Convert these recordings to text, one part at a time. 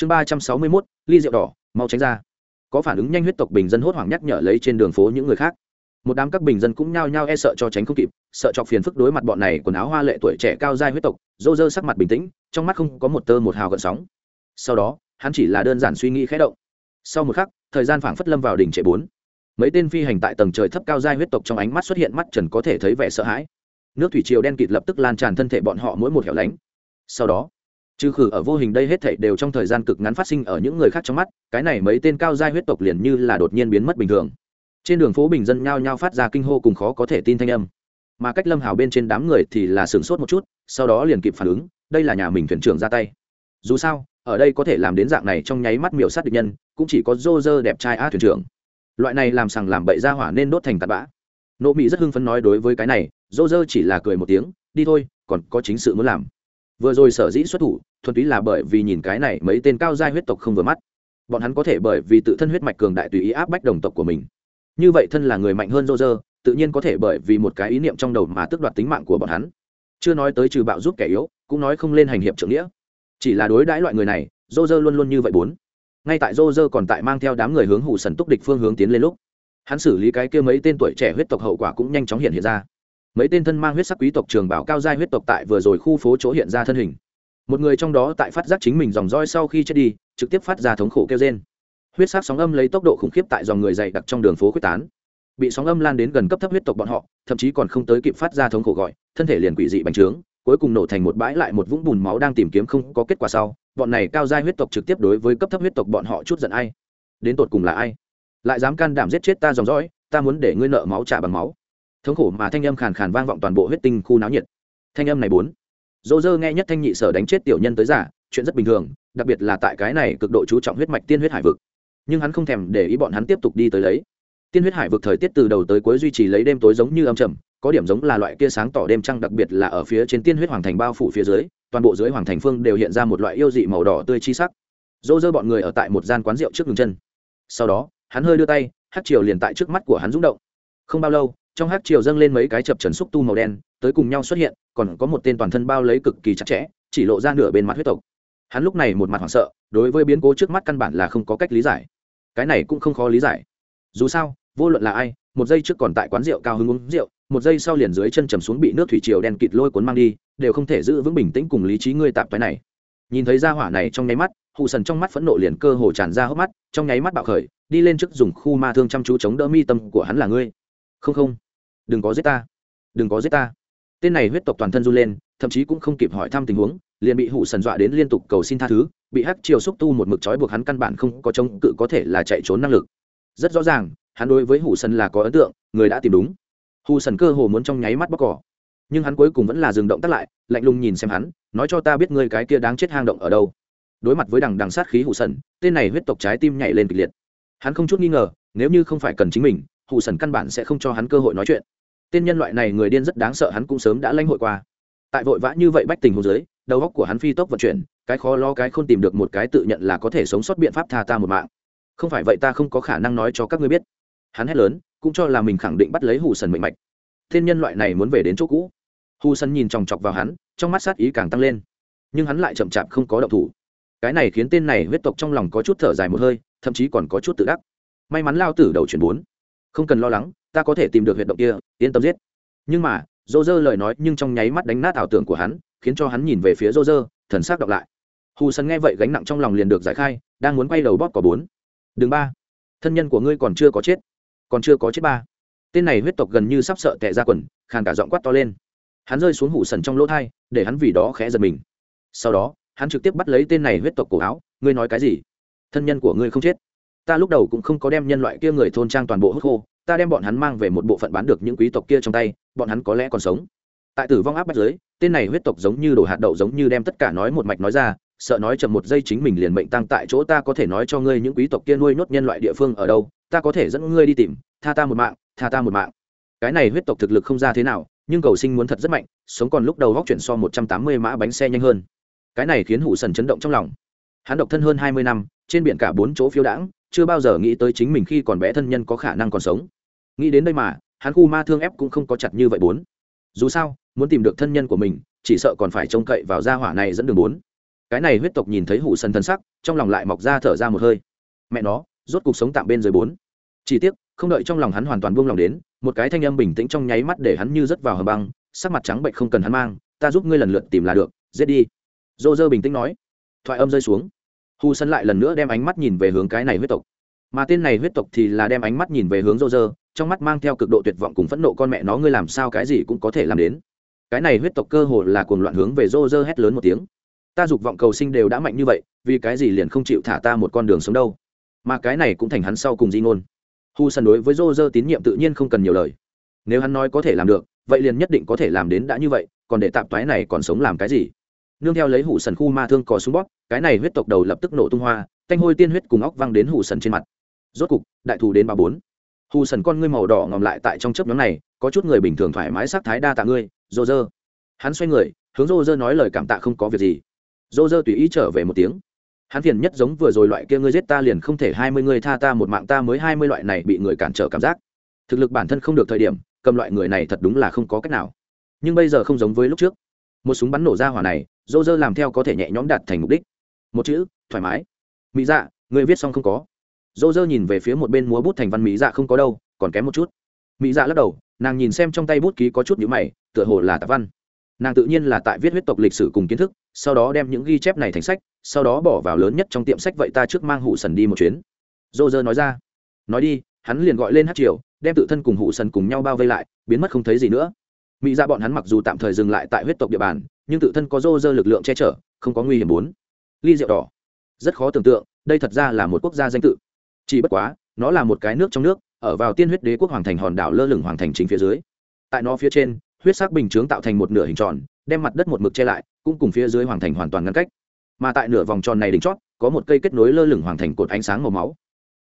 chương ba trăm sáu mươi mốt, ly rượu đỏ, mau tránh ra. Có phản ứng nhanh huyết tộc bình dân hốt hoảng nhắc nhở lấy trên đường phố những người khác. Một đám các bình dân cũng nhao nhao e sợ cho tránh không kịp, sợ chọc phiền phức đối mặt bọn này quần áo hoa lệ tuổi trẻ cao dai huyết tộc dô dơ sắc mặt bình tĩnh, trong mắt không có một tơ một hào gợn sóng. Sau đó, hắn chỉ là đơn giản suy nghĩ khẽ động. Sau một khắc, thời gian phảng phất lâm vào đỉnh trệ bốn. Mấy tên phi hành tại tầng trời thấp cao dai huyết tộc trong ánh mắt xuất hiện mắt trần có thể thấy vẻ sợ hãi. Nước thủy triều đen kịt lập tức lan tràn thân thể bọn họ mỗi một hẻo lánh. Sau đó trừ khử ở vô hình đây hết thảy đều trong thời gian cực ngắn phát sinh ở những người khác trong mắt, cái này mấy tên cao giai huyết tộc liền như là đột nhiên biến mất bình thường. Trên đường phố bình dân nhao nhao phát ra kinh hô cùng khó có thể tin thanh âm. Mà cách lâm hào bên trên đám người thì là sửng sốt một chút, sau đó liền kịp phản ứng, đây là nhà mình thuyền trưởng ra tay. Dù sao, ở đây có thể làm đến dạng này trong nháy mắt miểu sát địch nhân, cũng chỉ có dô dơ đẹp trai a thuyền trưởng. Loại này làm sằng làm bậy ra hỏa nên đốt thành tạt bã. Nộ mỹ rất hưng phấn nói đối với cái này dô dơ chỉ là cười một tiếng, đi thôi, còn có chính sự muốn làm vừa rồi sở dĩ xuất thủ, thuần túy là bởi vì nhìn cái này mấy tên cao giai huyết tộc không vừa mắt. Bọn hắn có thể bởi vì tự thân huyết mạch cường đại tùy ý áp bách đồng tộc của mình. Như vậy thân là người mạnh hơn rô rơ tự nhiên có thể bởi vì một cái ý niệm trong đầu mà tước đoạt tính mạng của bọn hắn. Chưa nói tới trừ bạo giúp kẻ yếu, cũng nói không lên hành hiệp trưởng nghĩa. Chỉ là đối đãi loại người này rô rơ luôn luôn như vậy bốn. Ngay tại rô rơ còn tại mang theo đám người hướng hủ sần túc địch phương hướng tiến lên lúc, hắn xử lý cái kia mấy tên tuổi trẻ huyết tộc hậu quả cũng nhanh chóng hiện hiện ra mấy tên thân mang huyết sắc quý tộc trường bảo cao giai huyết tộc tại vừa rồi khu phố chỗ hiện ra thân hình. Một người trong đó tại phát giác chính mình dòng roi sau khi chết đi, trực tiếp phát ra thống khổ kêu trên huyết sắc sóng âm lấy tốc độ khủng khiếp tại dòng người dày đặc trong đường phố quyết tán. Bị sóng âm lan đến gần cấp thấp huyết tộc bọn họ, thậm chí còn không tới kịp phát ra thống khổ gọi, thân thể liền quỷ dị bành trướng, cuối cùng nổ thành một bãi lại một vũng bùn máu đang tìm kiếm không có kết quả sau, bọn này cao giai huyết tộc trực tiếp đối với cấp thấp huyết tộc bọn họ chút giận ai. Đến tột cùng là ai? Lại dám can đảm giết chết ta dòng dõi, ta muốn để ngươi nợ máu trả bằng máu thống khổ mà thanh âm khàn khàn vang vọng toàn bộ huyết tinh khu náo nhiệt. Thanh âm này bốn. Dỗ dơ nghe nhất thanh nhị sở đánh chết tiểu nhân tới giả, chuyện rất bình thường, đặc biệt là tại cái này cực độ chú trọng huyết mạch tiên huyết hải vực. Nhưng hắn không thèm để ý bọn hắn tiếp tục đi tới lấy. Tiên huyết hải vực thời tiết từ đầu tới cuối duy trì lấy đêm tối giống như âm trầm, có điểm giống là loại kia sáng tỏ đêm trăng đặc biệt là ở phía trên tiên huyết hoàng thành bao phủ phía dưới, toàn bộ dưới hoàng thành phương đều hiện ra một loại yêu dị màu đỏ tươi chi sắc. Dỗ dơ bọn người ở tại một gian quán rượu trước ngừng chân. Sau đó, hắn hơi đưa tay, hát triều liền tại trước mắt của hắn rung động. Không bao lâu trong hát triều dâng lên mấy cái chập trần xúc tu màu đen, tới cùng nhau xuất hiện, còn có một tên toàn thân bao lấy cực kỳ chặt chẽ, chỉ lộ ra nửa bên mặt huyết tộc. Hắn lúc này một mặt hoảng sợ, đối với biến cố trước mắt căn bản là không có cách lý giải. Cái này cũng không khó lý giải. Dù sao, vô luận là ai, một giây trước còn tại quán rượu cao hứng uống rượu, một giây sau liền dưới chân trầm xuống bị nước thủy triều đen kịt lôi cuốn mang đi, đều không thể giữ vững bình tĩnh cùng lý trí ngươi tạp cái này. Nhìn thấy ra hỏa này trong nháy mắt hụ sần trong mắt phẫn nộ liền cơ hồ tràn ra hốc mắt, trong nháy mắt bạo khởi, đi lên trước dùng khu ma thương chăm chú chống đỡ mi tâm của hắn là ngươi. Không không đừng có giết ta, đừng có giết ta. Tên này huyết tộc toàn thân run lên, thậm chí cũng không kịp hỏi thăm tình huống, liền bị hụ sần dọa đến liên tục cầu xin tha thứ, bị hắc chiều xúc tu một mực trói buộc hắn căn bản không có chống cự có thể là chạy trốn năng lực. Rất rõ ràng, hắn đối với hụ sần là có ấn tượng, người đã tìm đúng. Hụ sần cơ hồ muốn trong nháy mắt bóc cỏ. Nhưng hắn cuối cùng vẫn là dừng động tắt lại, lạnh lùng nhìn xem hắn, nói cho ta biết ngươi cái kia đáng chết hang động ở đâu. Đối mặt với đằng đằng sát khí hụ sần, tên này huyết tộc trái tim nhảy lên kịch liệt. Hắn không chút nghi ngờ, nếu như không phải cần chính mình hụ sần căn bản sẽ không cho hắn cơ hội nói chuyện tên nhân loại này người điên rất đáng sợ, hắn cũng sớm đã lãnh hội qua. Tại vội vã như vậy bách tình hồ dưới, đầu óc của hắn phi tốc vận chuyển, cái khó lo cái không tìm được một cái tự nhận là có thể sống sót biện pháp tha ta một mạng. Không phải vậy ta không có khả năng nói cho các ngươi biết. Hắn hét lớn, cũng cho là mình khẳng định bắt lấy hù sần mệnh mạch. Thiên nhân loại này muốn về đến chỗ cũ. Hù sần nhìn chòng chọc vào hắn, trong mắt sát ý càng tăng lên. Nhưng hắn lại chậm chạp không có động thủ. Cái này khiến tên này huyết tộc trong lòng có chút thở dài một hơi, thậm chí còn có chút tự đắc. May mắn lao tử đầu chuyển bốn. Không cần lo lắng ta có thể tìm được huyệt động kia, yên tâm giết. Nhưng mà dô dơ lời nói nhưng trong nháy mắt đánh nát ảo tưởng của hắn, khiến cho hắn nhìn về phía dô dơ thần s ắ c đọc lại. Hù sân nghe vậy gánh nặng trong lòng liền được giải khai, đang muốn quay đầu bóp có bốn. Đường ba. Thân nhân của ngươi còn chưa có chết. Còn chưa có chết ba. Tên này huyết tộc gần như sắp sợ tệ ra quần, khàn cả giọng quát to lên. Hắn rơi xuống hủ sần trong lỗ thai, để hắn vì đó khẽ giật mình. Sau đó, hắn trực tiếp bắt lấy tên này huyết tộc cổ áo, ngươi nói cái gì? Thân nhân của ngươi không chết. Ta lúc đầu cũng không có đem nhân loại kia người thôn trang toàn bộ hút khô ta đem bọn hắn mang về một bộ phận bán được những quý tộc kia trong tay, bọn hắn có lẽ còn sống. Tại tử vong áp bách giới tên này huyết tộc giống như đồ hạt đậu giống như đem tất cả nói một mạch nói ra, sợ nói chậm một giây chính mình liền mệnh tăng tại chỗ ta có thể nói cho ngươi những quý tộc kia nuôi nốt nhân loại địa phương ở đâu, ta có thể dẫn ngươi đi tìm, tha ta một mạng, tha ta một mạng. Cái này huyết tộc thực lực không ra thế nào, nhưng cầu sinh muốn thật rất mạnh, sống còn lúc đầu góc chuyển so một trăm tám mươi mã bánh xe nhanh hơn. Cái này khiến hủ sần chấn động trong lòng. Hắn độc thân hơn hai mươi năm, trên biển cả bốn chỗ phiêu đãng, chưa bao giờ nghĩ tới chính mình khi còn bé thân nhân có khả năng còn sống nghĩ đến đây mà, hắn khu ma thương ép cũng không có chặt như vậy bốn. Dù sao, muốn tìm được thân nhân của mình, chỉ sợ còn phải trông cậy vào gia hỏa này dẫn đường bốn. Cái này huyết tộc nhìn thấy hủ sần thân sắc, trong lòng lại mọc ra thở ra một hơi. Mẹ nó, rốt cuộc sống tạm bên dưới bốn. Chỉ tiếc, không đợi trong lòng hắn hoàn toàn buông lòng đến, một cái thanh âm bình tĩnh trong nháy mắt để hắn như rớt vào hầm băng, sắc mặt trắng bệnh không cần hắn mang, ta giúp ngươi lần lượt tìm là được, giết đi. Dô dơ bình tĩnh nói. Thoại âm rơi xuống. Hù sân lại lần nữa đem ánh mắt nhìn về hướng cái này huyết tộc. Mà tên này huyết tộc thì là đem ánh mắt nhìn về hướng dô dơ trong mắt mang theo cực độ tuyệt vọng cùng phẫn nộ con mẹ nó ngươi làm sao cái gì cũng có thể làm đến. Cái này huyết tộc cơ hồ là cuồng loạn hướng về rô rơ hét lớn một tiếng. Ta dục vọng cầu sinh đều đã mạnh như vậy, vì cái gì liền không chịu thả ta một con đường sống đâu? Mà cái này cũng thành hắn sau cùng di ngôn. Hu sân đối với rô rơ tín nhiệm tự nhiên không cần nhiều lời. Nếu hắn nói có thể làm được, vậy liền nhất định có thể làm đến đã như vậy, còn để tạp toái này còn sống làm cái gì? Nương theo lấy hủ sần khu ma thương cò súng bóp, cái này huyết tộc đầu lập tức nổ tung hoa canh hôi tiên huyết cùng óc văng đến hủ sần trên mặt. Rốt cục, đại thù đến ba bốn hù sần con ngươi màu đỏ ngòm lại tại trong chớp nhóm này, có chút người bình thường thoải mái sắc thái đa tạ ngươi dô dơ hắn xoay người, hướng dô dơ nói lời cảm tạ không có việc gì. Dô dơ tùy ý trở về một tiếng. Hắn phiền nhất giống vừa rồi loại kia ngươi giết ta liền không thể hai mươi người tha ta một mạng ta mới hai mươi loại này bị người cản trở cảm giác. Thực lực bản thân không được thời điểm, cầm loại người này thật đúng là không có cách nào. Nhưng bây giờ không giống với lúc trước. Một súng bắn nổ ra hỏa này dô dơ làm theo có thể nhẹ nhõm đạt thành mục đích. Một chữ, thoải mái. Mỹ dạ người viết xong không có dô dơ nhìn về phía một bên múa bút thành văn mỹ dạ không có đâu, còn kém một chút. Mỹ dạ lắc đầu, nàng nhìn xem trong tay bút ký có chút nhữ mày, tựa hồ là tạp văn. Nàng tự nhiên là tại viết huyết tộc lịch sử cùng kiến thức, sau đó đem những ghi chép này thành sách, sau đó bỏ vào lớn nhất trong tiệm sách vậy ta trước mang hụ sần đi một chuyến. Dô dơ nói ra. Nói đi, hắn liền gọi lên hát triều, đem tự thân cùng hụ sần cùng nhau bao vây lại, biến mất không thấy gì nữa. Mỹ Dạ bọn hắn mặc dù tạm thời dừng lại tại huyết tộc địa bàn, nhưng tự thân có dô dơ lực lượng che chở, không có nguy hiểm bốn. Ly rượu đỏ. Rất khó tưởng tượng, đây thật ra là một quốc gia danh tự chỉ bất quá, nó là một cái nước trong nước, ở vào tiên huyết đế quốc hoàng thành hòn đảo lơ lửng hoàng thành chính phía dưới. Tại nó phía trên, huyết sắc bình chướng tạo thành một nửa hình tròn, đem mặt đất một mực che lại, cũng cùng phía dưới hoàng thành hoàn toàn ngăn cách. Mà tại nửa vòng tròn này đỉnh chót, có một cây kết nối lơ lửng hoàng thành cột ánh sáng màu máu.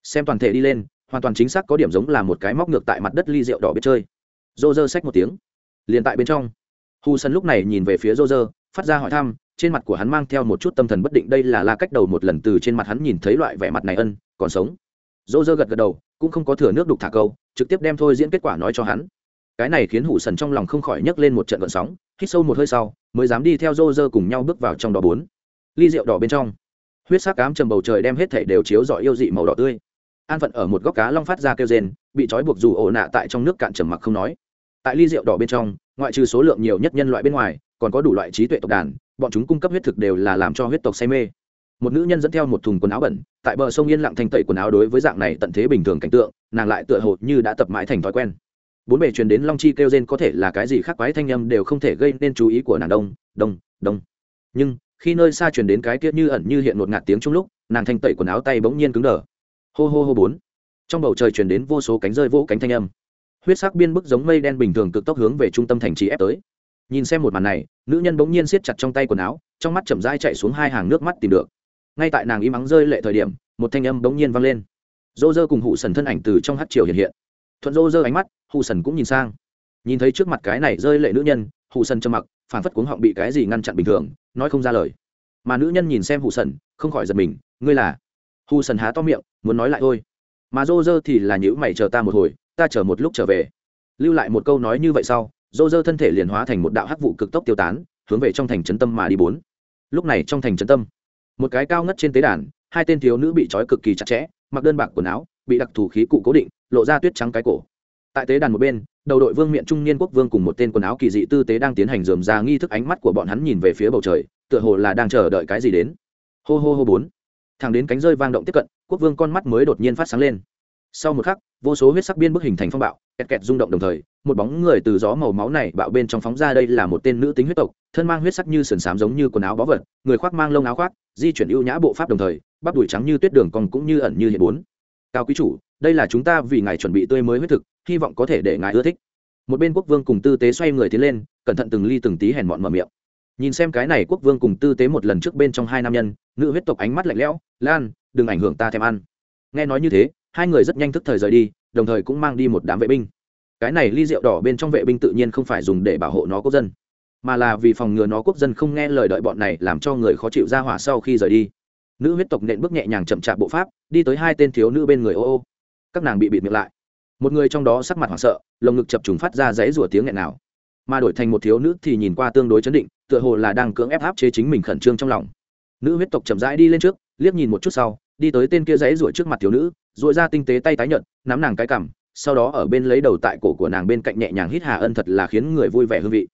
Xem toàn thể đi lên, hoàn toàn chính xác có điểm giống là một cái móc ngược tại mặt đất ly rượu đỏ biết chơi. Dô dơ xách một tiếng. Liền tại bên trong. Hù sân lúc này nhìn về phía dô dơ phát ra hỏi thăm, trên mặt của hắn mang theo một chút tâm thần bất định, đây là la cách đầu một lần từ trên mặt hắn nhìn thấy loại vẻ mặt này ân, còn sống dô dơ gật gật đầu, cũng không có thừa nước đục thả câu, trực tiếp đem thôi diễn kết quả nói cho hắn. Cái này khiến hủ sần trong lòng không khỏi nhấc lên một trận gợn sóng, hít sâu một hơi sau, mới dám đi theo dô dơ cùng nhau bước vào trong đó bốn. Ly rượu đỏ bên trong, huyết sắc cám trầm bầu trời đem hết thể đều chiếu dọi yêu dị màu đỏ tươi. An phận ở một góc cá long phát ra kêu rên, bị trói buộc dù ổ nạ tại trong nước cạn trầm mặc không nói. Tại ly rượu đỏ bên trong, ngoại trừ số lượng nhiều nhất nhân loại bên ngoài, còn có đủ loại trí tuệ tộc đàn, bọn chúng cung cấp huyết thực đều là làm cho huyết tộc say mê một nữ nhân dẫn theo một thùng quần áo bẩn, tại bờ sông yên lặng thanh tẩy quần áo đối với dạng này tận thế bình thường cảnh tượng, nàng lại tựa hồ như đã tập mãi thành thói quen. Bốn bề truyền đến long chi kêu rên có thể là cái gì khác quái thanh âm đều không thể gây nên chú ý của nàng đông đông đông. Nhưng, khi nơi xa truyền đến cái kia như ẩn như hiện một ngạt tiếng trong lúc, nàng thanh tẩy quần áo tay bỗng nhiên cứng đờ. Hô hô hô bốn. Trong bầu trời truyền đến vô số cánh rơi vỗ cánh thanh âm. Huyết sắc biên bức giống mây đen bình thường cực tốc hướng về trung tâm thành trì ép tới. Nhìn xem một màn này, nữ nhân bỗng nhiên siết chặt trong tay quần áo, trong mắt chậm rãi chạy xuống hai hàng nước mắt tìm được ngay tại nàng im ắng rơi lệ thời điểm, một thanh âm bỗng nhiên vang lên. Dô dơ cùng hụ sần thân ảnh từ trong hát triều hiện hiện. Thuận dô dơ ánh mắt, hụ sần cũng nhìn sang. Nhìn thấy trước mặt cái này rơi lệ nữ nhân, hụ sần trầm mặc phản phất cuống họng bị cái gì ngăn chặn bình thường, nói không ra lời. Mà nữ nhân nhìn xem hụ sần, không khỏi giật mình, ngươi là? Hụ sần há to miệng, muốn nói lại thôi. Mà dô dơ thì là nhữ mày chờ ta một hồi, ta chờ một lúc trở về. Lưu lại một câu nói như vậy sau dô dơ thân thể liền hóa thành một đạo hắc vụ cực tốc tiêu tán, hướng về trong thành trấn tâm mà đi bốn. Lúc này trong thành trấn tâm một cái cao ngất trên tế đàn, hai tên thiếu nữ bị trói cực kỳ chặt chẽ, mặc đơn bạc quần áo, bị đặc thù khí cụ cố định, lộ ra tuyết trắng cái cổ. Tại tế đàn một bên, đầu đội vương miện trung niên quốc vương cùng một tên quần áo kỳ dị tư tế đang tiến hành dườm ra nghi thức ánh mắt của bọn hắn nhìn về phía bầu trời, tựa hồ là đang chờ đợi cái gì đến. Hô hô hô bốn. Thằng đến cánh rơi vang động tiếp cận, quốc vương con mắt mới đột nhiên phát sáng lên sau một khắc, vô số huyết sắc biên bức hình thành phong bạo, kẹt kẹt rung động đồng thời, một bóng người từ gió màu máu này bạo bên trong phóng ra đây là một tên nữ tính huyết tộc, thân mang huyết sắc như sườn xám giống như quần áo bó vật, người khoác mang lông áo khoác, di chuyển ưu nhã bộ pháp đồng thời, bắp đùi trắng như tuyết đường còn cũng như ẩn như hiện bốn. Cao quý chủ, đây là chúng ta vì ngài chuẩn bị tươi mới huyết thực, hy vọng có thể để ngài ưa thích. Một bên quốc vương cùng tư tế xoay người tiến lên, cẩn thận từng ly từng tí hèn mọn mở miệng. Nhìn xem cái này quốc vương cùng tư tế một lần trước bên trong hai nam nhân, nữ huyết tộc ánh mắt lạnh lẽo, lan, đừng ảnh hưởng ta thèm ăn. Nghe nói như thế hai người rất nhanh thức thời rời đi, đồng thời cũng mang đi một đám vệ binh. Cái này ly rượu đỏ bên trong vệ binh tự nhiên không phải dùng để bảo hộ nó quốc dân, mà là vì phòng ngừa nó quốc dân không nghe lời đợi bọn này làm cho người khó chịu ra hỏa sau khi rời đi. Nữ huyết tộc nện bước nhẹ nhàng chậm chạp bộ pháp, đi tới hai tên thiếu nữ bên người ô ô. Các nàng bị bịt miệng lại. Một người trong đó sắc mặt hoảng sợ, lồng ngực chập trùng phát ra dãy rủa tiếng nghẹn nào mà đổi thành một thiếu nữ thì nhìn qua tương đối chấn định, tựa hồ là đang cưỡng ép áp chế chính mình khẩn trương trong lòng. Nữ huyết tộc chậm rãi đi lên trước, liếc nhìn một chút sau đi tới tên kia dãy ruổi trước mặt thiếu nữ dội ra tinh tế tay tái nhợt, nắm nàng cái cằm, sau đó ở bên lấy đầu tại cổ của nàng bên cạnh nhẹ nhàng hít hà ân thật là khiến người vui vẻ hương vị.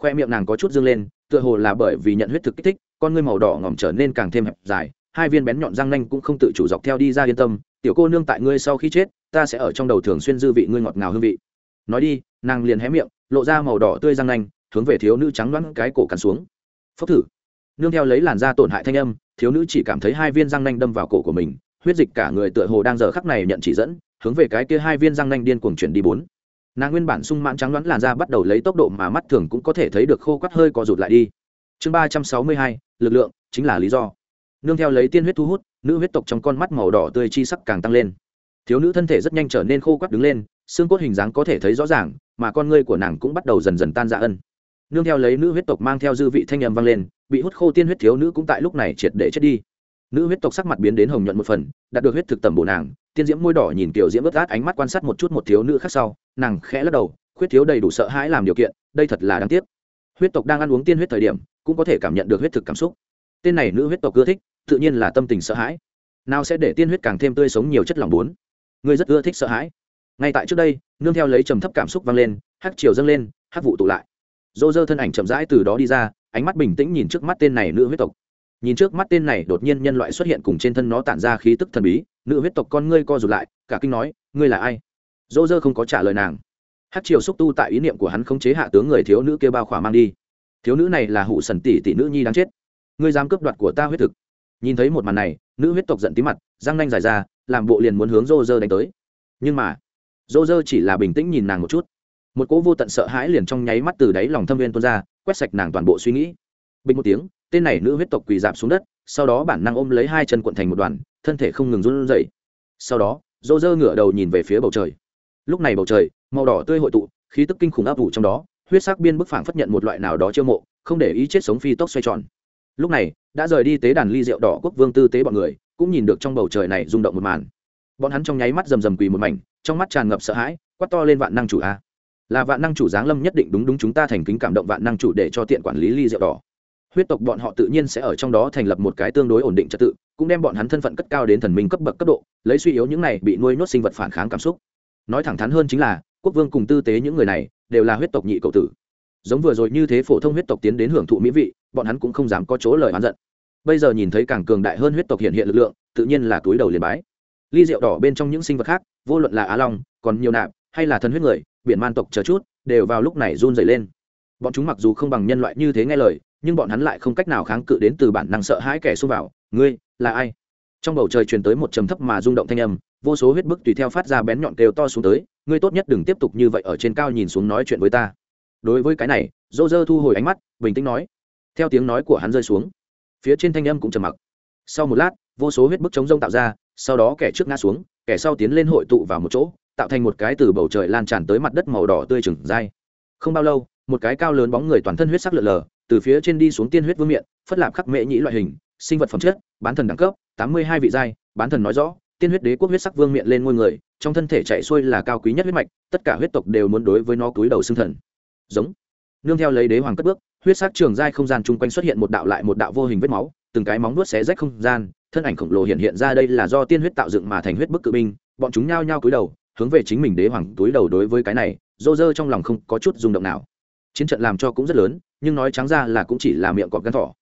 Khoe miệng nàng có chút dương lên, tựa hồ là bởi vì nhận huyết thực kích thích, con ngươi màu đỏ ngỏm trở nên càng thêm hẹp dài, hai viên bén nhọn răng nanh cũng không tự chủ dọc theo đi ra yên tâm, tiểu cô nương tại ngươi sau khi chết, ta sẽ ở trong đầu thường xuyên dư vị ngươi ngọt ngào hương vị. Nói đi, nàng liền hé miệng, lộ ra màu đỏ tươi răng nanh, hướng về thiếu nữ trắng đoán cái cổ cắn xuống. Phốc thử nương theo lấy làn da tổn hại thanh âm, thiếu nữ chỉ cảm thấy hai viên răng nanh đâm vào cổ của mình, huyết dịch cả người tựa hồ đang giờ khắc này nhận chỉ dẫn, hướng về cái kia hai viên răng nanh điên cuồng chuyển đi bốn. Nàng nguyên bản sung mãn trắng đoán làn da bắt đầu lấy tốc độ mà mắt thường cũng có thể thấy được khô quắt hơi co rụt lại đi. Chương ba trăm sáu mươi hai, lực lượng, chính là lý do. Nương theo lấy tiên huyết thu hút, nữ huyết tộc trong con mắt màu đỏ tươi chi sắc càng tăng lên. Thiếu nữ thân thể rất nhanh trở nên khô quắt đứng lên, xương cốt hình dáng có thể thấy rõ ràng, mà con ngươi của nàng cũng bắt đầu dần dần tan ra ân. Nương theo lấy nữ huyết tộc mang theo dư vị thanh âm vang lên bị hút khô tiên huyết thiếu nữ cũng tại lúc này triệt để chết đi. Nữ huyết tộc sắc mặt biến đến hồng nhuận một phần, đạt được huyết thực tầm bổ nàng, tiên diễm môi đỏ nhìn kiểu diễm ướt át ánh mắt quan sát một chút một thiếu nữ khác sau, nàng khẽ lắc đầu huyết thiếu đầy đủ sợ hãi làm điều kiện, đây thật là đáng tiếc. Huyết tộc đang ăn uống tiên huyết thời điểm, cũng có thể cảm nhận được huyết thực cảm xúc. Tên này nữ huyết tộc ưa thích, tự nhiên là tâm tình sợ hãi. Nào sẽ để tiên huyết càng thêm tươi sống nhiều chất lòng bốn? Ngươi rất ưa thích sợ hãi. Ngay tại trước đây, nương theo lấy trầm thấp cảm xúc vang lên, hắc chiều dâng lên, hắc vụ tụ lại. Dô dơ thân ảnh chậm rãi từ đó đi ra ánh mắt bình tĩnh nhìn trước mắt tên này nữ huyết tộc. Nhìn trước mắt tên này, đột nhiên nhân loại xuất hiện cùng trên thân nó tản ra khí tức thần bí, nữ huyết tộc, con ngươi co rụt lại. Cả kinh nói, ngươi là ai? Dỗ dơ không có trả lời nàng. Hát triều xúc tu tại ý niệm của hắn không chế hạ tướng người thiếu nữ kêu bao khỏa mang đi. Thiếu nữ này là hụ sần tỷ tỷ nữ nhi đáng chết. Ngươi dám cướp đoạt của ta huyết thực. Nhìn thấy một màn này, nữ huyết tộc giận tí mặt, răng nanh dài ra, làm bộ liền muốn hướng rô rơ đánh tới. Nhưng mà rô rơ chỉ là bình tĩnh nhìn nàng một chút. Một cỗ vô tận sợ hãi liền trong nháy mắt từ đáy lòng thâm viên tuôn ra quét sạch nàng toàn bộ suy nghĩ. Bình một tiếng, tên này nữ huyết tộc quỳ dạp xuống đất, sau đó bản năng ôm lấy hai chân cuộn thành một đoàn, thân thể không ngừng run rẩy. Sau đó dô dơ ngửa đầu nhìn về phía bầu trời. Lúc này bầu trời, màu đỏ tươi hội tụ, khí tức kinh khủng áp vụ trong đó, huyết sắc biên bức phảng phất nhận một loại nào đó chiêu mộ, không để ý chết sống phi tốc xoay tròn. Lúc này, đã rời đi tế đàn ly rượu đỏ quốc vương tư tế bọn người, cũng nhìn được trong bầu trời này rung động một màn. Bọn hắn trong nháy mắt rầm rầm quỳ một mảnh, trong mắt tràn ngập sợ hãi, quát to lên vạn năng chủ a là vạn năng chủ giáng lâm nhất định đúng đúng chúng ta thành kính cảm động vạn năng chủ để cho tiện quản lý ly rượu đỏ. Huyết tộc bọn họ tự nhiên sẽ ở trong đó thành lập một cái tương đối ổn định trật tự, cũng đem bọn hắn thân phận cất cao đến thần minh cấp bậc cấp độ, lấy suy yếu những này bị nuôi nhốt sinh vật phản kháng cảm xúc. Nói thẳng thắn hơn chính là, quốc vương cùng tư tế những người này đều là huyết tộc nhị cậu tử. Giống vừa rồi như thế phổ thông huyết tộc tiến đến hưởng thụ mỹ vị, bọn hắn cũng không dám có chỗ lời oán giận. Bây giờ nhìn thấy càng cường đại hơn huyết tộc hiện hiện lực lượng, tự nhiên là túi đầu liền bái. Ly rượu đỏ bên trong những sinh vật khác, vô luận là á long, còn nhiều nạp, hay là thần huyết người biển man tộc chờ chút, đều vào lúc này run dày lên. Bọn chúng mặc dù không bằng nhân loại như thế nghe lời, nhưng bọn hắn lại không cách nào kháng cự đến từ bản năng sợ hãi kẻ xông vào. Ngươi là ai? Trong bầu trời truyền tới một trầm thấp mà rung động thanh âm, vô số huyết bức tùy theo phát ra bén nhọn kêu to xuống tới, ngươi tốt nhất đừng tiếp tục như vậy ở trên cao nhìn xuống nói chuyện với ta. Đối với cái này, dô dơ thu hồi ánh mắt, bình tĩnh nói. Theo tiếng nói của hắn rơi xuống, phía trên thanh âm cũng trầm mặc. Sau một lát, vô số huyết bức chống rông tạo ra, sau đó kẻ trước ngã xuống, kẻ sau tiến lên hội tụ vào một chỗ tạo thành một cái từ bầu trời lan tràn tới mặt đất màu đỏ tươi trừng dai. Không bao lâu, một cái cao lớn bóng người toàn thân huyết sắc lượn lờ, từ phía trên đi xuống tiên huyết vương miện, phất lạp khắc mệ nhĩ loại hình, sinh vật phẩm chất, bán thần đẳng cấp, tám mươi hai vị giai, bán thần nói rõ, tiên huyết đế quốc huyết sắc vương miện lên ngôi người, trong thân thể chạy xuôi là cao quý nhất huyết mạch, tất cả huyết tộc đều muốn đối với nó túi đầu xương thần. Giống. Nương theo lấy đế hoàng cất bước, huyết sắc trường giai không gian chung quanh xuất hiện một đạo lại một đạo vô hình vết máu, từng cái móng nuốt xé rách không gian, thân ảnh khổng lồ hiện hiện ra đây là do tiên huyết tạo dựng mà thành huyết bức cự binh, bọn chúng nhao nhao cúi đầu hướng về chính mình đế hoàng túi đầu đối với cái này, dô dơ trong lòng không có chút rung động nào. Chiến trận làm cho cũng rất lớn, nhưng nói trắng ra là cũng chỉ là miệng cọp gắn thỏ.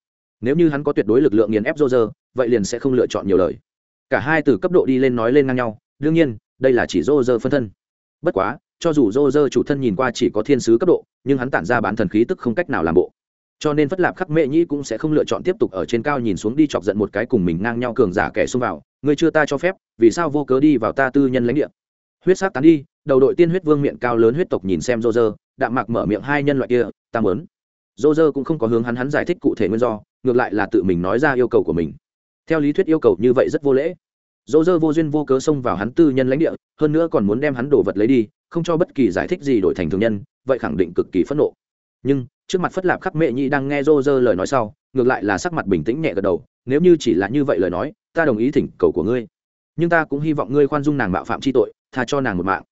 Nếu như hắn có tuyệt đối lực lượng nghiền ép dô dơ, vậy liền sẽ không lựa chọn nhiều lời. Cả hai từ cấp độ đi lên nói lên ngang nhau, đương nhiên, đây là chỉ dô dơ phân thân. Bất quá, cho dù dô dơ chủ thân nhìn qua chỉ có thiên sứ cấp độ, nhưng hắn tản ra bản thần khí tức không cách nào làm bộ. Cho nên phất lạp khắc mệ nhĩ cũng sẽ không lựa chọn tiếp tục ở trên cao nhìn xuống đi chọc giận một cái cùng mình ngang nhau cường giả kẻ xông vào. Người chưa ta cho phép, vì sao vô cớ đi vào ta tư nhân lãnh địa? Huyết sắc tán đi, đầu đội tiên huyết vương miệng cao lớn huyết tộc nhìn xem rô rơ đạm mạc mở miệng hai nhân loại kia, ta mớn rô rơ cũng không có hướng hắn hắn giải thích cụ thể nguyên do, ngược lại là tự mình nói ra yêu cầu của mình. Theo lý thuyết yêu cầu như vậy rất vô lễ. Dỗ dơ vô duyên vô cớ xông vào hắn tư nhân lãnh địa, hơn nữa còn muốn đem hắn đồ vật lấy đi, không cho bất kỳ giải thích gì đổi thành thường nhân, vậy khẳng định cực kỳ phẫn nộ. Nhưng, trước mặt phất lạp khắc mệ nhi đang nghe dô dơ lời nói sau, ngược lại là sắc mặt bình tĩnh nhẹ gật đầu, nếu như chỉ là như vậy lời nói, ta đồng ý thỉnh cầu của ngươi. Nhưng ta cũng hy vọng ngươi khoan dung nàng mạo phạm c h i tội tha cho nàng một mạng.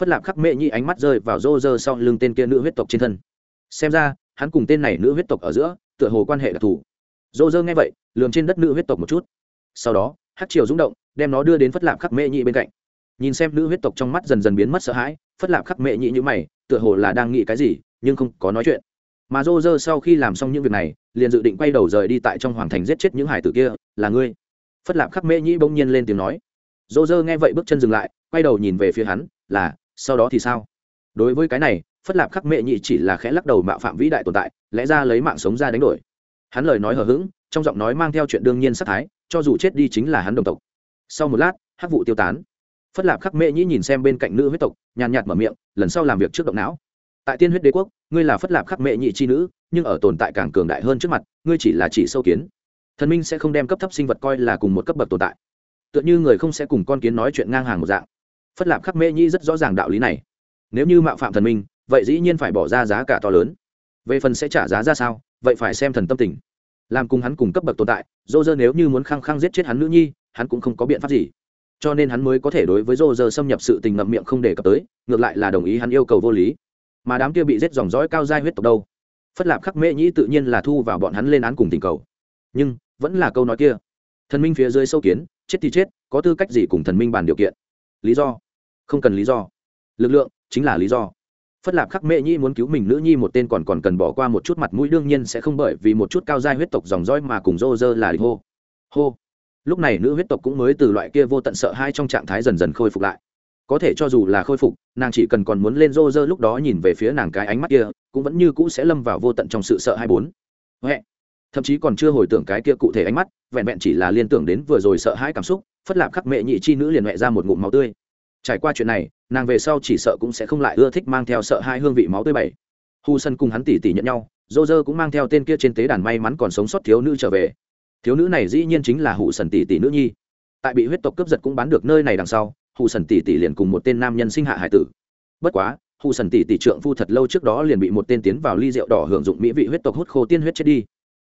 Phất lạp khắc mệ nhi ánh mắt rơi vào rô rơ sau lưng tên kia nữ huyết tộc trên thân. Xem ra, hắn cùng tên này nữ huyết tộc ở giữa, tựa hồ quan hệ đặc thù. Rô rơ nghe vậy, lườm trên đất nữ huyết tộc một chút. Sau đó, hát triều rung động, đem nó đưa đến phất lạp khắc mệ nhị bên cạnh. Nhìn xem nữ huyết tộc trong mắt dần dần biến mất sợ hãi, phất lạp khắc mệ nhị như mày, tựa hồ là đang nghĩ cái gì, nhưng không có nói chuyện. Mà rô rơ sau khi làm xong những việc này, liền dự định quay đầu rời đi tại trong hoàng thành giết chết những hải tử kia, là ngươi. Phất lạp khắc mệ nhị bỗng nhiên lên tiếng nói. Dô dơ nghe vậy bước chân dừng lại quay đầu nhìn về phía hắn, là, sau đó thì sao? Đối với cái này, phất lạp khắc mệ nhị chỉ là khẽ lắc đầu mạo phạm vĩ đại tồn tại, lẽ ra lấy mạng sống ra đánh đổi. Hắn lời nói hờ hững, trong giọng nói mang theo chuyện đương nhiên sắc thái, cho dù chết đi chính là hắn đồng tộc. Sau một lát, hắc vụ tiêu tán. Phất lạp khắc mệ nhĩ nhìn xem bên cạnh nữ huyết tộc, nhàn nhạt mở miệng, lần sau làm việc trước động não. Tại tiên huyết đế quốc, ngươi là phất lạp khắc mệ nhị chi nữ, nhưng ở tồn tại càng cường đại hơn trước mặt, ngươi chỉ là chỉ sâu kiến. Thần minh sẽ không đem cấp thấp sinh vật coi là cùng một cấp bậc tồn tại. Tựa như người không sẽ cùng con kiến nói chuyện ngang hàng một dạng phất lạp khắc Mễ nhĩ rất rõ ràng đạo lý này. Nếu như mạo phạm thần minh, vậy dĩ nhiên phải bỏ ra giá cả to lớn. Về phần sẽ trả giá ra sao, vậy phải xem thần tâm tình. Làm cùng hắn cùng cấp bậc tồn tại dô dơ nếu như muốn khăng khăng giết chết hắn nữ nhi, hắn cũng không có biện pháp gì. Cho nên hắn mới có thể đối với dô dơ xâm nhập sự tình ngậm miệng không đề cập tới, ngược lại là đồng ý hắn yêu cầu vô lý. Mà đám kia bị giết dòng dõi cao dai huyết tộc đâu? Phất lạp khắc mễ nhĩ tự nhiên là thu vào bọn hắn lên án cùng tình cầu. Nhưng, vẫn là câu nói kia. Thần minh phía dưới sâu kiến, chết thì chết, có tư cách gì cùng thần minh bàn điều kiện? Lý do không cần lý do. Lực lượng chính là lý do. Phất lạp khắc mễ nhi muốn cứu mình nữ nhi một tên còn còn cần bỏ qua một chút mặt mũi, đương nhiên sẽ không bởi vì một chút cao giai huyết tộc dòng dõi mà cùng rô rơ là địch. Hô hô. Lúc này nữ huyết tộc cũng mới từ loại kia vô tận sợ hai trong trạng thái dần dần khôi phục lại. Có thể cho dù là khôi phục, nàng chỉ cần còn muốn lên rô rơ lúc đó nhìn về phía nàng cái ánh mắt kia, cũng vẫn như cũ sẽ lâm vào vô tận trong sự sợ hai bốn. Huệ. Thậm chí còn chưa hồi tưởng cái kia cụ thể ánh mắt, vẹn vẹn chỉ là liên tưởng đến vừa rồi sợ hãi cảm xúc, phất lạp khắc mẹ nhị chi nữ liền huệ ra một ngụm máu tươi trải qua chuyện này, nàng về sau chỉ sợ cũng sẽ không lại ưa thích mang theo sợ hai hương vị máu tươi bảy. Hu sân cùng hắn tỉ tỉ nhận nhau dô dơ cũng mang theo tên kia trên tế đàn may mắn còn sống sót thiếu nữ trở về. Thiếu nữ này dĩ nhiên chính là hụ sần tỷ tỷ nữ nhi. Tại bị huyết tộc cướp giật cũng bán được nơi này đằng sau hụ sần tỷ tỷ liền cùng một tên nam nhân sinh hạ hải tử. Bất quá hụ sần tỷ tỷ trượng phu thật lâu trước đó liền bị một tên tiến vào ly rượu đỏ hưởng dụng mỹ vị huyết tộc hút khô tiên huyết chết đi.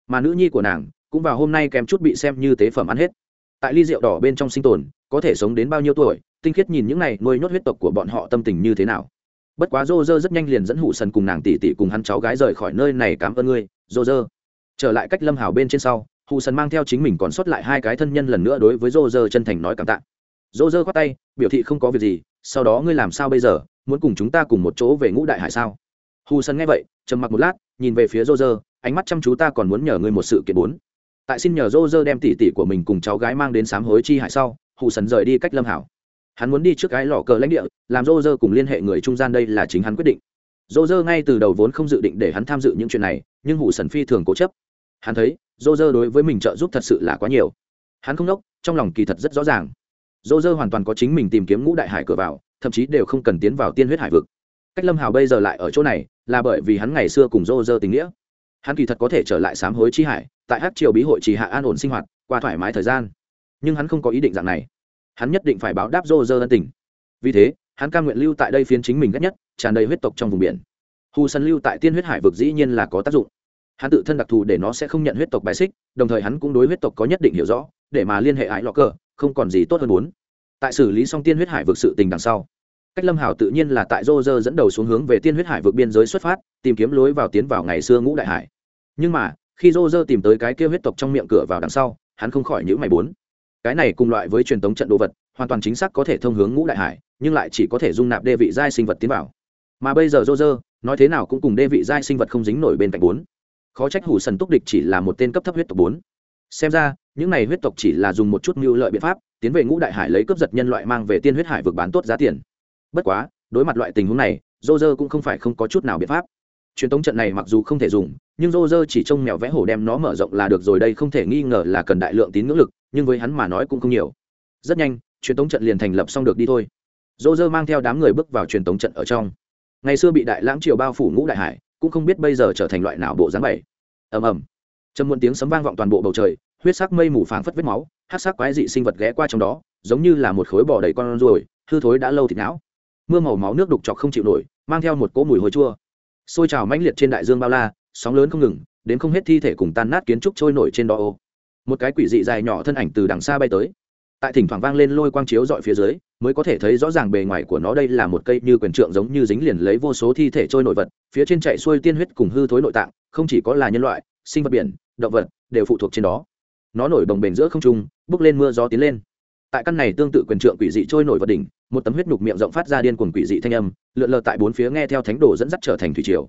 Mà nữ nhi của nàng cũng vào hôm nay kèm chút bị xem như tế phẩm ăn hết. Tại ly rượu đỏ bên trong sinh tồn, có thể sống đến bao nhiêu tuổi tinh khiết nhìn những này nuôi nhốt huyết tộc của bọn họ tâm tình như thế nào. Bất quá rô rơ rất nhanh liền dẫn hụ sần cùng nàng tỷ tỷ cùng hắn cháu gái rời khỏi nơi này, cảm ơn ngươi, rô rơ. Trở lại cách lâm hào bên trên sau hụ sần mang theo chính mình còn sót lại hai cái thân nhân lần nữa đối với rô rơ chân thành nói cảm tạ. Rô rơ khoát tay, biểu thị không có việc gì, sau đó ngươi làm sao bây giờ? Muốn cùng chúng ta cùng một chỗ về ngũ đại hải sao? Hù sân nghe vậy, trầm mặc một lát, nhìn về phía rô rơ, ánh mắt chăm chú, ta còn muốn nhờ ngươi một sự kiện bốn. Tại xin nhờ rô rơ đem tỷ tỷ của mình cùng cháu gái mang đến sám hối chi hải sau hù sần rời đi cách lâm hảo hắn muốn đi trước cái lò cờ lãnh địa, làm rô rơ cùng liên hệ người trung gian đây là chính hắn quyết định. Rô rơ ngay từ đầu vốn không dự định để hắn tham dự những chuyện này, nhưng Hủ sần phi thường cố chấp. Hắn thấy rô rơ đối với mình trợ giúp thật sự là quá nhiều. Hắn không đốc trong lòng kỳ thật rất rõ ràng. Rô rơ hoàn toàn có chính mình tìm kiếm ngũ đại hải cửa vào, thậm chí đều không cần tiến vào tiên huyết hải vực. Cách lâm hào bây giờ lại ở chỗ này, là bởi vì hắn ngày xưa cùng rô rơ tình nghĩa. Hắn kỳ thật có thể trở lại sám hối chi hải, tại hát triều bí hội trì hạ an ổn sinh hoạt, qua thoải mái thời gian. Nhưng hắn không có ý định dạng này hắn nhất định phải báo đáp rô rơ ân tình. Vì thế, hắn ca nguyện lưu tại đây phiến chính mình ghét nhất, tràn đầy huyết tộc trong vùng biển. Hù sân lưu tại tiên huyết hải vực dĩ nhiên là có tác dụng. Hắn tự thân đặc thù để nó sẽ không nhận huyết tộc bài xích, đồng thời hắn cũng đối huyết tộc có nhất định hiểu rõ, để mà liên hệ ái lọ cờ, không còn gì tốt hơn muốn. Tại xử lý xong tiên huyết hải vực sự tình đằng sau, cách lâm hảo tự nhiên là tại rô rơ dẫn đầu xuống hướng về tiên huyết hải vực biên giới xuất phát, tìm kiếm lối vào tiến vào ngày xưa ngũ đại hải. Nhưng mà, khi rô rơ tìm tới cái kia huyết tộc trong miệng cửa vào đằng sau, hắn không khỏi nhữ mày bốn cái này cùng loại với truyền thống trận đồ vật, hoàn toàn chính xác có thể thông hướng ngũ đại hải, nhưng lại chỉ có thể dung nạp đê vị giai sinh vật tiến vào. Mà bây giờ rô rơ nói thế nào cũng cùng đê vị giai sinh vật không dính nổi bên cạnh bốn. Khó trách hủ sần túc địch chỉ là một tên cấp thấp huyết tộc bốn. Xem ra, những này huyết tộc chỉ là dùng một chút mưu lợi biện pháp, tiến về ngũ đại hải lấy cướp giật nhân loại mang về tiên huyết hải vực bán tốt giá tiền. Bất quá, đối mặt loại tình huống này dô dơ cũng không phải không có chút nào biện pháp truyền tống trận này mặc dù không thể dùng, nhưng rô rơ chỉ trông mèo vẽ hổ đem nó mở rộng là được rồi, đây không thể nghi ngờ là cần đại lượng tín ngưỡng lực, nhưng với hắn mà nói cũng không nhiều. Rất nhanh, truyền tống trận liền thành lập xong được đi thôi. Rô rơ mang theo đám người bước vào truyền tống trận ở trong. Ngày xưa bị đại lãng triều bao phủ ngũ đại hải, cũng không biết bây giờ trở thành loại nào bộ dáng bảy. Ầm ầm. Trầm muộn tiếng sấm vang vọng toàn bộ bầu trời, huyết sắc mây mù phảng phất vết máu hát sắc quái dị sinh vật ghé qua trong đó, giống như là một khối bò đầy con ruồi, hư thối đã lâu thịt não. Mưa màu máu nước đục chọc không chịu nổi, mang theo một cỗ mùi hôi chua xôi trào mãnh liệt trên đại dương bao la, sóng lớn không ngừng, đến không hết thi thể cùng tan nát kiến trúc trôi nổi trên đó ô. Một cái quỷ dị dài nhỏ thân ảnh từ đằng xa bay tới. Tại thỉnh thoảng vang lên lôi quang chiếu dọi phía dưới, mới có thể thấy rõ ràng bề ngoài của nó đây là một cây như quyền trượng giống như dính liền lấy vô số thi thể trôi nổi vật, phía trên chạy xuôi tiên huyết cùng hư thối nội tạng, không chỉ có là nhân loại, sinh vật biển, động vật, đều phụ thuộc trên đó. Nó nổi đồng bền giữa không trung bước lên mưa gió tiến lên. Tại căn này tương tự quyền trượng quỷ dị trôi nổi vật đỉnh một tấm huyết nhục miệng rộng phát ra điên cuồng quỷ dị thanh âm, lượn lờ tại bốn phía nghe theo thánh đồ dẫn dắt trở thành thủy triều.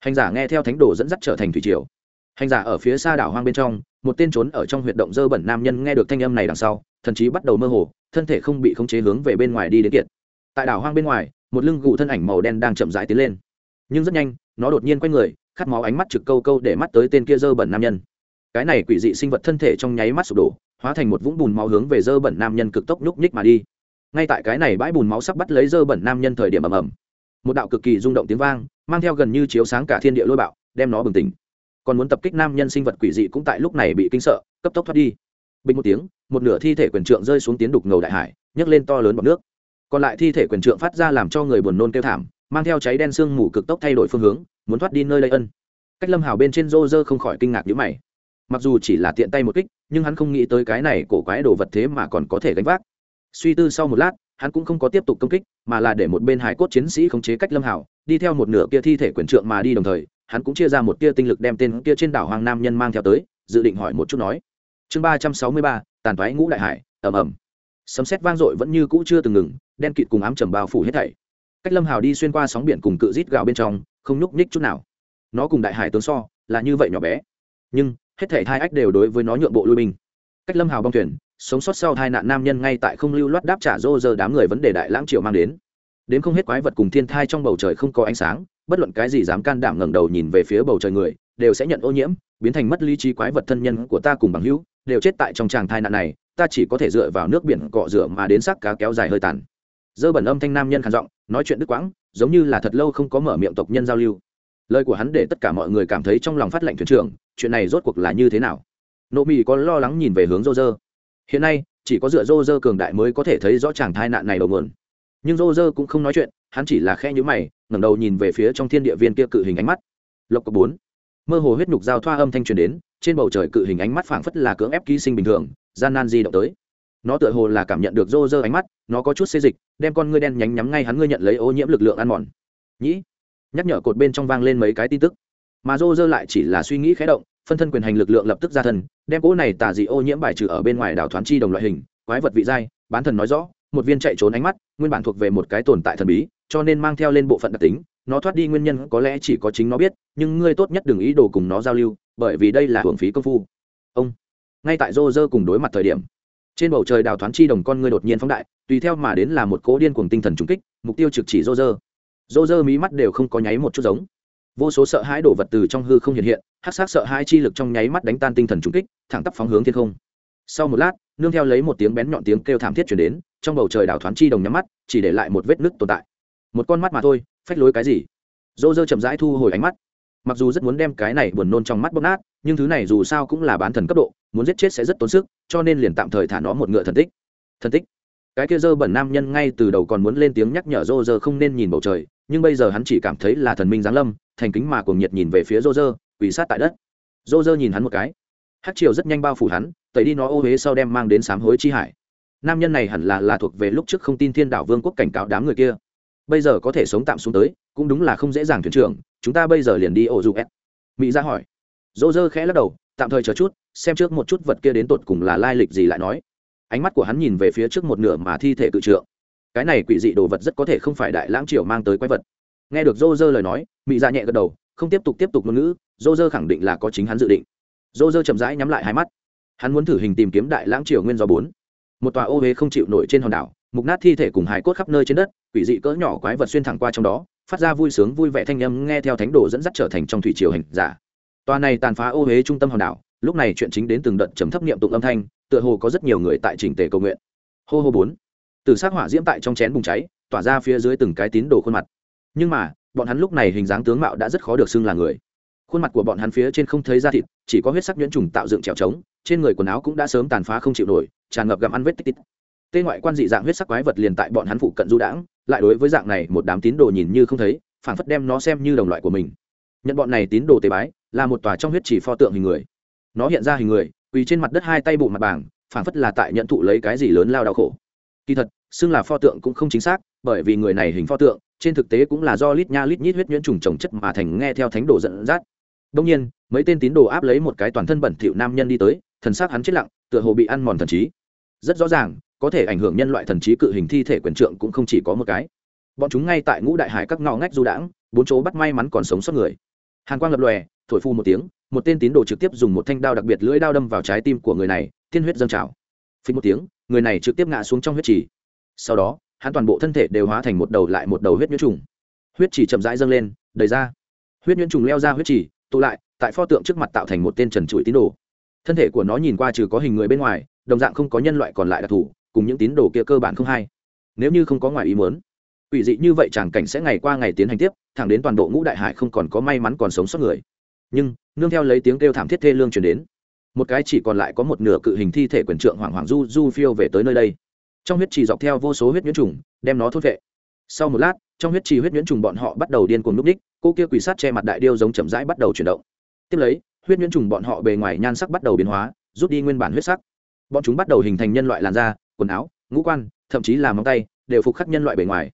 Hành giả nghe theo thánh đồ dẫn dắt trở thành thủy triều. Hành giả ở phía xa đảo hoang bên trong, một tên trốn ở trong huyệt động dơ bẩn nam nhân nghe được thanh âm này đằng sau, thần chí bắt đầu mơ hồ, thân thể không bị khống chế hướng về bên ngoài đi đến kiệt. Tại đảo hoang bên ngoài, một lưng gù thân ảnh màu đen đang chậm rãi tiến lên. Nhưng rất nhanh, nó đột nhiên quay người, khát máu ánh mắt trực câu câu để mắt tới tên kia dơ bẩn nam nhân. Cái này quỷ dị sinh vật thân thể trong nháy mắt sụp đổ, hóa thành một vũng bùn máu hướng về dơ bẩn nam nhân cực tốc nhúc nhích mà đi ngay tại cái này bãi bùn máu sắp bắt lấy dơ bẩn nam nhân thời điểm ầm ầm. Một đạo cực kỳ rung động tiếng vang, mang theo gần như chiếu sáng cả thiên địa lôi bạo, đem nó bừng tỉnh. Còn muốn tập kích nam nhân sinh vật quỷ dị cũng tại lúc này bị kinh sợ, cấp tốc thoát đi. Bình một tiếng, một nửa thi thể quyền trượng rơi xuống tiến đục ngầu đại hải, nhấc lên to lớn bọc nước. Còn lại thi thể quyền trượng phát ra làm cho người buồn nôn kêu thảm, mang theo cháy đen sương mù cực tốc thay đổi phương hướng, muốn thoát đi nơi lây ân. Cách lâm hào bên trên rô rơ không khỏi kinh ngạc nhữ mày. Mặc dù chỉ là tiện tay một kích, nhưng hắn không nghĩ tới cái này cổ quái đồ vật thế mà còn có thể gánh vác suy tư sau một lát, hắn cũng không có tiếp tục công kích, mà là để một bên hải cốt chiến sĩ khống chế cách lâm hảo, đi theo một nửa kia thi thể quyền trượng mà đi đồng thời, hắn cũng chia ra một tia tinh lực đem tên kia trên đảo hoàng nam nhân mang theo tới, dự định hỏi một chút nói. Chương ba trăm sáu mươi ba, tàn thoái ngũ đại hải ẩm ẩm sấm xét vang dội vẫn như cũ chưa từng ngừng, đen kịt cùng ám trầm bao phủ hết thảy. Cách lâm hào đi xuyên qua sóng biển cùng cự rít gào bên trong, không nhúc nhích chút nào. Nó cùng đại hải tướng so, là như vậy nhỏ bé. Nhưng, hết thảy hai ách đều đối với nó nhượng bộ lui binh. Cách lâm hào bong thuyền sống sót sau hai nạn nam nhân ngay tại không lưu loát đáp trả rô rơ đám người vấn đề đại lãng triều mang đến. Đến không hết quái vật cùng thiên thai trong bầu trời không có ánh sáng, bất luận cái gì dám can đảm ngẩng đầu nhìn về phía bầu trời người, đều sẽ nhận ô nhiễm, biến thành mất lý trí quái vật thân nhân của ta cùng bằng hữu, đều chết tại trong tràng thai nạn này, ta chỉ có thể dựa vào nước biển cọ rửa mà đến sắc cá kéo dài hơi tàn. Dơ bẩn âm thanh nam nhân khàn giọng, nói chuyện đứt quãng, giống như là thật lâu không có mở miệng tộc nhân giao lưu. Lời của hắn để tất cả mọi người cảm thấy trong lòng phát lệnh thuyền trưởng, chuyện này rốt cuộc là như thế nào? Nộ mì có lo lắng nhìn về hướng rô rơ hiện nay, chỉ có dựa rô rơ cường đại mới có thể thấy rõ chàng thai nạn này đầu nguồn. Nhưng rô rơ cũng không nói chuyện, hắn chỉ là khe nhữ mày, ngẩng đầu nhìn về phía trong thiên địa viên kia cự hình ánh mắt. Lộc cấp bốn. Mơ hồ huyết nhục giao thoa âm thanh truyền đến, trên bầu trời cự hình ánh mắt phảng phất là cưỡng ép ký sinh bình thường, gian nan di động tới. Nó tựa hồ là cảm nhận được rô rơ ánh mắt, nó có chút xê dịch, đem con ngươi đen nhánh nhắm ngay hắn ngươi nhận lấy ô nhiễm lực lượng ăn mòn. Nhĩ. Nhắc nhở cột bên trong vang lên mấy cái tin tức. Mà rô rơ lại chỉ là suy nghĩ khé động phân thân quyền hành lực lượng lập tức ra thân, đem cỗ này tà dị ô nhiễm bài trừ ở bên ngoài đảo thoáng chi đồng loại hình, quái vật vị giai, bán thần nói rõ, một viên chạy trốn ánh mắt, nguyên bản thuộc về một cái tồn tại thần bí, cho nên mang theo lên bộ phận đặc tính, nó thoát đi nguyên nhân có lẽ chỉ có chính nó biết, nhưng ngươi tốt nhất đừng ý đồ cùng nó giao lưu, bởi vì đây là hưởng phí công phu. Ông, ngay tại rô rơ cùng đối mặt thời điểm, trên bầu trời đào thoáng chi đồng con ngươi đột nhiên phóng đại, tùy theo mà đến là một cỗ điên cuồng tinh thần trung kích, mục tiêu trực chỉ rô rơ. Rô rơ mí mắt đều không có nháy một chút giống vô số sợ hãi đổ vật từ trong hư không hiện hiện hát sát sợ hãi chi lực trong nháy mắt đánh tan tinh thần trung kích, thẳng tắp phóng hướng thiên không. Sau một lát, nương theo lấy một tiếng bén nhọn tiếng kêu thảm thiết chuyển đến, trong bầu trời đảo thoáng chi đồng nhắm mắt, chỉ để lại một vết nứt tồn tại. Một con mắt mà thôi, phách lối cái gì? Dô dơ chậm rãi thu hồi ánh mắt. Mặc dù rất muốn đem cái này buồn nôn trong mắt bóp nát, nhưng thứ này dù sao cũng là bán thần cấp độ, muốn giết chết sẽ rất tốn sức, cho nên liền tạm thời thả nó một ngựa thần tích. Thần tích? Cái kia dơ bẩn nam nhân ngay từ đầu còn muốn lên tiếng nhắc nhở dô dơ không nên nhìn bầu trời nhưng bây giờ hắn chỉ cảm thấy là thần minh giáng lâm, thành kính mà cuồng nhiệt nhìn về phía rô rơ quỷ sát tại đất. Rô rơ nhìn hắn một cái. Hát triều rất nhanh bao phủ hắn, tẩy đi nó ô huế sau đem mang đến sám hối chi hải. Nam nhân này hẳn là là thuộc về lúc trước không tin thiên đạo vương quốc cảnh cáo đám người kia. Bây giờ có thể sống tạm xuống tới, cũng đúng là không dễ dàng thuyền trưởng, chúng ta bây giờ liền đi ổ dụ ép mỹ ra hỏi. Dô dơ khẽ lắc đầu, tạm thời chờ chút, xem trước một chút vật kia đến tột cùng là lai lịch gì lại nói. Ánh mắt của hắn nhìn về phía trước một nửa mà thi thể cự trượng cái này quỷ dị đồ vật rất có thể không phải đại lãng triều mang tới quái vật. Nghe được dô dơ lời nói mỹ ra dạ nhẹ gật đầu, không tiếp tục tiếp tục ngôn ngữ dô dơ khẳng định là có chính hắn dự định. Dô dơ chậm rãi nhắm lại hai mắt. Hắn muốn thử hình tìm kiếm đại lãng triều nguyên do bốn. Một tòa ô huế không chịu nổi trên hòn đảo, mục nát thi thể cùng hải cốt khắp nơi trên đất, quỷ dị cỡ nhỏ quái vật xuyên thẳng qua trong đó, phát ra vui sướng vui vẻ thanh âm nghe theo thánh đồ dẫn dắt trở thành trong thủy triều hình giả. Tòa này tàn phá ô huế trung tâm hòn đảo, lúc này chuyện chính đến từng đợt chấm thấp niệm tụng âm thanh, tựa hồ có rất nhiều người tại trình tề cầu nguyện. Hô hô bốn từ sát hỏa diễm tại trong chén bùng cháy, tỏa ra phía dưới từng cái tín đồ khuôn mặt. Nhưng mà, bọn hắn lúc này hình dáng tướng mạo đã rất khó được xưng là người. Khuôn mặt của bọn hắn phía trên không thấy da thịt, chỉ có huyết sắc nhuyễn trùng tạo dựng trèo trống, trên người quần áo cũng đã sớm tàn phá không chịu nổi, tràn ngập gặm ăn vết tích tích. Tên ngoại quan dị dạng huyết sắc quái vật liền tại bọn hắn phụ cận du đãng, lại đối với dạng này một đám tín đồ nhìn như không thấy phản phất đem nó xem như đồng loại của mình. Nhận bọn này tín đồ tế bái, là một tòa trong huyết chỉ pho tượng hình người. Nó hiện ra hình người, quỳ trên mặt đất hai tay bụng mặt bảng phản phất là tại nhận thụ lấy cái gì lớn lao đau khổ kỳ thật, xưng là pho tượng cũng không chính xác, bởi vì người này hình pho tượng, trên thực tế cũng là do lít nha lít nhít huyết nhuyễn trùng trồng chất mà thành nghe theo thánh đồ dẫn dắt. Đông nhiên, mấy tên tín đồ áp lấy một cái toàn thân bẩn thỉu nam nhân đi tới, thần xác hắn chết lặng, tựa hồ bị ăn mòn thần trí. Rất rõ ràng, có thể ảnh hưởng nhân loại thần trí cự hình thi thể quyền trượng cũng không chỉ có một cái. Bọn chúng ngay tại ngũ đại hải các ngõ ngách du đãng, bốn chỗ bắt may mắn còn sống sót người. Hàn quang lập lòe, thổi phu một tiếng, một tên tín đồ trực tiếp dùng một thanh đao đặc biệt lưỡi đao đâm vào trái tim của người này tiên huyết dâng trào phí một tiếng, người này trực tiếp ngã xuống trong huyết trì. Sau đó, hắn toàn bộ thân thể đều hóa thành một đầu lại một đầu huyết nhuyễn trùng. Huyết trì chậm rãi dâng lên, đầy ra. Huyết nhuyễn trùng leo ra huyết trì, tụ lại, tại pho tượng trước mặt tạo thành một tên trần trụi tín đồ. Thân thể của nó nhìn qua trừ có hình người bên ngoài, đồng dạng không có nhân loại còn lại đặc thù, cùng những tín đồ kia cơ bản không hay. Nếu như không có ngoài ý muốn ủy dị như vậy chẳng cảnh sẽ ngày qua ngày tiến hành tiếp, thẳng đến toàn bộ ngũ đại hải không còn có may mắn còn sống sót người. Nhưng, nương theo lấy tiếng kêu thảm thiết thê lương chuyển đến một cái chỉ còn lại có một nửa cự hình thi thể quyền trượng hoàng hoàng du du phiêu về tới nơi đây. Trong huyết trì dọc theo vô số huyết nhuyễn trùng, đem nó thốt vệ. Sau một lát, trong huyết trì huyết nhuyễn trùng bọn họ bắt đầu điên cuồng núp đích, cô kia quỷ sát che mặt đại điêu giống chậm rãi bắt đầu chuyển động. Tiếp lấy, huyết nhuyễn trùng bọn họ bề ngoài nhan sắc bắt đầu biến hóa, rút đi nguyên bản huyết sắc. Bọn chúng bắt đầu hình thành nhân loại làn da, quần áo, ngũ quan, thậm chí là móng tay, đều phục khắc nhân loại bề ngoài.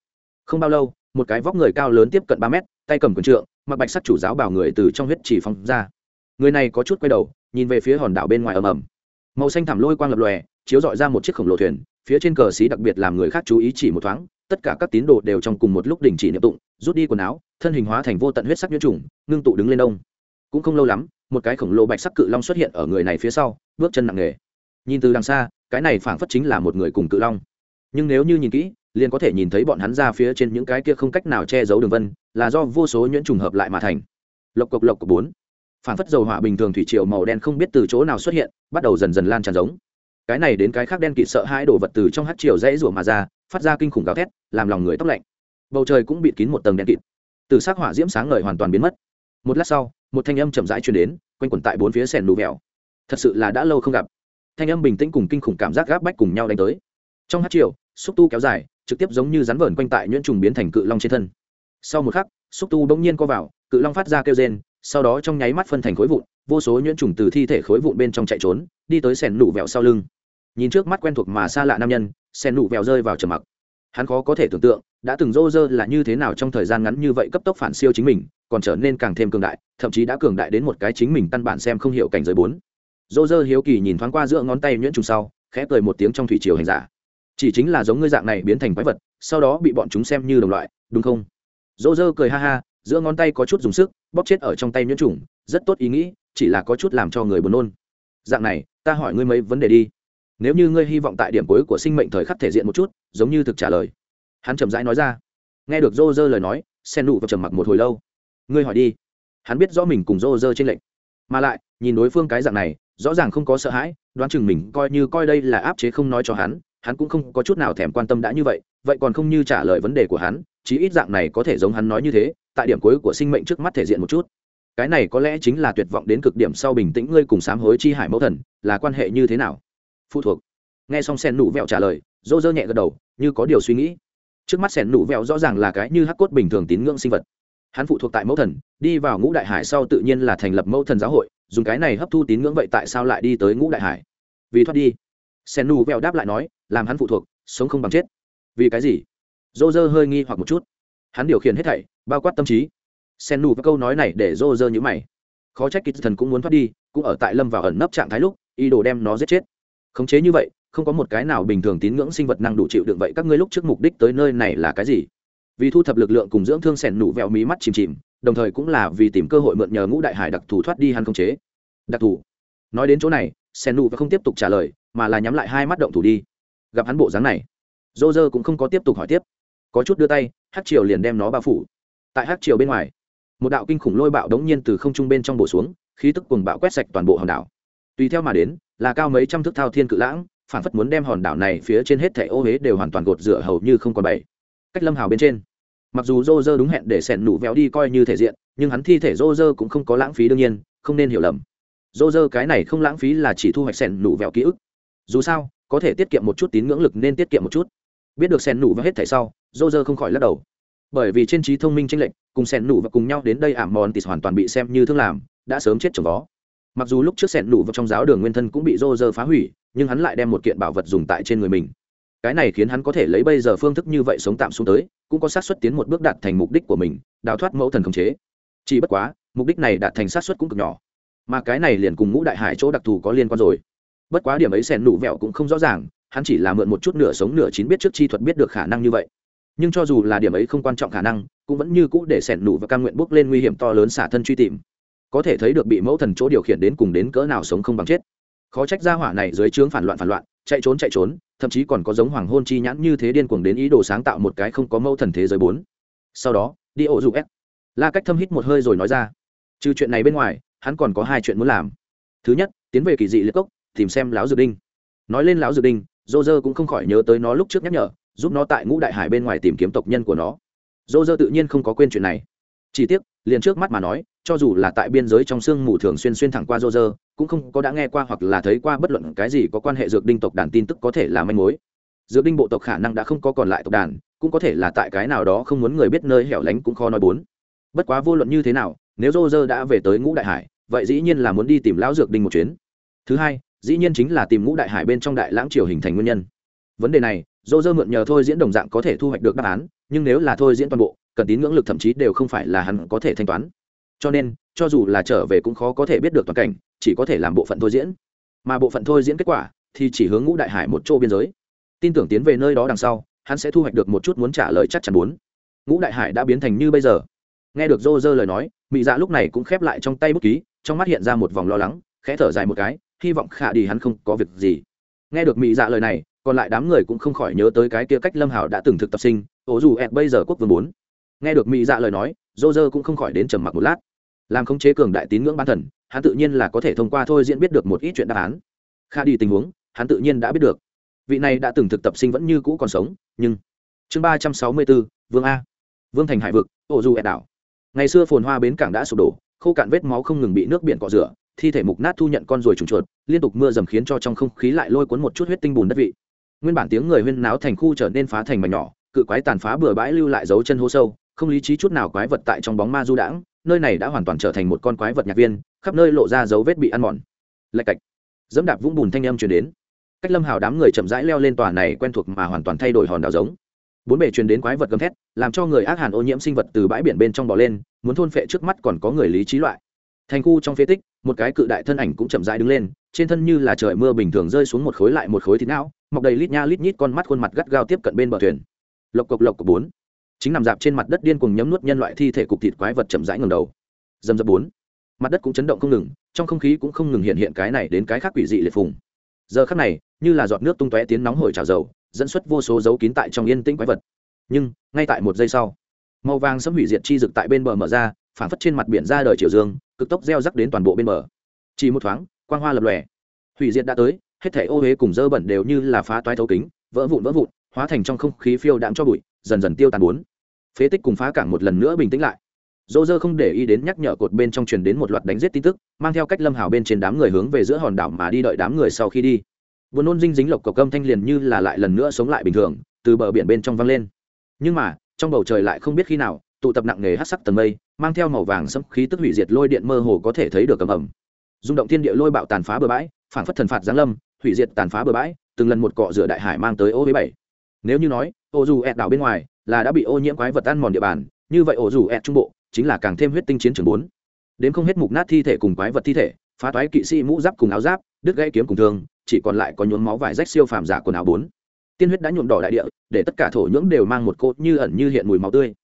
Không bao lâu, một cái vóc người cao lớn tiếp cận ba mét, tay cầm quần trượng, mặc bạch sắc chủ giáo bảo người từ trong huyết trì phóng ra người này có chút quay đầu, nhìn về phía hòn đảo bên ngoài ầm ầm. Màu xanh thảm lôi quang lập lòe, chiếu dọi ra một chiếc khổng lồ thuyền, phía trên cờ xí đặc biệt làm người khác chú ý chỉ một thoáng, tất cả các tín đồ đều trong cùng một lúc đình chỉ niệm tụng, rút đi quần áo, thân hình hóa thành vô tận huyết sắc nhiễm trùng, ngưng tụ đứng lên đông. Cũng không lâu lắm, một cái khổng lồ bạch sắc cự long xuất hiện ở người này phía sau, bước chân nặng nề. Nhìn từ đằng xa, cái này phảng phất chính là một người cùng cự long. Nhưng nếu như nhìn kỹ, liền có thể nhìn thấy bọn hắn ra phía trên những cái kia không cách nào che giấu đường vân, là do vô số nhuyễn trùng hợp lại mà thành. Lộc cộc lộc của bốn phảng phất dầu hỏa bình thường thủy triều màu đen không biết từ chỗ nào xuất hiện, bắt đầu dần dần lan tràn giống. Cái này đến cái khác đen kịt sợ hãi đổ vật từ trong hát triều rẽ rủa mà ra, phát ra kinh khủng gào thét, làm lòng người tóc lạnh. Bầu trời cũng bịt kín một tầng đen kịt. Từ sắc hỏa diễm sáng ngời hoàn toàn biến mất. Một lát sau, một thanh âm chậm rãi truyền đến, quanh quẩn tại bốn phía sèn đủ vẹo. Thật sự là đã lâu không gặp. Thanh âm bình tĩnh cùng kinh khủng cảm giác gáp bách cùng nhau đánh tới. Trong hát triều, xúc tu kéo dài, trực tiếp giống như rắn vờn quanh tại nhuyễn trùng biến thành cự long trên thân. Sau một khắc, xúc tu bỗng nhiên co vào, cự long phát ra kêu rên sau đó trong nháy mắt phân thành khối vụn, vô số nhuyễn trùng từ thi thể khối vụn bên trong chạy trốn, đi tới sèn nụ vẹo sau lưng. Nhìn trước mắt quen thuộc mà xa lạ nam nhân sèn nụ vẹo rơi vào trầm mặc. Hắn khó có thể tưởng tượng, đã từng rô rơ là như thế nào trong thời gian ngắn như vậy cấp tốc phản siêu chính mình, còn trở nên càng thêm cường đại, thậm chí đã cường đại đến một cái chính mình căn bản xem không hiểu cảnh giới bốn. Rô rơ hiếu kỳ nhìn thoáng qua giữa ngón tay nhuyễn trùng sau, khẽ cười một tiếng trong thủy triều hành giả. Chỉ chính là giống ngươi dạng này biến thành quái vật, sau đó bị bọn chúng xem như đồng loại, đúng không? Dỗ dơ cười ha ha giữa ngón tay có chút dùng sức, bóp chết ở trong tay nhuyễn trùng, rất tốt ý nghĩ, chỉ là có chút làm cho người buồn nôn. Dạng này, ta hỏi ngươi mấy vấn đề đi. Nếu như ngươi hy vọng tại điểm cuối của sinh mệnh thời khắc thể diện một chút, giống như thực trả lời. Hắn chậm rãi nói ra. Nghe được rô rơ lời nói, sen nụ và trầm mặc một hồi lâu. Ngươi hỏi đi. Hắn biết rõ mình cùng rô rơ trên lệnh mà lại, nhìn đối phương cái dạng này, rõ ràng không có sợ hãi, đoán chừng mình coi như coi đây là áp chế không nói cho hắn hắn cũng không có chút nào thèm quan tâm đã như vậy vậy còn không như trả lời vấn đề của hắn chí ít dạng này có thể giống hắn nói như thế, tại điểm cuối của sinh mệnh trước mắt thể diện một chút. Cái này có lẽ chính là tuyệt vọng đến cực điểm sau bình tĩnh ngươi cùng sám hối chi hải mẫu thần, là quan hệ như thế nào? Phụ thuộc. Nghe xong sen nụ vẹo trả lời, dô dơ nhẹ gật đầu, như có điều suy nghĩ. Trước mắt sen nụ vẹo rõ ràng là cái như hắc cốt bình thường tín ngưỡng sinh vật. Hắn phụ thuộc tại mẫu thần, đi vào ngũ đại hải sau tự nhiên là thành lập mẫu thần giáo hội, dùng cái này hấp thu tín ngưỡng vậy tại sao lại đi tới ngũ đại hải? Vì thoát đi. Sen nụ vẹo đáp lại nói, làm hắn phụ thuộc, sống không bằng chết. Vì cái gì? Dô dơ hơi nghi hoặc một chút. Hắn điều khiển hết thảy, bao quát tâm trí. Sen nụ câu nói này để dô dơ nhữ mày. Khó trách kịch thần cũng muốn thoát đi, cũng ở tại lâm vào ẩn nấp trạng thái lúc, ý đồ đem nó giết chết. Khống chế như vậy, không có một cái nào bình thường tín ngưỡng sinh vật năng đủ chịu đựng vậy các ngươi lúc trước mục đích tới nơi này là cái gì? Vì thu thập lực lượng cùng dưỡng thương sẻn nụ vẹo mí mắt chìm chìm, đồng thời cũng là vì tìm cơ hội mượn nhờ ngũ đại hải đặc thù thoát đi hắn không chế. Đặc thù. Nói đến chỗ này sẻn nụ không tiếp tục trả lời, mà là nhắm lại hai mắt động thủ đi. Gặp hắn bộ dáng này dô dơ cũng không có tiếp tục hỏi tiếp có chút đưa tay hát triều liền đem nó bao phủ. Tại hát triều bên ngoài, một đạo kinh khủng lôi bạo đống nhiên từ không trung bên trong bổ xuống, khí tức cùng bạo quét sạch toàn bộ hòn đảo. Tùy theo mà đến, là cao mấy trăm thước thao thiên cự lãng, phản phất muốn đem hòn đảo này phía trên hết thẻ ô huế đều hoàn toàn gột rửa hầu như không còn bảy cách lâm hào bên trên, mặc dù rô rơ đúng hẹn để sẻn nụ véo đi coi như thể diện, nhưng hắn thi thể rô rơ cũng không có lãng phí đương nhiên, không nên hiểu lầm. Rô rơ cái này không lãng phí là chỉ thu hoạch sẻn nụ véo ký ức. Dù sao, có thể tiết kiệm một chút tín ngưỡng lực nên tiết kiệm một chút biết được sen nụ và hết thảy sau dô dơ không khỏi lắc đầu. Bởi vì trên trí thông minh tranh lệch, cùng sen nụ và cùng nhau đến đây ảm mòn thì hoàn toàn bị xem như thương làm, đã sớm chết chồng vó. Mặc dù lúc trước sen nụ và trong giáo đường nguyên thân cũng bị dô dơ phá hủy, nhưng hắn lại đem một kiện bảo vật dùng tại trên người mình. Cái này khiến hắn có thể lấy bây giờ phương thức như vậy sống tạm xuống tới, cũng có sát suất tiến một bước đạt thành mục đích của mình, đào thoát mẫu thần khống chế. Chỉ bất quá, mục đích này đạt thành sát xuất cũng cực nhỏ. Mà cái này liền cùng ngũ đại hải chỗ đặc thù có liên quan rồi. Bất quá điểm ấy sen nụ vẹo cũng không rõ ràng hắn chỉ là mượn một chút nửa sống nửa chín biết trước chi thuật biết được khả năng như vậy. Nhưng cho dù là điểm ấy không quan trọng khả năng, cũng vẫn như cũ để sẻn nụ và căn nguyện bước lên nguy hiểm to lớn xả thân truy tìm. Có thể thấy được bị mẫu thần chỗ điều khiển đến cùng đến cỡ nào sống không bằng chết. Khó trách gia hỏa này dưới trướng phản loạn phản loạn, chạy trốn chạy trốn, thậm chí còn có giống hoàng hôn chi nhãn như thế điên cuồng đến ý đồ sáng tạo một cái không có mẫu thần thế giới bốn. Sau đó, đi ổ dụ ép. La cách thâm hít một hơi rồi nói ra. Trừ chuyện này bên ngoài, hắn còn có hai chuyện muốn làm. Thứ nhất, tiến về kỳ dị liệt cốc, tìm xem lão dược đinh. Nói lên lão dược đinh dô dơ cũng không khỏi nhớ tới nó lúc trước nhắc nhở, giúp nó tại ngũ đại hải bên ngoài tìm kiếm tộc nhân của nó. Dô dơ tự nhiên không có quên chuyện này. Chỉ tiếc, liền trước mắt mà nói, cho dù là tại biên giới trong sương mù thường xuyên xuyên thẳng qua dô dơ cũng không có đã nghe qua hoặc là thấy qua bất luận cái gì có quan hệ dược đinh tộc đàn tin tức có thể là manh mối. Dược đinh bộ tộc khả năng đã không có còn lại tộc đàn, cũng có thể là tại cái nào đó không muốn người biết nơi hẻo lánh cũng khó nói bốn. Bất quá vô luận như thế nào, nếu dô dơ đã về tới ngũ đại hải, vậy dĩ nhiên là muốn đi tìm lão dược đinh một chuyến. Thứ hai dĩ nhiên chính là tìm ngũ đại hải bên trong đại lãng triều hình thành nguyên nhân. Vấn đề này, dô dơ mượn nhờ thôi diễn đồng dạng có thể thu hoạch được đáp án, nhưng nếu là thôi diễn toàn bộ, cần tín ngưỡng lực thậm chí đều không phải là hắn có thể thanh toán. Cho nên, cho dù là trở về cũng khó có thể biết được toàn cảnh, chỉ có thể làm bộ phận thôi diễn. Mà bộ phận thôi diễn kết quả, thì chỉ hướng ngũ đại hải một chỗ biên giới. Tin tưởng tiến về nơi đó đằng sau, hắn sẽ thu hoạch được một chút muốn trả lời chắc chắn muốn ngũ đại hải đã biến thành như bây giờ. Nghe được dô dơ lời nói, mị dạ lúc này cũng khép lại trong tay bút ký, trong mắt hiện ra một vòng lo lắng, khẽ thở dài một cái hy vọng khả đi hắn không có việc gì. Nghe được mị dạ lời này, còn lại đám người cũng không khỏi nhớ tới cái kia cách lâm hảo đã từng thực tập sinh, ổ dù ẹt bây giờ quốc vương bốn. Nghe được mị dạ lời nói dô dơ cũng không khỏi đến trầm mặc một lát. Làm khống chế cường đại tín ngưỡng ban thần, hắn tự nhiên là có thể thông qua thôi diễn biết được một ít chuyện đáp án. Kha đi tình huống, hắn tự nhiên đã biết được. Vị này đã từng thực tập sinh vẫn như cũ còn sống, nhưng chương ba trăm sáu mươi bốn, vương a. Vương thành hải vực, ổ dù ẹt đảo. Ngày xưa phồn hoa bến cảng đã sụp đổ, khô cạn vết máu không ngừng bị nước biển cọ rửa thi thể mục nát thu nhận con ruồi trùng chuột, liên tục mưa dầm khiến cho trong không khí lại lôi cuốn một chút huyết tinh bùn đất vị. Nguyên bản tiếng người huyên náo thành khu trở nên phá thành mảnh nhỏ, cự quái tàn phá bừa bãi lưu lại dấu chân hố sâu, không lý trí chút nào quái vật tại trong bóng ma du đãng, nơi này đã hoàn toàn trở thành một con quái vật nhạc viên, khắp nơi lộ ra dấu vết bị ăn mòn. Lạch cạch. Dẫm đạp vũng bùn thanh âm truyền đến. Cách lâm hào đám người chậm rãi leo lên tòa này quen thuộc mà hoàn toàn thay đổi hòn đảo giống. Bốn bể truyền đến quái vật gầm thét, làm cho người ác hàn ô nhiễm sinh vật từ bãi biển bên trong bò lên, muốn thôn phệ trước mắt còn có người lý trí loại. Thành khu trong phế tích một cái cự đại thân ảnh cũng chậm rãi đứng lên, trên thân như là trời mưa bình thường rơi xuống một khối lại một khối thịt não, mọc đầy lít nha lít nhít con mắt khuôn mặt gắt gao tiếp cận bên bờ thuyền. Lộc cộc lộc cộc bốn. Chính nằm dạp trên mặt đất điên cùng nhấm nuốt nhân loại thi thể cục thịt quái vật chậm rãi ngầm đầu. Dầm dập bốn. Mặt đất cũng chấn động không ngừng, trong không khí cũng không ngừng hiện hiện cái này đến cái khác quỷ dị liệt phùng. Giờ khắc này, như là giọt nước tung tóe tiến nóng hổi trào dầu, dẫn xuất vô số dấu kín tại trong yên tĩnh quái vật. Nhưng, ngay tại một giây sau, màu vàng sấm hủy diệt chi rực tại bên bờ mở ra phản phất trên mặt biển ra đời chiều dương, cực tốc gieo rắc đến toàn bộ bên bờ. Chỉ một thoáng, quang hoa lập lòe. Hủy diệt đã tới, hết thảy ô huế cùng dơ bẩn đều như là phá toái thấu kính, vỡ vụn vỡ vụn, hóa thành trong không khí phiêu đạm cho bụi, dần dần tiêu tàn bốn. Phế tích cùng phá cảng một lần nữa bình tĩnh lại. Dô dơ không để ý đến nhắc nhở cột bên trong truyền đến một loạt đánh giết tin tức, mang theo cách lâm hào bên trên đám người hướng về giữa hòn đảo mà đi đợi đám người sau khi đi. Vốn nôn dinh dính lộc cầu cơm thanh liền như là lại lần nữa sống lại bình thường, từ bờ biển bên trong văng lên. Nhưng mà, trong bầu trời lại không biết khi nào tụ tập nặng nề hát sắc tầng mây, mang theo màu vàng sẫm khí tức hủy diệt lôi điện mơ hồ có thể thấy được cầm ẩm rung động thiên địa lôi bạo tàn phá bờ bãi phản phất thần phạt giáng lâm, hủy diệt tàn phá bờ bãi, từng lần một cọ rửa đại hải mang tới ô với bảy. Nếu như nói, ô dù ẹt đảo bên ngoài là đã bị ô nhiễm quái vật ăn mòn địa bàn, như vậy ô dù ẹt trung bộ chính là càng thêm huyết tinh chiến trường bốn. Đến không hết mục nát thi thể cùng quái vật thi thể, phá toái kỵ sĩ mũ giáp cùng áo giáp, đứt gãy kiếm cùng thương, chỉ còn lại có nhuốm máu vải rách siêu phàm giả quần áo bốn. Tiên huyết đã nhuộm đỏ đại địa, để tất cả thổ nhưỡng đều mang một cốt như ẩn như hiện mùi máu tươi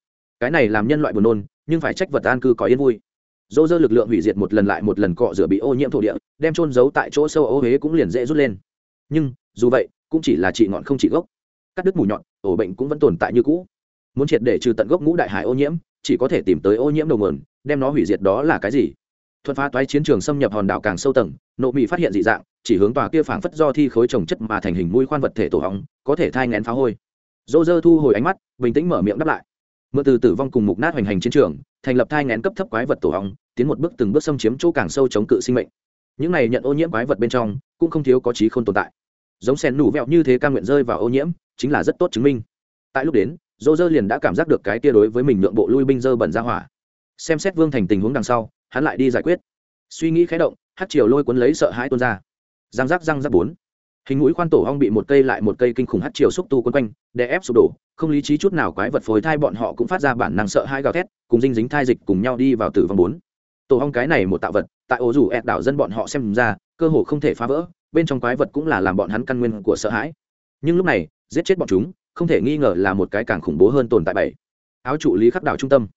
cái này làm nhân loại buồn nôn, nhưng phải trách vật an cư có yên vui. Dỗ dơ lực lượng hủy diệt một lần lại một lần cọ rửa bị ô nhiễm thổ địa, đem trôn giấu tại chỗ sâu ô huế cũng liền dễ rút lên. Nhưng, dù vậy, cũng chỉ là trị ngọn không trị gốc. Cắt đứt mù nhọn, ổ bệnh cũng vẫn tồn tại như cũ. Muốn triệt để trừ tận gốc ngũ đại hải ô nhiễm, chỉ có thể tìm tới ô nhiễm đầu nguồn, đem nó hủy diệt đó là cái gì? Thuận phá toái chiến trường xâm nhập hòn đảo càng sâu tầng, nộ mỹ phát hiện dị dạng, chỉ hướng tòa kia phảng phất do thi khối trồng chất mà thành hình mũi khoan vật thể tổ hóng, có thể thai ngén phá hôi. Dô dơ thu hồi ánh mắt, bình tĩnh mở miệng đáp lại mượn từ tử vong cùng mục nát hoành hành chiến trường, thành lập thai ngén cấp thấp quái vật tổ hóng tiến một bước từng bước xâm chiếm chỗ càng sâu chống cự sinh mệnh. Những này nhận ô nhiễm quái vật bên trong, cũng không thiếu có trí không tồn tại. Giống sen nủ vẹo như thế ca nguyện rơi vào ô nhiễm, chính là rất tốt chứng minh. Tại lúc đến, dô dơ liền đã cảm giác được cái tia đối với mình nhượng bộ lui binh dơ bẩn ra hỏa. Xem xét vương thành tình huống đằng sau, hắn lại đi giải quyết. Suy nghĩ khé động hát chiều lôi cuốn lấy sợ hãi tuôn ra. Răng rắc răng rắc bốn hình mũi khoan tổ hong bị một cây lại một cây kinh khủng hát chiều xúc tu quấn quanh, đè ép sụp đổ, không lý trí chút nào quái vật phối thai bọn họ cũng phát ra bản năng sợ hai gào thét, cùng dinh dính thai dịch cùng nhau đi vào tử vong bốn. Tổ hong cái này một tạo vật, tại ổ rủ ẹt đảo dân bọn họ xem ra, cơ hồ không thể phá vỡ, bên trong quái vật cũng là làm bọn hắn căn nguyên của sợ hãi. Nhưng lúc này, giết chết bọn chúng, không thể nghi ngờ là một cái càng khủng bố hơn tồn tại bảy. Áo trụ lý khắc đảo trung tâm.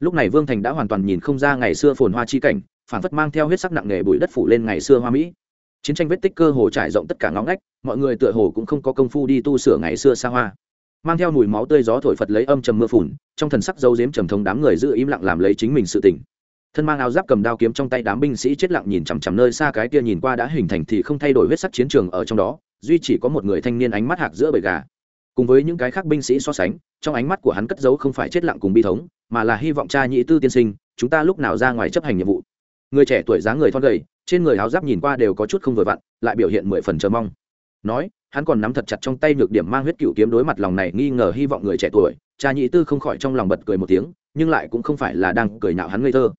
Lúc này vương thành đã hoàn toàn nhìn không ra ngày xưa phồn hoa chi cảnh, phản phất mang theo huyết sắc nặng nề bụi đất phủ lên ngày xưa hoa mỹ chiến tranh vết tích cơ hồ trải rộng tất cả ngõ ngách, mọi người tựa hồ cũng không có công phu đi tu sửa ngày xưa xa hoa. Mang theo mùi máu tươi gió thổi phật lấy âm trầm mưa phùn, trong thần sắc dấu dếm trầm thống đám người giữ im lặng làm lấy chính mình sự tỉnh thân mang áo giáp cầm đao kiếm trong tay đám binh sĩ chết lặng nhìn chằm chằm nơi xa cái kia nhìn qua đã hình thành thì không thay đổi huyết sắc chiến trường ở trong đó, duy chỉ có một người thanh niên ánh mắt hạc giữa bầy gà. Cùng với những cái khác binh sĩ so sánh, trong ánh mắt của hắn cất giấu không phải chết lặng cùng bi thống, mà là hy vọng cha nhị tư tiên sinh, chúng ta lúc nào ra ngoài chấp hành nhiệm vụ. Người trẻ tuổi dáng người thon gầy trên người áo giáp nhìn qua đều có chút không vừa vặn, lại biểu hiện mười phần chờ mong. Nói, hắn còn nắm thật chặt trong tay nhược điểm mang huyết cựu kiếm đối mặt lòng này nghi ngờ hy vọng người trẻ tuổi, cha nhị tư không khỏi trong lòng bật cười một tiếng, nhưng lại cũng không phải là đang cười nhạo hắn ngây thơ.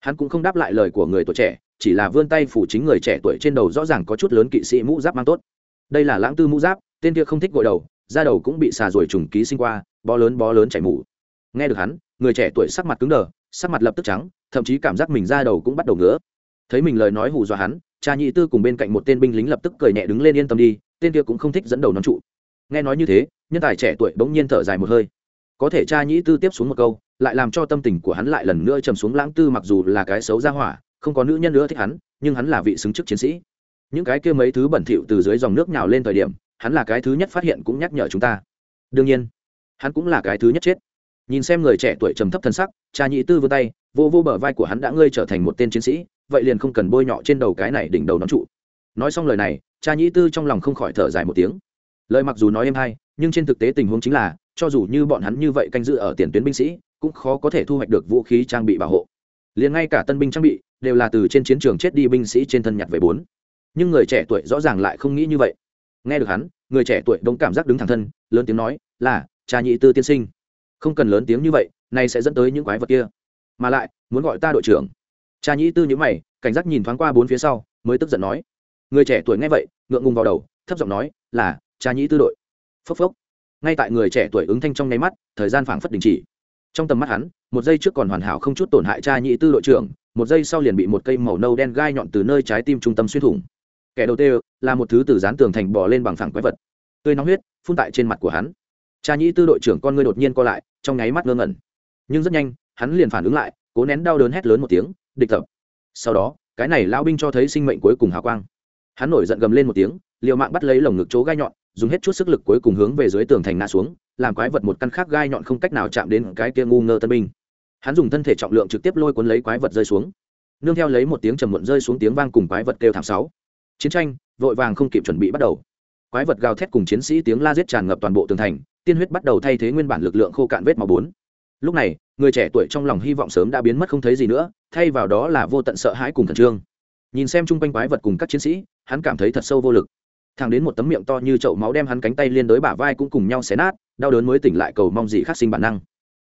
Hắn cũng không đáp lại lời của người tuổi trẻ, chỉ là vươn tay phủ chính người trẻ tuổi trên đầu rõ ràng có chút lớn kỵ sĩ mũ giáp mang tốt. Đây là lãng tư mũ giáp, tên kia không thích gội đầu, da đầu cũng bị xà ruồi trùng ký sinh qua, bó lớn bó lớn chảy mũ. nghe được hắn, người trẻ tuổi sắc mặt cứng đờ, sắc mặt lập tức trắng, thậm chí cảm giác mình da đầu cũng bắt đầu ngứa thấy mình lời nói hù dọa hắn, cha nhị tư cùng bên cạnh một tên binh lính lập tức cười nhẹ đứng lên yên tâm đi, tên kia cũng không thích dẫn đầu nón trụ. Nghe nói như thế, nhân tài trẻ tuổi bỗng nhiên thở dài một hơi. Có thể cha nhị tư tiếp xuống một câu, lại làm cho tâm tình của hắn lại lần nữa trầm xuống lãng tư mặc dù là cái xấu ra hỏa, không có nữ nhân nữa thích hắn, nhưng hắn là vị xứng chức chiến sĩ. Những cái kia mấy thứ bẩn thỉu từ dưới dòng nước nhào lên thời điểm, hắn là cái thứ nhất phát hiện cũng nhắc nhở chúng ta. Đương nhiên, hắn cũng là cái thứ nhất chết. Nhìn xem người trẻ tuổi trầm thấp thân sắc, cha nhị tư vươn tay, vô vô bờ vai của hắn đã ngươi trở thành một tên chiến sĩ vậy liền không cần bôi nhọ trên đầu cái này đỉnh đầu nón trụ. Nói xong lời này, cha nhị tư trong lòng không khỏi thở dài một tiếng. Lời mặc dù nói em hay, nhưng trên thực tế tình huống chính là, cho dù như bọn hắn như vậy canh giữ ở tiền tuyến binh sĩ, cũng khó có thể thu hoạch được vũ khí trang bị bảo hộ. Liền ngay cả tân binh trang bị, đều là từ trên chiến trường chết đi binh sĩ trên thân nhặt về bốn. Nhưng người trẻ tuổi rõ ràng lại không nghĩ như vậy. Nghe được hắn, người trẻ tuổi đông cảm giác đứng thẳng thân, lớn tiếng nói, là, cha nhị tư tiên sinh. Không cần lớn tiếng như vậy này sẽ dẫn tới những quái vật kia. Mà lại, muốn gọi ta đội trưởng cha Nhĩ tư nhữ mày, cảnh giác nhìn thoáng qua bốn phía sau, mới tức giận nói. Người trẻ tuổi nghe vậy, ngượng ngùng vào đầu, thấp giọng nói, là, cha Nhĩ tư đội. Phốc phốc. Ngay tại người trẻ tuổi ứng thanh trong nháy mắt, thời gian phảng phất đình chỉ. Trong tầm mắt hắn, một giây trước còn hoàn hảo không chút tổn hại cha Nhĩ tư đội trưởng, một giây sau liền bị một cây màu nâu đen gai nhọn từ nơi trái tim trung tâm xuyên thủng. Kẻ đầu tiên là một thứ từ dán tường thành bò lên bằng phẳng quái vật. Tươi nóng huyết, phun tại trên mặt của hắn. Cha nhĩ tư đội trưởng con ngươi đột nhiên co lại, trong nháy mắt ngơ ngẩn. Nhưng rất nhanh, hắn liền phản ứng lại, cố nén đau đớn hét lớn một tiếng địch tập. Sau đó, cái này lão binh cho thấy sinh mệnh cuối cùng hào quang. Hắn nổi giận gầm lên một tiếng, liều mạng bắt lấy lồng ngực chỗ gai nhọn, dùng hết chút sức lực cuối cùng hướng về dưới tường thành ngã xuống, làm quái vật một căn khác gai nhọn không cách nào chạm đến cái kia ngu ngơ tân binh. Hắn dùng thân thể trọng lượng trực tiếp lôi cuốn lấy quái vật rơi xuống. Nương theo lấy một tiếng trầm muộn rơi xuống tiếng vang cùng quái vật kêu thảm sáu. Chiến tranh, vội vàng không kịp chuẩn bị bắt đầu. Quái vật gào thét cùng chiến sĩ tiếng la giết tràn ngập toàn bộ tường thành, tiên huyết bắt đầu thay thế nguyên bản lực lượng khô cạn vết màu bốn. Lúc này người trẻ tuổi trong lòng hy vọng sớm đã biến mất không thấy gì nữa, thay vào đó là vô tận sợ hãi cùng khẩn trương. Nhìn xem chung quanh quái vật cùng các chiến sĩ, hắn cảm thấy thật sâu vô lực. Thẳng đến một tấm miệng to như chậu máu đem hắn cánh tay liên đối bả vai cũng cùng nhau xé nát, đau đớn mới tỉnh lại cầu mong gì khác sinh bản năng.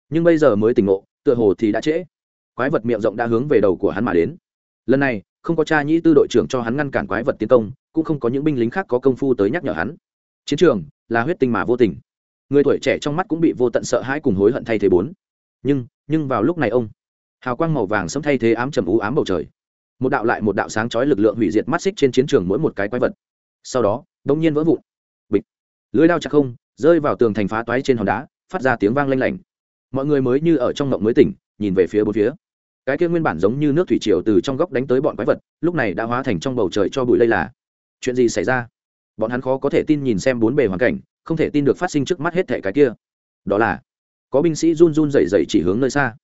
Nhưng bây giờ mới tỉnh ngộ, tựa hồ thì đã trễ. Quái vật miệng rộng đã hướng về đầu của hắn mà đến. Lần này, không có cha nhĩ tư đội trưởng cho hắn ngăn cản quái vật tiến công, cũng không có những binh lính khác có công phu tới nhắc nhở hắn. Chiến trường là huyết tinh mà vô tình. Người tuổi trẻ trong mắt cũng bị vô tận sợ hãi cùng hối hận thay thế bốn nhưng nhưng vào lúc này ông, hào quang màu vàng sẫm thay thế ám trầm u ám bầu trời. Một đạo lại một đạo sáng chói lực lượng hủy diệt mắt xích trên chiến trường mỗi một cái quái vật. Sau đó, đông nhiên vỡ vụn. Bịch. Lưới đao chặt không, rơi vào tường thành phá toái trên hòn đá, phát ra tiếng vang lanh lảnh. Mọi người mới như ở trong mộng mới tỉnh, nhìn về phía bốn phía. Cái kia nguyên bản giống như nước thủy triều từ trong góc đánh tới bọn quái vật, lúc này đã hóa thành trong bầu trời cho bụi lây là. Chuyện gì xảy ra? Bọn hắn khó có thể tin nhìn xem bốn bề hoàn cảnh, không thể tin được phát sinh trước mắt hết thể cái kia. Đó là có binh sĩ run run rẩy rẩy chỉ hướng nơi xa.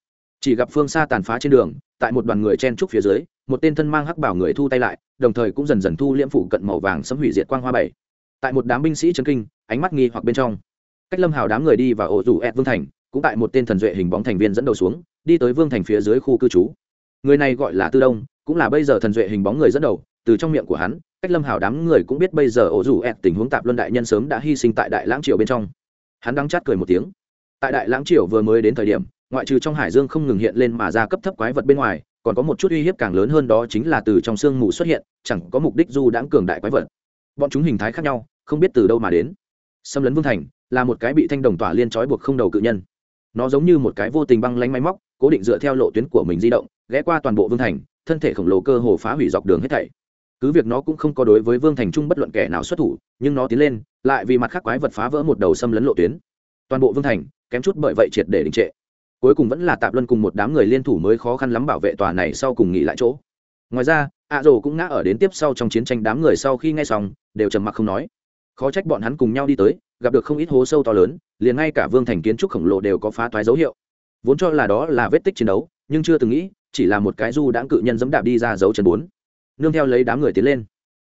Chỉ gặp phương xa tàn phá trên đường, tại một đoàn người chen trúc phía dưới, một tên thân mang hắc bảo người thu tay lại, đồng thời cũng dần dần thu liễm phủ cận màu vàng sấm hủy diệt quang hoa bảy. Tại một đám binh sĩ chấn kinh, ánh mắt nghi hoặc bên trong. Cách lâm hào đám người đi và ổ rủ ed vương thành, cũng tại một tên thần duệ hình bóng thành viên dẫn đầu xuống, đi tới vương thành phía dưới khu cư trú. Người này gọi là tư đông, cũng là bây giờ thần duệ hình bóng người dẫn đầu, từ trong miệng của hắn, cách lâm hào đám người cũng biết bây giờ ổ rủ ẹt tình huống tạp luân đại nhân sớm đã hy sinh tại đại lãng triều bên trong. Hắn đắng chát cười một tiếng tại đại lãng triều vừa mới đến thời điểm, ngoại trừ trong hải dương không ngừng hiện lên mà ra cấp thấp quái vật bên ngoài, còn có một chút uy hiếp càng lớn hơn đó chính là từ trong sương mù xuất hiện, chẳng có mục đích du đãng cường đại quái vật. Bọn chúng hình thái khác nhau, không biết từ đâu mà đến. Xâm lấn vương thành là một cái bị thanh đồng tỏa liên trói buộc không đầu cự nhân. Nó giống như một cái vô tình băng lanh máy móc, cố định dựa theo lộ tuyến của mình di động, ghé qua toàn bộ vương thành, thân thể khổng lồ cơ hồ phá hủy dọc đường hết thảy. Cứ việc nó cũng không có đối với vương thành trung bất luận kẻ nào xuất thủ, nhưng nó tiến lên, lại vì mặt khác quái vật phá vỡ một đầu xâm lấn lộ tuyến. Toàn bộ vương thành kém chút bởi vậy triệt để đình trệ. Cuối cùng vẫn là tạp luân cùng một đám người liên thủ mới khó khăn lắm bảo vệ tòa này sau cùng nghỉ lại chỗ. Ngoài ra ạ rồ cũng ngã ở đến tiếp sau trong chiến tranh đám người sau khi nghe xong, đều trầm mặc không nói. Khó trách bọn hắn cùng nhau đi tới, gặp được không ít hố sâu to lớn, liền ngay cả vương thành kiến trúc khổng lồ đều có phá toái dấu hiệu. Vốn cho là đó là vết tích chiến đấu, nhưng chưa từng nghĩ, chỉ là một cái du đãng cự nhân dẫm đạp đi ra dấu chân bốn. Nương theo lấy đám người tiến lên.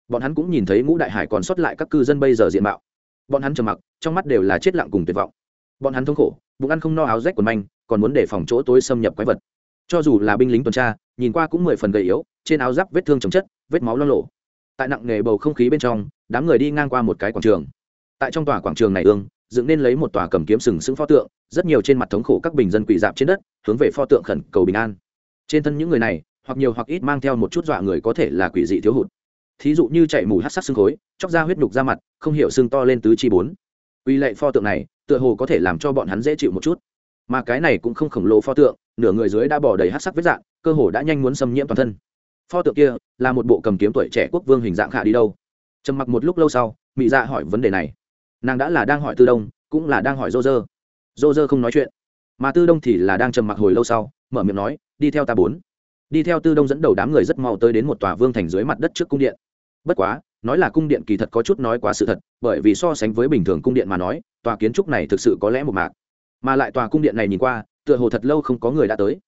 Bọn hắn cũng nhìn thấy ngũ đại hải còn sót lại các cư dân bây giờ diện mạo. Bọn hắn trầm mặc, trong mắt đều là chết lặng cùng tuyệt vọng bọn hắn thống khổ, bụng ăn không no áo rách quần manh, còn muốn để phòng chỗ tối xâm nhập quái vật. Cho dù là binh lính tuần tra, nhìn qua cũng mười phần gầy yếu, trên áo giáp vết thương chồng chất, vết máu lo lộ. Tại nặng nghề bầu không khí bên trong, đám người đi ngang qua một cái quảng trường. Tại trong tòa quảng trường này ương, dựng nên lấy một tòa cầm kiếm sừng sững pho tượng, rất nhiều trên mặt thống khổ các bình dân quỷ dạp trên đất, hướng về pho tượng khẩn cầu bình an. Trên thân những người này, hoặc nhiều hoặc ít mang theo một chút dọa người có thể là quỷ dị thiếu hụt. Thí dụ như chạy mù hát sắc xương khối, chóc ra huyết nhục ra mặt, không hiểu xương to lên tứ chi bốn. Uy lệ pho tượng này tựa hồ có thể làm cho bọn hắn dễ chịu một chút. Mà cái này cũng không khổng lồ pho tượng, nửa người dưới đã bỏ đầy hát sắc vết dạng, cơ hồ đã nhanh muốn xâm nhiễm toàn thân. Pho tượng kia là một bộ cầm kiếm tuổi trẻ quốc vương hình dạng khả đi đâu? Trầm mặc một lúc lâu sau mỹ dạ hỏi vấn đề này. Nàng đã là đang hỏi tư đông, cũng là đang hỏi dô dơ. Dô dơ không nói chuyện. Mà tư đông thì là đang trầm mặc hồi lâu sau, mở miệng nói, đi theo ta bốn. Đi theo tư đông dẫn đầu đám người rất mau tới đến một tòa vương thành dưới mặt đất trước cung điện. Bất quá nói là cung điện kỳ thật có chút nói quá sự thật, bởi vì so sánh với bình thường cung điện mà nói, tòa kiến trúc này thực sự có lẽ một mạc. Mà lại tòa cung điện này nhìn qua, tựa hồ thật lâu không có người đã tới.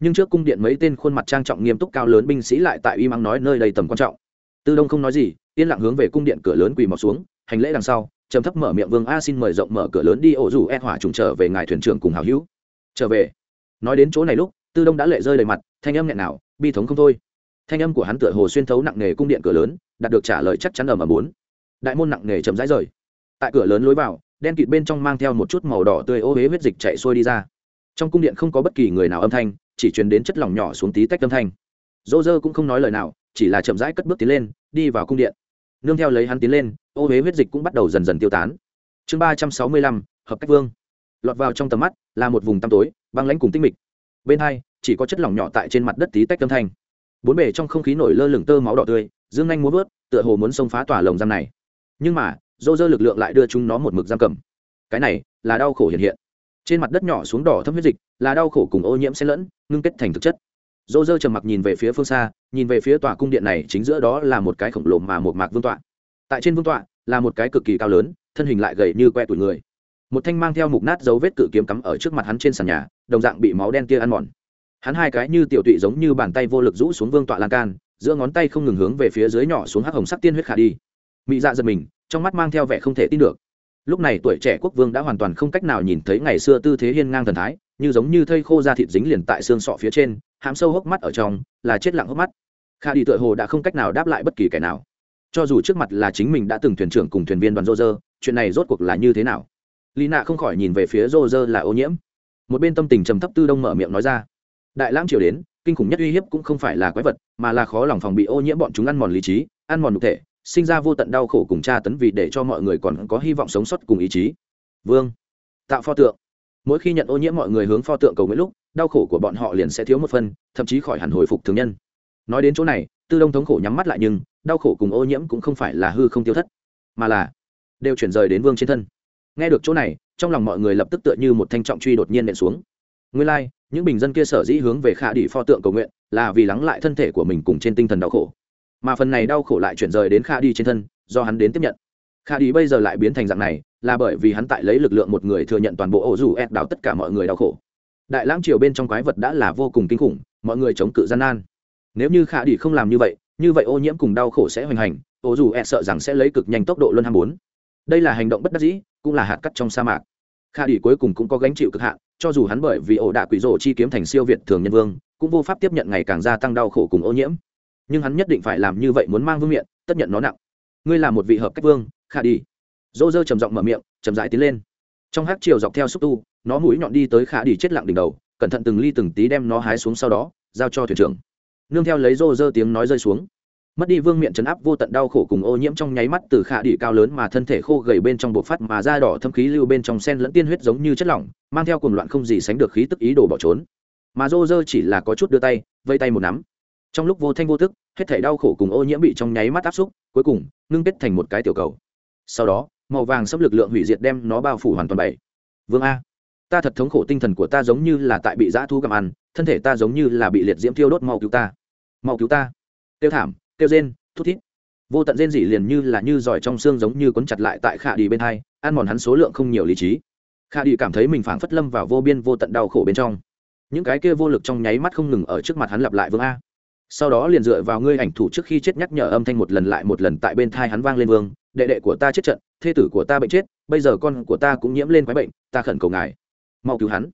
Nhưng trước cung điện mấy tên khuôn mặt trang trọng nghiêm túc cao lớn binh sĩ lại tại uy mắng nói nơi đây tầm quan trọng. Tư đông không nói gì, yên lặng hướng về cung điện cửa lớn quỳ mọc xuống, hành lễ đằng sau, trầm thấp mở miệng vương a xin mời rộng mở cửa lớn đi, ổ rủ e hỏa trùng trở về ngài thuyền trưởng cùng hào hữu. Trở về. Nói đến chỗ này lúc, tư đông đã lệ rơi đầy mặt, thanh âm nghẹn nào bi thống không thôi thanh âm của hắn tựa hồ xuyên thấu nặng nề cung điện cửa lớn, đạt được trả lời chắc chắn ở mà bốn. Đại môn nặng nề chậm rãi rời. Tại cửa lớn lối vào, đen kịt bên trong mang theo một chút màu đỏ tươi ô huế huyết dịch chạy xuôi đi ra. Trong cung điện không có bất kỳ người nào âm thanh, chỉ truyền đến chất lỏng nhỏ xuống tí tách âm thanh. Dô dơ cũng không nói lời nào, chỉ là chậm rãi cất bước tiến lên, đi vào cung điện. Nương theo lấy hắn tiến lên, ô huế huyết dịch cũng bắt đầu dần dần tiêu tán. Chương ba trăm sáu mươi lăm, hợp cách vương. Lọt vào trong tầm mắt, là một vùng tăm tối, băng lãnh cùng tinh mịch. Bên hai, chỉ có chất lỏng nhỏ tại trên mặt đất tí tách âm thanh bốn bề trong không khí nổi lơ lửng tơ máu đỏ tươi, dương anh muốn vớt, tựa hồ muốn xông phá tỏa lồng giam này. Nhưng mà, dô dơ lực lượng lại đưa chúng nó một mực giam cầm. Cái này là đau khổ hiện hiện. Trên mặt đất nhỏ xuống đỏ thâm huyết dịch, là đau khổ cùng ô nhiễm xen lẫn, ngưng kết thành thực chất. Dô dơ trầm mặc nhìn về phía phương xa, nhìn về phía tòa cung điện này, chính giữa đó là một cái khổng lồ mà một mạc vương tọa. Tại trên vương tọa, là một cái cực kỳ cao lớn, thân hình lại gầy như que tuổi người. Một thanh mang theo mục nát dấu vết cự kiếm cắm ở trước mặt hắn trên sàn nhà, đồng dạng bị máu đen kia ăn mòn hắn hai cái như tiểu tụy giống như bàn tay vô lực rũ xuống vương tọa lan can, giữa ngón tay không ngừng hướng về phía dưới nhỏ xuống hắc hồng sắc tiên huyết khả đi. Mị dạ giật mình, trong mắt mang theo vẻ không thể tin được. Lúc này tuổi trẻ quốc vương đã hoàn toàn không cách nào nhìn thấy ngày xưa tư thế hiên ngang thần thái, như giống như thây khô da thịt dính liền tại xương sọ phía trên, hãm sâu hốc mắt ở trong, là chết lặng hốc mắt. Khả đi tựa hồ đã không cách nào đáp lại bất kỳ kẻ nào. Cho dù trước mặt là chính mình đã từng thuyền trưởng cùng thuyền viên đoàn rô rơ, chuyện này rốt cuộc là như thế nào? Lý nạ không khỏi nhìn về phía rô rơ là ô nhiễm. Một bên tâm tình trầm thấp tư đông mở miệng nói ra đại lãng triều đến kinh khủng nhất uy hiếp cũng không phải là quái vật mà là khó lòng phòng bị ô nhiễm bọn chúng ăn mòn lý trí ăn mòn nhục thể sinh ra vô tận đau khổ cùng tra tấn vì để cho mọi người còn có hy vọng sống sót cùng ý chí. Vương tạo pho tượng. Mỗi khi nhận ô nhiễm mọi người hướng pho tượng cầu nguyện lúc đau khổ của bọn họ liền sẽ thiếu một phần thậm chí khỏi hẳn hồi phục thường nhân. Nói đến chỗ này tư đông thống khổ nhắm mắt lại nhưng đau khổ cùng ô nhiễm cũng không phải là hư không tiêu thất mà là đều chuyển rời đến vương trên thân. Nghe được chỗ này trong lòng mọi người lập tức tựa như một thanh trọng truy đột nhiên nện xuống. Nguyên lai、like, những bình dân kia sở dĩ hướng về khả đi pho tượng cầu nguyện là vì lắng lại thân thể của mình cùng trên tinh thần đau khổ. Mà phần này đau khổ lại chuyển rời đến kha đi trên thân, do hắn đến tiếp nhận. Kha đi bây giờ lại biến thành dạng này, là bởi vì hắn tại lấy lực lượng một người thừa nhận toàn bộ ổ rủ ép đảo tất cả mọi người đau khổ. Đại lãng triều bên trong quái vật đã là vô cùng kinh khủng, mọi người chống cự gian nan. Nếu như kha đi không làm như vậy như vậy ô nhiễm cùng đau khổ sẽ hoành hành, ổ rủ ép sợ rằng sẽ lấy cực nhanh tốc độ luân ham bốn. Đây là hành động bất đắc dĩ, cũng là hạt cắt trong sa mạc. Kha đi cuối cùng cũng có gánh chịu cực hạn cho dù hắn bởi vì ổ đạ quỷ rổ chi kiếm thành siêu việt thường nhân vương, cũng vô pháp tiếp nhận ngày càng gia tăng đau khổ cùng ô nhiễm. Nhưng hắn nhất định phải làm như vậy muốn mang vương miện, tất nhận nó nặng. Ngươi là một vị hợp cách vương, khả đi. Dô dơ trầm giọng mở miệng, chậm rãi tiến lên. Trong hát chiều dọc theo xúc tu, nó mũi nhọn đi tới khả đi chết lặng đỉnh đầu, cẩn thận từng ly từng tí đem nó hái xuống sau đó, giao cho thuyền trưởng. Nương theo lấy rô rơ tiếng nói rơi xuống mất đi vương miện chấn áp vô tận đau khổ cùng ô nhiễm trong nháy mắt từ khả đỉ cao lớn mà thân thể khô gầy bên trong bộc phát mà da đỏ thâm khí lưu bên trong sen lẫn tiên huyết giống như chất lỏng, mang theo cùng loạn không gì sánh được khí tức ý đồ bỏ trốn. Mà rô rơ chỉ là có chút đưa tay, vây tay một nắm. Trong lúc vô thanh vô thức hết thể đau khổ cùng ô nhiễm bị trong nháy mắt áp xúc, cuối cùng, ngưng kết thành một cái tiểu cầu. Sau đó, màu vàng xâm lực lượng hủy diệt đem nó bao phủ hoàn toàn bảy. Vương a, ta thật thống khổ tinh thần của ta giống như là tại bị dã thu gặm ăn, thân thể ta giống như là bị liệt diễm thiêu đốt mau cứu ta. Mau cứu ta. Tiêu thảm tiêu rên, thút thít. Vô tận rên dỉ liền như là như giỏi trong xương giống như quấn chặt lại tại khả đi bên hai, ăn mòn hắn số lượng không nhiều lý trí. Khả đi cảm thấy mình phảng phất lâm vào vô biên vô tận đau khổ bên trong. Những cái kia vô lực trong nháy mắt không ngừng ở trước mặt hắn lặp lại vương a. Sau đó liền dựa vào ngươi ảnh thủ trước khi chết nhắc nhở âm thanh một lần lại một lần tại bên thai hắn vang lên vương, đệ đệ của ta chết trận, thê tử của ta bệnh chết, bây giờ con của ta cũng nhiễm lên quái bệnh, ta khẩn cầu ngài, mau cứu hắn.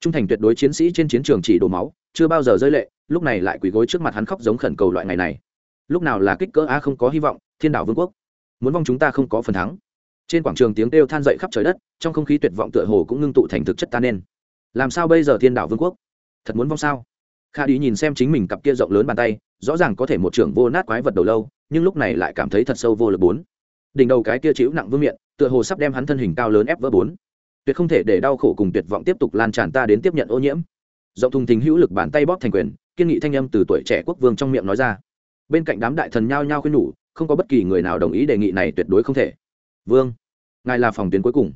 Trung thành tuyệt đối chiến sĩ trên chiến trường chỉ đổ máu, chưa bao giờ rơi lệ, lúc này lại quỳ gối trước mặt hắn khóc giống khẩn cầu loại ngày này lúc nào là kích cỡ a không có hy vọng, thiên đảo vương quốc. Muốn vong chúng ta không có phần thắng. Trên quảng trường tiếng kêu than dậy khắp trời đất, trong không khí tuyệt vọng tựa hồ cũng ngưng tụ thành thực chất ta nên. Làm sao bây giờ thiên đảo vương quốc? Thật muốn vong sao? Kha đi nhìn xem chính mình cặp kia rộng lớn bàn tay, rõ ràng có thể một trưởng vô nát quái vật đầu lâu, nhưng lúc này lại cảm thấy thật sâu vô lực bốn. Đỉnh đầu cái kia chịu nặng vương miệng tựa hồ sắp đem hắn thân hình cao lớn ép vỡ bốn. Tuyệt không thể để đau khổ cùng tuyệt vọng tiếp tục lan tràn ta đến tiếp nhận ô nhiễm. Rộng thùng thình hữu lực bàn tay bóp thành quyền, kiên nghị thanh âm từ tuổi trẻ quốc vương trong miệng nói ra bên cạnh đám đại thần nhao nhao khuyên nhủ, không có bất kỳ người nào đồng ý đề nghị này tuyệt đối không thể. Vương, ngài là phòng tuyến cuối cùng.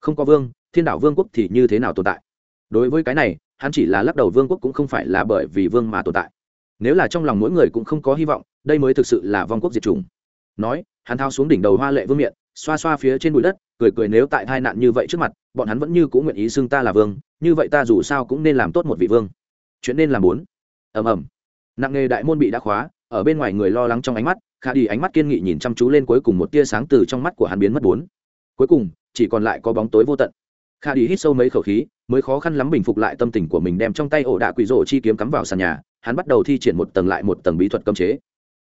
Không có vương, thiên đảo vương quốc thì như thế nào tồn tại? Đối với cái này, hắn chỉ là lắc đầu vương quốc cũng không phải là bởi vì vương mà tồn tại. Nếu là trong lòng mỗi người cũng không có hy vọng, đây mới thực sự là vong quốc diệt chủng. Nói, hắn thao xuống đỉnh đầu hoa lệ vương miện, xoa xoa phía trên bụi đất, cười cười nếu tại tai nạn như vậy trước mặt, bọn hắn vẫn như cũng nguyện ý xưng ta là vương, như vậy ta dù sao cũng nên làm tốt một vị vương. Chuyện nên làm bốn. Ầm ầm. Nặng nghề đại môn bị đã khóa ở bên ngoài người lo lắng trong ánh mắt, khả đi ánh mắt kiên nghị nhìn chăm chú lên cuối cùng một tia sáng từ trong mắt của hắn biến mất bốn. Cuối cùng, chỉ còn lại có bóng tối vô tận. Khả đi hít sâu mấy khẩu khí, mới khó khăn lắm bình phục lại tâm tình của mình đem trong tay ổ đạ quỷ rổ chi kiếm cắm vào sàn nhà, hắn bắt đầu thi triển một tầng lại một tầng bí thuật cấm chế.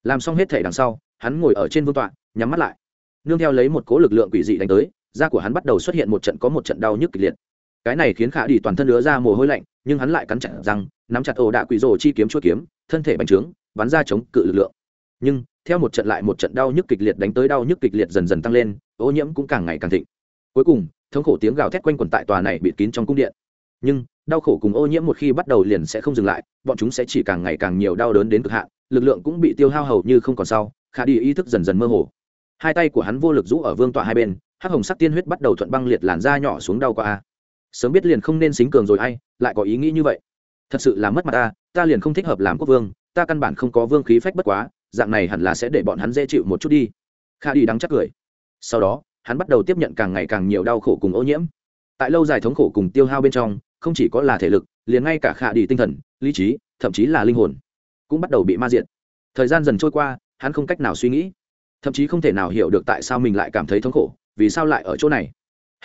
Làm xong hết thể đằng sau, hắn ngồi ở trên vương tọa, nhắm mắt lại. Nương theo lấy một cố lực lượng quỷ dị đánh tới, da của hắn bắt đầu xuất hiện một trận có một trận đau nhức kịch liệt. Cái này khiến khả đi toàn thân lứa ra mồ hôi lạnh, nhưng hắn lại cắn chặt răng, nắm chặt ổ đạ quỷ rổ chi kiếm chua kiếm, thân thể bành trướng bắn ra chống cự lực lượng. Nhưng theo một trận lại một trận đau nhức kịch liệt đánh tới đau nhức kịch liệt dần dần tăng lên ô nhiễm cũng càng ngày càng thịnh. Cuối cùng thống khổ tiếng gào thét quanh quẩn tại tòa này bịt kín trong cung điện. Nhưng đau khổ cùng ô nhiễm một khi bắt đầu liền sẽ không dừng lại bọn chúng sẽ chỉ càng ngày càng nhiều đau đớn đến cực hạn lực lượng cũng bị tiêu hao hầu như không còn sau khả đi ý thức dần dần mơ hồ. Hai tay của hắn vô lực rũ ở vương tọa hai bên hắc hồng sắc tiên huyết bắt đầu thuận băng liệt làn da nhỏ xuống đau qua a. Sớm biết liền không nên xính cường rồi hay, lại có ý nghĩ như vậy. Thật sự là mất mặt ta ta liền không thích hợp làm quốc vương ta căn bản không có vương khí phách bất quá, dạng này hẳn là sẽ để bọn hắn dễ chịu một chút đi. Kha đi đắng chắc cười. Sau đó, hắn bắt đầu tiếp nhận càng ngày càng nhiều đau khổ cùng ô nhiễm. Tại lâu dài thống khổ cùng tiêu hao bên trong, không chỉ có là thể lực, liền ngay cả khả đi tinh thần, lý trí, thậm chí là linh hồn, cũng bắt đầu bị ma diện thời gian dần trôi qua, hắn không cách nào suy nghĩ. Thậm chí không thể nào hiểu được tại sao mình lại cảm thấy thống khổ, vì sao lại ở chỗ này.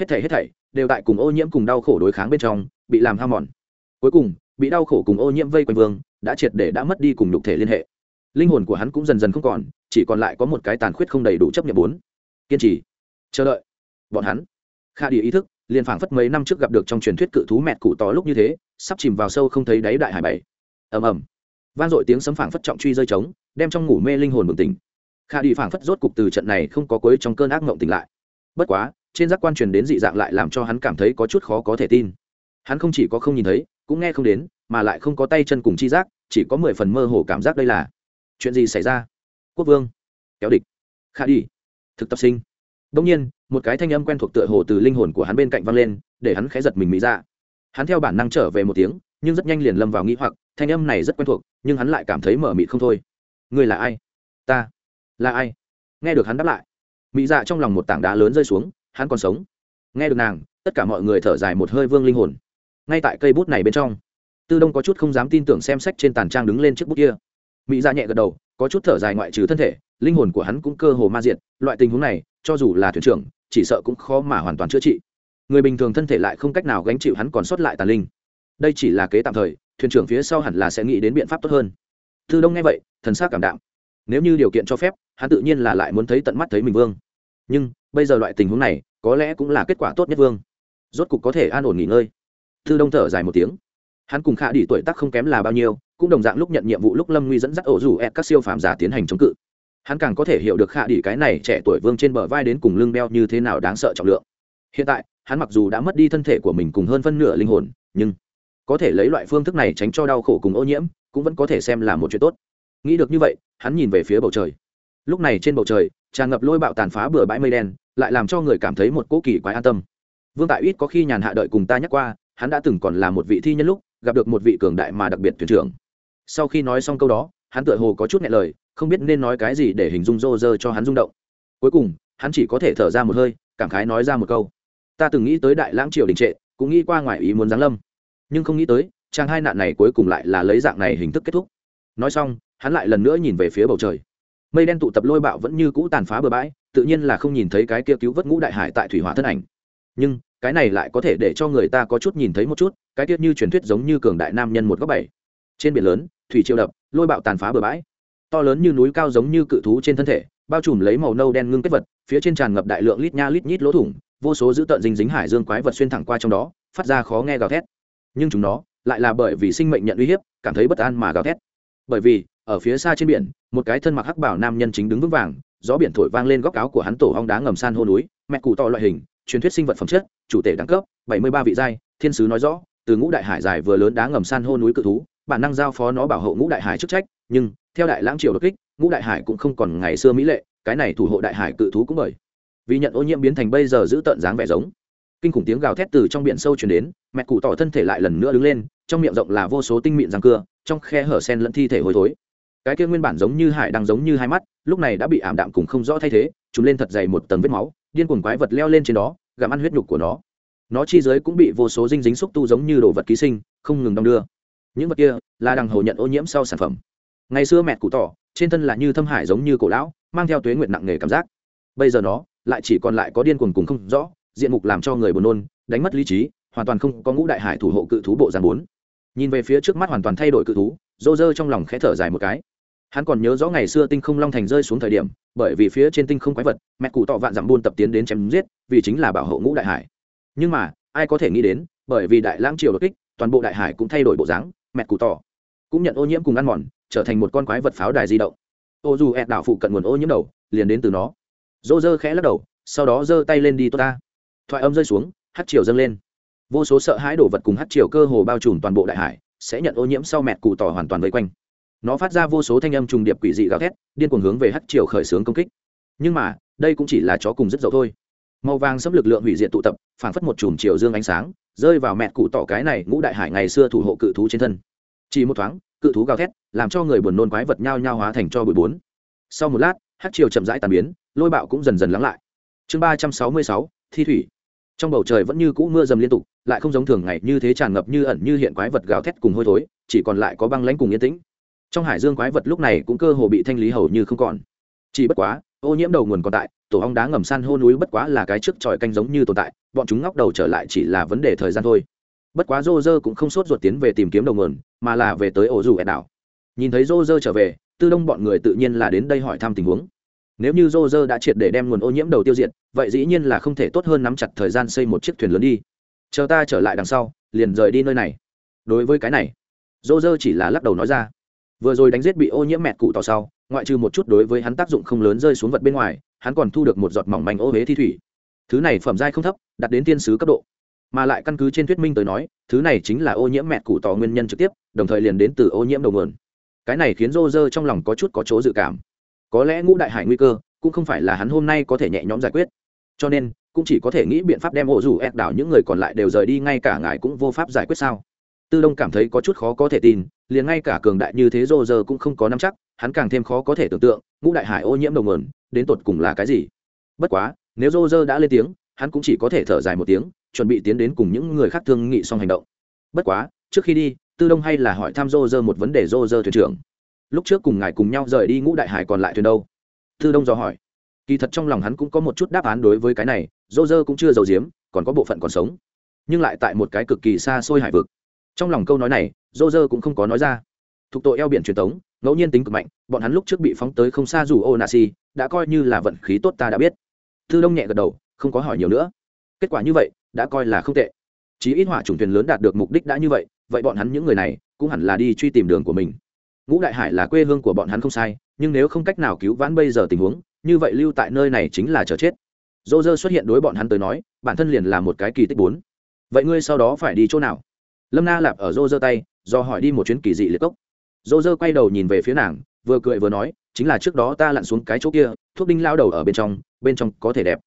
Hết thảy hết thảy, đều tại cùng ô nhiễm cùng đau khổ đối kháng bên trong, bị làm hao mòn. Cuối cùng, bị đau khổ cùng ô nhiễm vây quanh vương đã triệt để đã mất đi cùng nhục thể liên hệ. Linh hồn của hắn cũng dần dần không còn, chỉ còn lại có một cái tàn khuyết không đầy đủ chấp nhận bốn. Kiên trì. Chờ đợi. Bọn hắn. Kha đi ý thức, liền phảng phất mấy năm trước gặp được trong truyền thuyết cự thú mẹt cụ to lúc như thế, sắp chìm vào sâu không thấy đáy đại hải bảy. Ầm ầm. Vang dội tiếng sấm phảng phất trọng truy rơi trống, đem trong ngủ mê linh hồn bừng tỉnh. Kha đi phảng phất rốt cục từ trận này không có cuối trong cơn ác mộng tỉnh lại. Bất quá, trên giác quan truyền đến dị dạng lại làm cho hắn cảm thấy có chút khó có thể tin. Hắn không chỉ có không nhìn thấy, cũng nghe không đến mà lại không có tay chân cùng chi giác, chỉ có mười phần mơ hồ cảm giác đây là chuyện gì xảy ra? Quốc vương, kéo địch. Khả đi, thực tập sinh. Đông nhiên, một cái thanh âm quen thuộc tựa hồ từ linh hồn của hắn bên cạnh vang lên, để hắn khẽ giật mình mỹ ra hắn theo bản năng trở về một tiếng, nhưng rất nhanh liền lâm vào nghĩ hoặc, thanh âm này rất quen thuộc, nhưng hắn lại cảm thấy mở mịt không thôi. Ngươi là ai? Ta. Là ai? Nghe được hắn đáp lại. Mỹ dạ trong lòng một tảng đá lớn rơi xuống, hắn còn sống. Nghe được nàng, tất cả mọi người thở dài một hơi vương linh hồn. Ngay tại cây bút này bên trong tư đông có chút không dám tin tưởng xem sách trên tàn trang đứng lên chiếc bút kia. Mỹ ra nhẹ gật đầu, có chút thở dài ngoại trừ thân thể, linh hồn của hắn cũng cơ hồ ma diệt, loại tình huống này, cho dù là thuyền trưởng, chỉ sợ cũng khó mà hoàn toàn chữa trị. Người bình thường thân thể lại không cách nào gánh chịu hắn còn sót lại tàn linh. Đây chỉ là kế tạm thời, thuyền trưởng phía sau hẳn là sẽ nghĩ đến biện pháp tốt hơn. Thư đông nghe vậy, thần s á c cảm đạm. Nếu như điều kiện cho phép, hắn tự nhiên là lại muốn thấy tận mắt thấy mình vương. Nhưng, bây giờ loại tình huống này, có lẽ cũng là kết quả tốt nhất vương. Rốt cục có thể an ổn nghỉ ngơi. Thư đông thở dài một tiếng hắn cùng khả đỉ tuổi tác không kém là bao nhiêu, cũng đồng dạng lúc nhận nhiệm vụ lúc lâm nguy dẫn dắt ổ rủ ép các siêu phàm giả tiến hành chống cự. Hắn càng có thể hiểu được khả đi cái này trẻ tuổi vương trên bờ vai đến cùng lưng đeo như thế nào đáng sợ trọng lượng. Hiện tại, hắn mặc dù đã mất đi thân thể của mình cùng hơn phân nửa linh hồn, nhưng có thể lấy loại phương thức này tránh cho đau khổ cùng ô nhiễm, cũng vẫn có thể xem là một chuyện tốt. Nghĩ được như vậy, hắn nhìn về phía bầu trời. Lúc này trên bầu trời, tràn ngập lôi bạo tàn phá bừa bãi mây đen, lại làm cho người cảm thấy một cỗ kỳ quái an tâm. Vương tại ít có khi nhàn hạ đợi cùng ta nhắc qua, hắn đã từng còn là một vị thi nhân lúc gặp được một vị cường đại mà đặc biệt thuyền trưởng. Sau khi nói xong câu đó, hắn tựa hồ có chút nhẹ lời, không biết nên nói cái gì để hình dung rô rơ cho hắn rung động. Cuối cùng, hắn chỉ có thể thở ra một hơi, cảm khái nói ra một câu. Ta từng nghĩ tới đại lãng triều đình trệ, cũng nghĩ qua ngoài ý muốn giáng lâm. Nhưng không nghĩ tới trang hai nạn này cuối cùng lại là lấy dạng này hình thức kết thúc. Nói xong, hắn lại lần nữa nhìn về phía bầu trời. Mây đen tụ tập lôi bạo vẫn như cũ tàn phá bừa bãi, tự nhiên là không nhìn thấy cái kia cứu vớt ngũ đại hải tại thủy hỏa thân ảnh. Nhưng cái này lại có thể để cho người ta có chút nhìn thấy một chút, cái tiết như truyền thuyết giống như cường đại nam nhân một góc bảy. Trên biển lớn, thủy triều đập, lôi bạo tàn phá bừa bãi. To lớn như núi cao giống như cự thú trên thân thể, bao trùm lấy màu nâu đen ngưng kết vật, phía trên tràn ngập đại lượng lít nha lít nhít lỗ thủng, vô số dữ tợn dinh dính hải dương quái vật xuyên thẳng qua trong đó, phát ra khó nghe gào thét. Nhưng chúng nó lại là bởi vì sinh mệnh nhận uy hiếp, cảm thấy bất an mà gào thét. Bởi vì, ở phía xa trên biển, một cái thân mặc hắc bảo nam nhân chính đứng vững vàng, gió biển thổi vang lên góc áo của hắn tổ hong đá ngầm san hô núi, mẹ cụ to loại hình truyền thuyết sinh vật phẩm chất, chủ tể đẳng cấp, bảy mươi ba vị giai, thiên sứ nói rõ, từ ngũ đại hải dài vừa lớn đá ngầm san hô núi cự thú, bản năng giao phó nó bảo hộ ngũ đại hải chức trách, nhưng, theo đại lãng triều đột kích, ngũ đại hải cũng không còn ngày xưa mỹ lệ, cái này thủ hộ đại hải cự thú cũng bởi vì nhận ô nhiễm biến thành bây giờ giữ tận dáng vẻ giống. Kinh khủng tiếng gào thét từ trong biển sâu chuyển đến, mẹ cụ tỏ thân thể lại lần nữa đứng lên, trong miệng rộng là vô số tinh mịn răng cưa, trong khe hở sen lẫn thi thể hôi thối. Cái kia nguyên bản giống như hải đang giống như hai mắt, lúc này đã bị ảm đạm cùng không rõ thay thế chúng lên thật dày một tầng vết máu, điên cuồng quái vật leo lên trên đó, gặm ăn huyết nhục của nó. Nó chi giới cũng bị vô số dinh dính xúc tu giống như đồ vật ký sinh, không ngừng đong đưa. Những vật kia là đằng hồ nhận ô nhiễm sau sản phẩm. Ngày xưa mẹ cụ tỏ, trên thân là như thâm hải giống như cổ lão, mang theo tuế nguyện nặng nề cảm giác. Bây giờ nó lại chỉ còn lại có điên cuồng cùng không rõ, diện mục làm cho người buồn nôn, đánh mất lý trí, hoàn toàn không có ngũ đại hải thủ hộ cự thú bộ giàn bốn. Nhìn về phía trước mắt hoàn toàn thay đổi cự thú dô dơ trong lòng khẽ thở dài một cái hắn còn nhớ rõ ngày xưa tinh không long thành rơi xuống thời điểm, bởi vì phía trên tinh không quái vật, mẹ cụ tọ vạn dặm buôn tập tiến đến chém giết, vì chính là bảo hộ ngũ đại hải. Nhưng mà, ai có thể nghĩ đến, bởi vì đại lãng triều đột kích, toàn bộ đại hải cũng thay đổi bộ dáng, mẹ cụ tỏ cũng nhận ô nhiễm cùng ăn mòn, trở thành một con quái vật pháo đài di động. Ô dù ẹt đảo phụ cận nguồn ô nhiễm đầu, liền đến từ nó. Dô dơ khẽ lắc đầu, sau đó giơ tay lên đi tốt ta. Thoại âm rơi xuống, hát triều dâng lên. Vô số sợ hãi đổ vật cùng hát triều cơ hồ bao trùm toàn bộ đại hải, sẽ nhận ô nhiễm sau mẹt cụ tỏ hoàn toàn vây quanh nó phát ra vô số thanh âm trùng điệp quỷ dị gào thét, điên cuồng hướng về hát triều khởi xướng công kích. Nhưng mà, đây cũng chỉ là chó cùng rất dậu thôi. Màu vàng xâm lực lượng hủy diệt tụ tập, phảng phất một chùm chiều dương ánh sáng, rơi vào mẹ cụ tỏ cái này ngũ đại hải ngày xưa thủ hộ cự thú trên thân. Chỉ một thoáng, cự thú gào thét, làm cho người buồn nôn quái vật nhao nhao hóa thành cho bụi bốn. Sau một lát hát triều chậm rãi tàn biến, lôi bạo cũng dần dần lắng lại. Chương ba trăm sáu mươi sáu, thi thủy. Trong bầu trời vẫn như cũ mưa dầm liên tục, lại không giống thường ngày như thế tràn ngập như ẩn như hiện quái vật gào thét cùng hôi thối, chỉ còn lại có băng lãnh cùng yên tĩnh trong hải dương quái vật lúc này cũng cơ hồ bị thanh lý hầu như không còn. Chỉ bất quá, ô nhiễm đầu nguồn còn tại, tổ ong đá ngầm san hô núi bất quá là cái trước tròi canh giống như tồn tại, bọn chúng ngóc đầu trở lại chỉ là vấn đề thời gian thôi. Bất quá rô rơ cũng không sốt ruột tiến về tìm kiếm đầu nguồn, mà là về tới ổ dù ẹ đảo. Nhìn thấy rô rơ trở về, tư đông bọn người tự nhiên là đến đây hỏi thăm tình huống. Nếu như rô rơ đã triệt để đem nguồn ô nhiễm đầu tiêu diệt, vậy dĩ nhiên là không thể tốt hơn nắm chặt thời gian xây một chiếc thuyền lớn đi. Chờ ta trở lại đằng sau, liền rời đi nơi này. Đối với cái này, rô rơ chỉ là lắc đầu nói ra vừa rồi đánh giết bị ô nhiễm mẹt cụ tỏ sau, ngoại trừ một chút đối với hắn tác dụng không lớn rơi xuống vật bên ngoài, hắn còn thu được một giọt mỏng manh ô huế thi thủy. Thứ này phẩm giai không thấp, đạt đến tiên sứ cấp độ. Mà lại căn cứ trên thuyết minh tới nói, thứ này chính là ô nhiễm mẹt cụ tỏ nguyên nhân trực tiếp, đồng thời liền đến từ ô nhiễm đầu nguồn. Cái này khiến rô rơ trong lòng có chút có chỗ dự cảm. Có lẽ ngũ đại hải nguy cơ, cũng không phải là hắn hôm nay có thể nhẹ nhõm giải quyết. Cho nên, cũng chỉ có thể nghĩ biện pháp đem ổ rủ ép đảo những người còn lại đều rời đi, ngay cả ngài cũng vô pháp giải quyết sao? Tư đông cảm thấy có chút khó có thể tin, liền ngay cả cường đại như thế rô rơ cũng không có nắm chắc, hắn càng thêm khó có thể tưởng tượng, ngũ đại hải ô nhiễm đầu nguồn, đến tột cùng là cái gì. Bất quá, nếu rô rơ đã lên tiếng, hắn cũng chỉ có thể thở dài một tiếng, chuẩn bị tiến đến cùng những người khác thương nghị xong hành động. Bất quá, trước khi đi, tư đông hay là hỏi thăm rô rơ một vấn đề rô rơ thuyền trưởng. Lúc trước cùng ngài cùng nhau rời đi ngũ đại hải còn lại thuyền đâu? Tư đông dò hỏi. Kỳ thật trong lòng hắn cũng có một chút đáp án đối với cái này, rô rơ cũng chưa giàu diếm còn có bộ phận còn sống, nhưng lại tại một cái cực kỳ xa xôi hải vực trong lòng câu nói này dô dơ cũng không có nói ra. Thuộc tội eo biển truyền thống ngẫu nhiên tính cực mạnh, bọn hắn lúc trước bị phóng tới không xa dù ô nà si đã coi như là vận khí tốt ta đã biết. Tư đông nhẹ gật đầu, không có hỏi nhiều nữa. Kết quả như vậy, đã coi là không tệ. Chí ít hỏa chủng thuyền lớn đạt được mục đích đã như vậy vậy bọn hắn những người này, cũng hẳn là đi truy tìm đường của mình. Ngũ đại hải là quê hương của bọn hắn không sai, nhưng nếu không cách nào cứu vãn bây giờ tình huống, như vậy lưu tại nơi này chính là chờ chết. Dô dơ xuất hiện đối bọn hắn tới nói, bản thân liền là một cái kỳ tích bốn. Vậy ngươi sau đó phải đi chỗ nào? Lâm na lạp ở rô dơ tay, do hỏi đi một chuyến kỳ dị liệt cốc. Rô dơ quay đầu nhìn về phía nàng, vừa cười vừa nói, chính là trước đó ta lặn xuống cái chỗ kia, thuốc đinh lao đầu ở bên trong bên trong có thể đẹp.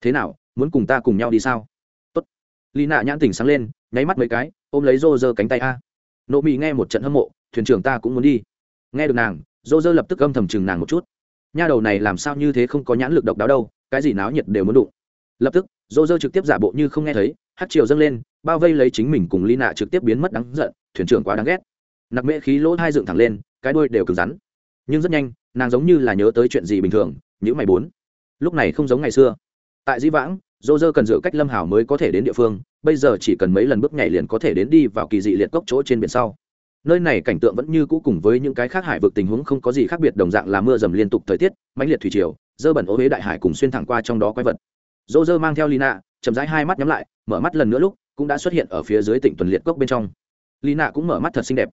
Thế nào, muốn cùng ta cùng nhau đi sao? Tốt. Lì nạ nhãn tỉnh sáng lên, nháy mắt mấy cái, ôm lấy rô rơ cánh tay a. Nộ mỹ nghe một trận hâm mộ, thuyền trưởng ta cũng muốn đi. Nghe được nàng rô rơ lập tức âm thầm chừng nàng một chút. Nha đầu này làm sao như thế không có nhãn lực độc đáo đâu, cái gì náo nhiệt đều muốn đụng. Lập tức rô dơ trực tiếp giả bộ như không nghe thấy, hát chiều dâng lên, bao vây lấy chính mình cùng ly nạ trực tiếp biến mất đáng giận, thuyền trưởng quá đáng ghét. Nặc mễ khí lỗ hai dựng thẳng lên, cái đuôi đều cứng rắn. Nhưng rất nhanh, nàng giống như là nhớ tới chuyện gì bình thường những mày bốn. Lúc này không giống ngày xưa. Tại di vãng, dô dơ cần dựa cách lâm hảo mới có thể đến địa phương, bây giờ chỉ cần mấy lần bước nhảy liền có thể đến đi vào kỳ dị liệt cốc chỗ trên biển sau. Nơi này cảnh tượng vẫn như cũ cùng với những cái khác hải vực tình huống không có gì khác biệt, đồng dạng là mưa dầm liên tục thời tiết, mãnh liệt thủy triều, dơ bẩn ố huế đại hải cùng xuyên thẳng qua trong đó quái vật dô dơ mang theo lina, chậm rãi hai mắt nhắm lại, mở mắt lần nữa lúc, cũng đã xuất hiện ở phía dưới tỉnh tuần liệt cốc bên trong. Lina cũng mở mắt thật xinh đẹp.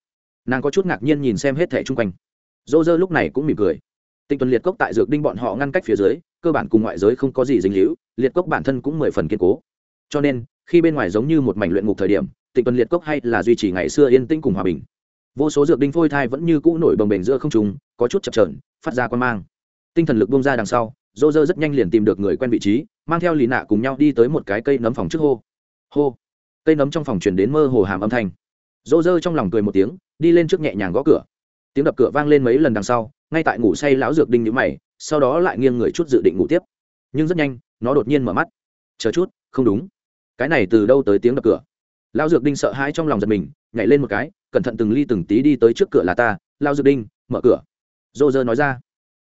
Nàng có chút ngạc nhiên nhìn xem hết thẻ chung quanh. Dô dơ lúc này cũng mỉm cười. Tỉnh tuần liệt cốc tại dược đinh bọn họ ngăn cách phía dưới, cơ bản cùng ngoại giới không có gì dính líu, liệt cốc bản thân cũng mười phần kiên cố. Cho nên, khi bên ngoài giống như một mảnh luyện ngục thời điểm, tịnh tuần liệt cốc hay là duy trì ngày xưa yên tĩnh cùng hòa bình. Vô số dược đinh phôi thai vẫn như cũ nổi bồng bềnh giữa không trùng có chút chập trờn phát ra quan mang. Tinh thần lực bung ra đằng sau, dô dơ rất nhanh liền tìm được người quen vị trí mang theo lì nạ cùng nhau đi tới một cái cây nấm phòng trước hô. Hô. Cây nấm trong phòng truyền đến mơ hồ hàm âm thanh. Rô rơ trong lòng cười một tiếng, đi lên trước nhẹ nhàng gõ cửa. Tiếng đập cửa vang lên mấy lần đằng sau, ngay tại ngủ say lão dược đinh nhữ mày, sau đó lại nghiêng người chút dự định ngủ tiếp. Nhưng rất nhanh, nó đột nhiên mở mắt. Chờ chút, không đúng. Cái này từ đâu tới tiếng đập cửa? Lão dược đinh sợ hãi trong lòng giật mình, nhảy lên một cái, cẩn thận từng ly từng tí đi tới trước cửa là ta. Lão dược đinh, mở cửa. Dô dơ nói ra.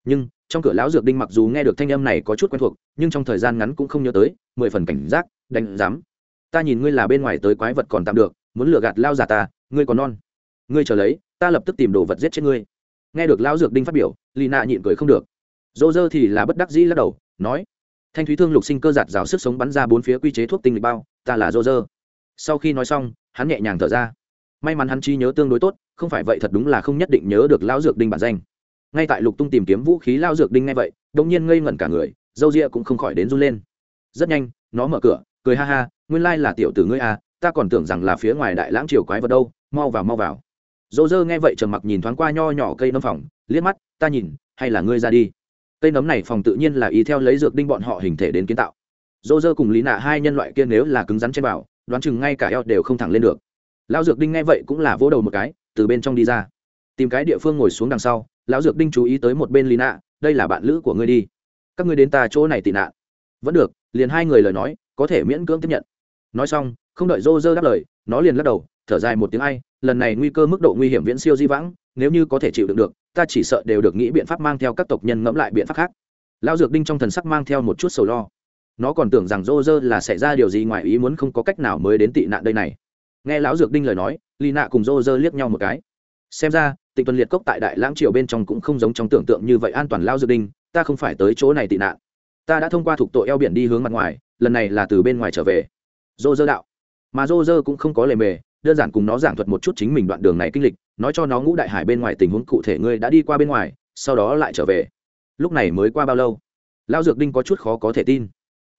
Nhưng trong cửa lão dược đinh mặc dù nghe được thanh âm này có chút quen thuộc, nhưng trong thời gian ngắn cũng không nhớ tới, mười phần cảnh giác, đánh dám ta nhìn ngươi là bên ngoài tới quái vật còn tạm được, muốn lừa gạt lao giả ta, ngươi còn non. Ngươi chờ lấy, ta lập tức tìm đồ vật giết chết ngươi. Nghe được lão dược đinh phát biểu, lì nạ nhịn cười không được. Dô dơ thì là bất đắc dĩ lắc đầu, nói, thanh thúy thương lục sinh cơ giạt rào sức sống bắn ra bốn phía quy chế thuốc tinh lịch bao, ta là dô dơ. Sau khi nói xong, hắn nhẹ nhàng thở ra. May mắn hắn chi nhớ tương đối tốt, không phải vậy thật đúng là không nhất định nhớ được lão dược đinh bản danh ngay tại lục tung tìm kiếm vũ khí lao dược đinh ngay vậy đông nhiên ngây ngẩn cả người, dâu ria cũng không khỏi đến run lên. Rất nhanh, nó mở cửa, cười ha ha, nguyên lai là tiểu tử ngươi à ta còn tưởng rằng là phía ngoài đại lãng triều quái vật đâu, mau vào mau vào. Dô dơ nghe vậy trầm mặc nhìn thoáng qua nho nhỏ cây nấm phòng, liếc mắt, ta nhìn, hay là ngươi ra đi. Cây nấm này phòng tự nhiên là ý theo lấy dược đinh bọn họ hình thể đến kiến tạo. Dô dơ cùng lý nạ hai nhân loại kia nếu là cứng rắn trên bảo, đoán chừng ngay cả eo đều không thẳng lên được. Lao dược đinh nghe vậy cũng là vỗ đầu một cái, từ bên trong đi ra. Tìm cái địa phương ngồi xuống đằng sau lão dược đinh chú ý tới một bên lý nạ, đây là bạn lữ của ngươi đi. Các ngươi đến ta chỗ này tị nạn. Vẫn được, liền hai người lời nói, có thể miễn cưỡng tiếp nhận. Nói xong, không đợi rô rơ đáp lời, nó liền lắc đầu, thở dài một tiếng ai, lần này nguy cơ mức độ nguy hiểm viễn siêu di vãng, nếu như có thể chịu đựng được, ta chỉ sợ đều được nghĩ biện pháp mang theo các tộc nhân ngẫm lại biện pháp khác. Lão dược đinh trong thần sắc mang theo một chút sầu lo. Nó còn tưởng rằng rô rơ là xảy ra điều gì ngoài ý muốn không có cách nào mới đến tị nạn đây này. Nghe lão dược đinh lời nói lì nạ cùng rô rơ liếc nhau một cái. Xem ra tịnh tuần liệt cốc tại đại lãng triều bên trong cũng không giống trong tưởng tượng như vậy an toàn lao dược đinh, ta không phải tới chỗ này tị nạn. Ta đã thông qua thuộc tội eo biển đi hướng mặt ngoài, lần này là từ bên ngoài trở về. Dô dơ đạo. Mà dô dơ cũng không có lề mề, đơn giản cùng nó giảng thuật một chút chính mình đoạn đường này kinh lịch, nói cho nó ngũ đại hải bên ngoài tình huống cụ thể ngươi đã đi qua bên ngoài, sau đó lại trở về. Lúc này mới qua bao lâu? Lao dược đinh có chút khó có thể tin.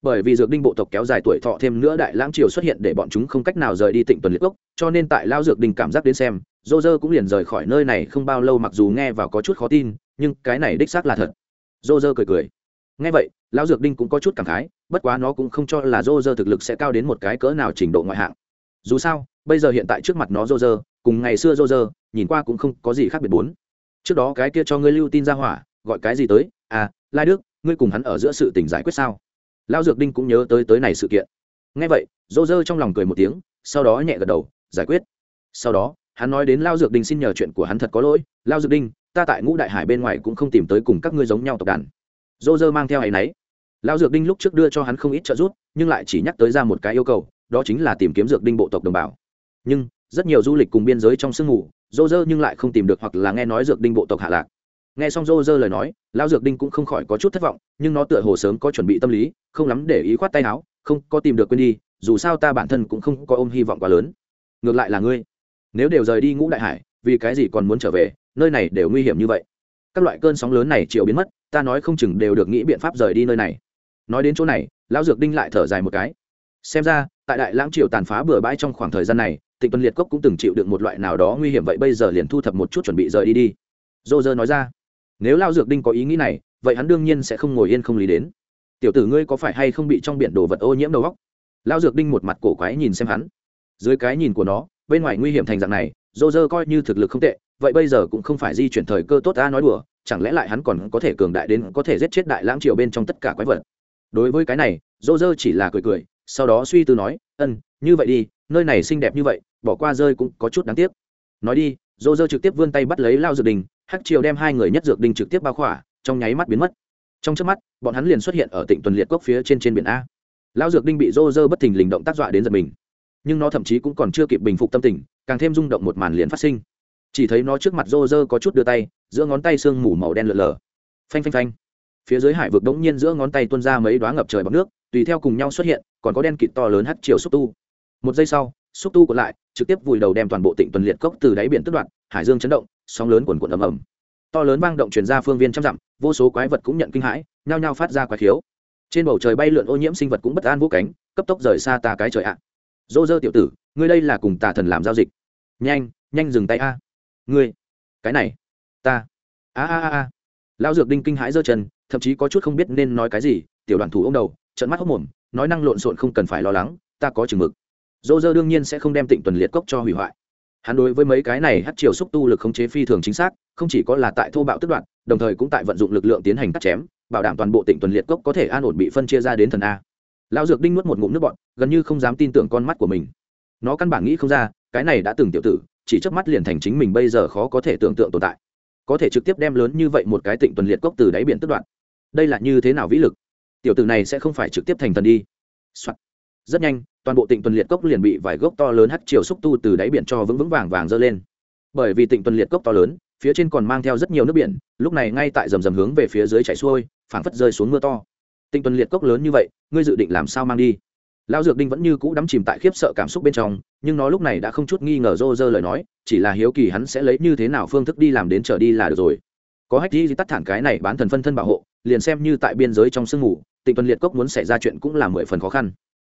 Bởi vì dược đinh bộ tộc kéo dài tuổi thọ thêm nữa đại lãng triều xuất hiện để bọn chúng không cách nào rời đi tịnh tuần liệt gốc cho nên tại lao dược đinh cảm giác đến xem dô dơ cũng liền rời khỏi nơi này không bao lâu mặc dù nghe vào có chút khó tin, nhưng cái này đích xác là thật. Dô dơ cười cười. Nghe vậy, Lão dược đinh cũng có chút cảm khái, bất quá nó cũng không cho là dô dơ thực lực sẽ cao đến một cái cỡ nào trình độ ngoại hạng. Dù sao, bây giờ hiện tại trước mặt nó dô dơ cùng ngày xưa dô dơ nhìn qua cũng không có gì khác biệt bốn. Trước đó cái kia cho ngươi lưu tin ra hỏa, gọi cái gì tới? À lai đức, ngươi cùng hắn ở giữa sự tình giải quyết sao? Lão dược đinh cũng nhớ tới tới này sự kiện. Ngay vậy dô dơ trong lòng cười một tiếng, sau đó nhẹ gật đầu, giải quyết. Sau đó hắn nói đến lao dược đinh xin nhờ chuyện của hắn thật có lỗi. Lao dược đinh ta tại ngũ đại hải bên ngoài cũng không tìm tới cùng các ngươi giống nhau tộc đàn. Dô dơ mang theo ấ náy lao dược đinh lúc trước đưa cho hắn không ít trợ giúp, nhưng lại chỉ nhắc tới ra một cái yêu cầu, đó chính là tìm kiếm dược đinh bộ tộc đồng bào. Nhưng, rất nhiều du lịch cùng biên giới trong sương mù, dô dơ nhưng lại không tìm được hoặc là nghe nói dược đinh bộ tộc hạ lạc. Nghe xong dô dơ lời nói, lao dược đinh cũng không khỏi có chút thất vọng, nhưng nó tựa hồ sớm có chuẩn bị tâm lý, không lắm để ý khoát tay áo, không có tìm được quên đi, dù sao ta bản thân cũng không có ôm hy vọng quá lớn. Ngược lại là ngươi nếu đều rời đi ngũ đại hải, vì cái gì còn muốn trở về? Nơi này đều nguy hiểm như vậy. Các loại cơn sóng lớn này chiều biến mất, ta nói không chừng đều được nghĩ biện pháp rời đi nơi này. Nói đến chỗ này, lão dược đinh lại thở dài một cái. Xem ra, tại đại lãng triều tàn phá bừa bãi trong khoảng thời gian này, tịnh tuân liệt cốc cũng từng chịu được một loại nào đó nguy hiểm, vậy bây giờ liền thu thập một chút chuẩn bị rời đi đi. Dô dơ nói ra. Nếu lao dược đinh có ý nghĩ này, vậy hắn đương nhiên sẽ không ngồi yên không lý đến. Tiểu tử ngươi có phải hay không bị trong biển đồ vật ô nhiễm đầu góc lao dược đinh một mặt cổ quái nhìn xem hắn. Dưới cái nhìn của nó bên ngoài nguy hiểm thành dạng này dô dơ coi như thực lực không tệ, vậy bây giờ cũng không phải di chuyển thời cơ tốt ta nói đùa, chẳng lẽ lại hắn còn có thể cường đại đến có thể giết chết đại lãng triều bên trong tất cả quái vật? Đối với cái này dô dơ chỉ là cười cười, sau đó suy tư nói ân như vậy đi, nơi này xinh đẹp như vậy, bỏ qua rơi cũng có chút đáng tiếc. Nói đi dô dơ trực tiếp vươn tay bắt lấy lao dược đình, hắc triều đem hai người nhất dược đình trực tiếp bao khỏa, trong nháy mắt biến mất. Trong trước mắt, bọn hắn liền xuất hiện ở tỉnh tuần liệt cốc phía trên trên biển a. Lao dược đinh bị dô dơ bất thình lình động tác dọa đến giật mình nhưng nó thậm chí cũng còn chưa kịp bình phục tâm tình, càng thêm rung động một màn liền phát sinh. Chỉ thấy nó trước mặt rô rơ có chút đưa tay, giữa ngón tay sương mù màu đen lợn lờ. Phanh phanh phanh. Phía dưới hải vực đống nhiên giữa ngón tay tuôn ra mấy đoá ngập trời bằng nước, tùy theo cùng nhau xuất hiện, còn có đen kịt to lớn hắt chiều xúc tu. Một giây sau, xúc tu còn lại trực tiếp vùi đầu đem toàn bộ tỉnh tuần liệt cốc từ đáy biển tức đoạn hải dương chấn động, sóng lớn quần quần ầm ầm. To lớn vang động truyền ra phương viên trăm dặm, vô số quái vật cũng nhận kinh hãi, nhao nhao phát ra quái khiếu. Trên bầu trời bay lượn ô nhiễm sinh vật cũng bất an vô cánh, cấp tốc rời xa tà cái trời ạ dô dơ tiểu tử, ngươi đây là cùng tà thần làm giao dịch. Nhanh nhanh dừng tay a. Ngươi, cái này, ta. A a a a. Lão dược đinh kinh hãi giơ chân, thậm chí có chút không biết nên nói cái gì, tiểu đoàn thủ ông đầu trận mắt hốc mồm, nói năng lộn xộn không cần phải lo lắng, ta có chừng mực. Dô dơ đương nhiên sẽ không đem tịnh tuần liệt cốc cho hủy hoại. Hắn đối với mấy cái này hát chiều xúc tu lực khống chế phi thường chính xác, không chỉ có là tại thô bạo tức đoạn, đồng thời cũng tại vận dụng lực lượng tiến hành cắt chém, bảo đảm toàn bộ tịnh tuần liệt cốc có thể an ổn bị phân chia ra đến thần a lão dược đinh nuốt một ngụm nước bọn gần như không dám tin tưởng con mắt của mình. Nó căn bản nghĩ không ra, cái này đã từng tiểu tử, chỉ chớp mắt liền thành chính mình bây giờ khó có thể tưởng tượng tồn tại. Có thể trực tiếp đem lớn như vậy một cái tịnh tuần liệt cốc từ đáy biển tức đoạn đây là như thế nào vĩ lực? Tiểu tử này sẽ không phải trực tiếp thành thần đi、Soạn. rất nhanh, toàn bộ tịnh tuần liệt cốc liền bị vài gốc to lớn hắt chiều xúc tu từ đáy biển cho vững vững vàng vàng dơ lên. Bởi vì tịnh tuần liệt cốc to lớn, phía trên còn mang theo rất nhiều nước biển, lúc này ngay tại rầm rầm hướng về phía dưới chảy xuôi, phảng phất rơi xuống mưa to. Tinh tuần liệt cốc lớn như vậy, ngươi dự định làm sao mang đi? Lão dược đinh vẫn như cũ đắm chìm tại khiếp sợ cảm xúc bên trong, nhưng nó lúc này đã không chút nghi ngờ rô rơ lời nói, chỉ là hiếu kỳ hắn sẽ lấy như thế nào phương thức đi làm đến trở đi là được rồi. Có hách di tắt thản cái này bán thần phân thân bảo hộ, liền xem như tại biên giới trong sương mù tịnh tuần liệt cốc muốn xảy ra chuyện cũng là mười phần khó khăn.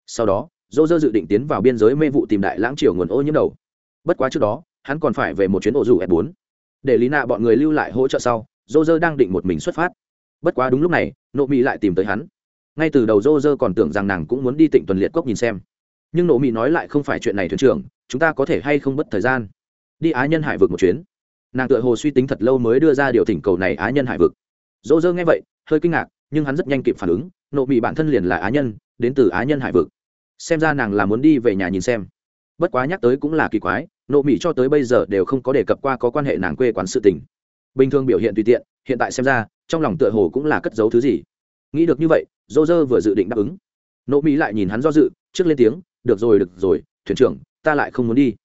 Sau đó dô dơ dự định tiến vào biên giới mê vụ tìm đại lãng triều nguồn ô nhiễm đầu. Bất quá trước đó, hắn còn phải về một chuyến ổ dù f bốn. Để lý nạ bọn người lưu lại hỗ trợ sau dô dơ đang định một mình xuất phát bất quá đúng lúc này, nộ mỹ lại tìm tới hắn. Ngay từ đầu dô dơ còn tưởng rằng nàng cũng muốn đi tịnh tuần liệt cốc nhìn xem. Nhưng nộ mỹ nói lại không phải chuyện này thuyền trưởng, chúng ta có thể hay không mất thời gian? Đi á nhân hải vực một chuyến. Nàng tự hồ suy tính thật lâu mới đưa ra điều thỉnh cầu này á nhân hải vực. Dô dơ nghe vậy, hơi kinh ngạc, nhưng hắn rất nhanh kịp phản ứng, nộ mỹ bản thân liền là á nhân, đến từ á nhân hải vực. Xem ra nàng là muốn đi về nhà nhìn xem. Bất quá nhắc tới cũng là kỳ quái, nộ mỹ cho tới bây giờ đều không có đề cập qua có quan hệ nàng quê quán sự tình. Bình thường biểu hiện tùy tiện, hiện tại xem ra trong lòng tựa hồ cũng là cất giấu thứ gì. Nghĩ được như vậy dô dơ vừa dự định đáp ứng. Nỗ mỹ lại nhìn hắn do dự, trước lên tiếng, được rồi được rồi, thuyền trưởng, ta lại không muốn đi.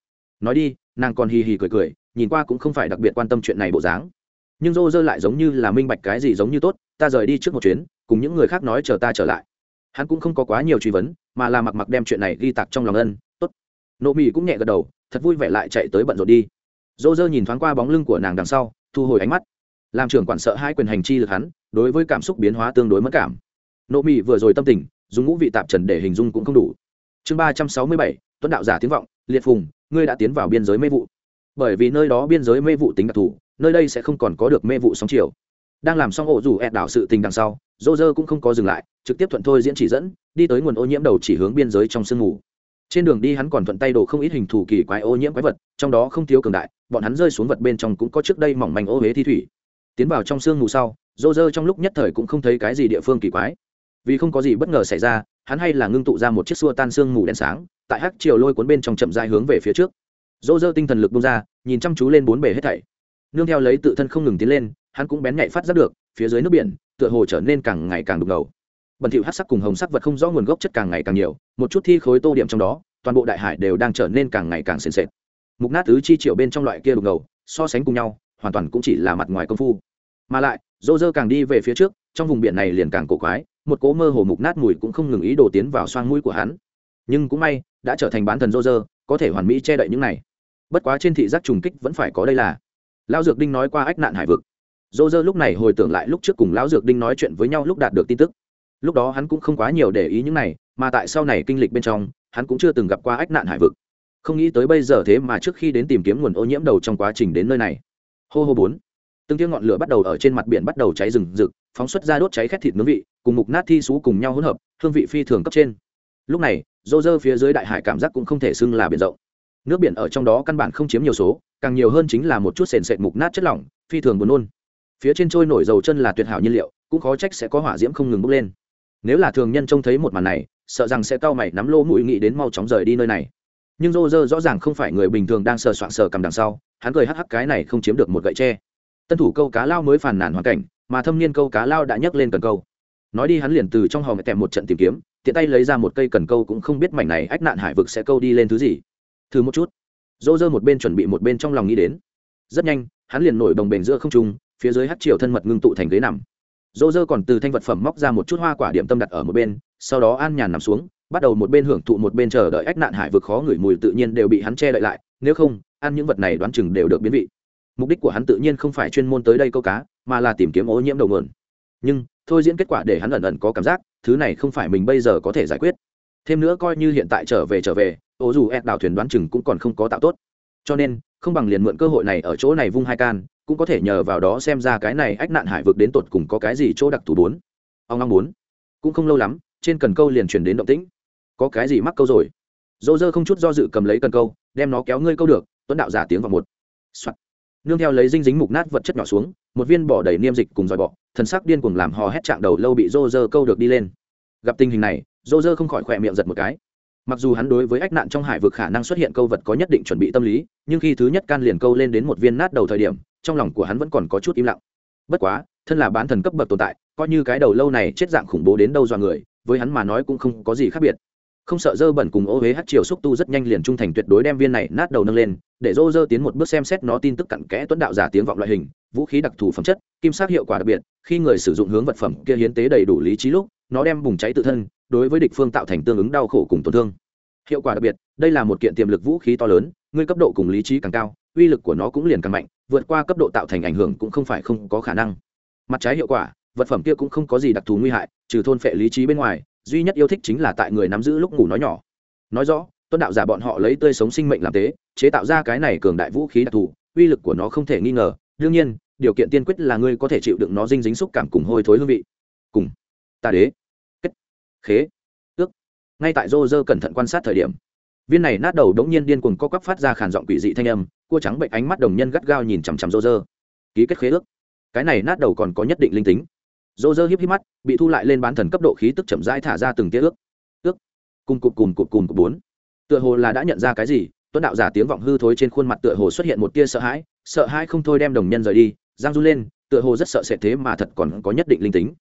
Nói đi, nàng còn hì hì cười cười, nhìn qua cũng không phải đặc biệt quan tâm chuyện này bộ dáng. Nhưng dô dơ lại giống như là minh bạch cái gì giống như tốt, ta rời đi trước một chuyến, cùng những người khác nói chờ ta trở lại. Hắn cũng không có quá nhiều truy vấn, mà là mặc mặc đem chuyện này ghi tặc trong lòng ân, tốt. Nộ mỹ cũng nhẹ gật đầu, thật vui vẻ lại chạy tới bận rộn đi. Dô dơ nhìn thoáng qua bóng lưng của nàng đằng sau, thu hồi ánh mắt làm trưởng quản sợ hai quyền hành chi lực hắn, đối với cảm xúc biến hóa tương đối mất cảm. Nộ mỹ vừa rồi tâm tình, dùng ngũ vị tạp trần để hình dung cũng không đủ. Chương ba trăm sáu mươi bảy, tuấn đạo giả tiếng vọng, liệt phùng, ngươi đã tiến vào biên giới mê vụ. Bởi vì nơi đó biên giới mê vụ tính đặc thù, nơi đây sẽ không còn có được mê vụ sóng chiều. Đang làm xong ổ rủ ẹt đảo sự tình đằng sau, dô dơ cũng không có dừng lại, trực tiếp thuận thôi diễn chỉ dẫn, đi tới nguồn ô nhiễm đầu chỉ hướng biên giới trong sương mù. Trên đường đi hắn còn thuận tay đổ không ít hình thù kỳ quái ô nhiễm quái vật, trong đó không thiếu cường đại, bọn hắn rơi xuống vật bên trong cũng có trước đây mỏng manh ô huế thi thủy tiến vào trong sương mù sau dô dơ trong lúc nhất thời cũng không thấy cái gì địa phương kỳ quái. Vì không có gì bất ngờ xảy ra, hắn hay là ngưng tụ ra một chiếc xua tan sương mù đen sáng, tại hắc chiều lôi cuốn bên trong chậm dài hướng về phía trước. Dô dơ tinh thần lực bung ra, nhìn chăm chú lên bốn bề hết thảy. Nương theo lấy tự thân không ngừng tiến lên, hắn cũng bén nhạy phát giác được, phía dưới nước biển, tựa hồ trở nên càng ngày càng đục ngầu. Bẩn thỉu hát sắc cùng hồng sắc vật không rõ nguồn gốc chất càng ngày càng nhiều, một chút thi khối tô điểm trong đó, toàn bộ đại hải đều đang trở nên càng ngày càng sền sệt. Mục nát tứ chi triệu bên trong loại kia đục ngầu, so sánh cùng nhau hoàn toàn cũng chỉ là mặt ngoài công phu. Mà lại dô dơ càng đi về phía trước, trong vùng biển này liền càng cổ quái, một cỗ mơ hồ mục nát mùi cũng không ngừng ý đồ tiến vào xoang mũi của hắn. Nhưng cũng may, đã trở thành bán thần dô dơ có thể hoàn mỹ che đậy những này. Bất quá trên thị giác trùng kích vẫn phải có đây là. Lao dược đinh nói qua ách nạn hải vực. Dô dơ lúc này hồi tưởng lại lúc trước cùng lão dược đinh nói chuyện với nhau lúc đạt được tin tức. Lúc đó hắn cũng không quá nhiều để ý những này, mà tại sau này kinh lịch bên trong, hắn cũng chưa từng gặp qua ách nạn hải vực. Không nghĩ tới bây giờ thế mà trước khi đến tìm kiếm nguồn ô nhiễm đầu trong quá trình đến nơi này hô hô bốn. Từng tiếng ngọn lửa bắt đầu ở trên mặt biển bắt đầu cháy rừng rực, phóng xuất ra đốt cháy khét thịt nướng vị, cùng mục nát thi xú cùng nhau hỗn hợp, hương vị phi thường cấp trên. Lúc này, rô rơ phía dưới đại hải cảm giác cũng không thể xưng là biển rộng. Nước biển ở trong đó căn bản không chiếm nhiều số, càng nhiều hơn chính là một chút sền sệt mục nát chất lỏng, phi thường buồn nôn. Phía trên trôi nổi dầu chân là tuyệt hảo nhiên liệu, cũng khó trách sẽ có hỏa diễm không ngừng bốc lên. Nếu là thường nhân trông thấy một màn này, sợ rằng sẽ cau mày nắm lô mũi nghĩ đến mau chóng rời đi nơi này nhưng rô rơ rõ ràng không phải người bình thường đang sờ soạng sờ cầm đằng sau. Hắn cười hắc hắc cái này không chiếm được một gậy tre. Tân thủ câu cá lao mới phàn nàn hoàn cảnh, mà thâm niên câu cá lao đã nhấc lên cần câu. Nói đi hắn liền từ trong hòm tèm một trận tìm kiếm, tiện tay lấy ra một cây cần câu cũng không biết mảnh này ách nạn hải vực sẽ câu đi lên thứ gì. Thử một chút. Rô rơ một bên chuẩn bị một bên trong lòng nghĩ đến. Rất nhanh, hắn liền nổi bồng bềnh giữa không trung, phía dưới hát chiều thân mật ngưng tụ thành ghế nằm. Rô rơ còn từ thanh vật phẩm móc ra một chút hoa quả điểm tâm đặt ở một bên, sau đó an nhàn nằm xuống bắt đầu một bên hưởng thụ một bên chờ đợi ách nạn hải vực khó ngửi mùi tự nhiên đều bị hắn che đậy lại, nếu không, ăn những vật này đoán chừng đều được biến vị. Mục đích của hắn tự nhiên không phải chuyên môn tới đây câu cá, mà là tìm kiếm ô nhiễm đầu nguồn. Nhưng, thôi diễn kết quả để hắn ẩn ẩn có cảm giác, thứ này không phải mình bây giờ có thể giải quyết. Thêm nữa coi như hiện tại trở về trở về, ô dù ép đào thuyền đoán chừng cũng còn không có tạo tốt. Cho nên, không bằng liền mượn cơ hội này ở chỗ này vung hai can, cũng có thể nhờ vào đó xem ra cái này ách nạn hải vực đến tột cùng có cái gì chỗ đặc thù bốn. Ông long bốn. Cũng không lâu lắm, trên cần câu liền chuyển đến động tĩnh có cái gì mắc câu rồi? Dô dơ không chút do dự cầm lấy cần câu, đem nó kéo ngươi câu được, tuấn đạo giả tiếng vào một、Soạn. nương theo lấy dinh dính mục nát vật chất nhỏ xuống, một viên bỏ đầy niêm dịch cùng dòi bọ, thần sắc điên cuồng làm hò hét trạng đầu lâu bị dô dơ câu được đi lên. Gặp tình hình này, dô dơ không khỏi khỏe miệng giật một cái. Mặc dù hắn đối với ách nạn trong hải vực khả năng xuất hiện câu vật có nhất định chuẩn bị tâm lý, nhưng khi thứ nhất can liền câu lên đến một viên nát đầu thời điểm, trong lòng của hắn vẫn còn có chút im lặng. Bất quá, thân là bán thần cấp bậc tồn tại, coi như cái đầu lâu này chết dạng khủng bố đến đâu dọa người, với hắn mà nói cũng không có gì khác biệt không sợ dơ bẩn cùng ô huế hát chiều xúc tu rất nhanh liền trung thành tuyệt đối đem viên này nát đầu nâng lên, để dô dơ tiến một bước xem xét nó tin tức cặn kẽ tuấn đạo giả tiếng vọng loại hình, vũ khí đặc thù phẩm chất, kim sắc hiệu quả đặc biệt, khi người sử dụng hướng vật phẩm kia hiến tế đầy đủ lý trí lúc, nó đem bùng cháy tự thân, đối với địch phương tạo thành tương ứng đau khổ cùng tổn thương. Hiệu quả đặc biệt, đây là một kiện tiềm lực vũ khí to lớn, ngươi cấp độ cùng lý trí càng cao, uy lực của nó cũng liền càng mạnh, vượt qua cấp độ tạo thành ảnh hưởng cũng không phải không có khả năng. Mặt trái hiệu quả, vật phẩm kia cũng không có gì đặc thù nguy hại, trừ thôn phệ lý trí bên ngoài duy nhất yêu thích chính là tại người nắm giữ lúc ngủ nói nhỏ. Nói rõ, tuân đạo giả bọn họ lấy tươi sống sinh mệnh làm tế, chế tạo ra cái này cường đại vũ khí đặc thù, uy lực của nó không thể nghi ngờ. Đương nhiên, điều kiện tiên quyết là ngươi có thể chịu đựng nó dinh dính xúc cảm cùng hôi thối hương vị. Cùng, ta đế, kết, khế, ước. Ngay tại rô rơ cẩn thận quan sát thời điểm, viên này nát đầu đống nhiên điên cuồng co quắp phát ra khản giọng quỷ dị thanh âm, cua trắng bệnh ánh mắt đồng nhân gắt gao nhìn chằm chằm rô rơ ký kết khế ước. Cái này nát đầu còn có nhất định linh tính dô dơ híp híp mắt, bị thu lại lên bán thần cấp độ khí tức chậm rãi thả ra từng tia ước. Ước. Cùng cụp cùng cụp cùng cụp bốn. Tựa hồ là đã nhận ra cái gì, tuấn đạo giả tiếng vọng hư thối trên khuôn mặt tựa hồ xuất hiện một tia sợ hãi sợ hãi không thôi đem đồng nhân rời đi, giang du lên, tựa hồ rất sợ sệt thế mà thật còn có nhất định linh tính.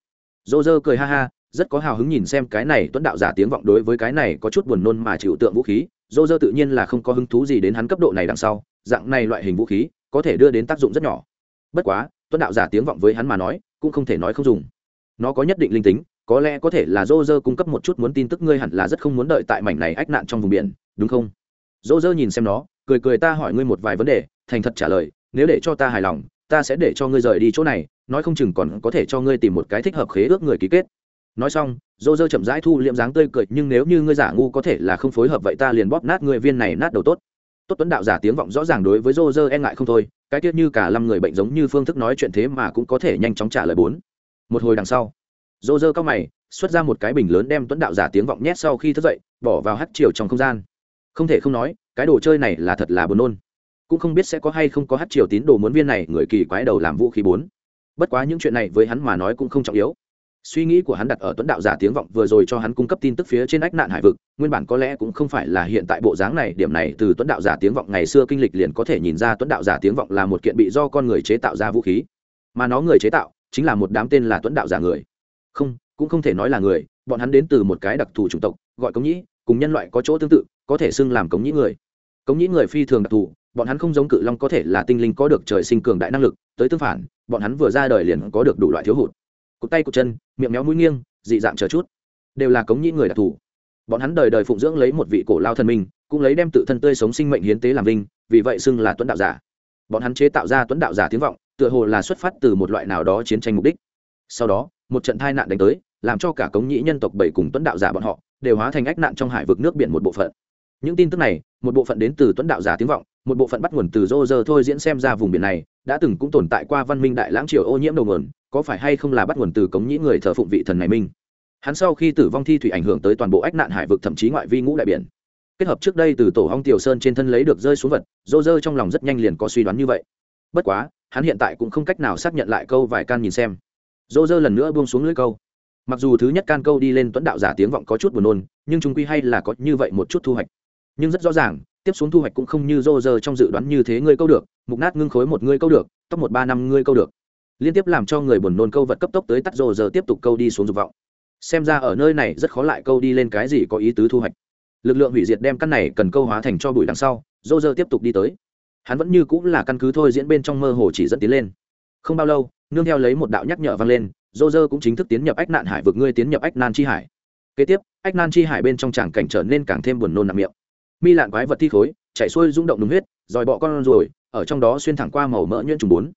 Dô dơ cười ha ha, rất có hào hứng nhìn xem cái này tuấn đạo giả tiếng vọng đối với cái này có chút buồn nôn mà chịu tượng vũ khí. Dô dơ tự nhiên là không có hứng thú gì đến hắn cấp độ này đằng sau, dạng này loại hình vũ khí có thể đưa đến tác dụng rất nhỏ. Bất quá tuấn đạo giả tiếng vọng với hắn mà nói, cũng không thể nói không dùng. Nó có nhất định linh tính, có lẽ có thể là dô dơ cung cấp một chút muốn tin tức ngươi hẳn là rất không muốn đợi tại mảnh này ách nạn trong vùng biển, đúng không? Dô dơ nhìn xem nó, cười cười ta hỏi ngươi một vài vấn đề, thành thật trả lời, nếu để cho ta hài lòng, ta sẽ để cho ngươi rời đi chỗ này, nói không chừng còn có thể cho ngươi tìm một cái thích hợp khế ước người ký kết. Nói xong dô dơ chậm rãi thu liệm dáng tươi cười, nhưng nếu như ngươi giả ngu có thể là không phối hợp vậy ta liền bóp nát ngươi viên này nát đầu tốt tốt tuấn đạo giả tiếng vọng rõ ràng đối với Roger e ngại không thôi, cái tiết như cả năm người bệnh giống như phương thức nói chuyện thế mà cũng có thể nhanh chóng trả lời bốn. Một hồi đằng sau, Roger cao mày, xuất ra một cái bình lớn đem tuấn đạo giả tiếng vọng nhét sau khi thức dậy, bỏ vào hắt chiều trong không gian. Không thể không nói, cái đồ chơi này là thật là buồn nôn. Cũng không biết sẽ có hay không có hát triều tín đồ muốn viên này, người kỳ quái đầu làm vũ khí bốn. Bất quá những chuyện này với hắn mà nói cũng không trọng yếu suy nghĩ của hắn đặt ở tuấn đạo giả tiếng vọng vừa rồi cho hắn cung cấp tin tức phía trên ách nạn hải vực, nguyên bản có lẽ cũng không phải là hiện tại bộ dáng này, điểm này từ tuấn đạo giả tiếng vọng ngày xưa kinh lịch liền có thể nhìn ra tuấn đạo giả tiếng vọng là một kiện bị do con người chế tạo ra vũ khí, mà nó người chế tạo chính là một đám tên là tuấn đạo giả người. Không, cũng không thể nói là người, bọn hắn đến từ một cái đặc thù chủng tộc, gọi cống nhĩ, cùng nhân loại có chỗ tương tự, có thể xưng làm cống nhĩ người. Cống nhĩ người phi thường đặc thù, bọn hắn không giống cự long có thể là tinh linh có được trời sinh cường đại năng lực, tới tương phản, bọn hắn vừa ra đời liền có được đủ loại thiếu hụt cụt tay cụt chân, miệng méo mũi nghiêng, dị dạng chờ chút. Đều là cống nhĩ người đặc thù. Bọn hắn đời đời phụng dưỡng lấy một vị cổ lao thần minh, cũng lấy đem tự thân tươi sống sinh mệnh hiến tế làm linh vì vậy xưng là tuấn đạo giả. Bọn hắn chế tạo ra tuấn đạo giả tiếng vọng, tựa hồ là xuất phát từ một loại nào đó chiến tranh mục đích. Sau đó, một trận tai nạn đánh tới, làm cho cả cống nhĩ nhân tộc bảy cùng tuấn đạo giả bọn họ, đều hóa thành ách nạn trong hải vực nước biển một bộ phận. Những tin tức này, một bộ phận đến từ tuấn đạo giả tiếng vọng một bộ phận bắt nguồn từ rô rơ thôi diễn xem ra vùng biển này, đã từng cũng tồn tại qua văn minh đại lãng triều ô nhiễm đầu nguồn, có phải hay không là bắt nguồn từ cống nhĩ người thờ phụng vị thần này minh hắn sau khi tử vong thi thủy ảnh hưởng tới toàn bộ ách nạn hải vực thậm chí ngoại vi ngũ đại biển. Kết hợp trước đây từ tổ hong tiểu sơn trên thân lấy được rơi xuống vật, rô rơ trong lòng rất nhanh liền có suy đoán như vậy. Bất quá, hắn hiện tại cũng không cách nào xác nhận lại câu vài can nhìn xem. Rô rơ lần nữa buông xuống lưỡi câu. Mặc dù thứ nhất can câu đi lên tuấn đạo giả tiếng vọng có chút buồn nôn, nhưng chúng quy hay là có như vậy một chút thu hoạch. Nhưng rất rõ ràng tiếp xuống thu hoạch cũng không như rô rơ trong dự đoán như thế ngươi câu được, mục nát ngưng khối một ngươi câu được, tóc một ba năm ngươi câu được. Liên tiếp làm cho người buồn nôn câu vật cấp tốc tới tắt rô rơ tiếp tục câu đi xuống dục vọng. Xem ra ở nơi này rất khó lại câu đi lên cái gì có ý tứ thu hoạch. Lực lượng hủy diệt đem căn này cần câu hóa thành cho bụi đằng sau, rô rơ tiếp tục đi tới. Hắn vẫn như cũng là căn cứ thôi diễn bên trong mơ hồ chỉ dẫn tiến lên. Không bao lâu, nương theo lấy một đạo nhắc nhở vang lên dô dơ cũng chính thức tiến nhập ách nạn hải vực, ngươi tiến nhập ách nan chi hải. Kế tiếp, ách nan chi hải bên trong tràng cảnh trở nên càng thêm buồn nôn nặng miệng mi lạn quái vật thi khối chạy xuôi rung động đúng huyết, dòi bọ con rồi ở trong đó xuyên thẳng qua màu mỡ nhuyễn trùng bốn.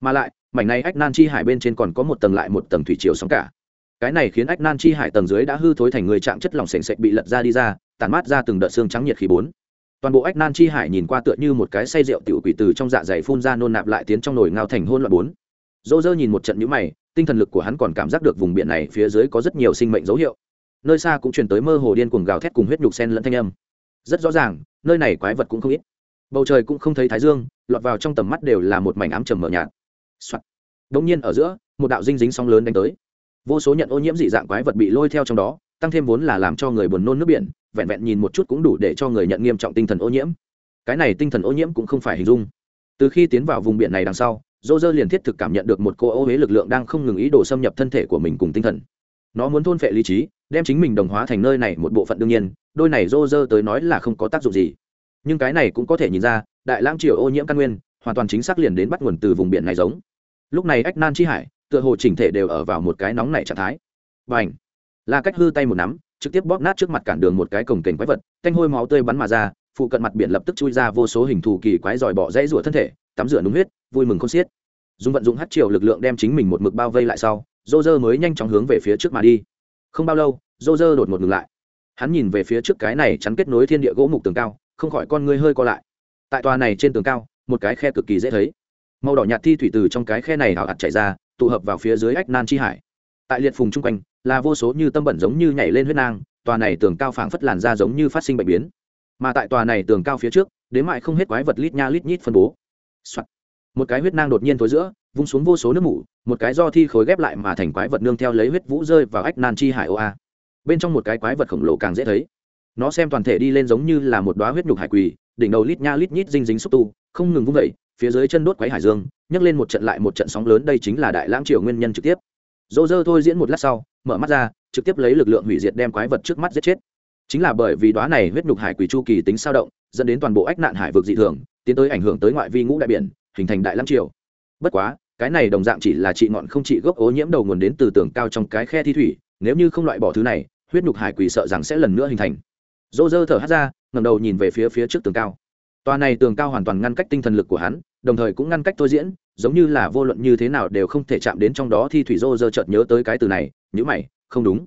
Mà lại, mảnh này ách nan chi hải bên trên còn có một tầng lại một tầng thủy chiều sóng cả. Cái này khiến ách nan chi hải tầng dưới đã hư thối thành người trạng chất lỏng sềnh sệch bị lật ra đi ra tàn mát ra từng đợt xương trắng nhiệt khí bốn. Toàn bộ ách nan chi hải nhìn qua tựa như một cái say rượu tiểu quỷ từ trong dạ dày phun ra nôn nạp lại tiến trong nồi ngao thành hôn loạn bốn. Dỗ dơ nhìn một trận nhũ mày, tinh thần lực của hắn còn cảm giác được vùng biển này phía dưới có rất nhiều sinh mệnh dấu hiệu. Nơi xa cũng truyền tới mơ hồ điên cuồng gào thét cùng huyết nhục sen lẫn thanh âm rất rõ ràng, nơi này quái vật cũng không ít. Bầu trời cũng không thấy thái dương, lọt vào trong tầm mắt đều là một mảnh ám trầm mờ nhạt、Soạn. Đông nhiên ở giữa, một đạo dinh dính sóng lớn đánh tới. Vô số nhận ô nhiễm dị dạng quái vật bị lôi theo trong đó, tăng thêm vốn là làm cho người buồn nôn nước biển, vẹn vẹn nhìn một chút cũng đủ để cho người nhận nghiêm trọng tinh thần ô nhiễm. Cái này tinh thần ô nhiễm cũng không phải hình dung. Từ khi tiến vào vùng biển này đằng sau dô dơ liền thiết thực cảm nhận được một cô ô huế lực lượng đang không ngừng ý đồ xâm nhập thân thể của mình cùng tinh thần. Nó muốn thôn phệ lý trí đem chính mình đồng hóa thành nơi này một bộ phận đương nhiên, đôi này rô rơ tới nói là không có tác dụng gì. Nhưng cái này cũng có thể nhìn ra, đại lãng triều ô nhiễm căn nguyên, hoàn toàn chính xác liền đến bắt nguồn từ vùng biển này giống. Lúc này ách nan chi hải, tựa hồ chỉnh thể đều ở vào một cái nóng này trạng thái. Và ảnh là cách hư tay một nắm, trực tiếp bóp nát trước mặt cản đường một cái cổng kềnh quái vật canh hôi máu tươi bắn mà ra, phụ cận mặt biển lập tức chui ra vô số hình thù kỳ quái dòi bỏ rẽ rủa thân thể, tắm rửa đúng huyết, vui mừng không xiết. Dùng vận dụng hát triều lực lượng đem chính mình một mực bao vây lại sau dô dơ mới nhanh chóng hướng về phía trước mà đi. Không bao lâu rô rơ đột ngột ngừng lại. Hắn nhìn về phía trước cái này chắn kết nối thiên địa gỗ mục tường cao, không khỏi con ngươi hơi co lại. Tại tòa này trên tường cao, một cái khe cực kỳ dễ thấy. Màu đỏ nhạt thi thủy từ trong cái khe này hào hạt chảy ra, tụ hợp vào phía dưới ách nan chi hải. Tại liệt phùng chung quanh, là vô số như tâm bẩn giống như nhảy lên huyết nang, tòa này tường cao phảng phất làn ra giống như phát sinh bệnh biến. Mà tại tòa này tường cao phía trước, đến mại không hết quái vật lít nha lít nhít phân bố、Soạn. một cái huyết nang đột nhiên tối giữa, vung xuống vô số nước mủ, một cái do thi khối ghép lại mà thành quái vật nương theo lấy huyết vũ rơi vào ách nan chi hải ô a bên trong một cái quái vật khổng lồ càng dễ thấy. Nó xem toàn thể đi lên giống như là một đoá huyết nhục hải quỳ, đỉnh đầu lít nha lít nhít dinh dính xúc tu, không ngừng vung vẩy phía dưới chân đốt quái hải dương, nhấc lên một trận lại một trận sóng lớn, đây chính là đại lãng triều nguyên nhân trực tiếp. Dỗ dơ thôi diễn một lát sau, mở mắt ra, trực tiếp lấy lực lượng hủy diệt đem quái vật trước mắt giết chết. Chính là bởi vì đoá này huyết nhục hải quỳ chu kỳ tính sao động, dẫn đến toàn bộ ách nạn hải vực dị thường, tiến tới ảnh hưởng tới ngoại vi ngũ đại biển, hình thành đại lãng triều. Bất quá, cái này đồng dạng chỉ là trị ngọn không trị gốc ô nhiễm đầu nguồn đến từ tường cao trong cái khe thi thủy, nếu như không loại bỏ thứ này huyết nhục hải quỷ sợ rằng sẽ lần nữa hình thành. Dô dơ thở hát ra ngầm đầu nhìn về phía phía trước tường cao. Tòa này tường cao hoàn toàn ngăn cách tinh thần lực của hắn, đồng thời cũng ngăn cách tôi diễn, giống như là vô luận như thế nào đều không thể chạm đến trong đó thi thủy dô dơ chợt nhớ tới cái từ này nhữ mày, không đúng.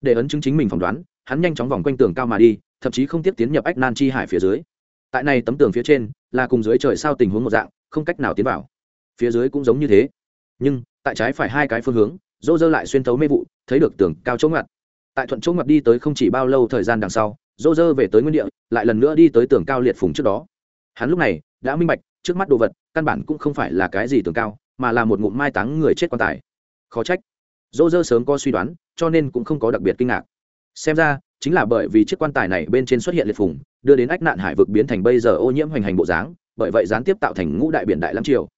Để ấn chứng chính mình phỏng đoán, hắn nhanh chóng vòng quanh tường cao mà đi, thậm chí không tiếp tiến nhập ách nan chi hải phía dưới. Tại này tấm tường phía trên, là cùng dưới trời sao tình huống một dạng, không cách nào tiến vào. Phía dưới cũng giống như thế. Nhưng, tại trái phải hai cái phương hướng dô dơ lại xuyên thấu mê vụ, thấy được tường cao chỗ ngặt tại thuận chỗ ngập đi tới không chỉ bao lâu thời gian đằng sau dô dơ về tới nguyên địa, lại lần nữa đi tới tường cao liệt phùng trước đó. Hắn lúc này đã minh bạch, trước mắt đồ vật, căn bản cũng không phải là cái gì tường cao, mà là một ngụm mai táng người chết quan tài. Khó trách. Dô dơ sớm có suy đoán, cho nên cũng không có đặc biệt kinh ngạc. Xem ra, chính là bởi vì chiếc quan tài này bên trên xuất hiện liệt phùng, đưa đến ách nạn hải vực biến thành bây giờ ô nhiễm hoành hành bộ dáng, bởi vậy gián tiếp tạo thành ngũ đại biển đại lắm triều.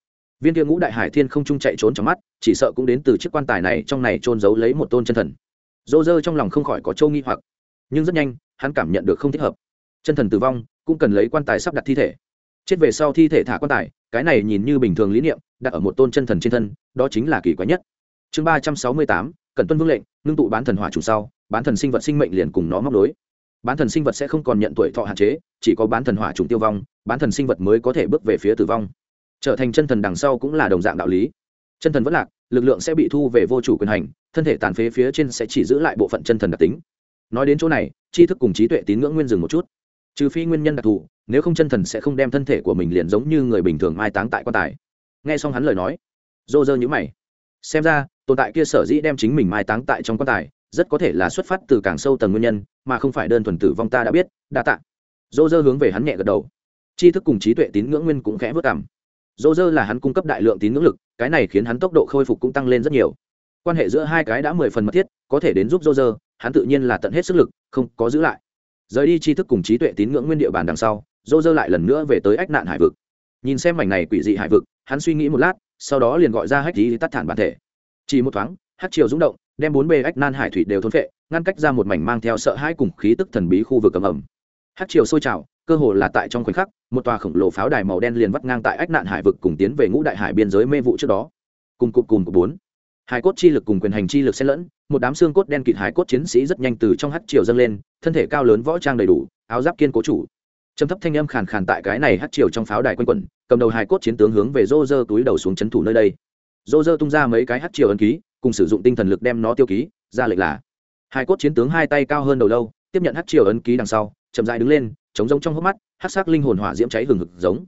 Viên kia ngũ đại hải thiên không trung chạy trốn trong mắt, chỉ sợ cũng đến từ chiếc quan tài này trong này trôn giấu lấy một tôn chân thần dô dơ trong lòng không khỏi có châu nghi hoặc. Nhưng rất nhanh, hắn cảm nhận được không thích hợp. Chân thần tử vong, cũng cần lấy quan tài sắp đặt thi thể. Chết về sau thi thể thả quan tài, cái này nhìn như bình thường lý niệm, đặt ở một tôn chân thần trên thân, đó chính là kỳ quái nhất. Chương ba trăm sáu mươi tám cần tuân vương lệnh, ngưng tụ bán thần hỏa chủ sau, bán thần sinh vật sinh mệnh liền cùng nó móc đối bán thần sinh vật sẽ không còn nhận tuổi thọ hạn chế, chỉ có bán thần hỏa trùng tiêu vong, bán thần sinh vật mới có thể bước về phía tử vong. Trở thành chân thần đằng sau cũng là đồng dạng đạo lý. Chân thần vẫn lạc, lực lượng sẽ bị thu về vô chủ quyền hành thân thể tàn phế phía trên sẽ chỉ giữ lại bộ phận chân thần đặc tính. Nói đến chỗ này, tri thức cùng trí tuệ tín ngưỡng nguyên dừng một chút. Trừ phi nguyên nhân đặc thù, nếu không chân thần sẽ không đem thân thể của mình liền giống như người bình thường mai táng tại quan tài. Nghe xong hắn lời nói dô dơ nhữ mày. Xem ra, tồn tại kia sở dĩ đem chính mình mai táng tại trong quan tài, rất có thể là xuất phát từ càng sâu tầng nguyên nhân, mà không phải đơn thuần tử vong ta đã biết, đa tạ. Dô dơ hướng về hắn nhẹ gật đầu. Tri thức cùng trí tuệ tín ngưỡng nguyên cũng khẽ vất cảm dô dơ là hắn cung cấp đại lượng tín ngưỡng lực, cái này khiến hắn tốc độ khôi phục cũng tăng lên rất nhiều quan hệ giữa hai cái đã mười phần mật thiết, có thể đến giúp dô dơ hắn tự nhiên là tận hết sức lực, không có giữ lại. Rời đi tri thức cùng trí tuệ tín ngưỡng nguyên địa bàn đằng sau dô dơ lại lần nữa về tới ách nạn hải vực. Nhìn xem mảnh này quỷ dị hải vực, hắn suy nghĩ một lát, sau đó liền gọi ra hách tí tắt thản bản thể. Chỉ một thoáng hát triều rung động, đem bốn bề ách nan hải thủy đều thôn phệ, ngăn cách ra một mảnh mang theo sợ hãi cùng khí tức thần bí khu vực cầm ẩm hát triều sôi trào, cơ hồ là tại trong khoảnh khắc, một tòa khổng lồ pháo đài màu đen liền vắt ngang tại ách nạn hải vực cùng tiến về ngũ đại hải biên giới mê vụ trước đó. Cùng cụm cùng của bốn hải cốt chi lực cùng quyền hành chi lực xen lẫn, một đám xương cốt đen kịt hải cốt chiến sĩ rất nhanh từ trong hát triều dâng lên, thân thể cao lớn võ trang đầy đủ, áo giáp kiên cố chủ. Trầm thấp thanh âm khàn khàn tại cái này hát triều trong pháo đài quanh quẩn, cầm đầu hải cốt chiến tướng hướng về rô rơ túi đầu xuống c h ấ n thủ nơi đây. Rô rơ tung ra mấy cái hát triều ấn ký, cùng sử dụng tinh thần lực đem nó tiêu ký, ra lệnh là hải cốt chiến tướng hai tay cao hơn đầu lâu, tiếp nhận hát triều ấn ký đằng sau, chậm dài đứng lên, chống giống trong hốc mắt hát sắc linh hồn hỏa diễm cháy hừng hực giống.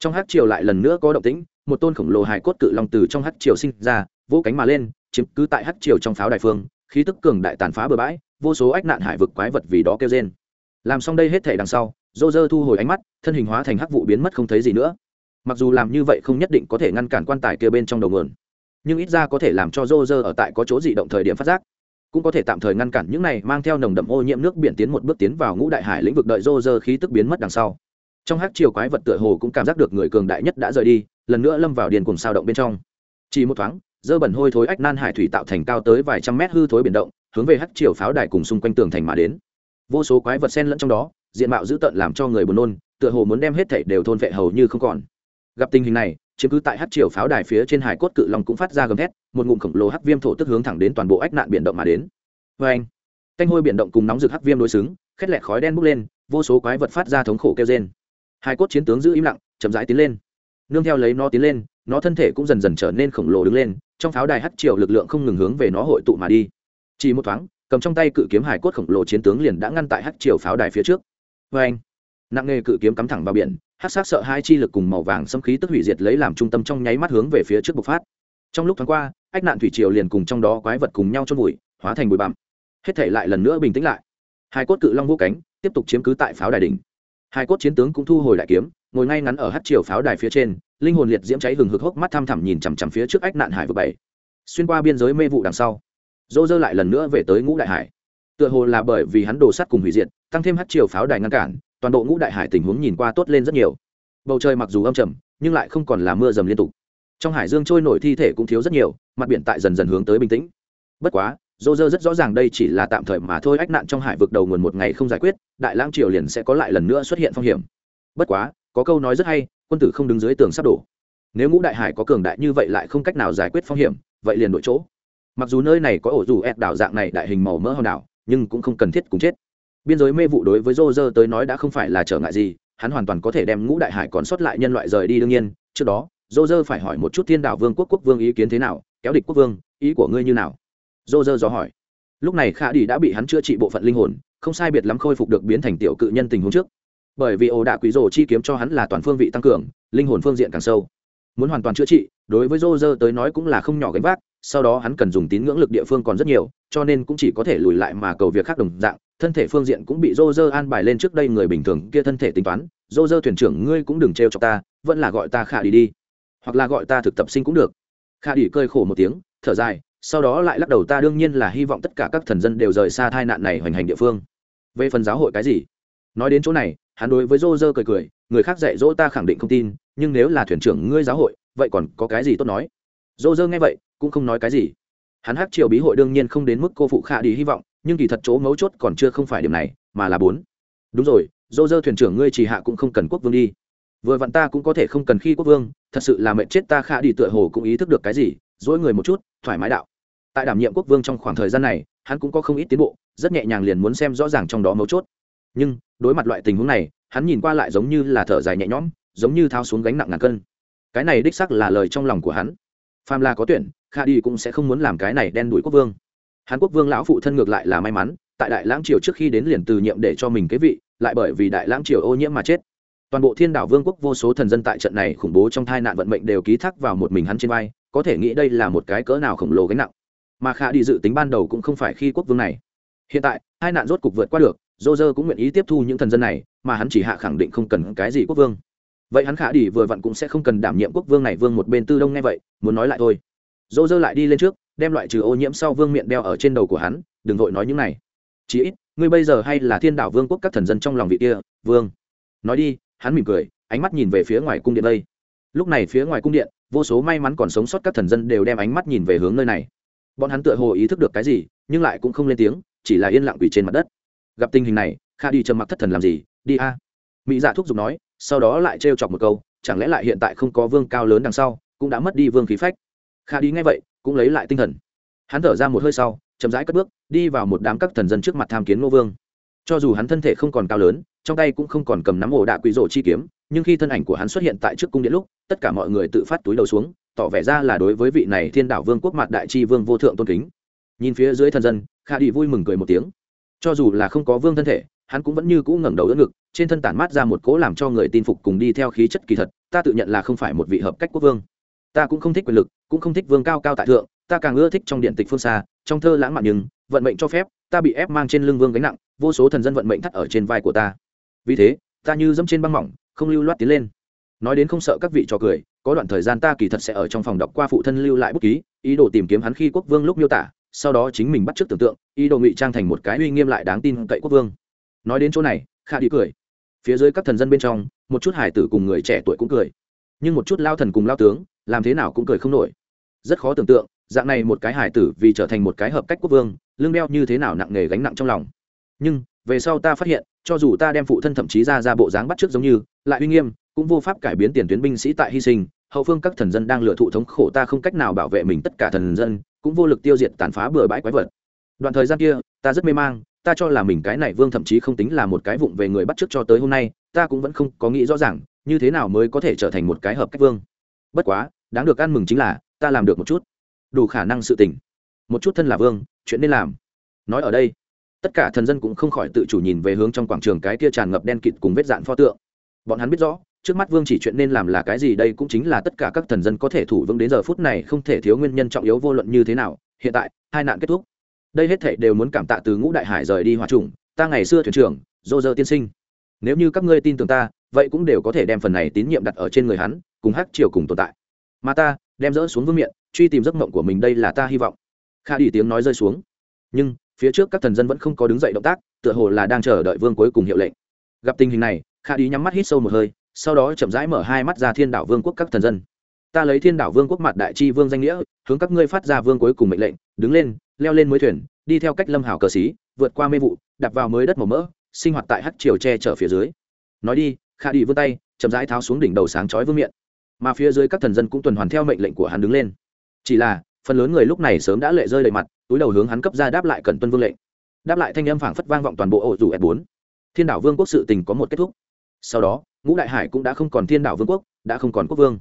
Trong hát triều lại lần nữa có động tĩnh, một tôn khổng lồ hải cốt cự long từ trong hát triều sinh ra vỗ cánh mà lên, chiếm cứ tại hát triều trong pháo đại phương, khí tức cường đại tàn phá bừa bãi, vô số ách nạn hải vực quái vật vì đó kêu trên làm xong đây hết thể đằng sau dô dơ thu hồi ánh mắt, thân hình hóa thành hắc vụ biến mất không thấy gì nữa. Mặc dù làm như vậy không nhất định có thể ngăn cản quan tài kia bên trong đầu nguồn, nhưng ít ra có thể làm cho rô dơ ở tại có chỗ dị động thời điểm phát giác. Cũng có thể tạm thời ngăn cản những này mang theo nồng đậm ô nhiễm nước biển tiến một bước tiến vào ngũ đại hải lĩnh vực đợi rô dơ khí tức biến mất đằng sau. Trong hát chiều quái vật tựa hồ cũng cảm giác được người cường đại nhất đã rời đi, lần nữa lâm vào điền cùng sao động bên trong. Chỉ một thoáng dơ bẩn hôi thối ách nan hải thủy tạo thành cao tới vài trăm mét hư thối biển động, hướng về hắc chiều pháo đài cùng xung quanh tường thành mà đến. Vô số quái vật sen lẫn trong đó, diện mạo dữ tợn làm cho người buồn nôn, tựa hồ muốn đem hết thảy đều thôn vệ hầu như không còn. Gặp tình hình này, chiếm cứ tại hắc triều pháo đài phía trên hải cốt cự long cũng phát ra gầm thét, một ngụm khổng lồ hắc viêm thổ tức hướng thẳng đến toàn bộ ách nạn biển động mà đến. Vê anh canh hôi biển động cùng nóng rực hắc viêm đối xứng, khét lẹt khói đen bốc lên, vô số quái vật phát ra thống khổ kêu trên hai cốt chiến tướng giữ im lặng, chậm rãi tiến lên. Nương theo lấy nó tiến lên nó thân thể cũng dần dần trở nên khổng lồ đứng lên, trong pháo đài hắc triều lực lượng không ngừng hướng về nó hội tụ mà đi. Chỉ một thoáng, cầm trong tay cự kiếm hải cốt khổng lồ chiến tướng liền đã ngăn tại hắc triều pháo đài phía trước. Vê anh, nặng nghề cự kiếm cắm thẳng vào biển hát sát sợ hai chi lực cùng màu vàng xâm khí tức hủy diệt lấy làm trung tâm trong nháy mắt hướng về phía trước bộc phát. Trong lúc thoáng qua, ách nạn thủy triều liền cùng trong đó quái vật cùng nhau trong bụi hóa thành bụi bặm. Hết thể lại lần nữa bình tĩnh lại. Hai cốt cự long vô cánh, tiếp tục chiếm cứ tại pháo đài đỉnh hai cốt chiến tướng cũng thu hồi đại kiếm, ngồi ngay ngắn ở hát triều pháo đài phía trên, linh hồn liệt diễm cháy hừng hực hốc mắt thăm thẳm nhìn chằm chằm phía trước ách nạn hải vực bảy. Xuyên qua biên giới mê vụ đằng sau dô dơ lại lần nữa về tới ngũ đại hải. Tựa hồ là bởi vì hắn đồ sắt cùng hủy diệt, tăng thêm hát triều pháo đài ngăn cản, toàn bộ ngũ đại hải tình huống nhìn qua tốt lên rất nhiều. Bầu trời mặc dù âm trầm, nhưng lại không còn là mưa dầm liên tục. Trong hải dương trôi nổi thi thể cũng thiếu rất nhiều, mặt biển tại dần dần hướng tới bình tĩnh. Bất quá dô dơ rất rõ ràng đây chỉ là tạm thời mà thôi, ách nạn trong hải vực đầu nguồn một ngày không giải quyết, đại lãng triều liền sẽ có lại lần nữa xuất hiện phong hiểm. Bất quá, có câu nói rất hay, quân tử không đứng dưới tường sắp đổ. Nếu ngũ đại hải có cường đại như vậy lại không cách nào giải quyết phong hiểm, vậy liền đổi chỗ. Mặc dù nơi này có ổ dù ép đảo dạng này đại hình màu mỡ hòn đảo, nhưng cũng không cần thiết cùng chết. Biên giới mê vụ đối với rô dơ tới nói đã không phải là trở ngại gì, hắn hoàn toàn có thể đem ngũ đại hải còn sót lại nhân loại rời đi đương nhiên. Trước đó rô dơ phải hỏi một chút thiên đảo vương quốc quốc vương ý kiến thế nào, kéo địch quốc vương, ý của ngươi như nào? Rô dơ dò hỏi. Lúc này khả đi đã bị hắn chữa trị bộ phận linh hồn, không sai biệt lắm khôi phục được biến thành tiểu cự nhân tình huống trước. Bởi vì ồ đạ quý rồ chi kiếm cho hắn là toàn phương vị tăng cường, linh hồn phương diện càng sâu. Muốn hoàn toàn chữa trị, đối với rô dơ tới nói cũng là không nhỏ gánh vác, sau đó hắn cần dùng tín ngưỡng lực địa phương còn rất nhiều, cho nên cũng chỉ có thể lùi lại mà cầu việc khác đồng dạng, thân thể phương diện cũng bị dô dơ an bài lên trước đây người bình thường kia thân thể tính toán dô dơ thuyền trưởng ngươi cũng đừng trêu cho ta, vẫn là gọi ta khả đi đi, hoặc là gọi ta thực tập sinh cũng được. Khả đi cơi khổ một tiếng, thở dài sau đó lại lắc đầu ta đương nhiên là hy vọng tất cả các thần dân đều rời xa tai nạn này hoành hành địa phương. Về phần giáo hội cái gì? Nói đến chỗ này, hắn đối với dô dơ cười cười, người khác dạy dỗ ta khẳng định không tin, nhưng nếu là thuyền trưởng ngươi giáo hội, vậy còn có cái gì tốt nói? Dô dơ nghe vậy, cũng không nói cái gì. Hắn hắc triều bí hội đương nhiên không đến mức cô phụ khả đi hy vọng, nhưng kỳ thật chỗ mấu chốt còn chưa không phải điểm này, mà là bốn. Đúng rồi dô dơ thuyền trưởng ngươi chỉ hạ cũng không cần quốc vương đi. Vừa vặn ta cũng có thể không cần khi quốc vương, thật sự là mệnh chết ta khả đi tựa hồ cũng ý thức được cái gì, dỗi người một chút, thoải mái đạo tại đảm nhiệm quốc vương trong khoảng thời gian này, hắn cũng có không ít tiến bộ, rất nhẹ nhàng liền muốn xem rõ ràng trong đó mấu chốt. Nhưng, đối mặt loại tình huống này, hắn nhìn qua lại giống như là thở dài nhẹ nhõm, giống như thao xuống gánh nặng ngàn cân. Cái này đích sắc là lời trong lòng của hắn. Phàm là có tuyển, kha đi cũng sẽ không muốn làm cái này đen đuổi quốc vương. Hàn quốc vương lão phụ thân ngược lại là may mắn, tại đại lãng triều trước khi đến liền từ nhiệm để cho mình cái vị, lại bởi vì đại lãng triều ô nhiễm mà chết. Toàn bộ thiên đảo vương quốc vô số thần dân tại trận này khủng bố trong tai nạn vận mệnh đều ký thác vào một mình hắn trên vai, có thể nghĩ đây là một cái cỡ nào khổng lồ gánh nặng mà khả đi dự tính ban đầu cũng không phải khi quốc vương này. Hiện tại, hai nạn rốt cục vượt qua được dô dơ cũng nguyện ý tiếp thu những thần dân này, mà hắn chỉ hạ khẳng định không cần cái gì quốc vương. Vậy hắn khả đi vừa vặn cũng sẽ không cần đảm nhiệm quốc vương này vương một bên tư đông nghe vậy, muốn nói lại thôi. Dô dơ lại đi lên trước, đem loại trừ ô nhiễm sau vương miệng đeo ở trên đầu của hắn, đừng vội nói những này. Chí ít, ngươi bây giờ hay là thiên đảo vương quốc các thần dân trong lòng vị kia, vương. Nói đi, hắn mỉm cười, ánh mắt nhìn về phía ngoài cung điện đây. Lúc này phía ngoài cung điện, vô số may mắn còn sống sót các thần dân đều đem ánh mắt nhìn về hướng nơi này bọn hắn tựa hồ ý thức được cái gì, nhưng lại cũng không lên tiếng, chỉ là yên lặng quỷ trên mặt đất. Gặp tình hình này, kha đi trầm mặc thất thần làm gì? Đi a. Mỹ dạ thúc giục nói, sau đó lại trêu chọc một câu, chẳng lẽ lại hiện tại không có vương cao lớn đằng sau, cũng đã mất đi vương khí phách? Kha đi ngay vậy, cũng lấy lại tinh thần. Hắn thở ra một hơi sau, chậm rãi cất bước, đi vào một đám các thần dân trước mặt tham kiến ngô vương. Cho dù hắn thân thể không còn cao lớn, trong tay cũng không còn cầm nắm ổ đạ quỷ rổ chi kiếm, nhưng khi thân ảnh của hắn xuất hiện tại trước cung điện lúc, tất cả mọi người tự phát túi đầu xuống tỏ vẻ ra là đối với vị này thiên đảo vương quốc mặt đại tri vương vô thượng tôn kính. Nhìn phía dưới thần dân kha đi vui mừng cười một tiếng. Cho dù là không có vương thân thể, hắn cũng vẫn như cũ ngẩng đầu đỡ ngực, trên thân tản mát ra một cố làm cho người tin phục cùng đi theo khí chất kỳ thật, ta tự nhận là không phải một vị hợp cách quốc vương. Ta cũng không thích quyền lực, cũng không thích vương cao cao tại thượng, ta càng ưa thích trong điện tịch phương xa, trong thơ lãng mạn nhưng, vận mệnh cho phép, ta bị ép mang trên lưng vương gánh nặng, vô số thần dân vận mệnh thắt ở trên vai của ta. Vì thế, ta như dẫm trên băng mỏng, không lưu loát tiến lên. Nói đến không sợ các vị trò cười có đoạn thời gian ta kỳ thật sẽ ở trong phòng đọc qua phụ thân lưu lại bút ký, ý đồ tìm kiếm hắn khi quốc vương lúc miêu tả, sau đó chính mình bắt t tưởng tượng, ý đồ ngụy trang thành một cái uy nghiêm lại đáng tin cậy quốc vương. Nói đến chỗ này kha đi cười. Phía dưới các thần dân bên trong, một chút hải tử cùng người trẻ tuổi cũng cười. Nhưng một chút lao thần cùng lao tướng, làm thế nào cũng cười không nổi. Rất khó tưởng tượng, dạng này một cái hải tử vì trở thành một cái hợp cách quốc vương, lương đeo như thế nào nặng nề gánh nặng trong lòng. Nhưng, về sau ta phát hiện, cho dù ta đem phụ thân thậm chí ra ra bộ dáng bắt trước giống như, lại uy nghiêm cũng vô pháp cải biến tiền tuyến binh sĩ tại hy sinh, hậu phương các thần dân đang lựa thụ thống khổ ta không cách nào bảo vệ mình tất cả thần dân, cũng vô lực tiêu diệt tàn phá bừa bãi quái vật. Đoạn thời gian kia, ta rất mê mang, ta cho là mình cái này vương thậm chí không tính là một cái vụng về người bắt chước cho tới hôm nay, ta cũng vẫn không có nghĩ rõ ràng, như thế nào mới có thể trở thành một cái hợp cách vương. Bất quá, đáng được ăn mừng chính là, ta làm được một chút. Đủ khả năng sự tỉnh một chút thân là vương, chuyện nên làm. Nói ở đây, tất cả thần dân cũng không khỏi tự chủ nhìn về hướng trong quảng trường cái kia tràn ngập đen kịt cùng vết dạn pho tượng. Bọn hắn biết rõ trước mắt vương chỉ chuyện nên làm là cái gì đây cũng chính là tất cả các thần dân có thể thủ vững đến giờ phút này không thể thiếu nguyên nhân trọng yếu vô luận như thế nào. Hiện tại, hai nạn kết thúc. Đây hết thể đều muốn cảm tạ từ ngũ đại hải rời đi hòa trùng, ta ngày xưa thuyền trưởng, dô dơ tiên sinh. Nếu như các ngươi tin tưởng ta, vậy cũng đều có thể đem phần này tín nhiệm đặt ở trên người hắn, cùng hắc triều cùng tồn tại. Mà ta, đem dỡ xuống vương miện, truy tìm giấc mộng của mình đây là ta hy vọng. Kha đi tiếng nói rơi xuống. Nhưng, phía trước các thần dân vẫn không có đứng dậy động tác, tựa hồ là đang chờ đợi vương cuối cùng hiệu lệnh. Gặp tình hình này, kha đi nhắm mắt hít sâu một hơi sau đó chậm rãi mở hai mắt ra thiên đảo vương quốc các thần dân. Ta lấy thiên đảo vương quốc mặt đại Chi vương danh nghĩa, hướng các ngươi phát ra vương cuối cùng mệnh lệnh, đứng lên, leo lên mới thuyền, đi theo cách lâm hảo cờ xí, vượt qua mê vụ, đạp vào mới đất màu mỡ, sinh hoạt tại hát triều tre chở phía dưới. Nói đi, Khả đi vươn tay, chậm rãi tháo xuống đỉnh đầu sáng chói vương miệng mà phía dưới các thần dân cũng tuần hoàn theo mệnh lệnh của hắn đứng lên. Chỉ là, phần lớn người lúc này sớm đã lệ rơi đầy mặt, túi đầu hướng hắn cấp ra đáp lại cần tuân vương lệnh. Đáp lại thanh âm phảng phất vang vọng toàn bộ ổ dù s bốn. Thiên đảo vương quốc sự tình có một kết thúc. Sau đó ngũ đại hải cũng đã không còn thiên đảo vương quốc, đã không còn quốc vương.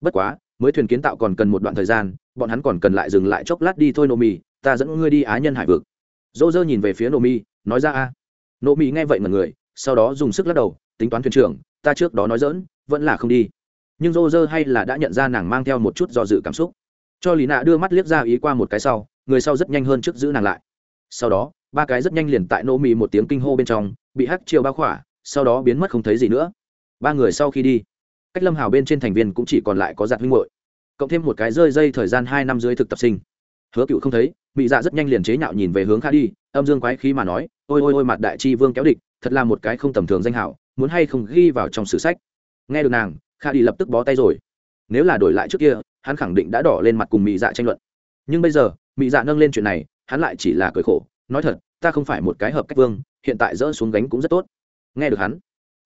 Bất quá, mới thuyền kiến tạo còn cần một đoạn thời gian, bọn hắn còn cần lại dừng lại chốc lát đi thôi nô Mi. ta dẫn ngươi đi á nhân hải vực. Dô dơ nhìn về phía nô mi nói ra a. Nô mi nghe vậy mà người, sau đó dùng sức lắc đầu, tính toán thuyền trưởng, ta trước đó nói dỡn vẫn là không đi. Nhưng dô dơ hay là đã nhận ra nàng mang theo một chút do dự cảm xúc. Cho lý nạ đưa mắt liếc ra ý qua một cái sau, người sau rất nhanh hơn trước giữ nàng lại. Sau đó, ba cái rất nhanh liền tại nô Mi một tiếng kinh hô bên trong, bị hắc chiều bao khỏa, sau đó biến mất không thấy gì nữa ba người sau khi đi, cách lâm hào bên trên thành viên cũng chỉ còn lại có giặt huynh hội cộng thêm một cái rơi dây thời gian hai năm dưới thực tập sinh. Hứa cựu không thấy bị dạ rất nhanh liền chế nhạo nhìn về hướng kha đi, âm dương quái khí mà nói, ôi ôi ôi, mặt đại chi vương kéo địch, thật là một cái không tầm thường danh hảo, muốn hay không ghi vào trong sử sách. Nghe được nàng, kha đi lập tức bó tay rồi. Nếu là đổi lại trước kia, hắn khẳng định đã đỏ lên mặt cùng mỹ dạ tranh luận. Nhưng bây giờ mỹ dạ nâng lên chuyện này, hắn lại chỉ là cười khổ, nói thật, ta không phải một cái hợp cách vương, hiện tại dỡ xuống gánh cũng rất tốt. Nghe được hắn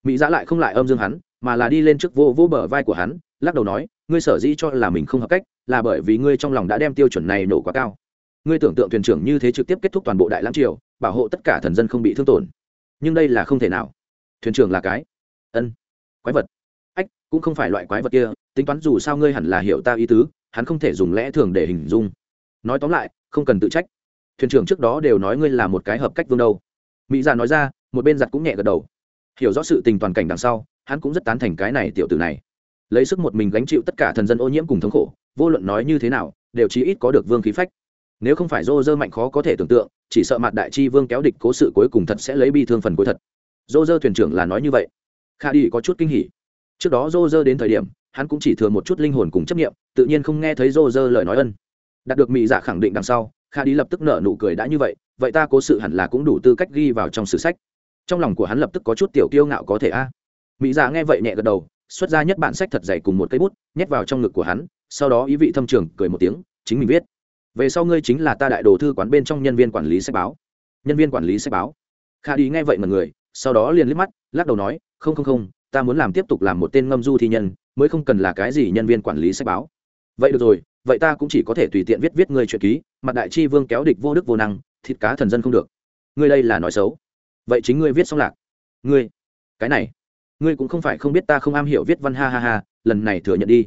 mỹ dạ lại không lại âm dương hắn, mà là đi lên trước vô vô bờ vai của hắn, lắc đầu nói, ngươi sở dĩ cho là mình không hợp cách, là bởi vì ngươi trong lòng đã đem tiêu chuẩn này nổ quá cao. Ngươi tưởng tượng thuyền trưởng như thế trực tiếp kết thúc toàn bộ đại lãng triều, bảo hộ tất cả thần dân không bị thương tổn. Nhưng đây là không thể nào. Thuyền trưởng là cái? Ân, quái vật. Ách, cũng không phải loại quái vật kia, tính toán dù sao ngươi hẳn là hiểu ta ý tứ, hắn không thể dùng lẽ thường để hình dung. Nói tóm lại, không cần tự trách. Thuyền trưởng trước đó đều nói ngươi là một cái hợp cách vương đâu. Mỹ già nói ra, một bên giặt cũng nhẹ gật đầu hiểu rõ sự tình toàn cảnh đằng sau, hắn cũng rất tán thành cái này tiểu tử này. Lấy sức một mình gánh chịu tất cả thần dân ô nhiễm cùng thống khổ, vô luận nói như thế nào, đều chí ít có được vương khí phách. Nếu không phải dô dơ mạnh khó có thể tưởng tượng, chỉ sợ mặt đại chi vương kéo địch cố sự cuối cùng thật sẽ lấy bi thương phần cuối thật. Dô dơ thuyền trưởng là nói như vậy. Kha đi có chút kinh hỉ. Trước đó dô dơ đến thời điểm, hắn cũng chỉ thừa một chút linh hồn cùng chấp nghiệm tự nhiên không nghe thấy dô dơ lời nói ân. Đạt được mỹ giả dạ khẳng định đằng sau, kha đi lập tức nở nụ cười đã như vậy vậy ta cố sự hẳn là cũng đủ tư cách ghi vào trong sử sách trong lòng của hắn lập tức có chút tiểu kiêu ngạo có thể a. Mỹ dạ nghe vậy nhẹ gật đầu, xuất ra nhất bản sách thật dày cùng một cây bút, nhét vào trong ngực của hắn, sau đó ý vị thâm trường, cười một tiếng, chính mình viết. Về sau ngươi chính là ta đại đồ thư quán bên trong nhân viên quản lý sách báo. Nhân viên quản lý sách báo. Kha đi nghe vậy mà người, sau đó liền liếc mắt, lắc đầu nói, không không không, ta muốn làm tiếp tục làm một tên ngâm du thi nhân, mới không cần là cái gì nhân viên quản lý sách báo. Vậy được rồi, vậy ta cũng chỉ có thể tùy tiện viết viết ngươi chuyện ký, mặt đại chi vương kéo địch vô đức vô năng, thịt cá thần dân không được. Ngươi đây là nói xấu vậy chính ngươi viết xong lạc. Ngươi, cái này, ngươi cũng không phải không biết ta không am hiểu viết văn ha ha ha, lần này thừa nhận đi.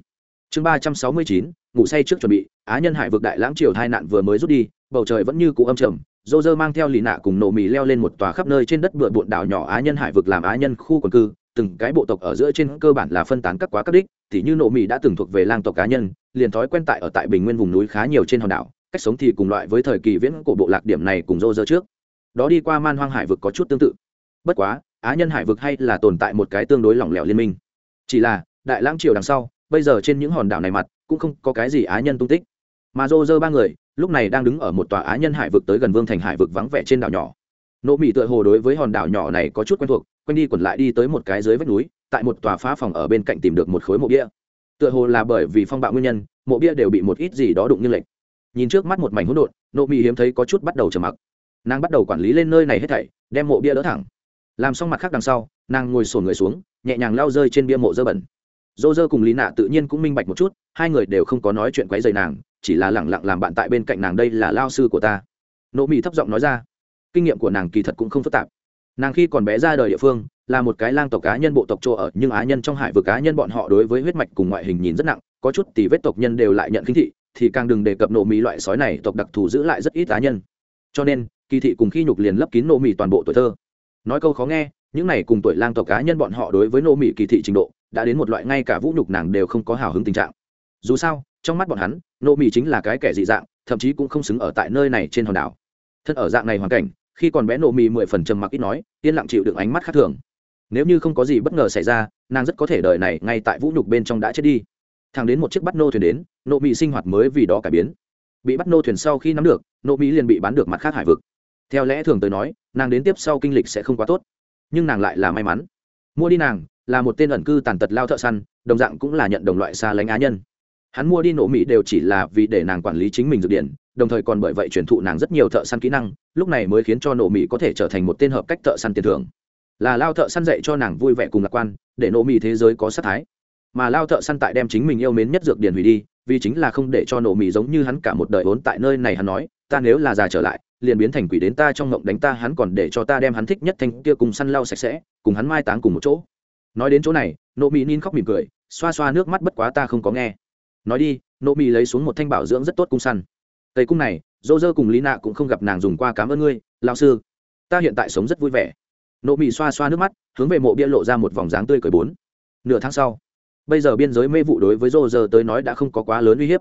Chương ba trăm sáu mươi chín, ngủ say trước chuẩn bị, á nhân hải vực đại lãng triều hai nạn vừa mới rút đi, bầu trời vẫn như cũ âm trầm dô dơ mang theo lì nạ cùng nổ mì leo lên một tòa khắp nơi trên đất bựa bộn đảo nhỏ á nhân hải vực làm á nhân khu quần cư, từng cái bộ tộc ở giữa trên cơ bản là phân tán các quá các đích thì như nổ mì đã từng thuộc về lang tộc cá nhân, liền thói quen tại ở tại bình nguyên vùng núi khá nhiều trên hòn đảo, cách sống thì cùng loại với thời kỳ viễn cổ bộ lạc điểm này cùng dô dơ trước đó đi qua man hoang hải vực có chút tương tự. Bất quá, á nhân hải vực hay là tồn tại một cái tương đối lỏng lẻo liên minh. Chỉ là, đại lãng triều đằng sau, bây giờ trên những hòn đảo này mặt, cũng không có cái gì á nhân tung tích. Mà dô dơ ba người, lúc này đang đứng ở một tòa á nhân hải vực tới gần vương thành hải vực vắng vẻ trên đảo nhỏ. Nộ mỹ tựa hồ đối với hòn đảo nhỏ này có chút quen thuộc, quanh đi quẩn lại đi tới một cái dưới vách núi, tại một tòa phá phòng ở bên cạnh tìm được một khối mộ bia. Tựa hồ là bởi vì phong bạo nguyên nhân, mộ bia đều bị một ít gì đó đụng như lệch. Nhìn trước mắt một mảnh hỗn độn, nộ mỹ hiếm thấy có chút bắt đầu trầm mặc nàng bắt đầu quản lý lên nơi này hết thảy, đem mộ bia đỡ thẳng. Làm xong mặt khác đằng sau, nàng ngồi sổn người xuống, nhẹ nhàng lao rơi trên bia mộ dơ bẩn. Dô dơ cùng lý nạ tự nhiên cũng minh bạch một chút, hai người đều không có nói chuyện quấy dày nàng, chỉ là lẳng lặng làm bạn tại bên cạnh nàng đây là lao sư của ta. Nộ mỹ thấp giọng nói ra. Kinh nghiệm của nàng kỳ thật cũng không phức tạp. Nàng khi còn bé ra đời địa phương, là một cái lang tộc cá nhân bộ tộc chỗ ở, nhưng á nhân trong hải vực cá nhân bọn họ đối với huyết mạch cùng ngoại hình nhìn rất nặng, có chút tỷ vết tộc nhân đều lại nhận khinh thị, thì càng đừng đề cập nộ mỹ loại sói này tộc đặc thù giữ lại rất ít cá nhân. Cho nên kỳ thị cùng khi nhục liền lấp kín nô mỹ toàn bộ tuổi thơ. Nói câu khó nghe, những này cùng tuổi lang tộc cá nhân bọn họ đối với nô mỹ kỳ thị trình độ, đã đến một loại ngay cả vũ nhục nàng đều không có hào hứng tình trạng. Dù sao, trong mắt bọn hắn nô mỹ chính là cái kẻ dị dạng, thậm chí cũng không xứng ở tại nơi này trên hòn đảo. Thân ở dạng này hoàn cảnh, khi còn bé nô mỹ mười phần trầm mặc ít nói, yên lặng chịu đựng ánh mắt khác thường. Nếu như không có gì bất ngờ xảy ra, nàng rất có thể đời này ngay tại vũ nhục bên trong đã chết đi. Thằng đến một chiếc bắt nô thuyền đến, nộ mỹ sinh hoạt mới vì đó cải biến. Bị bắt nô thuyền sau khi nắm được, nộ mỹ liền bị bán được mặt khác hải vực theo lẽ thường tới nói, nàng đến tiếp sau kinh lịch sẽ không quá tốt. Nhưng nàng lại là may mắn. Mua đi nàng là một tên ẩn cư tàn tật lao thợ săn, đồng dạng cũng là nhận đồng loại xa lánh á nhân. Hắn mua đi nổ mỹ đều chỉ là vì để nàng quản lý chính mình dược điển đồng thời còn bởi vậy truyền thụ nàng rất nhiều thợ săn kỹ năng, lúc này mới khiến cho nổ mỹ có thể trở thành một tên hợp cách thợ săn tiền thưởng. Là lao thợ săn dạy cho nàng vui vẻ cùng lạc quan, để nổ mỹ thế giới có sát thái. Mà lao thợ săn tại đem chính mình yêu mến nhất dược điển hủy đi, vì chính là không để cho nổ mỹ giống như hắn cả một đời vốn tại nơi này, hắn nói, ta nếu là già trở lại liền biến thành quỷ đến ta trong ngộng đánh ta, hắn còn để cho ta đem hắn thích nhất thanh kia cùng săn lau sạch sẽ, cùng hắn mai táng cùng một chỗ. Nói đến chỗ này, nộ mỹ nín khóc mỉm cười, xoa xoa nước mắt bất quá ta không có nghe. Nói đi, nộ mỹ lấy xuống một thanh bảo dưỡng rất tốt cung săn. Tây cung này, dô dơ cùng lý nạ cũng không gặp nàng dùng qua cám ơn ngươi lao sư. Ta hiện tại sống rất vui vẻ. Nộ mỹ xoa xoa nước mắt, hướng về mộ bia lộ ra một vòng dáng tươi cười bốn. Nửa tháng sau, bây giờ biên giới mê vụ đối với dô dơ tới nói đã không có quá lớn uy hiếp.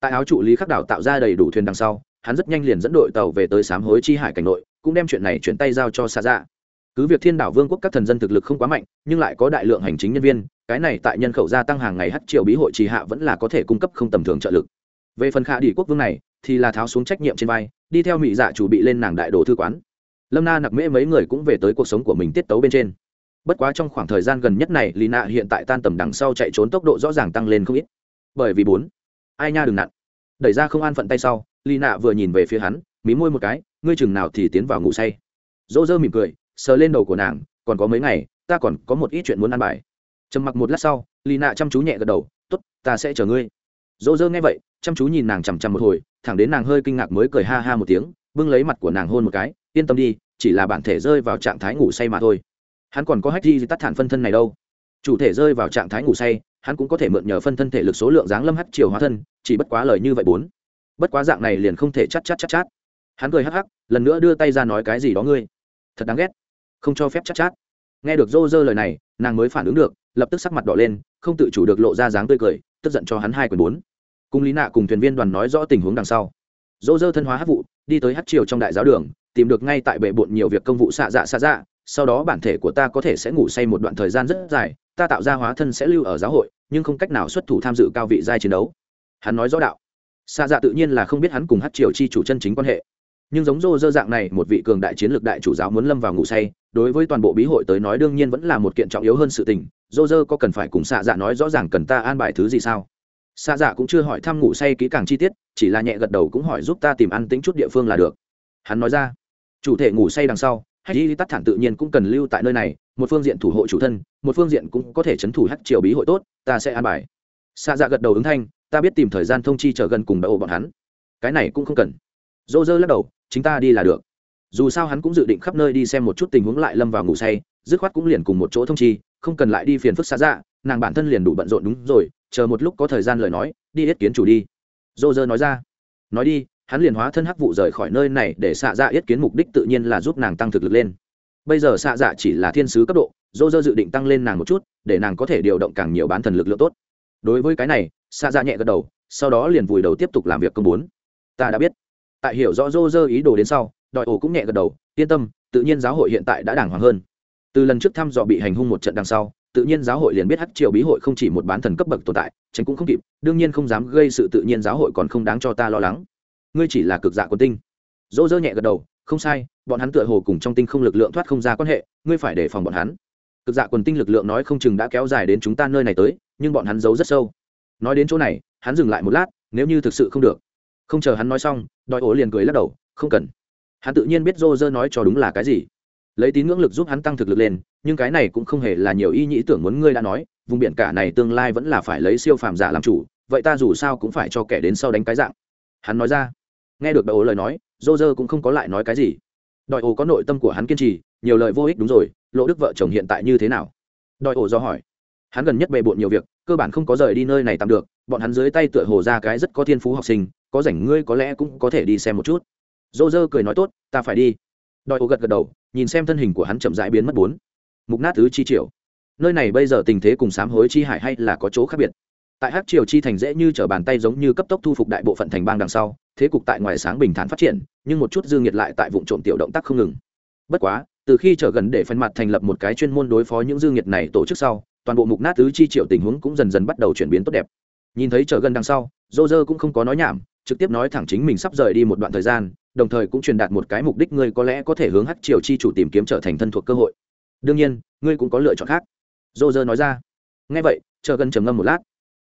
Tại áo trụ lý khắc đảo tạo ra đầy đủ thuyền đằng sau hắn rất nhanh liền dẫn đội tàu về tới sám hối chi hải cảnh nội, cũng đem chuyện này chuyển tay giao cho xa ra dạ. cứ việc thiên đảo vương quốc các thần dân thực lực không quá mạnh, nhưng lại có đại lượng hành chính nhân viên, cái này tại nhân khẩu gia tăng hàng ngày hát triệu bí hội trì hạ vẫn là có thể cung cấp không tầm thường trợ lực. Về phần khả đỉ quốc vương này, thì là tháo xuống trách nhiệm trên vai, đi theo mỹ dạ chủ bị lên nàng đại đồ thư quán. Lâm na nặc mễ mấy người cũng về tới cuộc sống của mình tiết tấu bên trên. Bất quá trong khoảng thời gian gần nhất này lì nạ hiện tại tan tầm đằng sau chạy trốn tốc độ rõ ràng tăng lên không ít. Bởi vì bốn, ai nha đừng nặn. Đẩy ra không an phận tay sau lì nạ vừa nhìn về phía hắn, mí môi một cái, ngươi chừng nào thì tiến vào ngủ say. Dỗ dơ mỉm cười, sờ lên đầu của nàng, còn có mấy ngày, ta còn có một ít chuyện muốn ăn bài. Trầm mặc một lát sau, lì nạ chăm chú nhẹ gật đầu t ố t ta sẽ chờ ngươi. Dỗ dơ nghe vậy, chăm chú nhìn nàng chằm chằm một hồi, thẳng đến nàng hơi kinh ngạc mới cười ha ha một tiếng, bưng lấy mặt của nàng hôn một cái, yên tâm đi, chỉ là bản thể rơi vào trạng thái ngủ say mà thôi. Hắn còn có hack gì tắt thản phân thân này đâu. Chủ thể rơi vào trạng thái ngủ say, hắn cũng có thể mượn nhờ phân thân thể lực số lượng dáng lâm hắt chiều hóa thân, chỉ bất quá lời như vậy bốn bất quá dạng này liền không thể chắc chắc chắc chắc hắn cười hắc hắc lần nữa đưa tay ra nói cái gì đó ngươi. Thật đáng ghét. Không cho phép chắc chát, chát nghe được rô rơ lời này nàng mới phản ứng được lập tức sắc mặt đỏ lên không tự chủ được lộ ra dáng tươi cười tức giận cho hắn hai quyền bốn. Cùng lý nạ cùng thuyền viên đoàn nói rõ tình huống đằng sau. Rô dơ thân hóa hát vụ đi tới hát triều trong đại giáo đường tìm được ngay tại bệ bộn nhiều việc công vụ xạ dạ xạ dạ sau đó bản thể của ta có thể sẽ ngủ say một đoạn thời gian rất dài ta tạo ra hóa thân sẽ lưu ở giáo hội nhưng không cách nào xuất thủ tham dự cao vị giai chiến đấu. Hắn nói rõ đạo xa dạ tự nhiên là không biết hắn cùng hát triều chi chủ chân chính quan hệ. Nhưng giống rô dơ dạng này, một vị cường đại chiến lược đại chủ giáo muốn lâm vào ngủ say, đối với toàn bộ bí hội tới nói đương nhiên vẫn là một kiện trọng yếu hơn sự tình. Rô dơ có cần phải cùng xạ dạ nói rõ ràng cần ta an bài thứ gì sao? Xạ dạ cũng chưa hỏi thăm ngủ say kỹ càng chi tiết, chỉ là nhẹ gật đầu cũng hỏi giúp ta tìm ăn tính chút địa phương là được. Hắn nói ra, chủ thể ngủ say đằng sau hay đi tắt thản tự nhiên cũng cần lưu tại nơi này, một phương diện thủ hộ chủ thân, một phương diện cũng có thể c thủ hắc triều bí hội tốt, ta sẽ an bài. Xạ dạ gật đầu ứng thanh ta biết tìm thời gian thông chi trở gần cùng đỡ ổ bọn hắn. Cái này cũng không cần. Dô dơ lắc đầu, chính ta đi là được. Dù sao hắn cũng dự định khắp nơi đi xem một chút tình huống lại lâm vào ngủ say, dứt khoát cũng liền cùng một chỗ thông chi, không cần lại đi phiền phức xa dạ nàng bản thân liền đủ bận rộn đúng rồi, chờ một lúc có thời gian lời nói, đi yết kiến chủ đi. Dô dơ nói ra. Nói đi, hắn liền hóa thân hắc vụ rời khỏi nơi này để xạ dạ yết kiến mục đích tự nhiên là giúp nàng tăng thực lực lên. Bây giờ xạ dạ chỉ là thiên sứ cấp độ dô dơ dự định tăng lên nàng một chút, để nàng có thể điều động càng nhiều bán thần lực lượng tốt. Đối với cái này xa ra dạ nhẹ gật đầu, sau đó liền vùi đầu tiếp tục làm việc công bốn. Ta đã biết. Tại hiểu rõ rô rơ ý đồ đến sau, đòi ổ cũng nhẹ gật đầu, yên tâm, tự nhiên giáo hội hiện tại đã đàng hoàng hơn. Từ lần trước thăm dò bị hành hung một trận đằng sau, tự nhiên giáo hội liền biết hắc triều bí hội không chỉ một bán thần cấp bậc tồn tại, tránh cũng không kịp, đương nhiên không dám gây sự tự nhiên giáo hội còn không đáng cho ta lo lắng. Ngươi chỉ là cực dạ quân tinh. Dỗ dơ nhẹ gật đầu, không sai, bọn hắn tựa hồ cùng trong tinh không lực lượng thoát không ra quan hệ, ngươi phải đề phòng bọn hắn. Cực dạ quần tinh lực lượng nói không chừng đã kéo dài đến chúng ta nơi này tới, nhưng bọn hắn giấu rất sâu nói đến chỗ này, hắn dừng lại một lát, nếu như thực sự không được. Không chờ hắn nói xong, đòi ổ liền cười lắc đầu, không cần. Hắn tự nhiên biết rô rơ nói cho đúng là cái gì. Lấy tín ngưỡng lực giúp hắn tăng thực lực lên, nhưng cái này cũng không hề là nhiều ý nghĩ tưởng muốn ngươi đã nói, vùng biển cả này tương lai vẫn là phải lấy siêu phàm giả làm chủ, vậy ta dù sao cũng phải cho kẻ đến sau đánh cái dạng. Hắn nói ra. Nghe được đòi ổ lời nói dô dơ cũng không có lại nói cái gì. Đòi ổ có nội tâm của hắn kiên trì, nhiều lời vô ích đúng rồi lỗ đức vợ chồng hiện tại như thế nào? Đòi ổ do hỏi. Hắn gần nhất bề bộn nhiều việc cơ bản không có rời đi nơi này tạm được, bọn hắn dưới tay tựa hồ ra cái rất có thiên phú học sinh, có rảnh ngươi có lẽ cũng có thể đi xem một chút. Dô dơ cười nói tốt, ta phải đi. Đòi ô gật gật đầu, nhìn xem thân hình của hắn chậm rãi biến mất bốn. Mục nát thứ chi triều. Nơi này bây giờ tình thế cùng sám hối chi hải hay là có chỗ khác biệt. Tại hát triều chi thành dễ như t r ở bàn tay giống như cấp tốc thu phục đại bộ phận thành bang đằng sau, thế cục tại ngoài sáng bình thản phát triển, nhưng một chút dương nhiệt lại tại vụ trộm tiểu động tác không ngừng. Bất quá, từ khi trở gần để phân mặt thành lập một cái chuyên môn đối phó những dương nhiệt này tổ chức sau toàn bộ mục nát tứ chi triệu tình huống cũng dần dần bắt đầu chuyển biến tốt đẹp. Nhìn thấy trở gần đằng sau dô dơ cũng không có nói nhảm, trực tiếp nói thẳng chính mình sắp rời đi một đoạn thời gian, đồng thời cũng truyền đạt một cái mục đích ngươi có lẽ có thể hướng hắc triều chi chủ tìm kiếm trở thành thân thuộc cơ hội. Đương nhiên, ngươi cũng có lựa chọn khác. Dô dơ nói ra. Ngay vậy, chờ gần trầm ngâm một lát.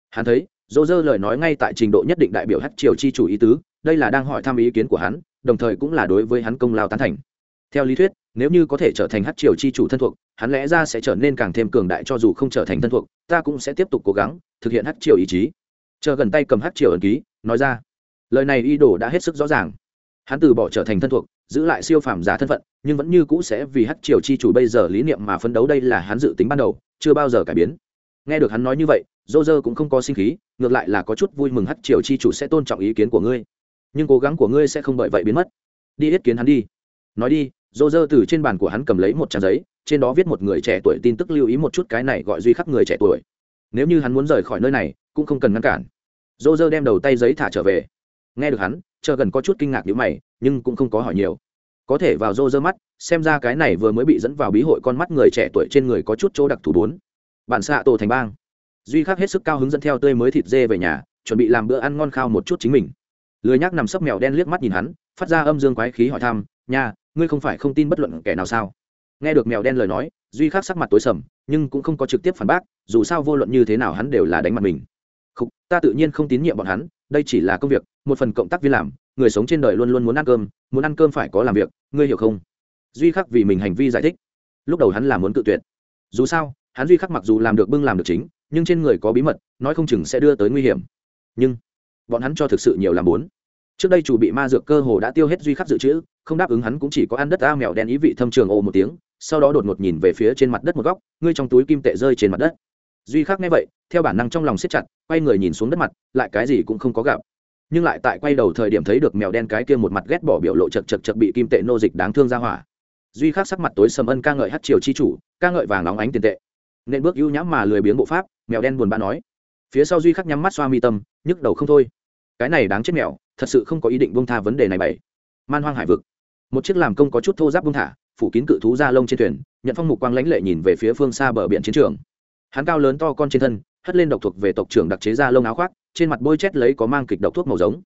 Hắn thấy dô dơ lời nói ngay tại trình độ nhất định đại biểu hắc triều chi chủ ý tứ, đây là đang hỏi thăm ý kiến của hắn, đồng thời cũng là đối với hắn công lao tán thành theo lý thuyết, nếu như có thể trở thành hắc triều chi chủ thân thuộc, hắn lẽ ra sẽ trở nên càng thêm cường đại cho dù không trở thành thân thuộc, ta cũng sẽ tiếp tục cố gắng thực hiện hắc triều ý chí. Chờ gần tay cầm hắc triều ẩn ký, nói ra. Lời này y đồ đã hết sức rõ ràng. Hắn từ bỏ trở thành thân thuộc, giữ lại siêu phàm giá thân phận, nhưng vẫn như cũ sẽ vì hắc triều chi chủ bây giờ lý niệm mà phấn đấu đây là hắn dự tính ban đầu, chưa bao giờ cải biến. Nghe được hắn nói như vậy dô dơ cũng không có sinh khí, ngược lại là có chút vui mừng hắc triều chi chủ sẽ tôn trọng ý kiến của ngươi. Nhưng cố gắng của ngươi sẽ không bởi vậy biến mất. Đi ý kiến hắn đi. Nói đi dô dơ từ trên bàn của hắn cầm lấy một trang giấy, trên đó viết một người trẻ tuổi tin tức lưu ý một chút cái này gọi duy khắc người trẻ tuổi. Nếu như hắn muốn rời khỏi nơi này, cũng không cần ngăn cản. Dô dơ đem đầu tay giấy thả trở về. Nghe được hắn, chờ gần có chút kinh ngạc như mày, nhưng cũng không có hỏi nhiều. Có thể vào rô dơ mắt, xem ra cái này vừa mới bị dẫn vào bí hội con mắt người trẻ tuổi trên người có chút chỗ đặc thù bốn. Bản xạ tổ thành bang. Duy khắc hết sức cao hứng dẫn theo tươi mới thịt dê về nhà, chuẩn bị làm bữa ăn ngon khao một chút chính mình. Lười nhác nằm sấp mèo đen liếc mắt nhìn hắn, phát ra âm dương quái khí hỏi thăm, nha ngươi không phải không tin bất luận kẻ nào sao? Nghe được mèo đen lời nói duy khắc sắc mặt tối sầm nhưng cũng không có trực tiếp phản bác dù sao vô luận như thế nào hắn đều là đánh mặt mình. Không, ta tự nhiên không tín nhiệm bọn hắn đây chỉ là công việc một phần cộng tác viên làm người sống trên đời luôn luôn muốn ăn cơm muốn ăn cơm phải có làm việc ngươi hiểu không? Duy khắc vì mình hành vi giải thích. Lúc đầu hắn là muốn cự tuyệt. Dù sao hắn duy khắc mặc dù làm được bưng làm được chính nhưng trên người có bí mật nói không chừng sẽ đưa tới nguy hiểm. Nhưng bọn hắn cho thực sự nhiều làm bốn trước đây chủ bị ma dược cơ hồ đã tiêu hết duy khắc dự trữ, không đáp ứng hắn cũng chỉ có ăn đất a mèo đen ý vị thâm trường ồ một tiếng, sau đó đột ngột nhìn về phía trên mặt đất một góc, ngươi trong túi kim tệ rơi trên mặt đất. Duy khắc nghe vậy, theo bản năng trong lòng siết chặt, quay người nhìn xuống đất mặt, lại cái gì cũng không có gặp. Nhưng lại tại quay đầu thời điểm thấy được mèo đen cái kia một mặt ghét bỏ biểu lộ chật chật chật bị kim tệ nô dịch đáng thương ra hỏa. Duy khắc sắc mặt tối sầm ân ca ngợi hát triều chi chủ, ca ngợi vàng óng ánh tiền tệ. Nên bước ưu nhãm mà lười biếng bộ pháp, mèo đen buồn bã nói. Phía sau duy khắc nhắm mắt xoa mi tâm, nhức đầu không thôi. Cái này đáng chết mèo thật sự không có ý định bông tha vấn đề này bảy man hoang hải vực. Một chiếc làm công có chút thô giáp bông thả, phủ kín cự thú da lông trên thuyền, nhận phong mục quang lãnh lệ nhìn về phía phương xa bờ biển chiến trường. Hắn cao lớn to con trên thân, hất lên độc thuộc về tộc trưởng đặc chế da lông áo khoác, trên mặt bôi chét lấy có mang kịch độc thuốc màu giống.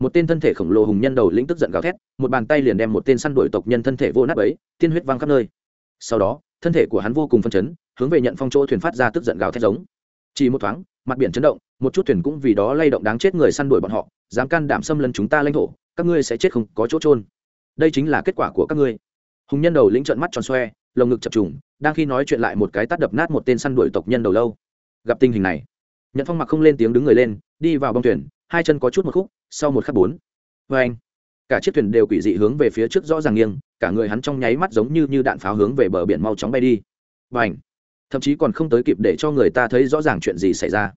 Một tên thân thể khổng lồ hùng nhân đầu lĩnh tức giận gào thét, một bàn tay liền đem một tên săn đuổi tộc nhân thân thể vô nát ấy, tiên huyết văng khắp nơi. Sau đó, thân thể của hắn vô cùng phân chấn, hướng về nhận phong chỗ thuyền phát ra tức giận gào thét giống. Chỉ một thoáng, mặt biển chấn động một chút thuyền cũng vì đó lay động đáng chết người săn đuổi bọn họ, dám can đảm xâm lấn chúng ta lãnh thổ, các ngươi sẽ chết không có chỗ trôn đây chính là kết quả của các ngươi. Hùng nhân đầu lĩnh trợn mắt tròn xoe, lồng ngực chập trùng, đang khi nói chuyện lại một cái tắt đập nát một tên săn đuổi tộc nhân đầu lâu. Gặp tình hình này nhận phong mặc không lên tiếng đứng người lên, đi vào bong thuyền, hai chân có chút một khúc, sau một khắc bốn. Vê anh, cả chiếc thuyền đều quỷ dị hướng về phía trước rõ ràng nghiêng, cả người hắn trong nháy mắt giống như như đạn pháo hướng về bờ biển mau chóng bay đi. Và ảnh thậm chí còn không tới kịp để cho người ta thấy rõ ràng chuyện gì xảy ra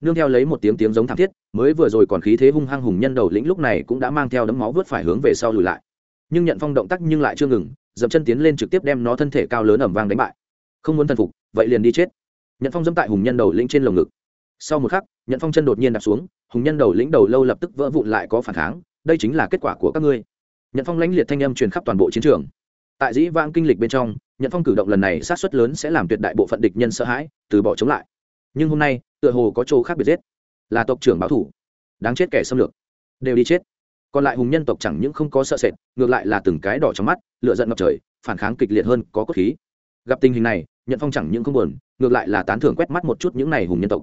nương theo lấy một tiếng tiếng giống thảm thiết, mới vừa rồi còn khí thế hung hăng hùng nhân đầu lĩnh lúc này cũng đã mang theo đấm máu vớt phải hướng về sau lùi lại. Nhưng nhận phong động tác nhưng lại chưa ngừng, dậm chân tiến lên trực tiếp đem nó thân thể cao lớn ẩm vang đánh bại. Không muốn thần phục, vậy liền đi chết. Nhận phong dẫm tại hùng nhân đầu lĩnh trên lồng ngực. Sau một khắc, nhận phong chân đột nhiên đạp xuống, hùng nhân đầu lĩnh đầu lâu lập tức vỡ vụn lại có phản kháng, đây chính là kết quả của các ngươi. Nhận phong lãnh liệt thanh âm truyền khắp toàn bộ chiến trường. Tại dĩ vãng kinh lịch bên trong, nhận phong cử động lần này sát xuất lớn sẽ làm tuyệt đại bộ phận địch nhân sợ hãi, từ bỏ chống lại nhưng hôm nay, tựa hồ có chỗ khác biệt giết. Là tộc trưởng báo thủ. Đáng chết kẻ xâm lược. Đều đi chết. Còn lại hùng nhân tộc chẳng những không có sợ sệt, ngược lại là từng cái đỏ trong mắt lựa giận ngập trời, phản kháng kịch liệt hơn có cốt khí. Gặp tình hình này nhận phong chẳng những không buồn, ngược lại là tán thưởng quét mắt một chút những n à y hùng nhân tộc.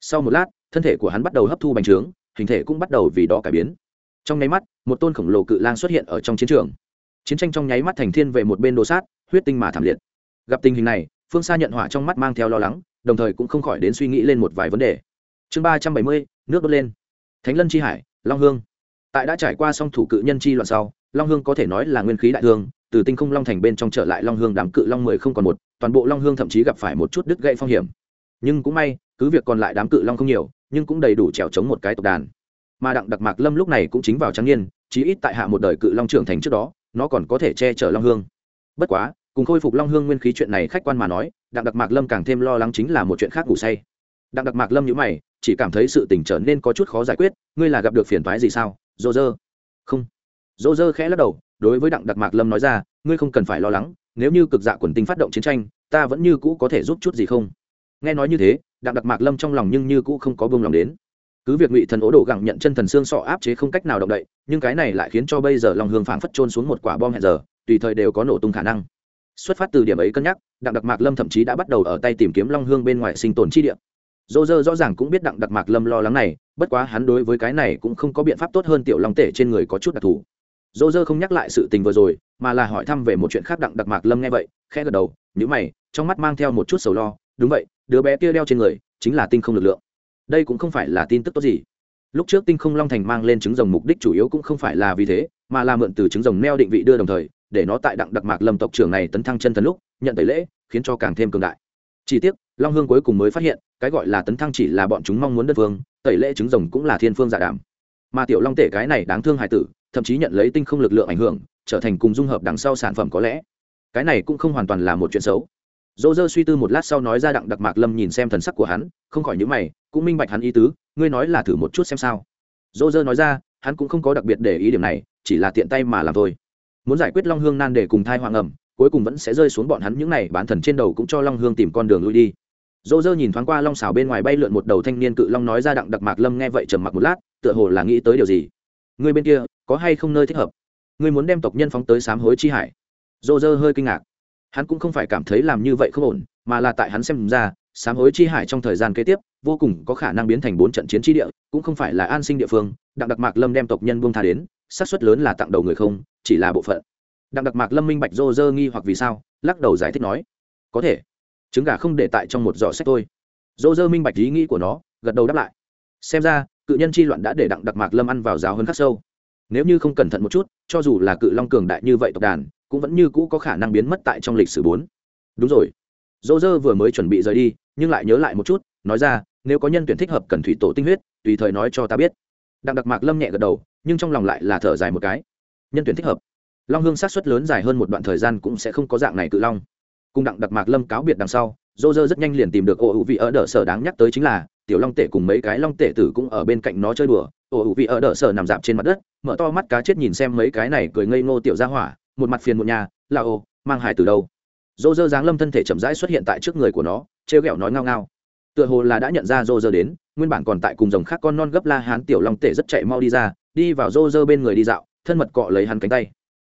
Sau một lát, thân thể của hắn bắt đầu hấp thu bành trướng, hình thể cũng bắt đầu vì đó cải biến. Trong nháy mắt, một tôn khổng lồ cự lang xuất hiện ở trong chiến trường. Chiến tranh trong nháy mắt thành thiên về một bên đồ sát, huyết tinh mà thảm liệt. Gặp tình hình này, phương xa nhận hỏa trong mắt mang theo lo lắng đồng thời cũng không khỏi đến suy nghĩ lên một vài vấn đề. Chương ba trăm bảy mươi, nước đốt lên. Thánh lân chi hải, long hương. Tại đã trải qua xong thủ cự nhân chi loạn sau, long hương có thể nói là nguyên khí đại thương, từ tinh không long thành bên trong trở lại long hương đám cự long mười không còn một, toàn bộ long hương thậm chí gặp phải một chút đứt gãy phong hiểm. Nhưng cũng may, cứ việc còn lại đám cự long không nhiều, nhưng cũng đầy đủ trèo chống một cái tộc đàn. Mà đặng đặc mạc lâm lúc này cũng chính vào trắng niên, chí ít tại hạ một đời cự long trưởng thành trước đó, nó còn có thể che chở long hương. Bất quá cùng khôi phục long hương nguyên khí chuyện này khách quan mà nói, đặng đặc mạc lâm càng thêm lo lắng chính là một chuyện khác ngủ say. Đặng đặc mạc lâm nhữ mày, chỉ cảm thấy sự tình trở nên có chút khó giải quyết, ngươi là gặp được phiền thoái gì sao? Dô dơ. Không. Dô dơ khẽ lắc đầu, đối với đặng đặc mạc lâm nói ra, ngươi không cần phải lo lắng, nếu như cực dạ quần tinh phát động chiến tranh, ta vẫn như cũ có thể giúp chút gì không? Nghe nói như thế, đặng đặc mạc lâm trong lòng nhưng như cũ không có bông lòng đến. Cứ việc ngụy thần ố đồ gẳng nhận chân thần xương sọ áp chế không cách nào động đậy, nhưng cái này lại khiến cho bây giờ lòng hương phảng phất trôn xuống một quả bom hẹn giờ, tùy thời đều có nổ tung khả năng xuất phát từ điểm ấy cân nhắc, đặng đặc mạc lâm thậm chí đã bắt đầu ở tay tìm kiếm long hương bên ngoài sinh tồn chi địa. Dô dơ rõ ràng cũng biết đặng đặc mạc lâm lo lắng này, bất quá hắn đối với cái này cũng không có biện pháp tốt hơn tiểu long tể trên người có chút đặc thù. Dô dơ không nhắc lại sự tình vừa rồi, mà là hỏi thăm về một chuyện khác đặng đặc mạc lâm nghe vậy, khẽ gật đầu nhữ mày, trong mắt mang theo một chút sầu lo, đúng vậy, đứa bé kia đeo trên người chính là tinh không lực lượng. Đây cũng không phải là tin tức tốt gì. Lúc trước tinh không long thành mang lên trứng rồng mục đích chủ yếu cũng không phải là vì thế, mà là mượn từ trứng rồng neo định vị đưa đồng thời để nó tại đặng đặc mạc lâm tộc trưởng này tấn thăng chân thần lúc, nhận tẩy lễ, khiến cho càng thêm cường đại. Chỉ tiếc, long hương cuối cùng mới phát hiện, cái gọi là tấn thăng chỉ là bọn chúng mong muốn đất vương, tẩy lễ trứng rồng cũng là thiên phương dạ giả đảm mà tiểu long tể cái này đáng thương hài tử, thậm chí nhận lấy tinh không lực lượng ảnh hưởng, trở thành cùng dung hợp đằng sau sản phẩm có lẽ. Cái này cũng không hoàn toàn là một chuyện xấu. Dỗ dơ suy tư một lát sau nói ra đặng đặc mạc lâm nhìn xem thần sắc của hắn, không khỏi những mày, cũng minh bạch hắn ý tứ, ngươi nói là thử một chút xem sao. Dỗ dơ nói ra, hắn cũng không có đặc biệt để ý điểm này, chỉ là tiện tay mà làm thôi muốn giải quyết long hương nan để cùng thai hoàng ẩm, cuối cùng vẫn sẽ rơi xuống bọn hắn những này, bán thần trên đầu cũng cho long hương tìm con đường lui đi. Dỗ dơ nhìn thoáng qua long xào bên ngoài bay lượn một đầu thanh niên cự long nói ra đặng đặc mạc lâm nghe vậy trầm mặc một lát, tựa hồ là nghĩ tới điều gì. Ngươi bên kia, có hay không nơi thích hợp? Ngươi muốn đem tộc nhân phóng tới sám hối chi hải. Dỗ dơ hơi kinh ngạc. Hắn cũng không phải cảm thấy làm như vậy không ổn, mà là tại hắn xem ra, sám hối chi hải trong thời gian kế tiếp, vô cùng có khả năng biến thành bốn trận chiến tri địa, cũng không phải là an sinh địa phương đặng đặc mạc lâm đem tộc nhân buông tha đến, xác suất lớn là tặng đầu người không, chỉ là bộ phận. Đặng đặc mạc lâm minh bạch rô rơ nghi hoặc vì sao, lắc đầu giải thích nói, có thể, trứng gà không để tại trong một giỏ sách thôi. Rô rơ minh bạch ý nghĩ của nó, gật đầu đáp lại. Xem ra, cự nhân chi loạn đã để đặng đặc mạc lâm ăn vào giáo hơn khắc sâu. Nếu như không cẩn thận một chút, cho dù là cự long cường đại như vậy tộc đàn, cũng vẫn như cũ có khả năng biến mất tại trong lịch sử bốn. Đúng rồi. Dỗ dơ vừa mới chuẩn bị rời đi, nhưng lại nhớ lại một chút, nói ra, nếu có nhân tuyển thích hợp cần thủy tổ tinh huyết, tùy thời nói cho ta biết đặng đặc mạc lâm nhẹ gật đầu, nhưng trong lòng lại là thở dài một cái. Nhân tuyển thích hợp. Long hương sát xuất lớn dài hơn một đoạn thời gian cũng sẽ không có dạng này cự long. Cùng đặng đặc mạc lâm cáo biệt đằng sau, dô dơ rất nhanh liền tìm được ô hữu vị ở đỡ sở đáng nhắc tới chính là, tiểu long tể cùng mấy cái long tể tử cũng ở bên cạnh nó chơi đùa. Ô hữu vị ở đỡ sở nằm dạp trên mặt đất, mở to mắt cá chết nhìn xem mấy cái này cười ngây ngô tiểu ra hỏa, một mặt phiền một nhà, là ô, mang hài từ đâu? Dô dơ giáng lâm thân thể chậm rãi xuất hiện tại trước người của nó, trêu ghẹo nói ngao ngao tựa hồ là đã nhận ra rô rơ đến, nguyên bản còn tại cùng dòng khác con non gấp la hán tiểu long tể rất chạy mau đi ra, đi vào rô rơ bên người đi dạo, thân mật cọ lấy hắn cánh tay.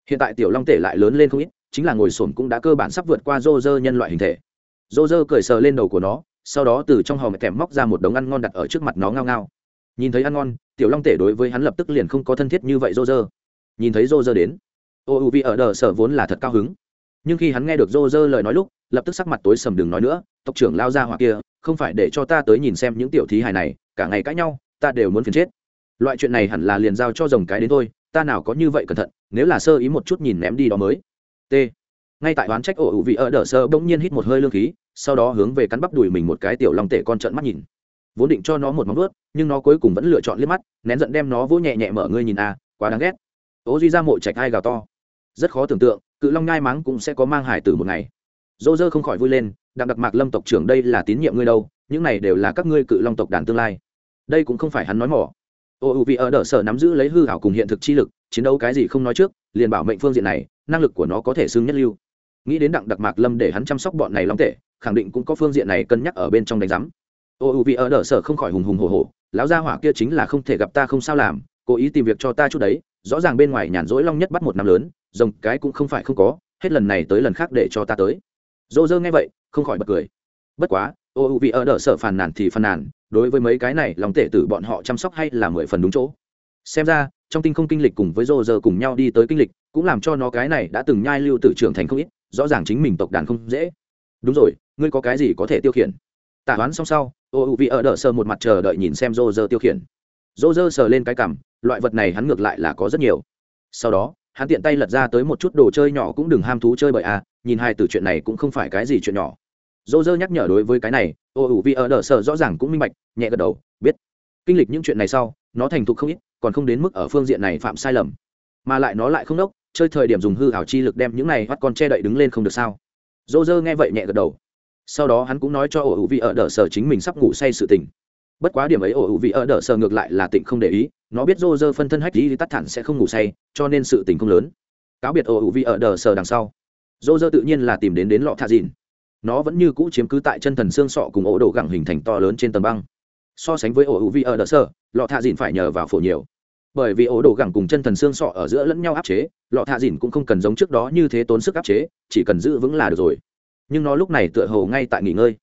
Hiện tại tiểu long tể lại lớn lên không ít, chính là ngồi sổm cũng đã cơ bản sắp vượt qua rô rơ nhân loại hình thể. Rô rơ cởi sờ lên đầu của nó, sau đó từ trong hòm kèm móc ra một đống ăn ngon đặt ở trước mặt nó ngao ngao. Nhìn thấy ăn ngon, tiểu long tể đối với hắn lập tức liền không có thân thiết như vậy rô rơ. Nhìn thấy rô rơ đến, ô u vi ở đờ sở vốn là thật cao hứng. Nhưng khi hắn nghe được rô rơ lời nói lúc, lập tức sắc mặt tối sầm đừng nói nữa, tộc trưởng lao ra hoặc kia không phải để cho ta tới nhìn xem những tiểu thí hài này, cả ngày cãi nhau, ta đều muốn phiền chết. Loại chuyện này hẳn là liền giao cho dòng cái đến thôi, ta nào có như vậy cẩn thận, nếu là sơ ý một chút nhìn ném đi đó mới. T. Ngay tại oán trách ổ ủ vị ở đờ sơ bỗng nhiên hít một hơi lương khí, sau đó hướng về cắn bắp đùi mình một cái tiểu long tể con trợn mắt nhìn. Vốn định cho nó một móng vuốt, nhưng nó cuối cùng vẫn lựa chọn liếc mắt, nén giận đem nó vỗ nhẹ nhẹ mở ngươi nhìn a quá đáng ghét. Ố duy ra mộ chạch hai gào to. Rất khó tưởng tượng, cự long nhai mắng cũng sẽ có mang hải tử một ngày. Dô dơ không khỏi vui lên đặng đặc mạc lâm tộc trưởng đây là tín nhiệm ngươi đâu, những này đều là các ngươi cự long tộc đàn tương lai. Đây cũng không phải hắn nói mỏ. Ô u vì ở đỡ sở nắm giữ lấy hư hảo cùng hiện thực chi lực, chiến đấu cái gì không nói trước, liền bảo mệnh phương diện này, năng lực của nó có thể xưng nhất lưu. Nghĩ đến đặng đặc mạc lâm để hắn chăm sóc bọn này long tệ, khẳng định cũng có phương diện này cân nhắc ở bên trong đánh giám. Ô u vì ở đỡ sở không khỏi hùng hùng hồ hồ lão gia hỏa kia chính là không thể gặp ta không sao làm, cố ý tìm việc cho ta chút đấy, rõ ràng bên ngoài nhàn rỗi long nhất bắt một năm lớn, rồng cái cũng không phải không có, hết lần này tới lần khác để cho ta tới. Dô dơ nghe vậy không khỏi bật cười. Bất quá, ô u vị ở đỡ sở phàn nàn thì phàn nàn, đối với mấy cái này, lòng tể tử bọn họ chăm sóc hay là mười phần đúng chỗ. Xem ra, trong tinh không kinh lịch cùng với rô rơ cùng nhau đi tới kinh lịch, cũng làm cho nó cái này đã từng nhai lưu tử trưởng thành không ít, rõ ràng chính mình tộc đàn không dễ. Đúng rồi, ngươi có cái gì có thể tiêu khiển? Tả toán xong sau, ô u vị ở đỡ sơ một mặt chờ đợi nhìn xem rô rơ tiêu khiển. Rô rơ sờ lên cái cằm, loại vật này hắn ngược lại là có rất nhiều. Sau đó hắn tiện tay lật ra tới một chút đồ chơi nhỏ cũng đừng ham thú chơi bởi à nhìn hai từ chuyện này cũng không phải cái gì chuyện nhỏ. Dô dơ nhắc nhở đối với cái này, ô ủ vì ở đờ sợ rõ ràng cũng minh bạch, nhẹ gật đầu, biết. Kinh lịch những chuyện này sau, nó thành thục không ít, còn không đến mức ở phương diện này phạm sai lầm. Mà lại nó lại không đốc, chơi thời điểm dùng hư hảo chi lực đem những này bắt con che đậy đứng lên không được sao. Dô dơ nghe vậy nhẹ gật đầu. Sau đó hắn cũng nói cho ổ hữu vị ở đờ sở chính mình sắp ngủ say sự tình bất quá điểm ấy ổ hữu vị ở đỡ sờ ngược lại là tịnh không để ý, nó biết Rô Rơ phân thân hách đi tắt thẳng sẽ không ngủ say, cho nên sự tình không lớn. Cáo biệt ổ hữu vị ở đờ sờ đằng sau. Rô Rơ tự nhiên là tìm đến đến lọ thạ dìn. Nó vẫn như cũ chiếm cứ tại chân thần xương sọ cùng ổ đồ gẳng hình thành to lớn trên tầng băng. So sánh với ổ hữu vị ở đờ sơ lọ thạ dìn phải nhờ vào phổ nhiều. Bởi vì ổ đồ gẳng cùng chân thần xương sọ ở giữa lẫn nhau áp chế, lọ thạ dìn cũng không cần giống trước đó như thế tốn sức áp chế, chỉ cần giữ vững là được rồi. Nhưng nó lúc này tựa hồ ngay tại nghỉ ngơi.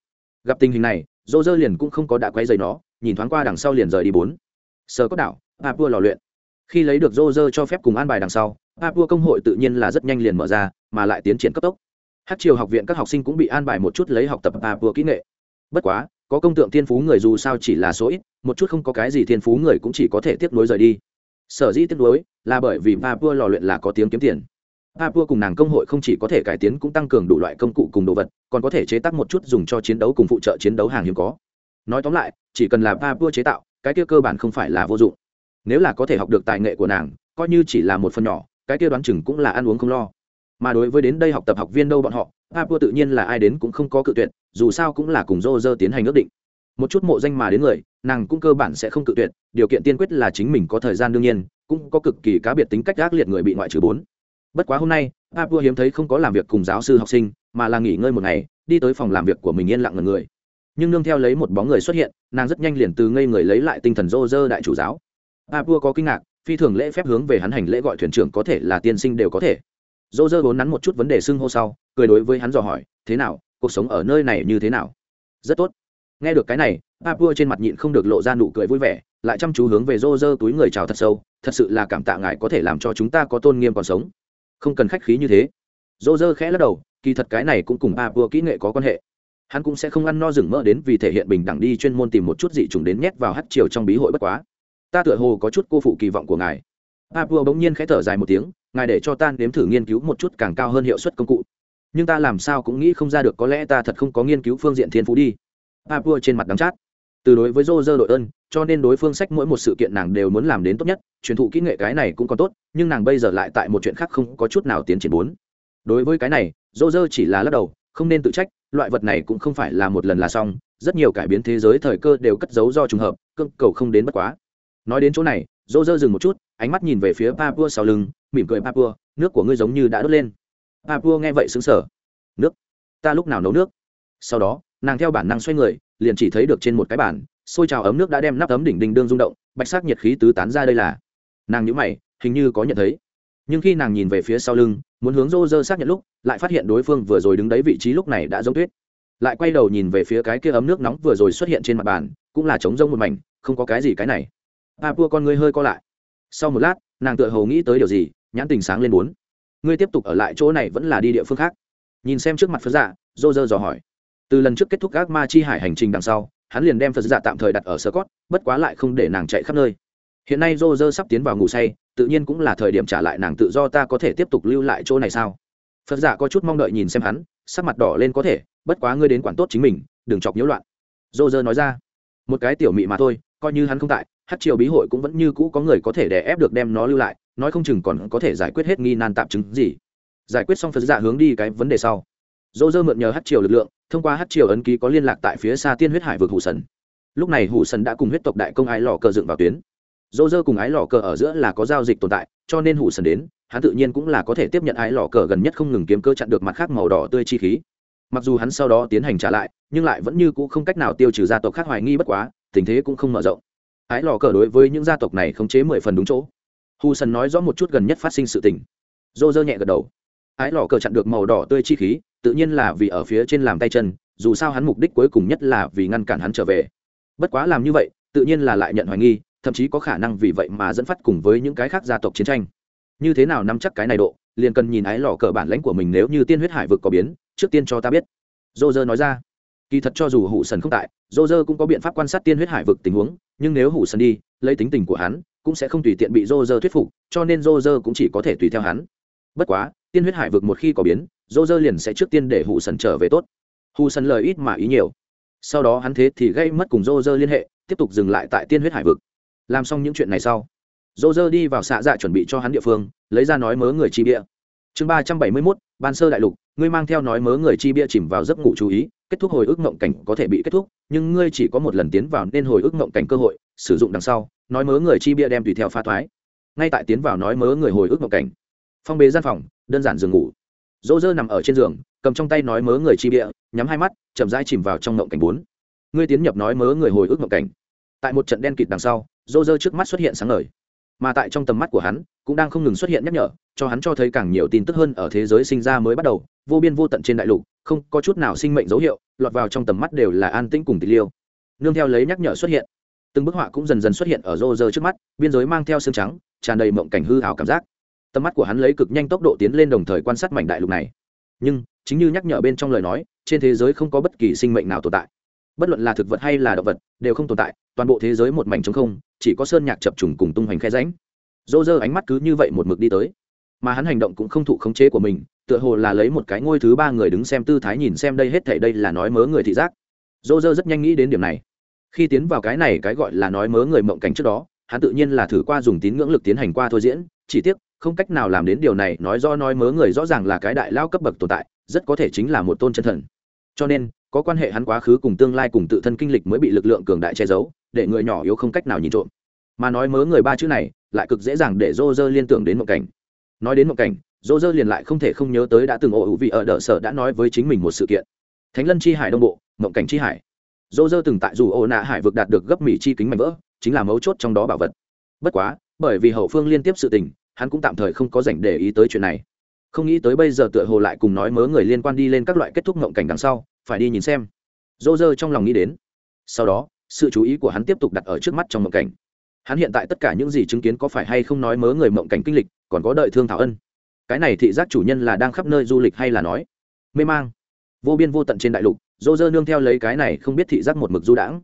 Gặp tình hình này dô dơ liền cũng không có đã quay dày nó nhìn thoáng qua đằng sau liền rời đi bốn. Sơ có đảo, papua lò luyện. Khi lấy được rô rơ cho phép cùng an bài đằng sau, papua công hội tự nhiên là rất nhanh liền mở ra, mà lại tiến triển cấp tốc. Hát triều học viện các học sinh cũng bị an bài một chút lấy học tập papua kỹ nghệ. Bất quá, có công tượng thiên phú người dù sao chỉ là số ít, một chút không có cái gì thiên phú người cũng chỉ có thể tiếp nối rời đi. Sở dĩ tiếp nối, là bởi vì papua lò luyện là có tiếng kiếm tiền. Papua cùng nàng công hội không chỉ có thể cải tiến cũng tăng cường đủ loại công cụ cùng đồ vật, còn có thể chế tác một chút dùng cho chiến đấu cùng phụ trợ chiến đấu hàng hiếm có nói tóm lại, chỉ cần là papua chế tạo, cái kia cơ bản không phải là vô dụng. Nếu là có thể học được tài nghệ của nàng, coi như chỉ là một phần nhỏ, cái kia đoán chừng cũng là ăn uống không lo. Mà đối với đến đây học tập học viên đâu bọn họ papua tự nhiên là ai đến cũng không có cự tuyệt, dù sao cũng là cùng dô dơ tiến hành ước định. Một chút mộ danh mà đến người, nàng cũng cơ bản sẽ không cự tuyệt, điều kiện tiên quyết là chính mình có thời gian đương nhiên, cũng có cực kỳ cá biệt tính cách gác liệt người bị ngoại trừ bốn. Bất quá hôm nay papua hiếm thấy không có làm việc cùng giáo sư học sinh, mà là nghỉ ngơi một ngày, đi tới phòng làm việc của mình yên lặng ngần người nhưng nương theo lấy một bóng người xuất hiện, nàng rất nhanh liền từ ngây người lấy lại tinh thần dô dơ đại chủ giáo. Papua có kinh ngạc, phi thường lễ phép hướng về hắn hành lễ gọi thuyền trưởng có thể là tiên sinh đều có thể. Dô dơ vốn nắn một chút vấn đề xưng hô sau, cười đối với hắn dò hỏi, thế nào, cuộc sống ở nơi này như thế nào? Rất tốt. Nghe được cái này papua trên mặt nhịn không được lộ ra nụ cười vui vẻ, lại chăm chú hướng về rô rơ túi người chào thật sâu, thật sự là cảm tạ ngài có thể làm cho chúng ta có tôn nghiêm còn sống. Không cần khách khí như thế. Rô rơ khẽ lắc đầu, kỳ thật cái này cũng cùng papua kỹ nghệ có quan hệ hắn cũng sẽ không ăn no rừng mỡ đến vì thể hiện bình đẳng đi chuyên môn tìm một chút dị t đến nhét vào hát chiều trong bí hội bất quá. Ta tựa hồ có chút cô phụ kỳ vọng của ngài. Papua bỗng nhiên khẽ thở dài một tiếng, ngài để cho ta nếm thử nghiên cứu một chút càng cao hơn hiệu suất công cụ. Nhưng ta làm sao cũng nghĩ không ra được có lẽ ta thật không có nghiên cứu phương diện thiên phú đi. Papua trên mặt đắng chát. Từ đối với dô dơ đội ơn, cho nên đối phương sách mỗi một sự kiện nàng đều muốn làm đến tốt nhất, truyền thụ kỹ nghệ cái này cũng còn tốt, nhưng nàng bây giờ lại tại một chuyện khác không có chút nào tiến triển bốn. Đối với cái này dô dơ chỉ là lắc đầu, không nên tự trách loại vật này cũng không phải là một lần là xong, rất nhiều cải biến thế giới thời cơ đều cất giấu do trùng hợp cưng cầu không đến bất quá. Nói đến chỗ này dô dơ dừng một chút, ánh mắt nhìn về phía papua sau lưng, mỉm cười papua, nước của ngươi giống như đã đốt lên. Papua nghe vậy xứng sở nước? Ta lúc nào nấu nước? Sau đó, nàng theo bản năng xoay người, liền chỉ thấy được trên một cái bàn, xôi trào ấm nước đã đem nắp ấm đỉnh đinh đương rung động, bạch sắc nhiệt khí tứ tán ra đây là. Nàng nhữ mày, hình như có nhận thấy. Nhưng khi nàng nhìn về phía sau lưng muốn hướng rô rơ xác nhận lúc, lại phát hiện đối phương vừa rồi đứng đấy vị trí lúc này đã giống tuyết. Lại quay đầu nhìn về phía cái kia ấm nước nóng vừa rồi xuất hiện trên mặt bàn, cũng là trống rông một mảnh, không có cái gì cái này. À, Papua con ngươi hơi co lại. Sau một lát, nàng tựa hồ nghĩ tới điều gì, nhãn tình sáng lên bốn. Ngươi tiếp tục ở lại chỗ này vẫn là đi địa phương khác. Nhìn xem trước mặt phật dạ dô dơ dò hỏi. Từ lần trước kết thúc các ma chi hải hành trình đằng sau, hắn liền đem phật dạ tạm thời đặt ở sơ cót bất quá lại không để nàng chạy khắp nơi. Hiện nay dô dơ sắp tiến vào ngủ say tự nhiên cũng là thời điểm trả lại nàng tự do ta có thể tiếp tục lưu lại chỗ này sao? Phật giả có chút mong đợi nhìn xem hắn, sắc mặt đỏ lên có thể, bất quá ngươi đến quản tốt chính mình, đừng chọc nhiễu loạn. Dô dơ nói ra, một cái tiểu mị mà thôi, coi như hắn không tại, hát triều bí hội cũng vẫn như cũ có người có thể đè ép được đem nó lưu lại, nói không chừng còn có thể giải quyết hết nghi nan tạm chứng gì. Giải quyết xong phật giả hướng đi cái vấn đề sau. Dô dơ mượn nhờ hát triều lực lượng, thông qua hát triều ấn ký có liên lạc tại phía xa tiên huyết hải vực hủ sần. Lúc này hủ sần đã cùng huyết tộc đại công ai lò cờ dựng vào tuyến dô dơ cùng ái lò cờ ở giữa là có giao dịch tồn tại, cho nên hủ sần đến, hắn tự nhiên cũng là có thể tiếp nhận ái lò cờ gần nhất không ngừng kiếm cơ chặn được mặt khác màu đỏ tươi chi khí. Mặc dù hắn sau đó tiến hành trả lại, nhưng lại vẫn như cũ không cách nào tiêu trừ gia tộc khác hoài nghi bất quá, tình thế cũng không mở rộng. Ái lò cờ đối với những gia tộc này khống chế mười phần đúng chỗ. Hù sần nói rõ một chút gần nhất phát sinh sự tình. Dô dơ nhẹ gật đầu. Ái lò cờ chặn được màu đỏ tươi chi khí, tự nhiên là vì ở phía trên làm tay chân, dù sao hắn mục đích cuối cùng nhất là vì ngăn cản hắn trở về. Bất quá làm như vậy, tự nhiên là lại nhận hoài nghi thậm chí có khả năng vì vậy mà dẫn phát cùng với những cái khác gia tộc chiến tranh. Như thế nào nắm chắc cái này độ, liền cần nhìn ái lò cờ bản lãnh của mình nếu như tiên huyết hải vực có biến, trước tiên cho ta biết. Dô dơ nói ra. Kỳ thật cho dù hủ sần không tại dô dơ cũng có biện pháp quan sát tiên huyết hải vực tình huống, nhưng nếu hủ sần đi, lấy tính tình của hắn, cũng sẽ không tùy tiện bị dô dơ thuyết phục, cho nên dô dơ cũng chỉ có thể tùy theo hắn. Bất quá, tiên huyết hải vực một khi có biến dô dơ liền sẽ trước tiên để hủ sần trở về tốt. Hủ sần lời ít mà ý nhiều. Sau đó hắn thế thì gây mất cùng dô dơ liên hệ, tiếp tục dừng lại tại tiên huyết hải vực làm xong những chuyện này sau dô dơ đi vào xạ dạ chuẩn bị cho hắn địa phương, lấy ra nói mớ người chi bia. Chương ba trăm bảy mươi mốt, ban sơ đại lục, ngươi mang theo nói mớ người chi bia chìm vào giấc ngủ chú ý, kết thúc hồi ức mộng cảnh có thể bị kết thúc, nhưng ngươi chỉ có một lần tiến vào nên hồi ức mộng cảnh cơ hội, sử dụng đằng sau, nói mớ người chi bia đem tùy theo pha thoái. Ngay tại tiến vào nói mớ người hồi ức mộng cảnh, phong bế gian phòng, đơn giản giường ngủ. Dỗ dơ nằm ở trên giường, cầm trong tay nói mớ người chi bia, nhắm hai mắt, chậm rãi chìm vào trong mộng cảnh bốn. Ngươi tiến nhập nói mớ người hồi ức mộng cảnh. Tại một trận đen kịt đằng sau rô rơ trước mắt xuất hiện sáng ngời. Mà tại trong tầm mắt của hắn, cũng đang không ngừng xuất hiện nhắc nhở, cho hắn cho thấy càng nhiều tin tức hơn ở thế giới sinh ra mới bắt đầu, vô biên vô tận trên đại lục, không có chút nào sinh mệnh dấu hiệu, lọt vào trong tầm mắt đều là an tĩnh cùng tịch liêu. Nương theo lấy nhắc nhở xuất hiện, từng bức họa cũng dần dần xuất hiện ở rô rơ trước mắt, biên giới mang theo xương trắng, tràn đầy mộng cảnh hư hào cảm giác. Tầm mắt của hắn lấy cực nhanh tốc độ tiến lên đồng thời quan sát mảnh đại lục này. Nhưng, chính như nhắc nhở bên trong lời nói, trên thế giới không có bất kỳ sinh mệnh nào tồn tại bất luận là thực vật hay là động vật, đều không tồn tại, toàn bộ thế giới một mảnh trống không, chỉ có sơn nhạc chập trùng cùng tung hoành khe ránh dô dơ ánh mắt cứ như vậy một mực đi tới. Mà hắn hành động cũng không thụ khống chế của mình, tựa hồ là lấy một cái ngôi thứ ba người đứng xem tư thái nhìn xem đây hết thảy đây là nói mớ người thị giác. Dô dơ rất nhanh nghĩ đến điểm này. Khi tiến vào cái này cái gọi là nói mớ người mộng cảnh trước đó, hắn tự nhiên là thử qua dùng tín ngưỡng lực tiến hành qua thôi diễn, chỉ tiếc, không cách nào làm đến điều này, nói do nói mớ người rõ ràng là cái đại lao cấp bậc tồn tại, rất có thể chính là một tôn chân thần. Cho nên có quan hệ hắn quá khứ cùng tương lai cùng tự thân kinh lịch mới bị lực lượng cường đại che giấu, để người nhỏ yếu không cách nào nhìn trộm. Mà nói mớ người ba chữ này, lại cực dễ dàng để dô dơ liên tưởng đến mộng cảnh. Nói đến mộng cảnh dô dơ liền lại không thể không nhớ tới đã từng ổ hữu vị ở đỡ sở đã nói với chính mình một sự kiện. Thánh lân chi hải đông bộ, mộng cảnh chi hải. Dô dơ từng tại dù ổ nạ hải vực đạt được gấp mỹ chi kính mạnh vỡ, chính là mấu chốt trong đó bảo vật. Bất quá, bởi vì hậu phương liên tiếp sự tình, hắn cũng tạm thời không có dành để ý tới chuyện này. Không nghĩ tới bây giờ tựa hồ lại cùng nói mớ người liên quan đi lên các loại kết thúc mộng cảnh đằng sau phải đi nhìn xem. Dô dơ trong lòng nghĩ đến. Sau đó, sự chú ý của hắn tiếp tục đặt ở trước mắt trong mộng cảnh. Hắn hiện tại tất cả những gì chứng kiến có phải hay không nói mớ người mộng cảnh kinh lịch, còn có đợi thương thảo ân. Cái này thị giác chủ nhân là đang khắp nơi du lịch hay là nói? Mê mang. Vô biên vô tận trên đại lục dô dơ nương theo lấy cái này không biết thị giác một mực du đãng.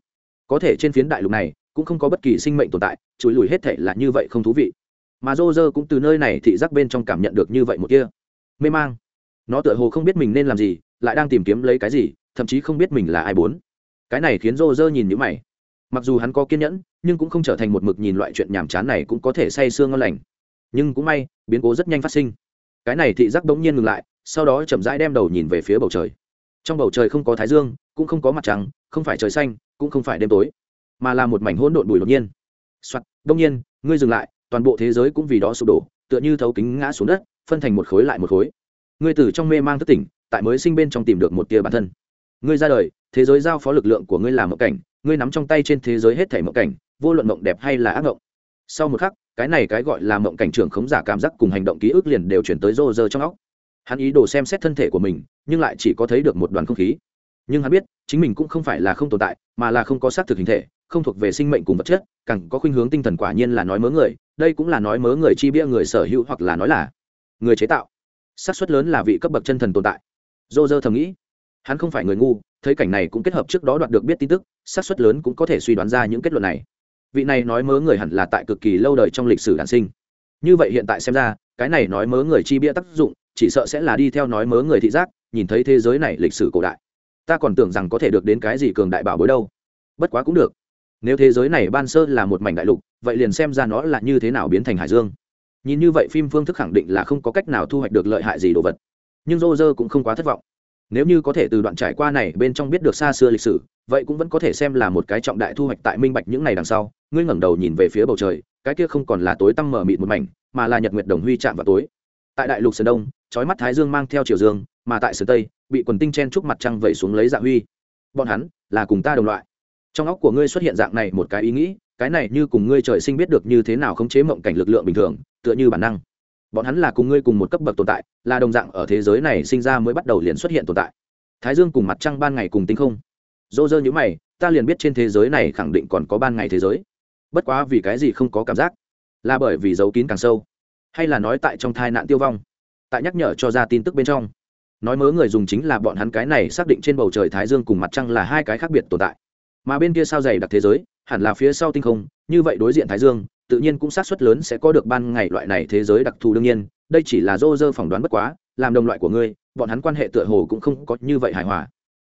Có thể trên phiến đại lục này, cũng không có bất kỳ sinh mệnh tồn tại chùi lùi hết thể là như vậy không thú vị. Mà dô dơ cũng từ nơi này thị giác bên trong cảm nhận được như vậy một kia. Mê mang nó tựa hồ không biết mình nên làm gì, lại đang tìm kiếm lấy cái gì, thậm chí không biết mình là ai bốn. Cái này khiến rô rơ nhìn nhữ mày. Mặc dù hắn có kiên nhẫn, nhưng cũng không trở thành một mực nhìn loại chuyện nhàm chán này cũng có thể say sương ngon lành. Nhưng cũng may, biến cố rất nhanh phát sinh. Cái này thị giác bỗng nhiên ngừng lại, sau đó chậm rãi đem đầu nhìn về phía bầu trời. Trong bầu trời không có thái dương, cũng không có mặt trăng, không phải trời xanh, cũng không phải đêm tối, mà là một mảnh hỗn độn bùi đột nhiên. Soạt đông nhiên, ngươi dừng lại, toàn bộ thế giới cũng vì đó sụp đổ, tựa như thấu kính ngã xuống đất, phân thành một khối lại một khối ngươi từ trong mê mang thất tỉnh, tại mới sinh bên trong tìm được một tia bản thân. Ngươi ra đời, thế giới giao phó lực lượng của ngươi làm mộng cảnh, ngươi nắm trong tay trên thế giới hết thể mộng cảnh, vô luận mộng đẹp hay là ác mộng. Sau một khắc, cái này cái gọi là mộng cảnh trưởng khống giả cảm giác cùng hành động ký ức liền đều chuyển tới rô rơ trong óc. Hắn ý đồ xem xét thân thể của mình, nhưng lại chỉ có thấy được một đoàn không khí. Nhưng hắn biết, chính mình cũng không phải là không tồn tại, mà là không có xác thực hình thể, không thuộc về sinh mệnh cùng vật chất, càng có khuynh hướng tinh thần quả nhiên là nói mớ người, đây cũng là nói mớ người chi bia người sở hữu hoặc là nói là người chế tạo xác suất lớn là vị cấp bậc chân thần tồn tại. Dô dơ thầm nghĩ, hắn không phải người ngu, thấy cảnh này cũng kết hợp trước đó đoạt được biết tin tức, xác suất lớn cũng có thể suy đoán ra những kết luận này. Vị này nói mớ người hẳn là tại cực kỳ lâu đời trong lịch sử đản sinh. Như vậy hiện tại xem ra, cái này nói mớ người chi bia tác dụng, chỉ sợ sẽ là đi theo nói mớ người thị giác, nhìn thấy thế giới này lịch sử cổ đại. Ta còn tưởng rằng có thể được đến cái gì cường đại bảo bối đâu. Bất quá cũng được. Nếu thế giới này ban sơ là một mảnh đại lục, vậy liền xem ra nó là như thế nào biến thành hải dương nhìn như vậy phim phương thức khẳng định là không có cách nào thu hoạch được lợi hại gì đồ vật. Nhưng rô rơ cũng không quá thất vọng. Nếu như có thể từ đoạn trải qua này bên trong biết được xa xưa lịch sử, vậy cũng vẫn có thể xem là một cái trọng đại thu hoạch tại minh bạch những ngày đằng sau. Ngươi ngẩng đầu nhìn về phía bầu trời, cái kia không còn là tối tăm mở mịt một mảnh, mà là nhật nguyệt đồng huy chạm vào tối. Tại đại lục sơn đông trói mắt thái dương mang theo chiều dương, mà tại sơn tây, bị quần tinh chen trúc mặt trăng vẩy xuống lấy dạ huy. Bọn hắn là cùng ta đồng loại. Trong óc của ngươi xuất hiện dạng này một cái ý nghĩ cái này như cùng ngươi trời sinh biết được như thế nào khống chế mộng cảnh lực lượng bình thường, tựa như bản năng. Bọn hắn là cùng ngươi cùng một cấp bậc tồn tại, là đồng dạng ở thế giới này sinh ra mới bắt đầu liền xuất hiện tồn tại. Thái dương cùng mặt trăng ban ngày cùng tinh không? Dô dơ nhữ mày, ta liền biết trên thế giới này khẳng định còn có ban ngày thế giới. Bất quá vì cái gì không có cảm giác? Là bởi vì dấu kín càng sâu. Hay là nói tại trong thai nạn tiêu vong? Tại nhắc nhở cho ra tin tức bên trong. Nói mớ người dùng chính là bọn hắn cái này xác định trên bầu trời thái dương cùng mặt trăng là hai cái khác biệt tồn tại. Mà bên kia sao dày đặc thế giới? Hẳn là phía sau tinh không, như vậy đối diện thái dương, tự nhiên cũng sát suất lớn sẽ có được ban ngày loại này thế giới đặc thù đương nhiên, đây chỉ là dô dơ phỏng đoán bất quá, làm đồng loại của ngươi, bọn hắn quan hệ tựa hồ cũng không có như vậy hài hòa.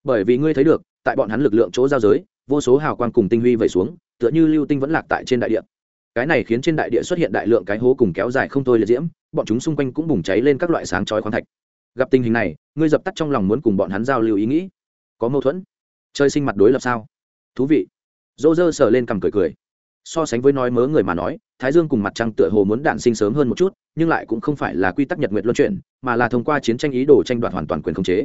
Bởi vì ngươi thấy được, tại bọn hắn lực lượng chỗ giao giới, vô số hào quang cùng tinh huy vẩy xuống, tựa như lưu tinh vẫn lạc tại trên đại địa. Cái này khiến trên đại địa xuất hiện đại lượng cái hố cùng kéo dài không thôi liệt diễm, bọn chúng xung quanh cũng bùng cháy lên các loại sáng chói khoáng thạch. Gặp tình hình này, ngươi dập tắt trong lòng muốn cùng bọn hắn giao lưu ý nghĩ. Có mâu thuẫn. Chơi sinh mặt đối lập sao? Thú vị dô dơ sờ lên cằm cười cười. So sánh với nói mớ người mà nói, thái dương cùng mặt trăng tựa hồ muốn đạn sinh sớm hơn một chút, nhưng lại cũng không phải là quy tắc nhật nguyệt luân chuyển, mà là thông qua chiến tranh ý đồ tranh đoạt hoàn toàn quyền khống chế.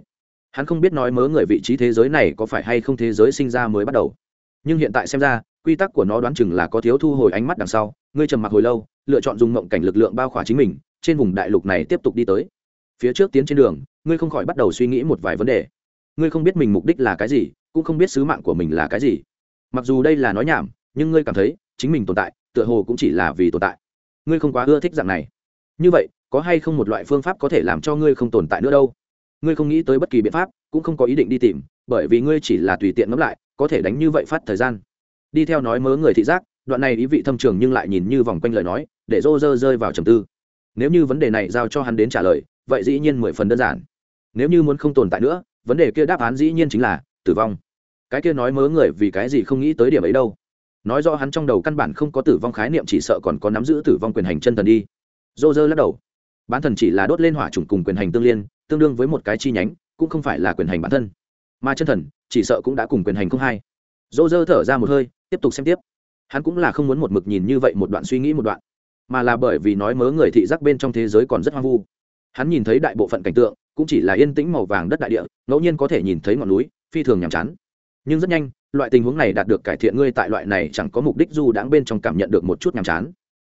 Hắn không biết nói mớ người vị trí thế giới này có phải hay không thế giới sinh ra mới bắt đầu. Nhưng hiện tại xem ra, quy tắc của nó đoán chừng là có thiếu thu hồi ánh mắt đằng sau, ngươi trầm mặc hồi lâu, lựa chọn dùng mộng cảnh lực lượng bao khỏa chính mình, trên vùng đại lục này tiếp tục đi tới. Phía trước tiến trên đường, ngươi không khỏi bắt đầu suy nghĩ một vài vấn đề. Ngươi không biết mình mục đích là cái gì, cũng không biết sứ mạng của mình là cái gì mặc dù đây là nói nhảm, nhưng ngươi cảm thấy chính mình tồn tại, tựa hồ cũng chỉ là vì tồn tại. Ngươi không quá ưa thích dạng này. Như vậy, có hay không một loại phương pháp có thể làm cho ngươi không tồn tại nữa đâu? Ngươi không nghĩ tới bất kỳ biện pháp, cũng không có ý định đi tìm, bởi vì ngươi chỉ là tùy tiện ngẫm lại, có thể đánh như vậy phát thời gian. Đi theo nói mớ người thị giác, đoạn này ý vị thâm trường nhưng lại nhìn như vòng quanh lời nói, để rô rơ rơi vào trầm tư. Nếu như vấn đề này giao cho hắn đến trả lời, vậy dĩ nhiên mười phần đơn giản. Nếu như muốn không tồn tại nữa, vấn đề kia đáp án dĩ nhiên chính là tử vong cái kia nói mớ người vì cái gì không nghĩ tới điểm ấy đâu. Nói rõ hắn trong đầu căn bản không có tử vong khái niệm, chỉ sợ còn có nắm giữ tử vong quyền hành chân thần đi. Dô dơ lắc đầu. Bán thần chỉ là đốt lên hỏa trùng cùng quyền hành tương liên, tương đương với một cái chi nhánh, cũng không phải là quyền hành bản thân. Mà chân thần, chỉ sợ cũng đã cùng quyền hành không hai. Dô dơ thở ra một hơi, tiếp tục xem tiếp. Hắn cũng là không muốn một mực nhìn như vậy một đoạn suy nghĩ một đoạn, mà là bởi vì nói mớ người thị giác bên trong thế giới còn rất hoang vu. Hắn nhìn thấy đại bộ phận cảnh tượng, cũng chỉ là yên tĩnh màu vàng đất đại địa, ngẫu nhiên có thể nhìn thấy ngọn núi, phi thường nhàm chán nhưng rất nhanh, loại tình huống này đạt được cải thiện ngươi tại loại này chẳng có mục đích du đãng bên trong cảm nhận được một chút nhàm chán.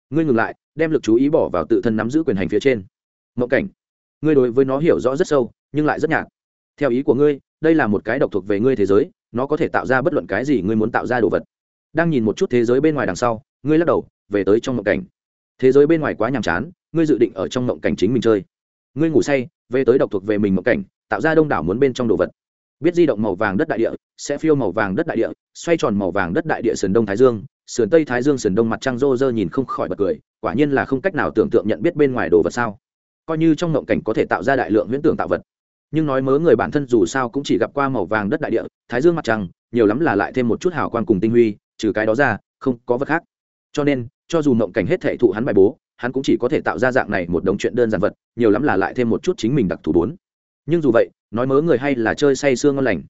Ngươi ngừng lại, đem lực chú ý bỏ vào tự thân nắm giữ quyền hành phía trên. Mộng cảnh. Ngươi đối với nó hiểu rõ rất sâu, nhưng lại rất nhạt. Theo ý của ngươi, đây là một cái độc thuộc về ngươi thế giới, nó có thể tạo ra bất luận cái gì ngươi muốn tạo ra đồ vật. Đang nhìn một chút thế giới bên ngoài đằng sau, ngươi lắc đầu, về tới trong mộng cảnh. Thế giới bên ngoài quá nhàm chán, ngươi dự định ở trong mộng cảnh chính mình chơi. Ngươi ngủ say, về tới độc thuộc về mình mộng cảnh, tạo ra đông đảo muốn bên trong đồ vật biết di động màu vàng đất đại địa, sẽ phiêu màu vàng đất đại địa, xoay tròn màu vàng đất đại địa sườn đông thái dương, sườn tây thái dương sườn đông mặt trăng rô rơ nhìn không khỏi bật cười, quả nhiên là không cách nào tưởng tượng nhận biết bên ngoài đồ vật sao. Coi như trong ngộng cảnh có thể tạo ra đại lượng huyễn tưởng tạo vật. Nhưng nói mớ người bản thân dù sao cũng chỉ gặp qua màu vàng đất đại địa, thái dương mặt trăng, nhiều lắm là lại thêm một chút hào quang cùng tinh huy, trừ cái đó ra, không có vật khác. Cho nên, cho dù ngộng cảnh hết thể thụ hắn bài bố, hắn cũng chỉ có thể tạo ra dạng này một đống chuyện đơn giản vật, nhiều lắm là lại thêm một chút chính mình đặc thù bốn. Nhưng dù vậy nói mớ người hay là chơi say sương ngon lành.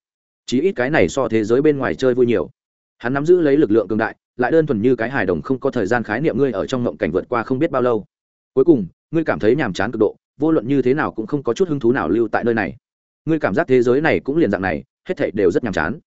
Chí ít cái này so thế giới bên ngoài chơi vui nhiều. Hắn nắm giữ lấy lực lượng cường đại, lại đơn thuần như cái hài đồng không có thời gian khái niệm ngươi ở trong ngộng cảnh vượt qua không biết bao lâu. Cuối cùng, ngươi cảm thấy nhàm chán cực độ, vô luận như thế nào cũng không có chút hứng thú nào lưu tại nơi này. Ngươi cảm giác thế giới này cũng liền dạng này, hết thảy đều rất nhàm chán.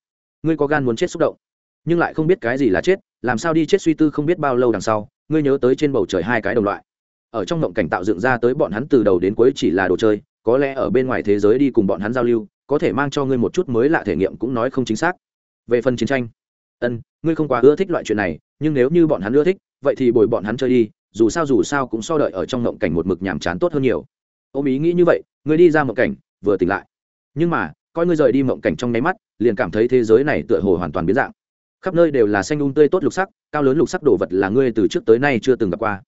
Ngươi có gan muốn chết xúc động, nhưng lại không biết cái gì là chết, làm sao đi chết suy tư không biết bao lâu đằng sau, ngươi nhớ tới trên bầu trời hai cái đồng loại. Ở trong ngộng cảnh tạo dựng ra tới bọn hắn từ đầu đến cuối chỉ là đồ chơi có lẽ ở bên ngoài thế giới đi cùng bọn hắn giao lưu, có thể mang cho ngươi một chút mới lạ thể nghiệm cũng nói không chính xác. Về phần chiến tranh, ân, ngươi không quá ưa thích loại chuyện này, nhưng nếu như bọn hắn ưa thích, vậy thì bồi bọn hắn chơi đi, dù sao dù sao cũng so đợi ở trong ngộng cảnh một mực nhàm chán tốt hơn nhiều. Ôm ý nghĩ như vậy, ngươi đi ra ngộng cảnh, vừa tỉnh lại. Nhưng mà, coi ngươi rời đi mộng cảnh trong nháy mắt, liền cảm thấy thế giới này tựa hồ hoàn toàn biến dạng. Khắp nơi đều là xanh un tươi tốt lục sắc, cao lớn lục sắc đồ vật là ngươi từ trước tới nay chưa từng gặp qua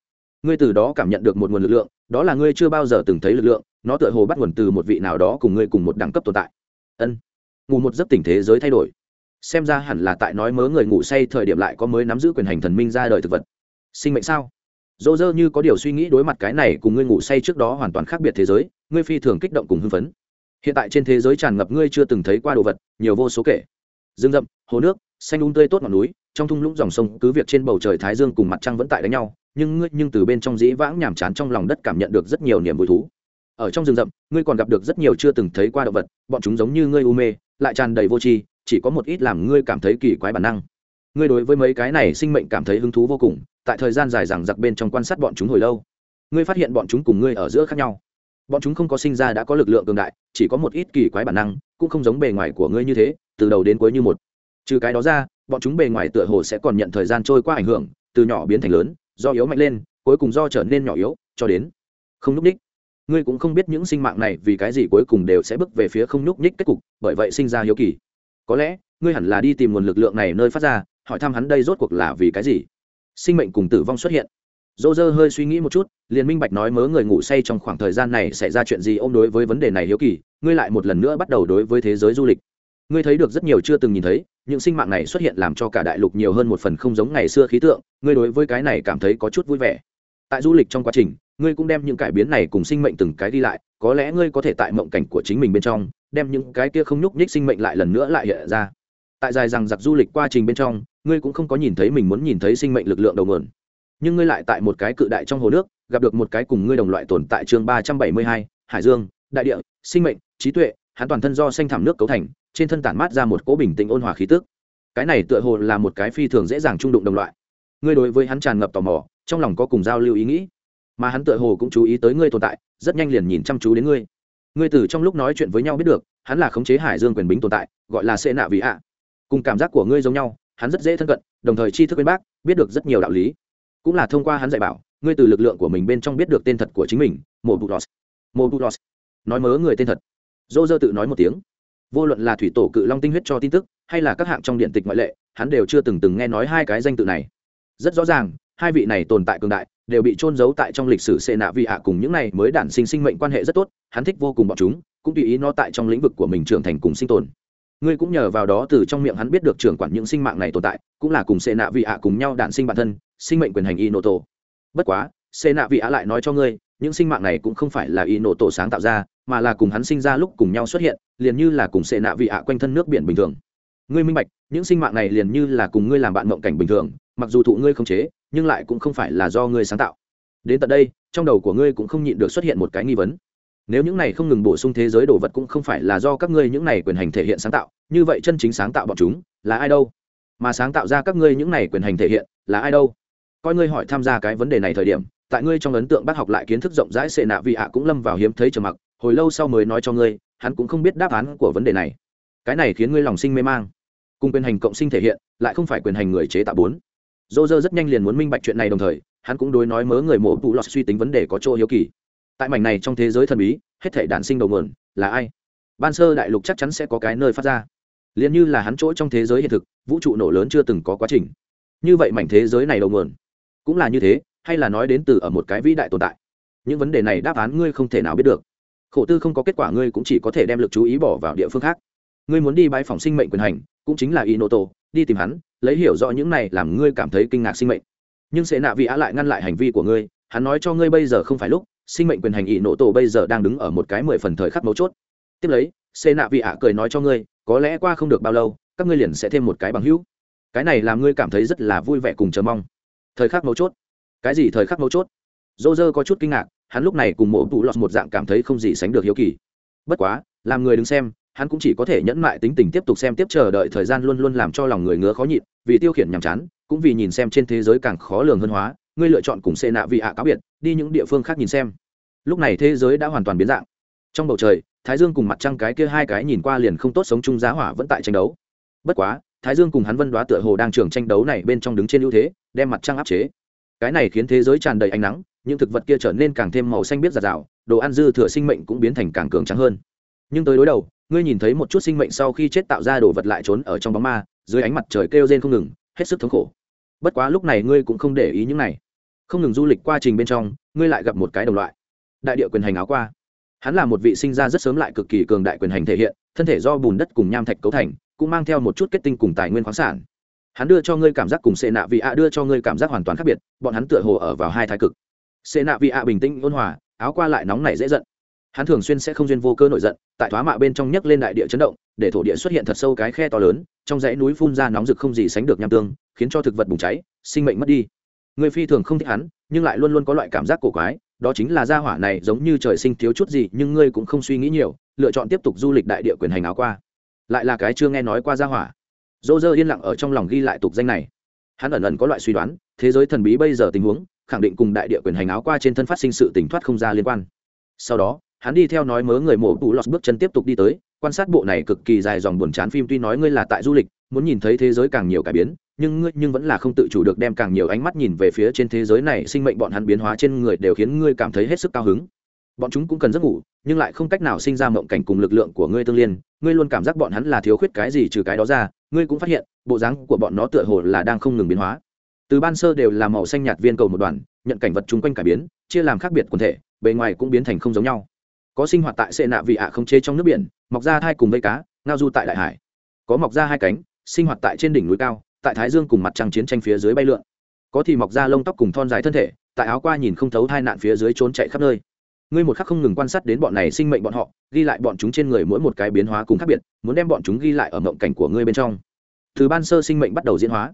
ngươi từ đó cảm nhận được một nguồn lực lượng, đó là ngươi chưa bao giờ từng thấy lực lượng, nó tựa hồ bắt nguồn từ một vị nào đó cùng ngươi cùng một đẳng cấp tồn tại. Ân. Ngủ một giấc tỉnh thế giới thay đổi. Xem ra hẳn là tại nói mớ người ngủ say thời điểm lại có mới nắm giữ quyền hành thần minh ra đời thực vật. Sinh mệnh sao? Dỗ dơ như có điều suy nghĩ đối mặt cái này cùng ngươi ngủ say trước đó hoàn toàn khác biệt thế giới, ngươi phi thường kích động cùng hưng phấn. Hiện tại trên thế giới tràn ngập ngươi chưa từng thấy qua đồ vật, nhiều vô số kể. Rừng rậm, hồ nước, xanh un tươi tốt ngọn núi, trong thung lũng dòng sông cứ việc trên bầu trời thái dương cùng mặt trăng vẫn tại đánh nhau nhưng ngươi nhưng từ bên trong dĩ vãng nhàm chán trong lòng đất cảm nhận được rất nhiều niềm vui thú. Ở trong rừng rậm, ngươi còn gặp được rất nhiều chưa từng thấy qua động vật, bọn chúng giống như ngươi u mê, lại tràn đầy vô tri, chỉ có một ít làm ngươi cảm thấy kỳ quái bản năng. Ngươi đối với mấy cái này sinh mệnh cảm thấy hứng thú vô cùng, tại thời gian dài rằng giặc bên trong quan sát bọn chúng hồi lâu, ngươi phát hiện bọn chúng cùng ngươi ở giữa khác nhau. Bọn chúng không có sinh ra đã có lực lượng cường đại, chỉ có một ít kỳ quái bản năng, cũng không giống bề ngoài của ngươi như thế, từ đầu đến cuối như một. Trừ cái đó ra, bọn chúng bề ngoài tựa hồ sẽ còn nhận thời gian trôi qua ảnh hưởng, từ nhỏ biến thành lớn do yếu mạnh lên, cuối cùng do trở nên nhỏ yếu, cho đến không n ú c ních ngươi cũng không biết những sinh mạng này vì cái gì cuối cùng đều sẽ bước về phía không n ú c ních kết cục, bởi vậy sinh ra hiếu kỳ. Có lẽ, ngươi hẳn là đi tìm nguồn lực lượng này nơi phát ra, hỏi thăm hắn đây rốt cuộc là vì cái gì. Sinh mệnh cùng tử vong xuất hiện. Dô dơ hơi suy nghĩ một chút, liền minh bạch nói mớ người ngủ say trong khoảng thời gian này xảy ra chuyện gì ô m đối với vấn đề này hiếu kỳ, ngươi lại một lần nữa bắt đầu đối với thế giới du lịch ngươi thấy được rất nhiều chưa từng nhìn thấy, những sinh mạng này xuất hiện làm cho cả đại lục nhiều hơn một phần không giống ngày xưa khí tượng, ngươi đối với cái này cảm thấy có chút vui vẻ. Tại du lịch trong quá trình, ngươi cũng đem những cải biến này cùng sinh mệnh từng cái đi lại, có lẽ ngươi có thể tại mộng cảnh của chính mình bên trong, đem những cái kia không nhúc nhích sinh mệnh lại lần nữa lại hiện ra. Tại dài rằng giặc du lịch quá trình bên trong, ngươi cũng không có nhìn thấy mình muốn nhìn thấy sinh mệnh lực lượng đầu nguồn. Nhưng ngươi lại tại một cái cự đại trong hồ nước, gặp được một cái cùng ngươi đồng loại tồn tại chương ba trăm bảy mươi hai, hải dương, đại địa, sinh mệnh, trí tuệ hắn toàn thân do xanh thảm nước cấu thành, trên thân tản mát ra một cỗ bình tĩnh ôn hòa khí tức. Cái này tựa hồ là một cái phi thường dễ dàng trung đụng đồng loại. Ngươi đối với hắn tràn ngập tò mò, trong lòng có cùng giao lưu ý nghĩ. Mà hắn tựa hồ cũng chú ý tới ngươi tồn tại, rất nhanh liền nhìn chăm chú đến ngươi. Ngươi từ trong lúc nói chuyện với nhau biết được, hắn là khống chế hải dương quyền bính tồn tại, gọi là xê nạ vị ạ. Cùng cảm giác của ngươi giống nhau, hắn rất dễ thân cận, đồng thời tri thức bên bác, biết được rất nhiều đạo lý. Cũng là thông qua hắn dạy bảo, ngươi từ lực lượng của mình bên trong biết được tên thật của chính mình mô bù mô bù nói mớ người tên thật dô dơ tự nói một tiếng. Vô luận là thủy tổ cự long tinh huyết cho tin tức, hay là các hạng trong điện tịch ngoại lệ, hắn đều chưa từng từng nghe nói hai cái danh tự này. Rất rõ ràng, hai vị này tồn tại cường đại, đều bị trôn giấu tại trong lịch sử xê nạ vị hạ cùng những này mới đản sinh sinh mệnh quan hệ rất tốt, hắn thích vô cùng bọn chúng, cũng tùy ý nó tại trong lĩnh vực của mình trưởng thành cùng sinh tồn. Ngươi cũng nhờ vào đó từ trong miệng hắn biết được trưởng quản những sinh mạng này tồn tại, cũng là cùng xê nạ vị hạ cùng nhau đản sinh bản thân, sinh mệnh quyền hành y nô tổ bất quá xê nạ vị hạ lại nói cho ngươi, những sinh mạng này cũng không phải là y nô tổ sáng tạo ra mà là cùng hắn sinh ra lúc cùng nhau xuất hiện, liền như là cùng sệ nạ vị hạ quanh thân nước biển bình thường. Ngươi minh bạch, những sinh mạng này liền như là cùng ngươi làm bạn mộng cảnh bình thường, mặc dù thụ ngươi không chế, nhưng lại cũng không phải là do ngươi sáng tạo. Đến tận đây, trong đầu của ngươi cũng không nhịn được xuất hiện một cái nghi vấn. Nếu những này không ngừng bổ sung thế giới đồ vật cũng không phải là do các ngươi những này quyền hành thể hiện sáng tạo, như vậy chân chính sáng tạo bọn chúng là ai đâu? Mà sáng tạo ra các ngươi những này quyền hành thể hiện là ai đâu? Coi ngươi hỏi tham gia cái vấn đề này thời điểm, tại ngươi trong ấn tượng bác học lại kiến thức rộng rãi sệ nạ vị hạ cũng lâm vào hiếm thấy trầm mặc hồi lâu sau mới nói cho ngươi, hắn cũng không biết đáp án của vấn đề này. Cái này khiến ngươi lòng sinh mê mang. Cùng quyền hành cộng sinh thể hiện, lại không phải quyền hành người chế tạo bốn. Dô dơ rất nhanh liền muốn minh bạch chuyện này đồng thời, hắn cũng đối nói mớ người mổ tụ lọt suy tính vấn đề có chỗ hiếu kỳ. Tại mảnh này trong thế giới thần bí, hết thể đản sinh đầu nguồn, là ai? Ban sơ đại lục chắc chắn sẽ có cái nơi phát ra. Liền như là hắn chỗ trong thế giới hiện thực, vũ trụ nổ lớn chưa từng có quá trình. Như vậy mảnh thế giới này đầu nguồn, cũng là như thế, hay là nói đến từ ở một cái vĩ đại tồn tại? Những vấn đề này đáp án ngươi không thể nào biết được khổ tư không có kết quả ngươi cũng chỉ có thể đem lực chú ý bỏ vào địa phương khác. Ngươi muốn đi bãi phòng sinh mệnh quyền hành cũng chính là y nô Tô, đi tìm hắn lấy hiểu rõ những này làm ngươi cảm thấy kinh ngạc sinh mệnh. Nhưng sẽ nạ vị á lại ngăn lại hành vi của ngươi hắn nói cho ngươi bây giờ không phải lúc sinh mệnh quyền hành y nô Tô bây giờ đang đứng ở một cái mười phần thời khắc mấu chốt. Tiếp lấy sẽ nạ vị á cười nói cho ngươi có lẽ qua không được bao lâu các ngươi liền sẽ thêm một cái bằng hữu. Cái này làm ngươi cảm thấy rất là vui vẻ cùng chờ mong. Thời khắc mấu chốt. Cái gì thời khắc mấu chốt? Dô dơ có chút kinh ngạc hắn lúc này cùng mộ tụ lọt một dạng cảm thấy không gì sánh được hiếu kỳ. Bất quá, làm người đứng xem, hắn cũng chỉ có thể nhẫn mại tính tình tiếp tục xem tiếp chờ đợi thời gian luôn luôn làm cho lòng người ngứa khó nhịn, vì tiêu khiển nhàm chán, cũng vì nhìn xem trên thế giới càng khó lường hơn hóa, ngươi lựa chọn cùng xê nạ vị ạ cáo biệt, đi những địa phương khác nhìn xem. Lúc này thế giới đã hoàn toàn biến dạng. Trong bầu trời, thái dương cùng mặt trăng cái kia hai cái nhìn qua liền không tốt sống chung giá hỏa vẫn tại tranh đấu. Bất quá, thái dương cùng hắn vân đoá tựa hồ đang trường tranh đấu này bên trong đứng trên ưu thế, đem mặt trăng áp chế. Cái này khiến thế giới tràn đầy ánh nắng những thực vật kia trở nên càng thêm màu xanh biết giạt rào, đồ ăn dư thừa sinh mệnh cũng biến thành càng cường trắng hơn. Nhưng tới đối đầu, ngươi nhìn thấy một chút sinh mệnh sau khi chết tạo ra đồ vật lại trốn ở trong bóng ma, dưới ánh mặt trời kêu rên không ngừng, hết sức thống khổ. Bất quá lúc này ngươi cũng không để ý những này. Không ngừng du lịch qua trình bên trong, ngươi lại gặp một cái đồng loại. Đại địa quyền hành áo qua. Hắn là một vị sinh ra rất sớm lại cực kỳ cường đại quyền hành thể hiện, thân thể do bùn đất cùng nham thạch cấu thành, cũng mang theo một chút kết tinh cùng tài nguyên khoáng sản. Hắn đưa cho ngươi cảm giác cùng sệ nạ vị ạ đưa cho ngươi cảm giác hoàn toàn khác biệt, bọn hắn tựa hồ ở vào hai thái cực xê nạ vị ạ bình tĩnh, ôn hòa, áo qua lại nóng nảy dễ giận. Hắn thường xuyên sẽ không duyên vô cơ nổi giận, tại thoá mạ bên trong nhấc lên đại địa chấn động, để thổ địa xuất hiện thật sâu cái khe to lớn, trong dãy núi phun ra nóng rực không gì sánh được nham tương, khiến cho thực vật bùng cháy, sinh mệnh mất đi. Người phi thường không thích hắn, nhưng lại luôn luôn có loại cảm giác cổ quái, đó chính là gia hỏa này giống như trời sinh thiếu chút gì, nhưng ngươi cũng không suy nghĩ nhiều, lựa chọn tiếp tục du lịch đại địa quyền hành áo qua. Lại là cái chưa nghe nói qua gia hỏa. Dô dơ yên lặng ở trong lòng ghi lại tục danh này. Hắn ẩn ẩn có loại suy đoán, thế giới thần bí bây giờ tình huống khẳng định cùng đại địa quyền hành áo qua trên thân phát sinh sự tỉnh thoát không ra liên quan. Sau đó, hắn đi theo nói mớ người mổ tủ lọt bước chân tiếp tục đi tới, quan sát bộ này cực kỳ dài dòng buồn chán phim tuy nói ngươi là tại du lịch, muốn nhìn thấy thế giới càng nhiều cải biến, nhưng ngươi nhưng vẫn là không tự chủ được đem càng nhiều ánh mắt nhìn về phía trên thế giới này, sinh mệnh bọn hắn biến hóa trên người đều khiến ngươi cảm thấy hết sức cao hứng. Bọn chúng cũng cần giấc ngủ, nhưng lại không cách nào sinh ra mộng cảnh cùng lực lượng của ngươi tương liên, ngươi luôn cảm giác bọn hắn là thiếu khuyết cái gì trừ cái đó ra, ngươi cũng phát hiện, bộ dáng của bọn nó tựa hồ là đang không ngừng biến hóa từ ban sơ đều là màu xanh nhạt viên cầu một đoàn, nhận cảnh vật chung quanh cải biến, chia làm khác biệt quần thể, bề ngoài cũng biến thành không giống nhau. Có sinh hoạt tại sệ nạ vị ạ không chế trong nước biển, mọc ra thai cùng vây cá, ngao du tại đại hải. Có mọc ra hai cánh, sinh hoạt tại trên đỉnh núi cao, tại thái dương cùng mặt trăng chiến tranh phía dưới bay lượn. Có thì mọc ra lông tóc cùng thon dài thân thể, tại áo qua nhìn không thấu hai nạn phía dưới trốn chạy khắp nơi. Ngươi một khắc không ngừng quan sát đến bọn này sinh mệnh bọn họ, ghi lại bọn chúng trên người mỗi một cái biến hóa cùng khác biệt, muốn đem bọn chúng ghi lại ở mộng cảnh của ngươi bên trong. Từ ban sơ sinh mệnh bắt đầu diễn hóa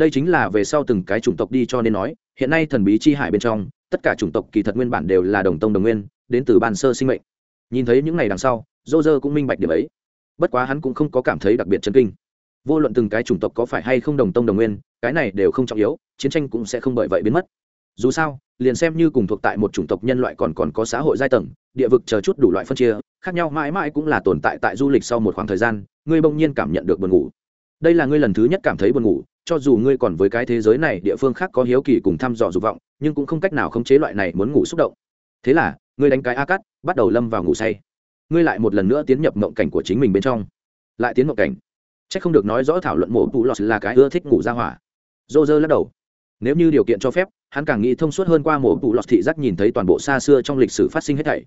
đây chính là về sau từng cái chủng tộc đi cho nên nói, hiện nay thần bí chi hải bên trong, tất cả chủng tộc kỳ thật nguyên bản đều là đồng tông đồng nguyên, đến từ bàn sơ sinh mệnh. Nhìn thấy những ngày đằng sau dô dơ cũng minh bạch điểm ấy. Bất quá hắn cũng không có cảm thấy đặc biệt chân kinh. Vô luận từng cái chủng tộc có phải hay không đồng tông đồng nguyên, cái này đều không trọng yếu, chiến tranh cũng sẽ không bởi vậy biến mất. Dù sao, liền xem như cùng thuộc tại một chủng tộc nhân loại còn còn có xã hội giai tầng, địa vực chờ chút đủ loại phân chia, khác nhau mãi mãi cũng là tồn tại tại du lịch sau một khoảng thời gian, ngươi bỗng nhiên cảm nhận được buồn ngủ. Đây là ngươi lần thứ nhất cảm thấy buồn ngủ cho dù ngươi còn với cái thế giới này địa phương khác có hiếu kỳ cùng thăm dò dục vọng, nhưng cũng không cách nào khống chế loại này muốn ngủ xúc động. Thế là, ngươi đánh cái a cắt bắt đầu lâm vào ngủ say. Ngươi lại một lần nữa tiến nhập mộng cảnh của chính mình bên trong. Lại tiến mộng cảnh. C h ắ c không được nói rõ thảo luận mổ tù lọt là cái ưa thích ngủ ra hỏa. Dô dơ lắc đầu. Nếu như điều kiện cho phép, hắn càng nghĩ thông suốt hơn qua mổ tù lọt thị giác nhìn thấy toàn bộ xa xưa trong lịch sử phát sinh hết thảy.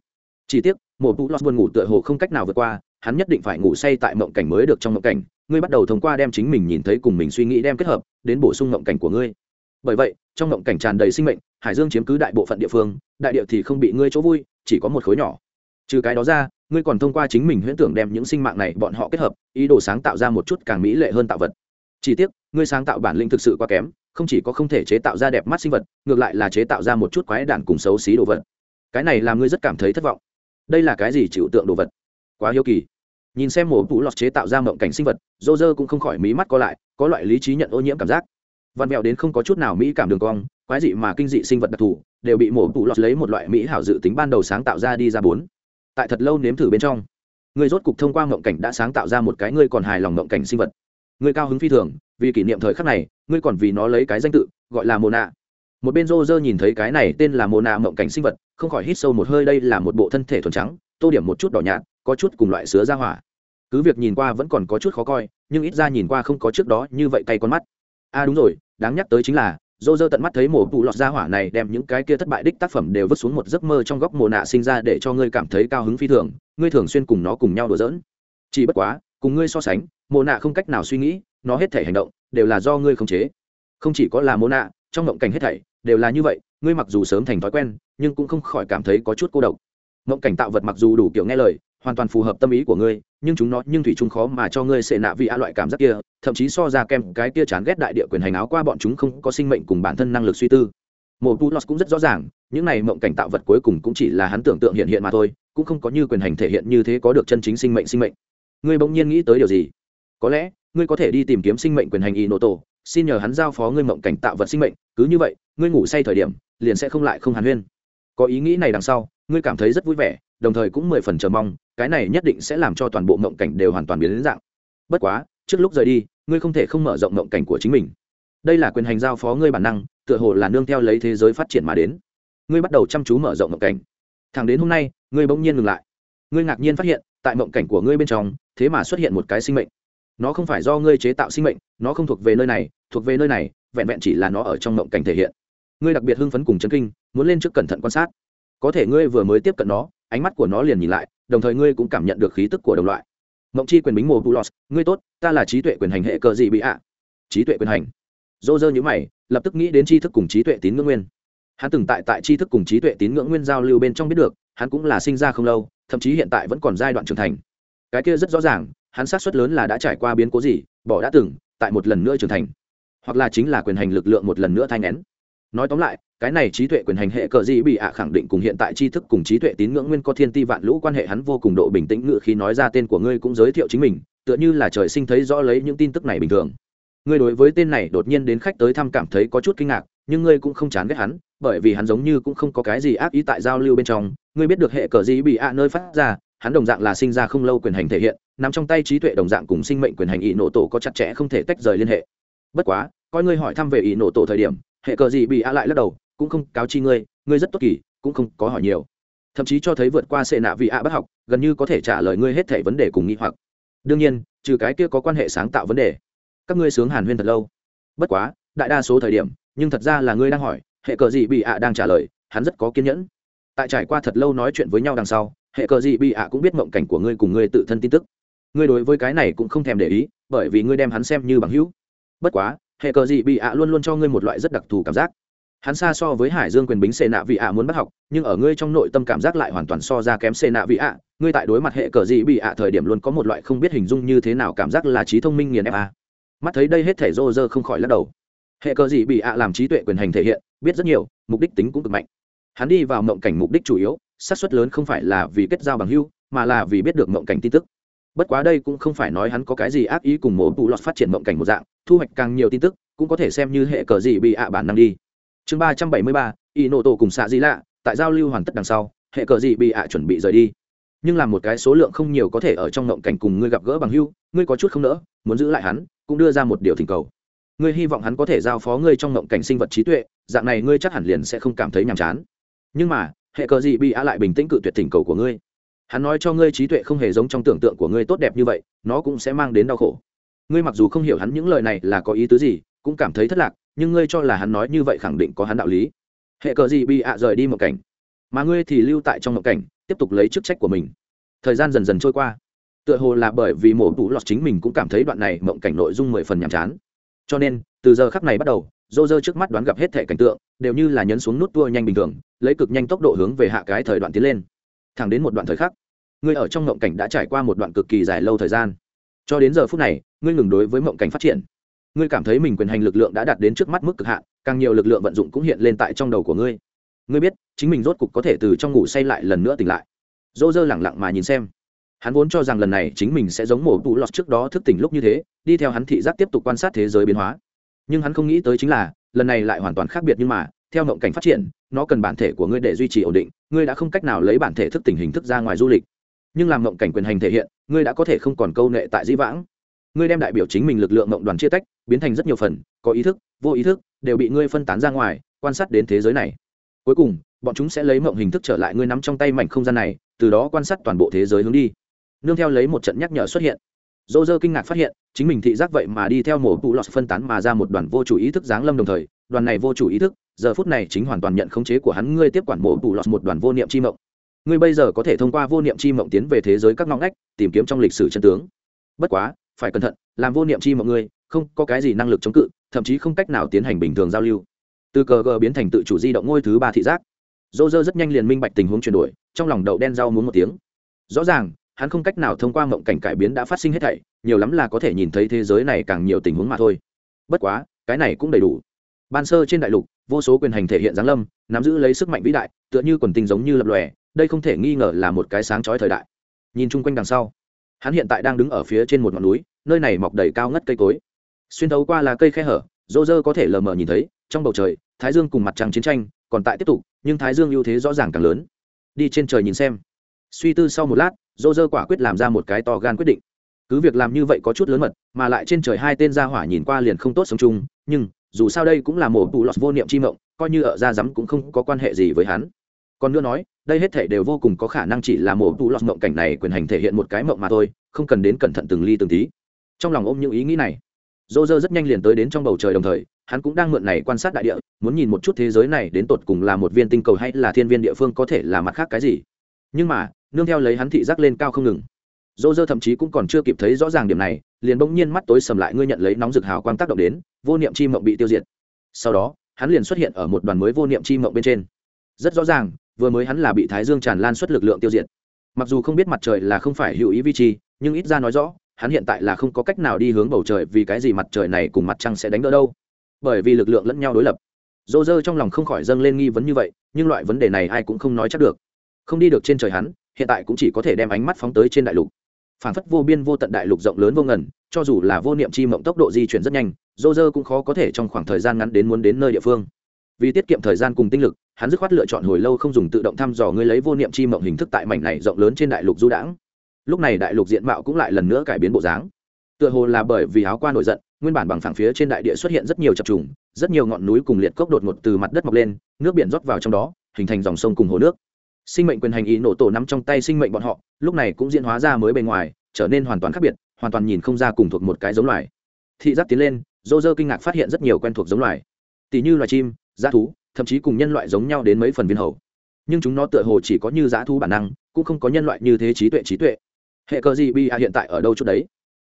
Chỉ tiếc, mổ tù lọt buồn ngủ tựa hồ không cách nào vượt qua hắn nhất định phải ngủ say tại mộng cảnh mới được trong mộng cảnh. Ngươi bắt đầu thông qua đem chính mình nhìn thấy cùng mình suy nghĩ đem kết hợp, đến bổ sung mộng cảnh của ngươi. Bởi vậy, trong mộng cảnh tràn đầy sinh mệnh, hải dương chiếm cứ đại bộ phận địa phương, đại địa thì không bị ngươi chỗ vui, chỉ có một khối nhỏ. Trừ cái đó ra, ngươi còn thông qua chính mình huyễn tưởng đem những sinh mạng này bọn họ kết hợp, ý đồ sáng tạo ra một chút càng mỹ lệ hơn tạo vật. Chỉ tiếc, ngươi sáng tạo bản lĩnh thực sự quá kém, không chỉ có không thể chế tạo ra đẹp mắt sinh vật, ngược lại là chế tạo ra một chút quái đản cùng xấu xí đồ vật. Cái này làm ngươi rất cảm thấy thất vọng. Đây là cái gì chịu tượng đồ vật? Quá hiếu kỳ nhìn xem mổ vũ lọt chế tạo ra mộng cảnh sinh vật, dô dơ cũng không khỏi mí mắt co lại, có loại lý trí nhận ô nhiễm cảm giác. Văn mèo đến không có chút nào mỹ cảm đường cong, quái dị mà kinh dị sinh vật đặc thù, đều bị mổ vũ lọt lấy một loại mỹ hảo dự tính ban đầu sáng tạo ra đi ra bốn. Tại thật lâu nếm thử bên trong, người rốt cục thông qua mộng cảnh đã sáng tạo ra một cái ngươi còn hài lòng mộng cảnh sinh vật. Người cao hứng phi thường, vì kỷ niệm thời khắc này, ngươi còn vì nó lấy cái danh tự, gọi là mồ nạ. Một bên rô rơ nhìn thấy cái này tên là mồ nạ mộng cảnh sinh vật, không khỏi hít sâu một hơi, đây là một bộ thân thể thuần trắng tô điểm một chút đỏ nhạt, có chút cùng loại sứa ra hỏa. Cứ việc nhìn qua vẫn còn có chút khó coi, nhưng ít ra nhìn qua không có trước đó như vậy cay con mắt. A à đúng rồi, đáng nhắc tới chính là dô dơ tận mắt thấy mổ bụ lọt ra hỏa này đem những cái kia thất bại đích tác phẩm đều vứt xuống một giấc mơ trong góc mồ nạ sinh ra để cho ngươi cảm thấy cao hứng phi thường, ngươi thường xuyên cùng nó cùng nhau đùa giỡn. Chỉ bất quá, cùng ngươi so sánh, mồ nạ không cách nào suy nghĩ, nó hết thể hành động, đều là do ngươi khống chế. Không chỉ có là mồ nạ, trong mộng cảnh hết thảy, đều là như vậy, ngươi mặc dù sớm thành thói quen, nhưng cũng không khỏi cảm thấy có chút cô độc mộng cảnh tạo vật mặc dù đủ kiểu nghe lời, hoàn toàn phù hợp tâm ý của ngươi, nhưng chúng nó, nhưng thủy chung khó mà cho ngươi sệ nạ vì a loại cảm giác kia, thậm chí so ra kem cái kia chán ghét đại địa quyền hành áo qua bọn chúng không có sinh mệnh cùng bản thân năng lực suy tư. Một tu cũng rất rõ ràng, những này mộng cảnh tạo vật cuối cùng cũng chỉ là hắn tưởng tượng hiện hiện mà thôi, cũng không có như quyền hành thể hiện như thế có được chân chính sinh mệnh sinh mệnh. Ngươi bỗng nhiên nghĩ tới điều gì? Có lẽ, ngươi có thể đi tìm kiếm sinh mệnh quyền hành y nô tổ xin nhờ hắn giao phó ngươi mộng cảnh tạo vật sinh mệnh, cứ như vậy, ngươi ngủ say thời điểm, liền sẽ không lại không hàn huyên. Có ý nghĩ này đằng sau ngươi cảm thấy rất vui vẻ, đồng thời cũng mười phần chờ mong, cái này nhất định sẽ làm cho toàn bộ mộng cảnh đều hoàn toàn biến đến dạng. Bất quá, trước lúc rời đi, ngươi không thể không mở rộng mộng cảnh của chính mình. Đây là quyền hành giao phó ngươi bản năng, tựa hồ là nương theo lấy thế giới phát triển mà đến. Ngươi bắt đầu chăm chú mở rộng mộng cảnh. Thẳng đến hôm nay, ngươi bỗng nhiên ngừng lại. Ngươi ngạc nhiên phát hiện, tại mộng cảnh của ngươi bên trong, thế mà xuất hiện một cái sinh mệnh. Nó không phải do ngươi chế tạo sinh mệnh, nó không thuộc về nơi này, thuộc về nơi này, vẹn vẹn chỉ là nó ở trong mộng cảnh thể hiện. Ngươi đặc biệt hưng phấn cùng chấn kinh, muốn lên trước cẩn thận quan sát có thể ngươi vừa mới tiếp cận nó, ánh mắt của nó liền nhìn lại, đồng thời ngươi cũng cảm nhận được khí tức của đồng loại. Mộng chi quyền bính mồ bulos, ngươi tốt, ta là trí tuệ quyền hành hệ cờ gì bị ạ. Trí tuệ quyền hành. Dô dơ nhữ mày, lập tức nghĩ đến tri thức cùng trí tuệ tín ngưỡng nguyên. Hắn từng tại tại tri thức cùng trí tuệ tín ngưỡng nguyên giao lưu bên trong biết được, hắn cũng là sinh ra không lâu, thậm chí hiện tại vẫn còn giai đoạn trưởng thành. Cái kia rất rõ ràng, hắn sát suất lớn là đã trải qua biến cố gì, bỏ đã từng, tại một lần nữa trưởng thành. Hoặc là chính là quyền hành lực lượng một lần nữa thay nén nói tóm lại, cái này trí tuệ quyền hành hệ cờ gì bị ạ khẳng định cùng hiện tại tri thức cùng trí tuệ tín ngưỡng nguyên có thiên ti vạn lũ quan hệ hắn vô cùng độ bình tĩnh ngự khi nói ra tên của ngươi cũng giới thiệu chính mình, tựa như là trời sinh thấy rõ lấy những tin tức này bình thường. Ngươi đối với tên này đột nhiên đến khách tới thăm cảm thấy có chút kinh ngạc, nhưng ngươi cũng không chán ghét hắn, bởi vì hắn giống như cũng không có cái gì ác ý tại giao lưu bên trong. Ngươi biết được hệ cờ gì bị ạ nơi phát ra, hắn đồng dạng là sinh ra không lâu quyền hành thể hiện nằm trong tay trí tuệ đồng dạng cùng sinh mệnh quyền hành ỵ nổ tổ có chặt chẽ không thể tách rời liên hệ. Bất quá, coi ngươi hỏi thăm về ỵ nổ tổ thời điểm hệ cờ gì bị ạ lại lắc đầu, cũng không, cáo chi ngươi ngươi rất tốt kỳ, cũng không có hỏi nhiều. Thậm chí cho thấy vượt qua sệ nạ vị ạ bất học, gần như có thể trả lời ngươi hết thể vấn đề cùng nghi hoặc. Đương nhiên, trừ cái kia có quan hệ sáng tạo vấn đề, các ngươi sướng hàn huyên thật lâu. Bất quá, đại đa số thời điểm, nhưng thật ra là ngươi đang hỏi, hệ cờ gì bị ạ đang trả lời, hắn rất có kiên nhẫn. Tại trải qua thật lâu nói chuyện với nhau đằng sau, hệ cờ gì bị ạ cũng biết mộng cảnh của ngươi cùng ngươi tự thân tin tức. Ngươi đối với cái này cũng không thèm để ý, bởi vì ngươi đem hắn xem như bằng hữu. Bất quá hệ cờ gì bị ạ luôn luôn cho ngươi một loại rất đặc thù cảm giác. Hắn xa so với hải dương quyền bính xê nạ vị ạ muốn bắt học, nhưng ở ngươi trong nội tâm cảm giác lại hoàn toàn so ra kém xê nạ vị ạ. Ngươi tại đối mặt hệ cờ gì bị ạ thời điểm luôn có một loại không biết hình dung như thế nào cảm giác là trí thông minh nghiền ép a. Mắt thấy đây hết thể rô rơ không khỏi lắc đầu. Hệ cờ gì bị ạ làm trí tuệ quyền hành thể hiện, biết rất nhiều, mục đích tính cũng cực mạnh. Hắn đi vào mộng cảnh mục đích chủ yếu, xác suất lớn không phải là vì kết giao bằng hưu mà là vì biết được mộng cảnh tin tức. Bất quá đây cũng không phải nói hắn có cái gì ác ý cùng mổ bù lọt phát triển mộng cảnh một dạng thu hoạch càng nhiều tin tức, cũng có thể xem như hệ cờ gì bị ạ bản năng đi. Chương ba trăm bảy mươi ba y nô tổ cùng xạ di lạ, tại giao lưu hoàn tất đằng sau, hệ cờ gì bị ạ chuẩn bị rời đi. Nhưng làm một cái số lượng không nhiều có thể ở trong ngộng cảnh cùng ngươi gặp gỡ bằng hưu, ngươi có chút không nỡ, muốn giữ lại hắn, cũng đưa ra một điều thỉnh cầu. Ngươi hy vọng hắn có thể giao phó ngươi trong ngộng cảnh sinh vật trí tuệ, dạng này ngươi chắc hẳn liền sẽ không cảm thấy nhàm chán. Nhưng mà, hệ cờ gì bị ạ lại bình tĩnh cự tuyệt thỉnh cầu của ngươi. Hắn nói cho ngươi trí tuệ không hề giống trong tưởng tượng của ngươi tốt đẹp như vậy, nó cũng sẽ mang đến đau khổ ngươi mặc dù không hiểu hắn những lời này là có ý tứ gì, cũng cảm thấy thất lạc, nhưng ngươi cho là hắn nói như vậy khẳng định có hắn đạo lý. Hệ cờ gì bị ạ rời đi một cảnh, mà ngươi thì lưu tại trong một cảnh, tiếp tục lấy chức trách của mình. Thời gian dần dần trôi qua, tựa hồ là bởi vì mổ tủ lọt chính mình cũng cảm thấy đoạn này mộng cảnh nội dung mười phần nhàm chán. Cho nên, từ giờ khắc này bắt đầu dô dơ trước mắt đoán gặp hết thể cảnh tượng, đều như là nhấn xuống nút tua nhanh bình thường, lấy cực nhanh tốc độ hướng về hạ cái thời đoạn tiến lên. Thẳng đến một đoạn thời khắc, ngươi ở trong mộng cảnh đã trải qua một đoạn cực kỳ dài lâu thời gian. Cho đến giờ phút này ngươi ngừng đối với mộng cảnh phát triển. Ngươi cảm thấy mình quyền hành lực lượng đã đạt đến trước mắt mức cực hạn, càng nhiều lực lượng vận dụng cũng hiện lên tại trong đầu của ngươi. Ngươi biết, chính mình rốt cục có thể từ trong ngủ say lại lần nữa tỉnh lại. Dô dơ lẳng lặng mà nhìn xem. Hắn vốn cho rằng lần này chính mình sẽ giống mổ tụ lọt trước đó thức tỉnh lúc như thế, đi theo hắn thị giác tiếp tục quan sát thế giới biến hóa. Nhưng hắn không nghĩ tới chính là, lần này lại hoàn toàn khác biệt nhưng mà, theo ngộng cảnh phát triển, nó cần bản thể của ngươi để duy trì ổn định, ngươi đã không cách nào lấy bản thể thức tỉnh hình thức ra ngoài du lịch. Nhưng làm ngộng cảnh quyền hành thể hiện, ngươi đã có thể không còn câu nệ tại dĩ vãng ngươi đem đại biểu chính mình lực lượng mộng đoàn chia tách, biến thành rất nhiều phần, có ý thức, vô ý thức, đều bị ngươi phân tán ra ngoài, quan sát đến thế giới này. Cuối cùng, bọn chúng sẽ lấy mộng hình thức trở lại ngươi nắm trong tay mảnh không gian này, từ đó quan sát toàn bộ thế giới hướng đi. Nương theo lấy một trận nhắc nhở xuất hiện. Dô dơ kinh ngạc phát hiện, chính mình thị giác vậy mà đi theo mổ tụ lọt phân tán mà ra một đoàn vô chủ ý thức giáng lâm đồng thời, đoàn này vô chủ ý thức, giờ phút này chính hoàn toàn nhận khống chế của hắn ngươi tiếp quản mổ tụ lọt một đoàn vô niệm chi mộng. Ngươi bây giờ có thể thông qua vô niệm chi mộng tiến về thế giới các ngõ ngách, tìm kiếm trong lịch sử chân tướng. Bất quá phải cẩn thận làm vô niệm chi mọi người, không có cái gì năng lực chống cự thậm chí không cách nào tiến hành bình thường giao lưu. Từ cờ gờ biến thành tự chủ di động ngôi thứ ba thị giác. Dô dơ rất nhanh liền minh bạch tình huống chuyển đổi trong lòng đậu đen rau muốn một tiếng. Rõ ràng hắn không cách nào thông qua mộng cảnh cải biến đã phát sinh hết thảy nhiều lắm là có thể nhìn thấy thế giới này càng nhiều tình huống mà thôi. Bất quá cái này cũng đầy đủ. Ban sơ trên đại lục vô số quyền hành thể hiện giáng lâm nắm giữ lấy sức mạnh vĩ đại tựa như quần tinh giống như lập lòe đây không thể nghi ngờ là một cái sáng chói thời đại. Nhìn chung quanh đằng sau hắn hiện tại đang đứng ở phía trên một ngọn núi, nơi này mọc đầy cao ngất cây cối. Xuyên thấu qua là cây khe hở, rô rơ có thể lờ mờ nhìn thấy, trong bầu trời, thái dương cùng mặt trăng chiến tranh còn tại tiếp tục, nhưng thái dương ưu thế rõ ràng càng lớn. Đi trên trời nhìn xem. Suy tư sau một lát, rô rơ quả quyết làm ra một cái to gan quyết định. Cứ việc làm như vậy có chút lớn mật, mà lại trên trời hai tên gia hỏa nhìn qua liền không tốt sống chung, nhưng, dù sao đây cũng là một tụ lọt vô niệm chi mộng, coi như ở ra rắm cũng không có quan hệ gì với hắn. Còn nữa nói đây hết thể đều vô cùng có khả năng chỉ là một tụ lọt mộng cảnh này quyền hành thể hiện một cái mộng mà thôi, không cần đến cẩn thận từng ly từng tí. Trong lòng ôm những ý nghĩ này dô dơ rất nhanh liền tới đến trong bầu trời đồng thời, hắn cũng đang mượn này quan sát đại địa, muốn nhìn một chút thế giới này đến tột cùng là một viên tinh cầu hay là thiên viên địa phương có thể là mặt khác cái gì. Nhưng mà, nương theo lấy hắn thị giác lên cao không ngừng. Dô dơ thậm chí cũng còn chưa kịp thấy rõ ràng điểm này, liền bỗng nhiên mắt tối sầm lại, ngươi nhận lấy nóng rực hào quang tác động đến, vô niệm chi mộng bị tiêu diệt. Sau đó, hắn liền xuất hiện ở một đoàn mới vô niệm chi mộng bên trên. Rất rõ ràng vừa mới hắn là bị thái dương tràn lan suất lực lượng tiêu diệt. Mặc dù không biết mặt trời là không phải hữu ý vi chi nhưng ít ra nói rõ, hắn hiện tại là không có cách nào đi hướng bầu trời vì cái gì mặt trời này cùng mặt trăng sẽ đánh đỡ đâu. Bởi vì lực lượng lẫn nhau đối lập. Dô dơ trong lòng không khỏi dâng lên nghi vấn như vậy, nhưng loại vấn đề này ai cũng không nói chắc được. Không đi được trên trời hắn, hiện tại cũng chỉ có thể đem ánh mắt phóng tới trên đại lục. Phản phất vô biên vô tận đại lục rộng lớn vô ngần, cho dù là vô niệm chi mộng tốc độ di chuyển rất nhanh dô dơ cũng khó có thể trong khoảng thời gian ngắn đến muốn đến nơi địa phương. Vì tiết kiệm thời gian cùng tinh lực hắn dứt khoát lựa chọn hồi lâu không dùng tự động thăm dò ngươi lấy vô niệm chi mộng hình thức tại mảnh này rộng lớn trên đại lục du đãng. Lúc này đại lục diện mạo cũng lại lần nữa cải biến bộ dáng. Tựa hồ là bởi vì áo qua nổi giận, nguyên bản bằng phẳng phía trên đại địa xuất hiện rất nhiều chập trùng, rất nhiều ngọn núi cùng liệt cốc đột ngột từ mặt đất mọc lên, nước biển rót vào trong đó, hình thành dòng sông cùng hồ nước. Sinh mệnh quyền hành ý nổ tổ nắm trong tay sinh mệnh bọn họ, lúc này cũng diễn hóa ra mới bề ngoài, trở nên hoàn toàn khác biệt, hoàn toàn nhìn không ra cùng thuộc một cái giống loài. Thị giác tiến lên dô dơ kinh ngạc phát hiện rất nhiều quen thuộc giống loài. Tỷ như loài chim g thú thậm chí cùng nhân loại giống nhau đến mấy phần viên hầu. Nhưng chúng nó tựa hồ chỉ có như g thú bản năng, cũng không có nhân loại như thế trí tuệ trí tuệ. Hệ cờ gì bi hiện tại ở đâu chút đấy?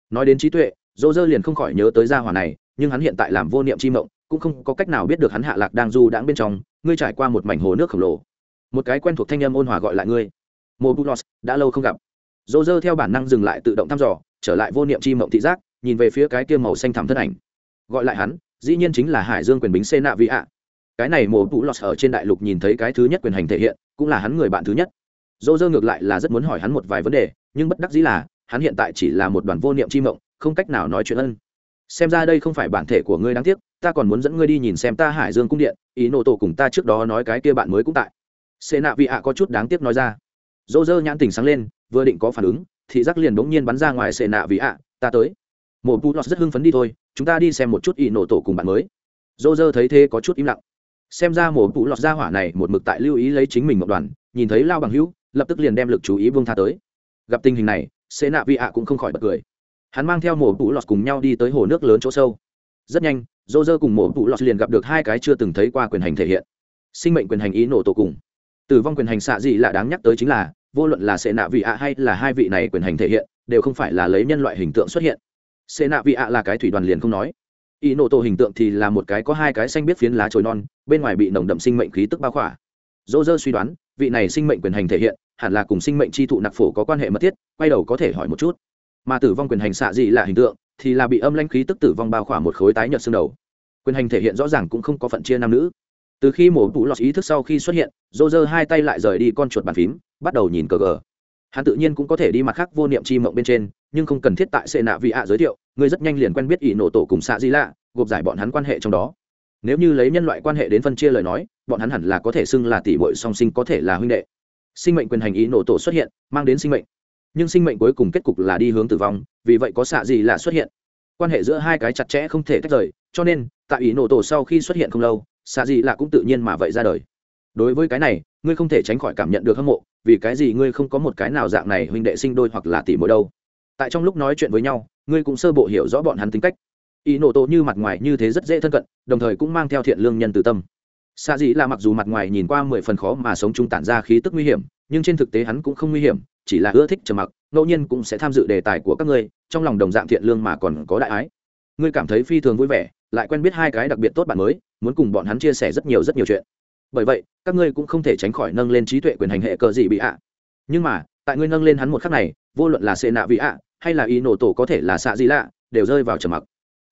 Nói đến trí tuệ dỗ dơ liền không khỏi nhớ tới gia hỏa này, nhưng hắn hiện tại làm vô niệm chi mộng, cũng không có cách nào biết được hắn hạ lạc đang du đãng bên trong, ngươi trải qua một mảnh hồ nước khổng lồ. Một cái quen thuộc thanh âm ôn hòa gọi lại ngươi. Mô bulos đã lâu không gặp. Dỗ dơ theo bản năng dừng lại tự động thăm dò, trở lại vô niệm chi mộng thị giác, nhìn về phía cái kia màu xanh thẳm thân ảnh. Gọi lại hắn, dĩ nhiên chính là hải dương quyền bính xê nạ vị ạ cái này mồ bụ lọt ở trên đại lục nhìn thấy cái thứ nhất quyền hành thể hiện, cũng là hắn người bạn thứ nhất. Dô dơ ngược lại là rất muốn hỏi hắn một vài vấn đề, nhưng bất đắc dĩ là, hắn hiện tại chỉ là một đoàn vô niệm chi mộng, không cách nào nói chuyện ân. Xem ra đây không phải bản thể của ngươi đáng tiếc, ta còn muốn dẫn ngươi đi nhìn xem ta hải dương cung điện, ý nộ tổ cùng ta trước đó nói cái kia bạn mới cũng tại. Xê nạ vị ạ có chút đáng tiếc nói ra. Dô dơ nhãn tình sáng lên, vừa định có phản ứng, thì giác liền bỗng nhiên bắn ra ngoài xê nạ vị ạ, ta tới. Mộ pu lọt rất hưng phấn đi thôi, chúng ta đi xem một chút ý nộ tổ cùng bạn mới. Dô dơ thấy thế có chút im lặng xem ra mổ cụ lọt ra hỏa này một mực tại lưu ý lấy chính mình một đoàn, nhìn thấy lao bằng hữu, lập tức liền đem lực chú ý vương tha tới. Gặp tình hình này xê nạ vị ạ cũng không khỏi bật cười. Hắn mang theo mổ cụ lọt cùng nhau đi tới hồ nước lớn chỗ sâu. Rất nhanh, dô dơ cùng mổ cụ lọt liền gặp được hai cái chưa từng thấy qua quyền hành thể hiện. Sinh mệnh quyền hành ý nổ tổ cùng. Tử vong quyền hành xạ gì là đáng nhắc tới chính là, vô luận là sệ nạ vị ạ hay là hai vị này quyền hành thể hiện, đều không phải là lấy nhân loại hình tượng xuất hiện. Sệ nạ vị ạ là cái thủy đoàn liền không nói ý nổ tổ hình tượng thì là một cái có hai cái xanh biết phiến lá trồi non, bên ngoài bị nồng đậm sinh mệnh khí tức bao khỏa. Dô dơ suy đoán, vị này sinh mệnh quyền hành thể hiện, hẳn là cùng sinh mệnh chi thụ nặc phổ có quan hệ mật thiết, quay đầu có thể hỏi một chút. Mà tử vong quyền hành xạ gì là hình tượng, thì là bị âm lãnh khí tức tử vong bao khỏa một khối tái nhợt xương đầu. Quyền hành thể hiện rõ ràng cũng không có phận chia nam nữ. Từ khi mổ tủ lọt ý thức sau khi xuất hiện dô dơ hai tay lại rời đi con chuột bàn phím, bắt đầu nhìn cờ gờ. Hắn tự nhiên cũng có thể đi mặt khác vô niệm chi mộng bên trên nhưng không cần thiết tại sệ nạ vị ạ giới thiệu người rất nhanh liền quen biết ỷ nổ tổ cùng xạ di lạ, gộp giải bọn hắn quan hệ trong đó. Nếu như lấy nhân loại quan hệ đến phân chia lời nói, bọn hắn hẳn là có thể xưng là tỷ bội song sinh có thể là huynh đệ. Sinh mệnh quyền hành ý nổ tổ xuất hiện, mang đến sinh mệnh. Nhưng sinh mệnh cuối cùng kết cục là đi hướng tử vong, vì vậy có xạ gì là xuất hiện. Quan hệ giữa hai cái chặt chẽ không thể tách rời, cho nên, tại ý nổ tổ sau khi xuất hiện không lâu xạ gì là cũng tự nhiên mà vậy ra đời. Đối với cái này, ngươi không thể tránh khỏi cảm nhận được hâm mộ, vì cái gì ngươi không có một cái nào dạng này huynh đệ sinh đôi hoặc là tỷ mỗi đâu? Tại trong lúc nói chuyện với nhau, ngươi cũng sơ bộ hiểu rõ bọn hắn tính cách. Ý nổ tổ như mặt ngoài như thế rất dễ thân cận, đồng thời cũng mang theo thiện lương nhân từ tâm. Xạ dĩ là mặc dù mặt ngoài nhìn qua mười phần khó mà sống chung tản ra khí tức nguy hiểm, nhưng trên thực tế hắn cũng không nguy hiểm, chỉ là ưa thích trầm mặc, ngẫu nhiên cũng sẽ tham dự đề tài của các ngươi, trong lòng đồng dạng thiện lương mà còn có đại ái. Ngươi cảm thấy phi thường vui vẻ, lại quen biết hai cái đặc biệt tốt bạn mới, muốn cùng bọn hắn chia sẻ rất nhiều rất nhiều chuyện. Bởi vậy, các ngươi cũng không thể tránh khỏi nâng lên trí tuệ quyền hành hệ cờ gì bị ạ. Nhưng mà, tại ngươi nâng lên hắn một khắc này vô luận là xê nạ vị ạ, hay là y nổ tổ có thể là xạ di lạ, đều rơi vào trầm mặc.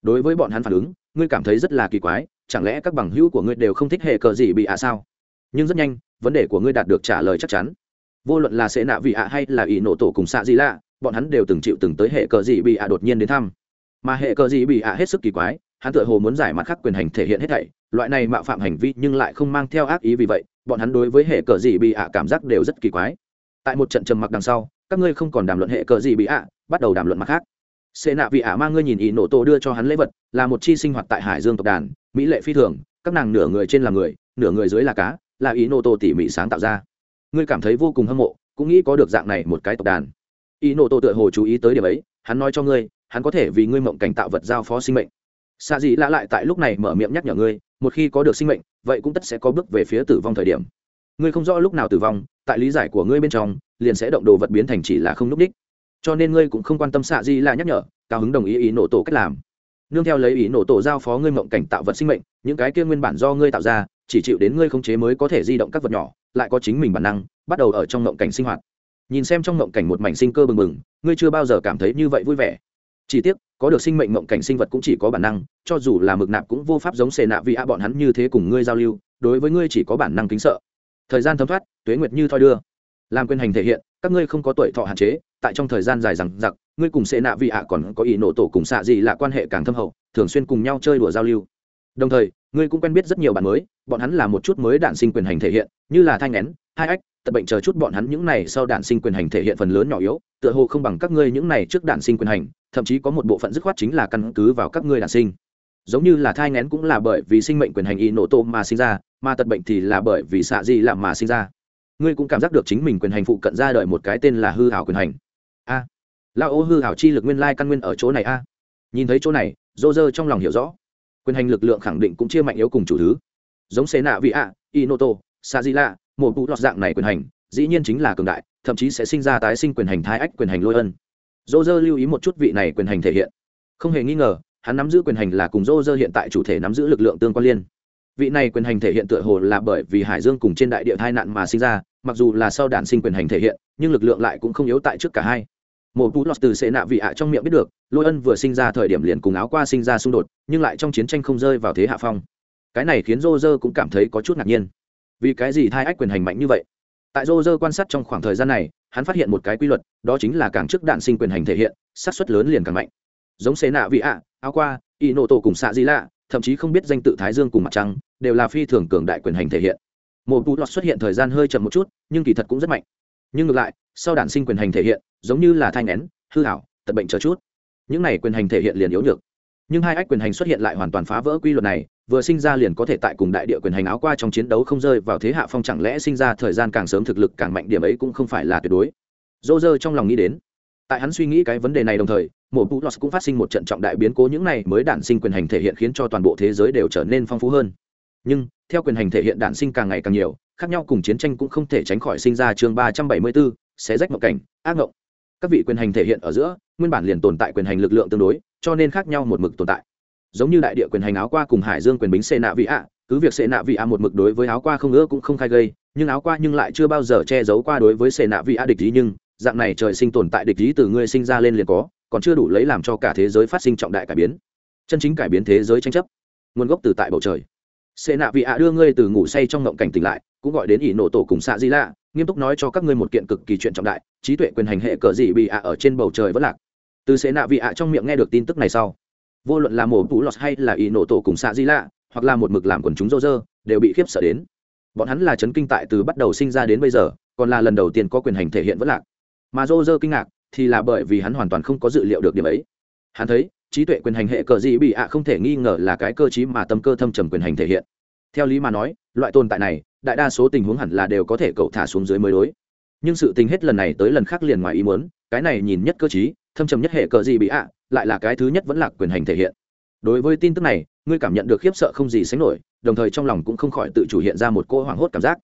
Đối với bọn hắn phản ứng, ngươi cảm thấy rất là kỳ quái, chẳng lẽ các bằng hữu của ngươi đều không thích hệ cờ gì bị ạ sao? Nhưng rất nhanh, vấn đề của ngươi đạt được trả lời chắc chắn. Vô luận là sẽ nạ vị ạ hay là y nổ tổ cùng xạ di lạ, bọn hắn đều từng chịu từng tới hệ cờ gì bị ạ đột nhiên đến thăm. Mà hệ cờ gì bị ạ hết sức kỳ quái, hắn tựa hồ muốn giải mặt khắc quyền hành thể hiện hết thảy, loại này mạo phạm hành vi nhưng lại không mang theo ác ý vì vậy, bọn hắn đối với hệ cờ gì bị ạ cảm giác đều rất kỳ quái. Tại một trận trầm mặc đằng sau các ngươi không còn đàm luận hệ cờ gì bị ạ, bắt đầu đàm luận mặt khác. Xê nạ vị ả mang ngươi nhìn ý nổ tổ đưa cho hắn lễ vật, là một chi sinh hoạt tại hải dương tộc đàn, mỹ lệ phi thường, các nàng nửa người trên là người, nửa người dưới là cá, là ý nổ tổ tỉ mỉ sáng tạo ra. Ngươi cảm thấy vô cùng hâm mộ, cũng nghĩ có được dạng này một cái tộc đàn. Ý nổ tổ tựa hồ chú ý tới điểm ấy, hắn nói cho ngươi, hắn có thể vì ngươi mộng cảnh tạo vật giao phó sinh mệnh. Xa dị lạ lại tại lúc này mở miệng nhắc nhở ngươi, một khi có được sinh mệnh, vậy cũng tất sẽ có bước về phía tử vong thời điểm. Ngươi không rõ lúc nào tử vong, tại lý giải của ngươi bên trong liền sẽ động đồ vật biến thành chỉ là không núp đích. Cho nên ngươi cũng không quan tâm xạ di là nhắc nhở, cao hứng đồng ý ý nổ tổ cách làm. Nương theo lấy ý nổ tổ giao phó ngươi mộng cảnh tạo vật sinh mệnh, những cái kia nguyên bản do ngươi tạo ra, chỉ chịu đến ngươi khống chế mới có thể di động các vật nhỏ, lại có chính mình bản năng, bắt đầu ở trong mộng cảnh sinh hoạt. Nhìn xem trong mộng cảnh một mảnh sinh cơ bừng bừng, ngươi chưa bao giờ cảm thấy như vậy vui vẻ. Chỉ tiếc, có được sinh mệnh mộng cảnh sinh vật cũng chỉ có bản năng, cho dù là mực nạp cũng vô pháp giống xề nạ vì a bọn hắn như thế cùng ngươi giao lưu, đối với ngươi chỉ có bản năng kính sợ. Thời gian thấm thoát, tuế nguyệt như thoi đưa làm quyền hành thể hiện, các ngươi không có tuổi thọ hạn chế, tại trong thời gian dài rằng giặc, ngươi cùng sệ nạ vị ạ còn có ý nổ tổ cùng xạ gì là quan hệ càng thâm hậu, thường xuyên cùng nhau chơi đùa giao lưu. Đồng thời, ngươi cũng quen biết rất nhiều bạn mới, bọn hắn là một chút mới đạn sinh quyền hành thể hiện, như là thanh nén, hai ách tật bệnh chờ chút bọn hắn những này sau đạn sinh quyền hành thể hiện phần lớn nhỏ yếu, tựa hồ không bằng các ngươi những này trước đạn sinh quyền hành, thậm chí có một bộ phận dứt khoát chính là căn cứ vào các ngươi đạn sinh. Giống như là thai ngén cũng là bởi vì sinh mệnh quyền hành ý nổ tô mà sinh ra, mà tật bệnh thì là bởi vì xạ gì làm mà sinh ra ngươi cũng cảm giác được chính mình quyền hành phụ cận ra đời một cái tên là hư hảo quyền hành. A à, lao ô hư hảo chi lực nguyên lai căn nguyên ở chỗ này a. Nhìn thấy chỗ này dô dơ trong lòng hiểu rõ. Quyền hành lực lượng khẳng định cũng chia mạnh yếu cùng chủ thứ. Giống xế nạ vị a inoto sa di la một vụ lọt dạng này quyền hành dĩ nhiên chính là cường đại thậm chí sẽ sinh ra tái sinh quyền hành thái ách quyền hành lôi ân. Dô dơ lưu ý một chút vị này quyền hành thể hiện. Không hề nghi ngờ hắn nắm giữ quyền hành là cùng dô dơ hiện tại chủ thể nắm giữ lực lượng tương quan liên vị này quyền hành thể hiện tựa hồ là bởi vì hải dương cùng trên đại địa tai nạn mà sinh ra, mặc dù là sau đản sinh quyền hành thể hiện, nhưng lực lượng lại cũng không yếu tại trước cả hai. Một tú lọt từ sệ nạ vị ạ trong miệng biết được, lôi ân vừa sinh ra thời điểm liền cùng áo qua sinh ra xung đột, nhưng lại trong chiến tranh không rơi vào thế hạ phong. Cái này khiến rô rơ cũng cảm thấy có chút ngạc nhiên. Vì cái gì thai ách quyền hành mạnh như vậy? Tại rô rơ quan sát trong khoảng thời gian này, hắn phát hiện một cái quy luật, đó chính là càng trước đạn sinh quyền hành thể hiện sát xuất lớn liền càng mạnh. Giống xế nạ vị ạ, áo qua y nộ tổ cùng xạ di lạ, thậm chí không biết danh tự thái dương cùng mặt trăng đều là phi thường cường đại quyền hành thể hiện. Một tú lọt xuất hiện thời gian hơi chậm một chút, nhưng kỳ thật cũng rất mạnh. Nhưng ngược lại, sau đản sinh quyền hành thể hiện, giống như là thai ngén hư hảo tật bệnh chờ chút. Những này quyền hành thể hiện liền yếu nhược. Nhưng hai ách quyền hành xuất hiện lại hoàn toàn phá vỡ quy luật này, vừa sinh ra liền có thể tại cùng đại địa quyền hành áo qua trong chiến đấu không rơi vào thế hạ phong chẳng lẽ sinh ra thời gian càng sớm thực lực càng mạnh điểm ấy cũng không phải là tuyệt đối. Dô dơ trong lòng nghĩ đến. Tại hắn suy nghĩ cái vấn đề này đồng thời mổ bù lọt cũng phát sinh một trận trọng đại biến cố, những này mới đản sinh quyền hành thể hiện khiến cho toàn bộ thế giới đều trở nên phong phú hơn nhưng, theo quyền hành thể hiện đản sinh càng ngày càng nhiều, khác nhau cùng chiến tranh cũng không thể tránh khỏi sinh ra chương ba trăm bảy mươi bốn xé rách mộng cảnh, ác mộng các vị quyền hành thể hiện ở giữa, nguyên bản liền tồn tại quyền hành lực lượng tương đối, cho nên khác nhau một mực tồn tại. Giống như đại địa quyền hành áo qua cùng hải dương quyền bính xê nạ vị ạ cứ việc xê nạ vị ạ một mực đối với áo qua không ưa cũng không khai gây, nhưng áo qua nhưng lại chưa bao giờ che giấu qua đối với xê nạ vị ạ địch ý nhưng, dạng này trời sinh tồn tại địch ý từ ngươi sinh ra lên liền có, còn chưa đủ lấy làm cho cả thế giới phát sinh trọng đại cải biến. Chân chính cải biến thế giới tranh chấp. Nguồn gốc từ tại bầu trời xê nạ vị ạ đưa ngươi từ ngủ say trong ngộng cảnh tỉnh lại, cũng gọi đến ỷ nổ tổ cùng xạ di lạ nghiêm túc nói cho các ngươi một kiện cực kỳ chuyện trọng đại, trí tuệ quyền hành hệ cờ gì bị ạ ở trên bầu trời vẫn lạc. Từ xê nạ vị ạ trong miệng nghe được tin tức này sau, vô luận là mổ tú lọt hay là ỷ nổ tổ cùng xạ di lạ hoặc là một mực làm quần chúng rô rơ, đều bị khiếp sợ đến. Bọn hắn là chấn kinh tại từ bắt đầu sinh ra đến bây giờ, còn là lần đầu tiên có quyền hành thể hiện vẫn lạc. Mà rô rơ kinh ngạc thì là bởi vì hắn hoàn toàn không có dự liệu được điểm ấy. Hắn thấy trí tuệ quyền hành hệ cờ gì bị ạ không thể nghi ngờ là cái cơ chí mà tâm cơ thâm trầm quyền hành thể hiện. Theo lý mà nói, loại tồn tại này, đại đa số tình huống hẳn là đều có thể cậu thả xuống dưới mới đối. Nhưng sự tình hết lần này tới lần khác liền ngoài ý muốn, cái này nhìn nhất cơ chí thâm trầm nhất hệ cờ gì bị ạ, lại là cái thứ nhất vẫn là quyền hành thể hiện. Đối với tin tức này, ngươi cảm nhận được khiếp sợ không gì sánh nổi, đồng thời trong lòng cũng không khỏi tự chủ hiện ra một cô hoảng hốt cảm giác.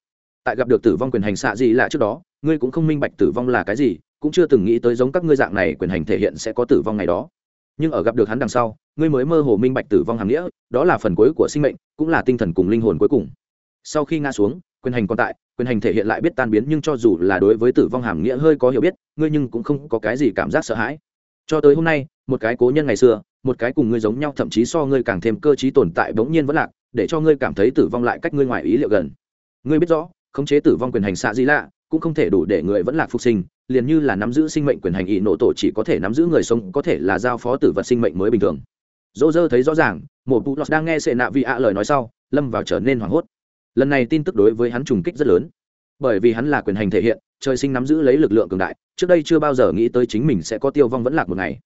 Tại gặp được tử vong quyền hành xạ gì lạ trước đó, ngươi cũng không minh bạch tử vong là cái gì, cũng chưa từng nghĩ tới giống các ngươi dạng này quyền hành thể hiện sẽ có tử vong ngày đó nhưng ở gặp được hắn đằng sau, ngươi mới mơ hồ minh bạch tử vong hàm nghĩa, đó là phần cuối của sinh mệnh, cũng là tinh thần cùng linh hồn cuối cùng. Sau khi ngã xuống, quyền hành còn tại, quyền hành thể hiện lại biết tan biến, nhưng cho dù là đối với tử vong hàm nghĩa hơi có hiểu biết, ngươi nhưng cũng không có cái gì cảm giác sợ hãi. Cho tới hôm nay, một cái cố nhân ngày xưa, một cái cùng ngươi giống nhau, thậm chí so ngươi càng thêm cơ t tồn tại bỗng nhiên vẫn lạc, để cho ngươi cảm thấy tử vong lại cách ngươi ngoài ý liệu gần. Ngươi biết rõ, khống chế tử vong quyền hành xạ di lạ cũng không thể đủ để người vẫn lạc phục sinh, liền như là nắm giữ sinh mệnh quyền hành ý nổ tổ chỉ có thể nắm giữ người sống, có thể là giao phó tử vật sinh mệnh mới bình thường. Dỗ dơ thấy rõ ràng một bút lọt đang nghe sệ nạ vị ạ lời nói sau, lâm vào trở nên hoảng hốt. Lần này tin tức đối với hắn trùng kích rất lớn. Bởi vì hắn là quyền hành thể hiện, trời sinh nắm giữ lấy lực lượng cường đại, trước đây chưa bao giờ nghĩ tới chính mình sẽ có tiêu vong vẫn lạc một ngày.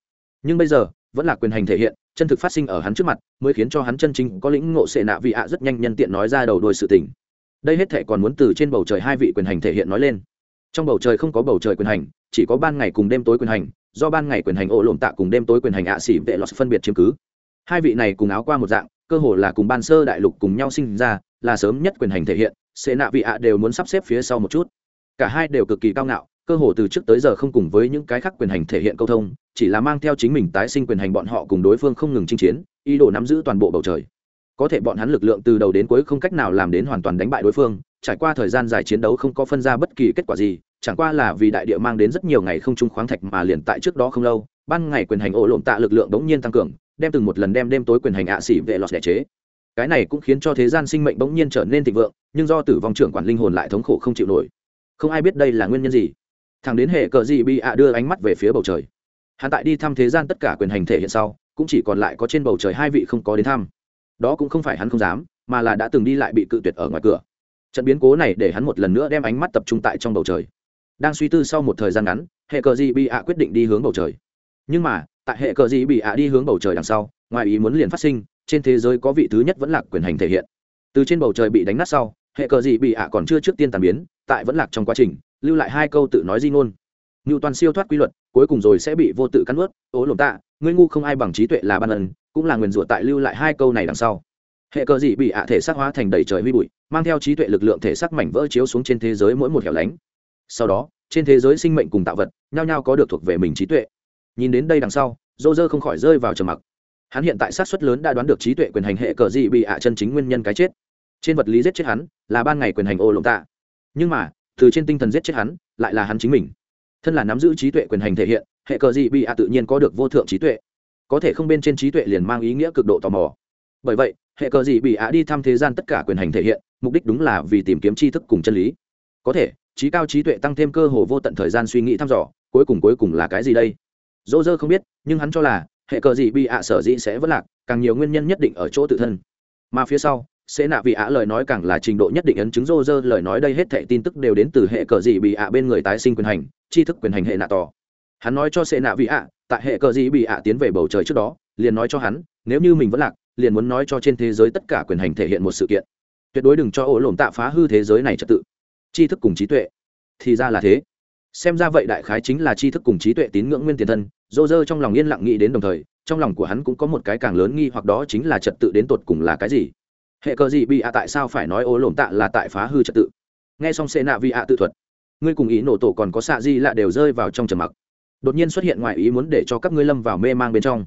Nhưng bây giờ, vẫn là quyền hành thể hiện, chân thực phát sinh ở hắn trước mặt, mới khiến cho hắn chân chính có lĩnh ngộ sệ nạ vị ạ rất nhanh nhân tiện nói ra đầu đôi sự tình đây hết thể còn muốn từ trên bầu trời hai vị quyền hành thể hiện nói lên. Trong bầu trời không có bầu trời quyền hành, chỉ có ban ngày cùng đêm tối quyền hành, do ban ngày quyền hành ổ lộn tạ cùng đêm tối quyền hành ạ xỉ vệ lọt phân biệt chiếm cứ. Hai vị này cùng áo qua một dạng, cơ hồ là cùng ban sơ đại lục cùng nhau sinh ra, là sớm nhất quyền hành thể hiện xê nạ vị ạ đều muốn sắp xếp phía sau một chút. Cả hai đều cực kỳ cao ngạo, cơ hồ từ trước tới giờ không cùng với những cái khác quyền hành thể hiện câu thông, chỉ là mang theo chính mình tái sinh quyền hành bọn họ cùng đối phương không ngừng chinh chiến, ý đồ nắm giữ toàn bộ bầu trời có thể bọn hắn lực lượng từ đầu đến cuối không cách nào làm đến hoàn toàn đánh bại đối phương, trải qua thời gian dài chiến đấu không có phân ra bất kỳ kết quả gì, chẳng qua là vì đại địa mang đến rất nhiều ngày không trung khoáng thạch mà liền tại trước đó không lâu, ban ngày quyền hành ổ lộn tạ lực lượng bỗng nhiên tăng cường, đem từng một lần đem đêm tối quyền hành ạ xỉ vệ lọt đẻ chế. Cái này cũng khiến cho thế gian sinh mệnh bỗng nhiên trở nên thịnh vượng, nhưng do tử vong trưởng quản linh hồn lại thống khổ không chịu nổi. Không ai biết đây là nguyên nhân gì. Thằng đến hệ cờ gì bị ạ đưa ánh mắt về phía bầu trời. Hắn tại đi thăm thế gian tất cả quyền hành thể hiện sau, cũng chỉ còn lại có trên bầu trời hai vị không có đến thăm đó cũng không phải hắn không dám, mà là đã từng đi lại bị cự tuyệt ở ngoài cửa. Trận biến cố này để hắn một lần nữa đem ánh mắt tập trung tại trong bầu trời. Đang suy tư sau một thời gian ngắn, hệ cờ gì bị ạ quyết định đi hướng bầu trời. Nhưng mà, tại hệ cờ gì bị ạ đi hướng bầu trời đằng sau, ngoài ý muốn liền phát sinh, trên thế giới có vị thứ nhất vẫn lạc quyền hành thể hiện. Từ trên bầu trời bị đánh nát sau, hệ cờ gì bị ạ còn chưa trước tiên tàn biến, tại vẫn lạc trong quá trình, lưu lại hai câu tự nói di ngôn. Ngưu toàn siêu thoát quy luật, cuối cùng rồi sẽ bị vô tự cắn ướt ố lộn tạ, ngươi ngu không ai bằng trí tuệ là ban ẩn cũng là nguyền rủa tại lưu lại hai câu này đằng sau. Hệ cờ dị bị ạ thể xác hóa thành đầy trời huy bụi, mang theo trí tuệ lực lượng thể xác mảnh vỡ chiếu xuống trên thế giới mỗi một hẻo lánh. Sau đó, trên thế giới sinh mệnh cùng tạo vật, nhao nhao có được thuộc về mình trí tuệ. Nhìn đến đây đằng sau dô dơ không khỏi rơi vào trầm mặc. Hắn hiện tại sát xuất lớn đã đoán được trí tuệ quyền hành hệ cờ dị bị ạ chân chính nguyên nhân cái chết. Trên vật lý giết chết hắn, là ban ngày quyền hành ô lộng tạ. Nhưng mà, từ trên tinh thần giết chết hắn, lại là hắn chính mình. Thân là nắm giữ trí tuệ quyền hành thể hiện, hệ cờ dị bị ạ tự nhiên có được vô thượng trí tuệ có thể không bên trên trí tuệ liền mang ý nghĩa cực độ tò mò. Bởi vậy, hệ cờ gì bị ạ đi thăm thế gian tất cả quyền hành thể hiện, mục đích đúng là vì tìm kiếm tri thức cùng chân lý. Có thể, trí cao trí tuệ tăng thêm cơ hồ vô tận thời gian suy nghĩ thăm dò, cuối cùng cuối cùng là cái gì đây? Dỗ dơ không biết, nhưng hắn cho là, hệ cờ gì bị ạ sở dĩ sẽ vất lạc, càng nhiều nguyên nhân nhất định ở chỗ tự thân. Mà phía sau, sẽ nạ vị ạ lời nói càng là trình độ nhất định ấn chứng rô rơ lời nói đây hết thệ tin tức đều đến từ hệ cờ gì bị ạ bên người tái sinh quyền hành, tri thức quyền hành hệ nạ tỏ hắn nói cho sệ nạ vị ạ, tại hệ cờ gì bị ạ tiến về bầu trời trước đó, liền nói cho hắn, nếu như mình vẫn lạc, liền muốn nói cho trên thế giới tất cả quyền hành thể hiện một sự kiện. Tuyệt đối đừng cho ổ lộn tạ phá hư thế giới này trật tự. Tri thức cùng trí tuệ. Thì ra là thế. Xem ra vậy đại khái chính là tri thức cùng trí tuệ tín ngưỡng nguyên tiền thân, dô dơ trong lòng yên lặng nghĩ đến đồng thời, trong lòng của hắn cũng có một cái càng lớn nghi hoặc đó chính là trật tự đến tột cùng là cái gì. Hệ cờ gì bị ạ tại sao phải nói ố lộn tạ là tại phá hư trật tự? Nghe xong xê nạ vi ạ tự thuật, ngươi cùng ý nổ tổ còn có xạ di lạ đều rơi vào trong trầm mặc đột nhiên xuất hiện ngoài ý muốn để cho các ngươi lâm vào mê mang bên trong.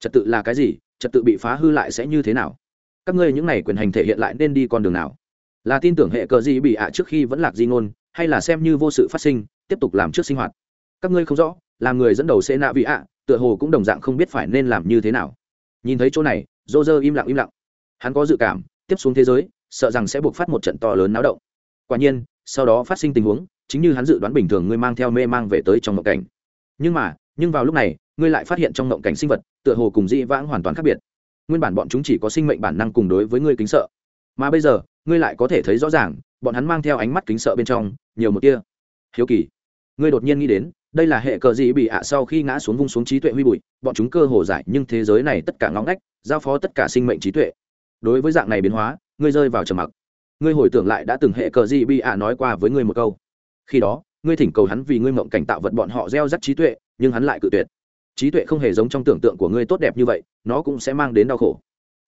Trật tự là cái gì? Trật tự bị phá hư lại sẽ như thế nào? Các ngươi những này quyền hành thể hiện lại nên đi con đường nào? Là tin tưởng hệ cờ gì bị ạ trước khi vẫn lạc di ngôn, hay là xem như vô sự phát sinh, tiếp tục làm trước sinh hoạt? Các ngươi không rõ làm người dẫn đầu sẽ nạ vị ạ, tựa hồ cũng đồng dạng không biết phải nên làm như thế nào. Nhìn thấy chỗ này dô dơ im lặng im lặng. Hắn có dự cảm, tiếp xuống thế giới, sợ rằng sẽ buộc phát một trận to lớn náo động. Quả nhiên, sau đó phát sinh tình huống, chính như hắn dự đoán bình thường, ngươi mang theo mê mang về tới trong mộng cảnh nhưng mà, nhưng vào lúc này, ngươi lại phát hiện trong mộng cảnh sinh vật, tựa hồ cùng dĩ vãng hoàn toàn khác biệt. Nguyên bản bọn chúng chỉ có sinh mệnh bản năng cùng đối với ngươi kính sợ. Mà bây giờ, ngươi lại có thể thấy rõ ràng, bọn hắn mang theo ánh mắt kính sợ bên trong, nhiều một tia. Hiếu kỳ. Ngươi đột nhiên nghĩ đến, đây là hệ cờ gì bị ạ sau khi ngã xuống vung xuống trí tuệ huy bụi, bọn chúng cơ hồ giải, nhưng thế giới này tất cả ngõ ngách, giao phó tất cả sinh mệnh trí tuệ. Đối với dạng này biến hóa, ngươi rơi vào trầm mặc. Ngươi hồi tưởng lại đã từng hệ cờ gì bị ạ nói qua với ngươi một câu. Khi đó ngươi thỉnh cầu hắn vì ngươi mộng cảnh tạo vật bọn họ gieo rắc trí tuệ, nhưng hắn lại cự tuyệt. Trí tuệ không hề giống trong tưởng tượng của ngươi tốt đẹp như vậy, nó cũng sẽ mang đến đau khổ.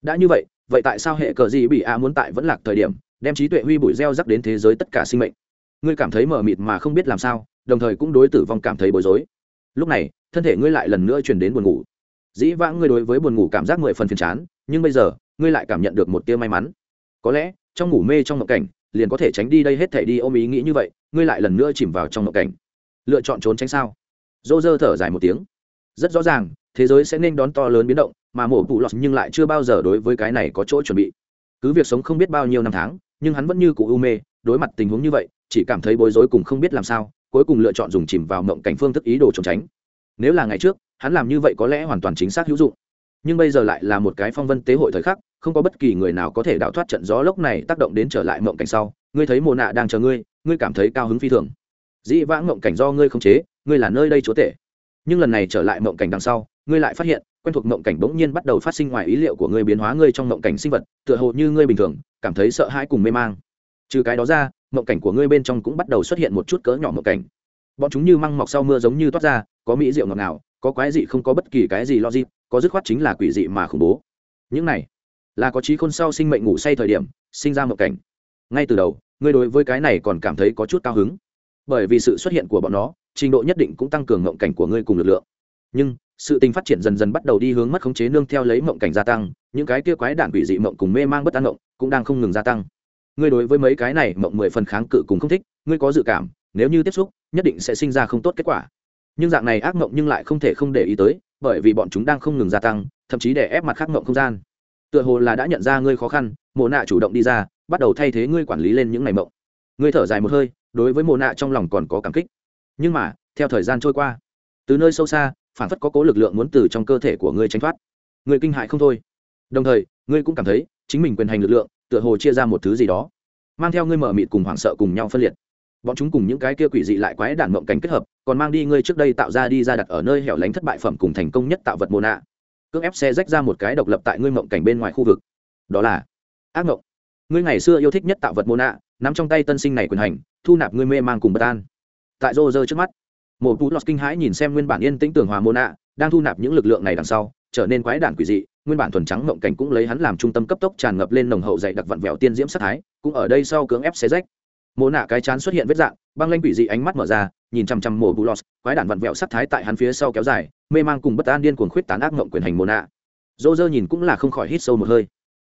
Đã như vậy vậy tại sao hệ cờ gì bị a muốn tại vẫn lạc thời điểm, đem trí tuệ huy bụi gieo rắc đến thế giới tất cả sinh mệnh? Ngươi cảm thấy mờ mịt mà không biết làm sao, đồng thời cũng đối tử vong cảm thấy bối rối. Lúc này, thân thể ngươi lại lần nữa chuyển đến buồn ngủ. Dĩ vãng ngươi đối với buồn ngủ cảm giác mười phần phiền chán, nhưng bây giờ, ngươi lại cảm nhận được một tia may mắn. Có lẽ, trong ngủ mê trong ngộ cảnh liền có thể tránh đi đây hết thể đi ôm ý nghĩ như vậy, ngươi lại lần nữa chìm vào trong ngộ cảnh. Lựa chọn trốn tránh sao? Dô dơ thở dài một tiếng. Rất rõ ràng, thế giới sẽ nên đón to lớn biến động, mà mổ bụ lọt nhưng lại chưa bao giờ đối với cái này có chỗ chuẩn bị. Cứ việc sống không biết bao nhiêu năm tháng, nhưng hắn vẫn như cụ u mê, đối mặt tình huống như vậy, chỉ cảm thấy bối rối cùng không biết làm sao, cuối cùng lựa chọn dùng chìm vào mộng cảnh phương thức ý đồ trốn tránh. Nếu là ngày trước, hắn làm như vậy có lẽ hoàn toàn chính xác hữu dụng nhưng bây giờ lại là một cái phong vân tế hội thời khắc, không có bất kỳ người nào có thể đào thoát trận gió lốc này tác động đến trở lại mộng cảnh sau. Ngươi thấy mồ nạ đang chờ ngươi ngươi cảm thấy cao hứng phi thường. Dĩ vãng mộng cảnh do ngươi không chế, ngươi là nơi đây chúa tể. Nhưng lần này trở lại mộng cảnh đằng sau, ngươi lại phát hiện, quen thuộc mộng cảnh bỗng nhiên bắt đầu phát sinh ngoài ý liệu của ngươi biến hóa ngươi trong mộng cảnh sinh vật, tựa hồ như ngươi bình thường, cảm thấy sợ hãi cùng mê mang. Trừ cái đó ra, mộng cảnh của ngươi bên trong cũng bắt đầu xuất hiện một chút cỡ nhỏ mộng cảnh. Bọn chúng như măng mọc sau mưa giống như toát ra, có mỹ rượu ngọt nào có quái dị không có bất kỳ cái gì lo gì có dứt khoát chính là quỷ dị mà khủng bố. Những này, là có trí khôn sau sinh mệnh ngủ say thời điểm, sinh ra mộng cảnh. Ngay từ đầu, ngươi đối với cái này còn cảm thấy có chút cao hứng. Bởi vì sự xuất hiện của bọn nó, trình độ nhất định cũng tăng cường mộng cảnh của ngươi cùng lực lượng. Nhưng, sự tình phát triển dần dần bắt đầu đi hướng mất khống chế nương theo lấy mộng cảnh gia tăng, những cái kia quái đản quỷ dị mộng cùng mê mang bất an mộng cũng đang không ngừng gia tăng. Ngươi đối với mấy cái này mộng mười phần kháng cự cùng không thích, ngươi có dự cảm, nếu như tiếp xúc, nhất định sẽ sinh ra không tốt kết quả. Nhưng dạng này ác mộng nhưng lại không thể không để ý tới bởi vì bọn chúng đang không ngừng gia tăng, thậm chí để ép mặt khác ngộng không gian. Tựa hồ là đã nhận ra ngươi khó khăn mồ nạ chủ động đi ra, bắt đầu thay thế ngươi quản lý lên những ngày mộng. Ngươi thở dài một hơi, đối với mồ nạ trong lòng còn có cảm kích. Nhưng mà, theo thời gian trôi qua, từ nơi sâu xa, phản phất có cố lực lượng muốn từ trong cơ thể của ngươi tránh thoát. Ngươi kinh hại không thôi. Đồng thời, ngươi cũng cảm thấy chính mình quyền hành lực lượng, tựa hồ chia ra một thứ gì đó, mang theo ngươi mở mịt cùng hoảng sợ cùng nhau phân liệt bọn chúng cùng những cái kia quỷ dị lại quái đản mộng cảnh kết hợp, còn mang đi ngươi trước đây tạo ra đi ra đặt ở nơi hẻo lánh thất bại phẩm cùng thành công nhất tạo vật mô nạ cưỡng ép xe rách ra một cái độc lập tại ngươi mộng cảnh bên ngoài khu vực. Đó là ác mộng. Ngươi ngày xưa yêu thích nhất tạo vật mô nạ nắm trong tay tân sinh này quyền hành, thu nạp ngươi mê mang cùng bất an. Tại rô rơ trước mắt, một tú lọt kinh hãi nhìn xem nguyên bản yên tĩnh tưởng hòa mô nạ đang thu nạp những lực lượng này đằng sau, trở nên quái đản quỷ dị, nguyên bản thuần trắng mộng cảnh cũng lấy hắn làm trung tâm cấp tốc tràn ngập lên nồng hậu dày đặc vặn vẹo tiên diễm sắc thái, cũng ở đây sau cưỡng ép xé rách mồ nạ cái chán xuất hiện vết dạng, băng lanh quỷ dị ánh mắt mở ra, nhìn chằm chằm mồ bù lọt quái đản vặn vẹo sắc thái tại hắn phía sau kéo dài, mê mang cùng bất an điên cuồng khuyết tán ác mộng quyền hành mồ nạ. Dô dơ nhìn cũng là không khỏi hít sâu một hơi.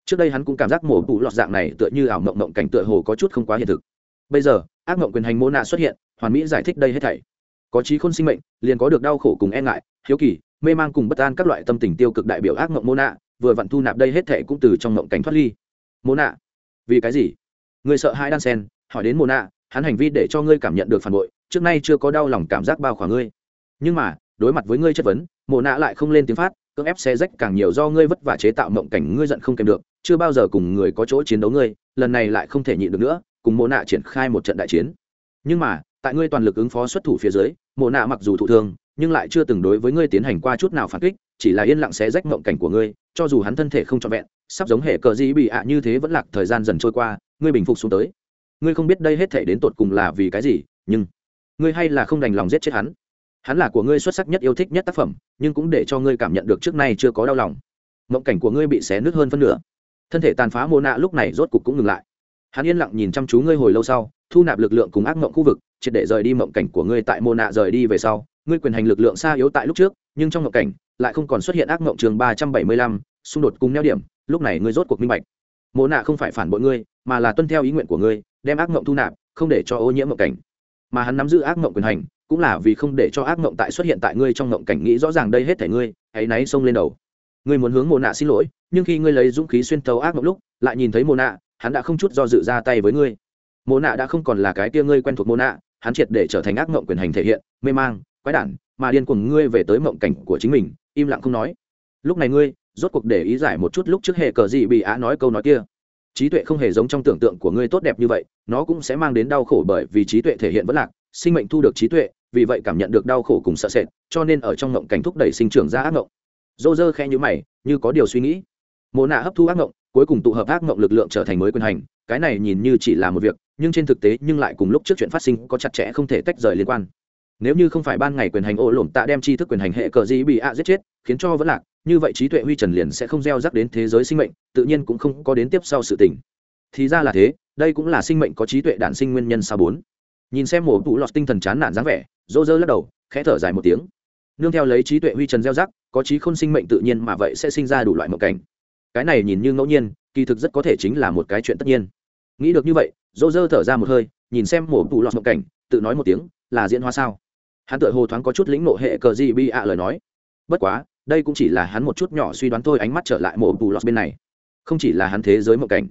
Trước đây hắn cũng cảm giác mồ bù lọt dạng này tựa như ảo mộng mộng cảnh tựa hồ có chút không quá hiện thực. Bây giờ, ác mộng quyền hành mồ nạ xuất hiện, hoàn mỹ giải thích đây hết thảy. Có trí khôn sinh mệnh, liền có được đau khổ cùng e ngại, hiếu kỳ, mê mang cùng bất an các loại tâm tình tiêu cực đại biểu ác mộng mô nạ, vừa vặn thu nạp đây hết thệ cũng từ trong mộng cảnh thoát ly. Mô nạ, vì cái gì? Người sợ hãi đan sen hỏi đến mô nạ, hắn hành vi để cho ngươi cảm nhận được phản bội, trước nay chưa có đau lòng cảm giác bao khoảng ngươi. Nhưng mà, đối mặt với ngươi chất vấn mộ nạ lại không lên tiếng phát, cưỡng ép xe rách càng nhiều do ngươi vất vả chế tạo mộng cảnh ngươi giận không kèm được, chưa bao giờ cùng người có chỗ chiến đấu ngươi, lần này lại không thể nhịn được nữa, cùng mộ nạ triển khai một trận đại chiến. Nhưng mà, tại ngươi toàn lực ứng phó xuất thủ phía dưới mộ nạ mặc dù thụ thương, nhưng lại chưa từng đối với ngươi tiến hành qua chút nào phản kích, chỉ là yên lặng xé rách mộng cảnh của ngươi, cho dù hắn thân thể không trọn vẹn, sắp giống hệ cờ gì bị ạ như thế vẫn lạc thời gian dần trôi qua, ngươi bình phục xuống tới ngươi không biết đây hết thể đến tột cùng là vì cái gì, nhưng ngươi hay là không đành lòng giết chết hắn. Hắn là của ngươi xuất sắc nhất yêu thích nhất tác phẩm, nhưng cũng để cho ngươi cảm nhận được trước nay chưa có đau lòng. Mộng cảnh của ngươi bị xé nứt hơn phân nửa. Thân thể tàn phá mô nạ lúc này rốt cục cũng ngừng lại. Hắn yên lặng nhìn chăm chú ngươi hồi lâu sau, thu nạp lực lượng cùng ác mộng khu vực, triệt để rời đi mộng cảnh của ngươi tại mô nạ rời đi về sau. Ngươi quyền hành lực lượng xa yếu tại lúc trước, nhưng trong mộng cảnh lại không còn xuất hiện ác mộng trường ba trăm bảy mươi lăm, xung đột cùng neo điểm. Lúc này ngươi rốt cuộc minh bạch. Mô nạ không phải phản bội ngươi, mà là tuân theo ý nguyện của ngươi đem ác mộng thu nạp, không để cho ô nhiễm mộng cảnh. Mà hắn nắm giữ ác mộng quyền hành, cũng là vì không để cho ác mộng tại xuất hiện tại ngươi trong mộng cảnh nghĩ rõ ràng đây hết thể ngươi, hãy náy xông lên đầu. Ngươi muốn hướng mồ nạ xin lỗi, nhưng khi ngươi lấy dũng khí xuyên tấu ác mộng lúc, lại nhìn thấy mồ nạ, hắn đã không chút do dự ra tay với ngươi. Mồ nạ đã không còn là cái tia ngươi quen thuộc mồ nạ, hắn triệt để trở thành ác mộng quyền hành thể hiện, mê mang, quái đản, mà điên cuồng ngươi về tới mộng cảnh của chính mình, im lặng không nói. Lúc này ngươi, rốt cuộc để ý giải một chút lúc trước hệ cờ gì bị á nói câu nói kia trí tuệ không hề giống trong tưởng tượng của ngươi tốt đẹp như vậy, nó cũng sẽ mang đến đau khổ bởi vì trí tuệ thể hiện vẫn lạc, sinh mệnh thu được trí tuệ, vì vậy cảm nhận được đau khổ cùng sợ sệt, cho nên ở trong ngộng cảnh thúc đẩy sinh trưởng ra ác ngộng. Dô dơ khe như mày, như có điều suy nghĩ. Mồ nạ hấp thu ác ngộng, cuối cùng tụ hợp ác ngộng lực lượng trở thành mới quyền hành, cái này nhìn như chỉ là một việc, nhưng trên thực tế nhưng lại cùng lúc trước chuyện phát sinh có chặt chẽ không thể tách rời liên quan. Nếu như không phải ban ngày quyền hành ô lộn tạ đem tri thức quyền hành hệ cờ gì bị ạ giết chết, khiến cho vẫn lạc như vậy trí tuệ huy trần liền sẽ không gieo rắc đến thế giới sinh mệnh, tự nhiên cũng không có đến tiếp sau sự tình. Thì ra là thế, đây cũng là sinh mệnh có trí tuệ đản sinh nguyên nhân sao bốn. Nhìn xem mổ tụ lọt tinh thần chán nản dáng vẻ dô dơ lắc đầu, khẽ thở dài một tiếng. Nương theo lấy trí tuệ huy trần gieo rắc, có trí khôn sinh mệnh tự nhiên mà vậy sẽ sinh ra đủ loại mộng cảnh. Cái này nhìn như ngẫu nhiên, kỳ thực rất có thể chính là một cái chuyện tất nhiên. Nghĩ được như vậy dô dơ thở ra một hơi, nhìn xem mổ tụ lọt mộng cảnh, tự nói một tiếng, là diễn hóa sao? Hắn tự hồ thoáng có chút lĩnh nộ hệ cờ gì bi ạ lời nói. Bất quá đây cũng chỉ là hắn một chút nhỏ suy đoán thôi, ánh mắt trở lại mổ bù lọt bên này. Không chỉ là hắn thế giới mộng cảnh,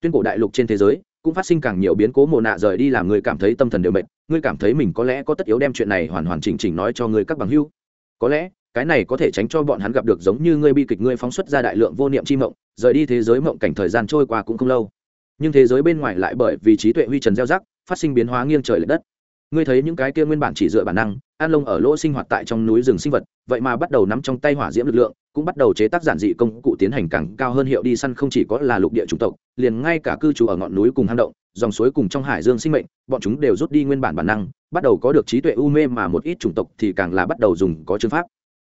tuyên cổ đại lục trên thế giới cũng phát sinh càng nhiều biến cố mồ nạ rời đi làm người cảm thấy tâm thần đều mệt. Ngươi cảm thấy mình có lẽ có tất yếu đem chuyện này hoàn hoàn chỉnh chỉnh nói cho ngươi các bằng hưu có lẽ, cái này có thể tránh cho bọn hắn gặp được giống như ngươi bi kịch ngươi phóng xuất ra đại lượng vô niệm chi mộng, rời đi thế giới mộng cảnh thời gian trôi qua cũng không lâu. Nhưng thế giới bên ngoài lại bởi vì trí tuệ huy trần gieo rắc, phát sinh biến hóa nghiêng trời l ệ đất ngươi thấy những cái kia nguyên bản chỉ dựa bản năng an lông ở lỗ sinh hoạt tại trong núi rừng sinh vật, vậy mà bắt đầu nắm trong tay hỏa diễm lực lượng, cũng bắt đầu chế tác giản dị công cụ tiến hành càng cao hơn hiệu đi săn không chỉ có là lục địa chủng tộc, liền ngay cả cư trú ở ngọn núi cùng hang động, dòng suối cùng trong hải dương sinh mệnh, bọn chúng đều rút đi nguyên bản bản năng, bắt đầu có được trí tuệ u mê mà một ít chủng tộc thì càng là bắt đầu dùng có chương pháp.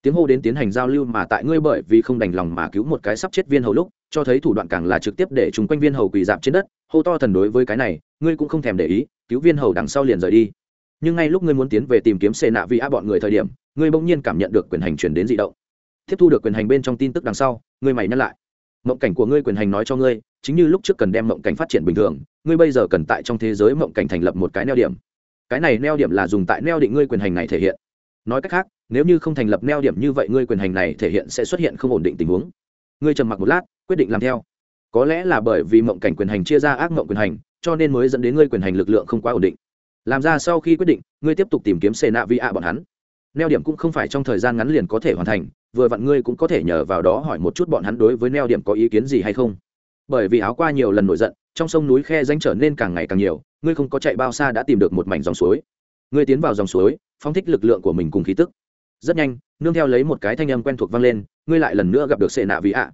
Tiếng hô đến tiến hành giao lưu mà tại ngươi bởi vì không đành lòng mà cứu một cái sắp chết viên hầu lúc, cho thấy thủ đoạn càng là trực tiếp để chúng quanh viên hầu quỳ dạp trên đất, hô to thần đối với cái này, ngươi cũng không thèm để ý, cứu viên hầu đằng sau liền rời đi nhưng ngay lúc ngươi muốn tiến về tìm kiếm xê nạ vì a bọn người thời điểm, ngươi bỗng nhiên cảm nhận được quyền hành chuyển đến dị động. Tiếp thu được quyền hành bên trong tin tức đằng sau, ngươi mày nhắc lại. Mộng cảnh của ngươi quyền hành nói cho ngươi, chính như lúc trước cần đem mộng cảnh phát triển bình thường, ngươi bây giờ cần tại trong thế giới mộng cảnh thành lập một cái neo điểm. Cái này neo điểm là dùng tại neo định ngươi quyền hành này thể hiện. Nói cách khác, nếu như không thành lập neo điểm như vậy ngươi quyền hành này thể hiện sẽ xuất hiện không ổn định tình huống. Ngươi trầm mặc một lát, quyết định làm theo. Có lẽ là bởi vì mộng cảnh quyền hành chia ra ác mộng quyền hành, cho nên mới dẫn đến ngươi quyền hành lực lượng không quá ổn định làm ra sau khi quyết định, ngươi tiếp tục tìm kiếm xê nạ vi ạ bọn hắn. Neo điểm cũng không phải trong thời gian ngắn liền có thể hoàn thành, vừa vặn ngươi cũng có thể nhờ vào đó hỏi một chút bọn hắn đối với neo điểm có ý kiến gì hay không. Bởi vì áo qua nhiều lần nổi giận, trong sông núi khe danh trở nên càng ngày càng nhiều, ngươi không có chạy bao xa đã tìm được một mảnh dòng suối. Ngươi tiến vào dòng suối, phóng thích lực lượng của mình cùng khí tức. Rất nhanh, nương theo lấy một cái thanh âm quen thuộc vang lên, ngươi lại lần nữa gặp được sệ nạ vị ạ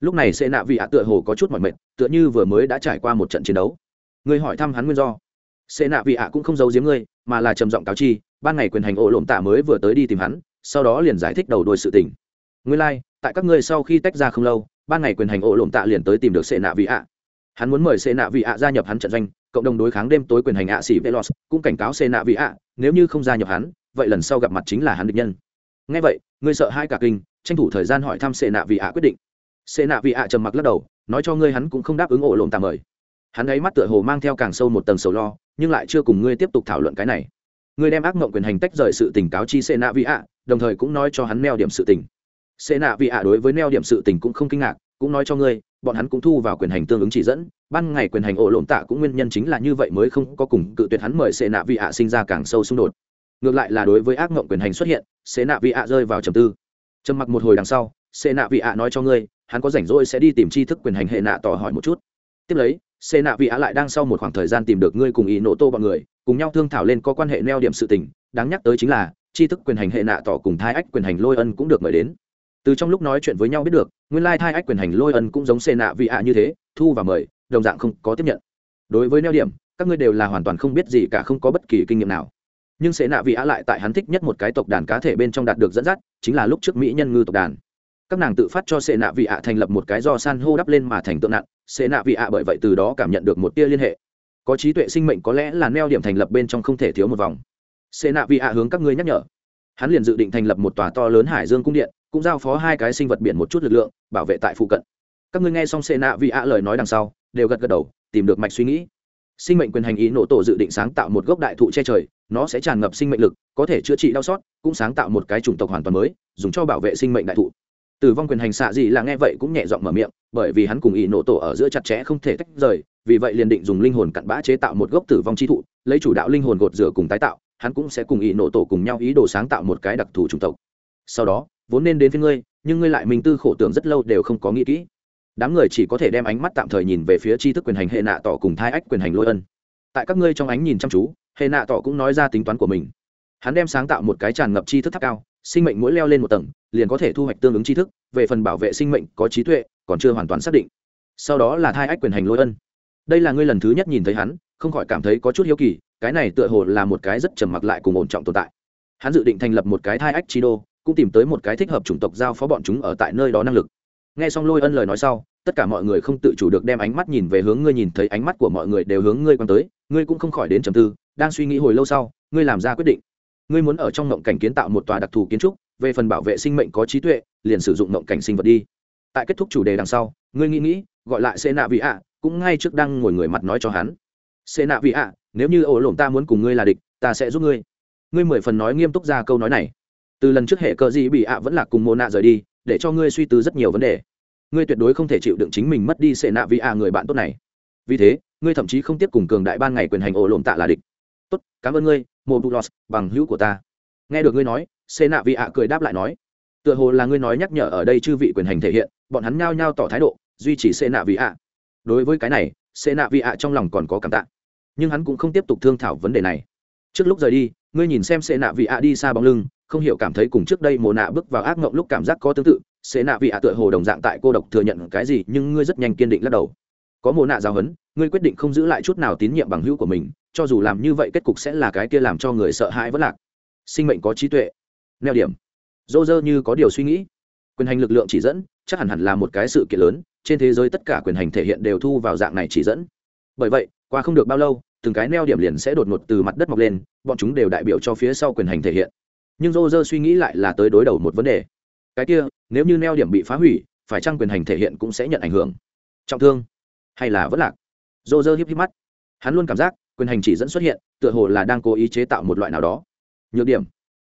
lúc này sệ nạ vị ạ tựa hồ có chút mỏi mệt, tựa như vừa mới đã trải qua một trận chiến đấu. Ngươi hỏi thăm hắn nguyên do sệ nạ vị ạ cũng không giấu giếm ngươi mà là trầm giọng cáo chi ban ngày quyền hành ổ lộm tạ mới vừa tới đi tìm hắn sau đó liền giải thích đầu đuôi sự tình. Ngươi lai、like, tại các ngươi sau khi tách ra không lâu ban ngày quyền hành ổ lộm tạ liền tới tìm được sệ nạ vị ạ. Hắn muốn mời sệ nạ vị ạ gia nhập hắn trận doanh cộng đồng đối kháng đêm tối quyền hành ạ xỉ velos cũng cảnh cáo sệ nạ vị ạ nếu như không gia nhập hắn vậy lần sau gặp mặt chính là hắn địch nhân. Ngay vậy ngươi sợ hai cả kinh tranh thủ thời gian hỏi thăm sệ nạ vị ạ quyết định. Sệ nạ vị ạ trầm mặc lắc đầu nói cho ngươi hắn cũng không đáp ứng ổ lộm tạ mời hắn ấy mắt tựa hồ mang theo càng sâu một tầng sầu lo, nhưng lại chưa cùng ngươi tiếp tục thảo luận cái này. Ngươi đem ác mộng quyền hành tách rời sự tình cáo chi sệ nạ vị ạ, đồng thời cũng nói cho hắn neo điểm sự tình. Sệ nạ vị ạ đối với neo điểm sự tình cũng không kinh ngạc, cũng nói cho ngươi, bọn hắn cũng thu vào quyền hành tương ứng chỉ dẫn, ban ngày quyền hành ổ lộn tạ cũng nguyên nhân chính là như vậy mới không có cùng cự tuyệt hắn mời sệ nạ vị ạ sinh ra càng sâu xung đột. Ngược lại là đối với ác mộng quyền hành xuất hiện sệ nạ vị ạ rơi vào trầm tư. Trầm mặc một hồi đằng sau sệ nạ vị ạ nói cho ngươi, hắn có rảnh rỗi sẽ đi tìm tri thức quyền hành hệ nạ tỏ hỏi một chút. Tiếp lấy xê nạ vị á lại đang sau một khoảng thời gian tìm được ngươi cùng ý nổ tô bọn người, cùng nhau thương thảo lên có quan hệ neo điểm sự tình, đáng nhắc tới chính là, tri thức quyền hành hệ nạ tỏ cùng thai ách quyền hành lôi ân cũng được mời đến. Từ trong lúc nói chuyện với nhau biết được, nguyên lai thai ách quyền hành lôi ân cũng giống xê nạ vị á như thế, thu và mời, đồng dạng không có tiếp nhận. Đối với neo điểm, các ngươi đều là hoàn toàn không biết gì cả, không có bất kỳ kinh nghiệm nào. Nhưng xê nạ vị á lại tại hắn thích nhất một cái tộc đàn cá thể bên trong đạt được dẫn dắt, chính là lúc trước mỹ nhân ngư tộc đàn các nàng tự phát cho sệ nạ vị ạ thành lập một cái do san hô đắp lên mà thành tượng nặng. Sệ nạ vị ạ bởi vậy từ đó cảm nhận được một tia liên hệ. Có trí tuệ sinh mệnh có lẽ là neo điểm thành lập bên trong không thể thiếu một vòng. Sệ nạ vị ạ hướng các ngươi nhắc nhở. Hắn liền dự định thành lập một tòa to lớn hải dương cung điện, cũng giao phó hai cái sinh vật biển một chút lực lượng, bảo vệ tại phụ cận. Các ngươi nghe xong sệ nạ vị ạ lời nói đằng sau, đều gật gật đầu, tìm được mạch suy nghĩ. Sinh mệnh quyền hành ý nổ tổ dự định sáng tạo một gốc đại thụ che trời, nó sẽ tràn ngập sinh mệnh lực, có thể chữa trị đau xót, cũng sáng tạo một cái chủng tộc hoàn toàn mới, dùng cho bảo vệ sinh mệnh đại thụ tử vong quyền hành xạ gì là nghe vậy cũng nhẹ giọng mở miệng, bởi vì hắn cùng ý nổ tổ ở giữa chặt chẽ không thể tách rời, vì vậy liền định dùng linh hồn cặn bã chế tạo một gốc tử vong chi thụ, lấy chủ đạo linh hồn gột rửa cùng tái tạo, hắn cũng sẽ cùng ý nổ tổ cùng nhau ý đồ sáng tạo một cái đặc thù chủng tộc. Sau đó, vốn nên đến với ngươi, nhưng ngươi lại mình tư khổ tưởng rất lâu đều không có nghĩ kỹ. Đám người chỉ có thể đem ánh mắt tạm thời nhìn về phía tri thức quyền hành hệ nạ tỏ cùng thai ách quyền hành lôi ân. Tại các ngươi trong ánh nhìn chăm chú, hệ nạ tỏ cũng nói ra tính toán của mình. Hắn đem sáng tạo một cái tràn ngập tri thức tháp cao sinh mệnh mỗi leo lên một tầng, liền có thể thu hoạch tương ứng tri thức, về phần bảo vệ sinh mệnh có trí tuệ, còn chưa hoàn toàn xác định. Sau đó là thai ách quyền hành lôi ân. Đây là ngươi lần thứ nhất nhìn thấy hắn, không khỏi cảm thấy có chút hiếu kỳ, cái này tựa hồ là một cái rất trầm mặc lại cùng ổn trọng tồn tại. Hắn dự định thành lập một cái thai ách chi đô, cũng tìm tới một cái thích hợp chủng tộc giao phó bọn chúng ở tại nơi đó năng lực. Nghe xong lôi ân lời nói sau, tất cả mọi người không tự chủ được đem ánh mắt nhìn về hướng ngươi nhìn thấy ánh mắt của mọi người đều hướng ngươi quan tới, ngươi cũng không khỏi đến trầm tư, đang suy nghĩ hồi lâu sau, ngươi làm ra quyết định ngươi muốn ở trong ngộng cảnh kiến tạo một tòa đặc thù kiến trúc, về phần bảo vệ sinh mệnh có trí tuệ, liền sử dụng ngộng cảnh sinh vật đi. Tại kết thúc chủ đề đằng sau, ngươi nghĩ nghĩ, gọi lại xê nạ vị ạ cũng ngay trước đang ngồi người mặt nói cho hắn. Xê nạ vị ạ nếu như ổ lộn ta muốn cùng ngươi là địch, ta sẽ giúp ngươi. Ngươi mười phần nói nghiêm túc ra câu nói này. Từ lần trước hệ cờ gì bị ạ vẫn là cùng mô nạ rời đi, để cho ngươi suy tư rất nhiều vấn đề. Ngươi tuyệt đối không thể chịu đựng chính mình mất đi xê nạ vị ạ người bạn tốt này. Vì thế, ngươi thậm chí không tiếp cùng cường đại ban ngày quyền hành ổ lộn tạ là địch. Tốt, cảm ơn ngươi mô bù bằng hữu của ta. Nghe được ngươi nói xê nạ vị ạ cười đáp lại nói, tựa hồ là ngươi nói nhắc nhở ở đây chư vị quyền hành thể hiện, bọn hắn nhao nhao tỏ thái độ, duy trì xê nạ vị ạ đối với cái này xê nạ vị ạ trong lòng còn có cảm tạ. Nhưng hắn cũng không tiếp tục thương thảo vấn đề này. Trước lúc rời đi, ngươi nhìn xem xê nạ vị ạ đi xa bóng lưng, không hiểu cảm thấy cùng trước đây mồ nạ bước vào ác mộng lúc cảm giác có tương tự xê nạ vị ạ tựa hồ đồng dạng tại cô độc thừa nhận cái gì, nhưng ngươi rất nhanh kiên định lắc đầu. Có mồ nạ giáo hấn ngươi quyết định không giữ lại chút nào tín nhiệm bằng hữu của mình cho dù làm như vậy kết cục sẽ là cái kia làm cho người sợ hãi vất lạc. Sinh mệnh có trí tuệ. Neo điểm. Dô dơ như có điều suy nghĩ. Quyền hành lực lượng chỉ dẫn, chắc hẳn hẳn là một cái sự kiện lớn, trên thế giới tất cả quyền hành thể hiện đều thu vào dạng này chỉ dẫn. Bởi vậy, qua không được bao lâu, từng cái neo điểm liền sẽ đột ngột từ mặt đất mọc lên, bọn chúng đều đại biểu cho phía sau quyền hành thể hiện. Nhưng dô dơ suy nghĩ lại là tới đối đầu một vấn đề. Cái kia, nếu như neo điểm bị phá hủy, phải chăng quyền hành thể hiện cũng sẽ nhận ảnh hưởng? Trọng thương hay là vất lạc? Dô dơ híp híp mắt. Hắn luôn cảm giác quyền hành chỉ dẫn xuất hiện, tựa hồ là đang cố ý chế tạo một loại nào đó. Nhược điểm.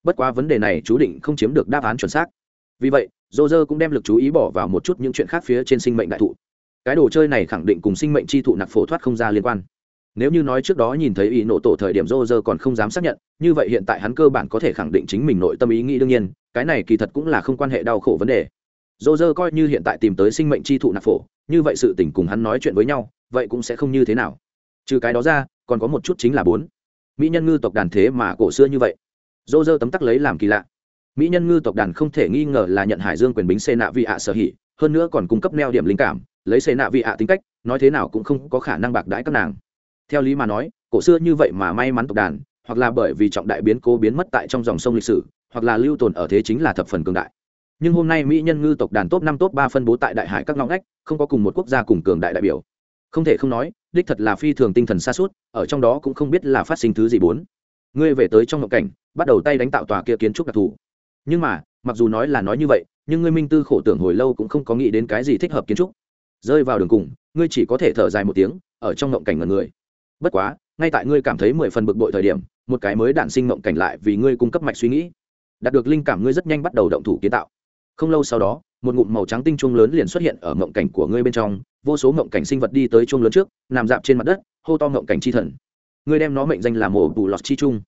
Bất quá vấn đề này chú định không chiếm được đáp án chuẩn xác. Vì vậy dô dơ cũng đem lực chú ý bỏ vào một chút những chuyện khác phía trên sinh mệnh đại thụ. Cái đồ chơi này khẳng định cùng sinh mệnh chi thụ nặc phổ thoát không ra liên quan. Nếu như nói trước đó nhìn thấy ý nộ tổ thời điểm rô dơ còn không dám xác nhận, như vậy hiện tại hắn cơ bản có thể khẳng định chính mình nội tâm ý nghĩ đương nhiên, cái này kỳ thật cũng là không quan hệ đau khổ vấn đề. Rô dơ coi như hiện tại tìm tới sinh mệnh chi thụ nạp phổ, như vậy sự tình cùng hắn nói chuyện với nhau, vậy cũng sẽ không như thế nào. Trừ cái đó ra còn có một chút chính là bốn. Mỹ nhân ngư tộc đàn thế mà cổ xưa như vậy. Dô dơ tấm tắc lấy làm kỳ lạ. Mỹ nhân ngư tộc đàn không thể nghi ngờ là nhận hải dương quyền bính xê nạ vị ạ sở hỉ, hơn nữa còn cung cấp neo điểm linh cảm, lấy xê nạ vị ạ tính cách, nói thế nào cũng không có khả năng bạc đãi các nàng. Theo lý mà nói, cổ xưa như vậy mà may mắn tộc đàn, hoặc là bởi vì trọng đại biến cố biến mất tại trong dòng sông lịch sử, hoặc là lưu tồn ở thế chính là thập phần cường đại. Nhưng hôm nay mỹ nhân ngư tộc đàn top năm, top ba phân bố tại đại hải các ngõ ngách, không có cùng một quốc gia cùng cường đại đại biểu. Không thể không nói đích thật là phi thường tinh thần xa suốt, ở trong đó cũng không biết là phát sinh thứ gì bốn. Ngươi về tới trong ngộ cảnh, bắt đầu tay đánh tạo tòa kia kiến trúc đặc thù. Nhưng mà, mặc dù nói là nói như vậy, nhưng ngươi minh tư khổ tưởng hồi lâu cũng không có nghĩ đến cái gì thích hợp kiến trúc. Rơi vào đường cùng, ngươi chỉ có thể thở dài một tiếng, ở trong ngộng cảnh ngần người. Bất quá, ngay tại ngươi cảm thấy mười phần bực bội thời điểm, một cái mới đản sinh ngộng cảnh lại vì ngươi cung cấp mạch suy nghĩ. Đạt được linh cảm ngươi rất nhanh bắt đầu động thủ kiến tạo. Không lâu sau đó, một ngụm màu trắng tinh chuông lớn liền xuất hiện ở ngộng cảnh của ngươi bên trong vô số ngộng cảnh sinh vật đi tới chuông lớn trước, nằm dạp trên mặt đất, hô to ngộng cảnh chi thần. Ngươi đem nó mệnh danh là mổ bù lọt chi trung.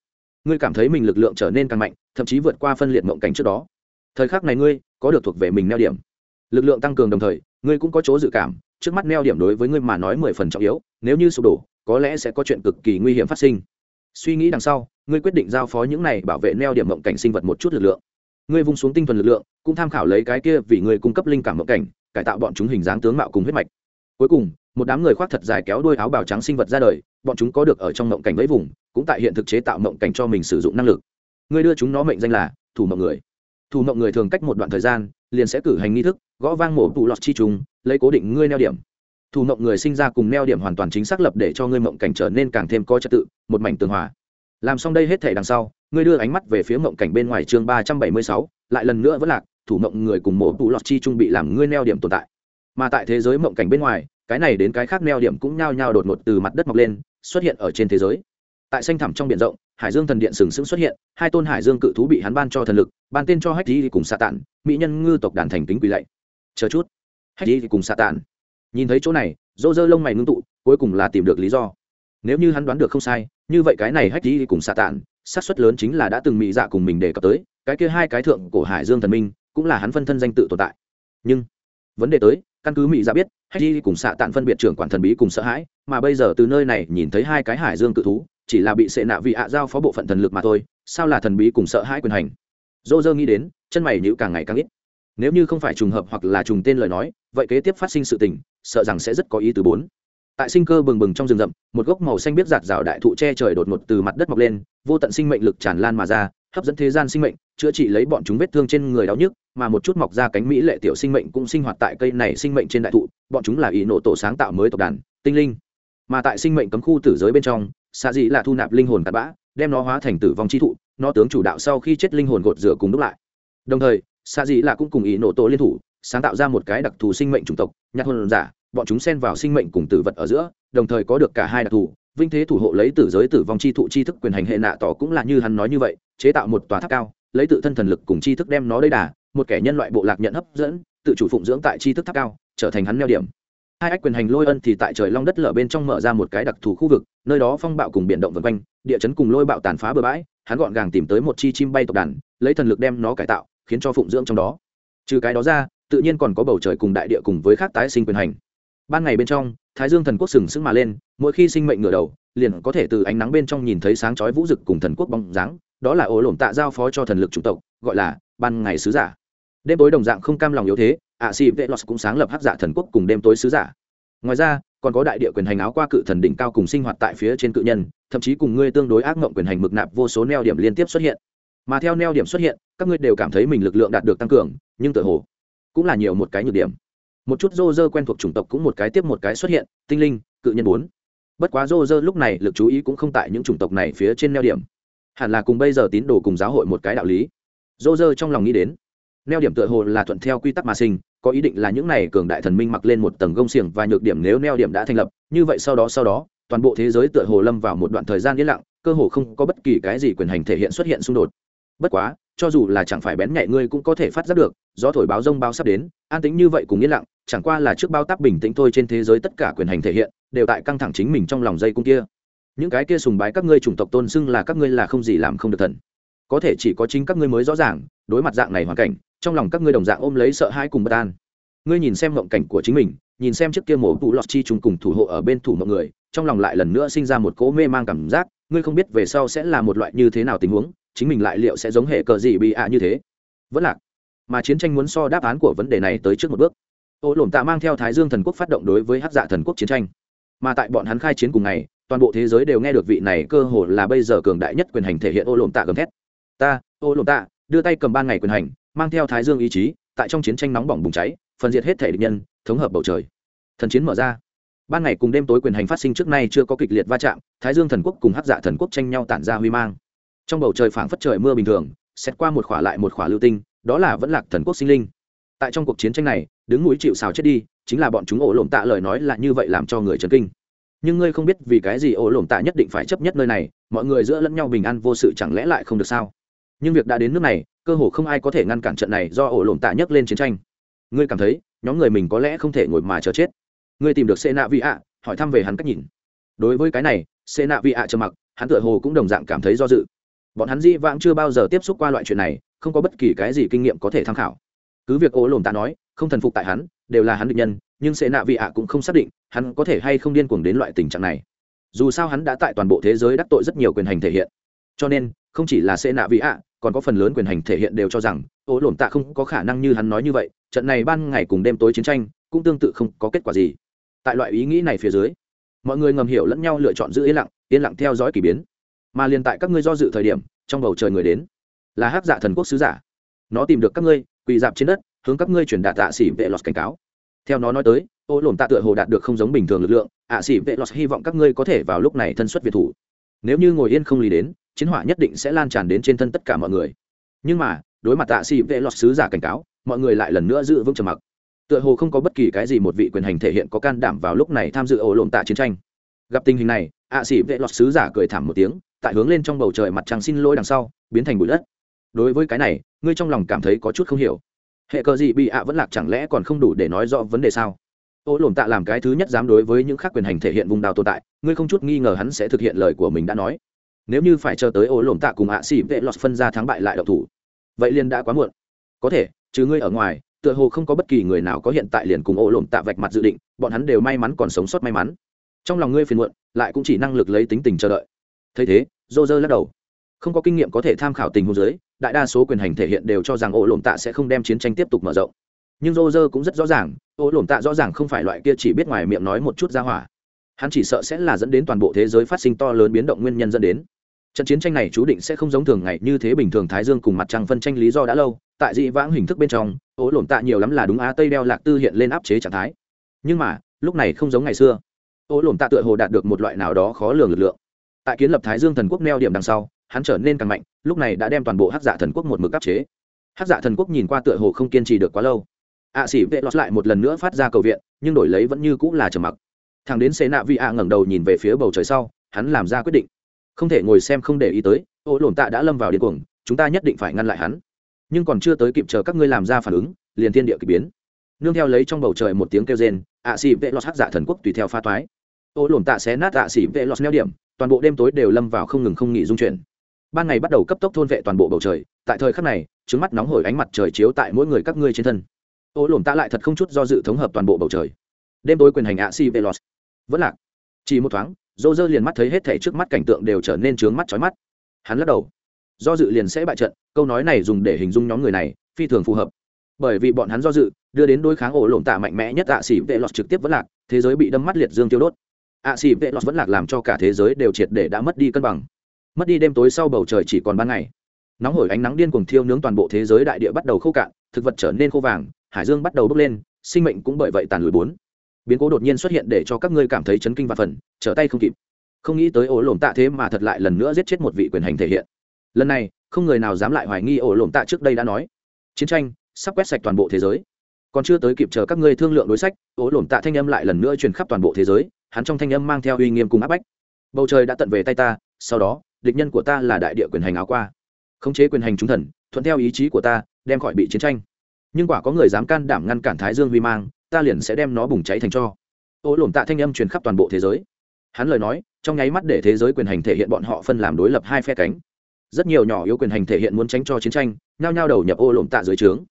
Ngươi cảm thấy mình lực lượng trở nên càng mạnh, thậm chí vượt qua phân liệt ngộng cảnh trước đó. Thời khắc này ngươi, có được thuộc về mình neo điểm. Lực lượng tăng cường đồng thời, ngươi cũng có chỗ dự cảm, trước mắt neo điểm đối với ngươi mà nói mười phần trọng yếu, nếu như sụp đổ, có lẽ sẽ có chuyện cực kỳ nguy hiểm phát sinh. Suy nghĩ đằng sau, ngươi quyết định giao phó những này bảo vệ neo điểm mộng cảnh sinh vật một chút lực lượng. Ngươi vung xuống tinh thần lực lượng, cũng tham khảo lấy cái kia vì ngươi cung cấp linh cảm mộng cảnh, cải tạo bọn chúng hình dáng tướng mạo cùng huyết mạch cuối cùng, một đám người khoác thật dài kéo đuôi áo bào trắng sinh vật ra đời, bọn chúng có được ở trong mộng cảnh với vùng, cũng tại hiện thực chế tạo mộng cảnh cho mình sử dụng năng lực. Ngươi đưa chúng nó mệnh danh là thủ mộng người. Thủ mộng người thường cách một đoạn thời gian, liền sẽ cử hành nghi thức, gõ vang mổ tụ lọt chi trùng, lấy cố định ngươi neo điểm. Thủ mộng người sinh ra cùng neo điểm hoàn toàn chính xác lập để cho ngươi mộng cảnh trở nên càng thêm có trật tự, một mảnh tường hòa. Làm xong đây hết thể đằng sau, ngươi đưa ánh mắt về phía mộng cảnh bên ngoài chương ba trăm bảy mươi sáu, lại lần nữa vẫn lạc, thủ mộng người cùng mổ tụ lọt chi trung bị làm ngươi neo điểm tồn tại mà tại thế giới mộng cảnh bên ngoài, cái này đến cái khác neo điểm cũng nhao nhao đột ngột từ mặt đất mọc lên, xuất hiện ở trên thế giới. Tại xanh thẳm trong biển rộng, hải dương thần điện sừng sững xuất hiện, hai tôn hải dương cự thú bị hắn ban cho thần lực, ban tên cho hách di cùng xạ tản, mỹ nhân ngư tộc đàn thành kính quỳ lạy. Chờ chút. Hách di cùng xạ tản. Nhìn thấy chỗ này, dô dơ lông mày ngưng tụ, cuối cùng là tìm được lý do. Nếu như hắn đoán được không sai, như vậy cái này hách di cùng xạ tản, xác suất lớn chính là đã từng mỹ dạ cùng mình đề cập tới, cái kia hai cái thượng cổ hải dương thần minh, cũng là hắn phân thân danh tự tồn tại. Nhưng, vấn đề tới căn cứ mỹ ra biết hedgy cùng xạ tản phân biệt trưởng quản thần bí cùng sợ hãi, mà bây giờ từ nơi này nhìn thấy hai cái hải dương cự thú, chỉ là bị sệ nạ vị ạ giao phó bộ phận thần lực mà thôi, sao là thần bí cùng sợ hãi quyền hành? Dô dơ nghĩ đến, chân mày nhữ càng ngày càng ít. Nếu như không phải trùng hợp hoặc là trùng tên lời nói, vậy kế tiếp phát sinh sự tình, sợ rằng sẽ rất có ý tứ bốn. Tại sinh cơ bừng bừng trong rừng rậm, một gốc màu xanh biết giạt rào đại thụ che trời đột ngột từ mặt đất mọc lên, vô tận sinh mệnh lực tràn lan mà ra hấp dẫn thế gian sinh mệnh, chữa trị lấy bọn chúng vết thương trên người đau nhức, mà một chút mọc ra cánh mỹ lệ tiểu sinh mệnh cũng sinh hoạt tại cây này sinh mệnh trên đại thụ, bọn chúng là ý nộ tổ sáng tạo mới tộc đàn, tinh linh. Mà tại sinh mệnh cấm khu tử giới bên trong xạ dị là thu nạp linh hồn cặn bã, đem nó hóa thành tử vong chi thụ, nó tướng chủ đạo sau khi chết linh hồn gột rửa cùng đúc lại. Đồng thời xạ dị là cũng cùng ý nộ tổ liên thủ, sáng tạo ra một cái đặc thù sinh mệnh chủng tộc, nhạc hồn giả, bọn chúng xen vào sinh mệnh cùng tử vật ở giữa, đồng thời có được cả hai đặc thù vinh thế thủ hộ lấy tử giới tử vong chi thụ chi thức quyền hành hệ nạ tỏ cũng là như hắn nói như vậy, chế tạo một tòa tháp cao, lấy tự thân thần lực cùng chi thức đem nó đ đà, một kẻ nhân loại bộ lạc nhận hấp dẫn, tự chủ phụng dưỡng tại chi thức tháp cao, trở thành hắn neo điểm. Hai ách quyền hành lôi ân thì tại trời long đất lở bên trong mở ra một cái đặc thù khu vực, nơi đó phong bạo cùng biển động vân quanh, địa chấn cùng lôi bạo tàn phá bừa bãi, hắn gọn gàng tìm tới một chi chim bay tộc đàn, lấy thần lực đem nó cải tạo, khiến cho phụng dưỡng trong đó. Trừ cái đó ra, tự nhiên còn có bầu trời cùng đại địa cùng với khác tái sinh quyền hành. Ban ngày bên trong thái dương thần quốc sừng sững mà lên, mỗi khi sinh mệnh ngửa đầu, liền có thể từ ánh nắng bên trong nhìn thấy sáng chói vũ rực cùng thần quốc bóng dáng, đó là ổ lổm tạ giao phó cho thần lực chủng tộc, gọi là ban ngày sứ giả. Đêm tối đồng dạng không cam lòng yếu thế, ạ xì vệ lọt cũng sáng lập hắc giả thần quốc cùng đêm tối sứ giả. Ngoài ra, còn có đại địa quyền hành áo qua cự thần đỉnh cao cùng sinh hoạt tại phía trên cự nhân, thậm chí cùng ngươi tương đối ác mộng quyền hành mực nạp vô số neo điểm liên tiếp xuất hiện. Mà theo neo điểm xuất hiện, các ngươi đều cảm thấy mình lực lượng đạt được tăng cường, nhưng tự hồ cũng là nhiều một cái nhược điểm một chút rô rơ quen thuộc chủng tộc cũng một cái tiếp một cái xuất hiện, tinh linh, cự nhân bốn. Bất quá rô rơ lúc này lực chú ý cũng không tại những chủng tộc này phía trên neo điểm. Hẳn là cùng bây giờ tín đồ cùng giáo hội một cái đạo lý. Rô rơ trong lòng nghĩ đến, neo điểm tựa hồ là thuận theo quy tắc mà sinh, có ý định là những này cường đại thần minh mặc lên một tầng gông xiềng và nhược điểm nếu neo điểm đã thành lập, như vậy sau đó sau đó, toàn bộ thế giới tựa hồ lâm vào một đoạn thời gian yên lặng, cơ hồ không có bất kỳ cái gì quyền hành thể hiện xuất hiện xung đột. Bất quá, cho dù là chẳng phải bén nhạy ngươi cũng có thể phát giác được, gió thổi báo rông bao sắp đến an tĩnh như vậy cùng yên lặng, chẳng qua là trước bao tác bình tĩnh thôi trên thế giới tất cả quyền hành thể hiện, đều tại căng thẳng chính mình trong lòng dây cung kia. Những cái kia sùng bái các ngươi chủng tộc tôn xưng là các ngươi là không gì làm không được thần. Có thể chỉ có chính các ngươi mới rõ ràng, đối mặt dạng này hoàn cảnh, trong lòng các ngươi đồng dạng ôm lấy sợ hãi cùng bất an. Ngươi nhìn xem mộng cảnh của chính mình, nhìn xem trước kia mổ tụ lọt chi trùng cùng thủ hộ ở bên thủ mọi người, trong lòng lại lần nữa sinh ra một cỗ mê mang cảm giác, ngươi không biết về sau sẽ là một loại như thế nào tình huống, chính mình lại liệu sẽ giống hệ cờ gì bị ạ như thế. Vẫn lạc mà chiến tranh muốn so đáp án của vấn đề này tới trước một bước. Ô lổm tạ mang theo thái dương thần quốc phát động đối với hát dạ thần quốc chiến tranh. Mà tại bọn hắn khai chiến cùng ngày, toàn bộ thế giới đều nghe được vị này cơ hồ là bây giờ cường đại nhất quyền hành thể hiện ô lổm tạ gầm thét. Ta, ô lổm tạ, đưa tay cầm ban ngày quyền hành, mang theo thái dương ý chí, tại trong chiến tranh nóng bỏng bùng cháy, phân diệt hết thể địch nhân, thống hợp bầu trời. Thần chiến mở ra. Ban ngày cùng đêm tối quyền hành phát sinh trước nay chưa có kịch liệt va chạm, thái dương thần quốc cùng hát dạ thần quốc tranh nhau tản ra huy mang. Trong bầu trời phảng phất trời mưa bình thường xét qua một khỏa lại một khỏa lưu tinh đó là vẫn lạc thần quốc sinh linh. Tại trong cuộc chiến tranh này, đứng núi chịu xào chết đi, chính là bọn chúng ổ lộm tạ lời nói là như vậy làm cho người chấn kinh. Nhưng ngươi không biết vì cái gì ổ lộm tạ nhất định phải chấp nhất nơi này, mọi người giữa lẫn nhau bình an vô sự chẳng lẽ lại không được sao? Nhưng việc đã đến nước này, cơ hồ không ai có thể ngăn cản trận này do ổ lộm tạ nhấc lên chiến tranh. Ngươi cảm thấy, nhóm người mình có lẽ không thể ngồi mà chờ chết. Ngươi tìm được xê nạ vị ạ, hỏi thăm về hắn cách nhìn. Đối với cái này xê nạ vị ạ trầm mặc, hắn tựa hồ cũng đồng dạng cảm thấy do dự. Bọn hắn di vãng chưa bao giờ tiếp xúc qua loại chuyện này không có bất kỳ cái gì kinh nghiệm có thể tham khảo. Cứ việc ố lồn tạ nói, không thần phục tại hắn, đều là hắn định nhân, nhưng sẽ nạ vị ạ cũng không xác định, hắn có thể hay không điên cuồng đến loại tình trạng này. Dù sao hắn đã tại toàn bộ thế giới đắc tội rất nhiều quyền hành thể hiện. Cho nên, không chỉ là sẽ nạ vị ạ, còn có phần lớn quyền hành thể hiện đều cho rằng ố lồn tạ không có khả năng như hắn nói như vậy, trận này ban ngày cùng đêm tối chiến tranh, cũng tương tự không có kết quả gì. Tại loại ý nghĩ này phía dưới, mọi người ngầm hiểu lẫn nhau lựa chọn giữ yên lặng yên lặng theo dõi k ỳ biến. Mà liền tại các ngươi do dự thời điểm, trong bầu trời người đến là hắc dạ thần quốc sứ giả. Nó tìm được các ngươi, quỳ dạp trên đất, hướng các ngươi chuyển đạt tạ xỉ vệ lọt cảnh cáo. Theo nó nói tới, ô lồn tạ tựa hồ đạt được không giống bình thường lực lượng, ạ xỉ vệ lọt hy vọng các ngươi có thể vào lúc này thân xuất việt thủ. Nếu như ngồi yên không lý đến, chiến hỏa nhất định sẽ lan tràn đến trên thân tất cả mọi người. Nhưng mà, đối mặt tạ xỉ vệ lọt sứ giả cảnh cáo, mọi người lại lần nữa giữ vững trầm mặc. Tựa hồ không có bất kỳ cái gì một vị quyền hành thể hiện có can đảm vào lúc này tham dự ổ lộn tạ chiến tranh. Gặp tình hình này, ạ xỉ vệ lọt sứ giả cười thảm một tiếng, tại hướng lên trong bầu trời mặt trăng xin lỗi đằng sau, biến thành bụi đất đối với cái này, ngươi trong lòng cảm thấy có chút không hiểu. Hệ cờ gì bị ạ vẫn lạc chẳng lẽ còn không đủ để nói rõ vấn đề sao? Ô lồn tạ làm cái thứ nhất dám đối với những khác quyền hành thể hiện vùng đào tồn tại, ngươi không chút nghi ngờ hắn sẽ thực hiện lời của mình đã nói. Nếu như phải chờ tới ô lồn tạ cùng ạ xỉ vệ lọt phân ra thắng bại lại độc thủ, vậy liền đã quá muộn. Có thể chứ ngươi ở ngoài, tựa hồ không có bất kỳ người nào có hiện tại liền cùng ô lồn tạ vạch mặt dự định, bọn hắn đều may mắn còn sống sót may mắn. Trong lòng ngươi phiền muộn, lại cũng chỉ năng lực lấy tính tình chờ đợi. Thấy thế dô dơ lắc đầu không có kinh nghiệm có thể tham khảo tình huống giới, đại đa số quyền hành thể hiện đều cho rằng ổ lộn tạ sẽ không đem chiến tranh tiếp tục mở rộng. Nhưng rô rơ cũng rất rõ ràng, ổ lộn tạ rõ ràng không phải loại kia chỉ biết ngoài miệng nói một chút ra hỏa. Hắn chỉ sợ sẽ là dẫn đến toàn bộ thế giới phát sinh to lớn biến động nguyên nhân dẫn đến. Trận chiến tranh này chú định sẽ không giống thường ngày như thế bình thường thái dương cùng mặt trăng phân tranh lý do đã lâu, tại dị vãng hình thức bên trong ố lộn tạ nhiều lắm là đúng á tây đeo lạc tư hiện lên áp chế trạng thái. Nhưng mà, lúc này không giống ngày xưa. Ố lộn tạ tựa hồ đạt được một loại nào đó khó lường lực lượng. Tại kiến lập thái dương thần quốc neo điểm đằng sau hắn trở nên càng mạnh lúc này đã đem toàn bộ hát dạ thần quốc một mực áp chế. Hát dạ thần quốc nhìn qua tựa hồ không kiên trì được quá lâu. Ạ à, xỉ vệ lọt lại một lần nữa phát ra cầu viện nhưng đổi lấy vẫn như cũng là trầm mặc. Thằng đến xế nạ vi ạ ngẩng đầu nhìn về phía bầu trời sau hắn làm ra quyết định. Không thể ngồi xem không để ý tới ô lồn tạ đã lâm vào điên cuồng chúng ta nhất định phải ngăn lại hắn. Nhưng còn chưa tới kịp chờ các ngươi làm ra phản ứng liền thiên địa k ỳ biến. Nương theo lấy trong bầu trời một tiếng kêu rên ạ xỉ vệ lọt hắc dạ thần quốc tùy theo pha toái. Ô lồn tạ xé nát ạ xỉ vệ lọt neo điểm toàn bộ đêm tối đều lâm vào không ngừng không nghỉ dung chuyển ban ngày bắt đầu cấp tốc thôn vệ toàn bộ bầu trời, tại thời khắc này trứng mắt nóng hổi ánh mặt trời chiếu tại mỗi người các ngươi trên thân. Ô lồn tạ lại thật không chút do dự thống hợp toàn bộ bầu trời. Đêm tối quyền hành ạ xỉ vệ lọt vẫn lạc. Chỉ một thoáng dô dơ liền mắt thấy hết thảy trước mắt cảnh tượng đều trở nên trướng mắt trói mắt. Hắn lắc đầu. Do dự liền sẽ bại trận, câu nói này dùng để hình dung nhóm người này, phi thường phù hợp. Bởi vì bọn hắn do dự, đưa đến đối kháng ổ lộn tạ mạnh mẽ nhất ạ xỉ vệ lọt trực tiếp vẫn lạc, thế giới bị đâm mắt liệt dương tiêu đốt. ạ xỉ vệ lọt vẫn lạc làm cho cả thế giới đều triệt để đã mất đi cân bằng mất đi đêm tối sau bầu trời chỉ còn ban ngày. Nóng hổi ánh nắng điên cuồng thiêu nướng toàn bộ thế giới đại địa bắt đầu khô cạn, thực vật trở nên khô vàng, hải dương bắt đầu bốc lên, sinh mệnh cũng bởi vậy tàn lùi bốn. Biến cố đột nhiên xuất hiện để cho các ngươi cảm thấy chấn kinh và phần, trở tay không kịp. Không nghĩ tới ổ lổm tạ thế mà thật lại lần nữa giết chết một vị quyền hành thể hiện. Lần này, không người nào dám lại hoài nghi ổ lổm tạ trước đây đã nói. Chiến tranh sắp quét sạch toàn bộ thế giới. Còn chưa tới kịp chờ các ngươi thương lượng đối sách, ổ lổm tạ thanh âm lại lần nữa truyền khắp toàn bộ thế giới, hắn trong thanh âm mang theo uy nghiêm cùng áp bách. Bầu trời đã tận về tay ta, sau đó địch nhân của ta là đại địa quyền hành áo qua. Khống chế quyền hành chúng thần, thuận theo ý chí của ta, đem khỏi bị chiến tranh. Nhưng quả có người dám can đảm ngăn cản thái dương huy mang, ta liền sẽ đem nó bùng cháy thành cho. Ô lổm tạ thanh âm truyền khắp toàn bộ thế giới. Hắn lời nói, trong nháy mắt để thế giới quyền hành thể hiện bọn họ phân làm đối lập hai phe cánh. Rất nhiều nhỏ yếu quyền hành thể hiện muốn tránh cho chiến tranh, nhao nhao đầu nhập ô lổm tạ dưới trướng.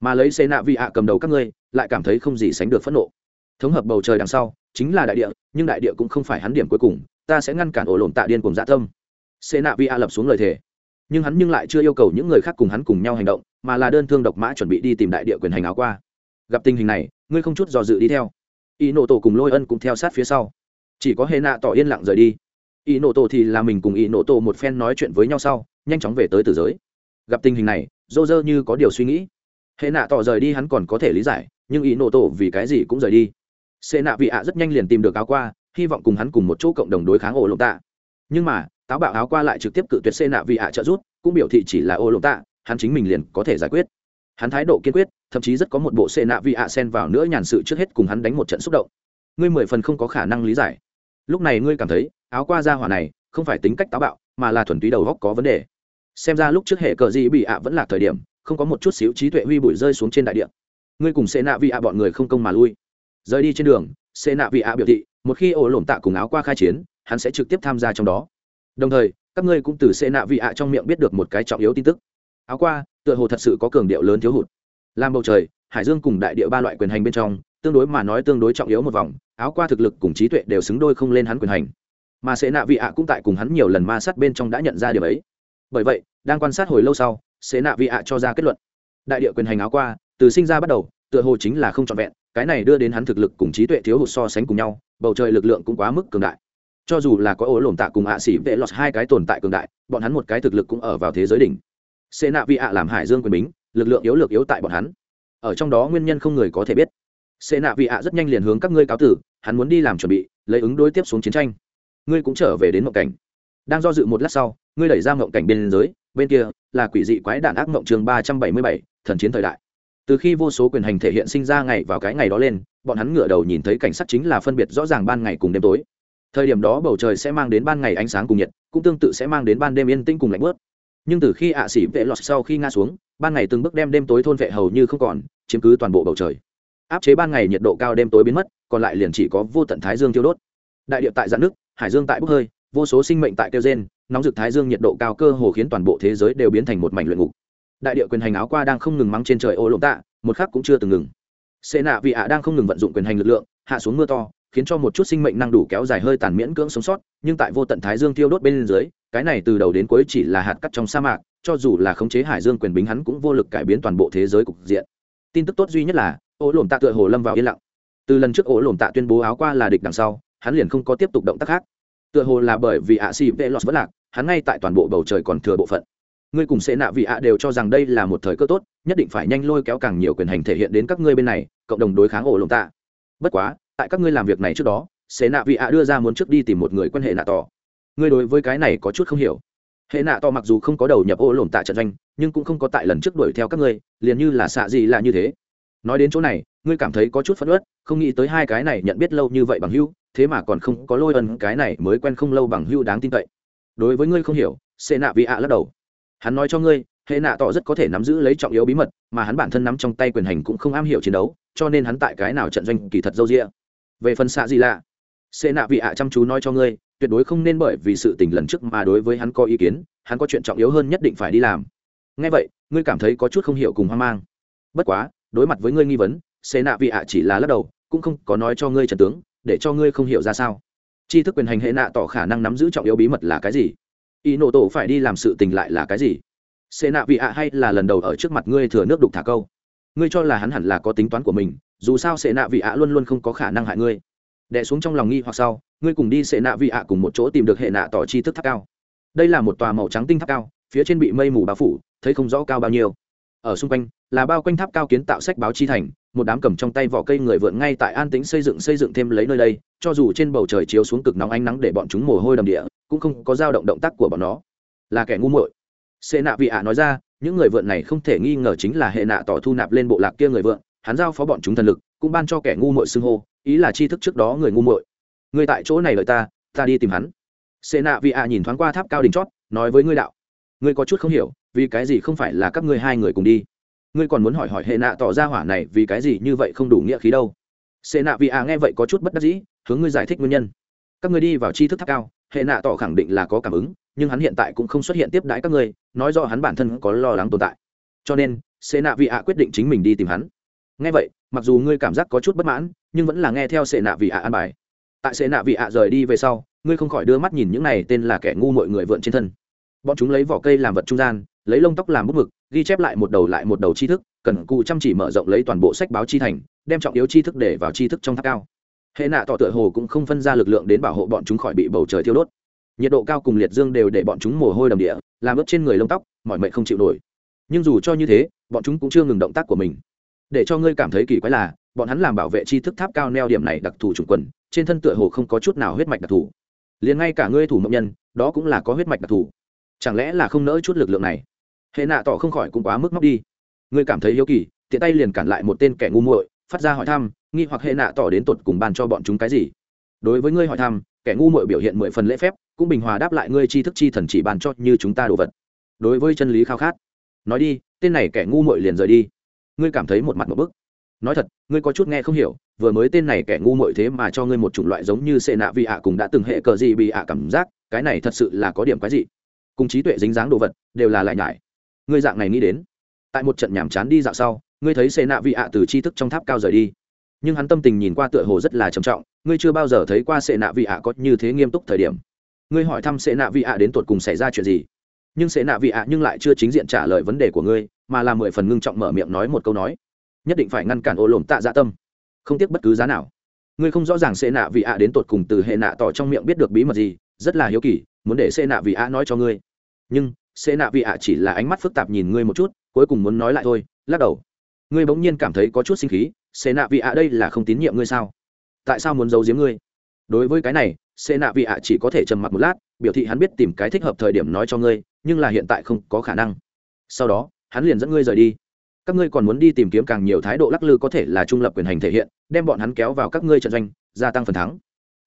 Mà lấy xê nạ vị ạ cầm đầu các ngươi, lại cảm thấy không gì sánh được phẫn nộ. Thống hợp bầu trời đằng sau, chính là đại địa, nhưng đại địa cũng không phải hắn điểm cuối cùng, ta sẽ ngăn cản ô lổm tạ điên cùng dã dạ tâm xê nạ vị a lập xuống lời thề. Nhưng hắn nhưng lại chưa yêu cầu những người khác cùng hắn cùng nhau hành động, mà là đơn thương độc mã chuẩn bị đi tìm đại địa quyền hành áo qua. Gặp tình hình này, ngươi không chút dò dự đi theo. Y nộ tổ cùng lôi ân cũng theo sát phía sau. Chỉ có hệ nạ tỏ yên lặng rời đi. Y nộ tổ thì là mình cùng y nộ tổ một phen nói chuyện với nhau sau, nhanh chóng về tới tử giới. Gặp tình hình này dô dơ như có điều suy nghĩ. Hệ nạ tỏ rời đi hắn còn có thể lý giải, nhưng y nộ tổ vì cái gì cũng rời đi. Xê nạ vị ạ rất nhanh liền tìm được áo qua, hy vọng cùng hắn cùng một chỗ cộng đồng đối kháng ổ lộng tạ. Nhưng mà táo bạo áo qua lại trực tiếp cự tuyệt xê nạ vị ạ trợ rút cũng biểu thị chỉ là ô lộng tạ, hắn chính mình liền có thể giải quyết. Hắn thái độ kiên quyết, thậm chí rất có một bộ xê nạ vị ạ xen vào nữa nhàn sự trước hết cùng hắn đánh một trận xúc động. Ngươi mười phần không có khả năng lý giải. Lúc này ngươi cảm thấy, áo qua ra hỏa này, không phải tính cách táo bạo, mà là thuần túy đầu góc có vấn đề. Xem ra lúc trước hệ cờ gì bị ạ vẫn là thời điểm, không có một chút xíu trí tuệ huy bụi rơi xuống trên đại địa. Ngươi cùng xê nạ vị ạ bọn người không công mà lui. Rời đi trên đường xê nạ vị ạ biểu thị, một khi ổ lộn tạ cùng áo qua khai chiến, hắn sẽ trực tiếp tham gia trong đó đồng thời, các ngươi cũng từ xê nạ vị ạ trong miệng biết được một cái trọng yếu tin tức. Áo qua, tựa hồ thật sự có cường điệu lớn thiếu hụt. Làm bầu trời, hải dương cùng đại địa ba loại quyền hành bên trong, tương đối mà nói tương đối trọng yếu một vòng, áo qua thực lực cùng trí tuệ đều xứng đôi không lên hắn quyền hành. Mà xê nạ vị ạ cũng tại cùng hắn nhiều lần ma sát bên trong đã nhận ra điều ấy. Bởi vậy, đang quan sát hồi lâu sau sẽ nạ vị ạ cho ra kết luận. Đại địa quyền hành áo qua, từ sinh ra bắt đầu, tựa hồ chính là không trọn vẹn, cái này đưa đến hắn thực lực cùng trí tuệ thiếu hụt so sánh cùng nhau, bầu trời lực lượng cũng quá mức cường đại cho dù là có ổ lồn tạ cùng ạ xỉ vệ lọt hai cái tồn tại cường đại, bọn hắn một cái thực lực cũng ở vào thế giới đỉnh. Xê nạ vị ạ làm hải dương quyền bính, lực lượng yếu lược yếu tại bọn hắn. Ở trong đó nguyên nhân không người có thể biết. Xê nạ vị ạ rất nhanh liền hướng các ngươi cáo tử, hắn muốn đi làm chuẩn bị, lấy ứng đối tiếp xuống chiến tranh. Ngươi cũng trở về đến mộng cảnh. Đang do dự một lát sau, ngươi đẩy ra mộng cảnh bên giới bên kia là quỷ dị quái đạn ác mộng trường ba trăm bảy mươi bảy, thần chiến thời đại. Từ khi vô số quyền hành thể hiện sinh ra ngày vào cái ngày đó lên, bọn hắn ngửa đầu nhìn thấy cảnh sắc chính là phân biệt rõ ràng ban ngày cùng đêm tối thời điểm đó bầu trời sẽ mang đến ban ngày ánh sáng cùng nhiệt, cũng tương tự sẽ mang đến ban đêm yên tĩnh cùng lạnh bớt nhưng từ khi ạ à xỉ vệ lọt sau khi nga xuống, ban ngày từng bước đem đêm tối thôn vệ hầu như không còn, chiếm cứ toàn bộ bầu trời. Áp chế ban ngày nhiệt độ cao đêm tối biến mất, còn lại liền chỉ có vô tận thái dương tiêu đốt. Đại địa tại giãn nước, hải dương tại bốc hơi, vô số sinh mệnh tại kêu gen nóng rực thái dương nhiệt độ cao cơ hồ khiến toàn bộ thế giới đều biến thành một mảnh luyện ngục. Đại địa quyền hành áo qua đang không ngừng mắng trên trời ô lộn tạ, một khắc cũng chưa từng ngừng. Xê nạ vị ạ đang không ngừng vận dụng quyền hành lực lượng, hạ xuống mưa to khiến cho một chút sinh mệnh năng đủ kéo dài hơi tàn miễn cưỡng sống sót, nhưng tại vô tận thái dương tiêu đốt bên dưới, cái này từ đầu đến cuối chỉ là hạt cắt trong sa mạc, cho dù là khống chế hải dương quyền bính hắn cũng vô lực cải biến toàn bộ thế giới cục diện. Tin tức tốt duy nhất là, ổ lổm tạ tựa hồ lâm vào yên lặng. Từ lần trước ổ lổm tạ tuyên bố áo qua là địch đằng sau, hắn liền không có tiếp tục động tác khác. Tựa hồ là bởi vì ạ xì vệ lọt vẫn lạc, hắn ngay tại toàn bộ bầu trời còn thừa bộ phận. Ngươi cùng sẽ nạ vị ạ đều cho rằng đây là một thời cơ tốt, nhất định phải nhanh lôi kéo càng nhiều quyền hành thể hiện đến các ngươi bên này, cộng đồng đối kháng ổ lồng tạ. Bất quá tại các ngươi làm việc này trước đó xế nạ vị ạ đưa ra muốn trước đi tìm một người quan hệ nạ tỏ. Ngươi đối với cái này có chút không hiểu. Hệ nạ tỏ mặc dù không có đầu nhập ô lồn tạ trận doanh, nhưng cũng không có tại lần trước đuổi theo các ngươi, liền như là xạ gì là như thế. Nói đến chỗ này, ngươi cảm thấy có chút phẫn ớt không nghĩ tới hai cái này nhận biết lâu như vậy bằng hưu thế mà còn không có lôi ân cái này mới quen không lâu bằng hưu đáng tin cậy. Đối với ngươi không hiểu xê nạ vị ạ lắc đầu. Hắn nói cho ngươi, hệ nạ tỏ rất có thể nắm giữ lấy trọng yếu bí mật, mà hắn bản thân nắm trong tay quyền hành cũng không am hiểu chiến đấu, cho nên hắn tại cái nào trận doanh kỳ thật dâu rĩa về phần xạ gì lạ xê nạ vị ạ chăm chú nói cho ngươi, tuyệt đối không nên bởi vì sự tình lần trước mà đối với hắn có ý kiến, hắn có chuyện trọng yếu hơn nhất định phải đi làm. Ngay vậy, ngươi cảm thấy có chút không hiểu cùng hoang mang. Bất quá, đối mặt với ngươi nghi vấn xê nạ vị ạ chỉ là lắc đầu, cũng không có nói cho ngươi trần tướng, để cho ngươi không hiểu ra sao. Tri thức quyền hành hệ nạ tỏ khả năng nắm giữ trọng yếu bí mật là cái gì? Y nổ tổ phải đi làm sự tình lại là cái gì? Xê nạ vị ạ hay là lần đầu ở trước mặt ngươi thừa nước đục thả câu? Ngươi cho là hắn hẳn là có tính toán của mình dù sao sệ nạ vị ạ luôn luôn không có khả năng hại ngươi. Đẻ xuống trong lòng nghi hoặc sau, ngươi cùng đi sệ nạ vị ạ cùng một chỗ tìm được hệ nạ tỏ chi thức tháp cao. Đây là một tòa màu trắng tinh tháp cao, phía trên bị mây mù bao phủ, thấy không rõ cao bao nhiêu. Ở xung quanh, là bao quanh tháp cao kiến tạo sách báo chi thành, một đám cầm trong tay vỏ cây người vượn ngay tại an tĩnh xây dựng xây dựng thêm lấy nơi đây, cho dù trên bầu trời chiếu xuống cực nóng ánh nắng để bọn chúng mồ hôi đầm địa, cũng không có dao động động tác của bọn nó. Là kẻ ngu muội. Xê nạ vị ạ nói ra, những người vượn này không thể nghi ngờ chính là hệ nạ tỏ thu nạp lên bộ lạc kia người vượn hắn giao phó bọn chúng thần lực, cũng ban cho kẻ ngu muội xưng hô, ý là tri thức trước đó người ngu muội. Người tại chỗ này lợi ta ta đi tìm hắn. Xê nạ vị ạ nhìn thoáng qua tháp cao đỉnh chót, nói với ngươi đạo. Ngươi có chút không hiểu, vì cái gì không phải là các ngươi hai người cùng đi? Ngươi còn muốn hỏi hỏi hệ nạ tỏ ra hỏa này vì cái gì như vậy không đủ nghĩa khí đâu? Xê nạ vị ạ nghe vậy có chút bất đắc dĩ, hướng ngươi giải thích nguyên nhân. Các ngươi đi vào tri thức tháp cao, hệ nạ tỏ khẳng định là có cảm ứng, nhưng hắn hiện tại cũng không xuất hiện tiếp đãi các ngươi, nói do hắn bản thân có lo lắng tồn tại. Cho nên xê nạ vị ạ quyết định chính mình đi tìm hắn nghe vậy, mặc dù ngươi cảm giác có chút bất mãn, nhưng vẫn là nghe theo sệ nạ vị ạ an bài. Tại sệ nạ vị ạ rời đi về sau, ngươi không khỏi đưa mắt nhìn những này tên là kẻ ngu mọi người vượn trên thân. Bọn chúng lấy vỏ cây làm vật trung gian, lấy lông tóc làm bút mực, ghi chép lại một đầu lại một đầu tri thức, cần cụ chăm chỉ mở rộng lấy toàn bộ sách báo chi thành, đem trọng yếu tri thức để vào tri thức trong tháp cao. Hệ nạ tỏ tựa hồ cũng không phân ra lực lượng đến bảo hộ bọn chúng khỏi bị bầu trời thiêu đốt. Nhiệt độ cao cùng liệt dương đều để bọn chúng mồ hôi đầm địa, làm ướt trên người lông tóc mọi mệnh không chịu nổi. Nhưng dù cho như thế, bọn chúng cũng chưa ngừng động tác của mình để cho ngươi cảm thấy kỳ quái là, bọn hắn làm bảo vệ tri thức tháp cao neo điểm này đặc thù trùng quần, trên thân tựa hồ không có chút nào huyết mạch đặc thù. Liền ngay cả ngươi thủ mộng nhân, đó cũng là có huyết mạch đặc thù. Chẳng lẽ là không nỡ chút lực lượng này? Hệ nạ tỏ không khỏi cũng quá mức móc đi. Ngươi cảm thấy hiếu kỳ, tiện tay liền cản lại một tên kẻ ngu muội, phát ra hỏi thăm, nghi hoặc hệ nạ tỏ đến tột cùng ban cho bọn chúng cái gì? Đối với ngươi hỏi thăm, kẻ ngu muội biểu hiện mười phần lễ phép, cũng bình hòa đáp lại ngươi tri thức chi thần chỉ ban cho như chúng ta đồ vật. Đối với chân lý khao khát, nói đi, tên này kẻ ngu muội liền rời đi ngươi cảm thấy một mặt một bức. Nói thật, ngươi có chút nghe không hiểu, vừa mới tên này kẻ ngu mội thế mà cho ngươi một chủng loại giống như xệ nạ vị ạ cùng đã từng hệ cờ gì bị ạ cảm giác, cái này thật sự là có điểm cái gì cùng trí tuệ dính dáng đồ vật, đều là lại nhải. Ngươi dạng này nghĩ đến, tại một trận nhàm chán đi dạo sau, ngươi thấy xệ nạ vị ạ từ tri thức trong tháp cao rời đi. Nhưng hắn tâm tình nhìn qua tựa hồ rất là trầm trọng, ngươi chưa bao giờ thấy qua xệ nạ vị ạ có như thế nghiêm túc thời điểm. Ngươi hỏi thăm xệ nạ vị ạ đến tột cùng xảy ra chuyện gì. Nhưng xệ nạ vị ạ nhưng lại chưa chính diện trả lời vấn đề của ngươi mà là mười phần ngưng trọng mở miệng nói một câu nói. Nhất định phải ngăn cản ô lồm tạ dạ tâm. Không tiếc bất cứ giá nào. Ngươi không rõ ràng xê nạ vị ạ đến tột cùng từ hệ nạ tỏ trong miệng biết được bí mật gì, rất là hiếu kỳ, muốn để xê nạ vị ạ nói cho ngươi. Nhưng xê nạ vị ạ chỉ là ánh mắt phức tạp nhìn ngươi một chút, cuối cùng muốn nói lại thôi, lắc đầu. Ngươi bỗng nhiên cảm thấy có chút sinh khí xê nạ vị ạ đây là không tín nhiệm ngươi sao? Tại sao muốn giấu giếm ngươi? Đối với cái này xê nạ vị ạ chỉ có thể trầm mặc một lát, biểu thị hắn biết tìm cái thích hợp thời điểm nói cho ngươi, nhưng là hiện tại không có khả năng. Sau đó hắn liền dẫn ngươi rời đi. Các ngươi còn muốn đi tìm kiếm càng nhiều thái độ lắc lư có thể là trung lập quyền hành thể hiện, đem bọn hắn kéo vào các ngươi trận doanh, gia tăng phần thắng.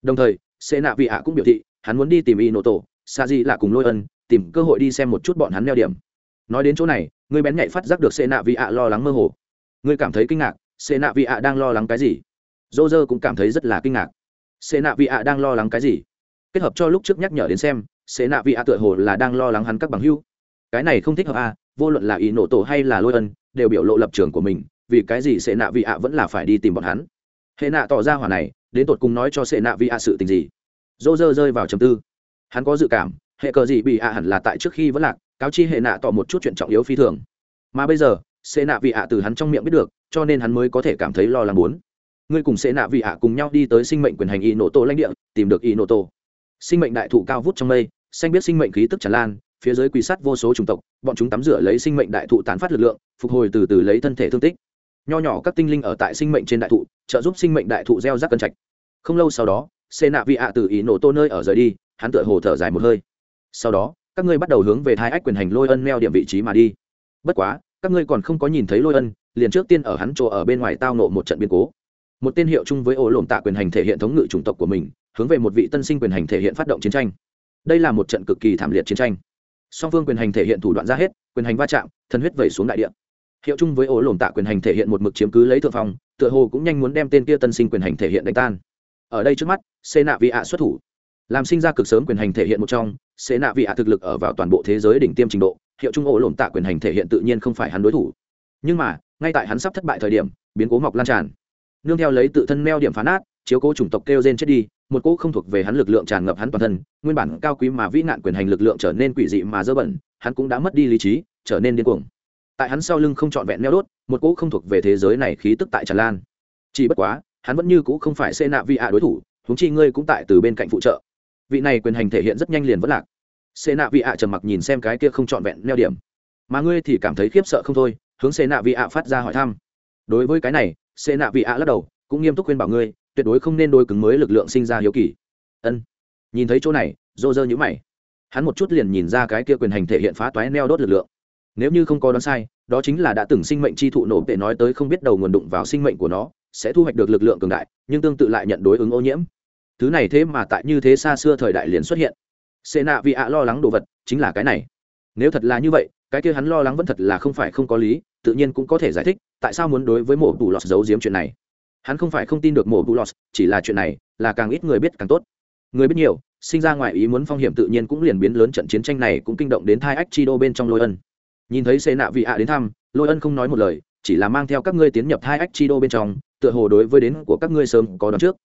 Đồng thời xệ nạ vị ạ cũng biểu thị, hắn muốn đi tìm y nổ tổ sa di là cùng lôi ân, tìm cơ hội đi xem một chút bọn hắn neo điểm. Nói đến chỗ này, ngươi bén nhạy phát giác được xệ nạ vị ạ lo lắng mơ hồ. Ngươi cảm thấy kinh ngạc xệ nạ vị ạ đang lo lắng cái gì? Dô dơ cũng cảm thấy rất là kinh ngạc. Xệ nạ vị ạ đang lo lắng cái gì? Kết hợp cho lúc trước nhắc nhở đến xem xệ nạ vị ạ tựa hồ là đang lo lắng hắn các bằng hưu cái này không thích hợp à vô luận là ý nổ tổ hay là lôi ân, đều biểu lộ lập trường của mình, vì cái gì Sệ nạ vị ạ vẫn là phải đi tìm bọn hắn? Hệ nạ tỏ ra hỏa này, đến tột cùng nói cho Sệ nạ vị ạ sự tình gì? Dô dơ rơi vào trầm tư. Hắn có dự cảm, hệ cờ gì bị ạ hẳn là tại trước khi vẫn lạc, cáo chi hệ nạ tỏ một chút chuyện trọng yếu phi thường. Mà bây giờ, Sệ nạ vị ạ từ hắn trong miệng biết được, cho nên hắn mới có thể cảm thấy lo lắng muốn. Ngươi cùng Sệ nạ vị ạ cùng nhau đi tới sinh mệnh quyền hành y nổ tổ lãnh địa, tìm được y nổ tổ. Sinh mệnh đại thụ cao vút trong mây, xanh biết sinh mệnh khí tức tràn lan phía dưới quỳ sắt vô số chủng tộc, bọn chúng tắm rửa lấy sinh mệnh đại thụ tán phát lực lượng, phục hồi từ từ lấy thân thể thương tích. Nho nhỏ các tinh linh ở tại sinh mệnh trên đại thụ, trợ giúp sinh mệnh đại thụ gieo rắc cân trạch. Không lâu sau đó, xê nạ vị ạ từ ý nổ tô nơi ở rời đi, hắn tựa hồ thở dài một hơi. Sau đó, các ngươi bắt đầu hướng về thái ách quyền hành lôi ân meo điểm vị trí mà đi. Bất quá, các ngươi còn không có nhìn thấy lôi ân, liền trước tiên ở hắn chỗ ở bên ngoài tao nộ một trận biến cố. Một tên hiệu chung với ổ lộm tạ quyền hành thể hiện thống ngự chủng tộc của mình, hướng về một vị tân sinh quyền hành thể hiện phát động chiến tranh. Đây là một trận cực kỳ thảm liệt chiến tranh song phương quyền hành thể hiện thủ đoạn ra hết quyền hành va chạm thân huyết vẩy xuống đại địa. Hiệu chung với ổ lộn tạ quyền hành thể hiện một mực chiếm cứ lấy thượng phòng, tựa hồ cũng nhanh muốn đem tên kia tân sinh quyền hành thể hiện đánh tan. Ở đây trước mắt xê nạ vị ạ xuất thủ. Làm sinh ra cực sớm quyền hành thể hiện một trong xê nạ vị ạ thực lực ở vào toàn bộ thế giới đỉnh tiêm trình độ hiệu Chung ổ lộn tạ quyền hành thể hiện tự nhiên không phải hắn đối thủ. Nhưng mà ngay tại hắn sắp thất bại thời điểm biến cố mọc lan tràn. Nương theo lấy tự thân neo điểm phán át chiếu cố chủng tộc kêu gen chết đi một cỗ không thuộc về hắn lực lượng tràn ngập hắn toàn thân, nguyên bản cao quý mà vĩ nạn quyền hành lực lượng trở nên quỷ dị mà dơ bẩn, hắn cũng đã mất đi lý trí, trở nên điên cuồng. Tại hắn sau lưng không trọn vẹn neo đốt, một cỗ không thuộc về thế giới này khí tức tại tràn lan. Chỉ bất quá, hắn vẫn như cũ không phải xê nạ vị ạ đối thủ húng chi ngươi cũng tại từ bên cạnh phụ trợ. Vị này quyền hành thể hiện rất nhanh liền vẫn lạc. Xê nạ vị ạ trầm mặc nhìn xem cái kia không trọn vẹn neo điểm. Mà ngươi thì cảm thấy khiếp sợ không thôi, hướng xê nạ vị ạ phát ra hỏi thăm. Đối với cái này xê nạ vị ạ lắc đầu, cũng nghiêm túc khuyên bảo ngươi tuyệt đối không nên đôi cứng mới lực lượng sinh ra hiếu kỳ. Ân. Nhìn thấy chỗ này dô dơ nhữ mày. Hắn một chút liền nhìn ra cái kia quyền hành thể hiện phá toái neo đốt lực lượng. Nếu như không có đoán sai, đó chính là đã từng sinh mệnh chi thụ nổ tệ nói tới không biết đầu nguồn đụng vào sinh mệnh của nó, sẽ thu hoạch được lực lượng cường đại, nhưng tương tự lại nhận đối ứng ô nhiễm. Thứ này thế mà tại như thế xa xưa thời đại liền xuất hiện. Xê nạ vì ạ lo lắng đồ vật, chính là cái này. Nếu thật là như vậy, cái kia hắn lo lắng vẫn thật là không phải không có lý, tự nhiên cũng có thể giải thích, tại sao muốn đối với mổ tủ lọt giấu giếm chuyện này hắn không phải không tin được mổ bù lọt chỉ là chuyện này, là càng ít người biết càng tốt. Người biết nhiều, sinh ra ngoài ý muốn phong hiểm tự nhiên cũng liền biến lớn trận chiến tranh này cũng kinh động đến thai ách chi đô bên trong lôi ân. Nhìn thấy xê nạ vị ạ đến thăm, lôi ân không nói một lời, chỉ là mang theo các ngươi tiến nhập thai ách chi đô bên trong, tựa hồ đối với đến của các ngươi sớm có đón trước.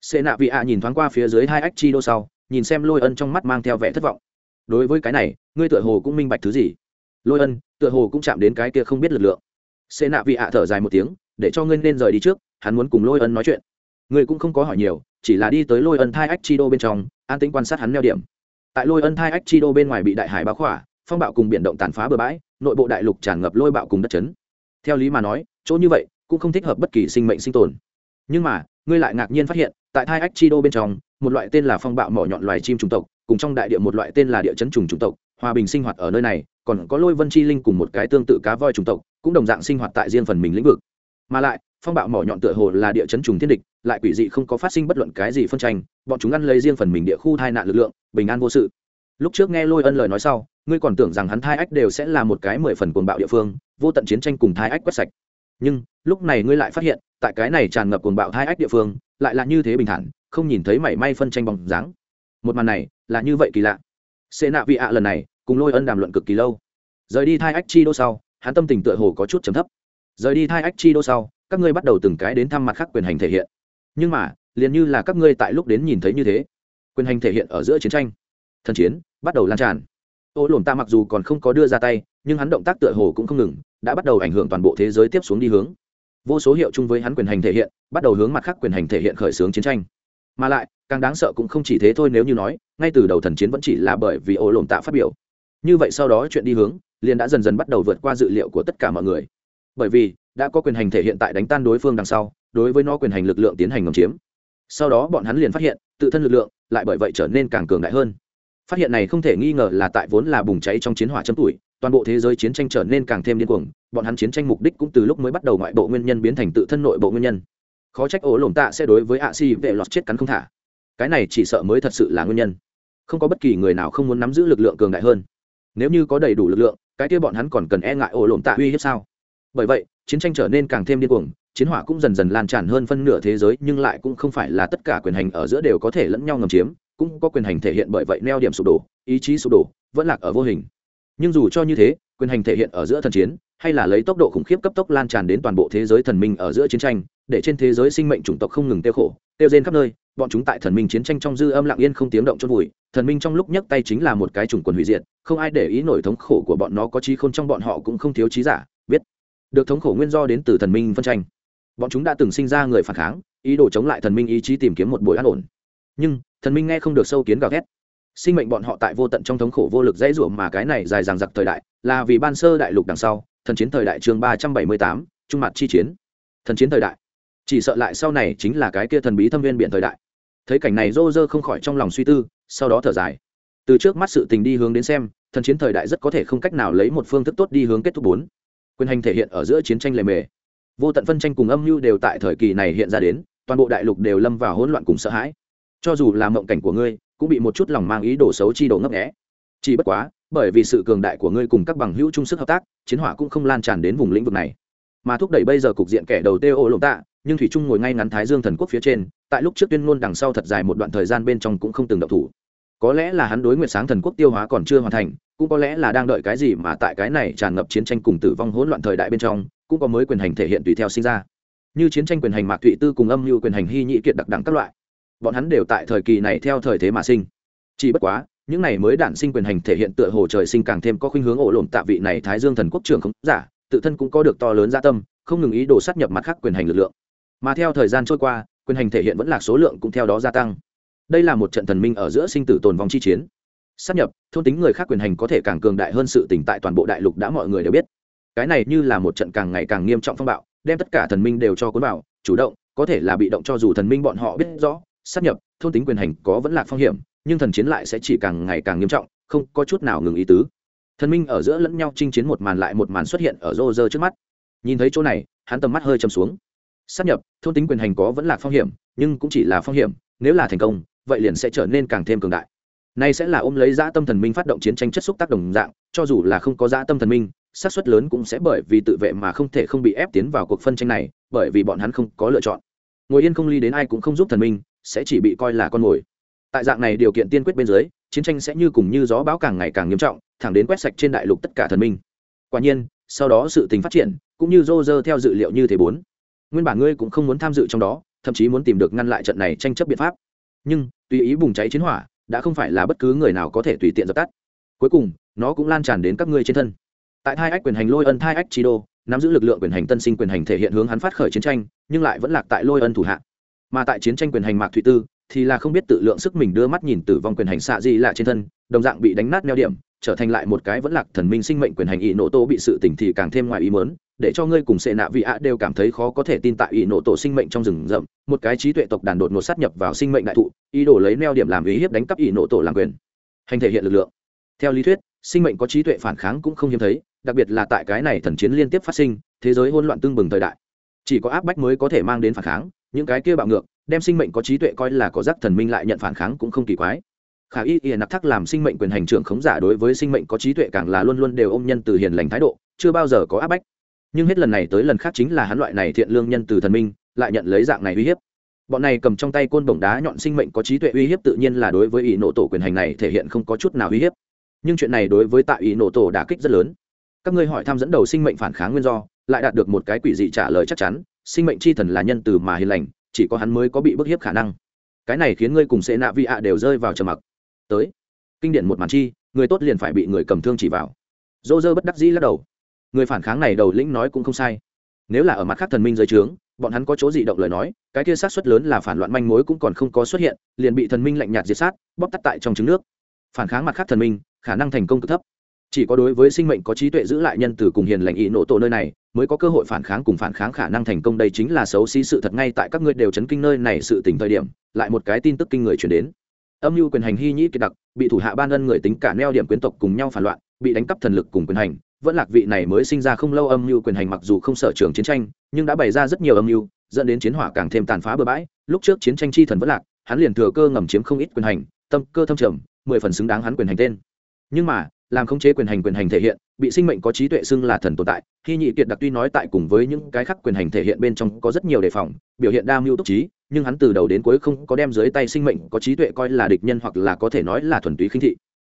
Xê nạ vị ạ nhìn thoáng qua phía dưới hai ách chi đô sau, nhìn xem lôi ân trong mắt mang theo vẻ thất vọng. Đối với cái này, ngươi tựa hồ cũng minh bạch thứ gì? Lôi ân, tựa hồ cũng chạm đến cái kia không biết lực lượng. Xê nạ vị ạ thở dài một tiếng để cho ngươi nên rời đi trước, hắn muốn cùng lôi ân nói chuyện. Ngươi cũng không có hỏi nhiều, chỉ là đi tới lôi ân thai ách chi đô bên trong, an tĩnh quan sát hắn neo điểm. Tại lôi ân thai ách chi đô bên ngoài bị đại hải báo khỏa, phong bạo cùng biển động tàn phá bừa bãi, nội bộ đại lục tràn ngập lôi bạo cùng đất chấn. Theo lý mà nói, chỗ như vậy cũng không thích hợp bất kỳ sinh mệnh sinh tồn. Nhưng mà, ngươi lại ngạc nhiên phát hiện, tại thai ách chi đô bên trong, một loại tên là phong bạo mỏ nhọn loài chim chủng tộc, cùng trong đại địa một loại tên là địa chấn trùng chủng tộc, hòa bình sinh hoạt ở nơi này, còn có lôi vân chi linh cùng một cái tương tự cá voi chủng tộc, cũng đồng dạng sinh hoạt tại riêng phần mình lĩnh vực mà lại, phong bạo mỏ nhọn tựa hồ là địa chấn trùng thiên địch, lại quỷ dị không có phát sinh bất luận cái gì phân tranh, bọn chúng ăn lấy riêng phần mình địa khu thai nạn lực lượng, bình an vô sự. Lúc trước nghe lôi ân lời nói sau, ngươi còn tưởng rằng hắn thai ách đều sẽ là một cái mười phần cuồng bạo địa phương, vô tận chiến tranh cùng thai ách quét sạch. Nhưng, lúc này ngươi lại phát hiện, tại cái này tràn ngập cuồng bạo thai ách địa phương, lại là như thế bình thản, không nhìn thấy mảy may phân tranh bóng dáng. Một màn này, là như vậy kỳ lạ. Xê nạ vị ạ lần này, cùng lôi ân đàm luận cực kỳ lâu. Rời đi thai ách chi đô sau, hắn tâm tình tựa hồ có chút chấm thấp rời đi thai ách chi đô sau, các ngươi bắt đầu từng cái đến thăm mặt khác quyền hành thể hiện. Nhưng mà, liền như là các ngươi tại lúc đến nhìn thấy như thế, quyền hành thể hiện ở giữa chiến tranh, thần chiến bắt đầu lan tràn. Ô lồn ta mặc dù còn không có đưa ra tay, nhưng hắn động tác tựa hồ cũng không ngừng, đã bắt đầu ảnh hưởng toàn bộ thế giới tiếp xuống đi hướng. Vô số hiệu chung với hắn quyền hành thể hiện, bắt đầu hướng mặt khác quyền hành thể hiện khởi xướng chiến tranh. Mà lại, càng đáng sợ cũng không chỉ thế thôi nếu như nói, ngay từ đầu thần chiến vẫn chỉ là bởi vì ô lồn tạ phát biểu. Như vậy sau đó chuyện đi hướng, liền đã dần dần bắt đầu vượt qua dự liệu của tất cả mọi người bởi vì đã có quyền hành thể hiện tại đánh tan đối phương đằng sau, đối với nó quyền hành lực lượng tiến hành ngầm chiếm. Sau đó bọn hắn liền phát hiện, tự thân lực lượng lại bởi vậy trở nên càng cường đại hơn. Phát hiện này không thể nghi ngờ là tại vốn là bùng cháy trong chiến hỏa chấm tuổi, toàn bộ thế giới chiến tranh trở nên càng thêm điên cuồng, bọn hắn chiến tranh mục đích cũng từ lúc mới bắt đầu ngoại bộ nguyên nhân biến thành tự thân nội bộ nguyên nhân. Khó trách ổ lổm tạ sẽ đối với ạ si vệ lọt chết cắn không thả. Cái này chỉ sợ mới thật sự là nguyên nhân. Không có bất kỳ người nào không muốn nắm giữ lực lượng cường đại hơn. Nếu như có đầy đủ lực lượng, cái kia bọn hắn còn cần e ngại ổ lổm tạ uy hiếp sao? Bởi vậy, chiến tranh trở nên càng thêm điên cuồng, chiến hỏa cũng dần dần lan tràn hơn phân nửa thế giới, nhưng lại cũng không phải là tất cả quyền hành ở giữa đều có thể lẫn nhau ngầm chiếm, cũng có quyền hành thể hiện bởi vậy neo điểm sụp đổ, ý chí sụp đổ, vẫn lạc ở vô hình. Nhưng dù cho như thế, quyền hành thể hiện ở giữa thần chiến, hay là lấy tốc độ khủng khiếp cấp tốc lan tràn đến toàn bộ thế giới thần minh ở giữa chiến tranh, để trên thế giới sinh mệnh chủng tộc không ngừng tiêu khổ, tiêu rên khắp nơi, bọn chúng tại thần minh chiến tranh trong dư âm lặng yên không tiếng động chôn vùi, thần minh trong lúc nhấc tay chính là một cái chủng quần hủy diệt, không ai để ý nổi thống khổ của bọn nó, có trí khôn trong bọn họ cũng không thiếu trí giả được thống khổ nguyên do đến từ thần minh phân tranh. Bọn chúng đã từng sinh ra người phản kháng, ý đồ chống lại thần minh ý chí tìm kiếm một buổi an ổn. Nhưng, thần minh nghe không được sâu kiến gào thét. Sinh mệnh bọn họ tại vô tận trong thống khổ vô lực dãy ruộng mà cái này dài dằng dặc thời đại, là vì ban sơ đại lục đằng sau, thần chiến thời đại chương ba trăm bảy mươi tám, trung mặt chi chiến. Thần chiến thời đại. Chỉ sợ lại sau này chính là cái kia thần bí thâm viên biển thời đại. Thấy cảnh này rô rơ không khỏi trong lòng suy tư, sau đó thở dài. Từ trước mắt sự tình đi hướng đến xem, thần chiến thời đại rất có thể không cách nào lấy một phương thức tốt đi hướng kết thúc bốn quyền hành thể hiện ở giữa chiến tranh lề mề. Vô tận phân tranh cùng âm mưu đều tại thời kỳ này hiện ra đến, toàn bộ đại lục đều lâm vào hỗn loạn cùng sợ hãi. Cho dù là mộng cảnh của ngươi, cũng bị một chút lòng mang ý đồ xấu chi đồ ngấp nghẽ chỉ bất quá, bởi vì sự cường đại của ngươi cùng các bằng hữu chung sức hợp tác, chiến hỏa cũng không lan tràn đến vùng lĩnh vực này. Mà thúc đẩy bây giờ cục diện kẻ đầu tê ô lộng tạ, nhưng thủy trung ngồi ngay ngắn thái dương thần quốc phía trên, tại lúc trước tuyên ngôn đằng sau thật dài một đoạn thời gian bên trong cũng không từng động thủ. Có lẽ là hắn đối nguyệt sáng thần quốc tiêu hóa còn chưa hoàn thành cũng có lẽ là đang đợi cái gì mà tại cái này tràn ngập chiến tranh cùng tử vong hỗn loạn thời đại bên trong, cũng có mới quyền hành thể hiện tùy theo sinh ra. Như chiến tranh quyền hành mạc thụy tư cùng âm như quyền hành hy nhị kiệt đặc đẳng các loại, bọn hắn đều tại thời kỳ này theo thời thế mà sinh. Chỉ bất quá, những này mới đản sinh quyền hành thể hiện tựa hồ trời sinh càng thêm có khuynh hướng ổ lộn tạ vị này thái dương thần quốc trưởng không giả, tự thân cũng có được to lớn gia tâm, không ngừng ý đồ sát nhập mặt khác quyền hành lực lượng. Mà theo thời gian trôi qua, quyền hành thể hiện vẫn là số lượng cũng theo đó gia tăng. Đây là một trận thần minh ở giữa sinh tử tồn vong chi chiến sát nhập, thôn tính người khác quyền hành có thể càng cường đại hơn sự tỉnh tại toàn bộ đại lục đã mọi người đều biết. Cái này như là một trận càng ngày càng nghiêm trọng phong bạo, đem tất cả thần minh đều cho cuốn vào, chủ động, có thể là bị động cho dù thần minh bọn họ biết rõ sát nhập, thôn tính quyền hành có vẫn là phong hiểm, nhưng thần chiến lại sẽ chỉ càng ngày càng nghiêm trọng, không có chút nào ngừng ý tứ. Thần minh ở giữa lẫn nhau chinh chiến một màn lại một màn xuất hiện ở rô rơ trước mắt. Nhìn thấy chỗ này, hắn tầm mắt hơi chầm xuống. Sát nhập, thôn tính quyền hành có vẫn là phong hiểm, nhưng cũng chỉ là phong hiểm, nếu là thành công, vậy liền sẽ trở nên càng thêm cường đại nay sẽ là ôm lấy dã tâm thần minh phát động chiến tranh chất xúc tác đồng dạng, cho dù là không có dã tâm thần minh, xác suất lớn cũng sẽ bởi vì tự vệ mà không thể không bị ép tiến vào cuộc phân tranh này, bởi vì bọn hắn không có lựa chọn. Ngồi yên không ly đến ai cũng không giúp thần minh, sẽ chỉ bị coi là con mồi. Tại dạng này điều kiện tiên quyết bên dưới, chiến tranh sẽ như cùng như gió bão càng ngày càng nghiêm trọng, thẳng đến quét sạch trên đại lục tất cả thần minh. Quả nhiên, sau đó sự tình phát triển, cũng như rô rơ theo dự liệu như thế bốn. Nguyên bản ngươi cũng không muốn tham dự trong đó, thậm chí muốn tìm được ngăn lại trận này tranh chấp biện pháp. Nhưng, tùy ý bùng cháy chiến hỏa đã không phải là bất cứ người nào có thể tùy tiện dập tắt. Cuối cùng, nó cũng lan tràn đến các ngươi trên thân. Tại hai ách quyền hành lôi ân, hai ách chi đô, nắm giữ lực lượng quyền hành tân sinh quyền hành thể hiện hướng hắn phát khởi chiến tranh, nhưng lại vẫn lạc tại lôi ân thủ hạ. Mà tại chiến tranh quyền hành mạc thụy tư, thì là không biết tự lượng sức mình đưa mắt nhìn tử vong quyền hành xạ gì lạ trên thân, đồng dạng bị đánh nát neo điểm, trở thành lại một cái vẫn lạc thần minh sinh mệnh quyền hành ỵ nổ tô bị sự tỉnh thì càng thêm ngoài ý mớn để cho ngươi cùng sệ nạ vị ạ đều cảm thấy khó có thể tin tại ỷ nổ tổ sinh mệnh trong rừng rậm, một cái trí tuệ tộc đàn đột ngột sát nhập vào sinh mệnh đại thụ, ý đồ lấy neo điểm làm ý hiếp đánh cắp ỷ nổ tổ làm quyền. Hành thể hiện lực lượng. Theo lý thuyết, sinh mệnh có trí tuệ phản kháng cũng không hiếm thấy, đặc biệt là tại cái này thần chiến liên tiếp phát sinh, thế giới hỗn loạn tương bừng thời đại. Chỉ có áp bách mới có thể mang đến phản kháng, những cái kia bạo ngược, đem sinh mệnh có trí tuệ coi là có giác thần minh lại nhận phản kháng cũng không kỳ quái. Khả y y nặc thắc làm sinh mệnh quyền hành trưởng khống giả đối với sinh mệnh có trí tuệ càng là luôn luôn đều ôm nhân từ hiền lành thái độ, chưa bao giờ có áp bách nhưng hết lần này tới lần khác chính là hắn loại này thiện lương nhân từ thần minh, lại nhận lấy dạng này uy hiếp. Bọn này cầm trong tay côn bổng đá nhọn sinh mệnh có trí tuệ uy hiếp tự nhiên là đối với ý nộ tổ quyền hành này thể hiện không có chút nào uy hiếp. Nhưng chuyện này đối với tại ý nộ tổ đả kích rất lớn. Các ngươi hỏi tham dẫn đầu sinh mệnh phản kháng nguyên do, lại đạt được một cái quỷ dị trả lời chắc chắn, sinh mệnh c h i thần là nhân từ mà hiền lành, chỉ có hắn mới có bị bức hiếp khả năng. Cái này khiến ngươi cùng sệ nạ vị ạ đều rơi vào trầm mặc. Tới. Kinh điển một màn chi, người tốt liền phải bị người cầm thương chỉ vào. Dô dơ bất đắc dĩ lắc đầu người phản kháng này đầu lĩnh nói cũng không sai. Nếu là ở mặt khác thần minh dưới trướng, bọn hắn có chỗ dị động lời nói, cái kia sát xuất lớn là phản loạn manh mối cũng còn không có xuất hiện, liền bị thần minh lạnh nhạt diệt sát bóc tắt tại trong trứng nước. Phản kháng mặt khác thần minh, khả năng thành công cực thấp. Chỉ có đối với sinh mệnh có trí tuệ giữ lại nhân từ cùng hiền lành ý nổ tổ nơi này, mới có cơ hội phản kháng cùng phản kháng khả năng thành công. Đây chính là xấu xí sự thật ngay tại các ngươi đều chấn kinh nơi này sự tỉnh thời điểm, lại một cái tin tức kinh người chuyển đến. Âm mưu quyền hành hy nhĩ kiệt đặc, bị thủ hạ ban ân người tính cả neo điểm quyến tộc cùng nhau phản loạn, bị đánh cắp thần lực cùng quyền hành vẫn lạc vị này mới sinh ra không lâu âm mưu quyền hành mặc dù không sở trường chiến tranh, nhưng đã bày ra rất nhiều âm mưu, dẫn đến chiến hỏa càng thêm tàn phá bừa bãi. Lúc trước chiến tranh chi thần vẫn lạc, hắn liền thừa cơ ngầm chiếm không ít quyền hành, tâm cơ thâm trầm, mười phần xứng đáng hắn quyền hành tên. Nhưng mà, làm khống chế quyền hành quyền hành thể hiện, bị sinh mệnh có trí tuệ xưng là thần tồn tại khi nhị kiệt đặc tuy nói tại cùng với những cái khác quyền hành thể hiện bên trong có rất nhiều đề phòng, biểu hiện đa mưu túc trí, nhưng hắn từ đầu đến cuối không có đem dưới tay sinh mệnh có trí tuệ coi là địch nhân hoặc là có thể nói là thuần túy khinh thị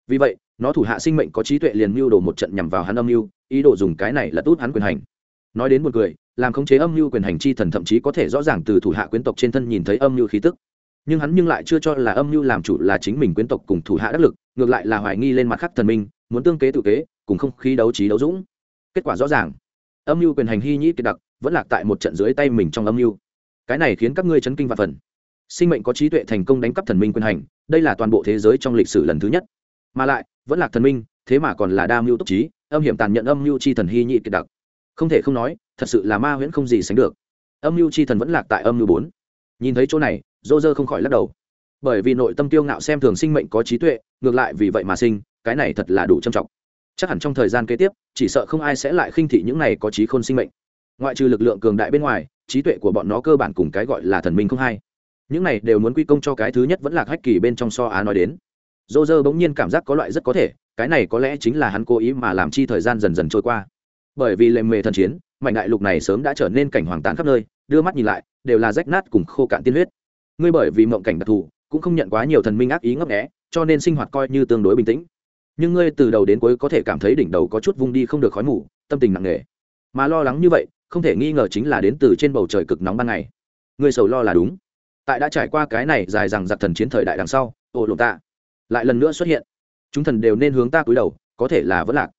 vì vậy, nó thủ hạ sinh mệnh có trí tuệ liền mưu đồ một trận nhằm vào hắn âm mưu, ý đồ dùng cái này là tốt hắn quyền hành. Nói đến một người làm khống chế âm mưu quyền hành chi thần thậm chí có thể rõ ràng từ thủ hạ quyến tộc trên thân nhìn thấy âm mưu khí tức. Nhưng hắn nhưng lại chưa cho là âm mưu làm chủ là chính mình quyến tộc cùng thủ hạ đắc lực, ngược lại là hoài nghi lên mặt khắc thần minh, muốn tương kế tự kế, cùng không khí đấu trí đấu dũng. Kết quả rõ ràng, âm mưu quyền hành hy nhĩ kiệt đặc vẫn lạc tại một trận dưới tay mình trong âm mưu. Cái này khiến các ngươi chấn kinh và phần. Sinh mệnh có trí tuệ thành công đánh cắp thần minh quyền hành, đây là toàn bộ thế giới trong lịch sử lần thứ nhất mà lại, vẫn là thần minh, thế mà còn là đa mưu túc trí, âm hiểm tàn nhận âm mưu chi thần hy nhị kiệt đặc. Không thể không nói, thật sự là ma huyễn không gì sánh được. Âm mưu chi thần vẫn lạc tại âm mưu bốn. Nhìn thấy chỗ này, dô dơ không khỏi lắc đầu. Bởi vì nội tâm tiêu ngạo xem thường sinh mệnh có trí tuệ, ngược lại vì vậy mà sinh, cái này thật là đủ trầm trọng. Chắc hẳn trong thời gian kế tiếp, chỉ sợ không ai sẽ lại khinh thị những này có trí khôn sinh mệnh. Ngoại trừ lực lượng cường đại bên ngoài, trí tuệ của bọn nó cơ bản cùng cái gọi là thần minh không hay. Những này đều muốn quy công cho cái thứ nhất vẫn là hách kỳ bên trong so á nói đến dô dơ bỗng nhiên cảm giác có loại rất có thể, cái này có lẽ chính là hắn cố ý mà làm chi thời gian dần dần trôi qua. Bởi vì lệ mề thần chiến mạnh đại lục này sớm đã trở nên cảnh hoàng tán khắp nơi, đưa mắt nhìn lại, đều là rách nát cùng khô cạn tiên huyết. Ngươi bởi vì mộng cảnh đặc thù, cũng không nhận quá nhiều thần minh ác ý ngấp nghẽ cho nên sinh hoạt coi như tương đối bình tĩnh. Nhưng ngươi từ đầu đến cuối có thể cảm thấy đỉnh đầu có chút vung đi không được khói mù, tâm tình nặng nề. Mà lo lắng như vậy, không thể nghi ngờ chính là đến từ trên bầu trời cực nóng ban ngày. Ngươi sầu lo là đúng. Tại đã trải qua cái này dài rằng giặc thần chiến thời đại đằng sau ồ lộn ta lại lần nữa xuất hiện. Chúng thần đều nên hướng ta cúi đầu, có thể là vẫn lạc.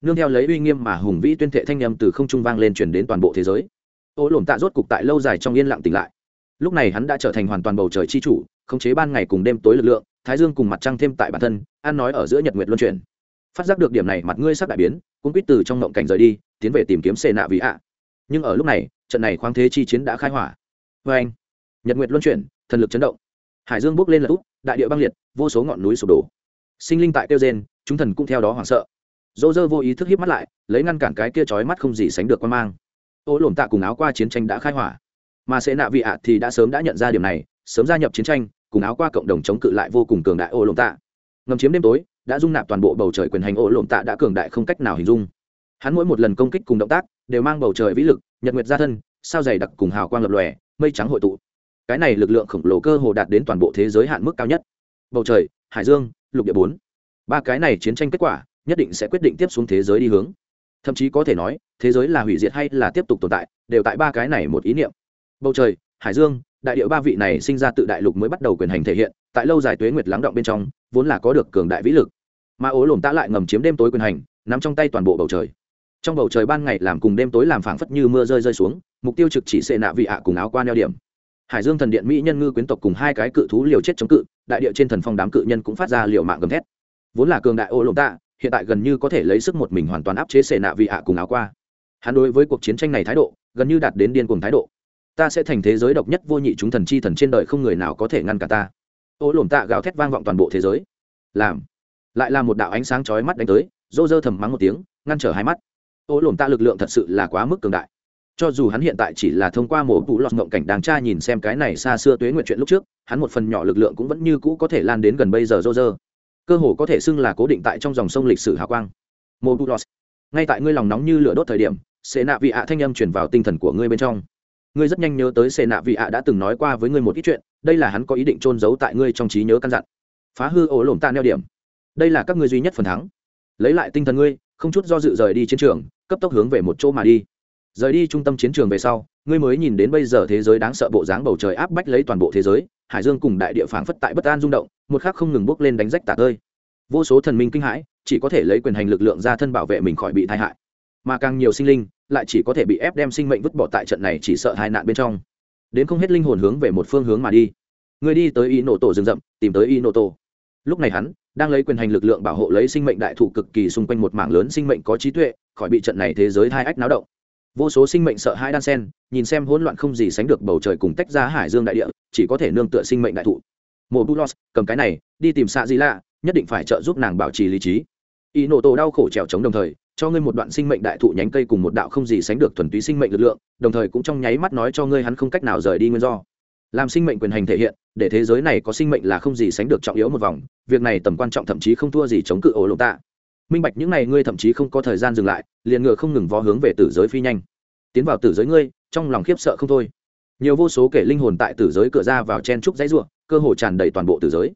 Nương theo lấy uy nghiêm mà hùng vĩ tuyên thệ thanh â m từ không trung vang lên truyền đến toàn bộ thế giới. Ô lổm tạ rốt cục tại lâu dài trong yên lặng tỉnh lại. Lúc này hắn đã trở thành hoàn toàn bầu trời chi chủ, khống chế ban ngày cùng đêm tối lực lượng, thái dương cùng mặt trăng thêm tại bản thân, an nói ở giữa nhật nguyệt luân chuyển. Phát giác được điểm này, mặt ngươi sắp đại biến cũng quýt từ trong ngộng cảnh rời đi, tiến về tìm kiếm xê nạ vị ạ. Nhưng ở lúc này, trận này khoáng thế chi chiến đã khai hỏa. Vê anh nhật nguyệt luân chuyển, thần lực chấn động. Hải dương bước lên là úp đại địa băng liệt, vô số ngọn núi sụp đổ. Sinh linh tại tiêu gen chúng thần cũng theo đó hoảng sợ. Dô dơ vô ý thức hiếp mắt lại, lấy ngăn cản cái kia trói mắt không gì sánh được quan mang. Ô lổm tạ cùng áo qua chiến tranh đã khai hỏa. Mà sẽ nạ vị ạ thì đã sớm đã nhận ra điểm này, sớm gia nhập chiến tranh, cùng áo qua cộng đồng chống cự lại vô cùng cường đại ô lổm tạ. Ngầm chiếm đêm tối, đã dung nạp toàn bộ bầu trời quyền hành ô lổm tạ đã cường đại không cách nào hình dung. Hắn mỗi một lần công kích cùng động tác, đều mang bầu trời vĩ lực, nhật nguyệt gia thân, sao dày đặc cùng hào quang lập lòe, mây trắng hội tụ cái này lực lượng khổng lồ cơ hồ đạt đến toàn bộ thế giới hạn mức cao nhất. Bầu trời, hải dương, lục địa bốn. Ba cái này chiến tranh kết quả, nhất định sẽ quyết định tiếp xuống thế giới đi hướng. Thậm chí có thể nói, thế giới là hủy diệt hay là tiếp tục tồn tại, đều tại ba cái này một ý niệm. Bầu trời, hải dương, đại điệu ba vị này sinh ra tự đại lục mới bắt đầu quyền hành thể hiện, tại lâu dài tuế nguyệt lắng động bên trong, vốn là có được cường đại vĩ lực. Mà ố lồm ta lại ngầm chiếm đêm tối quyền hành, nắm trong tay toàn bộ bầu trời. Trong bầu trời ban ngày làm cùng đêm tối làm phảng phất như mưa rơi rơi xuống, mục tiêu trực chỉ xệ nạ vị ạ cùng áo qua neo điểm hải dương thần điện mỹ nhân ngư quyến tộc cùng hai cái cự thú liều chết chống cự, đại địa trên thần phong đám cự nhân cũng phát ra liều mạng gầm thét. Vốn là cường đại ô lộn tạ, hiện tại gần như có thể lấy sức một mình hoàn toàn áp chế xệ nạ vị ạ cùng áo qua. Hắn đối với cuộc chiến tranh này thái độ, gần như đạt đến điên cuồng thái độ. Ta sẽ thành thế giới độc nhất vô nhị chúng thần chi thần trên đời không người nào có thể ngăn cả ta. Ô lộn tạ gào thét vang vọng toàn bộ thế giới. Làm. Lại là một đạo ánh sáng chói mắt đánh tới, rô rơ thầm mắng một tiếng, ngăn trở hai mắt. Ô lộn tạ lực lượng thật sự là quá mức cường đại cho dù hắn hiện tại chỉ là thông qua một vụ lọt ngộng cảnh đáng tra nhìn xem cái này xa xưa tuế nguyện chuyện lúc trước, hắn một phần nhỏ lực lượng cũng vẫn như cũ có thể lan đến gần bây giờ rô rơ cơ hồ có thể xưng là cố định tại trong dòng sông lịch sử hào quang. Một vụ lọt. Ngay tại ngươi lòng nóng như lửa đốt thời điểm xê nạ vị ạ thanh âm chuyển vào tinh thần của ngươi bên trong. Ngươi rất nhanh nhớ tới xê nạ vị ạ đã từng nói qua với ngươi một ít chuyện, đây là hắn có ý định trôn giấu tại ngươi trong trí nhớ căn dặn. Phá hư ổ lổm tạ neo điểm. Đây là các ngươi duy nhất phần thắng. Lấy lại tinh thần ngươi, không chút do dự rời đi chiến trường, cấp tốc hướng về một chỗ mà đi rời đi trung tâm chiến trường về sau, ngươi mới nhìn đến bây giờ thế giới đáng sợ bộ dáng bầu trời áp bách lấy toàn bộ thế giới, hải dương cùng đại địa phảng phất tại bất an rung động, một khắc không ngừng bước lên đánh rách tạc ơi vô số thần minh kinh hãi, chỉ có thể lấy quyền hành lực lượng ra thân bảo vệ mình khỏi bị tai hại. Mà càng nhiều sinh linh, lại chỉ có thể bị ép đem sinh mệnh vứt bỏ tại trận này chỉ sợ hai nạn bên trong. Đến không hết linh hồn hướng về một phương hướng mà đi. Người đi tới y nổ tổ rừng rậm, tìm tới y nổ tổ lúc này hắn đang lấy quyền hành lực lượng bảo hộ lấy sinh mệnh đại thụ cực kỳ xung quanh một mảng lớn sinh mệnh có trí tuệ, khỏi bị trận này thế giới hai ách náo động vô số sinh mệnh sợ hãi đan sen, nhìn xem hỗn loạn không gì sánh được bầu trời cùng tách ra hải dương đại địa, chỉ có thể nương tựa sinh mệnh đại thụ. Mộ bulos cầm cái này, đi tìm xạ gì lạ nhất định phải trợ giúp nàng bảo trì lý trí. Y nổ tổ đau khổ trèo chống đồng thời, cho ngươi một đoạn sinh mệnh đại thụ nhánh cây cùng một đạo không gì sánh được thuần túy sinh mệnh lực lượng, đồng thời cũng trong nháy mắt nói cho ngươi hắn không cách nào rời đi nguyên do. Làm sinh mệnh quyền hành thể hiện, để thế giới này có sinh mệnh là không gì sánh được trọng yếu một vòng, việc này tầm quan trọng thậm chí không thua gì chống cự ổ lộ tạ minh bạch những n à y ngươi thậm chí không có thời gian dừng lại, liền ngựa không ngừng vó hướng về tử giới phi nhanh. Tiến vào tử giới ngươi, trong lòng khiếp sợ không thôi. Nhiều vô số kể linh hồn tại tử giới cửa ra vào chen trúc dãy ruộng cơ hồ tràn đầy toàn bộ tử giới.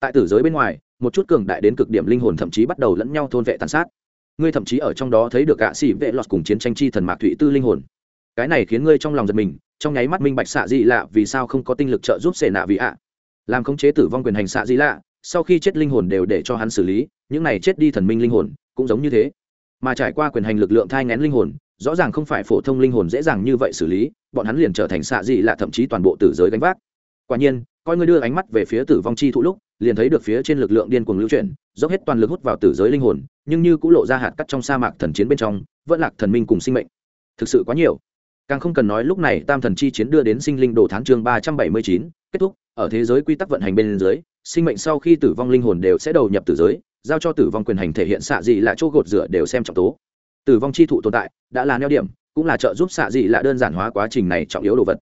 Tại tử giới bên ngoài, một chút cường đại đến cực điểm linh hồn thậm chí bắt đầu lẫn nhau thôn vệ tàn sát. Ngươi thậm chí ở trong đó thấy được gạ xỉ vệ lọt cùng chiến tranh chi thần mạc thụy tư linh hồn. Cái này khiến ngươi trong lòng giật mình, trong nháy mắt minh bạch xạ dị lạ vì sao không có tinh lực trợ giúp xệ nạ vì ạ. Làm khống chế tử vong quyền hành xạ dị lạ sau khi chết linh hồn đều để cho hắn xử lý, những này chết đi thần minh linh hồn cũng giống như thế. Mà trải qua quyền hành lực lượng thai ngén linh hồn, rõ ràng không phải phổ thông linh hồn dễ dàng như vậy xử lý, bọn hắn liền trở thành xạ dị lạ thậm chí toàn bộ tử giới gánh vác. Quả nhiên, coi ngươi đưa ánh mắt về phía tử vong chi thụ lúc, liền thấy được phía trên lực lượng điên cuồng lưu chuyển, dốc hết toàn lực hút vào tử giới linh hồn, nhưng như cũng lộ ra hạt cắt trong sa mạc thần chiến bên trong, vẫn lạc thần minh cùng sinh mệnh. Thực sự quá nhiều. Càng không cần nói lúc này tam thần chi chiến đưa đến sinh linh đồ tháng chương ba trăm bảy mươi chín, kết thúc, ở thế giới quy tắc vận hành bên dưới sinh mệnh sau khi tử vong linh hồn đều sẽ đầu nhập tử giới, giao cho tử vong quyền hành thể hiện xạ dị là chỗ gột rửa đều xem trọng tố. Tử vong chi thụ tồn tại, đã là neo điểm, cũng là trợ giúp xạ dị là đơn giản hóa quá trình này trọng yếu đồ vật.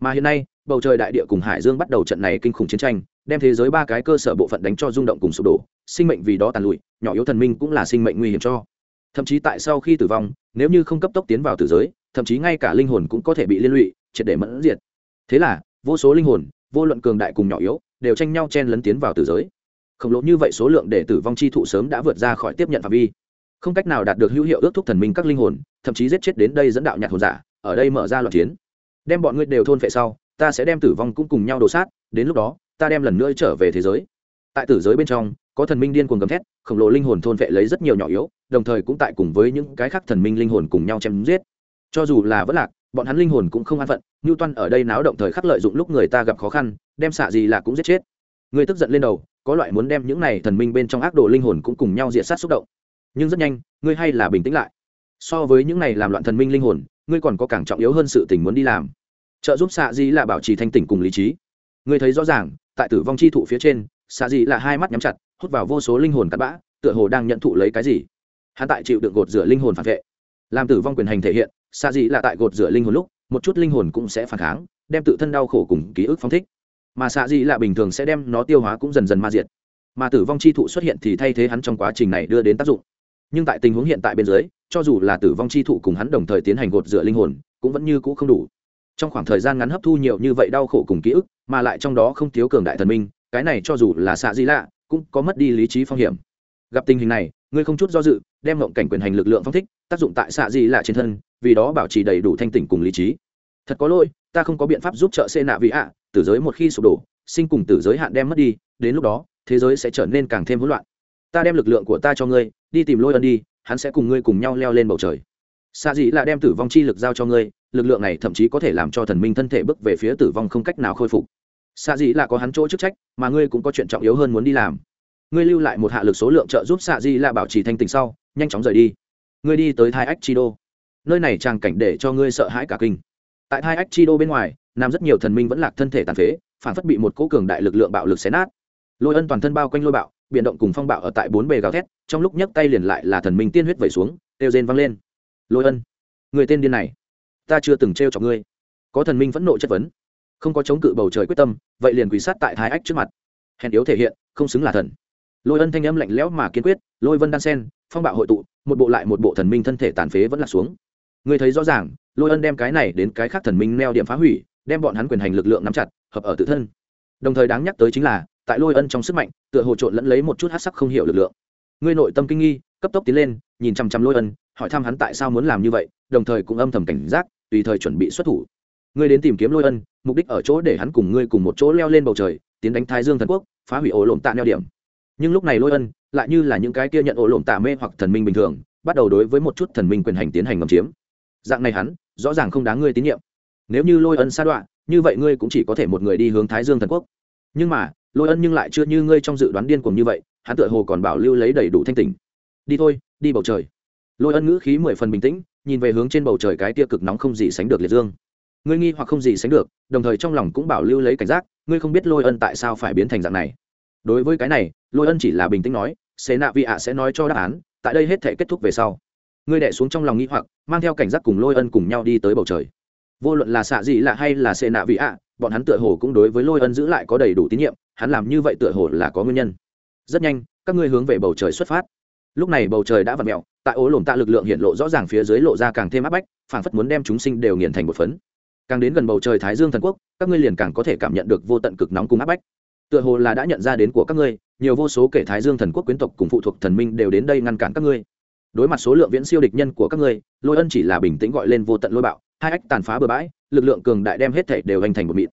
Mà hiện nay, bầu trời đại địa cùng hải dương bắt đầu trận này kinh khủng chiến tranh, đem thế giới ba cái cơ sở bộ phận đánh cho rung động cùng sụp đổ, sinh mệnh vì đó tàn lụi, nhỏ yếu thần minh cũng là sinh mệnh nguy hiểm cho. Thậm chí tại sau khi tử vong, nếu như không cấp tốc tiến vào tử giới, thậm chí ngay cả linh hồn cũng có thể bị liên lụy, triệt để mẫn diệt. Thế là, vô số linh hồn, vô luận cường đại cùng nhỏ yếu đều tranh nhau chen lấn tiến vào tử giới. Khổng lồ như vậy số lượng để tử vong chi thụ sớm đã vượt ra khỏi tiếp nhận phạm vi. Không cách nào đạt được hữu hiệu ước thúc thần minh các linh hồn, thậm chí giết chết đến đây dẫn đạo nhạc hồn giả, ở đây mở ra loạt chiến. Đem bọn ngươi đều thôn phệ sau, ta sẽ đem tử vong cũng cùng nhau đổ sát, đến lúc đó, ta đem lần nữa trở về thế giới. Tại tử giới bên trong, có thần minh điên cuồng gầm thét, khổng lồ linh hồn thôn vệ lấy rất nhiều nhỏ yếu, đồng thời cũng tại cùng với những cái khác thần minh linh hồn cùng nhau chém giết. Cho dù là vất lạc bọn hắn linh hồn cũng không an phận như toan ở đây náo động thời khắc lợi dụng lúc người ta gặp khó khăn, đem xạ gì là cũng giết chết. Người tức giận lên đầu, có loại muốn đem những này thần minh bên trong ác đồ linh hồn cũng cùng nhau diệt sát xúc động. Nhưng rất nhanh, ngươi hay là bình tĩnh lại. So với những này làm loạn thần minh linh hồn, ngươi còn có càng trọng yếu hơn sự tình muốn đi làm. Trợ giúp xạ di là bảo trì thanh tỉnh cùng lý trí. Ngươi thấy rõ ràng, tại tử vong chi thụ phía trên, xạ di là hai mắt nhắm chặt, hút vào vô số linh hồn cắt bã, tựa hồ đang nhận thụ lấy cái gì. Hắn tại chịu đựng gột rửa linh hồn phản vệ. Làm tử vong quyền hành thể hiện xạ dị là tại gột rửa linh hồn lúc, một chút linh hồn cũng sẽ phản kháng, đem tự thân đau khổ cùng ký ức phong thích. Mà xạ dị là bình thường sẽ đem nó tiêu hóa cũng dần dần ma diệt. Mà tử vong chi thụ xuất hiện thì thay thế hắn trong quá trình này đưa đến tác dụng. Nhưng tại tình huống hiện tại bên dưới, cho dù là tử vong chi thụ cùng hắn đồng thời tiến hành gột rửa linh hồn, cũng vẫn như cũ không đủ. Trong khoảng thời gian ngắn hấp thu nhiều như vậy đau khổ cùng ký ức, mà lại trong đó không thiếu cường đại thần minh, cái này cho dù là xạ di lạ cũng có mất đi lý trí phong hiểm. Gặp tình hình này ngươi không chút do dự, đem mộng cảnh quyền hành lực lượng phong thích, tác dụng tại xạ gì lạ trên thân, vì đó bảo trì đầy đủ thanh tỉnh cùng lý trí. Thật có lỗi, ta không có biện pháp giúp trợ xê nạ vị ạ, tử giới một khi sụp đổ, sinh cùng tử giới hạn đem mất đi, đến lúc đó, thế giới sẽ trở nên càng thêm hỗn loạn. Ta đem lực lượng của ta cho ngươi, đi tìm lôi ân đi, hắn sẽ cùng ngươi cùng nhau leo lên bầu trời. Xạ dị là đem tử vong chi lực giao cho ngươi, lực lượng này thậm chí có thể làm cho thần minh thân thể bước về phía tử vong không cách nào khôi phục. Xạ dị là có hắn chỗ chức trách, mà ngươi cũng có chuyện trọng yếu hơn muốn đi làm ngươi lưu lại một hạ lực số lượng trợ giúp xạ di là bảo trì thanh tình sau, nhanh chóng rời đi. Ngươi đi tới thai ách chi đô. Nơi này tràng cảnh để cho ngươi sợ hãi cả kinh. Tại thai ách chi đô bên ngoài, nam rất nhiều thần minh vẫn lạc thân thể tàn phế, phản phất bị một cỗ cường đại lực lượng bạo lực xé nát. Lôi ân toàn thân bao quanh lôi bạo, biển động cùng phong bạo ở tại bốn bề gào thét, trong lúc nhấc tay liền lại là thần minh tiên huyết vẩy xuống têu rên văng lên. Lôi ân, người tên điên này, ta chưa từng trêu chọc ngươi. Có thần minh phẫn nộ chất vấn, không có chống cự bầu trời quyết tâm, vậy liền quỳ sát tại thái ách trước mặt. Hèn yếu thể hiện, không xứng là thần lôi ân thanh âm lạnh lẽo mà kiên quyết, lôi vân đan sen, phong bạo hội tụ, một bộ lại một bộ thần minh thân thể tàn phế vẫn là xuống. Ngươi thấy rõ ràng, lôi ân đem cái này đến cái khác thần minh neo điểm phá hủy, đem bọn hắn quyền hành lực lượng nắm chặt, hợp ở tự thân. Đồng thời đáng nhắc tới chính là, tại lôi ân trong sức mạnh, tựa hồ trộn lẫn lấy một chút hát sắc không hiểu lực lượng. Ngươi nội tâm kinh nghi, cấp tốc tiến lên, nhìn chăm chăm lôi ân, hỏi thăm hắn tại sao muốn làm như vậy, đồng thời cũng âm thầm cảnh giác, tùy thời chuẩn bị xuất thủ. Ngươi đến tìm kiếm lôi ân, mục đích ở chỗ để hắn cùng ngươi cùng một chỗ leo lên bầu trời, tiến đánh thái dương thần quốc, phá hủy ổ lộn tạ neo điểm nhưng lúc này lôi ân lại như là những cái kia nhận ổ lộn tạ mê hoặc thần minh bình thường, bắt đầu đối với một chút thần minh quyền hành tiến hành ngầm chiếm. Dạng này hắn, rõ ràng không đáng ngươi tín nhiệm. Nếu như lôi ân sa đoạn như vậy ngươi cũng chỉ có thể một người đi hướng thái dương thần quốc. Nhưng mà, lôi ân nhưng lại chưa như ngươi trong dự đoán điên cuồng như vậy, hắn tựa hồ còn bảo lưu lấy đầy đủ thanh tình đi thôi, đi bầu trời. Lôi ân ngữ khí mười phần bình tĩnh, nhìn về hướng trên bầu trời cái tia cực nóng không gì sánh được liệt dương. Ngươi nghi hoặc không gì sánh được, đồng thời trong lòng cũng bảo lưu lấy cảnh giác, ngươi không biết lôi ân tại sao phải biến thành dạng này. Đối với cái này lôi ân chỉ là bình tĩnh nói xế nạ vị ạ sẽ nói cho đáp án, tại đây hết thể kết thúc về sau. Ngươi đẻ xuống trong lòng nghĩ hoặc, mang theo cảnh giác cùng lôi ân cùng nhau đi tới bầu trời. Vô luận là xạ gì lạ hay là xê nạ vị ạ, bọn hắn tựa hồ cũng đối với lôi ân giữ lại có đầy đủ tín nhiệm, hắn làm như vậy tựa hồ là có nguyên nhân. Rất nhanh, các ngươi hướng về bầu trời xuất phát. Lúc này bầu trời đã vặn mẹo tại ố lồm tạ lực lượng hiện lộ rõ ràng phía dưới lộ ra càng thêm áp bách, phảng phất muốn đem chúng sinh đều nghiền thành một phấn. Càng đến gần bầu trời thái dương thần quốc, các ngươi liền càng có thể cảm nhận được vô tận cực nóng cùng áp bách. Tựa hồ là đã nhận ra đến của các ngươi nhiều vô số kể thái dương thần quốc quyến tộc cùng phụ thuộc thần minh đều đến đây ngăn cản các ngươi. Đối mặt số lượng viễn siêu địch nhân của các ngươi, lôi ân chỉ là bình tĩnh gọi lên vô tận lôi bạo, hai ách tàn phá bừa bãi, lực lượng cường đại đem hết thể đều hình thành một mịn.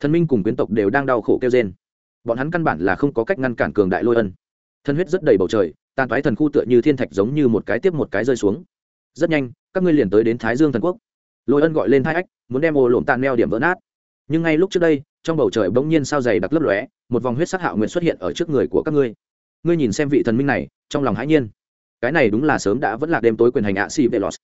Thần minh cùng quyến tộc đều đang đau khổ kêu trên bọn hắn căn bản là không có cách ngăn cản cường đại lôi ân. Thân huyết rất đầy bầu trời, tàn toái thần khu tựa như thiên thạch giống như một cái tiếp một cái rơi xuống. Rất nhanh, các ngươi liền tới đến thái dương thần quốc. Lôi ân gọi lên hai ách, muốn đem ô lộm tàn neo điểm vỡ nát nhưng ngay lúc trước đây, trong bầu trời bỗng nhiên sao dày đặc lấp lóe, một vòng huyết sắc hạo nguyện xuất hiện ở trước người của các ngươi. Ngươi nhìn xem vị thần minh này, trong lòng hãi nhiên. Cái này đúng là sớm đã vẫn là đêm tối quyền hành ạ si vệ lọt.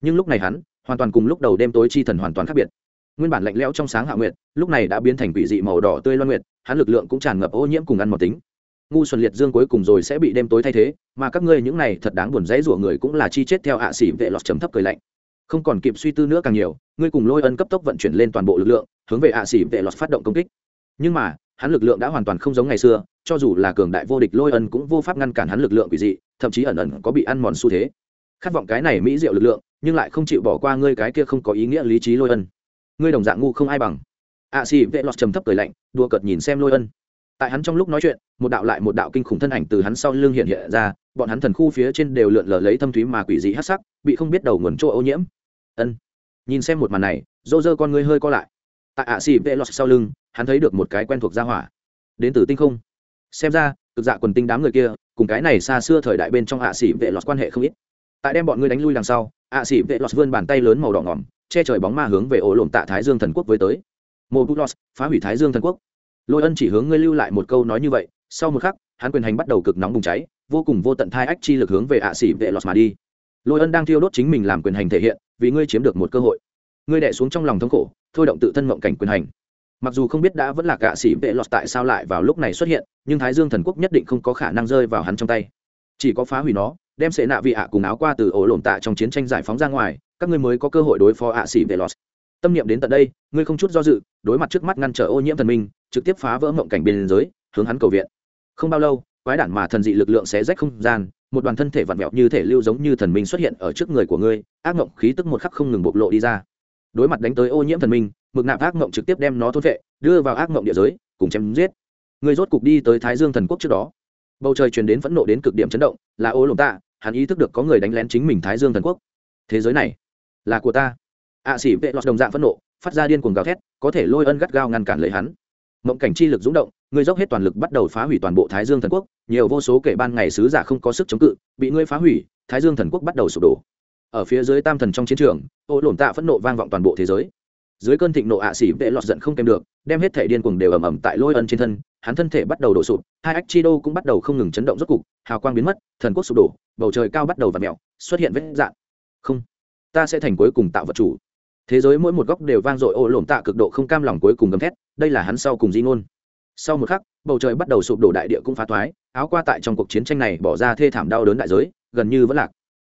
Nhưng lúc này hắn, hoàn toàn cùng lúc đầu đêm tối chi thần hoàn toàn khác biệt. Nguyên bản lạnh lẽo trong sáng hạ nguyệt, lúc này đã biến thành quỷ dị màu đỏ tươi loan nguyệt, hắn lực lượng cũng tràn ngập ô nhiễm cùng ăn một tính. Ngu xuân liệt dương cuối cùng rồi sẽ bị đêm tối thay thế, mà các ngươi những này thật đáng buồn dãy rủa người cũng là chi chết theo hạ sĩ vệ lọt chấm thấp cười lạnh không còn kịp suy tư nữa càng nhiều, ngươi cùng lôi ân cấp tốc vận chuyển lên toàn bộ lực lượng, hướng về ạ sĩ vệ lọt phát động công kích. Nhưng mà, hắn lực lượng đã hoàn toàn không giống ngày xưa, cho dù là cường đại vô địch, lôi ân cũng vô pháp ngăn cản hắn lực lượng quỷ dị, thậm chí ẩn ẩn có bị ăn mòn xu thế. Khát vọng cái này mỹ diệu lực lượng, nhưng lại không chịu bỏ qua ngươi cái kia không có ý nghĩa lý trí lôi ân. Ngươi đồng dạng ngu không ai bằng. ạ xỉ vệ lọt trầm thấp cười lạnh đua cợt nhìn xem lôi ân. Tại hắn trong lúc nói chuyện, một đạo lại một đạo kinh khủng thân ảnh từ hắn sau lưng hiện hiện ra, bọn hắn thần khu phía trên đều lượn lờ lấy thâm thúy mà quỷ dị hát sắc, bị không biết đầu nguồn chỗ ô nhiễm ân. Nhìn xem một màn này dô dơ con ngươi hơi co lại. Tại ạ xì vệ lọt sau lưng, hắn thấy được một cái quen thuộc gia hỏa. Đến từ tinh không. Xem ra, cực dạ quần tinh đám người kia, cùng cái này xa xưa thời đại bên trong ạ xì vệ lọt quan hệ không ít. Tại đem bọn ngươi đánh lui đằng sau, ạ xì vệ lọt vươn bàn tay lớn màu đỏ ngỏm, che trời bóng ma hướng về ổ lộn tạ thái dương thần quốc với tới. Mô bút lọt phá hủy thái dương thần quốc. Lôi ân chỉ hướng ngươi lưu lại một câu nói như vậy, sau một khắc, hắn quyền hành bắt đầu cực nóng bùng cháy, vô cùng vô tận thai ách chi lực hướng về ạ xỉ vệ lọt mà đi lôi ân đang thiêu đốt chính mình làm quyền hành thể hiện, vì ngươi chiếm được một cơ hội. Ngươi đẻ xuống trong lòng thống khổ, thôi động tự thân mộng cảnh quyền hành. Mặc dù không biết đã vẫn là cả sĩ vệ lọt tại sao lại vào lúc này xuất hiện, nhưng thái dương thần quốc nhất định không có khả năng rơi vào hắn trong tay. Chỉ có phá hủy nó, đem sệ nạ vị ạ cùng áo qua từ ổ lộn tạ trong chiến tranh giải phóng ra ngoài, các ngươi mới có cơ hội đối phó ạ sĩ vệ lọt. Tâm niệm đến tận đây, ngươi không chút do dự, đối mặt trước mắt ngăn trở ô nhiễm thần minh, trực tiếp phá vỡ mộng cảnh biên giới, hướng hắn cầu viện. Không bao lâu, quái đản mà thần dị lực lượng sẽ rách không gian một đoàn thân thể vặn vẹo như thể lưu giống như thần minh xuất hiện ở trước người của ngươi ác mộng khí tức một khắc không ngừng bộc lộ đi ra. Đối mặt đánh tới ô nhiễm thần minh mực nạp ác mộng trực tiếp đem nó thôn vệ đưa vào ác mộng địa giới cùng chém giết. Ngươi rốt cục đi tới thái dương thần quốc trước đó. Bầu trời truyền đến phẫn nộ đến cực điểm chấn động là ô lồng tạ hắn ý thức được có người đánh lén chính mình thái dương thần quốc. Thế giới này là của ta. Ạ à, xỉ vệ lọt đồng dạng phẫn nộ phát ra điên cuồng gào thét có thể lôi ân gắt gao ngăn cản lấy hắn mộng cảnh chi lực dũng động, ngươi dốc hết toàn lực bắt đầu phá hủy toàn bộ thái dương thần quốc, nhiều vô số kể ban ngày sứ giả không có sức chống cự, bị ngươi phá hủy, thái dương thần quốc bắt đầu sụp đổ. Ở phía dưới tam thần trong chiến trường, ô lổn tạ phẫn nộ vang vọng toàn bộ thế giới. Dưới cơn thịnh nộ ạ à xỉ vệ lọt giận không kèm được, đem hết thể điên cuồng đều ầm ầm tại lôi ân trên thân, hắn thân thể bắt đầu đổ sụp, hai ách chi đô cũng bắt đầu không ngừng chấn động rốt cục, hào quang biến mất, thần quốc sụp đổ, bầu trời cao bắt đầu và mẹo xuất hiện vết dạn không, ta sẽ thành cuối cùng tạo vật chủ. Thế giới mỗi một góc đều vang dội ô lổm tạ cực độ không cam lòng cuối cùng gầm thét đây là hắn sau cùng di ngôn. Sau một khắc, bầu trời bắt đầu sụp đổ đại địa cũng phá thoái, áo qua tại trong cuộc chiến tranh này bỏ ra thê thảm đau đớn đại giới, gần như vẫn lạc.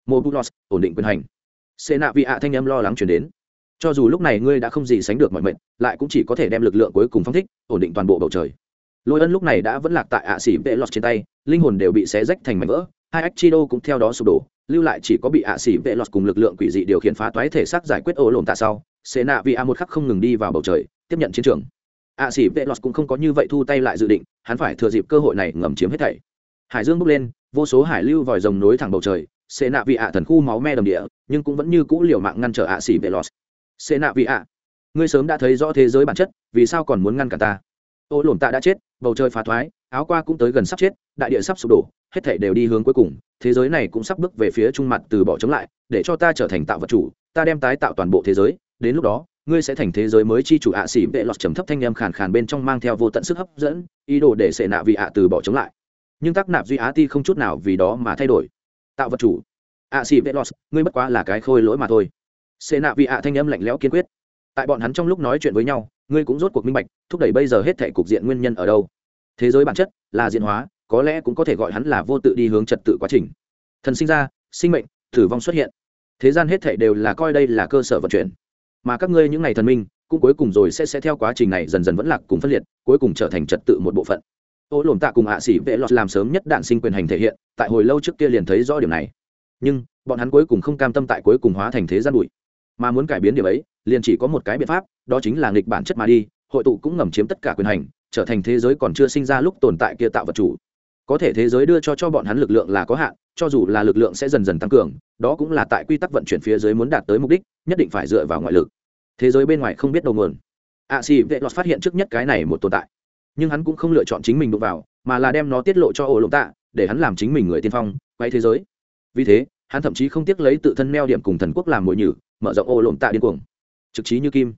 Mobulos ổn định quyền hành. Xê nạ vị ạ thanh âm lo lắng chuyển đến. Cho dù lúc này ngươi đã không gì sánh được mọi mệnh, lại cũng chỉ có thể đem lực lượng cuối cùng phong thích, ổn định toàn bộ bầu trời. Lôi ân lúc này đã vẫn lạc tại ạ xỉ vệ lọt trên tay, linh hồn đều bị xé rách thành mảnh vỡ, hai ách chi đô cũng theo đó sụp đổ, lưu lại chỉ có bị ạ xỉ vệ lọt cùng lực lượng quỷ dị điều khiển phá toái thể xác giải quyết ô lồn tạ sau xê nạ vì a một khắc không ngừng đi vào bầu trời, tiếp nhận chiến trường ạ xỉ vệ lọt cũng không có như vậy thu tay lại dự định, hắn phải thừa dịp cơ hội này ngầm chiếm hết thảy. Hải dương bốc lên, vô số hải lưu vòi rồng nối thẳng bầu trời, xê nạ vị ạ thần khu máu me đầm địa, nhưng cũng vẫn như cũ liều mạng ngăn trở ạ xỉ vệ lọt. Xê nạ vị ạ, ngươi sớm đã thấy rõ thế giới bản chất, vì sao còn muốn ngăn cả ta? Ô lồn tạ đã chết, bầu trời phá thoái, áo qua cũng tới gần sắp chết, đại địa sắp sụp đổ, hết thể đều đi hướng cuối cùng, thế giới này cũng sắp bước về phía trung mặt từ bỏ chống lại, để cho ta trở thành tạo vật chủ, ta đem tái tạo toàn bộ thế giới, đến lúc đó ngươi sẽ thành thế giới mới chi chủ ạ xỉ vệ lọt trầm thấp thanh em khàn khàn bên trong mang theo vô tận sức hấp dẫn, ý đồ để sệ nạ vì ạ từ bỏ chống lại. Nhưng tác nạp duy á ti không chút nào vì đó mà thay đổi. Tạo vật chủ, ạ xỉ vệ lọt, ngươi bất quá là cái khôi lỗi mà thôi. Sệ nạ vì ạ thanh âm lạnh lẽo kiên quyết. Tại bọn hắn trong lúc nói chuyện với nhau, ngươi cũng rốt cuộc minh bạch, thúc đẩy bây giờ hết thể cục diện nguyên nhân ở đâu. Thế giới bản chất là diện hóa, có lẽ cũng có thể gọi hắn là vô tự đi hướng trật tự quá trình. Thần sinh ra, sinh mệnh, tử vong xuất hiện. Thế gian hết thể đều là coi đây là cơ sở vận chuyển mà các ngươi những ngày thần minh, cũng cuối cùng rồi sẽ sẽ theo quá trình này dần dần vẫn lạc cùng phân liệt, cuối cùng trở thành trật tự một bộ phận. Ô lồn tạ cùng hạ sĩ vệ lọt làm sớm nhất đạn sinh quyền hành thể hiện, tại hồi lâu trước kia liền thấy rõ điểm này. Nhưng, bọn hắn cuối cùng không cam tâm tại cuối cùng hóa thành thế gian bụi. Mà muốn cải biến điểm ấy, liền chỉ có một cái biện pháp, đó chính là nghịch bản chất mà đi, hội tụ cũng ngầm chiếm tất cả quyền hành, trở thành thế giới còn chưa sinh ra lúc tồn tại kia tạo vật chủ có thể thế giới đưa cho cho bọn hắn lực lượng là có hạn, cho dù là lực lượng sẽ dần dần tăng cường, đó cũng là tại quy tắc vận chuyển phía dưới muốn đạt tới mục đích, nhất định phải dựa vào ngoại lực. Thế giới bên ngoài không biết đầu nguồn. A xì, vệ lọt phát hiện trước nhất cái này một tồn tại. Nhưng hắn cũng không lựa chọn chính mình đụng vào, mà là đem nó tiết lộ cho ổ lộng tạ, để hắn làm chính mình người tiên phong, quay thế giới. Vì thế, hắn thậm chí không tiếc lấy tự thân neo điểm cùng thần quốc làm mồi nhử, mở rộng ổ lộng tạ điên cuồng. Trực trí như kim.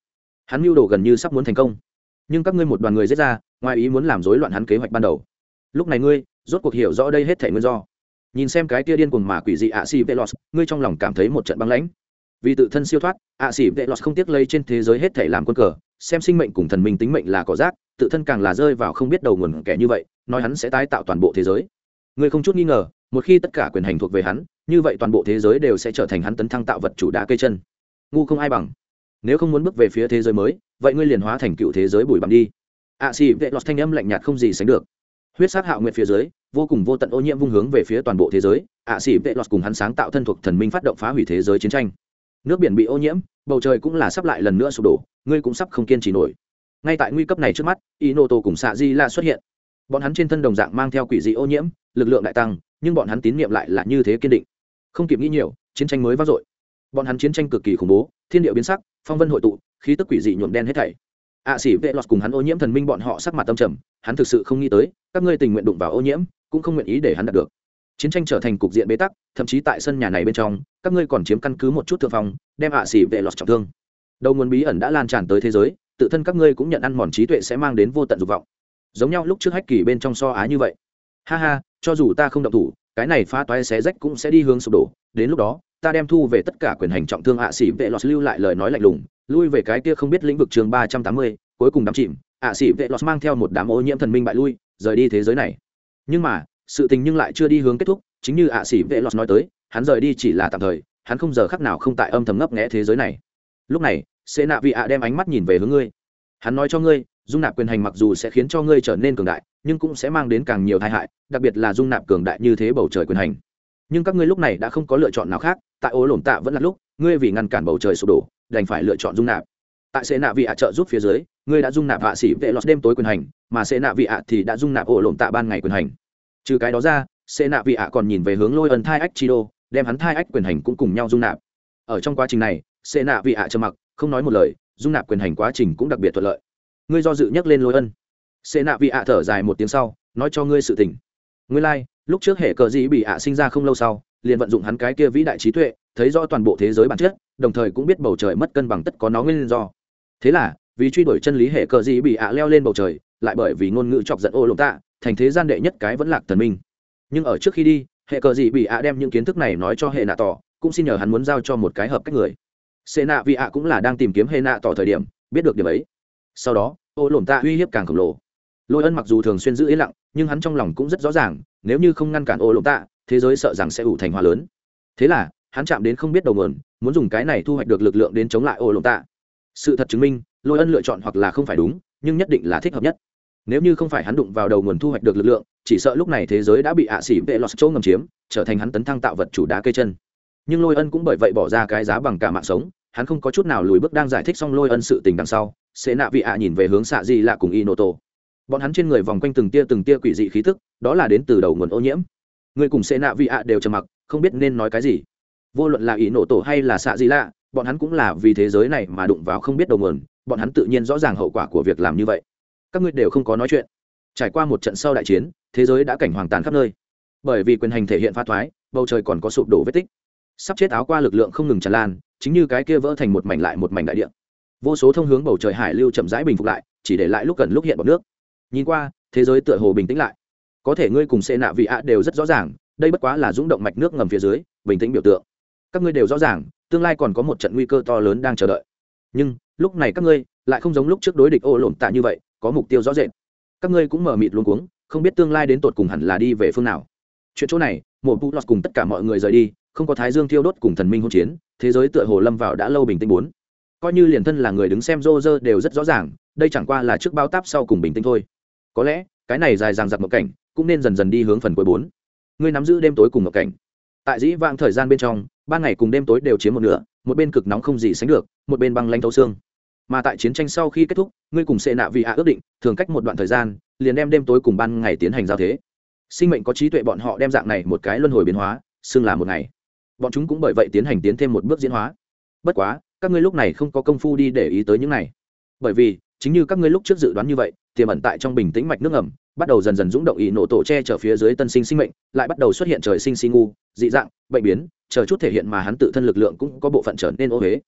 Hắn mưu đồ gần như sắp muốn thành công. Nhưng các ngươi một đoàn người giết ra, ngoài ý muốn làm rối loạn hắn kế hoạch ban đầu. Lúc này ngươi rốt cuộc hiểu rõ đây hết thể nguyên do. Nhìn xem cái kia điên cuồng mà quỷ dị ạ xì vệ lọt, ngươi trong lòng cảm thấy một trận băng lãnh. Vì tự thân siêu thoát, ạ xì vệ lọt không tiếc lấy trên thế giới hết thể làm quân cờ, xem sinh mệnh cùng thần minh tính mệnh là cỏ rác, tự thân càng là rơi vào không biết đầu nguồn kẻ như vậy, nói hắn sẽ tái tạo toàn bộ thế giới. Ngươi không chút nghi ngờ, một khi tất cả quyền hành thuộc về hắn, như vậy toàn bộ thế giới đều sẽ trở thành hắn tấn thăng tạo vật chủ đá cây chân. Ngu không ai bằng. Nếu không muốn bước về phía thế giới mới, vậy ngươi liền hóa thành cựu thế giới bùi bằng đi. Ạ xì vệ lọt thanh âm lạnh nhạt không gì sánh được huyết sát hạo nguyện phía dưới, vô cùng vô tận ô nhiễm vung hướng về phía toàn bộ thế giới, ạ xỉ vệ lọt cùng hắn sáng tạo thân thuộc thần minh phát động phá hủy thế giới chiến tranh. Nước biển bị ô nhiễm, bầu trời cũng là sắp lại lần nữa sụp đổ, ngươi cũng sắp không kiên trì nổi. Ngay tại nguy cấp này trước mắt, inoto cùng xạ di la xuất hiện. Bọn hắn trên thân đồng dạng mang theo quỷ dị ô nhiễm, lực lượng đại tăng, nhưng bọn hắn tín nhiệm lại là như thế kiên định. Không kịp nghĩ nhiều, chiến tranh mới vang dội. Bọn hắn chiến tranh cực kỳ khủng bố, thiên địa biến sắc, phong vân hội tụ, khí tức quỷ dị nhuộm đen hết thảy ạ à, xỉ vệ lọt cùng hắn ô nhiễm thần minh bọn họ sắc mặt tâm trầm hắn thực sự không nghĩ tới các ngươi tình nguyện đụng vào ô nhiễm cũng không nguyện ý để hắn đạt được. Chiến tranh trở thành cục diện bế tắc thậm chí tại sân nhà này bên trong các ngươi còn chiếm căn cứ một chút thượng phong đem ạ à, xỉ vệ lọt trọng thương. Đầu nguồn bí ẩn đã lan tràn tới thế giới tự thân các ngươi cũng nhận ăn mòn trí tuệ sẽ mang đến vô tận dục vọng. Giống nhau lúc trước hách kỳ bên trong so á như vậy. Ha ha cho dù ta không động thủ cái này phá toái xé rách cũng sẽ đi hướng sụp đổ đến lúc đó ta đem thu về tất cả quyền hành trọng thương ạ sĩ vệ lọt lưu lại lời nói lạnh lùng, lui về cái kia không biết lĩnh vực trường ba trăm tám mươi, cuối cùng đắm chìm, ạ sĩ vệ lọt mang theo một đám ô nhiễm thần minh bại lui, rời đi thế giới này. Nhưng mà, sự tình nhưng lại chưa đi hướng kết thúc, chính như ạ sĩ vệ lọt nói tới, hắn rời đi chỉ là tạm thời, hắn không giờ khắc nào không tại âm thầm ngấp nghẽ thế giới này. Lúc này sẽ nạ vị ạ đem ánh mắt nhìn về hướng ngươi. Hắn nói cho ngươi, dung nạp quyền hành mặc dù sẽ khiến cho ngươi trở nên cường đại, nhưng cũng sẽ mang đến càng nhiều tai hại, đặc biệt là dung nạp cường đại như thế bầu trời quyền hành nhưng các ngươi lúc này đã không có lựa chọn nào khác tại ố lổn tạ vẫn là lúc ngươi vì ngăn cản bầu trời sụp đổ đành phải lựa chọn dung nạp. Tại sẽ nạ vị ạ trợ giúp phía dưới ngươi đã dung nạp hạ sĩ vệ lọt đêm tối quyền hành mà sẽ nạ vị ạ thì đã dung nạp ô lổn tạ ban ngày quyền hành. Trừ cái đó ra sẽ nạ vị ạ còn nhìn về hướng lôi ân thai ách chi đô đem hắn thai ách quyền hành cũng cùng nhau dung nạp. Ở trong quá trình này sẽ nạ vị ạ trầm mặc không nói một lời dung nạp quyền hành quá trình cũng đặc biệt thuận lợi. Ngươi do dự nhắc lên lôi ân. Sẽ nạ vị ạ thở dài một tiếng sau nói cho ngươi sự tình. Ngươi lai、like, lúc trước hệ cờ dĩ bị ạ sinh ra không lâu sau, liền vận dụng hắn cái kia vĩ đại trí tuệ, thấy rõ toàn bộ thế giới bản chất, đồng thời cũng biết bầu trời mất cân bằng tất có nó nguyên do. Thế là, vì truy đuổi chân lý hệ cờ dĩ bị ạ leo lên bầu trời, lại bởi vì ngôn ngữ chọc giận ô lộng tạ, thành thế gian đệ nhất cái vẫn lạc thần minh. Nhưng ở trước khi đi, hệ cờ dĩ bị ạ đem những kiến thức này nói cho hệ nạ tỏ, cũng xin nhờ hắn muốn giao cho một cái hợp cách người. Xê nạ vị ạ cũng là đang tìm kiếm hệ nạ tỏ thời điểm, biết được điểm ấy. Sau đó, ô lổn tạ uy hiếp càng khổng lồ. Lôi ân mặc dù thường xuyên giữ yên lặng, nhưng hắn trong lòng cũng rất rõ ràng nếu như không ngăn cản ô lộng tạ, thế giới sợ rằng sẽ ủ thành hoa lớn. Thế là, hắn chạm đến không biết đầu nguồn, muốn dùng cái này thu hoạch được lực lượng đến chống lại ô lộng tạ. Sự thật chứng minh, lôi ân lựa chọn hoặc là không phải đúng, nhưng nhất định là thích hợp nhất. Nếu như không phải hắn đụng vào đầu nguồn thu hoạch được lực lượng, chỉ sợ lúc này thế giới đã bị ạ xỉ vệ lọt chỗ ngầm chiếm, trở thành hắn tấn thăng tạo vật chủ đá cây chân. Nhưng lôi ân cũng bởi vậy bỏ ra cái giá bằng cả mạng sống, hắn không có chút nào lùi bước đang giải thích xong lôi ân sự tình đằng sau sẽ nạ vị ạ nhìn về hướng xạ di lạ cùng y nô tô bọn hắn trên người vòng quanh từng tia từng tia quỷ dị khí tức đó là đến từ đầu nguồn ô nhiễm. Người cùng sẽ nạ vị ạ đều trầm mặc, không biết nên nói cái gì. Vô luận là ý nổ tổ hay là xạ gì lạ, bọn hắn cũng là vì thế giới này mà đụng vào không biết đầu nguồn, bọn hắn tự nhiên rõ ràng hậu quả của việc làm như vậy. Các ngươi đều không có nói chuyện. Trải qua một trận sau đại chiến, thế giới đã cảnh hoàng tàn khắp nơi. Bởi vì quyền hành thể hiện pha thoái, bầu trời còn có sụp đổ vết tích. Sắp chết áo qua lực lượng không ngừng tràn lan, chính như cái kia vỡ thành một mảnh lại một mảnh đại địa. Vô số thông hướng bầu trời hải lưu chậm rãi bình phục lại, chỉ để lại lúc cần lúc hiện bọc nước nhìn qua, thế giới tựa hồ bình tĩnh lại. Có thể ngươi cùng xê nạ vị ạ đều rất rõ ràng, đây bất quá là rúng động mạch nước ngầm phía dưới, bình tĩnh biểu tượng. Các ngươi đều rõ ràng, tương lai còn có một trận nguy cơ to lớn đang chờ đợi. Nhưng, lúc này các ngươi lại không giống lúc trước đối địch ô lộn tạ như vậy, có mục tiêu rõ rệt. Các ngươi cũng mở mịt luôn cuống, không biết tương lai đến tột cùng hẳn là đi về phương nào. Chuyện chỗ này, một vụ lọt cùng tất cả mọi người rời đi, không có thái dương thiêu đốt cùng thần minh hôn chiến, thế giới tựa hồ lâm vào đã lâu bình tĩnh bốn. Coi như liền thân là người đứng xem rô rơ đều rất rõ ràng, đây chẳng qua là trước bao táp sau cùng bình tĩnh thôi có lẽ, cái này dài dàng giặc mộng cảnh cũng nên dần dần đi hướng phần cuối bốn. Ngươi nắm giữ đêm tối cùng mộng cảnh. Tại dĩ vãng thời gian bên trong, ban ngày cùng đêm tối đều chiếm một nửa, một bên cực nóng không gì sánh được, một bên băng lanh thấu xương. Mà tại chiến tranh sau khi kết thúc, ngươi cùng sệ nạ vị ạ ước định, thường cách một đoạn thời gian, liền đem đêm tối cùng ban ngày tiến hành giao thế. Sinh mệnh có trí tuệ bọn họ đem dạng này một cái luân hồi biến hóa, xưng là một ngày. Bọn chúng cũng bởi vậy tiến hành tiến thêm một bước diễn hóa. Bất quá, các ngươi lúc này không có công phu đi để ý tới những này. Bởi vì, chính như các ngươi lúc trước dự đoán như vậy tiềm ẩn tại trong bình tĩnh mạch nước ngầm, bắt đầu dần dần rúng động ý nổ tổ che chở phía dưới tân sinh sinh mệnh, lại bắt đầu xuất hiện trời sinh sinh ngu, dị dạng, bệnh biến, chờ chút thể hiện mà hắn tự thân lực lượng cũng có bộ phận trở nên ô huế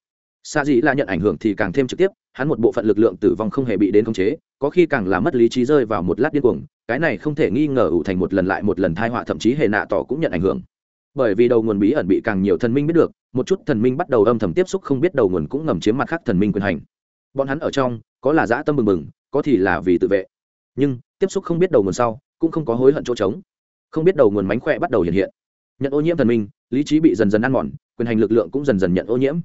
xa dị là nhận ảnh hưởng thì càng thêm trực tiếp, hắn một bộ phận lực lượng tử vong không hề bị đến khống chế, có khi càng làm mất lý trí rơi vào một lát điên cuồng, cái này không thể nghi ngờ ủ thành một lần lại một lần thai họa, thậm chí hề nạ tỏ cũng nhận ảnh hưởng. Bởi vì đầu nguồn bí ẩn bị càng nhiều thần minh biết được, một chút thần minh bắt đầu âm thầm tiếp xúc không biết đầu nguồn cũng ngầm chiếm mặt khác thần minh quyền hành. Bọn hắn ở trong, có là dã tâm mừng mừng có thì là vì tự vệ. Nhưng, tiếp xúc không biết đầu nguồn sau, cũng không có hối hận chỗ trống. Không biết đầu nguồn mánh khỏe bắt đầu hiện hiện. Nhận ô nhiễm thần minh, lý trí bị dần dần ăn mòn, quyền hành lực lượng cũng dần dần nhận ô nhiễm.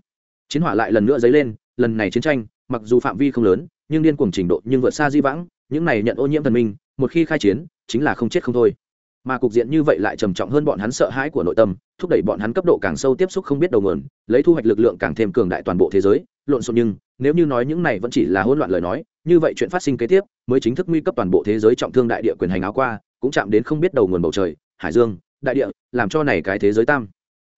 Chiến hỏa lại lần nữa dấy lên, lần này chiến tranh, mặc dù phạm vi không lớn, nhưng điên cuồng trình độ nhưng vượt xa di vãng, những này nhận ô nhiễm thần minh, một khi khai chiến, chính là không chết không thôi. Mà cục diện như vậy lại trầm trọng hơn bọn hắn sợ hãi của nội tâm, thúc đẩy bọn hắn cấp độ càng sâu tiếp xúc không biết đầu nguồn, lấy thu hoạch lực lượng càng thêm cường đại toàn bộ thế giới, lộn xộn nhưng, nếu như nói những này vẫn chỉ là hỗn loạn lời nói như vậy chuyện phát sinh kế tiếp, mới chính thức nguy cấp toàn bộ thế giới trọng thương đại địa quyền hành áo qua, cũng chạm đến không biết đầu nguồn bầu trời, hải dương, đại địa, làm cho này cái thế giới tam.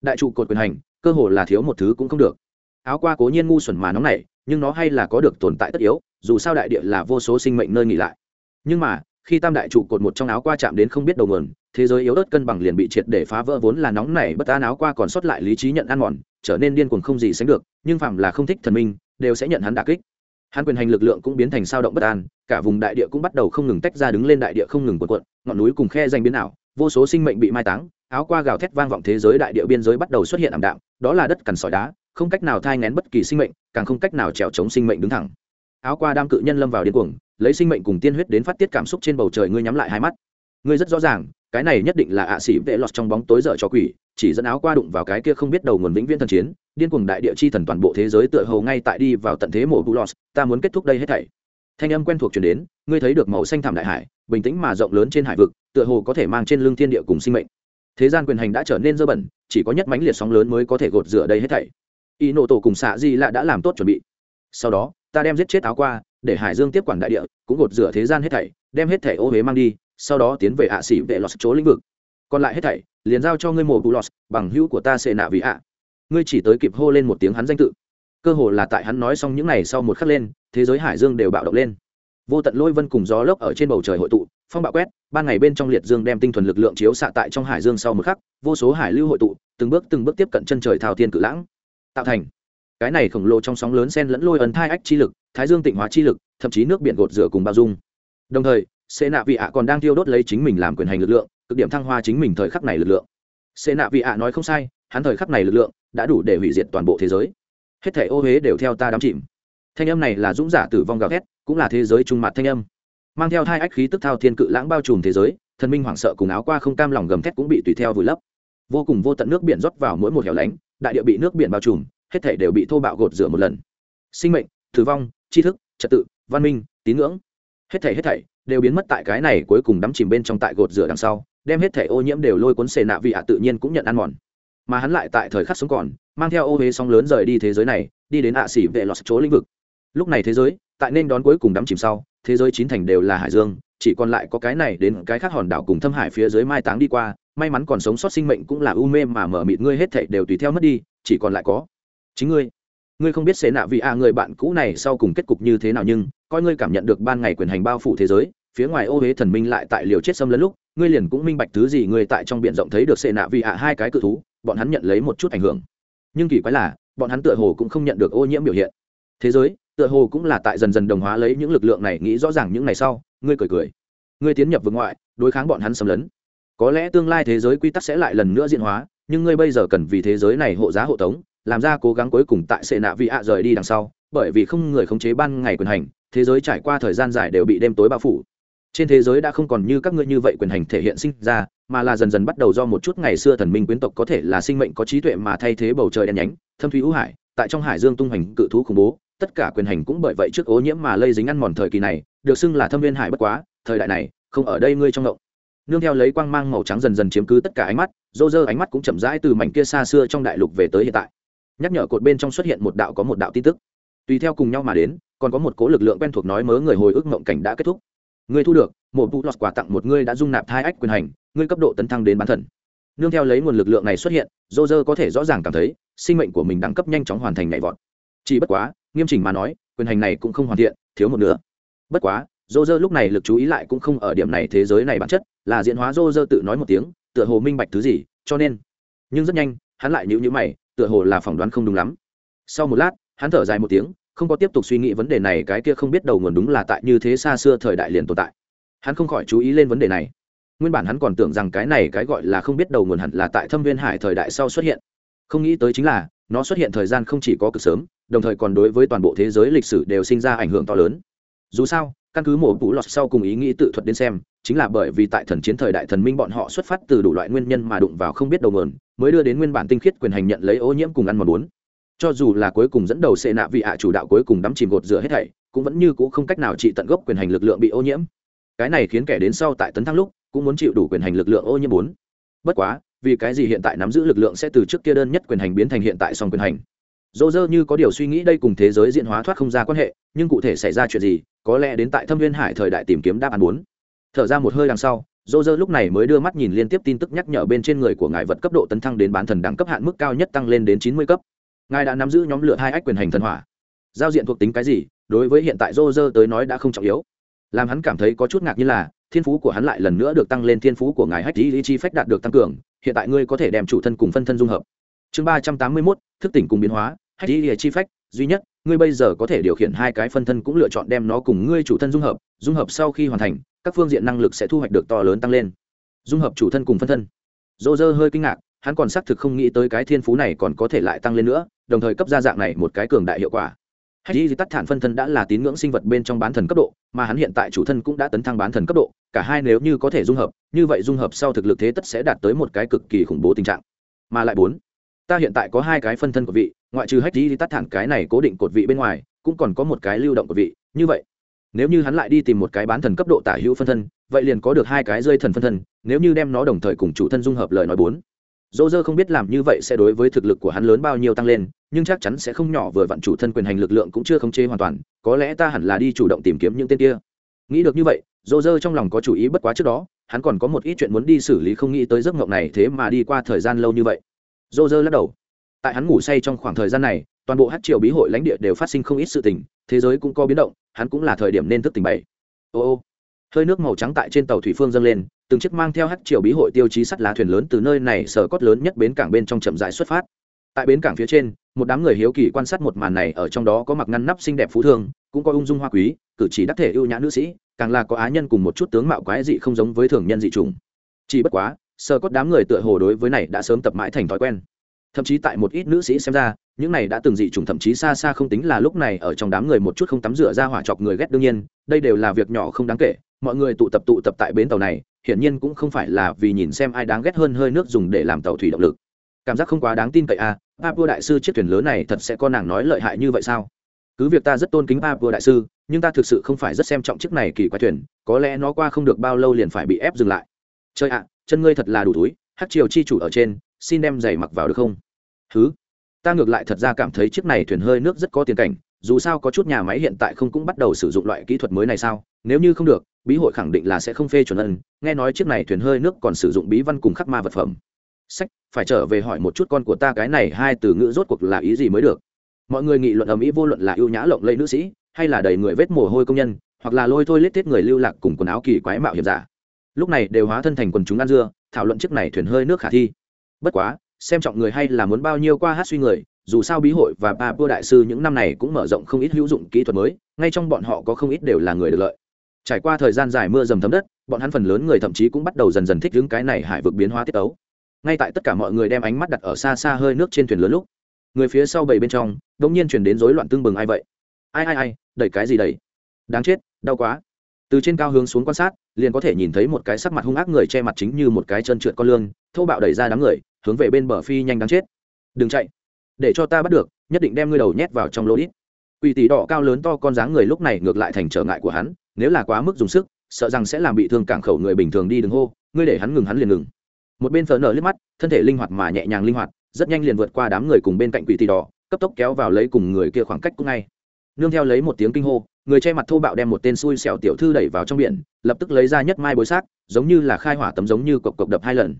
Đại trụ cột quyền hành, cơ hồ là thiếu một thứ cũng không được. Áo qua cố nhiên ngu xuẩn mà nóng này nhưng nó hay là có được tồn tại tất yếu, dù sao đại địa là vô số sinh mệnh nơi nghỉ lại. Nhưng mà, khi tam đại trụ cột một trong áo qua chạm đến không biết đầu nguồn, thế giới yếu ớt cân bằng liền bị triệt để phá vỡ vốn là nóng này bất an áo qua còn sót lại lý trí nhận ăn mòn, trở nên điên cuồng không gì sánh được, nhưng phạm là không thích thần minh, đều sẽ nhận hắn đả kích hắn quyền hành lực lượng cũng biến thành sao động bất an, cả vùng đại địa cũng bắt đầu không ngừng tách ra đứng lên đại địa không ngừng cuộn quận ngọn núi cùng khe danh biến ảo, vô số sinh mệnh bị mai táng, áo qua gào thét vang vọng thế giới đại địa biên giới bắt đầu xuất hiện ảm đạm, đó là đất cằn sỏi đá, không cách nào thai ngén bất kỳ sinh mệnh, càng không cách nào trèo chống sinh mệnh đứng thẳng. Áo qua đam cự nhân lâm vào điên cuồng, lấy sinh mệnh cùng tiên huyết đến phát tiết cảm xúc trên bầu trời, ngươi nhắm lại hai mắt. Ngươi rất rõ ràng cái này nhất định là ạ xỉ vệ lọt trong bóng tối dở cho quỷ, chỉ dẫn áo qua đụng vào cái kia không biết đầu nguồn vĩnh viễn thần chiến, điên cuồng đại địa chi thần toàn bộ thế giới tựa hồ ngay tại đi vào tận thế mổ bulos ta muốn kết thúc đây hết thảy. Thanh âm quen thuộc chuyển đến, ngươi thấy được màu xanh thảm đại hải, bình tĩnh mà rộng lớn trên hải vực, tựa hồ có thể mang trên lưng thiên địa cùng sinh mệnh. Thế gian quyền hành đã trở nên dơ bẩn, chỉ có nhất mãnh liệt sóng lớn mới có thể gột rửa đây hết thảy. Y nộ tổ cùng xạ di lạ đã làm tốt chuẩn bị. Sau đó, ta đem giết chết áo qua, để hải dương tiếp quản đại địa, cũng gột rửa thế gian hết thảy, đem hết thảy ô huế mang đi sau đó tiến về ạ xỉ vệ lọt chỗ lĩnh vực. Còn lại hết thảy, liền giao cho ngươi mồ bù lọt, bằng hữu của ta sẽ nạ vì ạ. Ngươi chỉ tới kịp hô lên một tiếng hắn danh tự. Cơ hồ là tại hắn nói xong những này sau một khắc lên, thế giới hải dương đều bạo động lên. Vô tận lôi vân cùng gió lốc ở trên bầu trời hội tụ, phong bạo quét, ban ngày bên trong liệt dương đem tinh thuần lực lượng chiếu xạ tại trong hải dương sau một khắc, vô số hải lưu hội tụ, từng bước từng bước tiếp cận chân trời thao thiên cự lãng. Tạo thành, cái này khổng lồ trong sóng lớn sen lẫn lôi ấn thai ách chi lực, thái dương tịnh hóa chi lực, thậm chí nước biển gột rửa cùng bao dung. Đồng thời xê nạ vị ạ còn đang thiêu đốt lấy chính mình làm quyền hành lực lượng, cực điểm thăng hoa chính mình thời khắc này lực lượng. Xê nạ vị ạ nói không sai, hắn thời khắc này lực lượng đã đủ để hủy diệt toàn bộ thế giới. Hết thảy ô huế đều theo ta đắm chìm. Thanh âm này là dũng giả tử vong gào thét, cũng là thế giới trung mặt thanh âm. Mang theo hai ách khí tức thao thiên cự lãng bao trùm thế giới, thần minh hoảng sợ cùng áo qua không cam lòng gầm thét cũng bị tùy theo vùi lấp. Vô cùng vô tận nước biển rót vào mỗi một hẻo lánh, đại địa bị nước biển bao trùm, hết thể đều bị thô bạo gột rửa một lần. Sinh mệnh, tử vong, tri thức, trật tự, văn minh, tín ngưỡng. Hết thảy hết thảy đều biến mất tại cái này cuối cùng đắm chìm bên trong tại gột rửa đằng sau, đem hết thể ô nhiễm đều lôi cuốn xề nạ vị ạ tự nhiên cũng nhận ăn mòn. Mà hắn lại tại thời khắc sống còn, mang theo ô huế sóng lớn rời đi thế giới này, đi đến ạ xỉ vệ lọt chỗ lĩnh vực. Lúc này thế giới, tại nên đón cuối cùng đắm chìm sau, thế giới chín thành đều là hải dương, chỉ còn lại có cái này đến cái khác hòn đảo cùng thâm hải phía dưới mai táng đi qua, may mắn còn sống sót sinh mệnh cũng là u mê mà mở mịt ngươi hết thảy đều tùy theo mất đi, chỉ còn lại có chính ngươi. Ngươi không biết xế nạ vị a người bạn cũ này sau cùng kết cục như thế nào nhưng, coi ngươi cảm nhận được ban ngày quyền hành bao phủ thế giới phía ngoài ô huế thần minh lại tại liều chết xâm lấn lúc, ngươi liền cũng minh bạch thứ gì ngươi tại trong biển rộng thấy được xệ nạ vị a hai cái cự thú, bọn hắn nhận lấy một chút ảnh hưởng. Nhưng kỳ quái là, bọn hắn tựa hồ cũng không nhận được ô nhiễm biểu hiện. Thế giới, tựa hồ cũng là tại dần dần đồng hóa lấy những lực lượng này, nghĩ rõ ràng những ngày sau, ngươi cười cười. Ngươi tiến nhập vương ngoại, đối kháng bọn hắn xâm lấn. Có lẽ tương lai thế giới quy tắc sẽ lại lần nữa diễn hóa, nhưng ngươi bây giờ cần vì thế giới này hộ giá hộ tống, làm ra cố gắng cuối cùng tại sệ nạ vị ạ rời đi đằng sau, bởi vì không người khống chế ban ngày quyền hành, thế giới trải qua thời gian dài đều bị đêm tối bao phủ trên thế giới đã không còn như các ngươi như vậy quyền hành thể hiện sinh ra, mà là dần dần bắt đầu do một chút ngày xưa thần minh quyến tộc có thể là sinh mệnh có trí tuệ mà thay thế bầu trời đen nhánh, thâm thúy hữu hải, tại trong hải dương tung hoành cự thú khủng bố. Tất cả quyền hành cũng bởi vậy trước ô nhiễm mà lây dính ăn mòn thời kỳ này, được xưng là thâm viên hải bất quá, thời đại này, không ở đây ngươi trong ngộng. Nương theo lấy quang mang màu trắng dần dần chiếm cứ tất cả ánh mắt, rô rơ ánh mắt cũng chậm rãi từ mảnh kia xa xưa trong đại lục về tới hiện tại. Nhắc nhở cột bên trong xuất hiện một đạo có một đạo tin tức. Tùy theo cùng nhau mà đến, còn có một cố lực lượng quen thuộc nói mớ người hồi ức mộng cảnh đã kết thúc ngươi thu được một vụ lọt quà tặng một ngươi đã dung nạp thai ách quyền hành, ngươi cấp độ tấn thăng đến bán thần. Nương theo lấy nguồn lực lượng này xuất hiện, dô dơ có thể rõ ràng cảm thấy, sinh mệnh của mình đẳng cấp nhanh chóng hoàn thành nhạy vọt. Chỉ bất quá, nghiêm chỉnh mà nói, quyền hành này cũng không hoàn thiện, thiếu một nửa. Bất quá, dô dơ lúc này lực chú ý lại cũng không ở điểm này thế giới này bản chất, là diễn hóa dô dơ tự nói một tiếng, tựa hồ minh bạch thứ gì, cho nên. Nhưng rất nhanh, hắn lại nhữ nhữ mày, tựa hồ là phỏng đoán không đúng lắm. Sau một lát, hắn thở dài một tiếng không có tiếp tục suy nghĩ vấn đề này, cái kia không biết đầu nguồn đúng là tại như thế xa xưa thời đại liền tồn tại. Hắn không khỏi chú ý lên vấn đề này. Nguyên bản hắn còn tưởng rằng cái này cái gọi là không biết đầu nguồn hẳn là tại thâm viên hải thời đại sau xuất hiện. Không nghĩ tới chính là, nó xuất hiện thời gian không chỉ có cực sớm, đồng thời còn đối với toàn bộ thế giới lịch sử đều sinh ra ảnh hưởng to lớn. Dù sao, căn cứ mổ vũ lọt sau cùng ý nghĩ tự thuật đến xem, chính là bởi vì tại thần chiến thời đại thần minh bọn họ xuất phát từ đủ loại nguyên nhân mà đụng vào không biết đầu mườn mới đưa đến nguyên bản tinh khiết quyền hành nhận lấy ô nhiễm cùng ăn mòn bốn cho dù là cuối cùng dẫn đầu xệ nạ vị hạ chủ đạo cuối cùng đắm chìm gột rửa hết thảy, cũng vẫn như cũ không cách nào trị tận gốc quyền hành lực lượng bị ô nhiễm. Cái này khiến kẻ đến sau tại tấn thăng lúc, cũng muốn chịu đủ quyền hành lực lượng ô nhiễm bốn. Bất quá, vì cái gì hiện tại nắm giữ lực lượng sẽ từ trước kia đơn nhất quyền hành biến thành hiện tại song quyền hành? Dô dơ như có điều suy nghĩ đây cùng thế giới diện hóa thoát không ra quan hệ, nhưng cụ thể xảy ra chuyện gì, có lẽ đến tại thâm viên hải thời đại tìm kiếm đáp án bốn. Thở ra một hơi đằng sau, dô dơ lúc này mới đưa mắt nhìn liên tiếp tin tức nhắc nhở bên trên người của ngài vật cấp độ tấn thăng đến bán thần đẳng cấp hạn mức cao nhất tăng lên đến chín mươi cấp ngài đã nắm giữ nhóm lửa hai ách quyền hành thần hỏa. Giao diện thuộc tính cái gì, đối với hiện tại rô rơ tới nói đã không trọng yếu. Làm hắn cảm thấy có chút ngạc như là, thiên phú của hắn lại lần nữa được tăng lên, thiên phú của ngài hách lý chi phách đạt được tăng cường, hiện tại ngươi có thể đem chủ thân cùng phân thân dung hợp. Chương ba trăm tám mươi mốt, thức tỉnh cùng biến hóa, hách lý chi phách, duy nhất, ngươi bây giờ có thể điều khiển hai cái phân thân cũng lựa chọn đem nó cùng ngươi chủ thân dung hợp dung hợp sau khi hoàn thành, các phương diện năng lực sẽ thu hoạch được to lớn tăng lên. Dung hợp chủ thân cùng phân thân. Dô dơ hơi kinh ngạc hắn còn xác thực không nghĩ tới cái thiên phú này còn có thể lại tăng lên nữa, đồng thời cấp ra dạng này một cái cường đại hiệu quả. Hay di tắt thản phân thân đã là tín ngưỡng sinh vật bên trong bán thần cấp độ, mà hắn hiện tại chủ thân cũng đã tấn thăng bán thần cấp độ, cả hai nếu như có thể dung hợp, như vậy dung hợp sau thực lực thế tất sẽ đạt tới một cái cực kỳ khủng bố tình trạng. Mà lại bốn, ta hiện tại có hai cái phân thân của vị, ngoại trừ hách di tắt thản cái này cố định cột vị bên ngoài, cũng còn có một cái lưu động của vị, như vậy, nếu như hắn lại đi tìm một cái bán thần cấp độ tả hữu phân thân, vậy liền có được hai cái rơi thần phân thân, nếu như đem nó đồng thời cùng chủ thân dung hợp lời nói bốn dô dơ không biết làm như vậy sẽ đối với thực lực của hắn lớn bao nhiêu tăng lên, nhưng chắc chắn sẽ không nhỏ vừa vặn chủ thân quyền hành lực lượng cũng chưa khống chế hoàn toàn, có lẽ ta hẳn là đi chủ động tìm kiếm những tên kia. Nghĩ được như vậy, dô dơ trong lòng có chủ ý bất quá trước đó, hắn còn có một ít chuyện muốn đi xử lý không nghĩ tới giấc ngộng này thế mà đi qua thời gian lâu như vậy. Dô dơ lắc đầu. Tại hắn ngủ say trong khoảng thời gian này, toàn bộ hát triều bí hội lãnh địa đều phát sinh không ít sự tình, thế giới cũng có biến động, hắn cũng là thời điểm nên thức tỉnh bày. Ô ô hơi nước màu trắng tại trên tàu thủy phương dâng lên, từng chiếc mang theo hát triều bí hội tiêu chí sắt lá thuyền lớn từ nơi này sở cốt lớn nhất bến cảng bên trong chậm rãi xuất phát. Tại bến cảng phía trên, một đám người hiếu kỳ quan sát một màn này ở trong đó có mặc ngăn nắp xinh đẹp phú thương, cũng có ung dung hoa quý, cử chỉ đắc thể ưu nhã nữ sĩ, càng là có á nhân cùng một chút tướng mạo quái dị không giống với thường nhân dị trùng chỉ bất quá sơ cốt đám người tựa hồ đối với này đã sớm tập mãi thành thói quen. Thậm chí tại một ít nữ sĩ xem ra, những này đã từng dị trùng thậm chí xa xa không tính là lúc này ở trong đám người một chút không tắm rửa ra hỏa chọc người ghét đương nhiên, đây đều là việc nhỏ không đáng kể mọi người tụ tập tụ tập tại bến tàu này, hiển nhiên cũng không phải là vì nhìn xem ai đáng ghét hơn hơi nước dùng để làm tàu thủy động lực. Cảm giác không quá đáng tin cậy à papua đại sư chiếc thuyền lớn này thật sẽ có nàng nói lợi hại như vậy sao? Cứ việc ta rất tôn kính papua đại sư, nhưng ta thực sự không phải rất xem trọng chiếc này kỳ quái thuyền, có lẽ nó qua không được bao lâu liền phải bị ép dừng lại. Chơi ạ, chân ngươi thật là đủ túi, hát triều chi chủ ở trên, xin đem giày mặc vào được không? Thứ ta ngược lại thật ra cảm thấy chiếc này thuyền hơi nước rất có tiền cảnh dù sao có chút nhà máy hiện tại không cũng bắt đầu sử dụng loại kỹ thuật mới này sao? Nếu như không được, bí hội khẳng định là sẽ không phê chuẩn ân. Nghe nói chiếc này thuyền hơi nước còn sử dụng bí văn cùng khắc ma vật phẩm. Sách, phải trở về hỏi một chút con của ta cái này hai từ ngữ rốt cuộc là ý gì mới được? Mọi người nghị luận ầm ĩ vô luận là ưu nhã lộng lẫy nữ sĩ, hay là đầy người vết mồ hôi công nhân, hoặc là lôi thôi lết tiết người lưu lạc cùng quần áo kỳ quái mạo hiểm giả. Lúc này đều hóa thân thành quần chúng ăn dưa, thảo luận chiếc này thuyền hơi nước khả thi. Bất quá, xem trọng người hay là muốn bao nhiêu qua hát suy người dù sao bí hội và ba vua đại sư những năm này cũng mở rộng không ít hữu dụng kỹ thuật mới, ngay trong bọn họ có không ít đều là người được lợi. Trải qua thời gian dài mưa dầm thấm đất, bọn hắn phần lớn người thậm chí cũng bắt đầu dần dần thích ứng cái này hải vực biến hóa tiết tấu. Ngay tại tất cả mọi người đem ánh mắt đặt ở xa xa hơi nước trên thuyền lớn lúc, người phía sau bầy bên trong đ ỗ n g nhiên chuyển đến rối loạn tương bừng ai vậy? Ai ai ai, đẩy cái gì đẩy? Đáng chết, đau quá. Từ trên cao hướng xuống quan sát, liền có thể nhìn thấy một cái sắc mặt hung ác người che mặt chính như một cái chân trượt con lương thô bạo đẩy ra đám người, hướng về bên bờ phi nhanh đáng chết. Đừng chạy để cho ta bắt được, nhất định đem ngươi đầu nhét vào trong lô đít. Quỷ tỷ đỏ cao lớn to con dáng người lúc này ngược lại thành trở ngại của hắn, nếu là quá mức dùng sức, sợ rằng sẽ làm bị thương cảng khẩu người bình thường đi đừng hô, ngươi để hắn ngừng hắn liền ngừng. Một bên phở nở liếc mắt, thân thể linh hoạt mà nhẹ nhàng linh hoạt, rất nhanh liền vượt qua đám người cùng bên cạnh quỷ tỷ đỏ, cấp tốc kéo vào lấy cùng người kia khoảng cách cũng ngay. Nương theo lấy một tiếng kinh hô, người che mặt thô bạo đem một tên xui xẻo tiểu thư đẩy vào trong biển, lập tức lấy ra nhất mai bối xác, giống như là khai hỏa tấm giống như cộc cộc đập hai lần.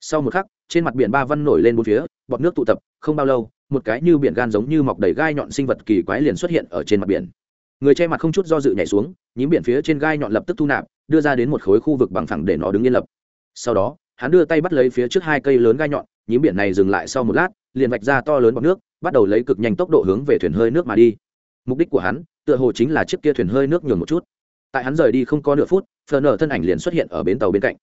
Sau một khắc, trên mặt biển ba văn nổi lên bốn phía, bọt nước tụ tập, không bao lâu một cái như biển gan giống như mọc đầy gai nhọn sinh vật kỳ quái liền xuất hiện ở trên mặt biển. Người che mặt không chút do dự nhảy xuống, nhím biển phía trên gai nhọn lập tức thu nạp, đưa ra đến một khối khu vực bằng phẳng để nó đứng yên lập. Sau đó, hắn đưa tay bắt lấy phía trước hai cây lớn gai nhọn, nhím biển này dừng lại sau một lát, liền vạch ra to lớn bọc nước, bắt đầu lấy cực nhanh tốc độ hướng về thuyền hơi nước mà đi. Mục đích của hắn, tựa hồ chính là chiếc kia thuyền hơi nước nhường một chút. Tại hắn rời đi không có nửa phút, phờ nở thân ảnh liền xuất hiện ở bến tàu bên cạnh.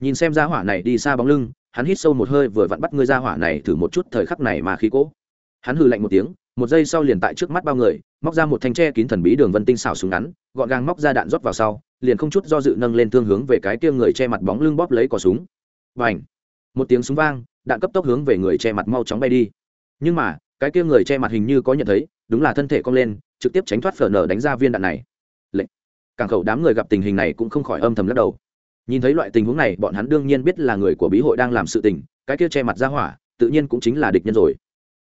Nhìn xem ra hỏa này đi xa bóng lưng, hắn hít sâu một hơi vừa vặn bắt ngươi ra hỏa này thử một chút thời khắc này mà khí cỗ hắn hừ lạnh một tiếng, một giây sau liền tại trước mắt bao người, móc ra một thanh tre kín thần bí đường vân tinh xảo súng ngắn, gọn gàng móc ra đạn rót vào sau, liền không chút do dự nâng lên thương hướng về cái kia người che mặt bóng lưng bóp lấy cò súng. Và ảnh một tiếng súng vang, đạn cấp tốc hướng về người che mặt mau chóng bay đi. Nhưng mà, cái kia người che mặt hình như có nhận thấy, đúng là thân thể cong lên, trực tiếp tránh thoát phở nở đánh ra viên đạn này. Lệnh! Cảng khẩu đám người gặp tình hình này cũng không khỏi âm thầm lắc đầu. Nhìn thấy loại tình huống này, bọn hắn đương nhiên biết là người của bí hội đang làm sự tình, cái kia che mặt ra hỏa, tự nhiên cũng chính là địch nhân rồi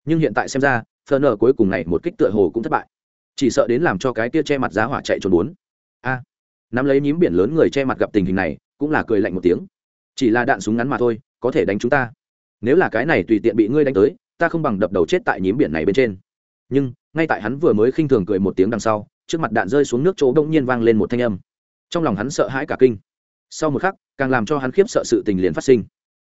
nhưng hiện tại xem ra phờ nở cuối cùng này một kích tựa hồ cũng thất bại. Chỉ sợ đến làm cho cái kia che mặt giá hỏa chạy trốn bốn. A, nắm lấy nhím biển lớn người che mặt gặp tình hình này, cũng là cười lạnh một tiếng. Chỉ là đạn súng ngắn mà thôi, có thể đánh chúng ta. Nếu là cái này tùy tiện bị ngươi đánh tới, ta không bằng đập đầu chết tại nhím biển này bên trên. Nhưng, ngay tại hắn vừa mới khinh thường cười một tiếng đằng sau, trước mặt đạn rơi xuống nước chỗ đông nhiên vang lên một thanh âm. Trong lòng hắn sợ hãi cả kinh. Sau một khắc, càng làm cho hắn khiếp sợ sự tình liền phát sinh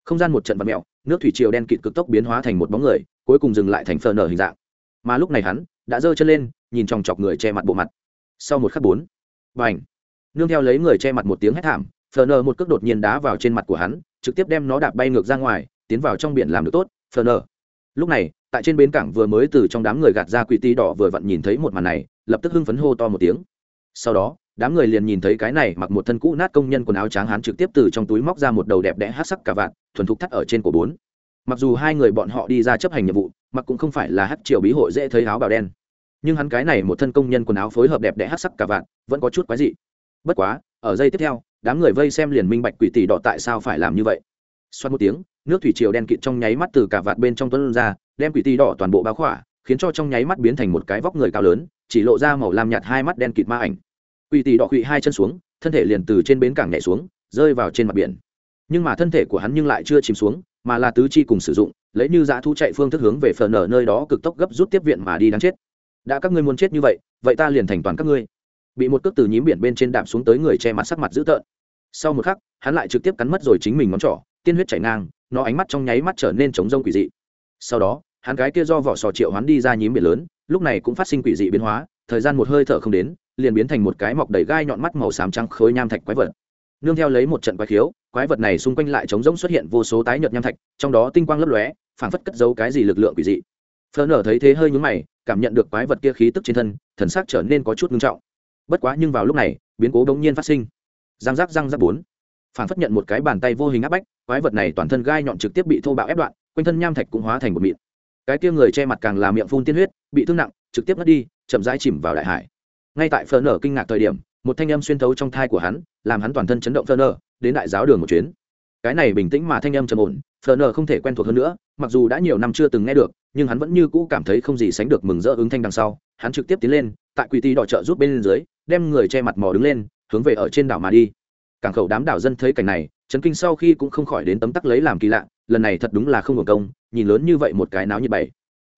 không gian một trận vật mẹo, nước thủy triều đen kịt cực tốc biến hóa thành một bóng người, cuối cùng dừng lại thành phờ nở hình dạng. Mà lúc này hắn đã giơ chân lên, nhìn chòng chọc người che mặt bộ mặt. Sau một khắc bốn và ảnh nương theo lấy người che mặt một tiếng hét thảm, phờ nở một cước đột nhiên đá vào trên mặt của hắn, trực tiếp đem nó đạp bay ngược ra ngoài, tiến vào trong biển làm được tốt, phờ nở. Lúc này, tại trên bến cảng vừa mới từ trong đám người gạt ra quỷ ti đỏ vừa vặn nhìn thấy một màn này, lập tức hưng phấn hô to một tiếng. Sau đó đám người liền nhìn thấy cái này mặc một thân cũ nát công nhân quần áo trắng hán trực tiếp từ trong túi móc ra một đầu đẹp đẽ hát sắc cả vạn thuần thục thắt ở trên cổ bốn. Mặc dù hai người bọn họ đi ra chấp hành nhiệm vụ, mặc cũng không phải là hát triều bí hội dễ thấy áo bào đen. Nhưng hắn cái này một thân công nhân quần áo phối hợp đẹp đẽ hát sắc cả vạn vẫn có chút quái dị. Bất quá, ở giây tiếp theo, đám người vây xem liền minh bạch quỷ tỷ đỏ tại sao phải làm như vậy. Xoát một tiếng, nước thủy triều đen kịt trong nháy mắt từ cả vạt bên trong tuấn ra, đem quỷ tỷ đỏ toàn bộ báo khỏa, khiến cho trong nháy mắt biến thành một cái vóc người cao lớn, chỉ lộ ra màu lam nhạt hai mắt đen kịt ma ảnh quỷ tỷ đỏ quỵ hai chân xuống, thân thể liền từ trên bến cảng nhảy xuống, rơi vào trên mặt biển. Nhưng mà thân thể của hắn nhưng lại chưa chìm xuống, mà là tứ chi cùng sử dụng, lấy như dã thu chạy phương thức hướng về phở nở nơi đó cực tốc gấp rút tiếp viện mà đi đáng chết. Đã các ngươi muốn chết như vậy vậy ta liền thành toàn các ngươi. Bị một cước từ nhím biển bên trên đạp xuống tới người che mặt sắc mặt dữ tợn. Sau một khắc, hắn lại trực tiếp cắn mất rồi chính mình ngón trỏ, tiên huyết chảy ngang, nó ánh mắt trong nháy mắt trở nên trống rông quỷ dị. Sau đó, hắn gái kia do vỏ sò triệu hắn đi ra nhím biển lớn, lúc này cũng phát sinh quỷ dị biến hóa, thời gian một hơi thở không đến liền biến thành một cái mọc đầy gai nhọn mắt màu xám trắng khối nham thạch quái vật. Nương theo lấy một trận quái khiếu, quái vật này xung quanh lại trống rỗng xuất hiện vô số tái nhợt nham thạch, trong đó tinh quang lấp lóe, phảng phất cất giấu cái gì lực lượng quỷ dị. Phớn nở thấy thế hơi nhúng mày, cảm nhận được quái vật kia khí tức trên thân, thần sắc trở nên có chút ngưng trọng. Bất quá nhưng vào lúc này, biến cố đống nhiên phát sinh. Răng rắc răng rắc bốn. Phản phất nhận một cái bàn tay vô hình áp bách, quái vật này toàn thân gai nhọn trực tiếp bị thô bạo ép đoạn, quanh thân nham thạch cũng hóa thành một mịn. Cái kia người che mặt càng là miệng phun tiên huyết, bị thương nặng, trực tiếp mất đi, chậm rãi chìm vào đại hải ngay tại phờ nở kinh ngạc thời điểm, một thanh âm xuyên thấu trong thai của hắn, làm hắn toàn thân chấn động phờ nở, đến đại giáo đường một chuyến. Cái này bình tĩnh mà thanh âm trầm ổn phờ nở không thể quen thuộc hơn nữa, mặc dù đã nhiều năm chưa từng nghe được, nhưng hắn vẫn như cũ cảm thấy không gì sánh được mừng rỡ ứng thanh đằng sau. Hắn trực tiếp tiến lên, tại quỷ ti đỏ trợ giúp bên dưới, đem người che mặt mò đứng lên, hướng về ở trên đảo mà đi. Cảng khẩu đám đảo dân thấy cảnh này, chấn kinh sau khi cũng không khỏi đến tấm tắc lấy làm kỳ lạ, lần này thật đúng là không hưởng công, nhìn lớn như vậy một cái náo như bảy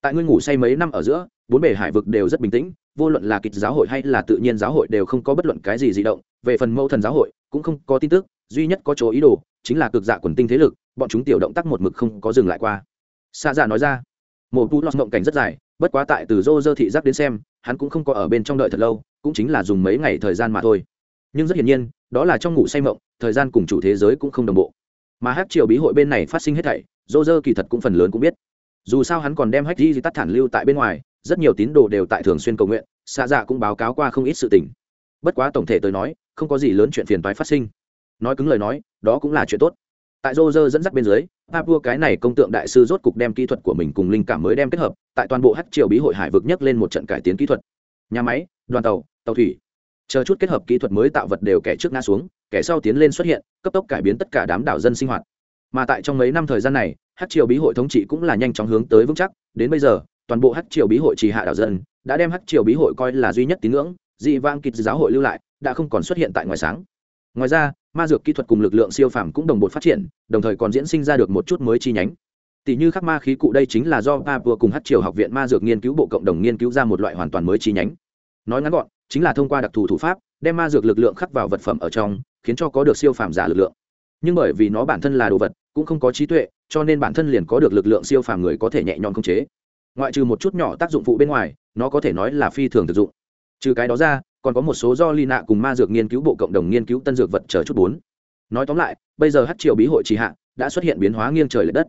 tại ngươi ngủ say mấy năm ở giữa, bốn bể hải vực đều rất bình tĩnh vô luận là kịch giáo hội hay là tự nhiên giáo hội đều không có bất luận cái gì di động, về phần mẫu thần giáo hội, cũng không có tin tức, duy nhất có chỗ ý đồ, chính là cực dạ quần tinh thế lực, bọn chúng tiểu động tác một mực không có dừng lại qua. Xa dạ nói ra một tu lọt ngộng cảnh rất dài, bất quá tại từ dô dơ thị giác đến xem, hắn cũng không có ở bên trong đợi thật lâu, cũng chính là dùng mấy ngày thời gian mà thôi. Nhưng rất hiển nhiên, đó là trong ngủ say mộng, thời gian cùng chủ thế giới cũng không đồng bộ. Mà hát triều bí hội bên này phát sinh hết thảy dô dơ kỳ thật cũng phần lớn cũng biết. Dù sao hắn còn đem hách di tắt thản lưu tại bên ngoài rất nhiều tín đồ đều tại thường xuyên cầu nguyện xạ dạ cũng báo cáo qua không ít sự tình. Bất quá tổng thể tôi nói, không có gì lớn chuyện phiền toái phát sinh. Nói cứng lời nói, đó cũng là chuyện tốt. Tại rô rơ dẫn dắt bên dưới papua cái này công tượng đại sư rốt cục đem kỹ thuật của mình cùng linh cảm mới đem kết hợp, tại toàn bộ hát triều bí hội hải vực nhất lên một trận cải tiến kỹ thuật. Nhà máy, đoàn tàu tàu thủy. Chờ chút kết hợp kỹ thuật mới tạo vật đều kẻ trước ngã xuống, kẻ sau tiến lên xuất hiện, cấp tốc cải biến tất cả đám đảo dân sinh hoạt. Mà tại trong mấy năm thời gian này hát triều bí hội thống trị cũng là nhanh chóng hướng tới vững chắc, đến bây giờ toàn bộ hắc triều bí hội trì hạ đảo dân đã đem hắc triều bí hội coi là duy nhất tín ngưỡng, dị vang kịch giáo hội lưu lại, đã không còn xuất hiện tại ngoài sáng. Ngoài ra, ma dược kỹ thuật cùng lực lượng siêu phàm cũng đồng bộ phát triển, đồng thời còn diễn sinh ra được một chút mới chi nhánh. Tỷ như khắc ma khí cụ đây chính là do papua cùng hát triều học viện ma dược nghiên cứu bộ cộng đồng nghiên cứu ra một loại hoàn toàn mới chi nhánh. Nói ngắn gọn, chính là thông qua đặc thù thủ pháp, đem ma dược lực lượng khắc vào vật phẩm ở trong, khiến cho có được siêu phàm giả lực lượng. Nhưng bởi vì nó bản thân là đồ vật, cũng không có trí tuệ, cho nên bản thân liền có được lực lượng siêu phàm người có thể nhẹ nhõm khống chế ngoại trừ một chút nhỏ tác dụng phụ bên ngoài, nó có thể nói là phi thường thực dụng. Trừ cái đó ra, còn có một số do ly nạ cùng ma dược nghiên cứu bộ cộng đồng nghiên cứu tân dược vật chờ chút bốn. Nói tóm lại, bây giờ hát triều bí hội trì hạ, đã xuất hiện biến hóa nghiêng trời l ệ đất.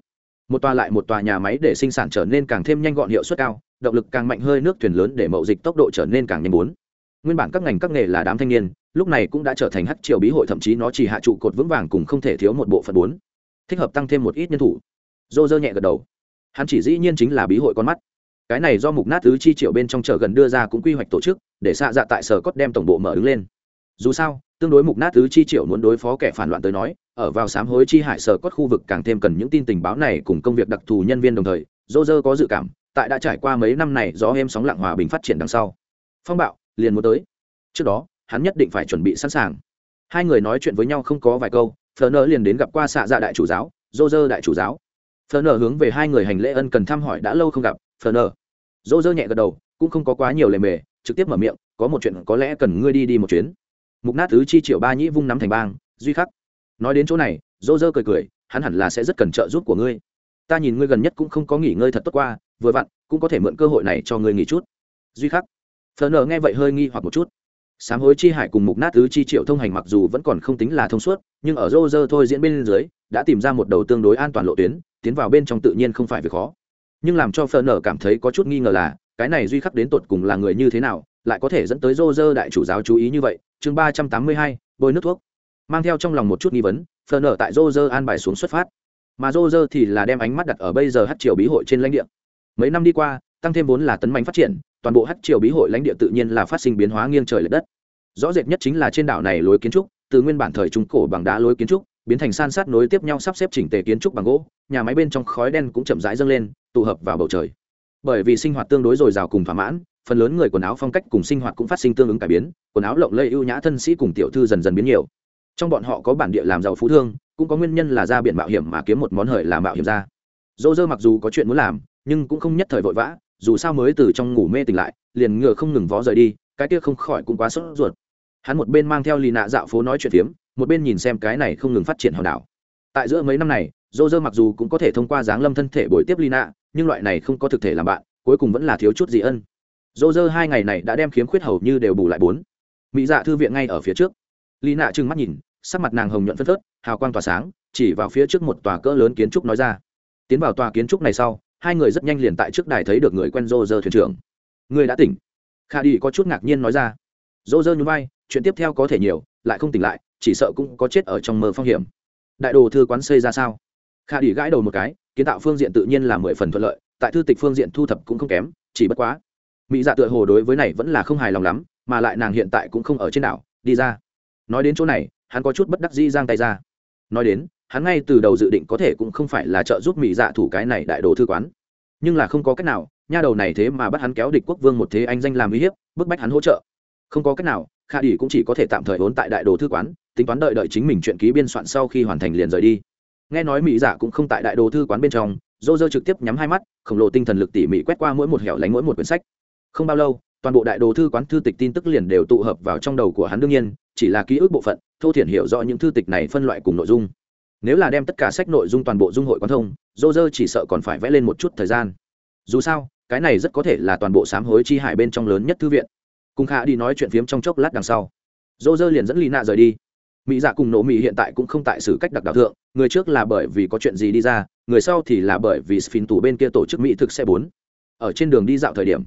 Một tòa lại một tòa nhà máy để sinh sản trở nên càng thêm nhanh gọn hiệu suất cao, động lực càng mạnh hơi nước thuyền lớn để mậu dịch tốc độ trở nên càng nhanh bốn. Nguyên bản các ngành các nghề là đám thanh niên, lúc này cũng đã trở thành hát triều bí hội thậm chí nó chỉ hạ trụ cột vững vàng cùng không thể thiếu một bộ phận bốn. Thích hợp tăng thêm một ít nhân thủ. Dô dơ nhẹ gật đầu hắn chỉ dĩ nhiên chính là bí hội con mắt. Cái này do mục nát thứ chi triệu bên trong chợ gần đưa ra cũng quy hoạch tổ chức, để xạ dạ tại sở cốt đem tổng bộ mở ứng lên. Dù sao, tương đối mục nát thứ chi triệu muốn đối phó kẻ phản loạn tới nói, ở vào sám hối chi hải sở cốt khu vực càng thêm cần những tin tình báo này cùng công việc đặc thù nhân viên đồng thời dô dơ có dự cảm, tại đã trải qua mấy năm này gió êm sóng lặng hòa bình phát triển đằng sau. Phong bạo, liền muốn tới. Trước đó, hắn nhất định phải chuẩn bị sẵn sàng. Hai người nói chuyện với nhau không có vài câu phờ nơ liền đến gặp qua xạ dạ đại chủ giáo dô dơ đại chủ giáo phờ nơ hướng về hai người hành lễ ân cần thăm hỏi đã lâu không gặp phờ nơ dỗ dơ nhẹ gật đầu, cũng không có quá nhiều lề mề, trực tiếp mở miệng, có một chuyện có lẽ cần ngươi đi đi một chuyến. Mục nát thứ chi triệu ba nhĩ vung nắm thành bang, duy khắc. Nói đến chỗ này, dỗ dơ cười cười, hắn hẳn là sẽ rất cần trợ giúp của ngươi. Ta nhìn ngươi gần nhất cũng không có nghỉ ngơi thật tốt qua, vừa vặn, cũng có thể mượn cơ hội này cho ngươi nghỉ chút. Duy khắc. Phờ nờ nghe vậy hơi nghi hoặc một chút. Sám hối chi hải cùng mục nát tứ chi triệu thông hành mặc dù vẫn còn không tính là thông suốt, nhưng ở rô rơ thôi diễn bên dưới, đã tìm ra một đầu tương đối an toàn lộ tuyến tiến vào bên trong tự nhiên không phải việc khó. Nhưng làm cho phờ nở cảm thấy có chút nghi ngờ là, cái này duy khắc đến tột cùng là người như thế nào, lại có thể dẫn tới rô rơ đại chủ giáo chú ý như vậy? Chương ba trăm tám mươi hai, bôi nước thuốc. Mang theo trong lòng một chút nghi vấn phờ nở tại rô rơ an bài xuống xuất phát. Mà rô rơ thì là đem ánh mắt đặt ở bây giờ hát triều bí hội trên lãnh địa. Mấy năm đi qua, tăng thêm vốn là tấn mạnh phát triển, toàn bộ hát triều bí hội lãnh địa tự nhiên là phát sinh biến hóa nghiêng trời l ệ đất. Rõ rệt nhất chính là trên đảo này lối kiến trúc, từ nguyên bản thời trung cổ bằng đá lối kiến trúc biến thành san sát nối tiếp nhau sắp xếp chỉnh tề kiến trúc bằng gỗ, nhà máy bên trong khói đen cũng chậm rãi dâng lên, tụ hợp vào bầu trời. Bởi vì sinh hoạt tương đối dồi dào cùng thỏa mãn, phần lớn người quần áo phong cách cùng sinh hoạt cũng phát sinh tương ứng cải biến, quần áo lộng lây ưu nhã thân sĩ cùng tiểu thư dần dần biến nhiều. Trong bọn họ có bản địa làm giàu phú thương, cũng có nguyên nhân là ra biển mạo hiểm mà kiếm một món hời làm mạo hiểm ra. Dô dơ mặc dù có chuyện muốn làm, nhưng cũng không nhất thời vội vã, dù sao mới từ trong ngủ mê tỉnh lại, liền ngựa không ngừng vó rời đi, cái kia không khỏi cũng quá sốt ruột. Hắn một bên mang theo lì nạ dạo phố nói chuyện phiếm một bên nhìn xem cái này không ngừng phát triển hòn đảo. Tại giữa mấy năm này dô dơ mặc dù cũng có thể thông qua dáng lâm thân thể bồi tiếp lina, nhưng loại này không có thực thể làm bạn cuối cùng vẫn là thiếu chút gì ân. Dô dơ hai ngày này đã đem khiếm khuyết hầu như đều bù lại bốn. Mỹ dạ thư viện ngay ở phía trước. Lina trừng mắt nhìn sắc mặt nàng hồng nhuận phân phớt hào quang tỏa sáng chỉ vào phía trước một tòa cỡ lớn kiến trúc nói ra. Tiến vào tòa kiến trúc này sau hai người rất nhanh liền tại trước đài thấy được người quen dô dơ thuyền trưởng. Người đã tỉnh. Kha đi có chút ngạc nhiên nói ra. Dô dơ nhún vai chuyện tiếp theo có thể nhiều lại không tỉnh lại chỉ sợ cũng có chết ở trong mơ phong hiểm. Đại đồ thư quán xây ra sao? Kha đi gãi đầu một cái, kiến tạo phương diện tự nhiên là mười phần thuận lợi, tại thư tịch phương diện thu thập cũng không kém, chỉ bất quá. Mỹ dạ tựa hồ đối với này vẫn là không hài lòng lắm, mà lại nàng hiện tại cũng không ở trên đảo, đi ra. Nói đến chỗ này, hắn có chút bất đắc di giang tay ra. Nói đến, hắn ngay từ đầu dự định có thể cũng không phải là trợ giúp mỹ dạ thủ cái này đại đồ thư quán. Nhưng là không có cách nào, nha đầu này thế mà bắt hắn kéo địch quốc vương một thế anh danh làm uy hiếp, bức bách hắn hỗ trợ. Không có cách nào kha đi cũng chỉ có thể tạm thời vốn tại đại đồ thư quán tính toán đợi đợi chính mình chuyện ký biên soạn sau khi hoàn thành liền rời đi. Nghe nói mỹ giả cũng không tại đại đồ thư quán bên trong, dô dơ trực tiếp nhắm hai mắt, khổng lồ tinh thần lực tỉ mỉ quét qua mỗi một hẻo lánh mỗi một quyển sách. Không bao lâu, toàn bộ đại đồ thư quán thư tịch tin tức liền đều tụ hợp vào trong đầu của hắn đương nhiên, chỉ là ký ức bộ phận thô thiển hiểu rõ những thư tịch này phân loại cùng nội dung. Nếu là đem tất cả sách nội dung toàn bộ dung hội quán thông, dô dơ chỉ sợ còn phải vẽ lên một chút thời gian. Dù sao, cái này rất có thể là toàn bộ sám hối chi hải bên trong lớn nhất thư viện. Cùng khả đi nói chuyện phiếm trong chốc lát đằng sau. Dô dơ liền dẫn lì nạ rời đi mỹ dạ cùng nổ mỹ hiện tại cũng không tại xử cách đặc đạo thượng, người trước là bởi vì có chuyện gì đi ra, người sau thì là bởi vì sphin tủ bên kia tổ chức mỹ thực xe bốn. Ở trên đường đi dạo thời điểm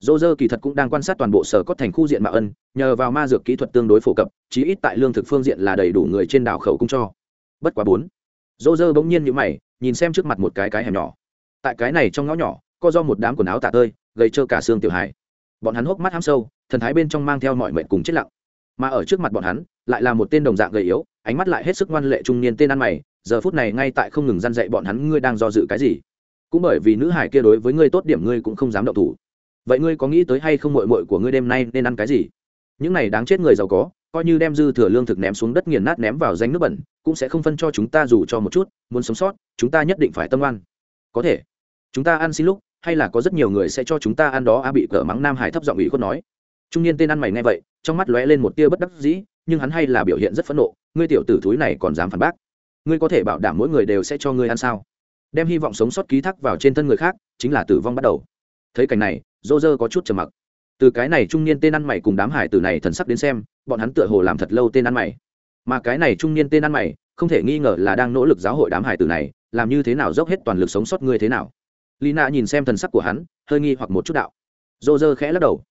dô dơ kỳ thật cũng đang quan sát toàn bộ sở cốt thành khu diện mạo ân, nhờ vào ma dược kỹ thuật tương đối phổ cập, chí ít tại lương thực phương diện là đầy đủ người trên đảo khẩu cung cho. Bất quá bốn dô dơ bỗng nhiên như mày, nhìn xem trước mặt một cái cái hẻm nhỏ. Tại cái này trong ngõ nhỏ có do một đám quần áo tạ tơi gây trơ cả xương tiểu hải bọn hắn hốc mắt ham sâu, thần thái bên trong mang theo mọi mệnh cùng chết lặng mà ở trước mặt bọn hắn, lại là một tên đồng dạng gầy yếu, ánh mắt lại hết sức ngoan lệ trung niên tên ăn mày, giờ phút này ngay tại không ngừng răn dạy bọn hắn ngươi đang do dự cái gì. Cũng bởi vì nữ hải kia đối với ngươi tốt điểm ngươi cũng không dám động thủ. Vậy ngươi có nghĩ tới hay không mội mội của ngươi đêm nay nên ăn cái gì? Những này đáng chết người giàu có, coi như đem dư thừa lương thực ném xuống đất nghiền nát ném vào danh nước bẩn, cũng sẽ không phân cho chúng ta dù cho một chút, muốn sống sót, chúng ta nhất định phải tâm ăn có thể. Chúng ta ăn xin lúc, hay là có rất nhiều người sẽ cho chúng ta ăn đó, a bị cỡ mắng nam hải thấp giọng ủy khuất nói trung niên tên ăn mày nghe vậy, trong mắt lóe lên một tia bất đắc dĩ, nhưng hắn hay là biểu hiện rất phẫn nộ, ngươi tiểu tử thúi này còn dám phản bác. Ngươi có thể bảo đảm mỗi người đều sẽ cho ngươi ăn sao? Đem hy vọng sống sót ký thác vào trên thân người khác, chính là tử vong bắt đầu. Thấy cảnh này dô dơ có chút trầm mặc. Từ cái này trung niên tên ăn mày cùng đám hải tử này thần sắc đến xem, bọn hắn tựa hồ làm thật lâu tên ăn mày. Mà cái này trung niên tên ăn mày, không thể nghi ngờ là đang nỗ lực giáo hội đám hải tử này, làm như thế nào dốc hết toàn lực sống sót ngươi thế nào? Lina nhìn xem thần sắc của hắn, hơi nghi hoặc một chút đạo. Dô dơ khẽ lắc đầu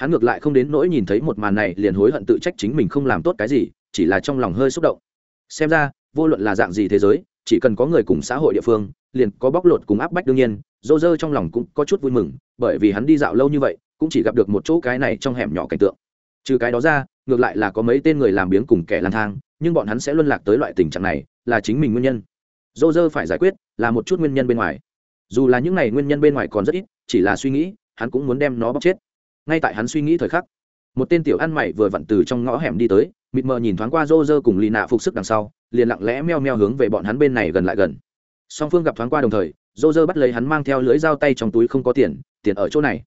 hắn ngược lại không đến nỗi nhìn thấy một màn này liền hối hận tự trách chính mình không làm tốt cái gì, chỉ là trong lòng hơi xúc động. Xem ra, vô luận là dạng gì thế giới, chỉ cần có người cùng xã hội địa phương, liền có bóc lột cùng áp bách đương nhiên dô dơ trong lòng cũng có chút vui mừng, bởi vì hắn đi dạo lâu như vậy, cũng chỉ gặp được một chỗ cái này trong hẻm nhỏ cảnh tượng. Trừ cái đó ra, ngược lại là có mấy tên người làm biếng cùng kẻ lang thang, nhưng bọn hắn sẽ luân lạc tới loại tình trạng này, là chính mình nguyên nhân. Dô dơ phải giải quyết, là một chút nguyên nhân bên ngoài. Dù là những n à y nguyên nhân bên ngoài còn rất ít, chỉ là suy nghĩ, hắn cũng muốn đem nó bóc chết ngay tại hắn suy nghĩ thời khắc, một tên tiểu ăn mày vừa vặn từ trong ngõ hẻm đi tới, mịt mờ nhìn thoáng qua rô rơ cùng lì nạ phục sức đằng sau, liền lặng lẽ meo meo hướng về bọn hắn bên này gần lại gần. Song phương gặp thoáng qua đồng thời, rô rơ bắt lấy hắn mang theo lưỡi dao tay trong túi không có tiền tiền ở chỗ này.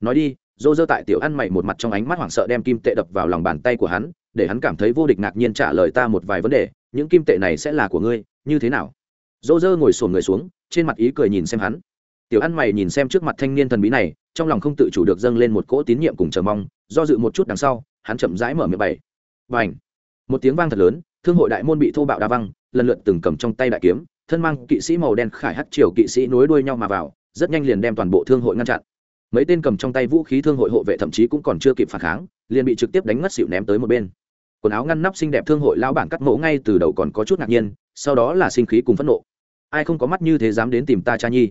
Nói đi, rô rơ tại tiểu ăn mày một mặt trong ánh mắt hoảng sợ đem kim tệ đập vào lòng bàn tay của hắn, để hắn cảm thấy vô địch ngạc nhiên trả lời ta một vài vấn đề, những kim tệ này sẽ là của ngươi, như thế nào? Rô rơ ngồi sổm người xuống, trên mặt ý cười nhìn xem hắn. Tiểu ăn mày nhìn xem trước mặt thanh niên thần bí này trong lòng không tự chủ được dâng lên một cỗ tín nhiệm cùng chờ mong, do dự một chút đằng sau, hắn chậm rãi mở miệng bảy và ảnh một tiếng vang thật lớn, thương hội đại môn bị thô bạo đa văng, lần lượt từng cầm trong tay đại kiếm, thân mang kỵ sĩ màu đen khải hắt triều kỵ sĩ nối đuôi nhau mà vào, rất nhanh liền đem toàn bộ thương hội ngăn chặn. Mấy tên cầm trong tay vũ khí thương hội hộ vệ thậm chí cũng còn chưa kịp phản kháng, liền bị trực tiếp đánh ngất xịu ném tới một bên. Quần áo ngăn nắp xinh đẹp thương hội lão bản cắt mẫu ngay từ đầu còn có chút ngạc nhiên, sau đó là sinh khí cùng phẫn nộ. Ai không có mắt như thế dám đến tìm ta cha nhi?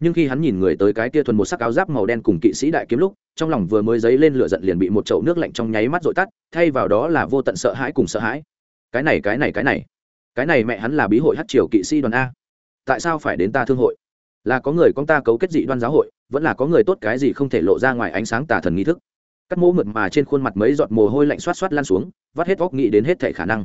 Nhưng khi hắn nhìn người tới cái kia thuần một sắc áo giáp màu đen cùng kỵ sĩ đại kiếm lúc, trong lòng vừa mới dấy lên lửa giận liền bị một chậu nước lạnh trong nháy mắt dội tắt, thay vào đó là vô tận sợ hãi cùng sợ hãi. Cái này cái này cái này. Cái này mẹ hắn là bí hội hát triều kỵ sĩ đoàn a. Tại sao phải đến ta thương hội? Là có người con ta cấu kết dị đoan giáo hội, vẫn là có người tốt cái gì không thể lộ ra ngoài ánh sáng tà thần nghi thức. Cắt mỗ mượt mà trên khuôn mặt mấy giọt mồ hôi lạnh xoát xoát lan xuống, vắt hết góc nghĩ đến hết thể khả năng.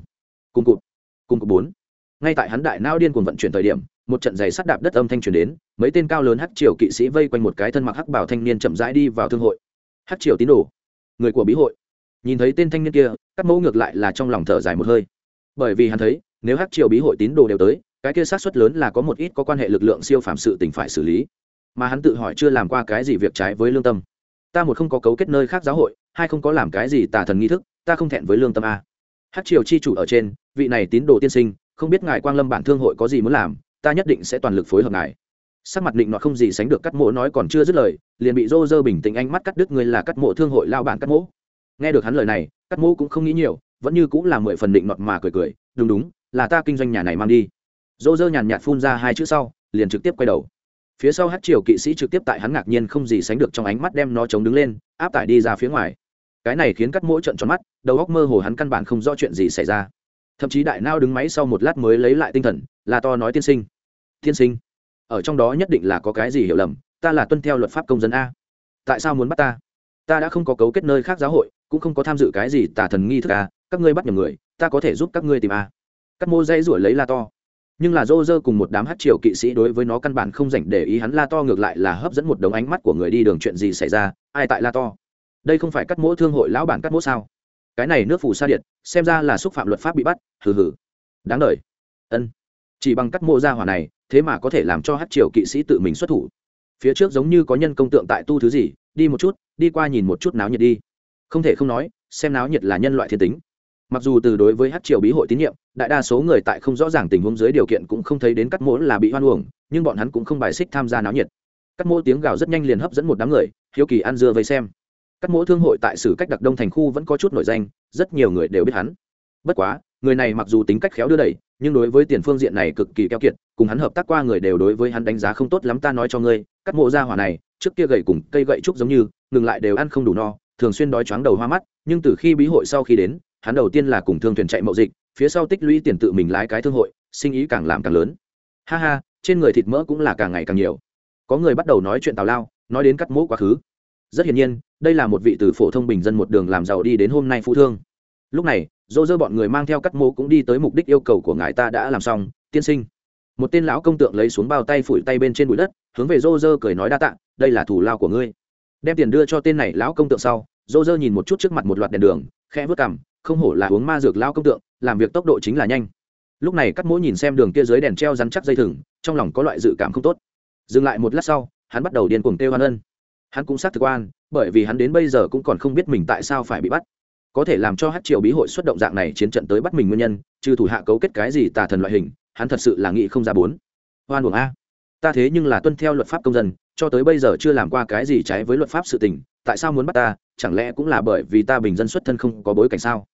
Cùng cụt cùng cụt bốn. Ngay tại hắn đại nao điên cuồng vận chuyển thời điểm một trận giày sắt đạp đất âm thanh truyền đến, mấy tên cao lớn hắc triều kỵ sĩ vây quanh một cái thân mặc hắc bảo thanh niên chậm rãi đi vào thương hội. Hắc triều tín đồ, người của bí hội. Nhìn thấy tên thanh niên kia, các mẫu ngược lại là trong lòng thở dài một hơi. Bởi vì hắn thấy, nếu hắc triều bí hội tín đồ đều tới, cái kia sát suất lớn là có một ít có quan hệ lực lượng siêu phạm sự tình phải xử lý. Mà hắn tự hỏi chưa làm qua cái gì việc trái với lương tâm. Ta một không có cấu kết nơi khác giáo hội, hai không có làm cái gì tà thần nghi thức, ta không thẹn với lương tâm a. Hát triều chi chủ ở trên, vị này tín đồ tiên sinh, không biết ngài quang lâm bản thương hội có gì muốn làm ta nhất định sẽ toàn lực phối hợp ngài. Sắc mặt định nọ không gì sánh được cắt mộ nói còn chưa dứt lời, liền bị rô rơ bình tĩnh ánh mắt cắt đứt người là cắt mộ thương hội lao bản cắt mộ nghe được hắn lời này cắt mộ cũng không nghĩ nhiều, vẫn như cũng là mười phần định nọt mà cười cười, đúng đúng, là ta kinh doanh nhà này mang đi. Rô rơ nhàn nhạt phun ra hai chữ sau, liền trực tiếp quay đầu. Phía sau hát triều kỵ sĩ trực tiếp tại hắn ngạc nhiên không gì sánh được trong ánh mắt đem nó chống đứng lên, áp tải đi ra phía ngoài. Cái này khiến cắt mỗi trận tròn mắt, đầu góc mơ hồ hắn căn bản không rõ chuyện gì xảy ra thậm chí đại nao đứng máy sau một lát mới lấy lại tinh thần, là to nói tiên sinh. Tiên sinh, ở trong đó nhất định là có cái gì hiểu lầm, ta là tuân theo luật pháp công dân a. Tại sao muốn bắt ta? Ta đã không có cấu kết nơi khác giáo hội, cũng không có tham dự cái gì tả thần nghi thức a, các ngươi bắt nhầm người, ta có thể giúp các ngươi tìm a. Cắt mô dây rủi lấy la to. Nhưng là dô dơ cùng một đám hát triều kỵ sĩ đối với nó căn bản không dành để ý, hắn la to ngược lại là hấp dẫn một đống ánh mắt của người đi đường chuyện gì xảy ra, ai tại la to? Đây không phải cắt mỗ thương hội lão bản cắt mỗ sao? Cái này nước phủ sa điện, xem ra là xúc phạm luật pháp bị bắt, hừ hừ. Đáng đ ân. Chỉ bằng cắt mộ ra hỏa này, thế mà có thể làm cho hát triều kỵ sĩ tự mình xuất thủ. Phía trước giống như có nhân công tượng tại tu thứ gì, đi một chút, đi qua nhìn một chút náo nhiệt đi. Không thể không nói, xem náo nhiệt là nhân loại thiên tính. Mặc dù từ đối với hát triều bí hội tín nhiệm, đại đa số người tại không rõ ràng tình huống dưới điều kiện cũng không thấy đến cắt mỗ là bị hoan uổng, nhưng bọn hắn cũng không bài xích tham gia náo nhiệt. Cắt mỗ tiếng gào rất nhanh liền hấp dẫn một đám người, hiếu kỳ ăn dưa vây xem. Các mỗ thương hội tại sử cách đặc đông thành khu vẫn có chút nổi danh, rất nhiều người đều biết hắn. Bất quá, người này mặc dù tính cách khéo đưa đẩy, nhưng đối với tiền phương diện này cực kỳ keo kiệt, cùng hắn hợp tác qua người đều đối với hắn đánh giá không tốt lắm, ta nói cho ngươi cắt mộ ra hỏa này, trước kia gậy cùng cây gậy trúc giống như, ngừng lại đều ăn không đủ no, thường xuyên đói choáng đầu hoa mắt, nhưng từ khi bí hội sau khi đến, hắn đầu tiên là cùng thương thuyền chạy mậu dịch, phía sau tích lũy tiền tự mình lái cái thương hội, sinh ý càng làm càng lớn. Ha ha, trên người thịt mỡ cũng là càng ngày càng nhiều. Có người bắt đầu nói chuyện tào lao, nói đến cắt mỗ quá khứ rất hiển nhiên, đây là một vị từ phổ thông bình dân một đường làm giàu đi đến hôm nay phú thương. Lúc này dô dơ bọn người mang theo cắt mô cũng đi tới mục đích yêu cầu của ngài ta đã làm xong, tiên sinh. Một tên lão công tượng lấy xuống bao tay phủi tay bên trên bụi đất, hướng về dô dơ cười nói đa tạ, đây là thủ lao của ngươi. Đem tiền đưa cho tên này lão công tượng sau dô dơ nhìn một chút trước mặt một loạt đèn đường khe vớt cằm, không hổ là uống ma dược lao công tượng, làm việc tốc độ chính là nhanh. Lúc này cắt mỗi nhìn xem đường kia dưới đèn treo rắn chắc dây thừng, trong lòng có loại dự cảm không tốt. Dừng lại một lát sau, hắn bắt đầu điên cuồng kêu hoan ân hắn cũng xác thực quan, bởi vì hắn đến bây giờ cũng còn không biết mình tại sao phải bị bắt. Có thể làm cho hát triều bí hội xuất động dạng này chiến trận tới bắt mình nguyên nhân, trừ thủ hạ cấu kết cái gì tà thần loại hình, hắn thật sự là nghĩ không ra bốn. Hoan buồng a. Ta thế nhưng là tuân theo luật pháp công dân, cho tới bây giờ chưa làm qua cái gì trái với luật pháp sự tình, tại sao muốn bắt ta, chẳng lẽ cũng là bởi vì ta bình dân xuất thân không có bối cảnh sao?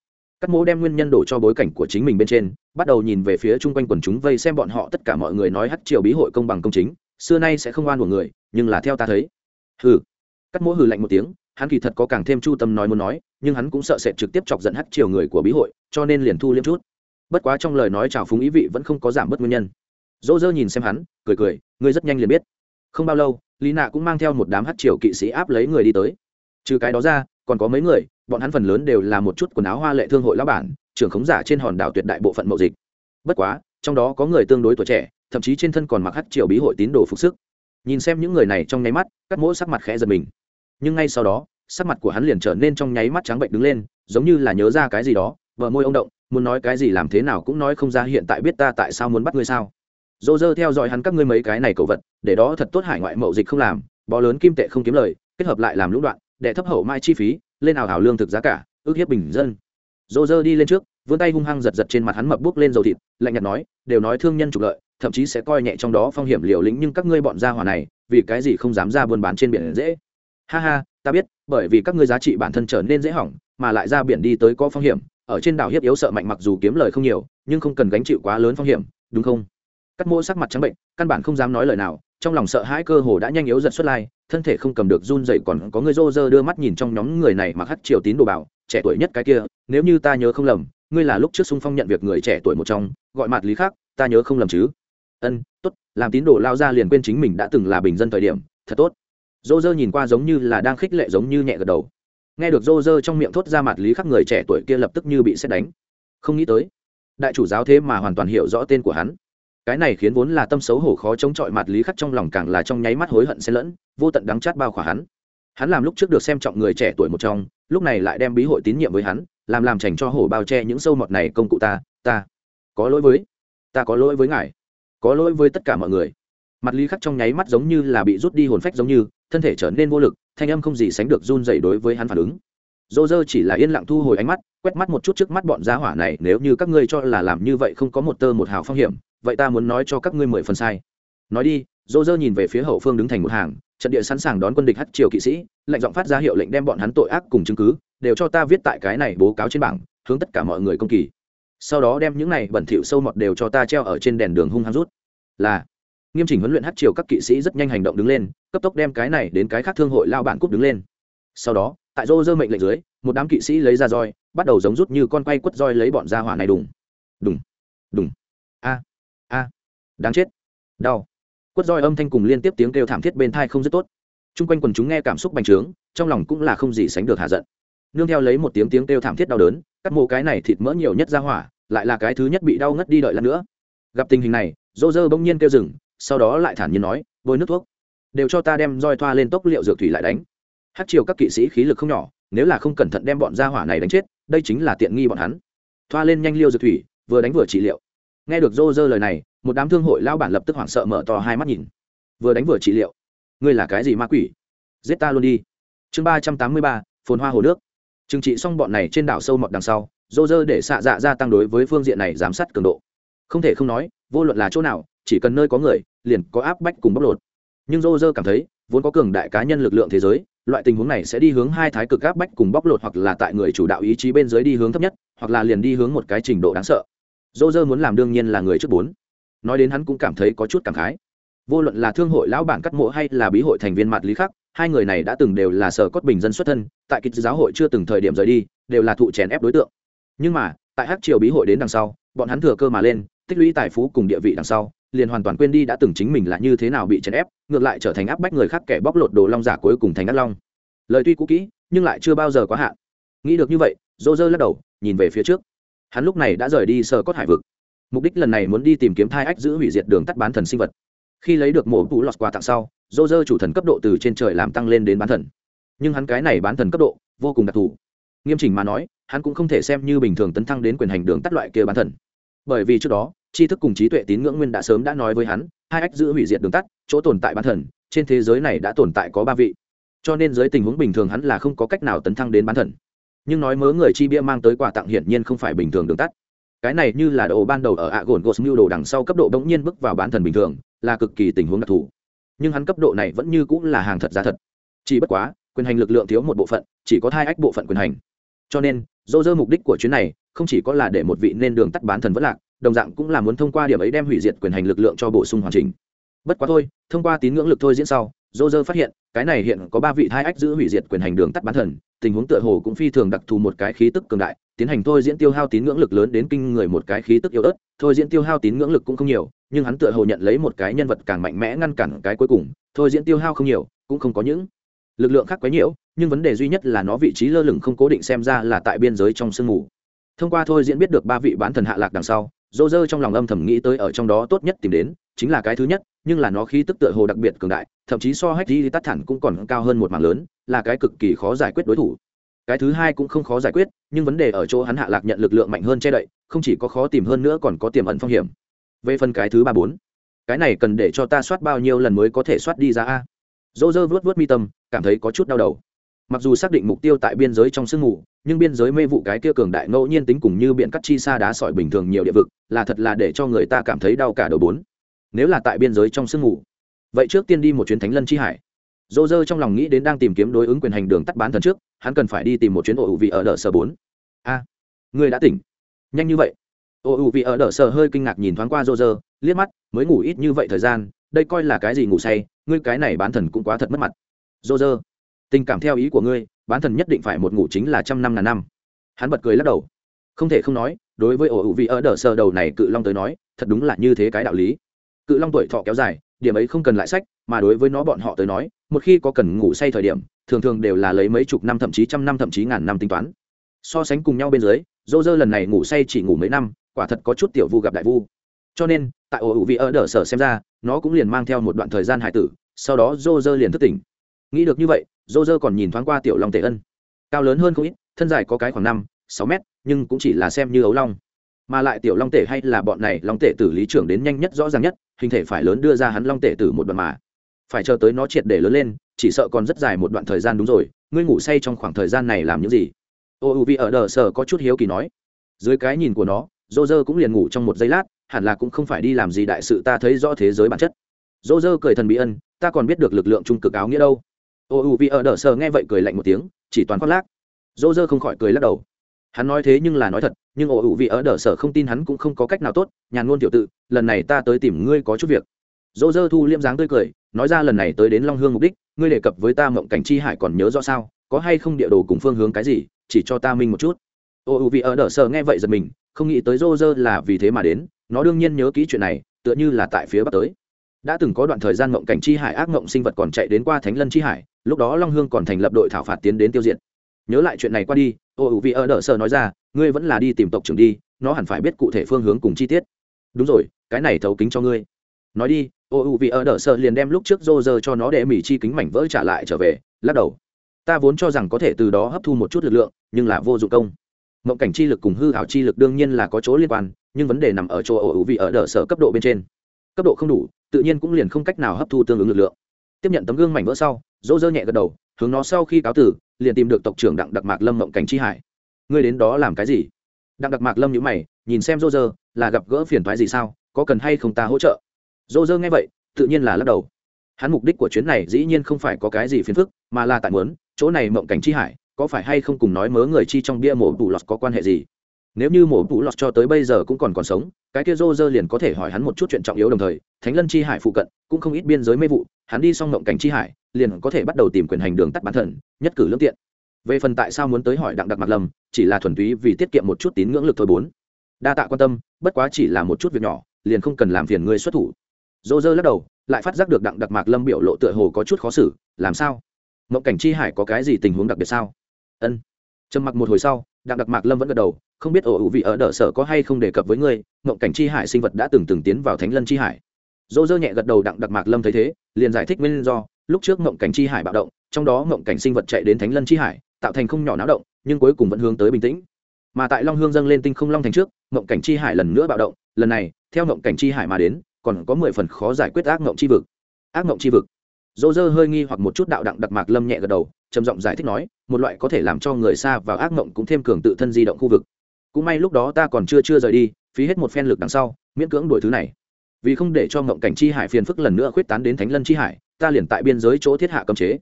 Các mỗ đem nguyên nhân đổ cho bối cảnh của chính mình bên trên, bắt đầu nhìn về phía chung quanh quần chúng vây xem bọn họ tất cả mọi người nói hát triều bí hội công bằng công chính, xưa nay sẽ không oan của người, nhưng là theo ta thấy hừ. Cắt mỗi hừ lạnh một tiếng, hắn kỳ thật có càng thêm chu tâm nói muốn nói, nhưng hắn cũng sợ sẽ trực tiếp chọc giận hắt triều người của bí hội, cho nên liền thu liêm chút. Bất quá trong lời nói trào phúng ý vị vẫn không có giảm bớt nguyên nhân. Dỗ dơ nhìn xem hắn, cười cười, ngươi rất nhanh liền biết. Không bao lâu, lý nạ cũng mang theo một đám hát triều kỵ sĩ áp lấy người đi tới. Trừ cái đó ra, còn có mấy người, bọn hắn phần lớn đều là một chút quần áo hoa lệ thương hội lao bản, trưởng khống giả trên hòn đảo tuyệt đại bộ phận mậu dịch. Bất quá, trong đó có người tương đối tuổi trẻ, thậm chí trên thân còn mặc hát triều bí hội tín đồ phục sức nhìn xem những người này trong nháy mắt cắt mỗi sắc mặt khẽ giật mình. Nhưng ngay sau đó, sắc mặt của hắn liền trở nên trong nháy mắt trắng bệnh đứng lên, giống như là nhớ ra cái gì đó, vợ môi ông động, muốn nói cái gì làm thế nào cũng nói không ra hiện tại biết ta tại sao muốn bắt ngươi sao. Dô dơ theo dõi hắn các ngươi mấy cái này cầu vật, để đó thật tốt hải ngoại mậu dịch không làm bò lớn kim tệ không kiếm lời, kết hợp lại làm lũng đoạn để thấp hậu mai chi phí, lên ảo hảo lương thực giá cả, ước hiếp bình dân. Dô dơ đi lên trước, vươn tay hung hăng giật giật trên mặt hắn mập bước lên dầu thịt, lạnh nhạt nói, đều nói thương nhân trục lợi thậm chí sẽ coi nhẹ trong đó phong hiểm liều lĩnh nhưng các ngươi bọn gia hỏa này, vì cái gì không dám ra buôn bán trên biển dễ? Ha ha, ta biết, bởi vì các ngươi giá trị bản thân trở nên dễ hỏng, mà lại ra biển đi tới có phong hiểm, ở trên đảo hiếp yếu sợ mạnh mặc dù kiếm lời không nhiều, nhưng không cần gánh chịu quá lớn phong hiểm, đúng không? Cắt mô sắc mặt trắng bệnh, căn bản không dám nói lời nào, trong lòng sợ hãi cơ hồ đã nhanh yếu giật xuất lai, thân thể không cầm được run dậy còn có người rô rơ đưa mắt nhìn trong nhóm người này mặc hắt triều tín đồ bảo, trẻ tuổi nhất cái kia, nếu như ta nhớ không lầm, ngươi là lúc trước xung phong nhận việc người trẻ tuổi một trong, gọi mặt lý khác, ta nhớ không lầm chứ? Ân, tốt, làm tín đồ lao ra liền quên chính mình đã từng là bình dân thời điểm, thật tốt. Dô dơ nhìn qua giống như là đang khích lệ giống như nhẹ gật đầu. Nghe được dô dơ trong miệng thốt ra mặt lý khắc người trẻ tuổi kia lập tức như bị xét đánh. Không nghĩ tới, đại chủ giáo thế mà hoàn toàn hiểu rõ tên của hắn. Cái này khiến vốn là tâm xấu hổ khó chống chọi mặt lý khắc trong lòng càng là trong nháy mắt hối hận xen lẫn, vô tận đắng chát bao khỏa hắn. Hắn làm lúc trước được xem trọng người trẻ tuổi một trong, lúc này lại đem bí hội tín nhiệm với hắn, làm làm chành cho hổ bao che những sâu mọt này công cụ ta ta có lỗi với, ta có lỗi với ngài có lỗi với tất cả mọi người. Mặt lý khắc trong nháy mắt giống như là bị rút đi hồn phách giống như, thân thể trở nên vô lực, thanh âm không gì sánh được run dậy đối với hắn phản ứng. Dô dơ chỉ là yên lặng thu hồi ánh mắt, quét mắt một chút trước mắt bọn giá hỏa này, nếu như các ngươi cho là làm như vậy không có một tơ một hào phong hiểm, vậy ta muốn nói cho các ngươi mười phần sai. Nói đi, dô dơ nhìn về phía hậu phương đứng thành một hàng, trận địa sẵn sàng đón quân địch hát triều kỵ sĩ lệnh giọng phát ra hiệu lệnh đem bọn hắn tội ác cùng chứng cứ, đều cho ta viết tại cái này bố cáo trên bảng, hướng tất cả mọi người công kỳ sau đó đem những này bẩn thỉu sâu mọt đều cho ta treo ở trên đèn đường hung hăng rút. Là, nghiêm chỉnh huấn luyện hát triều các kỵ sĩ rất nhanh hành động đứng lên, cấp tốc đem cái này đến cái khác thương hội lao bản cúp đứng lên. Sau đó, tại rô dơ mệnh lệnh dưới, một đám kỵ sĩ lấy ra roi, bắt đầu giống rút như con quay quất roi lấy bọn ra hỏa này đùng. Đùng đùng. A a. Đáng chết. Đau. Quất roi âm thanh cùng liên tiếp tiếng kêu thảm thiết bên thai không rất tốt. Chung quanh quần chúng nghe cảm xúc bành trướng, trong lòng cũng là không gì sánh được hạ giận nương theo lấy một tiếng tiếng kêu thảm thiết đau đớn, cắt mộ cái này thịt mỡ nhiều nhất ra hỏa, lại là cái thứ nhất bị đau ngất đi đợi lần nữa. Gặp tình hình này, dô dơ bỗng nhiên kêu rừng sau đó lại thản nhiên nói, bôi nước thuốc, đều cho ta đem roi thoa lên tốc liệu dược thủy lại đánh. Hát chiều các kỵ sĩ khí lực không nhỏ, nếu là không cẩn thận đem bọn gia hỏa này đánh chết, đây chính là tiện nghi bọn hắn. Thoa lên nhanh liêu dược thủy, vừa đánh vừa trị liệu. Nghe được dô dơ lời này, một đám thương hội lao bản lập tức hoảng sợ mở to hai mắt nhìn. Vừa đánh vừa trị liệu. Ngươi là cái gì ma quỷ? Giết ta luôn đi. Chương ba trăm tám mươi ba, phồn hoa hồ nước trừng trị xong bọn này trên đảo sâu mọt đằng sau, dô dơ để xạ dạ gia tăng đối với phương diện này giám sát cường độ. Không thể không nói, vô luận là chỗ nào, chỉ cần nơi có người, liền có áp bách cùng bóc lột. Nhưng dô dơ cảm thấy, vốn có cường đại cá nhân lực lượng thế giới, loại tình huống này sẽ đi hướng hai thái cực áp bách cùng bóc lột hoặc là tại người chủ đạo ý chí bên dưới đi hướng thấp nhất, hoặc là liền đi hướng một cái trình độ đáng sợ. Dô dơ muốn làm đương nhiên là người trước bốn. Nói đến hắn cũng cảm thấy có chút cảm khái. Vô luận là thương hội lão bản cắt mộ hay là bí hội thành viên mặt lý khắc hai người này đã từng đều là sở cốt bình dân xuất thân, tại kịch giáo hội chưa từng thời điểm rời đi, đều là thụ chèn ép đối tượng. Nhưng mà, tại hát triều bí hội đến đằng sau, bọn hắn thừa cơ mà lên, tích lũy tài phú cùng địa vị đằng sau, liền hoàn toàn quên đi đã từng chính mình là như thế nào bị chèn ép, ngược lại trở thành áp bách người khác kẻ bóc lột đồ long giả cuối cùng thành ác long. Lời tuy cũ kỹ, nhưng lại chưa bao giờ quá hạn. Nghĩ được như vậy dô dơ lắc đầu, nhìn về phía trước. Hắn lúc này đã rời đi sở cốt hải vực. Mục đích lần này muốn đi tìm kiếm thai ách giữ hủy diệt đường tắt bán thần sinh vật khi lấy được mổ vũ lọt quà tặng sau dô dơ chủ thần cấp độ từ trên trời làm tăng lên đến bán thần. Nhưng hắn cái này bán thần cấp độ, vô cùng đặc thù. Nghiêm chỉnh mà nói, hắn cũng không thể xem như bình thường tấn thăng đến quyền hành đường tắt loại kia bán thần. Bởi vì trước đó, tri thức cùng trí tuệ tín ngưỡng nguyên đã sớm đã nói với hắn, hai ách giữ hủy diệt đường tắt, chỗ tồn tại bán thần, trên thế giới này đã tồn tại có ba vị. Cho nên dưới tình huống bình thường hắn là không có cách nào tấn thăng đến bán thần. Nhưng nói mớ người chi bia mang tới quà tặng hiển nhiên không phải bình thường đường tắt. Cái này như là đồ ban đầu ở ạ gồn gos mưu đồ đằng sau cấp độ bỗng nhiên bước vào bán thần bình thường là cực kỳ tình huống đặc thù. Nhưng hắn cấp độ này vẫn như cũng là hàng thật giá thật. Chỉ bất quá, quyền hành lực lượng thiếu một bộ phận, chỉ có hai ách bộ phận quyền hành. Cho nên dô dơ mục đích của chuyến này không chỉ có là để một vị nên đường tắt bán thần vất lạc, đồng dạng cũng là muốn thông qua điểm ấy đem hủy diệt quyền hành lực lượng cho bổ sung hoàn chỉnh. Bất quá thôi, thông qua tín ngưỡng lực thôi diễn sau dô dơ phát hiện, cái này hiện có ba vị thai ách giữ hủy diệt quyền hành đường tắt bán thần tình huống tựa hồ cũng phi thường đặc thù một cái khí tức cường đại, tiến hành thôi diễn tiêu hao tín ngưỡng lực lớn đến kinh người một cái khí tức yếu ớt, thôi diễn tiêu hao tín ngưỡng lực cũng không nhiều, nhưng hắn tựa hồ nhận lấy một cái nhân vật càng mạnh mẽ ngăn cản cái cuối cùng, thôi diễn tiêu hao không nhiều, cũng không có những lực lượng khác quấy nhiễu, nhưng vấn đề duy nhất là nó vị trí lơ lửng không cố định xem ra là tại biên giới trong sương mù. Thông qua thôi diễn biết được ba vị bán thần hạ lạc đằng sau dô dơ trong lòng âm thầm nghĩ tới ở trong đó tốt nhất tìm đến, chính là cái thứ nhất, nhưng là nó khí tức tựa hồ đặc biệt cường đại, thậm chí so hách di tắt thẳng cũng còn cao hơn một mảng lớn, là cái cực kỳ khó giải quyết đối thủ. Cái thứ hai cũng không khó giải quyết, nhưng vấn đề ở chỗ hắn hạ lạc nhận lực lượng mạnh hơn che đậy, không chỉ có khó tìm hơn nữa còn có tiềm ẩn phong hiểm. Về phần cái thứ ba bốn, cái này cần để cho ta soát bao nhiêu lần mới có thể soát đi ra a? Dô dơ vớt vớt mi tâm, cảm thấy có chút đau đầu mặc dù xác định mục tiêu tại biên giới trong sương mù nhưng biên giới mê vụ cái kia cường đại ngẫu nhiên tính cùng như biện cắt chi xa đá sỏi bình thường nhiều địa vực là thật là để cho người ta cảm thấy đau cả đầu bốn. Nếu là tại biên giới trong sương mù vậy trước tiên đi một chuyến thánh lân chi hải. Dô dơ trong lòng nghĩ đến đang tìm kiếm đối ứng quyền hành đường tắt bán thần trước hắn cần phải đi tìm một chuyến ổ vị ở đờ sở bốn. A à, người đã tỉnh. Nhanh như vậy. Ổ vị ở đờ sở hơi kinh ngạc nhìn thoáng qua dô dơ liếc mắt mới ngủ ít như vậy thời gian đây coi là cái gì ngủ say ngươi cái này bán thần cũng quá thật mất mặt. Dô dơ tình cảm theo ý của ngươi, bán thần nhất định phải một ngủ chính là trăm năm ngàn năm. Hắn bật cười lắc đầu. Không thể không nói, đối với ổ hữu vị ở đờ sơ đầu này cự long tới nói, thật đúng là như thế cái đạo lý. Cự long tuổi thọ kéo dài, điểm ấy không cần lại sách, mà đối với nó bọn họ tới nói, một khi có cần ngủ say thời điểm, thường thường đều là lấy mấy chục năm thậm chí trăm năm thậm chí ngàn năm tính toán. So sánh cùng nhau bên dưới, dô dơ lần này ngủ say chỉ ngủ mấy năm, quả thật có chút tiểu vu gặp đại vu. Cho nên, tại ổ hữu vị ở đờ sở xem ra, nó cũng liền mang theo một đoạn thời gian hải tử, sau đó dô dơ liền thức tỉnh nghĩ được như vậy, dô dơ còn nhìn thoáng qua tiểu long tể ân. Cao lớn hơn không ít, thân dài có cái khoảng năm, sáu mét, nhưng cũng chỉ là xem như ấu long. Mà lại tiểu long tể hay là bọn này long tể tử lý trưởng đến nhanh nhất, rõ ràng nhất, hình thể phải lớn đưa ra hắn long tể tử một đoạn mà. Phải chờ tới nó triệt để lớn lên, chỉ sợ còn rất dài một đoạn thời gian đúng rồi, ngươi ngủ say trong khoảng thời gian này làm những gì? Ô u vi ở đờ sở có chút hiếu kỳ nói. Dưới cái nhìn của nó, dô dơ cũng liền ngủ trong một giây lát, hẳn là cũng không phải đi làm gì đại sự ta thấy rõ thế giới bản chất. Dô dơ cười thần bí ân, ta còn biết được lực lượng trung cực áo nghĩa đâu ô u vi ở đờ sở nghe vậy cười lạnh một tiếng, chỉ toàn khoác lác. Dô dơ không khỏi cười lắc đầu. Hắn nói thế nhưng là nói thật, nhưng ổ ủ vị ở đờ sở không tin hắn cũng không có cách nào tốt, nhàn ngôn tiểu tự, lần này ta tới tìm ngươi có chút việc. Dô dơ thu liêm dáng tươi cười, nói ra lần này tới đến long hương mục đích, ngươi đề cập với ta mộng cảnh chi hải còn nhớ rõ sao, có hay không địa đồ cùng phương hướng cái gì, chỉ cho ta minh một chút. Ổ ủ vị ở đờ sở nghe vậy giật mình, không nghĩ tới dô dơ là vì thế mà đến, nó đương nhiên nhớ kỹ chuyện này, tựa như là tại phía bắc tới đã từng có đoạn thời gian mộng cảnh chi hải ác mộng sinh vật còn chạy đến qua thánh lân chi hải, lúc đó long hương còn thành lập đội thảo phạt tiến đến tiêu diệt. Nhớ lại chuyện này qua đi, ô ủ vị ở đỡ sơ nói ra, ngươi vẫn là đi tìm tộc trưởng đi, nó hẳn phải biết cụ thể phương hướng cùng chi tiết. Đúng rồi, cái này thấu kính cho ngươi. Nói đi, ô ủ vị ở đỡ sơ liền đem lúc trước rô rơ cho nó để mỉ chi kính mảnh vỡ trả lại trở về, lắc đầu. Ta vốn cho rằng có thể từ đó hấp thu một chút lực lượng, nhưng là vô dụng công. Mộng cảnh chi lực cùng hư hảo chi lực đương nhiên là có chỗ liên quan, nhưng vấn đề nằm ở chỗ ổ ủ vị ở đỡ sở cấp độ bên trên. Cấp độ không đủ tự nhiên cũng liền không cách nào hấp thu tương ứng lực lượng. Tiếp nhận tấm gương mảnh vỡ sau, dỗ dơ nhẹ gật đầu, hướng nó sau khi cáo tử, liền tìm được tộc trưởng đặng đặc mạc lâm mộng cảnh chi hải. Ngươi đến đó làm cái gì? Đặng đặc mạc lâm nhữ mày, nhìn xem dỗ dơ, là gặp gỡ phiền thoái gì sao, có cần hay không ta hỗ trợ? Dỗ dơ nghe vậy, tự nhiên là lắc đầu. Hắn mục đích của chuyến này dĩ nhiên không phải có cái gì phiền phức, mà là tại muốn, chỗ này mộng cảnh chi hải có phải hay không cùng nói mớ người chi trong bia mổ đủ lọt có quan hệ gì? Nếu như mổ vụ lọt cho tới bây giờ cũng còn còn sống, cái kia rô rơ liền có thể hỏi hắn một chút chuyện trọng yếu đồng thời, thánh lân chi hải phụ cận, cũng không ít biên giới mê vụ, hắn đi xong ngộng cảnh chi hải, liền có thể bắt đầu tìm quyền hành đường tắt bản thần nhất cử lương tiện. Về phần tại sao muốn tới hỏi đặng đặc mặt lâm, chỉ là thuần túy vì tiết kiệm một chút tín ngưỡng lực thôi bốn. Đa tạ quan tâm, bất quá chỉ là một chút việc nhỏ, liền không cần làm phiền ngươi xuất thủ. Dô dơ lắc đầu, lại phát giác được đặng đặc mạc lâm biểu lộ tựa hồ có chút khó xử, làm sao? Mộng cảnh chi hải có cái gì tình huống đặc biệt sao? Ân. Trầm mặc một hồi sau, đặng đặc mạc lâm vẫn gật đầu không biết ổ ủ vị ở đỡ sở có hay không đề cập với ngươi, mộng cảnh chi hải sinh vật đã từng từng tiến vào thánh lân chi hải. Dỗ dơ nhẹ gật đầu đặng đặc mạc lâm thấy thế, liền giải thích nguyên do. Lúc trước mộng cảnh chi hải bạo động, trong đó mộng cảnh sinh vật chạy đến thánh lân chi hải, tạo thành không nhỏ náo động, nhưng cuối cùng vẫn hướng tới bình tĩnh. Mà tại long hương dâng lên tinh không long thành trước, mộng cảnh chi hải lần nữa bạo động, lần này, theo mộng cảnh chi hải mà đến, còn có mười phần khó giải quyết ác mộng chi vực. Ác mộng chi vực. Dỗ dơ hơi nghi hoặc một chút đạo đặng đặc mạc lâm nhẹ gật đầu, trầm giọng giải thích nói, một loại có thể làm cho người xa vào ác mộng cũng thêm cường tự thân di động khu vực cũng may lúc đó ta còn chưa chưa rời đi, phí hết một phen lực đằng sau, miễn cưỡng đuổi thứ này. Vì không để cho mộng cảnh chi hải phiền phức lần nữa khuyết tán đến thánh lân chi hải, ta liền tại biên giới chỗ thiết hạ cấm chế.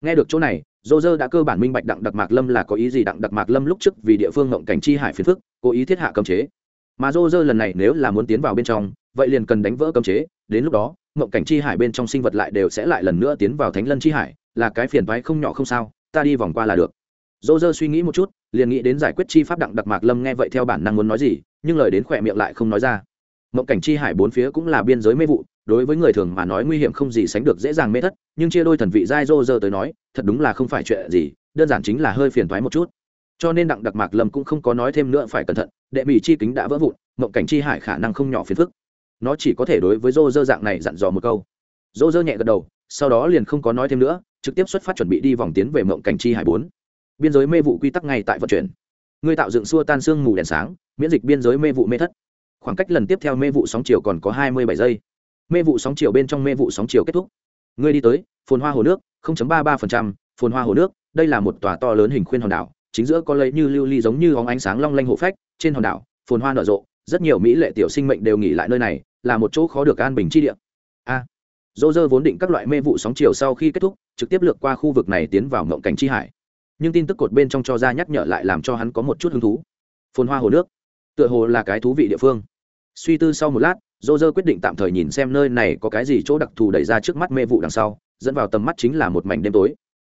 Nghe được chỗ này, dô dơ đã cơ bản minh bạch đặng đặc mạc lâm là có ý gì đặng đặc mạc lâm lúc trước vì địa phương mộng cảnh chi hải phiền phức, cố ý thiết hạ cấm chế. Mà dô dơ lần này nếu là muốn tiến vào bên trong, vậy liền cần đánh vỡ cấm chế, đến lúc đó mộng cảnh chi hải bên trong sinh vật lại đều sẽ lại lần nữa tiến vào thánh lân chi hải, là cái phiền toái không nhỏ không sao, ta đi vòng qua là được dô dơ suy nghĩ một chút, liền nghĩ đến giải quyết chi pháp đặng đặc mạc lâm nghe vậy theo bản năng muốn nói gì, nhưng lời đến khỏe miệng lại không nói ra. Mộng cảnh chi hải bốn phía cũng là biên giới mê vụ, đối với người thường mà nói nguy hiểm không gì sánh được dễ dàng mê thất, nhưng chia đôi thần vị giai dô dơ tới nói, thật đúng là không phải chuyện gì, đơn giản chính là hơi phiền thoái một chút. Cho nên đặng đặc mạc lâm cũng không có nói thêm nữa phải cẩn thận, đệ mỹ chi kính đã vỡ vụn, mộng cảnh chi hải khả năng không nhỏ phiền phức. Nó chỉ có thể đối với dô dơ dạng này dặn dò một câu. Dô dơ nhẹ gật đầu, sau đó liền không có nói thêm nữa, trực tiếp xuất phát chuẩn bị đi vòng tiến về mộng cảnh chi hải bốn biên giới mê vụ quy tắc ngay tại vận chuyển. Ngươi tạo dựng xua tan sương mù đèn sáng miễn dịch biên giới mê vụ mê thất. Khoảng cách lần tiếp theo mê vụ sóng chiều còn có hai mươi bảy giây. Mê vụ sóng chiều bên trong mê vụ sóng chiều kết thúc. Ngươi đi tới phồn hoa hồ nước 0.33%, phồn hoa hồ nước đây là một tòa to lớn hình khuyên hòn đảo chính giữa có lấy như lưu ly giống như hóng ánh sáng long lanh hộ phách trên hòn đảo phồn hoa nở rộ rất nhiều mỹ lệ tiểu sinh mệnh đều nghỉ lại nơi này là một chỗ khó được an bình chi địa. A. Dô dơ vốn định các loại mê vụ sóng chiều sau khi kết thúc trực tiếp lược qua khu vực này tiến vào ngộng cảnh chi hải nhưng tin tức cột bên trong cho ra nhắc nhở lại làm cho hắn có một chút hứng thú. Phồn hoa hồ nước, tựa hồ là cái thú vị địa phương. Suy tư sau một lát dô dơ quyết định tạm thời nhìn xem nơi này có cái gì chỗ đặc thù đẩy ra trước mắt mê vụ đằng sau, dẫn vào tầm mắt chính là một mảnh đêm tối.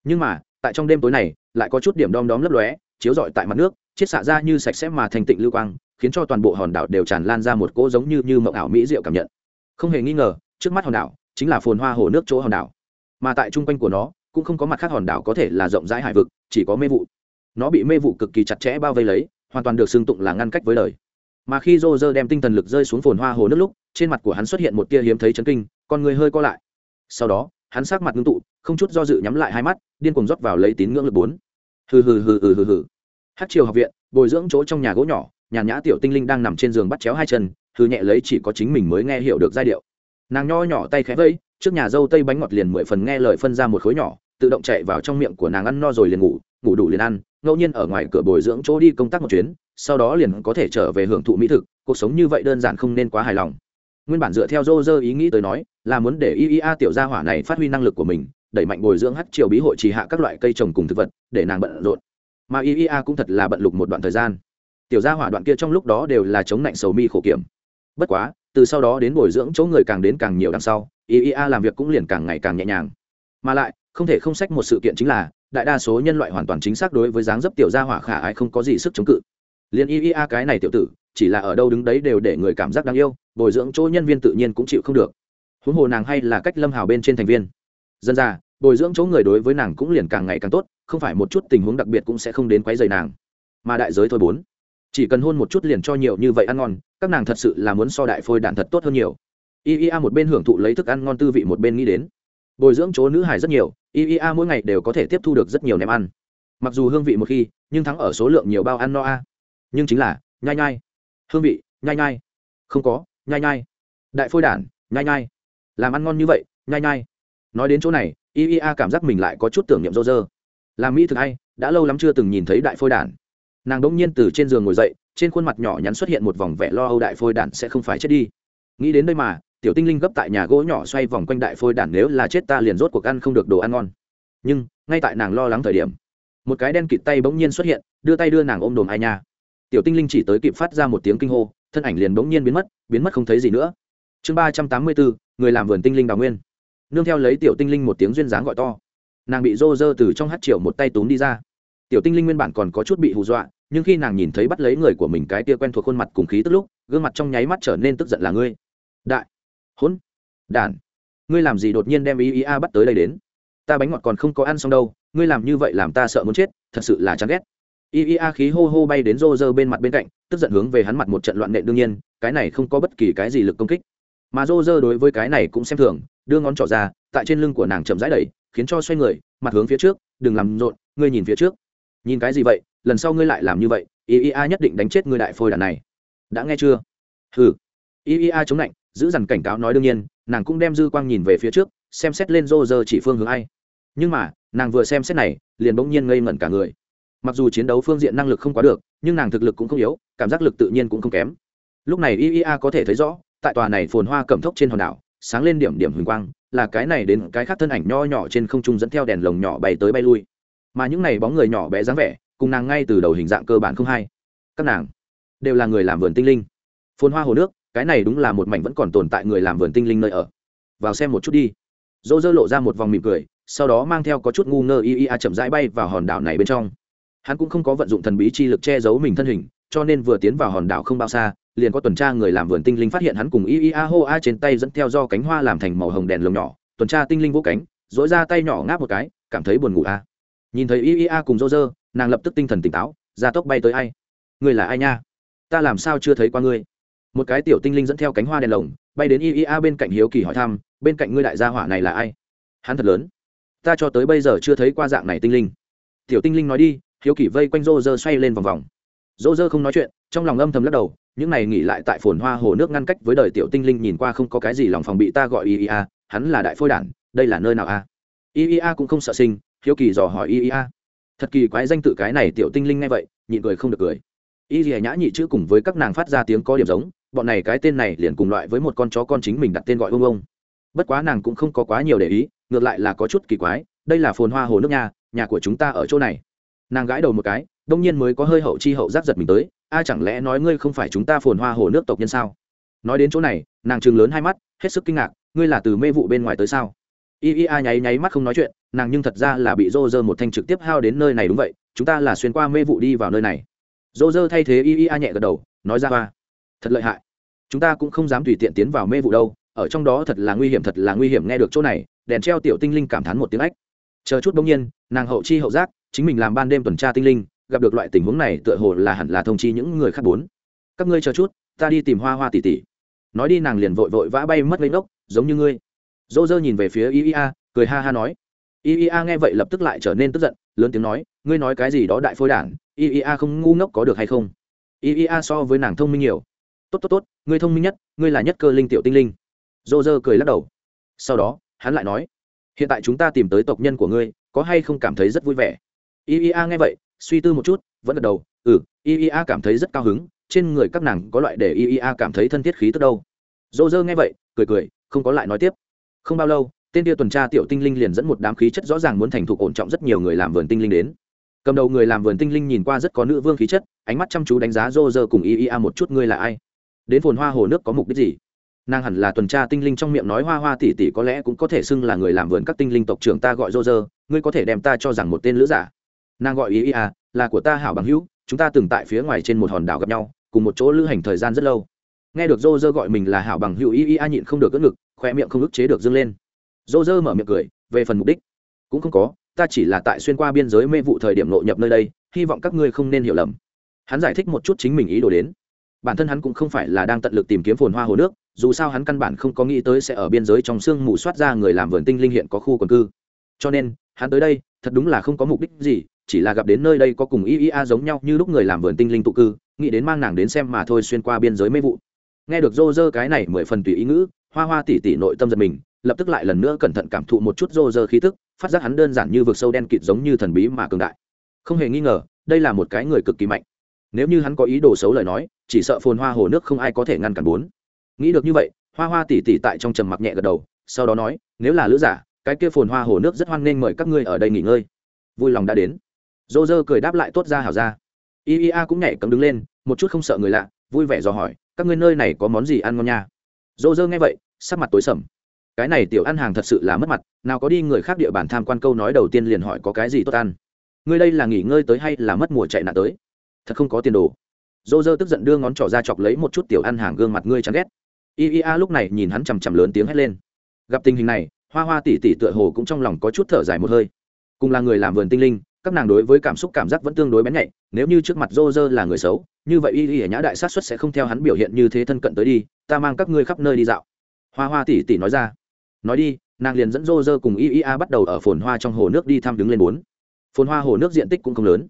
Nhưng mà, tại trong đêm tối này, lại có chút điểm đom đóm lấp lóe, chiếu rọi tại mặt nước, chiết xạ ra như sạch sẽ mà thành tịnh lưu quang, khiến cho toàn bộ hòn đảo đều tràn lan ra một cỗ giống như như mộng ảo mỹ diệu cảm nhận. Không hề nghi ngờ, trước mắt hòn đảo chính là phồn hoa hồ nước chỗ hòn đảo. Mà tại trung quanh của nó cũng không có mặt khác hòn đảo có thể là rộng rãi hải vực, chỉ có mê vụ. Nó bị mê vụ cực kỳ chặt chẽ bao vây lấy, hoàn toàn được xưng tụng là ngăn cách với đời. Mà khi rô rơ đem tinh thần lực rơi xuống phồn hoa hồ nước lúc, trên mặt của hắn xuất hiện một tia hiếm thấy chấn kinh, con người hơi co lại. Sau đó, hắn sát mặt ngưng tụ, không chút do dự nhắm lại hai mắt, điên cuồng rót vào lấy tín ngưỡng lực bốn. Hừ hừ hừ hừ hừ hừ. Hát triều học viện, bồi dưỡng chỗ trong nhà gỗ nhỏ, nhàn nhã tiểu tinh linh đang nằm trên giường bắt chéo hai chân, hừ nhẹ lấy chỉ có chính mình mới nghe hiểu được giai điệu. Nàng nho nhỏ tay khẽ vây trước nhà dâu tây bánh ngọt liền mười phần nghe lời phân ra một khối nhỏ, tự động chạy vào trong miệng của nàng ăn no rồi liền ngủ ngủ đủ liền ăn, ngẫu nhiên ở ngoài cửa bồi dưỡng chỗ đi công tác một chuyến, sau đó liền có thể trở về hưởng thụ mỹ thực, cuộc sống như vậy đơn giản không nên quá hài lòng. Nguyên bản dựa theo dô dơ ý nghĩ tới nói, là muốn để iea tiểu gia hỏa này phát huy năng lực của mình, đẩy mạnh bồi dưỡng hát triều bí hội trì hạ các loại cây trồng cùng thực vật, để nàng bận rộn. Mà iea cũng thật là bận lục một đoạn thời gian. Tiểu gia hỏa đoạn kia trong lúc đó đều là chống nạnh sầu mi khổ kiểm. Bất quá, từ sau đó đến bồi dưỡng chỗ người càng đến càng nhiều đằng sau iea làm việc cũng liền càng ngày càng nhẹ nhàng. Mà lại, không thể không sách một sự kiện chính là, đại đa số nhân loại hoàn toàn chính xác đối với dáng dấp tiểu gia hỏa khả ai không có gì sức chống cự. Liền iea cái này tiểu tử, chỉ là ở đâu đứng đấy đều để người cảm giác đáng yêu, bồi dưỡng chỗ nhân viên tự nhiên cũng chịu không được. Huống hồ nàng hay là cách lâm hào bên trên thành viên. Dân ra, bồi dưỡng chỗ người đối với nàng cũng liền càng ngày càng tốt, không phải một chút tình huống đặc biệt cũng sẽ không đến quấy rầy nàng. Mà đại giới thôi bốn. Chỉ cần hôn một chút liền cho nhiều như vậy ăn ngon, các nàng thật sự là muốn so đại phôi đạn thật tốt hơn nhiều iea một bên hưởng thụ lấy thức ăn ngon tư vị, một bên nghĩ đến, bồi dưỡng chỗ nữ hải rất nhiều iea mỗi ngày đều có thể tiếp thu được rất nhiều ném ăn. Mặc dù hương vị một khi, nhưng thắng ở số lượng nhiều bao ăn no a. Nhưng chính là, nhai nhai. Hương vị, nhai nhai. Không có, nhai nhai. Đại phôi đản, nhai nhai. Làm ăn ngon như vậy, nhai nhai. Nói đến chỗ này iea cảm giác mình lại có chút tưởng niệm rô rơ. Làm mỹ thực hay đã lâu lắm chưa từng nhìn thấy đại phôi đản. Nàng đ ỗ n g nhiên từ trên giường ngồi dậy, trên khuôn mặt nhỏ nhắn xuất hiện một vòng vẻ lo âu đại phôi đản sẽ không phải chết đi. Nghĩ đến đây mà tiểu tinh linh gấp tại nhà gỗ nhỏ xoay vòng quanh đại phôi đản nếu là chết ta liền rốt cuộc ăn không được đồ ăn ngon. Nhưng, ngay tại nàng lo lắng thời điểm, một cái đen kịt tay bỗng nhiên xuất hiện, đưa tay đưa nàng ôm đồm ai nha. Tiểu tinh linh chỉ tới kịp phát ra một tiếng kinh hô, thân ảnh liền bỗng nhiên biến mất biến mất không thấy gì nữa. Chương ba trăm tám mươi bốn, người làm vườn tinh linh đào nguyên. Nương theo lấy tiểu tinh linh một tiếng duyên dáng gọi to, nàng bị rô rơ từ trong hát triệu một tay túm đi ra. Tiểu tinh linh nguyên bản còn có chút bị hù dọa, nhưng khi nàng nhìn thấy bắt lấy người của mình cái tia quen thuộc khuôn mặt cùng khí tức lúc, gương mặt trong nháy mắt trở nên tức giận là ngươi. Đại hỗn. Đản. Ngươi làm gì đột nhiên đem ý ý a bắt tới đây đến? Ta bánh ngọt còn không có ăn xong đâu, ngươi làm như vậy làm ta sợ muốn chết, thật sự là chán ghét. Y y a khí hô hô bay đến rô rơ bên mặt bên cạnh, tức giận hướng về hắn mặt một trận loạn nện đương nhiên, cái này không có bất kỳ cái gì lực công kích. Mà rô rơ đối với cái này cũng xem thường, đưa ngón trỏ ra, tại trên lưng của nàng chậm rãi đẩy, khiến cho xoay người, mặt hướng phía trước, đừng làm rộn, ngươi nhìn phía trước. Nhìn cái gì vậy, lần sau ngươi lại làm như vậy ia nhất định đánh chết ngươi đại phôi đàn này. Đã nghe chưa? Hừ. A chống lạnh giữ dằn cảnh cáo nói đương nhiên, nàng cũng đem dư quang nhìn về phía trước, xem xét lên rô rơ chỉ phương hướng ai. Nhưng mà, nàng vừa xem xét này, liền bỗng nhiên ngây ngẩn cả người. Mặc dù chiến đấu phương diện năng lực không quá được, nhưng nàng thực lực cũng không yếu, cảm giác lực tự nhiên cũng không kém. Lúc này iea có thể thấy rõ, tại tòa này phồn hoa cẩm thốc trên hòn đảo, sáng lên điểm điểm huỳnh quang, là cái này đến cái khác thân ảnh nho nhỏ trên không trung dẫn theo đèn lồng nhỏ bay tới bay lui. Mà những này bóng người nhỏ bé dáng vẻ, cùng nàng ngay từ đầu hình dạng cơ bản không hay các nàng đều là người làm vườn tinh linh. Phồn hoa hồ nước cái này đúng là một mảnh vẫn còn tồn tại người làm vườn tinh linh nơi ở. Vào xem một chút đi. Dô dơ lộ ra một vòng mỉm cười, sau đó mang theo có chút ngu ngơ y y a chậm rãi bay vào hòn đảo này bên trong. Hắn cũng không có vận dụng thần bí chi lực che giấu mình thân hình, cho nên vừa tiến vào hòn đảo không bao xa, liền có tuần tra người làm vườn tinh linh phát hiện hắn cùng y y a hô a trên tay dẫn theo do cánh hoa làm thành màu hồng đèn lồng nhỏ, tuần tra tinh linh vỗ cánh dỗi ra tay nhỏ ngáp một cái, cảm thấy buồn ngủ a. Nhìn thấy y y a cùng dô dơ, nàng lập tức tinh thần tỉnh táo, ra tốc bay tới ai? Người là ai nha? Ta làm sao chưa thấy qua ngươi? Một cái tiểu tinh linh dẫn theo cánh hoa đèn lồng, bay đến iea bên cạnh hiếu kỳ hỏi thăm, bên cạnh ngươi đại gia hỏa này là ai? Hắn thật lớn. Ta cho tới bây giờ chưa thấy qua dạng này tinh linh. Tiểu tinh linh nói đi, hiếu kỳ vây quanh rô rơ xoay lên vòng vòng. Rô rơ không nói chuyện, trong lòng âm thầm lắc đầu, những này nghỉ lại tại phồn hoa hồ nước ngăn cách với đời tiểu tinh linh nhìn qua không có cái gì lòng phòng bị ta gọi iea hắn là đại phôi đản, đây là nơi nào a? Iea cũng không sợ sinh, hiếu kỳ dò hỏi iea thật kỳ quái danh tự cái này tiểu tinh linh nghe vậy, nhịn cười không được cười. Y dì nhã nhị chữ cùng với các nàng phát ra tiếng có điểm giống bọn này cái tên này liền cùng loại với một con chó con chính mình đặt tên gọi ông ông. Bất quá nàng cũng không có quá nhiều để ý, ngược lại là có chút kỳ quái, đây là phồn hoa hồ nước nhà nhà của chúng ta ở chỗ này. Nàng gãi đầu một cái, đông nhiên mới có hơi hậu chi hậu giác giật mình tới, a chẳng lẽ nói ngươi không phải chúng ta phồn hoa hồ nước tộc nhân sao? Nói đến chỗ này, nàng chừng lớn hai mắt, hết sức kinh ngạc, ngươi là từ mê vụ bên ngoài tới sao? Y y a nháy nháy mắt không nói chuyện, nàng nhưng thật ra là bị rô rơ một thanh trực tiếp hao đến nơi này đúng vậy, chúng ta là xuyên qua mê vụ đi vào nơi này. Rô rơ thay thế y y a nhẹ gật đầu, nói ra hoa thật lợi hại. Chúng ta cũng không dám tùy tiện tiến vào mê vụ đâu, ở trong đó thật là nguy hiểm, thật là nguy hiểm nghe được chỗ này, đèn treo tiểu tinh linh cảm thán một tiếng ách. Chờ chút đông nhiên, nàng hậu chi hậu giác, chính mình làm ban đêm tuần tra tinh linh, gặp được loại tình huống này tựa hồ là hẳn là thông chi những người khác bốn. Các ngươi chờ chút, ta đi tìm hoa hoa tỷ tỷ. Nói đi nàng liền vội vội vã bay mất lấy ngốc giống như ngươi. Dô dơ nhìn về phía iea cười ha ha nói. Iea nghe vậy lập tức lại trở nên tức giận, lớn tiếng nói, ngươi nói cái gì đó đại phôi đản iea không ngu ngốc có được hay không? Iea so với nàng thông minh nhiều tốt tốt tốt, ngươi thông minh nhất, ngươi là nhất cơ linh tiểu tinh linh. Dô dơ cười lắc đầu. Sau đó, hắn lại nói, hiện tại chúng ta tìm tới tộc nhân của ngươi, có hay không cảm thấy rất vui vẻ? Iea nghe vậy, suy tư một chút, vẫn gật đầu ừ iea cảm thấy rất cao hứng, trên người các nàng có loại để iea cảm thấy thân thiết khí tức đâu. Dô dơ nghe vậy, cười cười, không có lại nói tiếp. Không bao lâu, tên tia tuần tra tiểu tinh linh liền dẫn một đám khí chất rõ ràng muốn thành thục ổn trọng rất nhiều người làm vườn tinh linh đến. Cầm đầu người làm vườn tinh linh nhìn qua rất có nữ vương khí chất, ánh mắt chăm chú đánh giá dô dơ cùng iea một chút, ngươi là ai? Đến phồn hoa hồ nước có mục đích gì? Nàng hẳn là tuần tra tinh linh trong miệng nói hoa hoa tỉ tỉ có lẽ cũng có thể xưng là người làm vườn các tinh linh tộc trưởng ta gọi rô rơ ngươi có thể đem ta cho rằng một tên lữ giả. Nàng gọi ý ý à là của ta hảo bằng hữu, chúng ta từng tại phía ngoài trên một hòn đảo gặp nhau, cùng một chỗ lữ hành thời gian rất lâu. Nghe được rô rơ gọi mình là hảo bằng hữu, ý ý a nhịn không được ớt ngực, khoe miệng không ức chế được dâng lên. Rô rơ mở miệng cười, về phần mục đích, cũng không có, ta chỉ là tại xuyên qua biên giới mê vụ thời điểm nội nhập nơi đây, hy vọng các ngươi không nên hiểu lầm. Hắn giải thích một chút chính mình ý đồ đến bản thân hắn cũng không phải là đang tận lực tìm kiếm phồn hoa hồ nước, dù sao hắn căn bản không có nghĩ tới sẽ ở biên giới trong sương mù soát ra người làm vườn tinh linh hiện có khu quần cư. Cho nên, hắn tới đây, thật đúng là không có mục đích gì, chỉ là gặp đến nơi đây có cùng iea giống nhau như lúc người làm vườn tinh linh tụ cư, nghĩ đến mang nàng đến xem mà thôi xuyên qua biên giới mê vụ. Nghe được rô rơ cái này mười phần tùy ý ngữ, hoa hoa tỉ tỉ nội tâm giật mình, lập tức lại lần nữa cẩn thận cảm thụ một chút rô rơ khí thức phát giác hắn đơn giản như vực sâu đen kịt giống như thần bí mà cường đại. Không hề nghi ngờ, đây là một cái người cực kỳ mạnh nếu như hắn có ý đồ xấu lời nói, chỉ sợ phồn hoa hồ nước không ai có thể ngăn cản bốn. Nghĩ được như vậy, hoa hoa tỉ tỉ tại trong trầm mặc nhẹ gật đầu, sau đó nói, nếu là lữ giả, cái kia phồn hoa hồ nước rất hoan nghênh mời các ngươi ở đây nghỉ ngơi. Vui lòng đã đến. Dô dơ cười đáp lại tốt ra hảo ra. Iea cũng nhảy cấm đứng lên, một chút không sợ người lạ, vui vẻ dò hỏi, các ngươi nơi này có món gì ăn ngon nha? Dô dơ nghe vậy, sắc mặt tối sầm. Cái này tiểu ăn hàng thật sự là mất mặt, nào có đi người khác địa bàn tham quan câu nói đầu tiên liền hỏi có cái gì tốt ăn? Ngươi đây là nghỉ ngơi tới hay là mất mùa chạy nạn tới? Thật không có tiền đồ. Dô dơ tức giận đưa ngón trỏ ra chọc lấy một chút tiểu ăn hàng gương mặt ngươi chán ghét. Iea lúc này nhìn hắn chằm chằm lớn tiếng hét lên. Gặp tình hình này, hoa hoa tỉ tỉ tựa hồ cũng trong lòng có chút thở dài một hơi. Cùng là người làm vườn tinh linh, các nàng đối với cảm xúc cảm giác vẫn tương đối bén nhạy, nếu như trước mặt rô dơ là người xấu, như vậy y y nhã đại sát xuất sẽ không theo hắn biểu hiện như thế thân cận tới đi, ta mang các ngươi khắp nơi đi dạo. Hoa hoa tỉ tỉ nói ra. Nói đi. Nàng liền dẫn rô dơ cùng y y a bắt đầu ở phồn hoa trong hồ nước đi thăm đứng lên bốn. Phồn hoa hồ nước diện tích cũng không lớn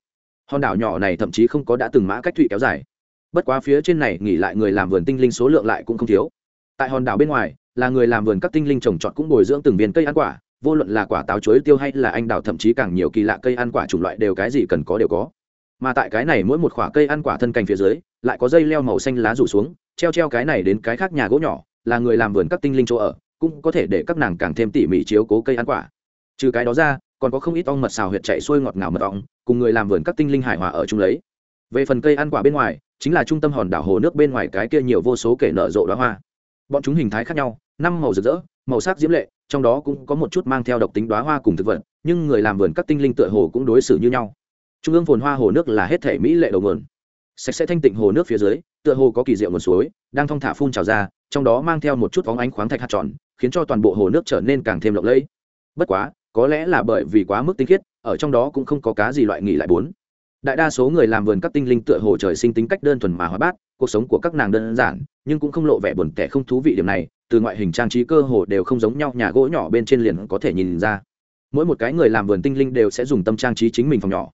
hòn đảo nhỏ này thậm chí không có đã từng mã cách thụy kéo dài. Bất quá phía trên này nghỉ lại người làm vườn tinh linh số lượng lại cũng không thiếu. Tại hòn đảo bên ngoài, là người làm vườn các tinh linh trồng trọt cũng bồi dưỡng từng viên cây ăn quả, vô luận là quả táo chuối tiêu hay là anh đào thậm chí càng nhiều kỳ lạ cây ăn quả chủng loại đều cái gì cần có đều có. Mà tại cái này mỗi một khoả cây ăn quả thân cành phía dưới, lại có dây leo màu xanh lá rủ xuống, treo treo cái này đến cái khác nhà gỗ nhỏ, là người làm vườn các tinh linh chỗ ở, cũng có thể để các nàng càng thêm tỉ mỉ chiếu cố cây ăn quả. Trừ cái đó ra còn có không ít ong mật xào huyệt chạy xuôi ngọt ngào mật ong, cùng người làm vườn các tinh linh hài hòa ở chung lấy. Về phần cây ăn quả bên ngoài, chính là trung tâm hòn đảo hồ nước bên ngoài cái kia nhiều vô số kể nở rộ đoá hoa. Bọn chúng hình thái khác nhau, năm màu rực rỡ, màu sắc diễm lệ, trong đó cũng có một chút mang theo độc tính đoá hoa cùng thực vật, nhưng người làm vườn các tinh linh tựa hồ cũng đối xử như nhau. Trung ương phồn hoa hồ nước là hết thể mỹ lệ đầu nguồn. Sạch sẽ thanh tịnh hồ nước phía dưới, tựa hồ có kỳ diệu nguồn suối, đang thong thả phun trào ra, trong đó mang theo một chút phóng ánh khoáng thạch hạt tròn, khiến cho toàn bộ hồ nước trở nên càng thêm lộng lẫy. Bất quá có lẽ là bởi vì quá mức tinh khiết, ở trong đó cũng không có cá gì loại nghỉ lại bốn. Đại đa số người làm vườn các tinh linh tựa hồ trời sinh tính cách đơn thuần mà hóa bát, cuộc sống của các nàng đơn giản, nhưng cũng không lộ vẻ buồn tẻ không thú vị điểm này, từ ngoại hình trang trí cơ hồ đều không giống nhau, nhà gỗ nhỏ bên trên liền có thể nhìn ra. Mỗi một cái người làm vườn tinh linh đều sẽ dùng tâm trang trí chính mình phòng nhỏ.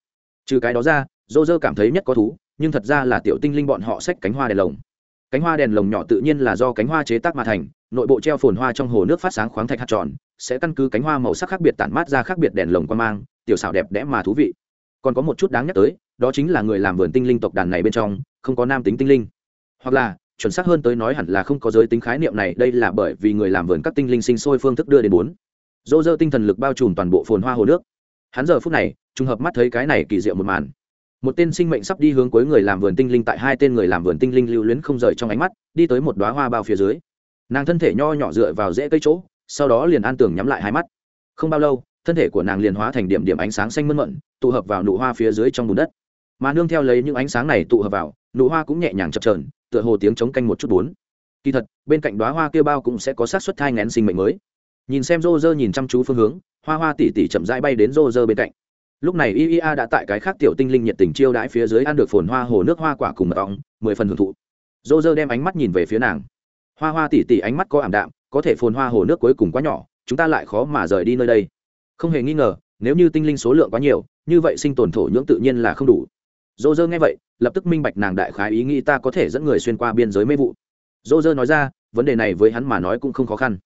Trừ cái đó ra dô dơ cảm thấy nhất có thú, nhưng thật ra là tiểu tinh linh bọn họ xách cánh hoa đèn lồng. Cánh hoa đèn lồng nhỏ tự nhiên là do cánh hoa chế tác mà thành nội bộ treo phồn hoa trong hồ nước phát sáng khoáng thạch hạt tròn, sẽ căn cứ cánh hoa màu sắc khác biệt tản mát ra khác biệt đèn lồng quan mang, tiểu xảo đẹp đẽ mà thú vị. Còn có một chút đáng nhắc tới, đó chính là người làm vườn tinh linh tộc đàn này bên trong, không có nam tính tinh linh. Hoặc là, chuẩn xác hơn tới nói hẳn là không có giới tính khái niệm này, đây là bởi vì người làm vườn các tinh linh sinh sôi phương thức đưa đến bốn. Dô dơ tinh thần lực bao trùm toàn bộ phồn hoa hồ nước. Hắn giờ phút này, trùng hợp mắt thấy cái này kỳ diệu một màn. Một tên sinh mệnh sắp đi hướng cuối người làm vườn tinh linh tại hai tên người làm vườn tinh linh lưu luyến không rời trong ánh mắt, đi tới một đoá hoa bao phía dưới nàng thân thể nho nhỏ dựa vào rễ cây chỗ, sau đó liền an tường nhắm lại hai mắt. Không bao lâu, thân thể của nàng liền hóa thành điểm điểm ánh sáng xanh mơn mận, tụ hợp vào nụ hoa phía dưới trong bùn đất. Mà nương theo lấy những ánh sáng này tụ hợp vào, nụ hoa cũng nhẹ nhàng chập trờn tựa hồ tiếng chống canh một chút bốn. Kỳ thật, bên cạnh đoá hoa kêu bao cũng sẽ có sát xuất thai ngén sinh mệnh mới. Nhìn xem rô rơ nhìn chăm chú phương hướng, hoa hoa tỉ tỉ chậm rãi bay đến rô rơ bên cạnh. Lúc này iea đã tại cái khác tiểu tinh linh nhiệt tình chiêu đãi phía dưới ăn được phồn hoa hồ nước hoa quả cùng mật ong, mười phần hưởng thụ. Rô rơ đem ánh mắt nhìn về phía nàng hoa hoa tỉ tỉ ánh mắt có ảm đạm, có thể phồn hoa hồ nước cuối cùng quá nhỏ, chúng ta lại khó mà rời đi nơi đây. Không hề nghi ngờ, nếu như tinh linh số lượng quá nhiều, như vậy sinh tồn thổ nhưỡng tự nhiên là không đủ. Dô dơ nghe vậy, lập tức minh bạch nàng đại khái ý nghĩ ta có thể dẫn người xuyên qua biên giới mê vụ. Dô dơ nói ra, vấn đề này với hắn mà nói cũng không khó khăn.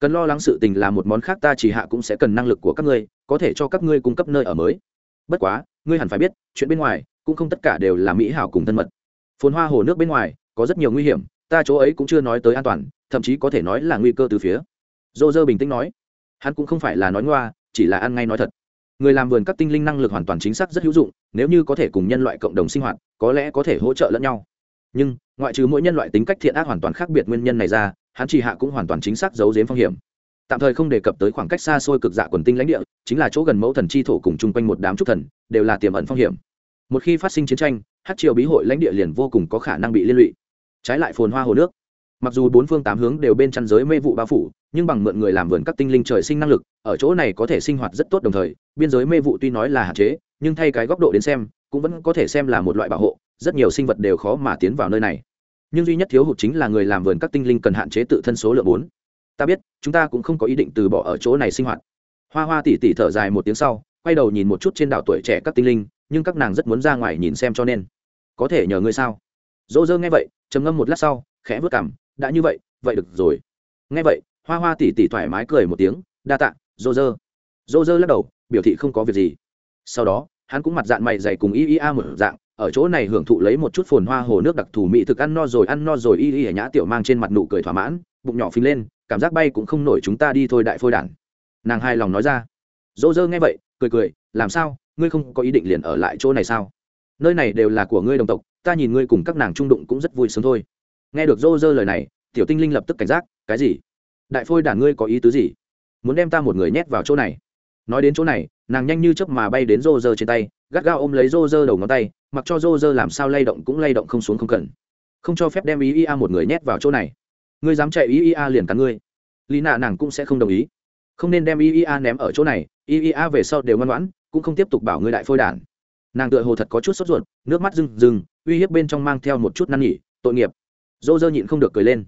Cần lo lắng sự tình là một món khác ta chỉ hạ cũng sẽ cần năng lực của các ngươi, có thể cho các ngươi cung cấp nơi ở mới. Bất quá, ngươi hẳn phải biết, chuyện bên ngoài, cũng không tất cả đều là mỹ hảo cùng thân mật. Phồn hoa hồ nước bên ngoài, có rất nhiều nguy hiểm ta chỗ ấy cũng chưa nói tới an toàn, thậm chí có thể nói là nguy cơ từ phía. Dô dơ bình tĩnh nói. Hắn cũng không phải là nói ngoa, chỉ là ăn ngay nói thật. Người làm vườn các tinh linh năng lực hoàn toàn chính xác rất hữu dụng, nếu như có thể cùng nhân loại cộng đồng sinh hoạt, có lẽ có thể hỗ trợ lẫn nhau. Nhưng, ngoại trừ mỗi nhân loại tính cách thiện ác hoàn toàn khác biệt nguyên nhân này ra, hắn chỉ hạ cũng hoàn toàn chính xác giấu giếm phong hiểm. Tạm thời không đề cập tới khoảng cách xa xôi cực dạ quần tinh lãnh địa, chính là chỗ gần mẫu thần chi thổ cùng chung quanh một đám trúc thần, đều là tiềm ẩn phong hiểm. Một khi phát sinh chiến tranh, hát triều bí hội lãnh địa liền vô cùng có khả năng bị liên lụy trái lại phồn hoa hồ nước. Mặc dù bốn phương tám hướng đều bên chăn giới mê vụ bao phủ, nhưng bằng mượn người làm vườn các tinh linh trời sinh năng lực, ở chỗ này có thể sinh hoạt rất tốt đồng thời, biên giới mê vụ tuy nói là hạn chế, nhưng thay cái góc độ đến xem, cũng vẫn có thể xem là một loại bảo hộ, rất nhiều sinh vật đều khó mà tiến vào nơi này. Nhưng duy nhất thiếu hụt chính là người làm vườn các tinh linh cần hạn chế tự thân số lượng bốn. Ta biết, chúng ta cũng không có ý định từ bỏ ở chỗ này sinh hoạt. Hoa hoa tỉ tỉ thở dài một tiếng sau, quay đầu nhìn một chút trên đảo tuổi trẻ các tinh linh, nhưng các nàng rất muốn ra ngoài nhìn xem cho nên. Có thể nhờ ngươi sao? Dỗ dơ nghe vậy trầm ngâm một lát sau, khẽ vớt cảm đã như vậy vậy được rồi. Nghe vậy, hoa hoa tỉ tỉ thoải mái cười một tiếng, đa tạ dô dơ dô dơ lắc đầu, biểu thị không có việc gì. Sau đó, hắn cũng mặt dạng mày dày cùng y y a một dạng, ở chỗ này hưởng thụ lấy một chút phồn hoa hồ nước đặc thù mỹ thực ăn no rồi, ăn no rồi, y y nhã tiểu mang trên mặt nụ cười thỏa mãn, bụng nhỏ phình lên, cảm giác bay cũng không nổi chúng ta đi thôi đại phôi đản. Nàng hài lòng nói ra. Dô dơ nghe vậy, cười cười, làm sao? Ngươi không có ý định liền ở lại chỗ này sao? Nơi này đều là của ngươi đồng tộc, ta nhìn ngươi cùng các nàng trung đụng cũng rất vui sướng thôi. Nghe được rô rơ lời này, tiểu tinh linh lập tức cảnh giác, cái gì? Đại phôi đản ngươi có ý tứ gì? Muốn đem ta một người nhét vào chỗ này. Nói đến chỗ này, nàng nhanh như chớp mà bay đến rô rơ trên tay, gắt gao ôm lấy rô rơ đầu ngón tay, mặc cho rô rơ làm sao lay động cũng lay động không xuống không cần. Không cho phép đem ý ia một người nhét vào chỗ này. Ngươi dám chạy ý ia liền cắn ngươi. Lý nạ nàng cũng sẽ không đồng ý. Không nên đem ý ia ném ở chỗ này, ý ia về sau đều ngoan ngoãn, cũng không tiếp tục bảo ngươi đại phôi đản nàng tựa hồ thật có chút sốt ruột, nước mắt rừng rừng uy hiếp bên trong mang theo một chút năn nỉ, tội nghiệp. Dô dơ nhịn không được cười lên.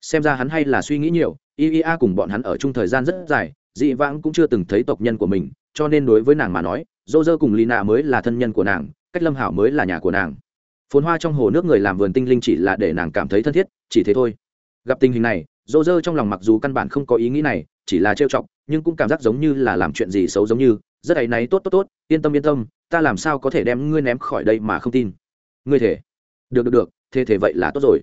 Xem ra hắn hay là suy nghĩ nhiều iea cùng bọn hắn ở chung thời gian rất dài, dị vãng cũng chưa từng thấy tộc nhân của mình, cho nên đối với nàng mà nói, dô dơ cùng lina mới là thân nhân của nàng, cách lâm hảo mới là nhà của nàng. Phồn hoa trong hồ nước người làm vườn tinh linh chỉ là để nàng cảm thấy thân thiết, chỉ thế thôi. Gặp tình hình này, dô dơ trong lòng mặc dù căn bản không có ý nghĩ này, chỉ là trêu chọc, nhưng cũng cảm giác giống như là làm chuyện gì xấu giống như, rất áy náy tốt tốt tốt, yên tâm yên tâm ta làm sao có thể đem ngươi ném khỏi đây mà không tin? Ngươi thể. Được được được, thế thế vậy là tốt rồi.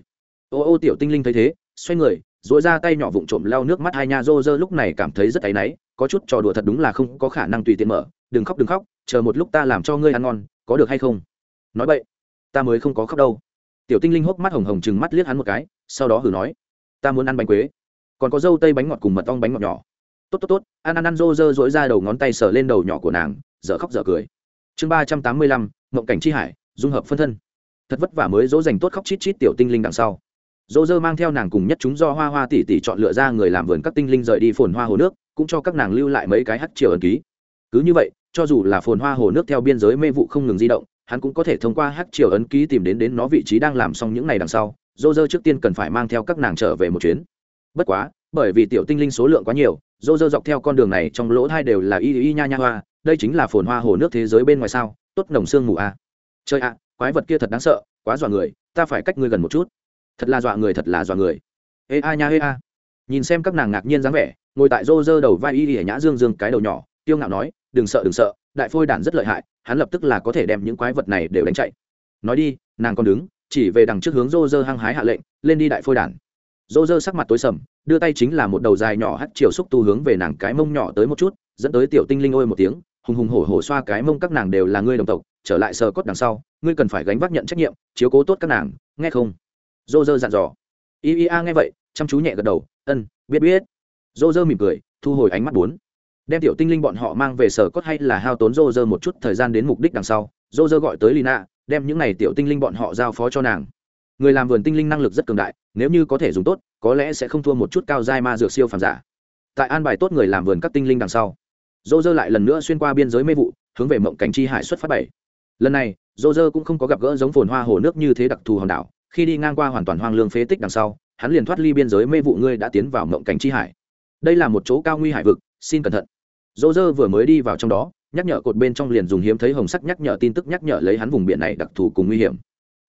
Ô ô, tiểu tinh linh thấy thế, xoay người dỗi ra tay nhỏ vụng trộm lau nước mắt hai nha, rô rơ lúc này cảm thấy rất áy náy, có chút trò đùa thật đúng là không có khả năng tùy tiện mở. Đừng khóc đừng khóc, chờ một lúc ta làm cho ngươi ăn ngon, có được hay không? Nói vậy ta mới không có khóc đâu. Tiểu tinh linh hốc mắt hồng hồng chừng mắt liếc hắn một cái, sau đó hử nói, ta muốn ăn bánh quế, còn có dâu tây bánh ngọt cùng mật ong bánh ngọt nhỏ. Tốt tốt tốt, ăn ăn ăn, rô rơ dỗi ra đầu ngón tay sờ lên đầu nhỏ của nàng, dở khóc dở cười chương ba trăm tám mươi lăm mộng cảnh chi hải, dung hợp phân thân. Thật vất vả mới dỗ dành tốt khóc chít chít tiểu tinh linh đằng sau. Dỗ dơ mang theo nàng cùng nhất chúng do hoa hoa tỉ tỉ chọn lựa ra người làm vườn các tinh linh rời đi phồn hoa hồ nước, cũng cho các nàng lưu lại mấy cái hắt chiều ẩn ký. Cứ như vậy, cho dù là phồn hoa hồ nước theo biên giới mê vụ không ngừng di động, hắn cũng có thể thông qua hắt chiều ấn ký tìm đến đến nó vị trí đang làm xong những ngày đằng sau. Dô dơ trước tiên cần phải mang theo các nàng trở về một chuyến. Bất quá bởi vì tiểu tinh linh số lượng quá nhiều, dô dơ dọc theo con đường này trong lỗ thai đều là y y nha nha hoa, đây chính là phồn hoa hồ nước thế giới bên ngoài sao, tốt nồng sương mù a à. chơi ạ, quái vật kia thật đáng sợ, quá dọa người, ta phải cách ngươi gần một chút. Thật là dọa người, thật là dọa người. Ê a nha, ê a. Nhìn xem các nàng ngạc nhiên dáng vẻ, ngồi tại rô rơ đầu vai y y nhã dương dương cái đầu nhỏ, tiêu ngạo nói, đừng sợ đừng sợ, đại phôi đản rất lợi hại, hắn lập tức là có thể đem những quái vật này đều đánh chạy. Nói đi, nàng còn đứng, chỉ về đằng trước hướng rô rơ hăng hái hạ lệnh, lên đi đại phôi đản. Rô rơ sắc mặt tối sầm đưa tay chính là một đầu dài nhỏ hắt chiều xúc tu hướng về nàng cái mông nhỏ tới một chút, dẫn tới tiểu tinh linh ôi một tiếng, hùng hùng hổ hổ xoa cái mông các nàng đều là ngươi đồng tộc, trở lại sờ cốt đằng sau, ngươi cần phải gánh vác nhận trách nhiệm, chiếu cố tốt các nàng, nghe không? Dô dơ dặn dò. Y y a nghe vậy, chăm chú nhẹ gật đầu, ân, biết biết. Dô dơ mỉm cười, thu hồi ánh mắt bốn. Đem tiểu tinh linh bọn họ mang về sở cốt hay là hao tốn dô dơ một chút thời gian đến mục đích đằng sau dô dơ gọi tới lina, đem những n à y tiểu tinh linh bọn họ giao phó cho nàng người làm vườn tinh linh năng lực rất cường đại, nếu như có thể dùng tốt, có lẽ sẽ không thua một chút cao dai ma dược siêu phàm giả. Tại an bài tốt người làm vườn các tinh linh đằng sau dô dơ lại lần nữa xuyên qua biên giới mê vụ, hướng về mộng cảnh chi hải xuất phát bảy. Lần này dô dơ cũng không có gặp gỡ giống phồn hoa hồ nước như thế đặc thù hòn đảo, khi đi ngang qua hoàn toàn hoang lương phế tích đằng sau, hắn liền thoát ly biên giới mê vụ ngươi đã tiến vào mộng cảnh chi hải. Đây là một chỗ cao nguy hải vực, xin cẩn thận. Dô dơ vừa mới đi vào trong đó, nhắc nhở cột bên trong liền dùng hiếm thấy hồng sắc nhắc nhở tin tức nhắc nhở lấy hắn vùng biển này đặc thù cùng nguy hiểm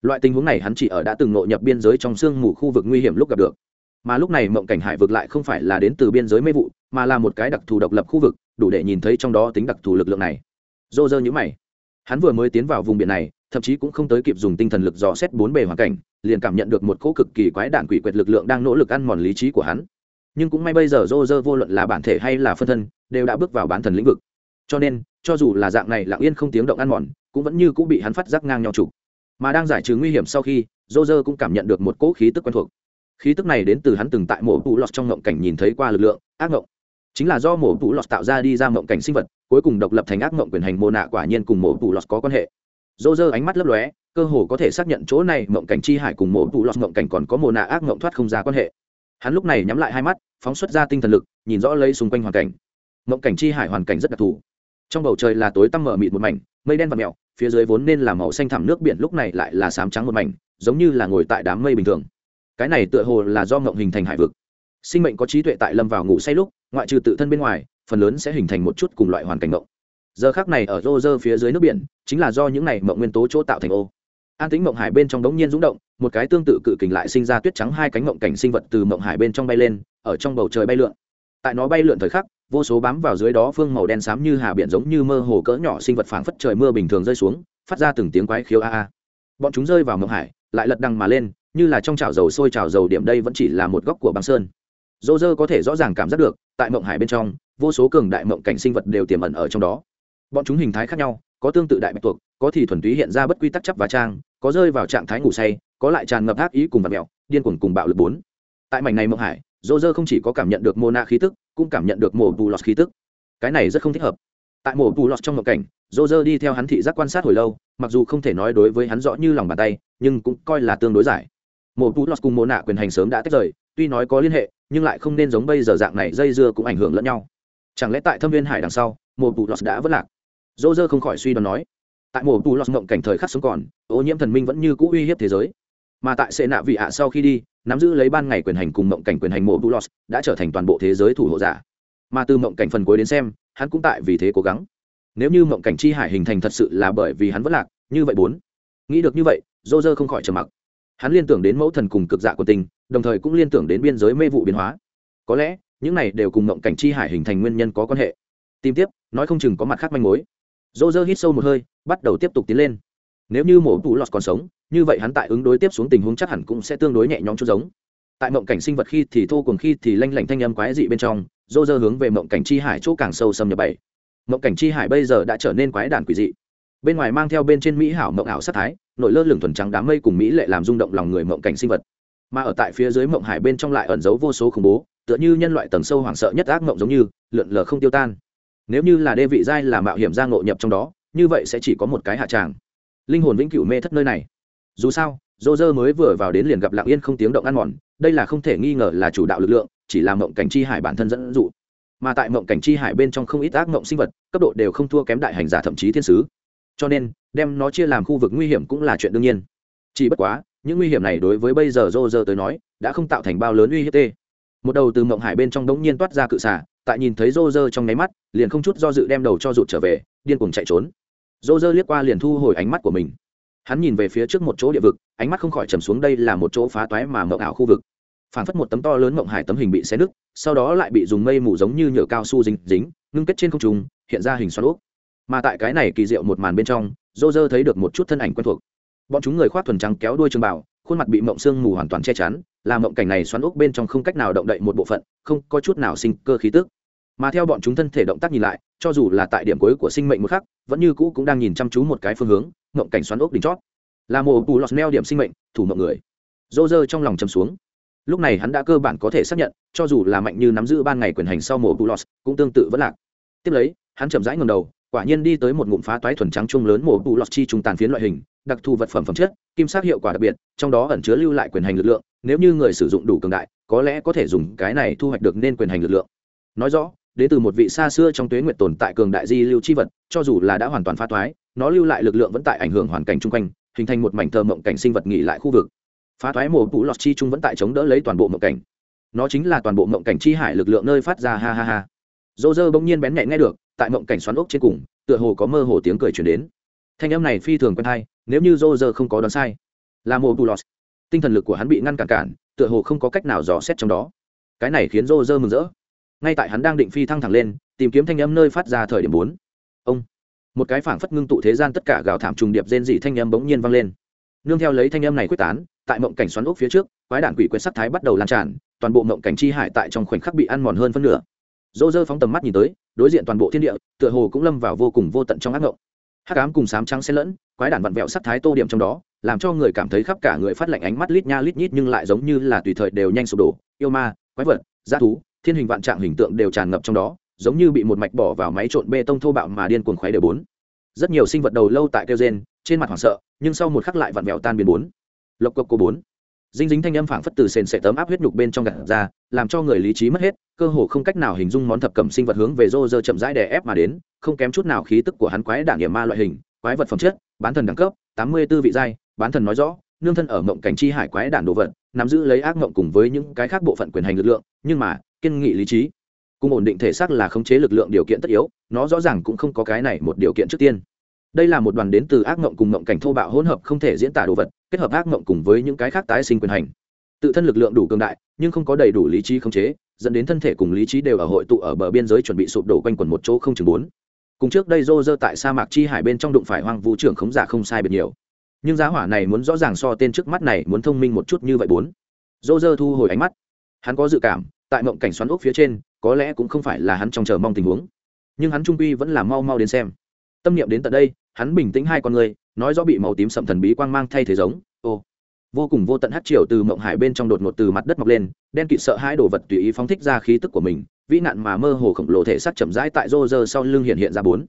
loại tình huống này hắn chỉ ở đã từng nội nhập biên giới trong sương mù khu vực nguy hiểm lúc gặp được. Mà lúc này mộng cảnh hải vực lại không phải là đến từ biên giới mê vụ, mà là một cái đặc thù độc lập khu vực, đủ để nhìn thấy trong đó tính đặc thù lực lượng này. Dô dơ nhữ mày. Hắn vừa mới tiến vào vùng biển này, thậm chí cũng không tới kịp dùng tinh thần lực dò xét bốn bề hoàn cảnh, liền cảm nhận được một cỗ cực kỳ quái đản quỷ quyệt lực lượng đang nỗ lực ăn mòn lý trí của hắn. Nhưng cũng may bây giờ dô dơ vô luận là bản thể hay là phân thân, đều đã bước vào bán thần lĩnh vực. Cho nên, cho dù là dạng này lặng yên không tiếng động ăn mòn, cũng vẫn như cũng bị hắn phát giác ngang nhau trục mà đang giải trừ nguy hiểm sau khi dô dơ cũng cảm nhận được một cỗ khí tức quen thuộc. Khí tức này đến từ hắn từng tại mổ tủ lọt trong ngộng cảnh nhìn thấy qua lực lượng, ác ngộng. Chính là do mổ tủ lọt tạo ra đi ra ngộng cảnh sinh vật, cuối cùng độc lập thành ác ngộng quyền hành mô nạ quả nhiên cùng mổ tủ lọt có quan hệ. Dô dơ ánh mắt lấp lóe, cơ hồ có thể xác nhận chỗ này ngộng cảnh chi hải cùng mổ tủ lọt ngộng cảnh còn có mô nạ ác ngộng thoát không ra quan hệ. Hắn lúc này nhắm lại hai mắt, phóng xuất ra tinh thần lực, nhìn rõ lấy xung quanh hoàn cảnh. Ngộng cảnh chi hải hoàn cảnh rất đặc thù. Trong bầu trời là tối tăm mở mịt một mảnh, mây đen và mèo phía dưới vốn nên là màu xanh thẳm nước biển lúc này lại là sám trắng một mảnh, giống như là ngồi tại đám mây bình thường. Cái này tựa hồ là do ngộng hình thành hải vực. Sinh mệnh có trí tuệ tại lâm vào ngủ say lúc, ngoại trừ tự thân bên ngoài, phần lớn sẽ hình thành một chút cùng loại hoàn cảnh ngộng giờ khác này ở rô rơ phía dưới nước biển, chính là do những này mộng nguyên tố chỗ tạo thành ô. An tính mộng hải bên trong đống nhiên rúng động, một cái tương tự cự kình lại sinh ra tuyết trắng hai cánh mộng cảnh sinh vật từ mộng hải bên trong bay lên, ở trong bầu trời bay lượn. Tại nó bay lượn thời khắc vô số bám vào dưới đó phương màu đen xám như hà biển giống như mơ hồ cỡ nhỏ sinh vật phảng phất trời mưa bình thường rơi xuống, phát ra từng tiếng quái khiếu a a. Bọn chúng rơi vào mộng hải, lại lật đằng mà lên, như là trong chảo dầu sôi chảo dầu điểm đây vẫn chỉ là một góc của băng sơn. Dô dơ có thể rõ ràng cảm giác được, tại mộng hải bên trong, vô số cường đại mộng cảnh sinh vật đều tiềm ẩn ở trong đó. Bọn chúng hình thái khác nhau, có tương tự đại bạch tuộc, có thì thuần túy hiện ra bất quy tắc chấp và trang, có rơi vào trạng thái ngủ say, có lại tràn ngập ác ý cùng vật mẹo, điên cuồng cùng bạo lực bốn. Tại mảnh này mộng hải dô dơ không chỉ có cảm nhận được mô na khí tức, cũng cảm nhận được mổ bù lọt khí tức. Cái này rất không thích hợp. Tại mổ bù lọt trong ngộ cảnh, dô dơ đi theo hắn thị giác quan sát hồi lâu, mặc dù không thể nói đối với hắn rõ như lòng bàn tay, nhưng cũng coi là tương đối giải. Mổ bù lọt cùng mô nạ quyền hành sớm đã tách rời, tuy nói có liên hệ, nhưng lại không nên giống bây giờ dạng này dây dưa cũng ảnh hưởng lẫn nhau. Chẳng lẽ tại thâm viên hải đằng sau mổ bù lọt đã vất lạc? Dô dơ không khỏi suy đoán nói. Tại mổ bù lọt ngộng cảnh thời khắc sống còn, ô nhiễm thần minh vẫn như cũ uy hiếp thế giới mà tại sệ nạ vị ạ sau khi đi, nắm giữ lấy ban ngày quyền hành cùng mộng cảnh quyền hành mộ bù lọt đã trở thành toàn bộ thế giới thủ hộ giả. Mà từ mộng cảnh phần cuối đến xem, hắn cũng tại vì thế cố gắng. Nếu như mộng cảnh chi hải hình thành thật sự là bởi vì hắn vẫn lạc, như vậy bốn. Nghĩ được như vậy dô dơ không khỏi trầm mặc. Hắn liên tưởng đến mẫu thần cùng cực dạ của tình, đồng thời cũng liên tưởng đến biên giới mê vụ biến hóa. Có lẽ, những này đều cùng mộng cảnh chi hải hình thành nguyên nhân có quan hệ. Tìm tiếp, nói không chừng có mặt khác manh mối. Dô dơ hít sâu một hơi, bắt đầu tiếp tục tiến lên nếu như mổ tù lọt còn sống, như vậy hắn tại ứng đối tiếp xuống tình huống chắc hẳn cũng sẽ tương đối nhẹ nhõm chút giống. Tại mộng cảnh sinh vật khi thì thô cùng khi thì lanh lảnh thanh âm quái dị bên trong dô dơ hướng về mộng cảnh chi hải chỗ càng sâu xâm nhập bảy. Mộng cảnh chi hải bây giờ đã trở nên quái đản quỷ dị. Bên ngoài mang theo bên trên mỹ hảo mộng ảo sát thái nổi lơ lửng thuần trắng đám mây cùng mỹ lệ làm rung động lòng người mộng cảnh sinh vật. Mà ở tại phía dưới mộng hải bên trong lại ẩn giấu vô số khủng bố, tựa như nhân loại tầng sâu hoảng sợ nhất ác mộng giống như, lượn lờ không tiêu tan. Nếu như là đê vị giai là mạo hiểm ra ngộ nhập trong đó, như vậy sẽ chỉ có một cái hạ tràng linh hồn vĩnh cửu mê thất nơi này. Dù sao dô dơ mới vừa vào đến liền gặp lặng yên không tiếng động ăn mòn, đây là không thể nghi ngờ là chủ đạo lực lượng, chỉ là mộng cảnh chi hải bản thân dẫn dụ. Mà tại mộng cảnh chi hải bên trong không ít ác mộng sinh vật, cấp độ đều không thua kém đại hành giả thậm chí thiên sứ. Cho nên, đem nó chia làm khu vực nguy hiểm cũng là chuyện đương nhiên. Chỉ bất quá, những nguy hiểm này đối với bây giờ dô dơ tới nói, đã không tạo thành bao lớn uy hiếp tê. Một đầu từ mộng hải bên trong đống nhiên toát ra cự xả tại nhìn thấy dô dơ trong nháy mắt, liền không chút do dự đem đầu cho rụt trở về, điên cuồng chạy trốn dô dơ liếc qua liền thu hồi ánh mắt của mình. Hắn nhìn về phía trước một chỗ địa vực, ánh mắt không khỏi trầm xuống đây là một chỗ phá toái mà mộng ảo khu vực. Phản phất một tấm to lớn mộng hải tấm hình bị xé nứt, sau đó lại bị dùng mây mù giống như nhựa cao su dính dính, ngưng kết trên không trùng hiện ra hình xoắn úp mà tại cái này kỳ diệu một màn bên trong, dô dơ thấy được một chút thân ảnh quen thuộc. Bọn chúng người khoác thuần trắng kéo đuôi trường bảo khuôn mặt bị mộng sương mù hoàn toàn che chắn làm mộng cảnh này xoắn úp bên trong không cách nào động đậy một bộ phận, không có chút nào sinh cơ khí tức mà theo bọn chúng thân thể động tác nhìn lại, cho dù là tại điểm cuối của sinh mệnh một khắc, vẫn như cũ cũng đang nhìn chăm chú một cái phương hướng mộng cảnh xoắn ốc đỉnh chót. Là mồ bù lọt neo điểm sinh mệnh, thủ mộng người. Dô dơ trong lòng chầm xuống. Lúc này hắn đã cơ bản có thể xác nhận, cho dù là mạnh như nắm giữ ban ngày quyền hành sau mồ bù lọt, cũng tương tự vẫn lạc. Tiếp lấy, hắn chậm rãi ngầm đầu, quả nhiên đi tới một ngụm phá toái thuần trắng chung lớn mồ bù lọt chi trùng tàn phiến loại hình, đặc thù vật phẩm phẩm chất, kim sắc hiệu quả đặc biệt, trong đó ẩn chứa lưu lại quyền hành lực lượng, nếu như người sử dụng đủ cường đại, có lẽ có thể dùng cái này thu hoạch được nên quyền hành lực lượng. Nói rõ đến từ một vị xa xưa trong tuế nguyện tồn tại cường đại di lưu chi vật, cho dù là đã hoàn toàn phá thoái, nó lưu lại lực lượng vẫn tại ảnh hưởng hoàn cảnh chung quanh, hình thành một mảnh thơ mộng cảnh sinh vật nghỉ lại khu vực. Phá thoái mổ bụ lọt chi chung vẫn tại chống đỡ lấy toàn bộ mộng cảnh. Nó chính là toàn bộ mộng cảnh chi hải lực lượng nơi phát ra ha ha ha. Dô dơ bỗng nhiên bén nhẹ nghe được, tại mộng cảnh xoắn ốc trên cùng, tựa hồ có mơ hồ tiếng cười chuyển đến. Thanh âm này phi thường quen thai nếu như dô dơ không có đoán sai, là mổ bụ lọt. Tinh thần lực của hắn bị ngăn cản cản, tựa hồ không có cách nào dò xét trong đó. Cái này khiến dô dơ mừng rỡ ngay tại hắn đang định phi thăng thẳng lên, tìm kiếm thanh âm nơi phát ra thời điểm bốn. Ông. Một cái phảng phất ngưng tụ thế gian tất cả gào thảm trùng điệp rên dị thanh âm bỗng nhiên vang lên. Nương theo lấy thanh âm này quyết tán, tại mộng cảnh xoắn ốc phía trước, quái đản quỷ quyệt sắc thái bắt đầu lan tràn, toàn bộ mộng cảnh chi hải tại trong khoảnh khắc bị ăn mòn hơn phân nửa. Dỗ dơ phóng tầm mắt nhìn tới, đối diện toàn bộ thiên địa, tựa hồ cũng lâm vào vô cùng vô tận trong ác mộng hát ám cùng sám trắng xen lẫn, quái đản vặn vẹo sắc thái tô điểm trong đó, làm cho người cảm thấy khắp cả người phát lạnh ánh mắt lít nha lít nhít nhưng lại giống như là tùy thời đều nhanh sụp đổ. Yêu ma, quái vật g thú thiên hình vạn trạng hình tượng đều tràn ngập trong đó, giống như bị một mạch bỏ vào máy trộn bê tông thô bạo mà điên cuồng khoáy đều bốn. Rất nhiều sinh vật đầu lâu tại kêu gen trên mặt hoảng sợ, nhưng sau một khắc lại vặn vẹo tan biến bốn. Lộc cộc cô bốn. Dinh dính thanh âm phảng phất từ sền sệ tấm áp huyết nhục bên trong gạt ra, làm cho người lý trí mất hết, cơ hồ không cách nào hình dung món thập cẩm sinh vật hướng về rô rơ chậm rãi đè ép mà đến, không kém chút nào khí tức của hắn quái đản hiểm ma loại hình, quái vật phẩm chất, bán thần đẳng cấp, tám mươi 84 vị giai, bán thần nói rõ, nương thân ở mộng cảnh chi hải quái đản đồ vật, nắm giữ lấy ác mộng cùng với những cái khác bộ phận quyền hành lực lượng, nhưng mà kiên nghị lý trí. Cùng ổn định thể xác là khống chế lực lượng điều kiện tất yếu, nó rõ ràng cũng không có cái này một điều kiện trước tiên. Đây là một đoàn đến từ ác mộng cùng mộng cảnh thô bạo hỗn hợp không thể diễn tả đồ vật, kết hợp ác mộng cùng với những cái khác tái sinh quyền hành. Tự thân lực lượng đủ cường đại, nhưng không có đầy đủ lý trí khống chế, dẫn đến thân thể cùng lý trí đều ở hội tụ ở bờ biên giới chuẩn bị sụp đổ quanh quần một chỗ không chừng bốn. Cùng trước đây rô rơ tại sa mạc chi hải bên trong đụng phải hoang vũ trưởng khống giả không sai biệt nhiều. Nhưng giá hỏa này muốn rõ ràng so tên trước mắt này muốn thông minh một chút như vậy bốn. Rô rơ thu hồi ánh mắt. Hắn có dự cảm tại mộng cảnh xoắn ốc phía trên, có lẽ cũng không phải là hắn trong chờ mong tình huống. Nhưng hắn trung quy vẫn là mau mau đến xem. Tâm niệm đến tận đây, hắn bình tĩnh hai con người, nói rõ bị màu tím sậm thần bí quang mang thay thế giống. Ô vô cùng vô tận hát triều từ mộng hải bên trong đột ngột từ mặt đất mọc lên, đen kịt sợ hai đồ vật tùy ý phóng thích ra khí tức của mình, vĩ nạn mà mơ hồ khổng lồ thể sắc chậm rãi tại rô rơ sau lưng hiện hiện ra bốn.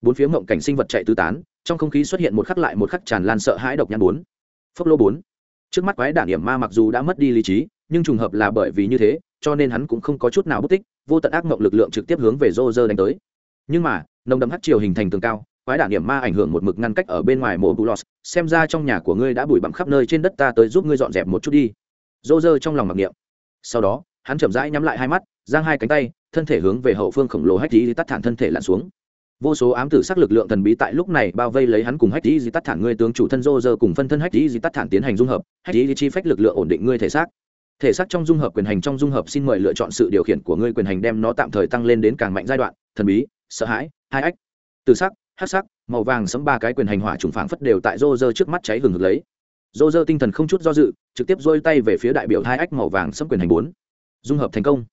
Bốn phía mộng cảnh sinh vật chạy tứ tán, trong không khí xuất hiện một khắc lại một khắc tràn lan sợ hãi độc nhãn bốn. Phốc lô bốn. Trước mắt quái đản điểm ma mặc dù đã mất đi lý trí, nhưng trùng hợp là bởi vì như thế cho nên hắn cũng không có chút nào bất tích, vô tận ác mộng lực lượng trực tiếp hướng về rô rơ đánh tới. Nhưng mà, nồng đậm hắc chiều hình thành tường cao, quái đản điểm ma ảnh hưởng một mực ngăn cách ở bên ngoài mộ bulos, xem ra trong nhà của ngươi đã bụi bặm khắp nơi trên đất ta tới giúp ngươi dọn dẹp một chút đi. Rô rơ trong lòng mặc niệm. Sau đó, hắn chậm rãi nhắm lại hai mắt, giang hai cánh tay, thân thể hướng về hậu phương khổng lồ hách tí tắt thản thân thể lặn xuống. Vô số ám tử sắc lực lượng thần bí tại lúc này bao vây lấy hắn cùng hách tí tắt thản ngươi tướng chủ thân rô rơ cùng phân thân hách tí tắt thản tiến hành dung hợp, hách tí chi phách lực lượng ổn định ngươi thể xác thể xác trong dung hợp quyền hành trong dung hợp xin mời lựa chọn sự điều khiển của ngươi quyền hành đem nó tạm thời tăng lên đến càng mạnh giai đoạn, thần bí, sợ hãi, hai ách. Từ sắc hát sắc, màu vàng sấm ba cái quyền hành hỏa trùng phảng phất đều tại rô rơ trước mắt cháy hừng hực lấy. Rô rơ tinh thần không chút do dự, trực tiếp dôi tay về phía đại biểu hai ách màu vàng sấm quyền hành bốn. Dung hợp thành công.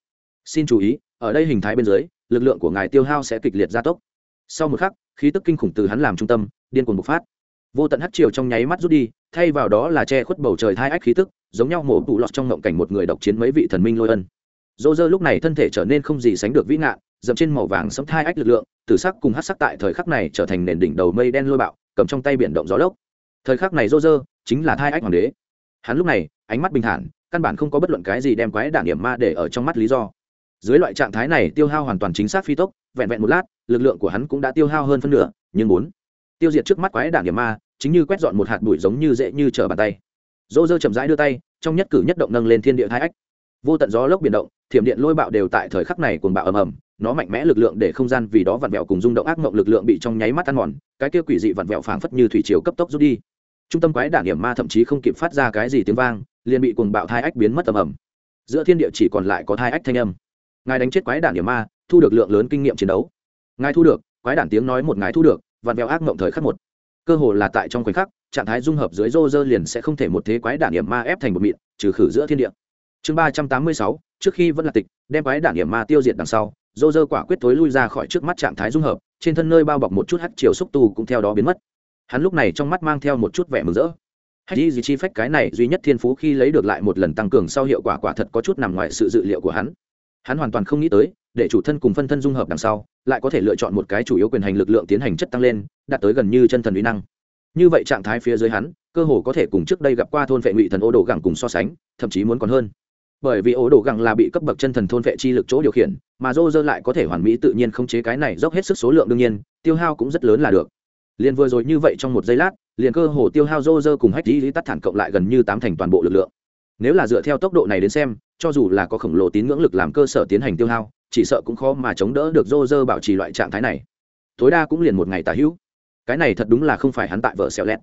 Xin chú ý, ở đây hình thái bên dưới, lực lượng của ngài tiêu hao sẽ kịch liệt gia tốc. Sau một khắc, khí tức kinh khủng từ hắn làm trung tâm, điên cuồng bộc phát. Vô tận hát chiều trong nháy mắt rút đi thay vào đó là che khuất bầu trời thai ách khí tức, giống nhau mổ tủ lọt trong ngộng cảnh một người độc chiến mấy vị thần minh lôi ân. Dô dơ lúc này thân thể trở nên không gì sánh được vĩ ngạn, dậm trên màu vàng sống thai ách lực lượng, tử sắc cùng hát sắc tại thời khắc này trở thành nền đỉnh đầu mây đen lôi bạo, cầm trong tay biển động gió lốc. Thời khắc này dô dơ chính là thai ách hoàng đế. Hắn lúc này, ánh mắt bình thản, căn bản không có bất luận cái gì đem quái đản điểm ma để ở trong mắt lý do. Dưới loại trạng thái này tiêu hao hoàn toàn chính xác phi tốc, vẹn vẹn một lát, lực lượng của hắn cũng đã tiêu hao hơn phân nửa, nhưng bốn tiêu diệt trước mắt quái đản điểm ma chính như quét dọn một hạt bụi giống như dễ như trở bàn tay. Dô dơ chậm rãi đưa tay, trong nhất cử nhất động nâng lên thiên địa thái ách. Vô tận gió lốc biển động, thiểm điện lôi bạo đều tại thời khắc này cuồng bạo ầm ầm, nó mạnh mẽ lực lượng để không gian vì đó vặn vẹo cùng rung động ác mộng lực lượng bị trong nháy mắt ăn mòn, cái kia quỷ dị vặn vẹo phảng phất như thủy chiều cấp tốc rút đi. Trung tâm quái đản điểm ma thậm chí không kịp phát ra cái gì tiếng vang, liền bị cuồng bạo thai ách biến mất ầm ầm. Giữa thiên địa chỉ còn lại có thai ách thanh âm. Ngài đánh chết quái đản điểm ma, thu được lượng lớn kinh nghiệm chiến đấu. Ngài thu được, quái đản tiếng nói một ngài thu được, vặn vẹo ác mộng thời khắc một cơ hồ là tại trong khoảnh khắc, trạng thái dung hợp dưới rô rơ liền sẽ không thể một thế quái đản điểm ma ép thành một mịn, trừ khử giữa thiên địa. Chương ba trăm tám mươi sáu, trước khi vẫn là tịch, đem quái đản điểm ma tiêu diệt đằng sau, rô rơ quả quyết tối lui ra khỏi trước mắt trạng thái dung hợp, trên thân nơi bao bọc một chút hắt chiều xúc tu cũng theo đó biến mất. Hắn lúc này trong mắt mang theo một chút vẻ mừng rỡ. Hay đi gì chi phách cái này duy nhất thiên phú khi lấy được lại một lần tăng cường sau hiệu quả quả thật có chút nằm ngoài sự dự liệu của hắn. Hắn hoàn toàn không nghĩ tới để chủ thân cùng phân thân dung hợp đằng sau, lại có thể lựa chọn một cái chủ yếu quyền hành lực lượng tiến hành chất tăng lên, đạt tới gần như chân thần uy năng. Như vậy trạng thái phía dưới hắn, cơ hồ có thể cùng trước đây gặp qua thôn vệ ngụy thần ô đồ gẳng cùng so sánh, thậm chí muốn còn hơn. Bởi vì ố đồ gẳng là bị cấp bậc chân thần thôn vệ chi lực chỗ điều khiển, mà dô dơ lại có thể hoàn mỹ tự nhiên không chế cái này dốc hết sức số lượng đương nhiên, tiêu hao cũng rất lớn là được. Liền vừa rồi như vậy trong một giây lát, liền cơ hồ tiêu hao dô dơ cùng hách lý tắt thản cộng lại gần như tám thành toàn bộ lực lượng. Nếu là dựa theo tốc độ này đến xem, cho dù là có khổng lồ tín ngưỡng lực làm cơ sở tiến hành tiêu hao chỉ sợ cũng khó mà chống đỡ được dô dơ bảo trì loại trạng thái này. Tối đa cũng liền một ngày tả hữu. Cái này thật đúng là không phải hắn tại vợ xẹo lẹt.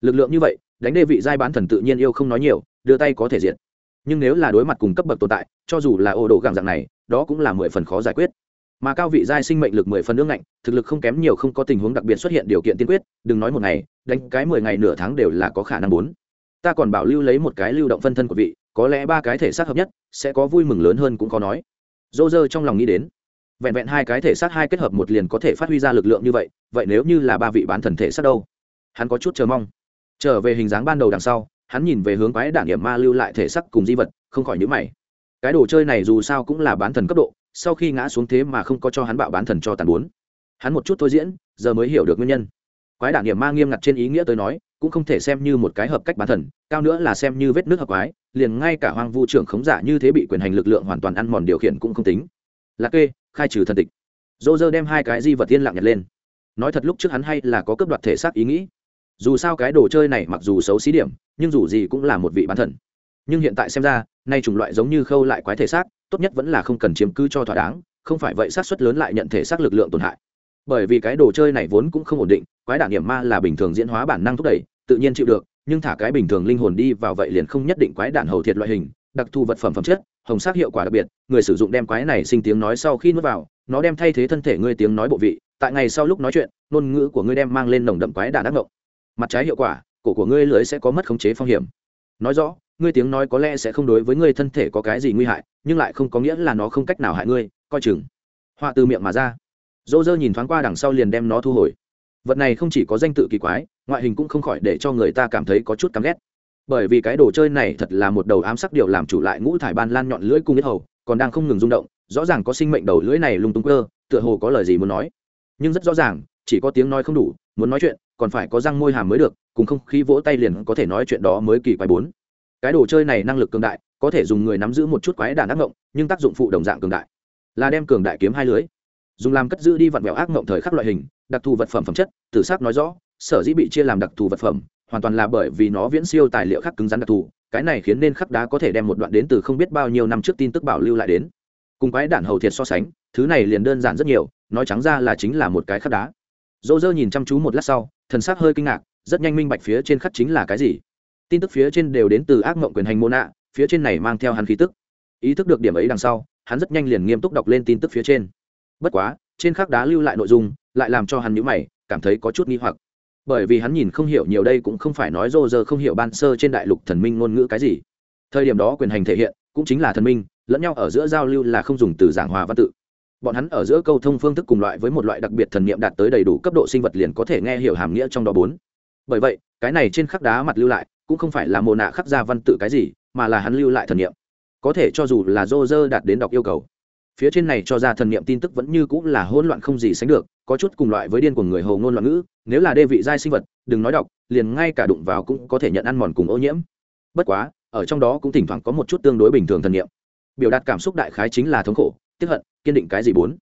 Lực lượng như vậy, đánh đê vị giai bán thần tự nhiên yêu không nói nhiều, đưa tay có thể diện nhưng nếu là đối mặt cùng cấp bậc tồn tại, cho dù là ô đồ gẳng dạng này, đó cũng là mười phần khó giải quyết. Mà cao vị giai sinh mệnh lực mười phần nước ngạnh, thực lực không kém nhiều không có tình huống đặc biệt xuất hiện điều kiện tiên quyết, đừng nói một ngày, đánh cái mười ngày nửa tháng đều là có khả năng bốn. Ta còn bảo lưu lấy một cái lưu động phân thân của vị, có lẽ ba cái thể xác hợp nhất, sẽ có vui mừng lớn hơn cũng có nói dô dơ trong lòng nghĩ đến, vẹn vẹn hai cái thể xác hai kết hợp một liền có thể phát huy ra lực lượng như vậy vậy nếu như là ba vị bán thần thể xác đâu? Hắn có chút chờ mong. Trở về hình dáng ban đầu đằng sau, hắn nhìn về hướng quái đản điểm ma lưu lại thể xác cùng di vật, không khỏi nhữ mày. Cái đồ chơi này dù sao cũng là bán thần cấp độ, sau khi ngã xuống thế mà không có cho hắn bạo bán thần cho tàn bốn. Hắn một chút thôi diễn, giờ mới hiểu được nguyên nhân. Quái đản điểm ma nghiêm ngặt trên ý nghĩa tới nói cũng không thể xem như một cái hợp cách bán thần, cao nữa là xem như vết nước hợp quái, liền ngay cả hoang vu trưởng khống giả như thế bị quyền hành lực lượng hoàn toàn ăn mòn điều khiển cũng không tính. Lạc kê, khai trừ thần tịch. Dô dơ đem hai cái di vật tiên lặng nhặt lên. Nói thật lúc trước hắn hay là có cấp đoạt thể xác ý nghĩ. Dù sao cái đồ chơi này mặc dù xấu xí điểm, nhưng dù gì cũng là một vị bán thần. Nhưng hiện tại xem ra, nay chủng loại giống như khâu lại quái thể xác, tốt nhất vẫn là không cần chiếm cứ cho thỏa đáng, không phải vậy sát xuất lớn lại nhận thể xác lực lượng tổn hại. Bởi vì cái đồ chơi này vốn cũng không ổn định, quái đản điểm ma là bình thường diễn hóa bản năng thúc đẩy tự nhiên chịu được, nhưng thả cái bình thường linh hồn đi vào vậy liền không nhất định quái đản hầu thiệt loại hình, đặc thù vật phẩm phẩm chất, hồng sắc hiệu quả đặc biệt, người sử dụng đem quái này sinh tiếng nói sau khi nuốt vào, nó đem thay thế thân thể ngươi tiếng nói bộ vị, tại ngày sau lúc nói chuyện, ngôn ngữ của ngươi đem mang lên nồng đậm quái đạn ác ngộng. Mặt trái hiệu quả, cổ của ngươi lưới sẽ có mất khống chế phong hiểm. Nói rõ, ngươi tiếng nói có lẽ sẽ không đối với ngươi thân thể có cái gì nguy hại, nhưng lại không có nghĩa là nó không cách nào hại ngươi, coi chừng. Họa từ miệng mà ra. Dỗ dơ nhìn thoáng qua đằng sau liền đem nó thu hồi vật này không chỉ có danh tự kỳ quái, ngoại hình cũng không khỏi để cho người ta cảm thấy có chút căm ghét. Bởi vì cái đồ chơi này thật là một đầu ám sắc điều làm chủ lại ngũ thải ban lan nhọn lưỡi cung nhất hầu, còn đang không ngừng rung động, rõ ràng có sinh mệnh đầu lưỡi này lung tung cơ tựa hồ có lời gì muốn nói. Nhưng rất rõ ràng, chỉ có tiếng nói không đủ, muốn nói chuyện, còn phải có răng môi hàm mới được, cùng không khí vỗ tay liền có thể nói chuyện đó mới kỳ quái bốn. Cái đồ chơi này năng lực cường đại, có thể dùng người nắm giữ một chút quái đản ác ngộng, nhưng tác dụng phụ đồng dạng cường đại. Là đem cường đại kiếm hai lưới dùng làm cất giữ đi vặn vẹo ác mộng thời khắc loại hình, đặc thù vật phẩm phẩm chất tử sắc nói rõ, sở dĩ bị chia làm đặc thù vật phẩm, hoàn toàn là bởi vì nó viễn siêu tài liệu khắc cứng rắn đặc thù, cái này khiến nên khắc đá có thể đem một đoạn đến từ không biết bao nhiêu năm trước tin tức bảo lưu lại đến. Cùng cái đản hầu thiệt so sánh, thứ này liền đơn giản rất nhiều, nói trắng ra là chính là một cái khắc đá. Dỗ dơ nhìn chăm chú một lát sau, thần sắc hơi kinh ngạc, rất nhanh minh bạch phía trên khắc chính là cái gì. Tin tức phía trên đều đến từ ác mộng quyền hành mô nạ, phía trên này mang theo hắn khí tức. Ý thức được điểm ấy đằng sau, hắn rất nhanh liền nghiêm túc đọc lên tin tức phía trên bất quá, trên khắc đá lưu lại nội dung, lại làm cho hắn nhữ mày, cảm thấy có chút nghi hoặc. Bởi vì hắn nhìn không hiểu nhiều đây cũng không phải nói rô rơ không hiểu ban sơ trên đại lục thần minh ngôn ngữ cái gì. Thời điểm đó quyền hành thể hiện, cũng chính là thần minh, lẫn nhau ở giữa giao lưu là không dùng từ giảng hòa văn tự. Bọn hắn ở giữa câu thông phương thức cùng loại với một loại đặc biệt thần niệm đạt tới đầy đủ cấp độ sinh vật liền có thể nghe hiểu hàm nghĩa trong đó bốn. Bởi vậy, cái này trên khắc đá mặt lưu lại, cũng không phải là mồ nạ khắc ra văn tự cái gì, mà là hắn lưu lại thần niệm. Có thể cho dù là rô rơ đạt đến đọc yêu cầu phía trên này cho ra thần niệm tin tức vẫn như cũng là hỗn loạn không gì sánh được, có chút cùng loại với điên của người hầu ngôn loạn ngữ, nếu là đê vị giai sinh vật, đừng nói đọc, liền ngay cả đụng vào cũng có thể nhận ăn mòn cùng ô nhiễm. Bất quá, ở trong đó cũng thỉnh thoảng có một chút tương đối bình thường thần niệm. Biểu đạt cảm xúc đại khái chính là thống khổ tiếp hận, kiên định cái gì bốn.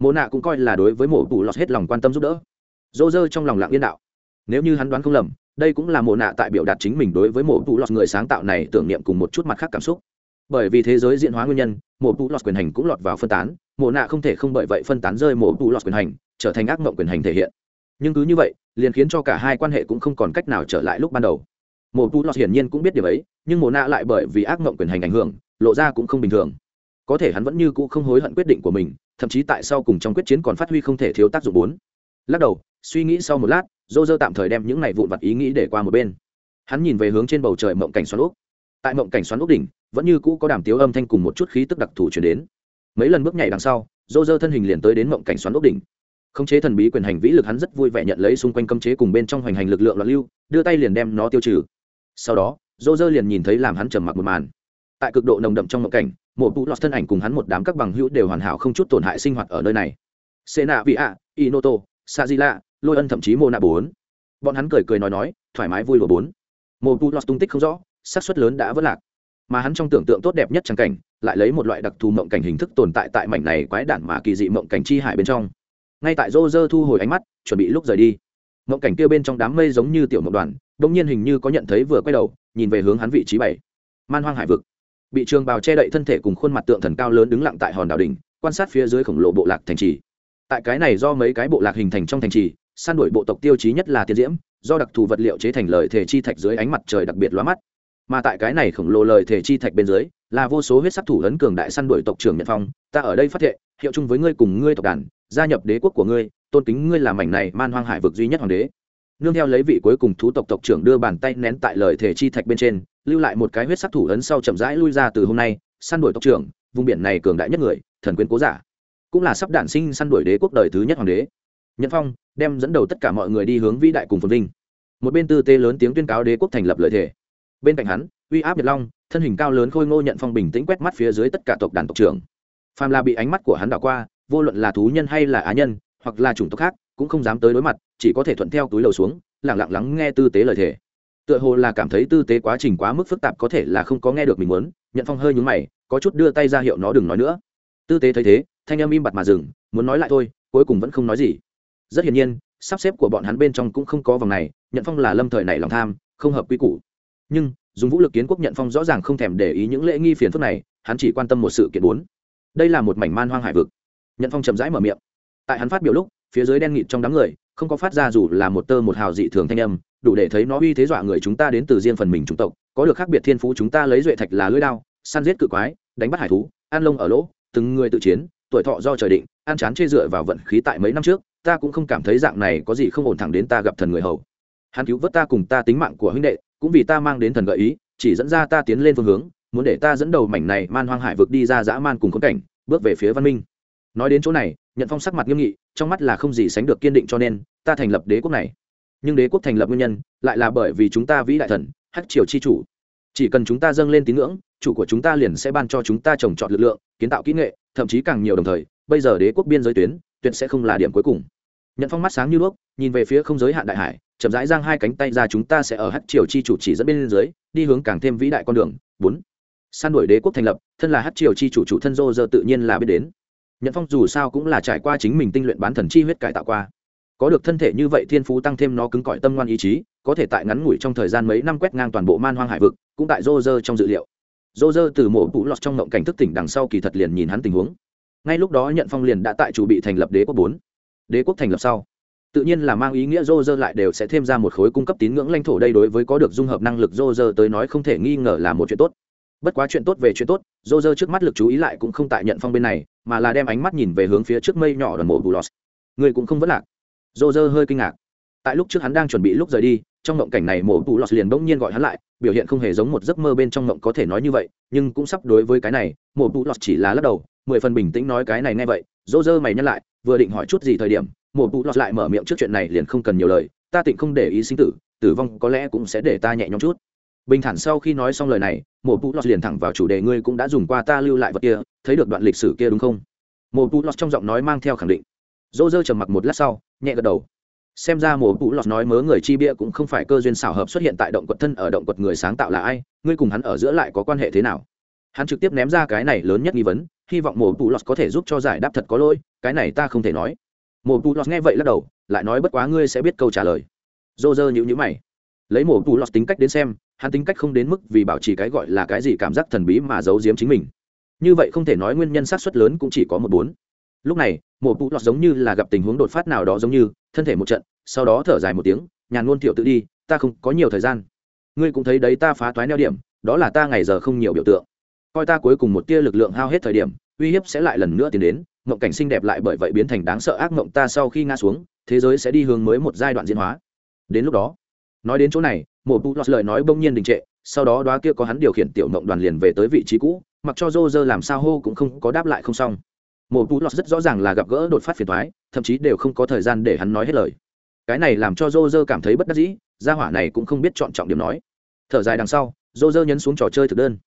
Mộ nạ cũng coi là đối với mộ bù lọt hết lòng quan tâm giúp đỡ. Dô dơ trong lòng lặng yên đạo. Nếu như hắn đoán không lầm, đây cũng là mộ nạ tại biểu đạt chính mình đối với mộ bù lọt người sáng tạo này tưởng niệm cùng một chút mặt khác cảm xúc bởi vì thế giới diễn hóa nguyên nhân mộ bù lọt quyền hành cũng lọt vào phân tán mộ nạ không thể không bởi vậy phân tán rơi mộ bù lọt quyền hành, trở thành ác mộng quyền hành thể hiện. Nhưng cứ như vậy, liền khiến cho cả hai quan hệ cũng không còn cách nào trở lại lúc ban đầu. Mộ bù lọt hiển nhiên cũng biết điều ấy, nhưng mộ nạ lại bởi vì ác mộng quyền hành ảnh hưởng, lộ ra cũng không bình thường. Có thể hắn vẫn như cũ không hối hận quyết định của mình, thậm chí tại sau cùng trong quyết chiến còn phát huy không thể thiếu tác dụng bốn. Lắc đầu, suy nghĩ sau một lát dô dơ tạm thời đem những này vụn vặt ý nghĩ để qua một bên. Hắn nhìn về hướng trên bầu trời mộng cảnh xoắn úp tại mộng cảnh xoắn ốc đỉnh, vẫn như cũ có đàm tiếu âm thanh cùng một chút khí tức đặc thù chuyển đến. Mấy lần bước nhảy đằng sau dô dơ thân hình liền tới đến mộng cảnh xoắn ốc đỉnh. Khống chế thần bí quyền hành vĩ lực hắn rất vui vẻ nhận lấy xung quanh cấm chế cùng bên trong hoành hành lực lượng loạn lưu, đưa tay liền đem nó tiêu trừ. Sau đó dô dơ liền nhìn thấy làm hắn trầm mặc một màn. Tại cực độ nồng đậm trong mộng cảnh, một bụ lọt thân ảnh cùng hắn một đám các bằng hữu đều hoàn hảo không chút tổn hại sinh hoạt ở nơi này. Xê nạ vị ạ inoto sa di lạ lôi ân thậm chí mô nạ bốn. Bọn hắn cười cười nói nói, thoải mái vui lụa bốn. Một bụ lọt tung tích không rõ xác suất lớn đã vỡ lạc. Mà hắn trong tưởng tượng tốt đẹp nhất trang cảnh, lại lấy một loại đặc thù mộng cảnh hình thức tồn tại tại mảnh này quái đản mà kỳ dị mộng cảnh chi hải bên trong. Ngay tại rô rơ thu hồi ánh mắt, chuẩn bị lúc rời đi. Mộng cảnh kia bên trong đám mây giống như tiểu mộng đoàn đông nhiên hình như có nhận thấy vừa quay đầu, nhìn về hướng hắn vị trí bảy. Man hoang hải vực. Bị trường bào che đậy thân thể cùng khuôn mặt tượng thần cao lớn đứng lặng tại hòn đảo đỉnh, quan sát phía dưới khổng lồ bộ lạc thành trì. Tại cái này do mấy cái bộ lạc hình thành trong thành trì, săn đuổi bộ tộc tiêu chí nhất là tiên diễm, do đặc thù vật liệu chế thành lời thể chi thạch dưới ánh mặt trời đặc biệt lóa mắt mà tại cái này khổng lồ lời thể chi thạch bên dưới, là vô số huyết sắc thủ ấn cường đại săn đuổi tộc trưởng nhật phong. Ta ở đây phát thệ, hiệu chung với ngươi cùng ngươi tộc đàn, gia nhập đế quốc của ngươi, tôn kính ngươi làm mảnh này man hoang hải vực duy nhất hoàng đế. Nương theo lấy vị cuối cùng thú tộc tộc trưởng đưa bàn tay nén tại lời thể chi thạch bên trên, lưu lại một cái huyết sắc thủ ấn sau chậm rãi lui ra từ hôm nay, săn đuổi tộc trưởng, vùng biển này cường đại nhất người, thần quyến cố giả, cũng là sắp đản sinh săn đuổi đế quốc đời thứ nhất hoàng đế. Nhật phong đem dẫn đầu tất cả mọi người đi hướng vĩ đại cùng phồn vinh. Một bên tư tê lớn tiếng tuyên cáo đế quốc thành lập lợi thể bên cạnh hắn, uy áp nhật long, thân hình cao lớn khôi ngô nhận phong bình tĩnh quét mắt phía dưới tất cả tộc đàn tộc trưởng. Phàm là bị ánh mắt của hắn đảo qua, vô luận là thú nhân hay là á nhân, hoặc là chủng tộc khác, cũng không dám tới đối mặt, chỉ có thể thuận theo túi lầu xuống lẳng lặng lắng nghe tư tế lời thề. Tựa hồ là cảm thấy tư tế quá trình quá mức phức tạp có thể là không có nghe được mình muốn nhận phong hơi nhúng mày, có chút đưa tay ra hiệu nó đừng nói nữa. Tư tế thấy thế, thanh âm im bặt mà dừng, muốn nói lại thôi, cuối cùng vẫn không nói gì. Rất hiển nhiên, sắp xếp của bọn hắn bên trong cũng không có vòng này nhận phong là lâm thời này lòng tham, không hợp quy củ nhưng dùng vũ lực kiến quốc nhận phong rõ ràng không thèm để ý những lễ nghi phiền phức này, hắn chỉ quan tâm một sự kiện bốn. Đây là một mảnh man hoang hải vực. Nhận phong chậm rãi mở miệng. Tại hắn phát biểu lúc, phía dưới đen nghịt trong đám người, không có phát ra dù là một tơ một hào dị thường thanh âm, đủ để thấy nó uy thế dọa người chúng ta đến từ riêng phần mình chủng tộc, có được khác biệt thiên phú chúng ta lấy duệ thạch là lưỡi đao, săn giết cự quái, đánh bắt hải thú, ăn lông ở lỗ, từng người tự chiến, tuổi thọ do trời định, ăn chán chê dựa vào vận khí tại mấy năm trước, ta cũng không cảm thấy dạng này có gì không ổn thẳng đến ta gặp thần người hầu hắn cứu vớt ta cùng ta tính mạng của huynh đệ, cũng vì ta mang đến thần gợi ý, chỉ dẫn ra ta tiến lên phương hướng, muốn để ta dẫn đầu mảnh này man hoang hải vực đi ra dã man cùng khốn cảnh, bước về phía văn minh. Nói đến chỗ này nhận phong sắc mặt nghiêm nghị, trong mắt là không gì sánh được kiên định cho nên, ta thành lập đế quốc này. Nhưng đế quốc thành lập nguyên nhân, lại là bởi vì chúng ta vĩ đại thần, hắc triều chi chủ. Chỉ cần chúng ta dâng lên tín ngưỡng, chủ của chúng ta liền sẽ ban cho chúng ta trồng trọt lực lượng, kiến tạo kỹ nghệ, thậm chí càng nhiều đồng thời, bây giờ đế quốc biên giới tuyến, tuyệt sẽ không là điểm cuối cùng nhận phong mắt sáng như đuốc, nhìn về phía không giới hạn đại hải, chậm rãi giang hai cánh tay ra chúng ta sẽ ở hát triều chi chủ chỉ dẫn bên dưới, đi hướng càng thêm vĩ đại con đường. Bốn, san đuổi đế quốc thành lập, thân là hát triều chi chủ chủ thân dô giờ tự nhiên là biết đến. Nhận phong dù sao cũng là trải qua chính mình tinh luyện bán thần chi huyết cải tạo qua. Có được thân thể như vậy thiên phú tăng thêm nó cứng cỏi tâm ngoan ý chí, có thể tại ngắn ngủi trong thời gian mấy năm quét ngang toàn bộ man hoang hải vực, cũng tại dô dơ trong dự liệu. Dô dơ từ mổ bụ lọt trong ngộng cảnh thức tỉnh đằng sau kỳ thật liền nhìn hắn tình huống. Ngay lúc đó nhận phong liền đã tại chủ bị thành lập đế quốc bốn đế quốc thành lập sau, tự nhiên là mang ý nghĩa rô rơ lại đều sẽ thêm ra một khối cung cấp tín ngưỡng lãnh thổ đây đối với có được dung hợp năng lực rô rơ tới nói không thể nghi ngờ là một chuyện tốt. Bất quá chuyện tốt về chuyện tốt rô rơ trước mắt lực chú ý lại cũng không tại nhận phong bên này, mà là đem ánh mắt nhìn về hướng phía trước mây nhỏ đoàn mộ bù lọt người cũng không vất lạc. Rô rơ hơi kinh ngạc. Tại lúc trước hắn đang chuẩn bị lúc rời đi, trong mộng cảnh này mộ bù lọt liền bỗng nhiên gọi hắn lại, biểu hiện không hề giống một giấc mơ bên trong mộng có thể nói như vậy, nhưng cũng sắp đối với cái này, mộ bù lọt chỉ là lắc đầu, mười phần bình tĩnh nói cái này nghe vậy dô dơ mày nhắc lại, vừa định hỏi chút gì thời điểm, mộ bụ lọt lại mở miệng trước chuyện này liền không cần nhiều lời, ta tịnh không để ý sinh tử tử vong có lẽ cũng sẽ để ta nhẹ nhõm chút. Bình thản sau khi nói xong lời này, mộ bụ lọt liền thẳng vào chủ đề ngươi cũng đã dùng qua ta lưu lại vật kia, thấy được đoạn lịch sử kia đúng không? Mộ bụ lọt trong giọng nói mang theo khẳng định. Dô dơ trầm mặc một lát sau, nhẹ gật đầu. Xem ra mộ bụ lọt nói mớ người chi bia cũng không phải cơ duyên xảo hợp xuất hiện tại động quật thân ở động quật người sáng tạo là ai, ngươi cùng hắn ở giữa lại có quan hệ thế nào? Hắn trực tiếp ném ra cái này lớn nhất nghi vấn hy vọng mộ bù lọt có thể giúp cho giải đáp thật có lỗi, cái này ta không thể nói. Mộ bù lọt nghe vậy lắc đầu, lại nói bất quá ngươi sẽ biết câu trả lời. Dô dơ nhữ nhữ mày. Lấy mổ bù lọt tính cách đến xem, hắn tính cách không đến mức vì bảo trì cái gọi là cái gì cảm giác thần bí mà giấu giếm chính mình. Như vậy không thể nói nguyên nhân sát xuất lớn cũng chỉ có một bốn. Lúc này, mổ bù lọt giống như là gặp tình huống đột phát nào đó giống như, thân thể một trận, sau đó thở dài một tiếng, nhàn ngôn tiểu tự đi, ta không có nhiều thời gian. Ngươi cũng thấy đấy ta phá toái neo điểm, đó là ta ngày giờ không nhiều biểu tượng coi ta cuối cùng một tia lực lượng hao hết thời điểm, uy hiếp sẽ lại lần nữa tiến đến mộng cảnh xinh đẹp lại bởi vậy biến thành đáng sợ ác mộng ta sau khi ngã xuống, thế giới sẽ đi hướng mới một giai đoạn diễn hóa. Đến lúc đó, nói đến chỗ này, một bút lọt lời nói bỗng nhiên đình trệ, sau đó đoá kia có hắn điều khiển tiểu mộng đoàn liền về tới vị trí cũ, mặc cho rô rơ làm sao hô cũng không có đáp lại không xong. Một bút lọt rất rõ ràng là gặp gỡ đột phát phiền thoái thậm chí đều không có thời gian để hắn nói hết lời. Cái này làm cho rô rơ cảm thấy bất đắc dĩ, gia hỏa này cũng không biết chọn trọng điểm nói. Thở dài đằng sau rô rơ nhấn xuống trò chơi thực đơn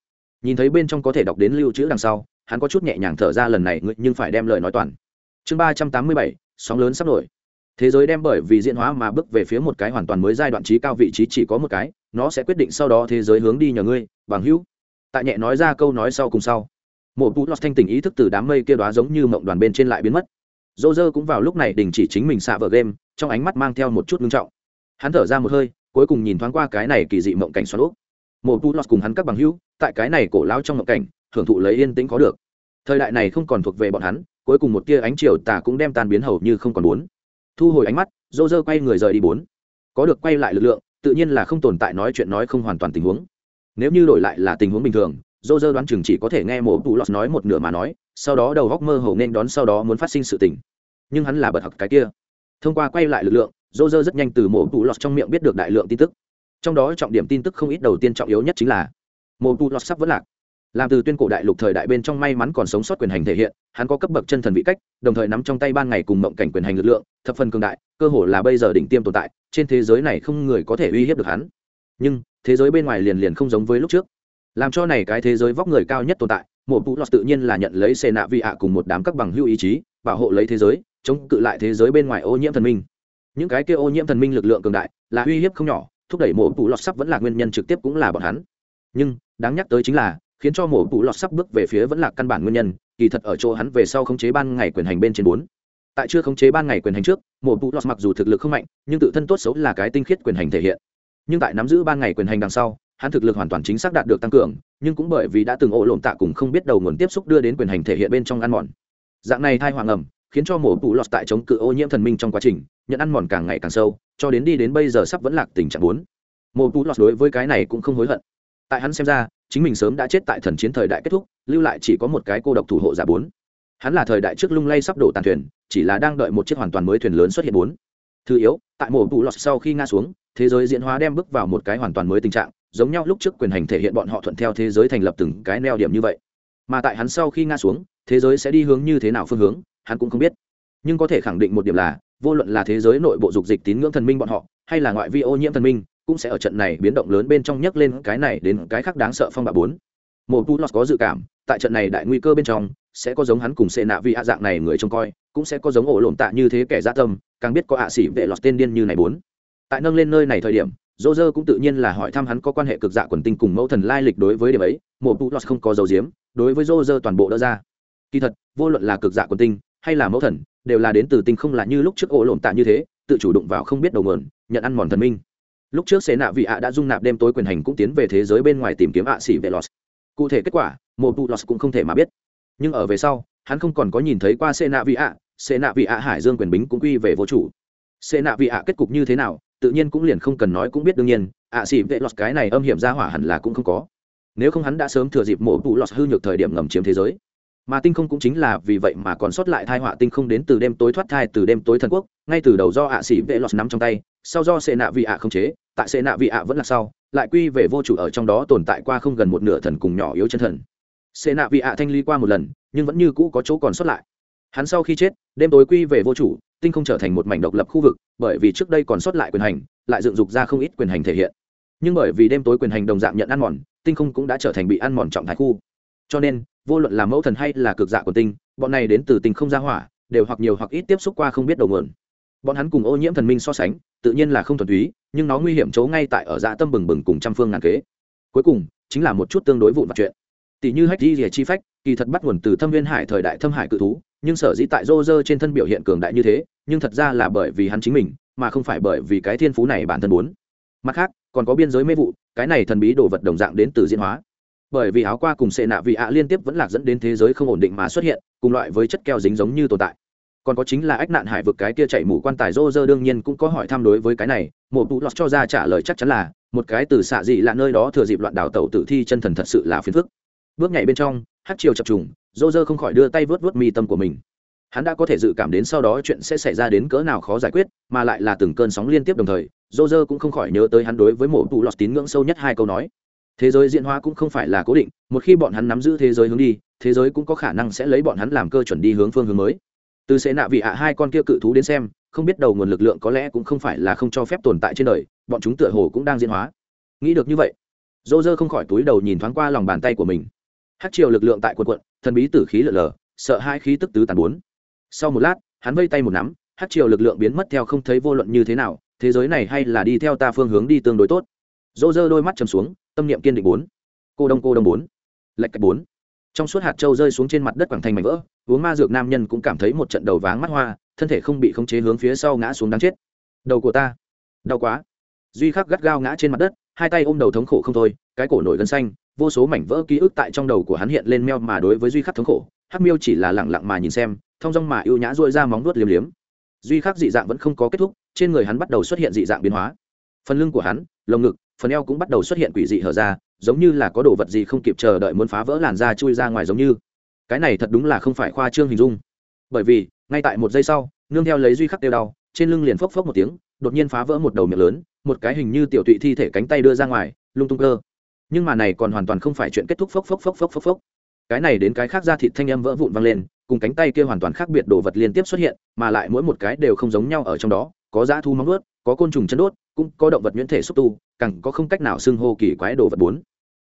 nhìn thấy bên trong có thể đọc đến lưu trữ đằng sau, hắn có chút nhẹ nhàng thở ra lần này nhưng phải đem lời nói toàn. Chương ba trăm tám mươi bảy, sóng lớn sắp nổi. Thế giới đem bởi vì diễn hóa mà bước về phía một cái hoàn toàn mới giai đoạn trí cao vị trí chỉ có một cái, nó sẽ quyết định sau đó thế giới hướng đi nhờ ngươi, bằng hữu. Tại nhẹ nói ra câu nói sau cùng sau. Một bút lót thanh tình ý thức từ đám mây kia đó giống như mộng đoàn bên trên lại biến mất. Dô dơ cũng vào lúc này đình chỉ chính mình xạ vợ game, trong ánh mắt mang theo một chút ngưng trọng. Hắn thở ra một hơi, cuối cùng nhìn thoáng qua cái này kỳ dị mộng cảnh xoắn úp một bút lót cùng hắn các bằng hữu, tại cái này cổ lao trong ngộng cảnh, hưởng thụ lấy yên tĩnh có được. Thời đại này không còn thuộc về bọn hắn, cuối cùng một tia ánh chiều tà cũng đem tan biến hầu như không còn muốn. Thu hồi ánh mắt dô dơ quay người rời đi bốn. Có được quay lại lực lượng, tự nhiên là không tồn tại nói chuyện nói không hoàn toàn tình huống. Nếu như đổi lại là tình huống bình thường dô dơ đoán chừng chỉ có thể nghe mổ tù lọt nói một nửa mà nói, sau đó đầu góc mơ hồ nên đón sau đó muốn phát sinh sự tình. Nhưng hắn là bật học cái kia. Thông qua quay lại lực lượng dô dơ rất nhanh từ mổ tù lọt trong miệng biết được đại lượng tin tức trong đó trọng điểm tin tức không ít đầu tiên trọng yếu nhất chính là mô tu lọt sắp vẫn lạc. Làm từ tuyên cổ đại lục thời đại bên trong may mắn còn sống sót quyền hành thể hiện, hắn có cấp bậc chân thần vị cách, đồng thời nắm trong tay ban ngày cùng mộng cảnh quyền hành lực lượng, thập phần cường đại, cơ hồ là bây giờ đỉnh tiêm tồn tại, trên thế giới này không người có thể uy hiếp được hắn. Nhưng, thế giới bên ngoài liền liền không giống với lúc trước. Làm cho này cái thế giới vóc người cao nhất tồn tại một vụ lọt tự nhiên là nhận lấy xê nạ vị ạ cùng một đám các bằng hưu ý chí, bảo hộ lấy thế giới, chống cự lại thế giới bên ngoài ô nhiễm thần minh. Những cái kia ô nhiễm thần minh lực lượng cường đại là uy hiếp không nhỏ thúc đẩy mổ vụ lọt sắp vẫn là nguyên nhân trực tiếp cũng là bọn hắn. Nhưng, đáng nhắc tới chính là, khiến cho mổ bụ lọt sắp bước về phía vẫn là căn bản nguyên nhân, kỳ thật ở chỗ hắn về sau khống chế ban ngày quyền hành bên trên bốn. Tại chưa khống chế ban ngày quyền hành trước, mổ bụ lọt mặc dù thực lực không mạnh, nhưng tự thân tốt xấu là cái tinh khiết quyền hành thể hiện. Nhưng tại nắm giữ ban ngày quyền hành đằng sau, hắn thực lực hoàn toàn chính xác đạt được tăng cường, nhưng cũng bởi vì đã từng ổ lộn tạ cùng không biết đầu nguồn tiếp xúc đưa đến quyền hành thể hiện bên trong ăn mòn. Dạng này thai hoàng ẩm, khiến cho mổ bụ lọt tại chống cự ô nhiễm thần minh trong quá trình nhận ăn mòn càng ngày càng sâu, cho đến đi đến bây giờ sắp vẫn lạc tình trạng bốn. Mô tú lọt đối với cái này cũng không hối hận. Tại hắn xem ra, chính mình sớm đã chết tại thần chiến thời đại kết thúc, lưu lại chỉ có một cái cô độc thủ hộ giả bốn. Hắn là thời đại trước lung lay sắp đổ tàn thuyền, chỉ là đang đợi một chiếc hoàn toàn mới thuyền lớn xuất hiện bốn. Thứ yếu, tại mổ Tú lọt sau khi nga xuống, thế giới diễn hóa đem bước vào một cái hoàn toàn mới tình trạng, giống nhau lúc trước quyền hành thể hiện bọn họ thuận theo thế giới thành lập từng cái neo điểm như vậy. Mà tại hắn sau khi nga xuống, thế giới sẽ đi hướng như thế nào phương hướng, hắn cũng không biết. Nhưng có thể khẳng định một điểm là vô luận là thế giới nội bộ dục dịch tín ngưỡng thần minh bọn họ, hay là ngoại vi ô nhiễm thần minh, cũng sẽ ở trận này biến động lớn bên trong nhấc lên cái này đến cái khác đáng sợ phong bạo bốn. Một tu lọt có dự cảm, tại trận này đại nguy cơ bên trong, sẽ có giống hắn cùng xê nạ vì hạ dạng này người trông coi, cũng sẽ có giống ổ lộn tạ như thế kẻ gia tâm, càng biết có ạ xỉ vệ lọt tên điên như này bốn. Tại nâng lên nơi này thời điểm dô dơ cũng tự nhiên là hỏi thăm hắn có quan hệ cực dạ quần tinh cùng mẫu thần lai lịch đối với điểm ấy, một tu lọt không có dấu diếm, đối với dô dơ toàn bộ đỡ ra. Kỳ thật, vô luận là cực dạ quần tinh, hay là mẫu thần đều là đến từ tinh không là như lúc trước ổ lộn tạ như thế, tự chủ động vào không biết đầu nguồn, nhận ăn mòn thần minh. Lúc trước xế nạ vị ạ đã dung nạp đêm tối quyền hành cũng tiến về thế giới bên ngoài tìm kiếm ạ xỉ về lọt cụ thể kết quả, một tụ lọt cũng không thể mà biết. Nhưng ở về sau, hắn không còn có nhìn thấy qua xế nạ vị ạ xế nạ vị ạ hải dương quyền bính cũng quy về vô chủ. Xế nạ vị ạ kết cục như thế nào, tự nhiên cũng liền không cần nói cũng biết đương nhiên, ạ xỉ vệ lọt cái này âm hiểm ra hỏa hẳn là cũng không có. Nếu không hắn đã sớm thừa dịp mổ vụ lọt hư nhược thời điểm ngầm chiếm thế giới mà tinh không cũng chính là vì vậy mà còn sót lại thai họa tinh không đến từ đêm tối thoát thai từ đêm tối thần quốc, ngay từ đầu do ạ sĩ vệ lọt nắm trong tay, sau do sệ nạ vị ạ không chế, tại sệ nạ vị ạ vẫn là sau, lại quy về vô chủ ở trong đó tồn tại qua không gần một nửa thần cùng nhỏ yếu chân thần. Sệ nạ vị ạ thanh ly qua một lần, nhưng vẫn như cũ có chỗ còn sót lại. Hắn sau khi chết, đêm tối quy về vô chủ, tinh không trở thành một mảnh độc lập khu vực, bởi vì trước đây còn sót lại quyền hành, lại dựng dục ra không ít quyền hành thể hiện. Nhưng bởi vì đêm tối quyền hành đồng dạng nhận ăn mòn, tinh không cũng đã trở thành bị ăn mòn trọng thái khu cho nên, vô luận là mẫu thần hay là cực dạ của tinh, bọn này đến từ tinh không ra hỏa, đều hoặc nhiều hoặc ít tiếp xúc qua không biết đầu nguồn. Bọn hắn cùng ô nhiễm thần minh so sánh, tự nhiên là không thuần túy, nhưng nó nguy hiểm chấu ngay tại ở dạ tâm bừng bừng cùng trăm phương ngàn kế. Cuối cùng, chính là một chút tương đối vụn vặt chuyện. Tỷ như hách di rìa chi phách, kỳ thật bắt nguồn từ thâm viên hải thời đại thâm hải cự thú, nhưng sở dĩ tại rô rơ trên thân biểu hiện cường đại như thế, nhưng thật ra là bởi vì hắn chính mình, mà không phải bởi vì cái thiên phú này bản thân muốn. Mặt khác, còn có biên giới mê vụ, cái này thần bí đồ vật đồng dạng đến từ diễn hóa bởi vì áo qua cùng sệ nạ vị ạ liên tiếp vẫn lạc dẫn đến thế giới không ổn định mà xuất hiện, cùng loại với chất keo dính giống như tồn tại. Còn có chính là ách nạn hải vực cái kia chạy mù quan tài rô rơ đương nhiên cũng có hỏi thăm đối với cái này, một vụ lọt cho ra trả lời chắc chắn là, một cái từ xạ dị là nơi đó thừa dịp loạn đảo tàu tử thi chân thần thật sự là phiền phức. Bước nhảy bên trong, hát chiều chập trùng, rô rơ không khỏi đưa tay vớt vớt mi tâm của mình. Hắn đã có thể dự cảm đến sau đó chuyện sẽ xảy ra đến cỡ nào khó giải quyết, mà lại là từng cơn sóng liên tiếp đồng thời, rô rơ cũng không khỏi nhớ tới hắn đối với mổ vụ lọt tín ngưỡng sâu nhất hai câu nói thế giới diễn hóa cũng không phải là cố định, một khi bọn hắn nắm giữ thế giới hướng đi, thế giới cũng có khả năng sẽ lấy bọn hắn làm cơ chuẩn đi hướng phương hướng mới. Từ sẽ nạ vị ạ hai con kia cự thú đến xem, không biết đầu nguồn lực lượng có lẽ cũng không phải là không cho phép tồn tại trên đời, bọn chúng tựa hồ cũng đang diễn hóa. Nghĩ được như vậy, dô dơ không khỏi túi đầu nhìn thoáng qua lòng bàn tay của mình. Hát chiều lực lượng tại quần quận, thần bí tử khí lở lở, sợ hai khí tức tứ tàn bốn. Sau một lát, hắn vây tay một nắm hát chiều lực lượng biến mất theo không thấy vô luận như thế nào, thế giới này hay là đi theo ta phương hướng đi tương đối tốt dô dơ đôi mắt chầm xuống, tâm niệm kiên định bốn. Cô đông cô đông bốn. Lệch cách bốn. Trong suốt hạt trâu rơi xuống trên mặt đất quảng thành mảnh vỡ, uống ma dược nam nhân cũng cảm thấy một trận đầu váng mắt hoa, thân thể không bị khống chế hướng phía sau ngã xuống đáng chết. Đầu của ta. Đau quá. Duy khắc gắt gao ngã trên mặt đất, hai tay ôm đầu thống khổ không thôi, cái cổ nổi gân xanh, vô số mảnh vỡ ký ức tại trong đầu của hắn hiện lên meo mà đối với duy khắc thống khổ, hắc miêu chỉ là lẳng lặng mà nhìn xem thong dong mà ưu nhã dội ra móng vuốt liếm liếm. Duy khắc dị dạng vẫn không có kết thúc, trên người hắn bắt đầu xuất hiện dị dạng biến hóa. Phần lưng của hắn, lồng ngực phần eo cũng bắt đầu xuất hiện quỷ dị hở ra, giống như là có đồ vật gì không kịp chờ đợi muốn phá vỡ làn da chui ra ngoài giống như. Cái này thật đúng là không phải khoa trương hình dung. Bởi vì, ngay tại một giây sau, nương theo lấy duy khắc tiêu đau, trên lưng liền phốc phốc một tiếng, đột nhiên phá vỡ một đầu miệng lớn, một cái hình như tiểu tụy thi thể cánh tay đưa ra ngoài, lung tung cơ. Nhưng mà này còn hoàn toàn không phải chuyện kết thúc phốc phốc phốc phốc phốc phốc. Cái này đến cái khác ra thịt thanh âm vỡ vụn vang lên, cùng cánh tay kia hoàn toàn khác biệt đồ vật liên tiếp xuất hiện, mà lại mỗi một cái đều không giống nhau ở trong đó, có dã thu móng ướt có côn trùng chân đốt, cũng có động vật nhuyễn thể xúc tu, càng có không cách nào xưng hô kỳ quái đồ vật bốn.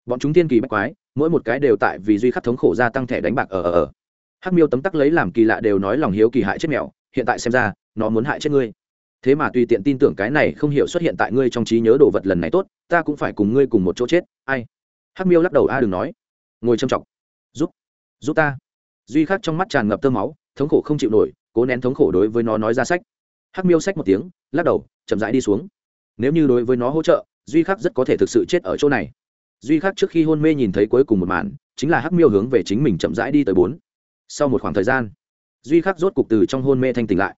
Bọn chúng tiên kỳ bách quái, mỗi một cái đều tại vì duy khắc thống khổ gia tăng thẻ đánh bạc ở ở ở. Hắc miêu tấm tắc lấy làm kỳ lạ đều nói lòng hiếu kỳ hại chết mèo, hiện tại xem ra, nó muốn hại chết ngươi. Thế mà tùy tiện tin tưởng cái này không hiểu xuất hiện tại ngươi trong trí nhớ đồ vật lần này tốt, ta cũng phải cùng ngươi cùng một chỗ chết, ai? Hắc miêu lắc đầu, a, đừng nói. Ngồi châm trọng giúp giúp ta. Duy khắc trong mắt tràn ngập tơ máu, thống khổ không chịu nổi, cố nén thống khổ đối với nó nói ra sách hắc miêu sách một tiếng, lắc đầu, chậm rãi đi xuống. Nếu như đối với nó hỗ trợ, duy khắc rất có thể thực sự chết ở chỗ này. Duy khắc trước khi hôn mê nhìn thấy cuối cùng một màn, chính là hắc miêu hướng về chính mình chậm rãi đi tới bốn. Sau một khoảng thời gian, duy khắc rốt cục từ trong hôn mê thanh tỉnh lại.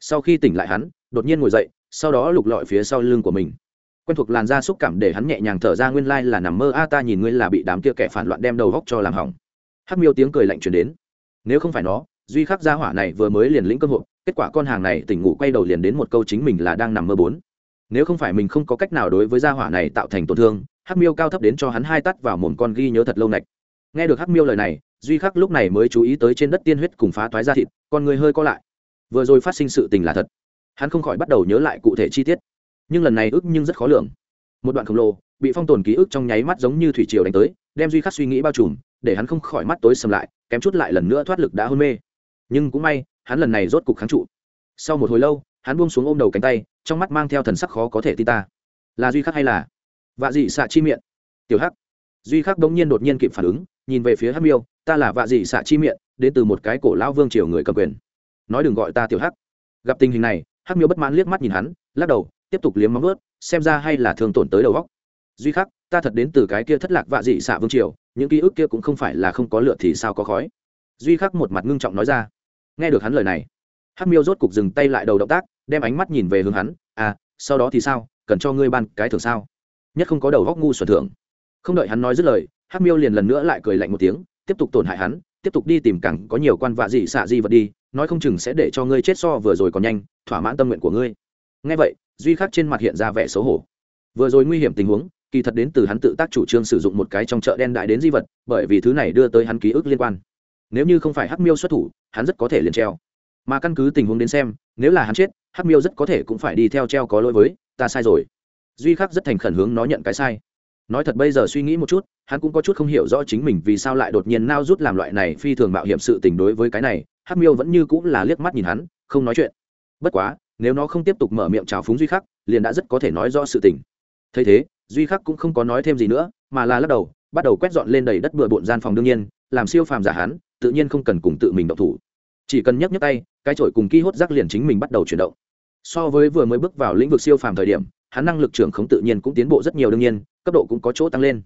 Sau khi tỉnh lại hắn, đột nhiên ngồi dậy, sau đó lục lọi phía sau lưng của mình. Quen thuộc làn da xúc cảm để hắn nhẹ nhàng thở ra nguyên lai là nằm mơ, a, ta nhìn ngươi là bị đám kia kẻ phản loạn đem đầu góc cho làm hỏng. Hắc miêu tiếng cười lạnh chuyển đến. Nếu không phải nó, duy khắc gia hỏa này vừa mới liền lĩnh cơ hội kết quả con hàng này tỉnh ngủ quay đầu liền đến một câu chính mình là đang nằm mơ bốn. Nếu không phải mình không có cách nào đối với gia hỏa này tạo thành tổn thương, hắc miêu cao thấp đến cho hắn hai tắt vào mồm con ghi nhớ thật lâu nạch. Nghe được hắc miêu lời này, duy khắc lúc này mới chú ý tới trên đất tiên huyết cùng phá toái ra thịt, con người hơi co lại. Vừa rồi phát sinh sự tình là thật. Hắn không khỏi bắt đầu nhớ lại cụ thể chi tiết. Nhưng lần này ức nhưng rất khó lường. Một đoạn khổng lồ, bị phong tồn ký ức trong nháy mắt giống như thủy triều đánh tới, đem duy khắc suy nghĩ bao trùm, để hắn không khỏi mắt tối sầm lại, kém chút lại lần nữa thoát lực đã hôn mê. Nhưng cũng may hắn lần này rốt cục kháng trụ. Sau một hồi lâu, hắn buông xuống ôm đầu cánh tay, trong mắt mang theo thần sắc khó có thể tin ta. Là duy khắc hay là? Vạ dị xạ chi miệng. Tiểu hắc. Duy khắc bỗng nhiên đột nhiên kịp phản ứng, nhìn về phía hắc miêu, ta là vạ dị xạ chi miệng, đến từ một cái cổ lão vương triều người cầm quyền. Nói đừng gọi ta tiểu hắc. Gặp tình hình này, hắc miêu bất mãn liếc mắt nhìn hắn, lắc đầu, tiếp tục liếm móng ướt xem ra hay là thường tổn tới đầu góc duy khắc, ta thật đến từ cái kia thất lạc vạ dị xạ vương triều, những ký ức kia cũng không phải là không có lửa thì sao có khói. Duy khắc một mặt ngưng trọng nói ra nghe được hắn lời này, hắc miêu rốt cục dừng tay lại đầu động tác, đem ánh mắt nhìn về hướng hắn. À sau đó thì sao? Cần cho ngươi ban cái thưởng sao? Nhất không có đầu góc ngu xuẩn thưởng. Không đợi hắn nói dứt lời, hắc miêu liền lần nữa lại cười lạnh một tiếng, tiếp tục tổn hại hắn, tiếp tục đi tìm cẳng có nhiều quan vạ gì xạ gì vật đi, nói không chừng sẽ để cho ngươi chết so vừa rồi còn nhanh, thỏa mãn tâm nguyện của ngươi. Ngay vậy, duy khắc trên mặt hiện ra vẻ xấu hổ. Vừa rồi nguy hiểm tình huống, kỳ thật đến từ hắn tự tác chủ trương sử dụng một cái trong chợ đen đại đến di vật, bởi vì thứ này đưa tới hắn ký ức liên quan nếu như không phải hắc miêu xuất thủ, hắn rất có thể liền treo. Mà căn cứ tình huống đến xem, nếu là hắn chết, hắc miêu rất có thể cũng phải đi theo treo có lỗi với, ta sai rồi. Duy khắc rất thành khẩn hướng nó nhận cái sai. Nói thật bây giờ suy nghĩ một chút, hắn cũng có chút không hiểu rõ chính mình vì sao lại đột nhiên nao rút làm loại này phi thường mạo hiểm sự tình đối với cái này, hắc miêu vẫn như cũng là liếc mắt nhìn hắn, không nói chuyện. Bất quá, nếu nó không tiếp tục mở miệng trào phúng duy khắc, liền đã rất có thể nói rõ sự tình. Thấy thế, duy khắc cũng không có nói thêm gì nữa, mà là lắc đầu, bắt đầu quét dọn lên đầy đất bừa bộn gian phòng đương nhiên, làm siêu phàm giả hắn tự nhiên không cần cùng tự mình động thủ. Chỉ cần nhấc nhấc tay, cái chổi cùng ký hốt rác liền chính mình bắt đầu chuyển động. So với vừa mới bước vào lĩnh vực siêu phàm thời điểm, hắn năng lực trưởng khống tự nhiên cũng tiến bộ rất nhiều đương nhiên, cấp độ cũng có chỗ tăng lên.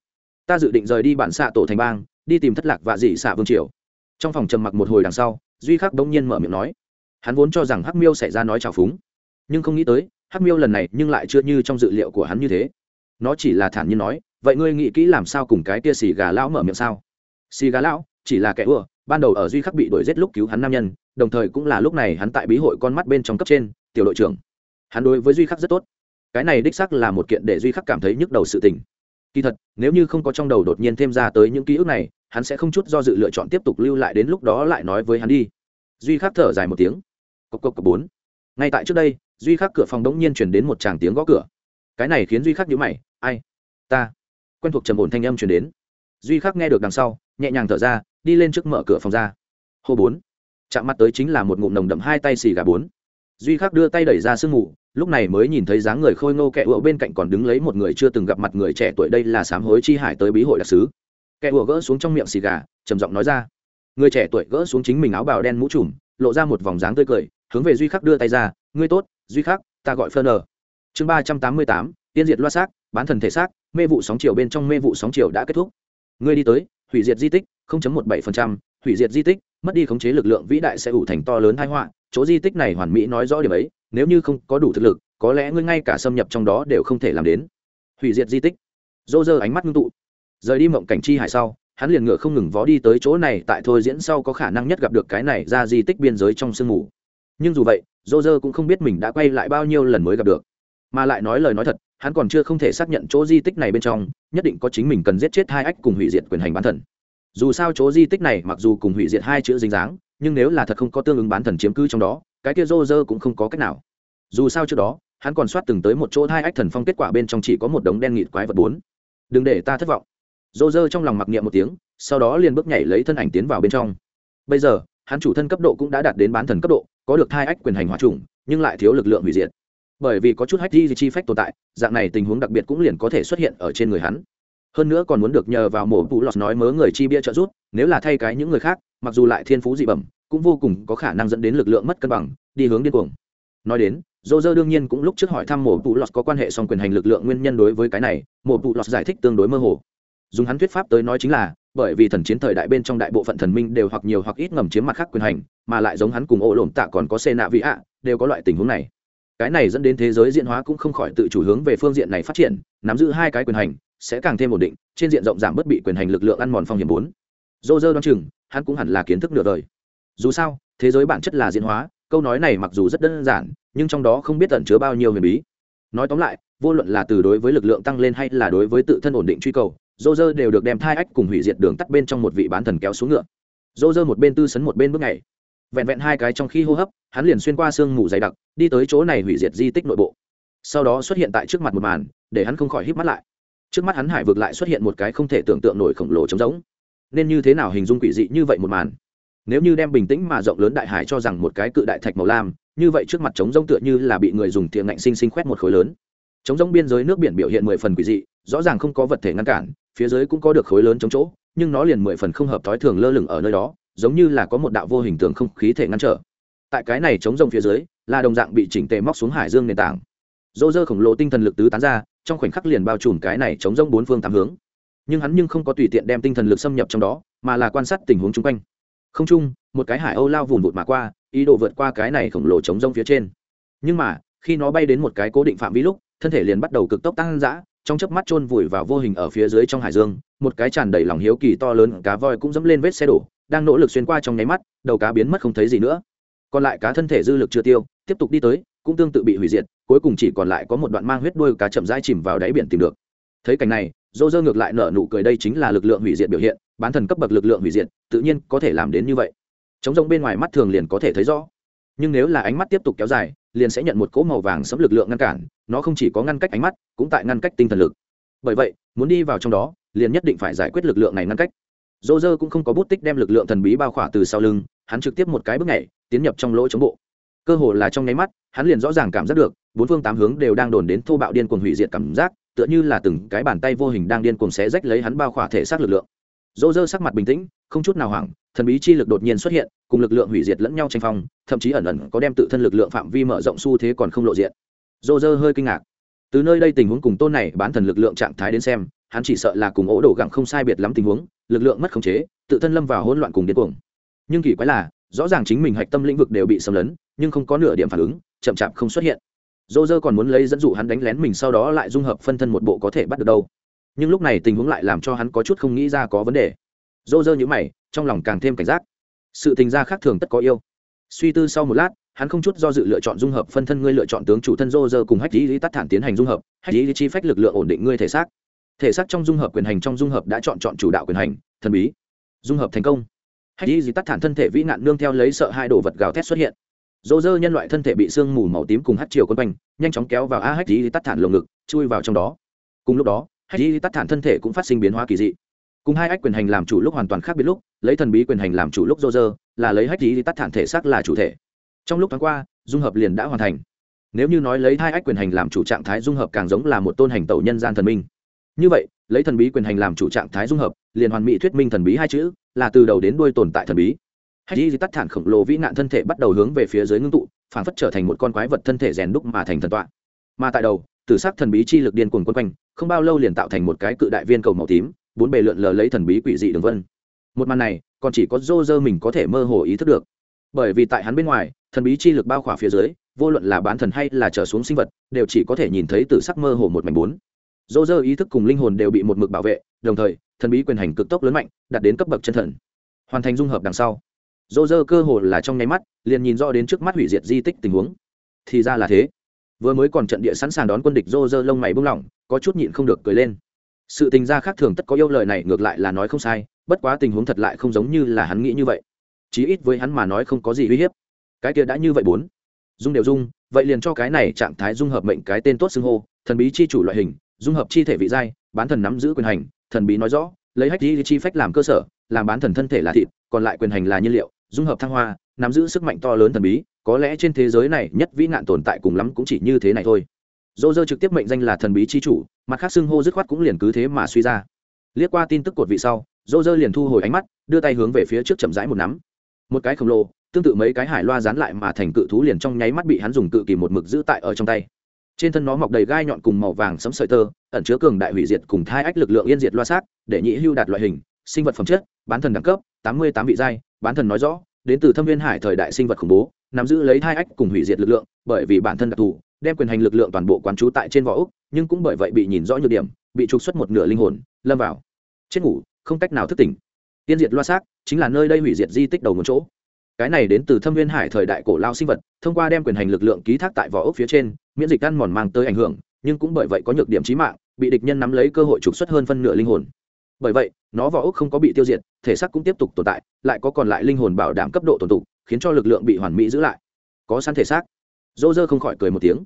Ta dự định rời đi bản xạ tổ thành bang, đi tìm thất lạc và dị xạ vương triều. Trong phòng trầm mặc một hồi đằng sau, duy khắc bỗng nhiên mở miệng nói. Hắn vốn cho rằng hắc miêu xảy ra nói trào phúng. Nhưng không nghĩ tới, hắc miêu lần này nhưng lại chưa như trong dự liệu của hắn như thế. Nó chỉ là thản nhiên nói, vậy ngươi nghĩ kỹ làm sao cùng cái tia xì gà lão mở miệng sao? Xì gà lão, chỉ là kẻ ưa ban đầu ở duy khắc bị đuổi giết lúc cứu hắn nam nhân, đồng thời cũng là lúc này hắn tại bí hội con mắt bên trong cấp trên, tiểu đội trưởng. Hắn đối với duy khắc rất tốt. Cái này đích xác là một kiện để duy khắc cảm thấy nhức đầu sự tình. Kỳ thật, nếu như không có trong đầu đột nhiên thêm ra tới những ký ức này, hắn sẽ không chút do dự lựa chọn tiếp tục lưu lại đến lúc đó lại nói với hắn đi. Duy khắc thở dài một tiếng. Cộc cộc cộc bốn. Ngay tại trước đây, duy khắc cửa phòng đống nhiên chuyển đến một tràng tiếng gõ cửa. Cái này khiến duy khắc nhíu mày. Ai? Ta. Quen thuộc trầm ổn thanh âm chuyển đến. Duy khắc nghe được đằng sau, nhẹ nhàng thở ra đi lên trước mở cửa phòng ra. Hô bốn. Chạm mặt tới chính là một ngụm nồng đậm hai tay xì gà bốn. Duy khắc đưa tay đẩy ra sương mù, lúc này mới nhìn thấy dáng người khôi ngô kẹ ựa bên cạnh còn đứng lấy một người chưa từng gặp mặt người trẻ tuổi đây là sám hối chi hải tới bí hội đặc sứ. Kẹ ựa gỡ xuống trong miệng xì gà, trầm giọng nói ra. Người trẻ tuổi gỡ xuống chính mình áo bào đen mũ trùm, lộ ra một vòng dáng tươi cười, hướng về duy khắc đưa tay ra, ngươi tốt, duy khắc, ta gọi phơ nờ chương ba trăm tám mươi tám, tiên diệt loa xác, bán thần thể xác, mê vụ sóng chiều bên trong mê vụ sóng chiều đã kết thúc. Ngươi đi tới hủy diệt di tích 0.17%, hủy diệt di tích mất đi khống chế lực lượng vĩ đại sẽ ủ thành to lớn tai họa chỗ di tích này hoàn mỹ nói rõ điểm ấy nếu như không có đủ thực lực có lẽ ngươi ngay cả xâm nhập trong đó đều không thể làm đến. Hủy diệt di tích. Dô dơ ánh mắt ngưng tụ. Rời đi mộng cảnh chi hải sau hắn liền ngựa không ngừng vó đi tới chỗ này tại thôi diễn sau có khả năng nhất gặp được cái này ra di tích biên giới trong sương mù. Nhưng dù vậy dô dơ cũng không biết mình đã quay lại bao nhiêu lần mới gặp được mà lại nói lời nói thật, hắn còn chưa không thể xác nhận chỗ di tích này bên trong, nhất định có chính mình cần giết chết hai ách cùng hủy diệt quyền hành bán thần. Dù sao chỗ di tích này mặc dù cùng hủy diệt hai chữ dính dáng, nhưng nếu là thật không có tương ứng bán thần chiếm cư trong đó, cái kia rô rơ cũng không có cách nào. Dù sao trước đó, hắn còn soát từng tới một chỗ hai ách thần phong kết quả bên trong chỉ có một đống đen nghịt quái vật bốn. Đừng để ta thất vọng. Rô rơ trong lòng mặc niệm một tiếng, sau đó liền bước nhảy lấy thân ảnh tiến vào bên trong. Bây giờ, hắn chủ thân cấp độ cũng đã đạt đến bán thần cấp độ, có được hai ách quyền hành hòa trùng nhưng lại thiếu lực lượng hủy diệt bởi vì có chút hack di chi phách tồn tại, dạng này tình huống đặc biệt cũng liền có thể xuất hiện ở trên người hắn. Hơn nữa còn muốn được nhờ vào mổ bù lọt nói mớ người chi bia trợ giúp, nếu là thay cái những người khác, mặc dù lại thiên phú dị bẩm, cũng vô cùng có khả năng dẫn đến lực lượng mất cân bằng, đi hướng điên cuồng. Nói đến dô dơ đương nhiên cũng lúc trước hỏi thăm mổ bù lọt có quan hệ song quyền hành lực lượng nguyên nhân đối với cái này, mổ bù lọt giải thích tương đối mơ hồ. Dùng hắn thuyết pháp tới nói chính là, bởi vì thần chiến thời đại bên trong đại bộ phận thần minh đều hoặc nhiều hoặc ít ngầm chiếm mặt khác quyền hành, mà lại giống hắn cùng ổ lộn tạ còn có xê nạ vị ạ, đều có loại tình huống này cái này dẫn đến thế giới diễn hóa cũng không khỏi tự chủ hướng về phương diện này phát triển, nắm giữ hai cái quyền hành, sẽ càng thêm ổn định, trên diện rộng giảm bất bị quyền hành lực lượng ăn mòn phong hiểm bốn. Dô dơ đoán chừng, hắn cũng hẳn là kiến thức nửa đời. Dù sao, thế giới bản chất là diễn hóa, câu nói này mặc dù rất đơn giản, nhưng trong đó không biết tẩn chứa bao nhiêu huyền bí. Nói tóm lại, vô luận là từ đối với lực lượng tăng lên hay là đối với tự thân ổn định truy cầu, dô dơ đều được đem thai ách cùng hủy diệt đường tắt bên trong một vị bán thần kéo xuống ngựa. Dô dơ một bên tư sấn một bên bước nhảy vẹn vẹn hai cái trong khi hô hấp, hắn liền xuyên qua sương mù dày đặc, đi tới chỗ này hủy diệt di tích nội bộ. Sau đó xuất hiện tại trước mặt một màn, để hắn không khỏi hít mắt lại. Trước mắt hắn hải vực lại xuất hiện một cái không thể tưởng tượng nổi khổng lồ trống rỗng. Nên như thế nào hình dung quỷ dị như vậy một màn? Nếu như đem bình tĩnh mà rộng lớn đại hải cho rằng một cái cự đại thạch màu lam, như vậy trước mặt trống rỗng tựa như là bị người dùng tiệm ngạnh sinh sinh khoét một khối lớn. Trống rỗng biên giới nước biển biểu hiện mười phần quỷ dị, rõ ràng không có vật thể ngăn cản, phía dưới cũng có được khối lớn chống chỗ, nhưng nó liền mười phần không hợp thói thường lơ lửng ở nơi đó giống như là có một đạo vô hình tường không khí thể ngăn trở. Tại cái này chống rông phía dưới là đồng dạng bị chỉnh tề móc xuống hải dương nền tảng. Dỗ dơ khổng lồ tinh thần lực tứ tán ra, trong khoảnh khắc liền bao trùm cái này chống rông bốn phương tám hướng. Nhưng hắn nhưng không có tùy tiện đem tinh thần lực xâm nhập trong đó, mà là quan sát tình huống chung quanh. Không chung, một cái hải âu lao vùn vụt mà qua, ý đồ vượt qua cái này khổng lồ chống rông phía trên. Nhưng mà, khi nó bay đến một cái cố định phạm vi lúc, thân thể liền bắt đầu cực tốc tăng dã, trong chớp mắt chôn vùi vào vô hình ở phía dưới trong hải dương, một cái tràn đầy lòng hiếu kỳ to lớn cá voi cũng dẫm lên vết xe đổ đang nỗ lực xuyên qua trong nháy mắt, đầu cá biến mất không thấy gì nữa. Còn lại cá thân thể dư lực chưa tiêu, tiếp tục đi tới, cũng tương tự bị hủy diệt, cuối cùng chỉ còn lại có một đoạn mang huyết đuôi cá chậm rãi chìm vào đáy biển tìm được. Thấy cảnh này, dô dơ ngược lại nở nụ cười đây chính là lực lượng hủy diệt biểu hiện, bán thần cấp bậc lực lượng hủy diệt, tự nhiên có thể làm đến như vậy. Chống rông bên ngoài mắt thường liền có thể thấy rõ. Nhưng nếu là ánh mắt tiếp tục kéo dài, liền sẽ nhận một cỗ màu vàng sấm lực lượng ngăn cản, nó không chỉ có ngăn cách ánh mắt, cũng tại ngăn cách tinh thần lực. Bởi vậy, muốn đi vào trong đó, liền nhất định phải giải quyết lực lượng này ngăn cách dô dơ cũng không có bút tích đem lực lượng thần bí bao khỏa từ sau lưng, hắn trực tiếp một cái bước nhảy, tiến nhập trong lỗ chống bộ. Cơ hồ là trong nháy mắt, hắn liền rõ ràng cảm giác được, bốn phương tám hướng đều đang đồn đến thô bạo điên cuồng hủy diệt cảm giác, tựa như là từng cái bàn tay vô hình đang điên cuồng xé rách lấy hắn bao khỏa thể xác lực lượng. Dô dơ sắc mặt bình tĩnh, không chút nào hoảng, thần bí chi lực đột nhiên xuất hiện, cùng lực lượng hủy diệt lẫn nhau tranh phong, thậm chí ẩn ẩn có đem tự thân lực lượng phạm vi mở rộng xu thế còn không lộ diện. Dô dơ hơi kinh ngạc. Từ nơi đây tình huống cùng tôn này bán thần lực lượng trạng thái đến xem hắn chỉ sợ là cùng ổ đổ gặng không sai biệt lắm tình huống, lực lượng mất khống chế, tự thân lâm vào hỗn loạn cùng điên cuồng. Nhưng kỳ quái là, rõ ràng chính mình hạch tâm lĩnh vực đều bị xâm lấn, nhưng không có nửa điểm phản ứng, chậm chạp không xuất hiện. Dô dơ còn muốn lấy dẫn dụ hắn đánh lén mình sau đó lại dung hợp phân thân một bộ có thể bắt được đâu. Nhưng lúc này tình huống lại làm cho hắn có chút không nghĩ ra có vấn đề. Dô dơ nhữ mày, trong lòng càng thêm cảnh giác. Sự tình gia khác thường tất có yêu. Suy tư sau một lát, hắn không chút do dự lựa chọn dung hợp phân thân, ngươi lựa chọn tướng chủ thân dô dơ cùng hách lý tắt thản tiến hành dung hợp. Hách lý chi phách lực lượng ổn định ngươi thể xác thể xác trong dung hợp quyền hành trong dung hợp đã chọn chọn chủ đạo quyền hành, thần bí, dung hợp thành công. Hách lý tắt thản thân thể vĩ nạn nương theo lấy sợ hai đồ vật gào thét xuất hiện. Dỗ dơ nhân loại thân thể bị sương mù màu tím cùng hát chiều quân quanh, nhanh chóng kéo vào a hách lý tắt thản lồng ngực, chui vào trong đó. Cùng lúc đó hách lý tắt thản thân thể cũng phát sinh biến hóa kỳ dị. Cùng hai ách quyền hành làm chủ lúc hoàn toàn khác biệt lúc, lấy thần bí quyền hành làm chủ lúc dô dơ, là lấy hách lý tắt thản thể xác là chủ thể. Trong lúc tháng qua, dung hợp liền đã hoàn thành. Nếu như nói lấy hai ách quyền hành làm chủ trạng thái dung hợp càng giống là một tôn hành tẩu nhân gian thần minh như vậy, lấy thần bí quyền hành làm chủ trạng thái dung hợp, liền hoàn mỹ thuyết minh thần bí hai chữ, là từ đầu đến đuôi tồn tại thần bí. Hay di tắt thản khổng lồ vĩ nạn thân thể bắt đầu hướng về phía dưới ngưng tụ, phản phất trở thành một con quái vật thân thể rèn đúc mà thành thần tọa. Mà tại đầu, tử sắc thần bí chi lực điên cuồng quân quanh, không bao lâu liền tạo thành một cái cự đại viên cầu màu tím, bốn bề lượn lờ lấy thần bí quỷ dị đường vân. Một màn này, còn chỉ có dô dơ mình có thể mơ hồ ý thức được. Bởi vì tại hắn bên ngoài, thần bí chi lực bao khỏa phía dưới, vô luận là bán thần hay là trở xuống sinh vật, đều chỉ có thể nhìn thấy tử sắc mơ hồ một mảnh bốn dô dơ ý thức cùng linh hồn đều bị một mực bảo vệ, đồng thời, thần bí quyền hành cực tốc lớn mạnh, đạt đến cấp bậc chân thần. Hoàn thành dung hợp đằng sau. Dô dơ cơ hồ là trong nháy mắt, liền nhìn rõ đến trước mắt hủy diệt di tích tình huống. Thì ra là thế. Vừa mới còn trận địa sẵn sàng đón quân địch dô dơ lông mày bung lỏng, có chút nhịn không được cười lên. Sự tình gia khác thường tất có yêu lời này, ngược lại là nói không sai, bất quá tình huống thật lại không giống như là hắn nghĩ như vậy. Chí ít với hắn mà nói không có gì uy hiếp. Cái kia đã như vậy bốn. Dung đều dung, vậy liền cho cái này trạng thái dung hợp mệnh cái tên tốt xưng hô, thần bí chi chủ loại hình dung hợp chi thể vị giai, bán thần nắm giữ quyền hành, thần bí nói rõ, lấy hách di chi phách làm cơ sở, làm bán thần thân thể là thịt, còn lại quyền hành là nhiên liệu, dung hợp thăng hoa, nắm giữ sức mạnh to lớn thần bí, có lẽ trên thế giới này nhất vĩ nạn tồn tại cùng lắm cũng chỉ như thế này thôi. Dô dơ trực tiếp mệnh danh là thần bí chi chủ, mặt khác xưng hô dứt khoát cũng liền cứ thế mà suy ra. Liếc qua tin tức cột vị sau, dô dơ liền thu hồi ánh mắt, đưa tay hướng về phía trước chậm rãi một nắm. Một cái khổng lồ, tương tự mấy cái hải loa dán lại mà thành cự thú liền trong nháy mắt bị hắn dùng cự kỳ một mực giữ tại ở trong tay trên thân nó mọc đầy gai nhọn cùng màu vàng sẫm sợi tơ, ẩn chứa cường đại hủy diệt cùng thai ách lực lượng yên diệt loa xác, để nhị hưu đạt loại hình, sinh vật phẩm chất, bán thần đẳng cấp, tám mươi tám vị giai, bán thần nói rõ, đến từ thâm viên hải thời đại sinh vật khủng bố, nắm giữ lấy thai ách cùng hủy diệt lực lượng, bởi vì bản thân đặc thù, đem quyền hành lực lượng toàn bộ quán trú tại trên võ úc nhưng cũng bởi vậy bị nhìn rõ nhược điểm, bị trục xuất một nửa linh hồn, lâm vào chết ngủ, không cách nào thức tỉnh. Tiên diệt loa xác chính là nơi đây hủy diệt di tích đầu một chỗ cái này đến từ thâm viên hải thời đại cổ lao sinh vật, thông qua đem quyền hành lực lượng ký thác tại vỏ ốc phía trên, miễn dịch ăn mòn mang tới ảnh hưởng, nhưng cũng bởi vậy có nhược điểm trí mạng, bị địch nhân nắm lấy cơ hội trục xuất hơn phân nửa linh hồn. Bởi vậy, nó vỏ ốc không có bị tiêu diệt, thể xác cũng tiếp tục tồn tại, lại có còn lại linh hồn bảo đảm cấp độ tồn tụ, khiến cho lực lượng bị hoàn mỹ giữ lại. Có sẵn thể xác. Dô dơ không khỏi cười một tiếng.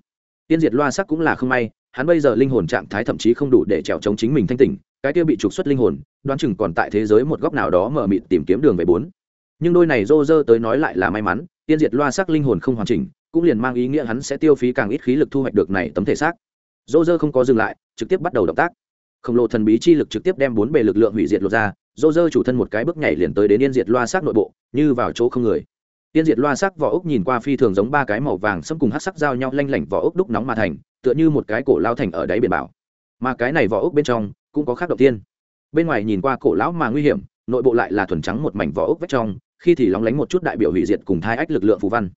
Tiên diệt loa sắc cũng là không may, hắn bây giờ linh hồn trạng thái thậm chí không đủ để trèo chống chính mình thanh tỉnh, cái kia bị trục xuất linh hồn, đoán chừng còn tại thế giới một góc nào đó mở mịt tìm kiếm đường về bốn nhưng đôi này dô dơ tới nói lại là may mắn, tiên diệt loa sắc linh hồn không hoàn chỉnh, cũng liền mang ý nghĩa hắn sẽ tiêu phí càng ít khí lực thu hoạch được này tấm thể xác. Dô dơ không có dừng lại, trực tiếp bắt đầu động tác. Khổng lồ thần bí chi lực trực tiếp đem bốn bề lực lượng hủy diệt lột ra dô dơ chủ thân một cái bước nhảy liền tới đến yên diệt loa sắc nội bộ, như vào chỗ không người. Yên diệt loa sắc vỏ ốc nhìn qua phi thường giống ba cái màu vàng xâm cùng hát sắc giao nhau lanh lảnh vỏ ốc đúc nóng mà thành, tựa như một cái cổ lao thành ở đáy biển bảo. Mà cái này vỏ ốc bên trong cũng có khác đầu tiên. Bên ngoài nhìn qua cổ lão mà nguy hiểm nội bộ lại là thuần trắng một mảnh vỏ ốc vách trong, khi thì lóng lánh một chút đại biểu hủy diệt cùng thai ách lực lượng phù văn.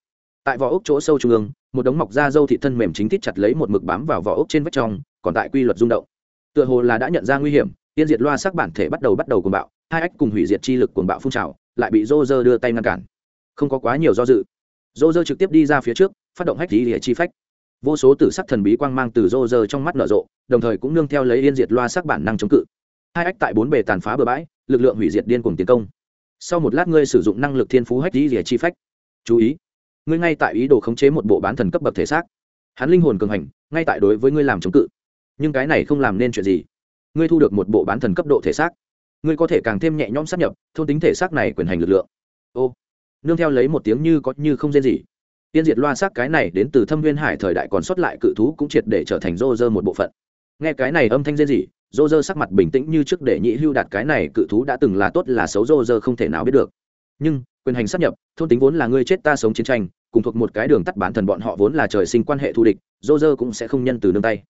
Tại vỏ ốc chỗ sâu trung ương, một đống mọc da dâu thị thân mềm chính thích chặt lấy một mực bám vào vỏ ốc trên vách trong, còn tại quy luật rung động. Tựa hồ là đã nhận ra nguy hiểm, tiên diệt loa sắc bản thể bắt đầu bắt đầu cuồng bạo hai ách cùng hủy diệt chi lực cuồng bạo phun trào, lại bị rô rơ đưa tay ngăn cản. Không có quá nhiều do dự, rô rơ trực tiếp đi ra phía trước, phát động hách lý chi phách. Vô số tử sắc thần bí quang mang từ rô rơ trong mắt nở rộ, đồng thời cũng nương theo lấy yên diệt loa sắc bản năng chống cự. Hai ách tại bốn bề tàn phá bừa bãi lực lượng hủy diệt điên cuồng tiến công. Sau một lát ngươi sử dụng năng lực thiên phú hách lý chi phách. Chú ý, ngươi ngay tại ý đồ khống chế một bộ bán thần cấp bậc thể xác. Hắn linh hồn cường hành, ngay tại đối với ngươi làm chống cự. Nhưng cái này không làm nên chuyện gì. Ngươi thu được một bộ bán thần cấp độ thể xác. Ngươi có thể càng thêm nhẹ nhõm sắp nhập, thôn tính thể xác này quyền hành lực lượng. Ô, nương theo lấy một tiếng như có như không rên gì tiên diệt loa xác cái này đến từ thâm viên hải thời đại còn xuất lại cự thú cũng triệt để trở thành rô rơ một bộ phận. Nghe cái này âm thanh rên gì rô rơ sắc mặt bình tĩnh như trước để nhị hưu đạt cái này cự thú đã từng là tốt là xấu, rô rơ không thể nào biết được. Nhưng, quyền hành sát nhập, thôn tính vốn là ngươi chết ta sống chiến tranh, cùng thuộc một cái đường tắt bán thần bọn họ vốn là trời sinh quan hệ thù địch, rô rơ cũng sẽ không nhân từ nương tay.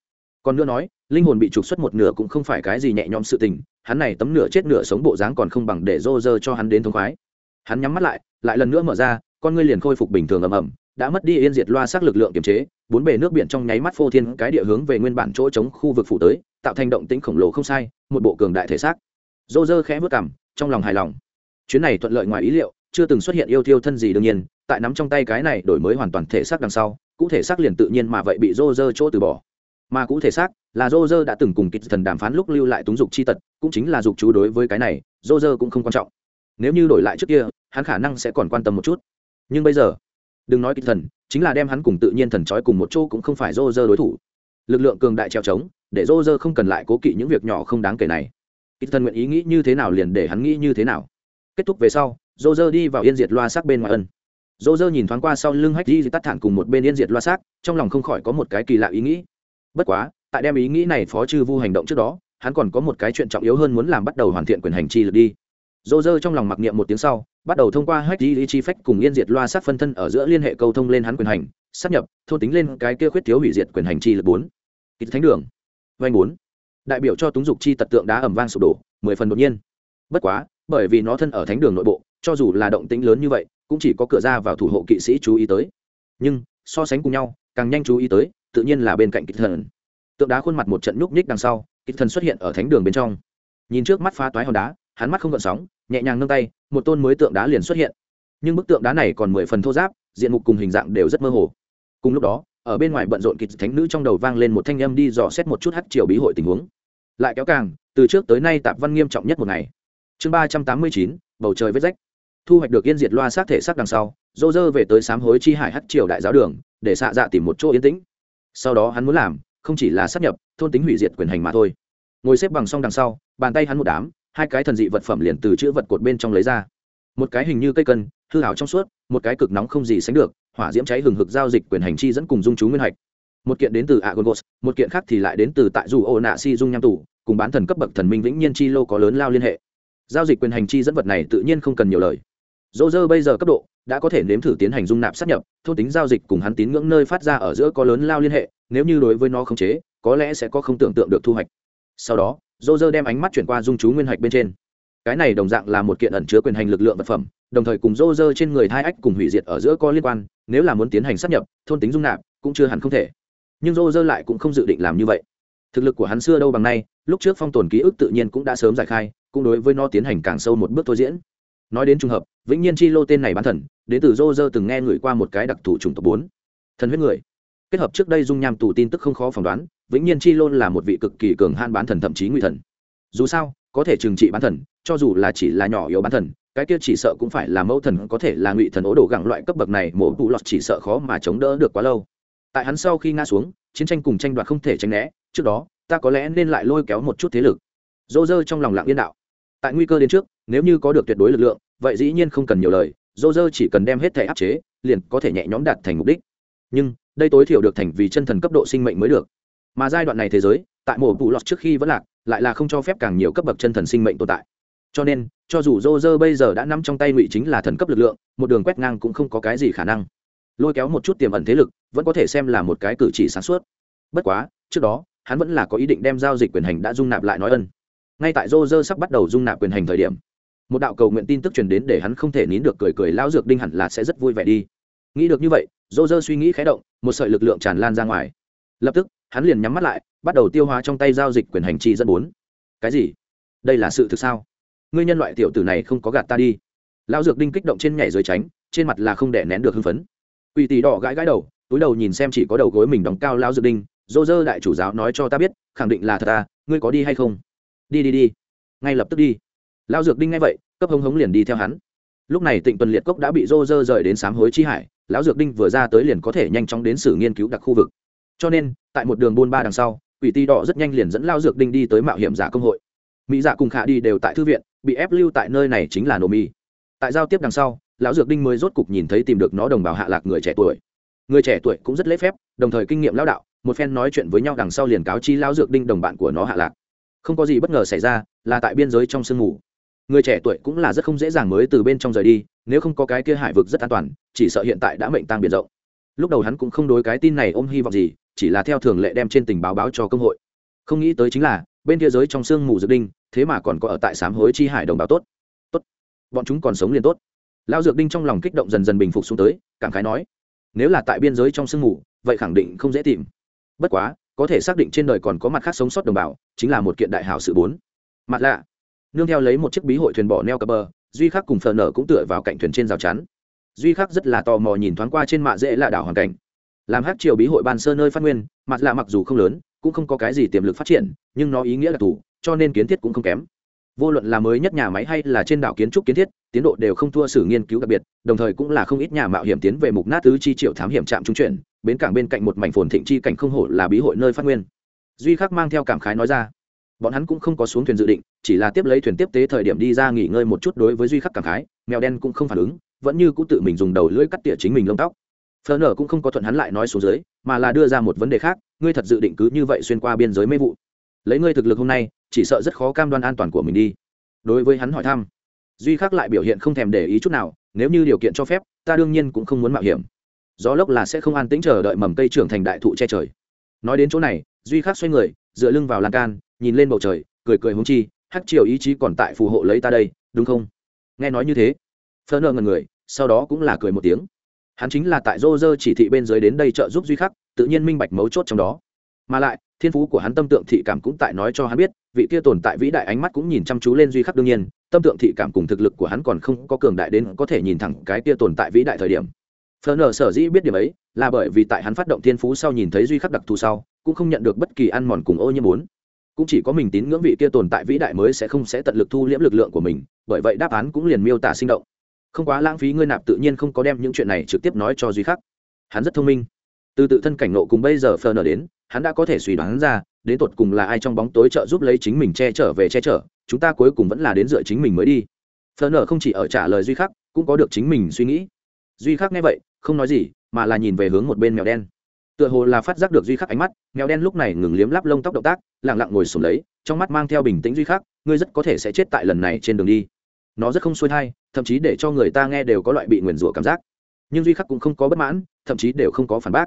Còn nữa nói, linh hồn bị trục xuất một nửa cũng không phải cái gì nhẹ nhõm sự tình, hắn này tấm nửa chết nửa sống bộ dáng còn không bằng để rô rơ cho hắn đến thống khoái. Hắn nhắm mắt lại lại lần nữa mở ra, con ngươi liền khôi phục bình thường ầm ầm đã mất đi yên diệt loa xác lực lượng kiềm chế, bốn bề nước biển trong nháy mắt phô thiên cái địa hướng về nguyên bản chỗ chống khu vực phủ tới, tạo thành động tĩnh khổng lồ không sai, một bộ cường đại thể xác. Dô dơ khẽ vớt cảm trong lòng hài lòng. Chuyến này thuận lợi ngoài ý liệu, chưa từng xuất hiện yêu thiêu thân gì đương nhiên, tại nắm trong tay cái này đổi mới hoàn toàn thể xác đằng sau cụ thể xác liền tự nhiên mà vậy bị dô dơ chỗ từ bỏ. Mà cụ thể xác là dô dơ đã từng cùng kịch thần đàm phán lúc lưu lại túng dục chi tật, cũng chính là dục chú đối với cái này dô dơ cũng không quan trọng. Nếu như đổi lại trước kia, hắn khả năng sẽ còn quan tâm một chút. Nhưng bây giờ đừng nói kịch thần, chính là đem hắn cùng tự nhiên thần trói cùng một chỗ cũng không phải rô rơ đối thủ. Lực lượng cường đại treo trống, để rô rơ không cần lại cố kỵ những việc nhỏ không đáng kể này. Kịch thần nguyện ý nghĩ như thế nào liền để hắn nghĩ như thế nào. Kết thúc về sau rô rơ đi vào yên diệt loa sắc bên ngoài ân. Rô rơ nhìn thoáng qua sau lưng hách di tắt thản cùng một bên yên diệt loa sắc, trong lòng không khỏi có một cái kỳ lạ ý nghĩ. Bất quá, tại đem ý nghĩ này phó chư vu hành động trước đó, hắn còn có một cái chuyện trọng yếu hơn muốn làm bắt đầu hoàn thiện quyền hành chi lực đi dô dơ trong lòng mặc niệm một tiếng sau, bắt đầu thông qua hách di chi phách cùng yên diệt loa sát phân thân ở giữa liên hệ câu thông lên hắn quyền hành sắp nhập, thôn tính lên cái kia khuyết thiếu hủy diệt quyền hành chi lực bốn. Kịch thánh đường vanh bốn. Đại biểu cho túng dục chi tật tượng đá ẩm vang sụp đổ, mười phần đột nhiên. Bất quá, bởi vì nó thân ở thánh đường nội bộ, cho dù là động tĩnh lớn như vậy, cũng chỉ có cửa ra vào thủ hộ kỵ sĩ chú ý tới. Nhưng, so sánh cùng nhau, càng nhanh chú ý tới, tự nhiên là bên cạnh kịch thần. Tượng đá khuôn mặt một trận nhúc nhích đằng sau, kịch thần xuất hiện ở thánh đường bên trong. Nhìn trước mắt phá toái hòn đá hắn mắt không gợn sóng, nhẹ nhàng nâng tay, một tôn mới tượng đá liền xuất hiện. Nhưng bức tượng đá này còn mười phần thô giáp, diện mục cùng hình dạng đều rất mơ hồ. Cùng lúc đó, ở bên ngoài bận rộn kịch thánh nữ trong đầu vang lên một thanh âm đi dò xét một chút hắt triều bí hội tình huống. Lại kéo càng, từ trước tới nay tạp văn nghiêm trọng nhất một ngày. Chương ba trăm tám mươi chín, bầu trời vết rách. Thu hoạch được yên diệt loa sát thể xác đằng sau, dô dơ về tới sám hối chi hải hắt triều đại giáo đường, để xạ dạ tìm một chỗ yên tĩnh. Sau đó hắn muốn làm, không chỉ là sát nhập, thôn tính hủy diệt quyền hành mà thôi. Ngồi xếp bằng song đằng sau, bàn tay hắn một đám hai cái thần dị vật phẩm liền từ chữ vật cột bên trong lấy ra. Một cái hình như cây cân, hư hảo trong suốt, một cái cực nóng không gì sánh được, hỏa diễm cháy hừng hực giao dịch quyền hành chi dẫn cùng dung chú nguyên hạch một kiện đến từ agongos một kiện khác thì lại đến từ tại dù ô nạ si dung nham tủ cùng bán thần cấp bậc thần minh vĩnh nhiên chi lô có lớn lao liên hệ. Giao dịch quyền hành chi dẫn vật này tự nhiên không cần nhiều lời. Dỗ dơ bây giờ cấp độ, đã có thể nếm thử tiến hành dung nạp sát nhập, thôn tính giao dịch cùng hắn tín ngưỡng nơi phát ra ở giữa có lớn lao liên hệ, nếu như đối với nó khống chế, có lẽ sẽ có không tưởng tượng được thu hoạch. Sau đó dô dơ đem ánh mắt chuyển qua dung chú nguyên hạch bên trên. Cái này đồng dạng là một kiện ẩn chứa quyền hành lực lượng vật phẩm, đồng thời cùng dô dơ trên người hai ách cùng hủy diệt ở giữa có liên quan, nếu là muốn tiến hành sắp nhập, thôn tính dung nạp cũng chưa hẳn không thể. Nhưng dô dơ lại cũng không dự định làm như vậy. Thực lực của hắn xưa đâu bằng nay, lúc trước phong tồn ký ức tự nhiên cũng đã sớm giải khai, cũng đối với nó tiến hành càng sâu một bước thôi diễn. Nói đến trùng hợp, vĩnh nhiên chi lô tên này bán thần, đến từ dô dơ từng nghe ngửi qua một cái đặc thù chủng tộc bốn. Thần huyết người. Kết hợp trước đây dung nham tù tin tức không khó phỏng đoán vĩnh nhiên chi lôn là một vị cực kỳ cường han bán thần thậm chí nguy thần. Dù sao, có thể trừng trị bán thần, cho dù là chỉ là nhỏ yếu bán thần, cái kia chỉ sợ cũng phải là mẫu thần, có thể là ngụy thần ố đồ gặng loại cấp bậc này, mổ tụ lọt chỉ sợ khó mà chống đỡ được quá lâu. Tại hắn sau khi ngã xuống, chiến tranh cùng tranh đoạt không thể tránh né, trước đó, ta có lẽ nên lại lôi kéo một chút thế lực. Dô dơ trong lòng lặng yên đạo. Tại nguy cơ đến trước, nếu như có được tuyệt đối lực lượng, vậy dĩ nhiên không cần nhiều lời dô dơ chỉ cần đem hết thể áp chế, liền có thể nhẹ nhõm đạt thành mục đích. Nhưng, đây tối thiểu được thành vì chân thần cấp độ sinh mệnh mới được mà giai đoạn này thế giới, tại mổ vụ lọt trước khi vẫn lạc, lại là không cho phép càng nhiều cấp bậc chân thần sinh mệnh tồn tại. Cho nên, cho dù dô dơ bây giờ đã nắm trong tay ngụy chính là thần cấp lực lượng, một đường quét ngang cũng không có cái gì khả năng. Lôi kéo một chút tiềm ẩn thế lực, vẫn có thể xem là một cái cử chỉ sáng suốt. Bất quá, trước đó, hắn vẫn là có ý định đem giao dịch quyền hành đã dung nạp lại nói ân. Ngay tại dô dơ sắp bắt đầu dung nạp quyền hành thời điểm, một đạo cầu nguyện tin tức truyền đến để hắn không thể nín được cười cười lao dược đinh hẳn là sẽ rất vui vẻ đi. Nghĩ được như vậy dô dơ suy nghĩ khé động, một sợi lực lượng tràn lan ra ngoài. Lập tức hắn liền nhắm mắt lại, bắt đầu tiêu hóa trong tay giao dịch quyền hành chi dẫn bốn. Cái gì? Đây là sự thực sao? Ngươi nhân loại tiểu tử này không có gạt ta đi. Lão dược đinh kích động trên nhảy dưới tránh, trên mặt là không để nén được hưng phấn. Quỷ tỷ đỏ gãi gãi đầu, túi đầu nhìn xem chỉ có đầu gối mình đóng cao lão dược đinh, dô dơ đại chủ giáo nói cho ta biết, khẳng định là thật ta, ngươi có đi hay không? Đi đi đi. Ngay lập tức đi. Lão dược đinh ngay vậy, cấp hống hống liền đi theo hắn. Lúc này tịnh tuần liệt cốc đã bị dô dơ rời đến sám hối chi hải, lão dược đinh vừa ra tới liền có thể nhanh chóng đến xử nghiên cứu đặc khu vực cho nên, tại một đường buôn ba đằng sau, quỷ ti đỏ rất nhanh liền dẫn lao dược đinh đi tới mạo hiểm giả công hội. Mỹ dạ cùng khả đi đều tại thư viện, bị ép lưu tại nơi này chính là nổ mi. Tại giao tiếp đằng sau, lão dược đinh mới rốt cục nhìn thấy tìm được nó đồng bào hạ lạc người trẻ tuổi. Người trẻ tuổi cũng rất lễ phép, đồng thời kinh nghiệm lao đạo, một phen nói chuyện với nhau đằng sau liền cáo chi lao dược đinh đồng bạn của nó hạ lạc. Không có gì bất ngờ xảy ra, là tại biên giới trong sương mù. Người trẻ tuổi cũng là rất không dễ dàng mới từ bên trong rời đi, nếu không có cái kia hải vực rất an toàn, chỉ sợ hiện tại đã mệnh tăng biển rộng. Lúc đầu hắn cũng không đối cái tin này ôm hy vọng gì chỉ là theo thường lệ đem trên tình báo báo cho công hội. Không nghĩ tới chính là, bên kia giới trong sương mù dược đinh, thế mà còn có ở tại sám hối chi hải đồng bào tốt. Tốt. Bọn chúng còn sống liền tốt. Lao dược đinh trong lòng kích động dần dần bình phục xuống tới, cảm khái nói, nếu là tại biên giới trong sương mù, vậy khẳng định không dễ tìm. Bất quá, có thể xác định trên đời còn có mặt khác sống sót đồng bào, chính là một kiện đại hảo sự bốn. Mặt lạ. Nương theo lấy một chiếc bí hội thuyền bỏ neo cập bờ, duy khắc cùng phờ nở cũng tựa vào cạnh thuyền trên rào chắn. Duy khắc rất là tò mò nhìn thoáng qua trên mạ dễ là đảo hoàn cảnh làm hát triều bí hội ban sơ nơi phát nguyên, mặt lạ mặc dù không lớn, cũng không có cái gì tiềm lực phát triển, nhưng nó ý nghĩa là tủ cho nên kiến thiết cũng không kém. Vô luận là mới nhất nhà máy hay là trên đảo kiến trúc kiến thiết, tiến độ đều không thua sử nghiên cứu đặc biệt, đồng thời cũng là không ít nhà mạo hiểm tiến về mục nát tứ chi triệu thám hiểm trạm trung chuyển, bến cảng bên cạnh một mảnh phồn thịnh chi cảnh không hổ là bí hội nơi phát nguyên. Duy khắc mang theo cảm khái nói ra, bọn hắn cũng không có xuống thuyền dự định, chỉ là tiếp lấy thuyền tiếp tế thời điểm đi ra nghỉ ngơi một chút đối với duy khắc cảm khái, mèo đen cũng không phản ứng, vẫn như cũng tự mình dùng đầu lưỡi cắt tỉa chính mình lông tóc phở nở cũng không có thuận hắn lại nói xuống dưới, mà là đưa ra một vấn đề khác, ngươi thật dự định cứ như vậy xuyên qua biên giới mê vụ. Lấy ngươi thực lực hôm nay, chỉ sợ rất khó cam đoan an toàn của mình đi. Đối với hắn hỏi thăm, duy khắc lại biểu hiện không thèm để ý chút nào, nếu như điều kiện cho phép, ta đương nhiên cũng không muốn mạo hiểm. Gió lốc là sẽ không an tĩnh chờ đợi mầm cây trưởng thành đại thụ che trời. Nói đến chỗ này, duy khắc xoay người, dựa lưng vào lan can, nhìn lên bầu trời, cười cười húng chi, hắc triều ý chí còn tại phù hộ lấy ta đây, đúng không? Nghe nói như thế phớt nợ ngần người, sau đó cũng là cười một tiếng hắn chính là tại rô rơ chỉ thị bên dưới đến đây trợ giúp duy khắc, tự nhiên minh bạch mấu chốt trong đó. Mà lại, thiên phú của hắn tâm tượng thị cảm cũng tại nói cho hắn biết, vị kia tồn tại vĩ đại ánh mắt cũng nhìn chăm chú lên duy khắc đương nhiên, tâm tượng thị cảm cùng thực lực của hắn còn không có cường đại đến có thể nhìn thẳng cái kia tồn tại vĩ đại thời điểm. Phờ nở sở dĩ biết điểm ấy, là bởi vì tại hắn phát động thiên phú sau nhìn thấy duy khắc đặc thù sau, cũng không nhận được bất kỳ ăn mòn cùng ô nhiễm bốn cũng chỉ có mình tín ngưỡng vị kia tồn tại vĩ đại mới sẽ không sẽ tận lực thu liễm lực lượng của mình, bởi vậy đáp án cũng liền miêu tả sinh động không quá lãng phí ngươi nạp tự nhiên không có đem những chuyện này trực tiếp nói cho duy khắc. Hắn rất thông minh. Từ tự thân cảnh nộ cùng bây giờ phờ nở đến, hắn đã có thể suy đoán ra, đến tột cùng là ai trong bóng tối trợ giúp lấy chính mình che chở về che chở, chúng ta cuối cùng vẫn là đến dựa chính mình mới đi. Phờ nở không chỉ ở trả lời duy khắc, cũng có được chính mình suy nghĩ. Duy khắc nghe vậy, không nói gì, mà là nhìn về hướng một bên mèo đen. Tựa hồ là phát giác được duy khắc ánh mắt, mèo đen lúc này ngừng liếm lắp lông tóc động tác lẳng lặng ngồi sùng lấy, trong mắt mang theo bình tĩnh duy khắc, ngươi rất có thể sẽ chết tại lần này trên đường đi nó rất không xuôi thai, thậm chí để cho người ta nghe đều có loại bị nguyền rủa cảm giác. Nhưng duy khắc cũng không có bất mãn, thậm chí đều không có phản bác.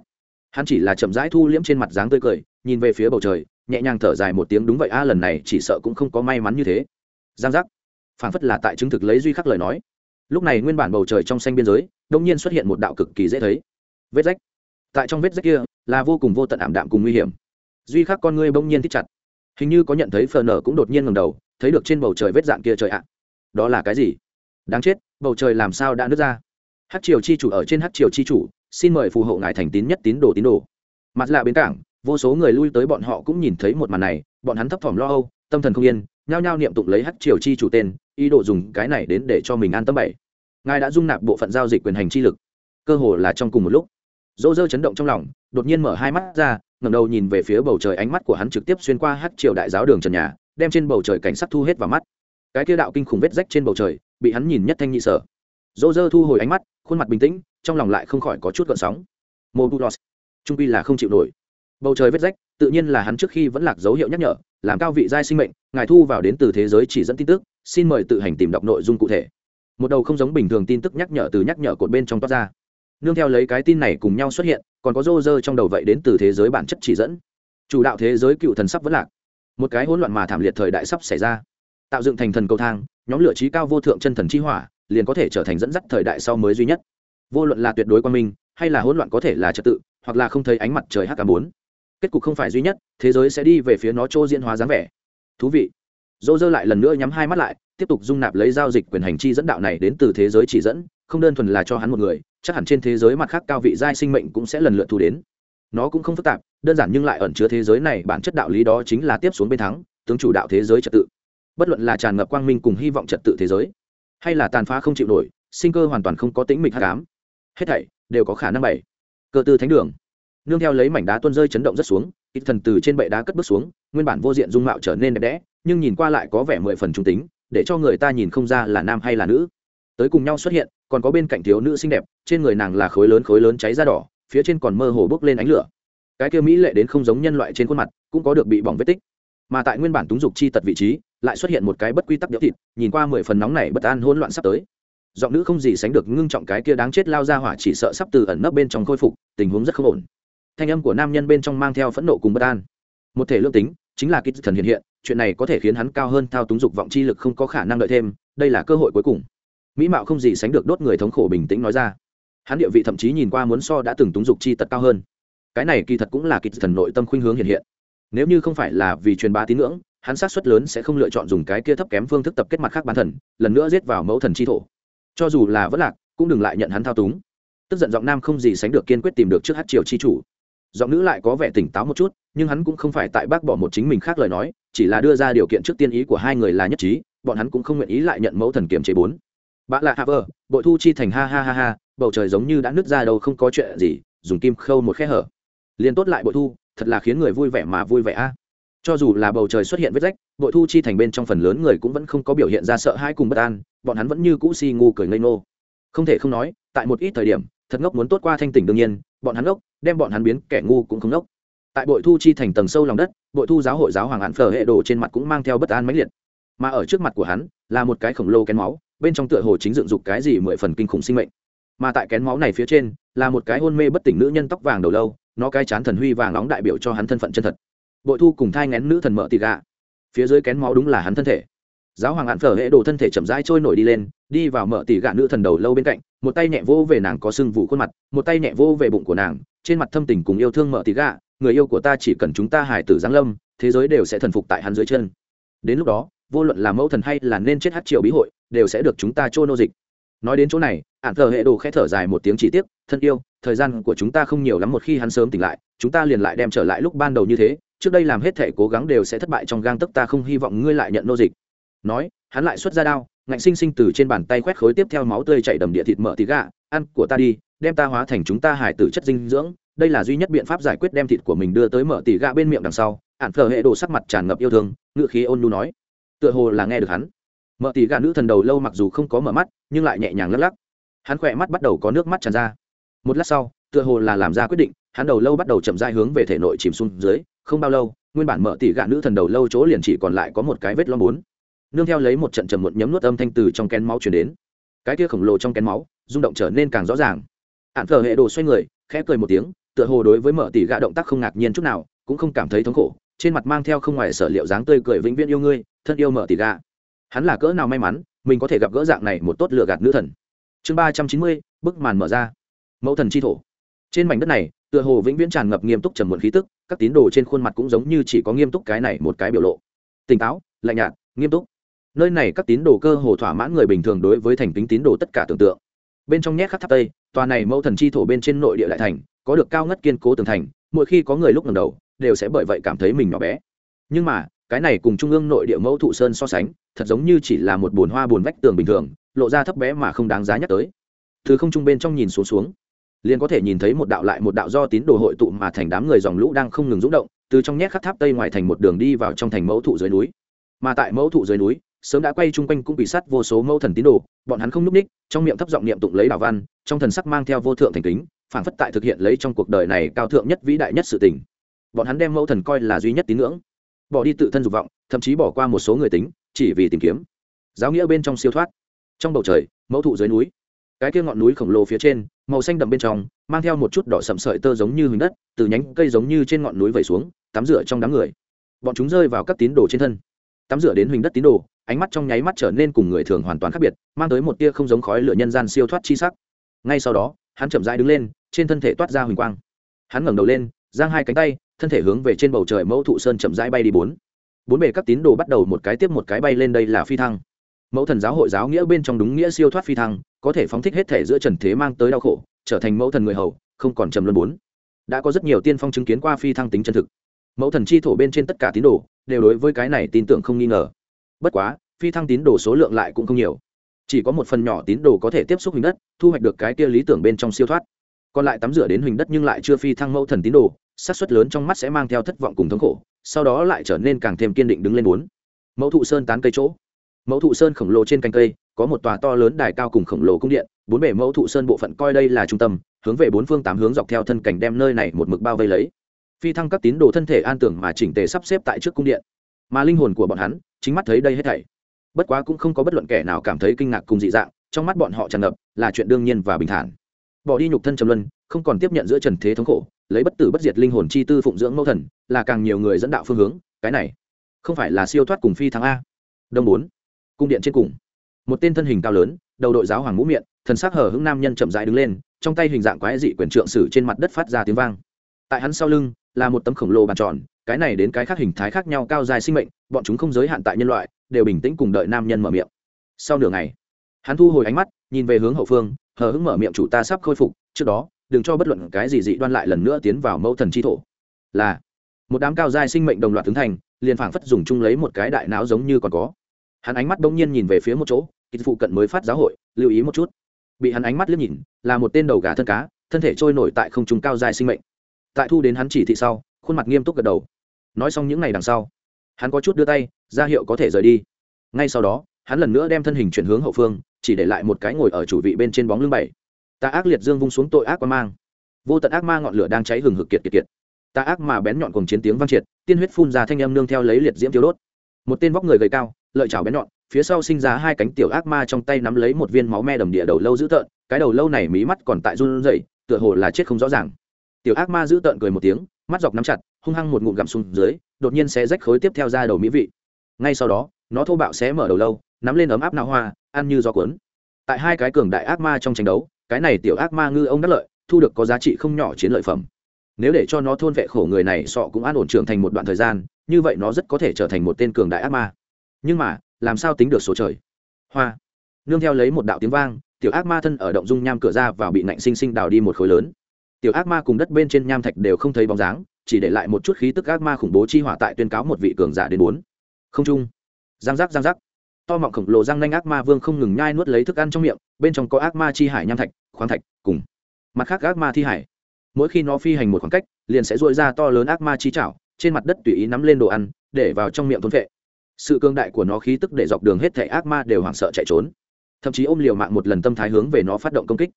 Hắn chỉ là chậm rãi thu liễm trên mặt dáng tươi cười, nhìn về phía bầu trời, nhẹ nhàng thở dài một tiếng, đúng vậy a, lần này chỉ sợ cũng không có may mắn như thế. Giang giác. Phản phất là tại chứng thực lấy duy khắc lời nói. Lúc này nguyên bản bầu trời trong xanh biên giới đông nhiên xuất hiện một đạo cực kỳ dễ thấy. Vết rách. Tại trong vết rách kia, là vô cùng vô tận ảm đạm cùng nguy hiểm. Duy khắc con ngươi bỗng nhiên thích chặt. Hình như có nhận thấy phờ nở cũng đột nhiên ngầm đầu, thấy được trên bầu trời vết dạng kia trời ạ đó là cái gì? Đáng chết, bầu trời làm sao đã nứt ra? Hát triều chi chủ ở trên hát triều chi chủ, xin mời phù hộ ngài thành tín nhất tín đồ tín đồ. Mặt lạ bến cảng, vô số người lui tới bọn họ cũng nhìn thấy một màn này, bọn hắn thấp thỏm lo âu, tâm thần không yên, nhao nhao niệm tụng lấy hát triều chi chủ tên, ý đồ dùng cái này đến để cho mình an tâm bảy ngài đã dung nạp bộ phận giao dịch quyền hành chi lực. Cơ hồ là trong cùng một lúc. Dỗ dơ chấn động trong lòng, đột nhiên mở hai mắt ra, ngẩng đầu nhìn về phía bầu trời ánh mắt của hắn trực tiếp xuyên qua hát triều đại giáo đường trần nhà, đem trên bầu trời cảnh sắc thu hết vào mắt cái kia đạo kinh khủng vết rách trên bầu trời, bị hắn nhìn nhất thanh nhị sở. Dô dơ thu hồi ánh mắt, khuôn mặt bình tĩnh, trong lòng lại không khỏi có chút gợn sóng. Mô bulos trung pi là không chịu nổi. Bầu trời vết rách, tự nhiên là hắn trước khi vẫn lạc dấu hiệu nhắc nhở, làm cao vị giai sinh mệnh, ngài thu vào đến từ thế giới chỉ dẫn tin tức, xin mời tự hành tìm đọc nội dung cụ thể. Một đầu không giống bình thường tin tức nhắc nhở từ nhắc nhở cột bên trong toát ra. Nương theo lấy cái tin này cùng nhau xuất hiện, còn có rô rơ trong đầu vậy đến từ thế giới bản chất chỉ dẫn. Chủ đạo thế giới cựu thần sắp vẫn lạc. Một cái hỗn loạn mà thảm liệt thời đại sắp xảy ra tạo dựng thành thần cầu thang, nhóm lửa trí cao vô thượng chân thần chi hỏa, liền có thể trở thành dẫn dắt thời đại sau mới duy nhất. Vô luận là tuyệt đối quan minh, hay là hỗn loạn có thể là trật tự, hoặc là không thấy ánh mặt trời hk bốn. Kết cục không phải duy nhất, thế giới sẽ đi về phía nó chỗ diễn hóa dáng vẻ. Thú vị. Dô dơ lại lần nữa nhắm hai mắt lại, tiếp tục dung nạp lấy giao dịch quyền hành chi dẫn đạo này đến từ thế giới chỉ dẫn, không đơn thuần là cho hắn một người, chắc hẳn trên thế giới mặt khác cao vị giai sinh mệnh cũng sẽ lần lượt thu đến. Nó cũng không phức tạp, đơn giản nhưng lại ẩn chứa thế giới này bản chất đạo lý đó chính là tiếp xuống bên thắng, tướng chủ đạo thế giới trật tự bất luận là tràn ngập quang minh cùng hy vọng trật tự thế giới, hay là tàn phá không chịu nổi, sinh cơ hoàn toàn không có tính mịch hát cám hết thảy đều có khả năng bảy cơ tư thánh đường. Nương theo lấy mảnh đá tuôn rơi chấn động rất xuống, ít thần từ trên bệ đá cất bước xuống, nguyên bản vô diện dung mạo trở nên đẹp đẽ, nhưng nhìn qua lại có vẻ mười phần trung tính, để cho người ta nhìn không ra là nam hay là nữ. Tới cùng nhau xuất hiện, còn có bên cạnh thiếu nữ xinh đẹp, trên người nàng là khối lớn khối lớn cháy da đỏ, phía trên còn mơ hồ bốc lên ánh lửa. Cái kia mỹ lệ đến không giống nhân loại trên khuôn mặt, cũng có được bị bỏng vết tích. Mà tại nguyên bản túng dục chi tật vị trí lại xuất hiện một cái bất quy tắc đĩa thịt, nhìn qua mười phần nóng này bất an hỗn loạn sắp tới. Giọng nữ không gì sánh được ngưng trọng cái kia đáng chết lao ra hỏa chỉ sợ sắp từ ẩn nấp bên trong khôi phục, tình huống rất không ổn. Thanh âm của nam nhân bên trong mang theo phẫn nộ cùng bất an. Một thể lương tính, chính là kích thần hiện hiện, chuyện này có thể khiến hắn cao hơn thao túng dục vọng chi lực không có khả năng đợi thêm, đây là cơ hội cuối cùng. Mỹ mạo không gì sánh được đốt người thống khổ bình tĩnh nói ra. Hắn địa vị thậm chí nhìn qua muốn so đã từng túng dục chi tật cao hơn. Cái này kỳ thật cũng là kịch thần nội tâm khuynh hướng hiện hiện. Nếu như không phải là vì truyền bá tín ngưỡng hắn sát suất lớn sẽ không lựa chọn dùng cái kia thấp kém phương thức tập kết mặt khác bán thần, lần nữa giết vào mẫu thần chi thổ. Cho dù là vất lạc, cũng đừng lại nhận hắn thao túng. Tức giận giọng nam không gì sánh được kiên quyết tìm được trước hát triều chi chủ. Giọng nữ lại có vẻ tỉnh táo một chút, nhưng hắn cũng không phải tại bác bỏ một chính mình khác lời nói, chỉ là đưa ra điều kiện trước tiên ý của hai người là nhất trí, bọn hắn cũng không nguyện ý lại nhận mẫu thần kiểm chế bốn. Bạ lạ hạ vờ bội thu chi thành ha ha ha ha, bầu trời giống như đã nứt ra đâu không có chuyện gì, dùng kim khâu một khe hở. Liền tốt lại bội thu, thật là khiến người vui vẻ mà vui vẻ a cho dù là bầu trời xuất hiện vết rách, bội thu chi thành bên trong phần lớn người cũng vẫn không có biểu hiện ra sợ hãi cùng bất an, bọn hắn vẫn như cũ si ngu cười ngây ngô. Không thể không nói, tại một ít thời điểm, thật ngốc muốn tốt qua thanh tỉnh đương nhiên, bọn hắn ngốc, đem bọn hắn biến kẻ ngu cũng không ngốc. Tại bội thu chi thành tầng sâu lòng đất, bội thu giáo hội giáo hoàng hạn phở hệ đồ trên mặt cũng mang theo bất an mãnh liệt. Mà ở trước mặt của hắn, là một cái khổng lồ kén máu, bên trong tựa hồ chính dựng dục cái gì mười phần kinh khủng sinh mệnh. Mà tại kén máu này phía trên, là một cái hôn mê bất tỉnh nữ nhân tóc vàng đầu lâu, nó cái chán thần huy vàng nóng đại biểu cho hắn thân phận chân thật bội thu cùng thai ngén nữ thần mợ tị gà phía dưới kén máu đúng là hắn thân thể. Giáo hoàng hạn phở hệ đồ thân thể chậm rãi trôi nổi đi lên, đi vào mợ tỉ gạ nữ thần đầu lâu bên cạnh, một tay nhẹ vô về nàng có sưng vụ khuôn mặt, một tay nhẹ vô về bụng của nàng, trên mặt thâm tình cùng yêu thương mợ tỉ gạ, người yêu của ta chỉ cần chúng ta hài tử giáng lâm, thế giới đều sẽ thần phục tại hắn dưới chân. Đến lúc đó, vô luận là mẫu thần hay là nên chết hát triều bí hội, đều sẽ được chúng ta trôi nô dịch. Nói đến chỗ này hạn phở hệ đồ khẽ thở dài một tiếng chỉ tiếc, thân yêu, thời gian của chúng ta không nhiều lắm, một khi hắn sớm tỉnh lại, chúng ta liền lại đem trở lại lúc ban đầu như thế trước đây làm hết thể cố gắng đều sẽ thất bại trong gang tấc ta không hy vọng ngươi lại nhận nô dịch. Nói, hắn lại xuất ra đao, ngạnh sinh sinh từ trên bàn tay quét khối tiếp theo máu tươi chảy đầm địa thịt mỡ thịt gà, ăn của ta đi, đem ta hóa thành chúng ta hải tử chất dinh dưỡng. Đây là duy nhất biện pháp giải quyết đem thịt của mình đưa tới mỡ tỉ gà bên miệng đằng sau. Ạn phờ hệ đồ sắc mặt tràn ngập yêu thương ngự khí ôn nu nói. Tựa hồ là nghe được hắn. Mỡ tỉ gà nữ thần đầu lâu mặc dù không có mở mắt, nhưng lại nhẹ nhàng lắc lắc. Hắn khỏe mắt bắt đầu có nước mắt tràn ra. Một lát sau, tựa hồ là làm ra quyết định, hắn đầu lâu bắt đầu chậm dai hướng về thể nội chìm xuống dưới không bao lâu, nguyên bản mở tỉ gạ nữ thần đầu lâu chỗ liền chỉ còn lại có một cái vết lom bốn. Nương theo lấy một trận trầm một nhấm nuốt âm thanh từ trong kén máu chuyển đến. Cái kia khổng lồ trong kén máu, rung động trở nên càng rõ ràng. Ạn thờ hệ đồ xoay người, khẽ cười một tiếng, tựa hồ đối với mở tỉ gạ động tác không ngạc nhiên chút nào, cũng không cảm thấy thống khổ, trên mặt mang theo không ngoài sở liệu dáng tươi cười vĩnh viễn yêu ngươi, thân yêu mở tỉ gạ. Hắn là cỡ nào may mắn, mình có thể gặp gỡ dạng này một tốt lựa gạt nữ thần. Chương ba trăm chín mươi, bức màn mở ra. Mẫu thần chi thổ. Trên mảnh đất này tựa hồ vĩnh viễn tràn ngập nghiêm túc trầm muộn khí tức, các tín đồ trên khuôn mặt cũng giống như chỉ có nghiêm túc cái này một cái biểu lộ. Tỉnh táo, lạnh nhạt, nghiêm túc. Nơi này các tín đồ cơ hồ thỏa mãn người bình thường đối với thành kính tín đồ tất cả tưởng tượng. Bên trong nhét khắc tháp tây, tòa này mẫu thần chi thổ bên trên nội địa đại thành, có được cao ngất kiên cố tường thành, mỗi khi có người lúc lần đầu, đều sẽ bởi vậy cảm thấy mình nhỏ bé. Nhưng mà, cái này cùng trung ương nội địa mẫu thụ sơn so sánh, thật giống như chỉ là một bồn hoa bồn vách tường bình thường, lộ ra thấp bé mà không đáng giá nhắc tới. Thứ không trung bên trong nhìn xuống xuống liền có thể nhìn thấy một đạo lại một đạo do tín đồ hội tụ mà thành đám người dòng lũ đang không ngừng rúng động, từ trong nhét khắc tháp tây ngoài thành một đường đi vào trong thành mẫu thụ dưới núi. Mà tại mẫu thụ dưới núi, sớm đã quay chung quanh cũng bị sắt vô số mẫu thần tín đồ, bọn hắn không núp ních, trong miệng thấp giọng niệm tụng lấy đạo văn, trong thần sắc mang theo vô thượng thành kính phản phất tại thực hiện lấy trong cuộc đời này cao thượng nhất vĩ đại nhất sự tình. Bọn hắn đem mẫu thần coi là duy nhất tín ngưỡng, bỏ đi tự thân dục vọng, thậm chí bỏ qua một số người tính, chỉ vì tìm kiếm. Giáo nghĩa bên trong siêu thoát. Trong bầu trời, mẫu thụ dưới núi, cái kia ngọn núi khổng lồ phía trên màu xanh đậm bên trong, mang theo một chút đỏ sậm sợi tơ giống như hình đất, từ nhánh cây giống như trên ngọn núi vẩy xuống, tắm rửa trong đám người. Bọn chúng rơi vào các tín đồ trên thân. Tắm rửa đến hình đất tín đồ, ánh mắt trong nháy mắt trở nên cùng người thường hoàn toàn khác biệt, mang tới một tia không giống khói lửa nhân gian siêu thoát chi sắc. Ngay sau đó, hắn chậm rãi đứng lên, trên thân thể toát ra huỳnh quang. Hắn ngẩng đầu lên, giang hai cánh tay, thân thể hướng về trên bầu trời mẫu thụ sơn chậm rãi bay đi bốn. Bốn bề các tín đồ bắt đầu một cái tiếp một cái bay lên đây là phi thăng mẫu thần giáo hội giáo nghĩa bên trong đúng nghĩa siêu thoát phi thăng, có thể phóng thích hết thể giữa trần thế mang tới đau khổ, trở thành mẫu thần người hầu, không còn trầm luân bốn. Đã có rất nhiều tiên phong chứng kiến qua phi thăng tính chân thực. Mẫu thần chi thổ bên trên tất cả tín đồ, đều đối với cái này tin tưởng không nghi ngờ. Bất quá, phi thăng tín đồ số lượng lại cũng không nhiều. Chỉ có một phần nhỏ tín đồ có thể tiếp xúc hình đất, thu hoạch được cái kia lý tưởng bên trong siêu thoát. Còn lại tắm rửa đến hình đất nhưng lại chưa phi thăng mẫu thần tín đồ, xác suất lớn trong mắt sẽ mang theo thất vọng cùng thống khổ, sau đó lại trở nên càng thêm kiên định đứng lên bốn. Mẫu thụ sơn tán cây chỗ mẫu thụ sơn khổng lồ trên cành cây, có một tòa to lớn đài cao cùng khổng lồ cung điện, bốn bể mẫu thụ sơn bộ phận coi đây là trung tâm, hướng về bốn phương tám hướng dọc theo thân cảnh đem nơi này một mực bao vây lấy. Phi thăng các tín đồ thân thể an tưởng mà chỉnh tề sắp xếp tại trước cung điện. Mà linh hồn của bọn hắn, chính mắt thấy đây hết thảy. Bất quá cũng không có bất luận kẻ nào cảm thấy kinh ngạc cùng dị dạng, trong mắt bọn họ tràn ngập là chuyện đương nhiên và bình thản. Bỏ đi nhục thân trầm luân, không còn tiếp nhận giữa trần thế thống khổ, lấy bất tử bất diệt linh hồn chi tư phụng dưỡng mẫu thần, là càng nhiều người dẫn đạo phương hướng, cái này không phải là siêu thoát cùng phi thăng a. Đông bốn cung điện trên cùng. Một tên thân hình cao lớn, đầu đội giáo hoàng mũ miệng, thần sắc hở hững nam nhân chậm rãi đứng lên, trong tay hình dạng quái dị quyền trượng sử trên mặt đất phát ra tiếng vang. Tại hắn sau lưng, là một tấm khổng lồ bàn tròn, cái này đến cái khác hình thái khác nhau cao dài sinh mệnh, bọn chúng không giới hạn tại nhân loại, đều bình tĩnh cùng đợi nam nhân mở miệng. Sau nửa ngày, hắn thu hồi ánh mắt, nhìn về hướng hậu phương, hờ hững mở miệng chủ ta sắp khôi phục, trước đó, đừng cho bất luận cái gì dị đoan lại lần nữa tiến vào mẫu thần chi thổ. Là, một đám cao dài sinh mệnh đồng loạt tướng thành, liền phảng phất dùng chung lấy một cái đại não giống như còn có hắn ánh mắt bỗng nhiên nhìn về phía một chỗ, kịch phụ cận mới phát giáo hội, lưu ý một chút. Bị hắn ánh mắt liếc nhìn, là một tên đầu gà thân cá, thân thể trôi nổi tại không trung cao dài sinh mệnh. Tại thu đến hắn chỉ thị sau, khuôn mặt nghiêm túc gật đầu. Nói xong những ngày đằng sau, hắn có chút đưa tay, ra hiệu có thể rời đi. Ngay sau đó, hắn lần nữa đem thân hình chuyển hướng hậu phương, chỉ để lại một cái ngồi ở chủ vị bên trên bóng lưng bảy. Ta ác liệt dương vung xuống tội ác quan mang. Vô tận ác ma ngọn lửa đang cháy hừng hực kiệt kiệt kiệt. Ta ác mà bén nhọn cùng chiến tiếng vang triệt, tiên huyết phun ra thanh âm nương theo lấy liệt diễm thiếu đốt. Một tên vóc người gầy cao lợi chảo bén nhọn, phía sau sinh ra hai cánh tiểu ác ma trong tay nắm lấy một viên máu me đầm địa đầu lâu dữ tợn, cái đầu lâu này mí mắt còn tại run rẩy, tựa hồ là chết không rõ ràng. Tiểu ác ma dữ tợn cười một tiếng, mắt dọc nắm chặt, hung hăng một ngụm gặm xuống dưới, đột nhiên sẽ rách khối tiếp theo ra đầu mỹ vị. Ngay sau đó, nó thô bạo xé mở đầu lâu, nắm lên ấm áp não hoa, ăn như gió cuốn. Tại hai cái cường đại ác ma trong tranh đấu, cái này tiểu ác ma ngư ông đắc lợi, thu được có giá trị không nhỏ chiến lợi phẩm. Nếu để cho nó thôn vệ khổ người này, sọ cũng an ổn trưởng thành một đoạn thời gian, như vậy nó rất có thể trở thành một tên cường đại ác ma nhưng mà, làm sao tính được số trời? Hoa. Nương theo lấy một đạo tiếng vang, tiểu ác ma thân ở động dung nham cửa ra vào bị nạnh sinh sinh đào đi một khối lớn. Tiểu ác ma cùng đất bên trên nham thạch đều không thấy bóng dáng, chỉ để lại một chút khí tức ác ma khủng bố chi hỏa tại tuyên cáo một vị cường giả đến bốn. Không trung. Giang giác giang giác. To mọng khổng lồ răng nanh ác ma vương không ngừng nhai nuốt lấy thức ăn trong miệng, bên trong có ác ma chi hải nham thạch, khoáng thạch, cùng. Mặt khác ác ma thi hải. Mỗi khi nó phi hành một khoảng cách, liền sẽ dội ra to lớn ác ma chi chảo, trên mặt đất tùy ý nắm lên đồ ăn, để vào trong miệng thôn vệ sự cương đại của nó khí tức để dọc đường hết thảy ác ma đều hoảng sợ chạy trốn. Thậm chí ôm liều mạng một lần tâm thái hướng về nó phát động công kích.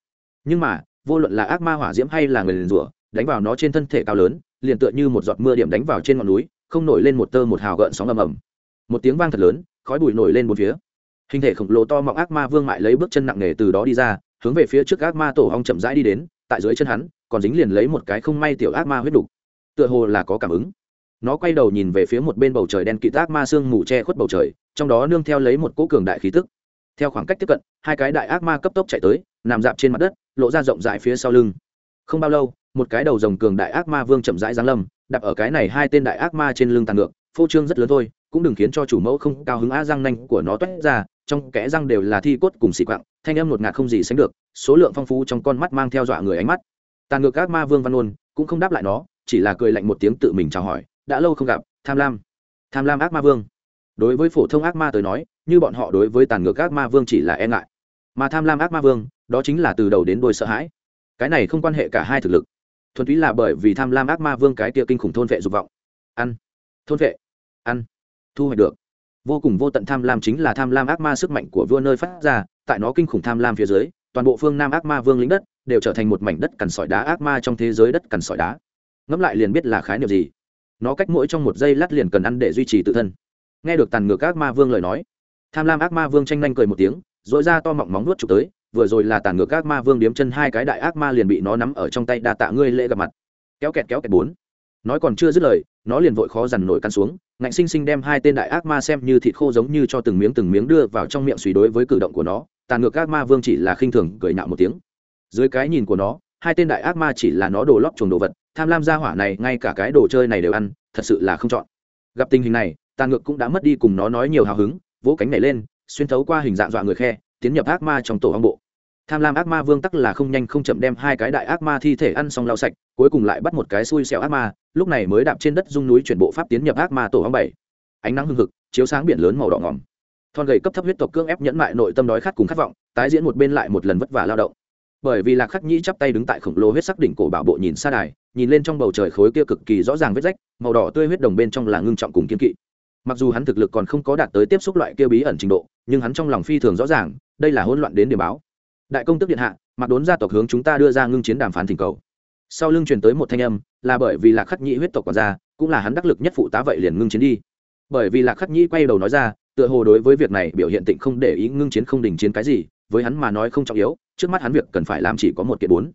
Nhưng mà, vô luận là ác ma hỏa diễm hay là người liền rủa, đánh vào nó trên thân thể cao lớn, liền tựa như một giọt mưa điểm đánh vào trên ngọn núi, không nổi lên một tơ một hào gợn sóng ầm ầm. Một tiếng vang thật lớn, khói bụi nổi lên một phía. Hình thể khổng lồ to mọng ác ma vương mại lấy bước chân nặng nề từ đó đi ra, hướng về phía trước ác ma tổ hong chậm rãi đi đến, tại dưới chân hắn, còn dính liền lấy một cái không may tiểu ác ma huyết đục. Tựa hồ là có cảm ứng nó quay đầu nhìn về phía một bên bầu trời đen kịt ác ma sương mù che khuất bầu trời, trong đó nương theo lấy một cỗ cường đại khí tức. Theo khoảng cách tiếp cận, hai cái đại ác ma cấp tốc chạy tới, nằm dạp trên mặt đất, lộ ra rộng rãi phía sau lưng. Không bao lâu, một cái đầu rồng cường đại ác ma vương chậm rãi giáng lâm đặt ở cái này hai tên đại ác ma trên lưng tàn ngược, phô trương rất lớn thôi, cũng đừng khiến cho chủ mẫu không cao hứng á răng nanh của nó toét ra, trong kẽ răng đều là thi cốt cùng xị quạng. thanh âm ngột ngạt không gì sánh được, số lượng phong phú trong con mắt mang theo dọa người ánh mắt. Tàn ngược ác ma vương văn ôn, cũng không đáp lại nó, chỉ là cười lạnh một tiếng tự mình chào hỏi đã lâu không gặp, tham lam. Tham lam ác ma vương. Đối với phổ thông ác ma tới nói, như bọn họ đối với tàn ngược ác ma vương chỉ là e ngại. Mà tham lam ác ma vương, đó chính là từ đầu đến đôi sợ hãi. Cái này không quan hệ cả hai thực lực. Thuần túy là bởi vì tham lam ác ma vương cái kia kinh khủng thôn vệ dục vọng. Ăn. Thôn vệ. Ăn. Thu hoạch được. Vô cùng vô tận tham lam chính là tham lam ác ma sức mạnh của vua nơi phát ra, tại nó kinh khủng tham lam phía dưới, toàn bộ phương nam ác ma vương lĩnh đất đều trở thành một mảnh đất cằn sỏi đá ác ma trong thế giới đất cằn sỏi đá. Ngẫm lại liền biết là khái niệm gì nó cách mỗi trong một giây lát liền cần ăn để duy trì tự thân. Nghe được tàn ngược ác ma vương lời nói, tham lam ác ma vương tranh nhanh cười một tiếng dội ra to mọng móng nuốt chụp tới, vừa rồi là tàn ngược ác ma vương điếm chân hai cái đại ác ma liền bị nó nắm ở trong tay đa tạ ngươi lễ gặp mặt. Kéo kẹt kéo kẹt bốn. Nói còn chưa dứt lời, nó liền vội khó dằn nổi căn xuống, ngạnh sinh sinh đem hai tên đại ác ma xem như thịt khô giống như cho từng miếng từng miếng đưa vào trong miệng suy đối với cử động của nó, tàn ngược ác ma vương chỉ là khinh thường cười nạo một tiếng. Dưới cái nhìn của nó, hai tên đại ác ma chỉ là nó đồ lót chuồng đồ vật tham lam gia hỏa này ngay cả cái đồ chơi này đều ăn, thật sự là không chọn. Gặp tình hình này tàn ngược cũng đã mất đi cùng nó nói nhiều hào hứng, vỗ cánh này lên, xuyên thấu qua hình dạng dọa người khe, tiến nhập ác ma trong tổ hong bộ. Tham lam ác ma vương tắc là không nhanh không chậm đem hai cái đại ác ma thi thể ăn xong lau sạch, cuối cùng lại bắt một cái xui xẻo ác ma, lúc này mới đạp trên đất dung núi chuyển bộ pháp tiến nhập ác ma tổ hong bảy. Ánh nắng hưng hực, chiếu sáng biển lớn màu đỏ ngỏm thon gầy cấp thấp huyết tộc cương ép nhẫn mại nội tâm đói khát cùng khát vọng, tái diễn một bên lại một lần vất vả lao động bởi vì lạc khắc nhĩ chắp tay đứng tại khổng lồ huyết sắc đỉnh cổ bảo bộ nhìn xa đài, nhìn lên trong bầu trời khối kia cực kỳ rõ ràng vết rách, màu đỏ tươi huyết đồng bên trong là ngưng trọng cùng kiên kỵ. Mặc dù hắn thực lực còn không có đạt tới tiếp xúc loại kia bí ẩn trình độ, nhưng hắn trong lòng phi thường rõ ràng, đây là hỗn loạn đến điểm báo. Đại công tức điện hạ, mặc đốn gia tộc hướng chúng ta đưa ra ngưng chiến đàm phán thỉnh cầu. Sau lưng truyền tới một thanh âm, là bởi vì lạc khắc nhĩ huyết tộc còn ra cũng là hắn đắc lực nhất phụ tá vậy liền ngưng chiến đi. Bởi vì lạc khắc nhĩ quay đầu nói ra, tựa hồ đối với việc này biểu hiện tịnh không để ý ngưng chiến không đình chiến cái gì, với hắn mà nói không trọng yếu trước mắt hắn việc cần phải làm chỉ có một kiện bốn.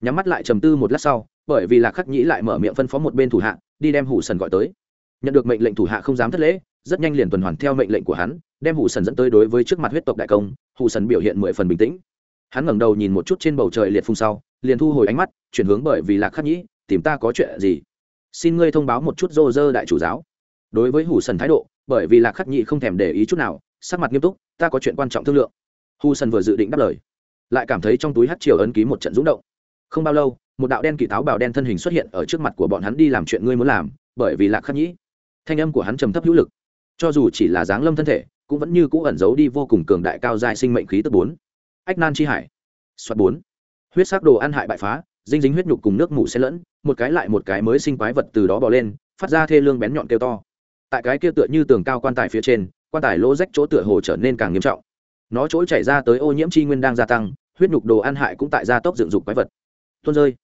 Nhắm mắt lại trầm tư một lát sau, bởi vì lạc khắc nhĩ lại mở miệng phân phó một bên thủ hạ, đi đem hủ sần gọi tới. Nhận được mệnh lệnh thủ hạ không dám thất lễ, rất nhanh liền tuần hoàn theo mệnh lệnh của hắn, đem hủ sần dẫn tới đối với trước mặt huyết tộc đại công, hủ sần biểu hiện mười phần bình tĩnh. Hắn ngẩng đầu nhìn một chút trên bầu trời liệt phung sau, liền thu hồi ánh mắt, chuyển hướng bởi vì lạc khắc nhĩ, tìm ta có chuyện gì? Xin ngươi thông báo một chút rô rơ đại chủ giáo. Đối với hủ sần thái độ, bởi vì lạc khắc nhĩ không thèm để ý chút nào, sắc mặt nghiêm túc, ta có chuyện quan trọng thương lượng. Hủ sần vừa dự định đáp lời lại cảm thấy trong túi hát chiều ấn ký một trận rúng động. Không bao lâu, một đạo đen kỳ táo bào đen thân hình xuất hiện ở trước mặt của bọn hắn đi làm chuyện ngươi muốn làm, bởi vì lạc khắc nhĩ. Thanh âm của hắn trầm thấp hữu lực. Cho dù chỉ là dáng lâm thân thể, cũng vẫn như cũ ẩn giấu đi vô cùng cường đại cao dài sinh mệnh khí tức bốn. Ách nan chi hải. Soát bốn. Huyết sắc đồ ăn hại bại phá, dinh dính huyết nhục cùng nước mủ xen lẫn, một cái lại một cái mới sinh quái vật từ đó bò lên, phát ra thê lương bén nhọn kêu to. Tại cái kia tựa như tường cao quan tài phía trên, quan tài lỗ rách chỗ tựa hồ trở nên càng nghiêm trọng. Nó chỗ chảy ra tới ô nhiễm chi nguyên đang gia tăng huyết nhục đồ ăn hại cũng tại gia tốc dựng dục quái vật. Tuôn rơi.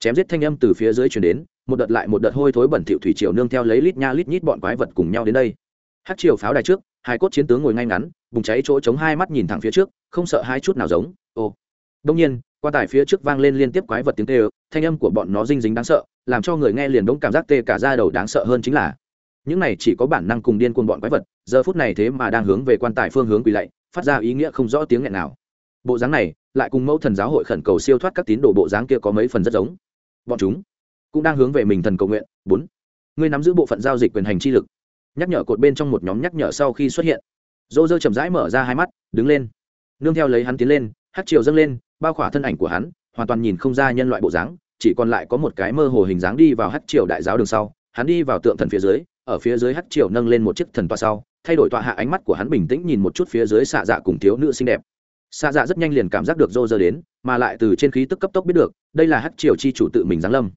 Chém giết thanh âm từ phía dưới chuyển đến, một đợt lại một đợt hôi thối bẩn thỉu thủy triều nương theo lấy lít nha lít nhít bọn quái vật cùng nhau đến đây. Hát triều pháo đài trước, hai cốt chiến tướng ngồi ngay ngắn, bùng cháy chỗ chống hai mắt nhìn thẳng phía trước, không sợ hai chút nào giống ô đông nhiên, quan tài phía trước vang lên liên tiếp quái vật tiếng tê thanh âm của bọn nó dinh dính đáng sợ, làm cho người nghe liền đống cảm giác tê cả da đầu đáng sợ hơn chính là, những này chỉ có bản năng cùng điên cuồng bọn quái vật, giờ phút này thế mà đang hướng về quan tài phương hướng quỳ lạy, phát ra ý nghĩa không rõ tiếng nghẹn nào bộ dáng này lại cùng mẫu thần giáo hội khẩn cầu siêu thoát các tín đồ bộ dáng kia có mấy phần rất giống. Bọn chúng cũng đang hướng về mình thần cầu nguyện. Bốn, ngươi nắm giữ bộ phận giao dịch quyền hành chi lực. Nhắc nhở cột bên trong một nhóm nhắc nhở sau khi xuất hiện. Dô dơ chậm rãi mở ra hai mắt, đứng lên. Nương theo lấy hắn tiến lên, hát chiều dâng lên, bao khỏa thân ảnh của hắn, hoàn toàn nhìn không ra nhân loại bộ dáng, chỉ còn lại có một cái mơ hồ hình dáng đi vào hát triều đại giáo đường sau. Hắn đi vào tượng thần phía dưới, ở phía dưới hát triều nâng lên một chiếc thần toa sau, thay đổi tọa hạ ánh mắt của hắn bình tĩnh nhìn một chút phía dưới xạ dạ cùng thiếu nữ xinh đẹp xa dạ rất nhanh liền cảm giác được rô rơ đến, mà lại từ trên khí tức cấp tốc biết được, đây là hát triều chi chủ tự mình giáng lâm.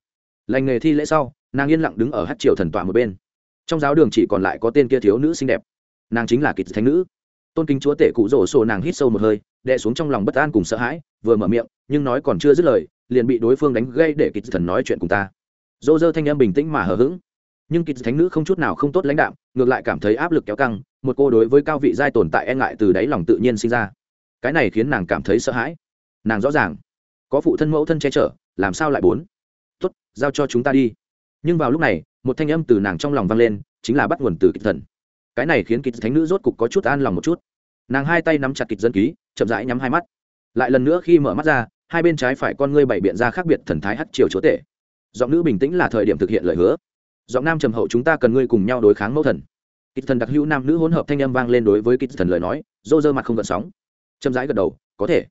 Lành nghề thi lễ sau, nàng yên lặng đứng ở hát triều thần tọa một bên. Trong giáo đường chỉ còn lại có tên kia thiếu nữ xinh đẹp. Nàng chính là kịch thánh nữ. Tôn kính chúa tể cụ rổ sổ nàng hít sâu một hơi, đè xuống trong lòng bất an cùng sợ hãi, vừa mở miệng, nhưng nói còn chưa dứt lời, liền bị đối phương đánh gây để kịch thần nói chuyện cùng ta. Dô dơ thanh em bình tĩnh mà hờ hững. Nhưng kịch thánh nữ không chút nào không tốt lãnh đạm, ngược lại cảm thấy áp lực kéo căng, một cô đối với cao vị giai tồn tại e ngại từ đáy lòng tự nhiên sinh ra cái này khiến nàng cảm thấy sợ hãi. Nàng rõ ràng, có phụ thân mẫu thân che chở, làm sao lại bốn? Tốt, giao cho chúng ta đi. Nhưng vào lúc này, một thanh âm từ nàng trong lòng vang lên, chính là bắt nguồn từ kịch thần. Cái này khiến kịch thánh nữ rốt cục có chút an lòng một chút. Nàng hai tay nắm chặt kịch dân ký, chậm rãi nhắm hai mắt. Lại lần nữa khi mở mắt ra, hai bên trái phải con ngươi bày biện ra khác biệt thần thái hắt chiều chúa tể. Giọng nữ bình tĩnh là thời điểm thực hiện lời hứa. Giọng nam trầm hậu chúng ta cần ngươi cùng nhau đối kháng mẫu thần. Kịch thần đặc hữu nam nữ hỗn hợp thanh âm vang lên đối với kịch thần lời nói dô dơ mặt không gợn sóng chậm rãi gật đầu, có thể.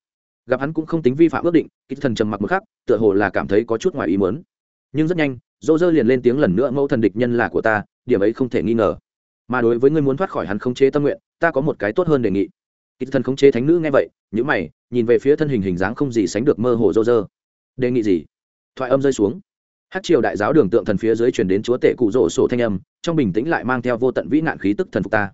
Gặp hắn cũng không tính vi phạm ước định kích thần trầm mặc một khắc, tựa hồ là cảm thấy có chút ngoài ý mớn nhưng rất nhanh, dô dơ liền lên tiếng lần nữa, mẫu thần địch nhân là của ta, điểm ấy không thể nghi ngờ. Mà đối với ngươi muốn thoát khỏi hắn khống chế tâm nguyện, ta có một cái tốt hơn đề nghị. Kích thần khống chế thánh nữ nghe vậy nhữ mày, nhìn về phía thân hình hình dáng không gì sánh được mơ hồ dô dơ. Đề nghị gì? Thoại âm rơi xuống. Hát triều đại giáo đường tượng thần phía dưới chuyển đến chúa tể cụ rỗ sổ thanh âm, trong bình tĩnh lại mang theo vô tận vĩ nạn khí tức thần phục ta.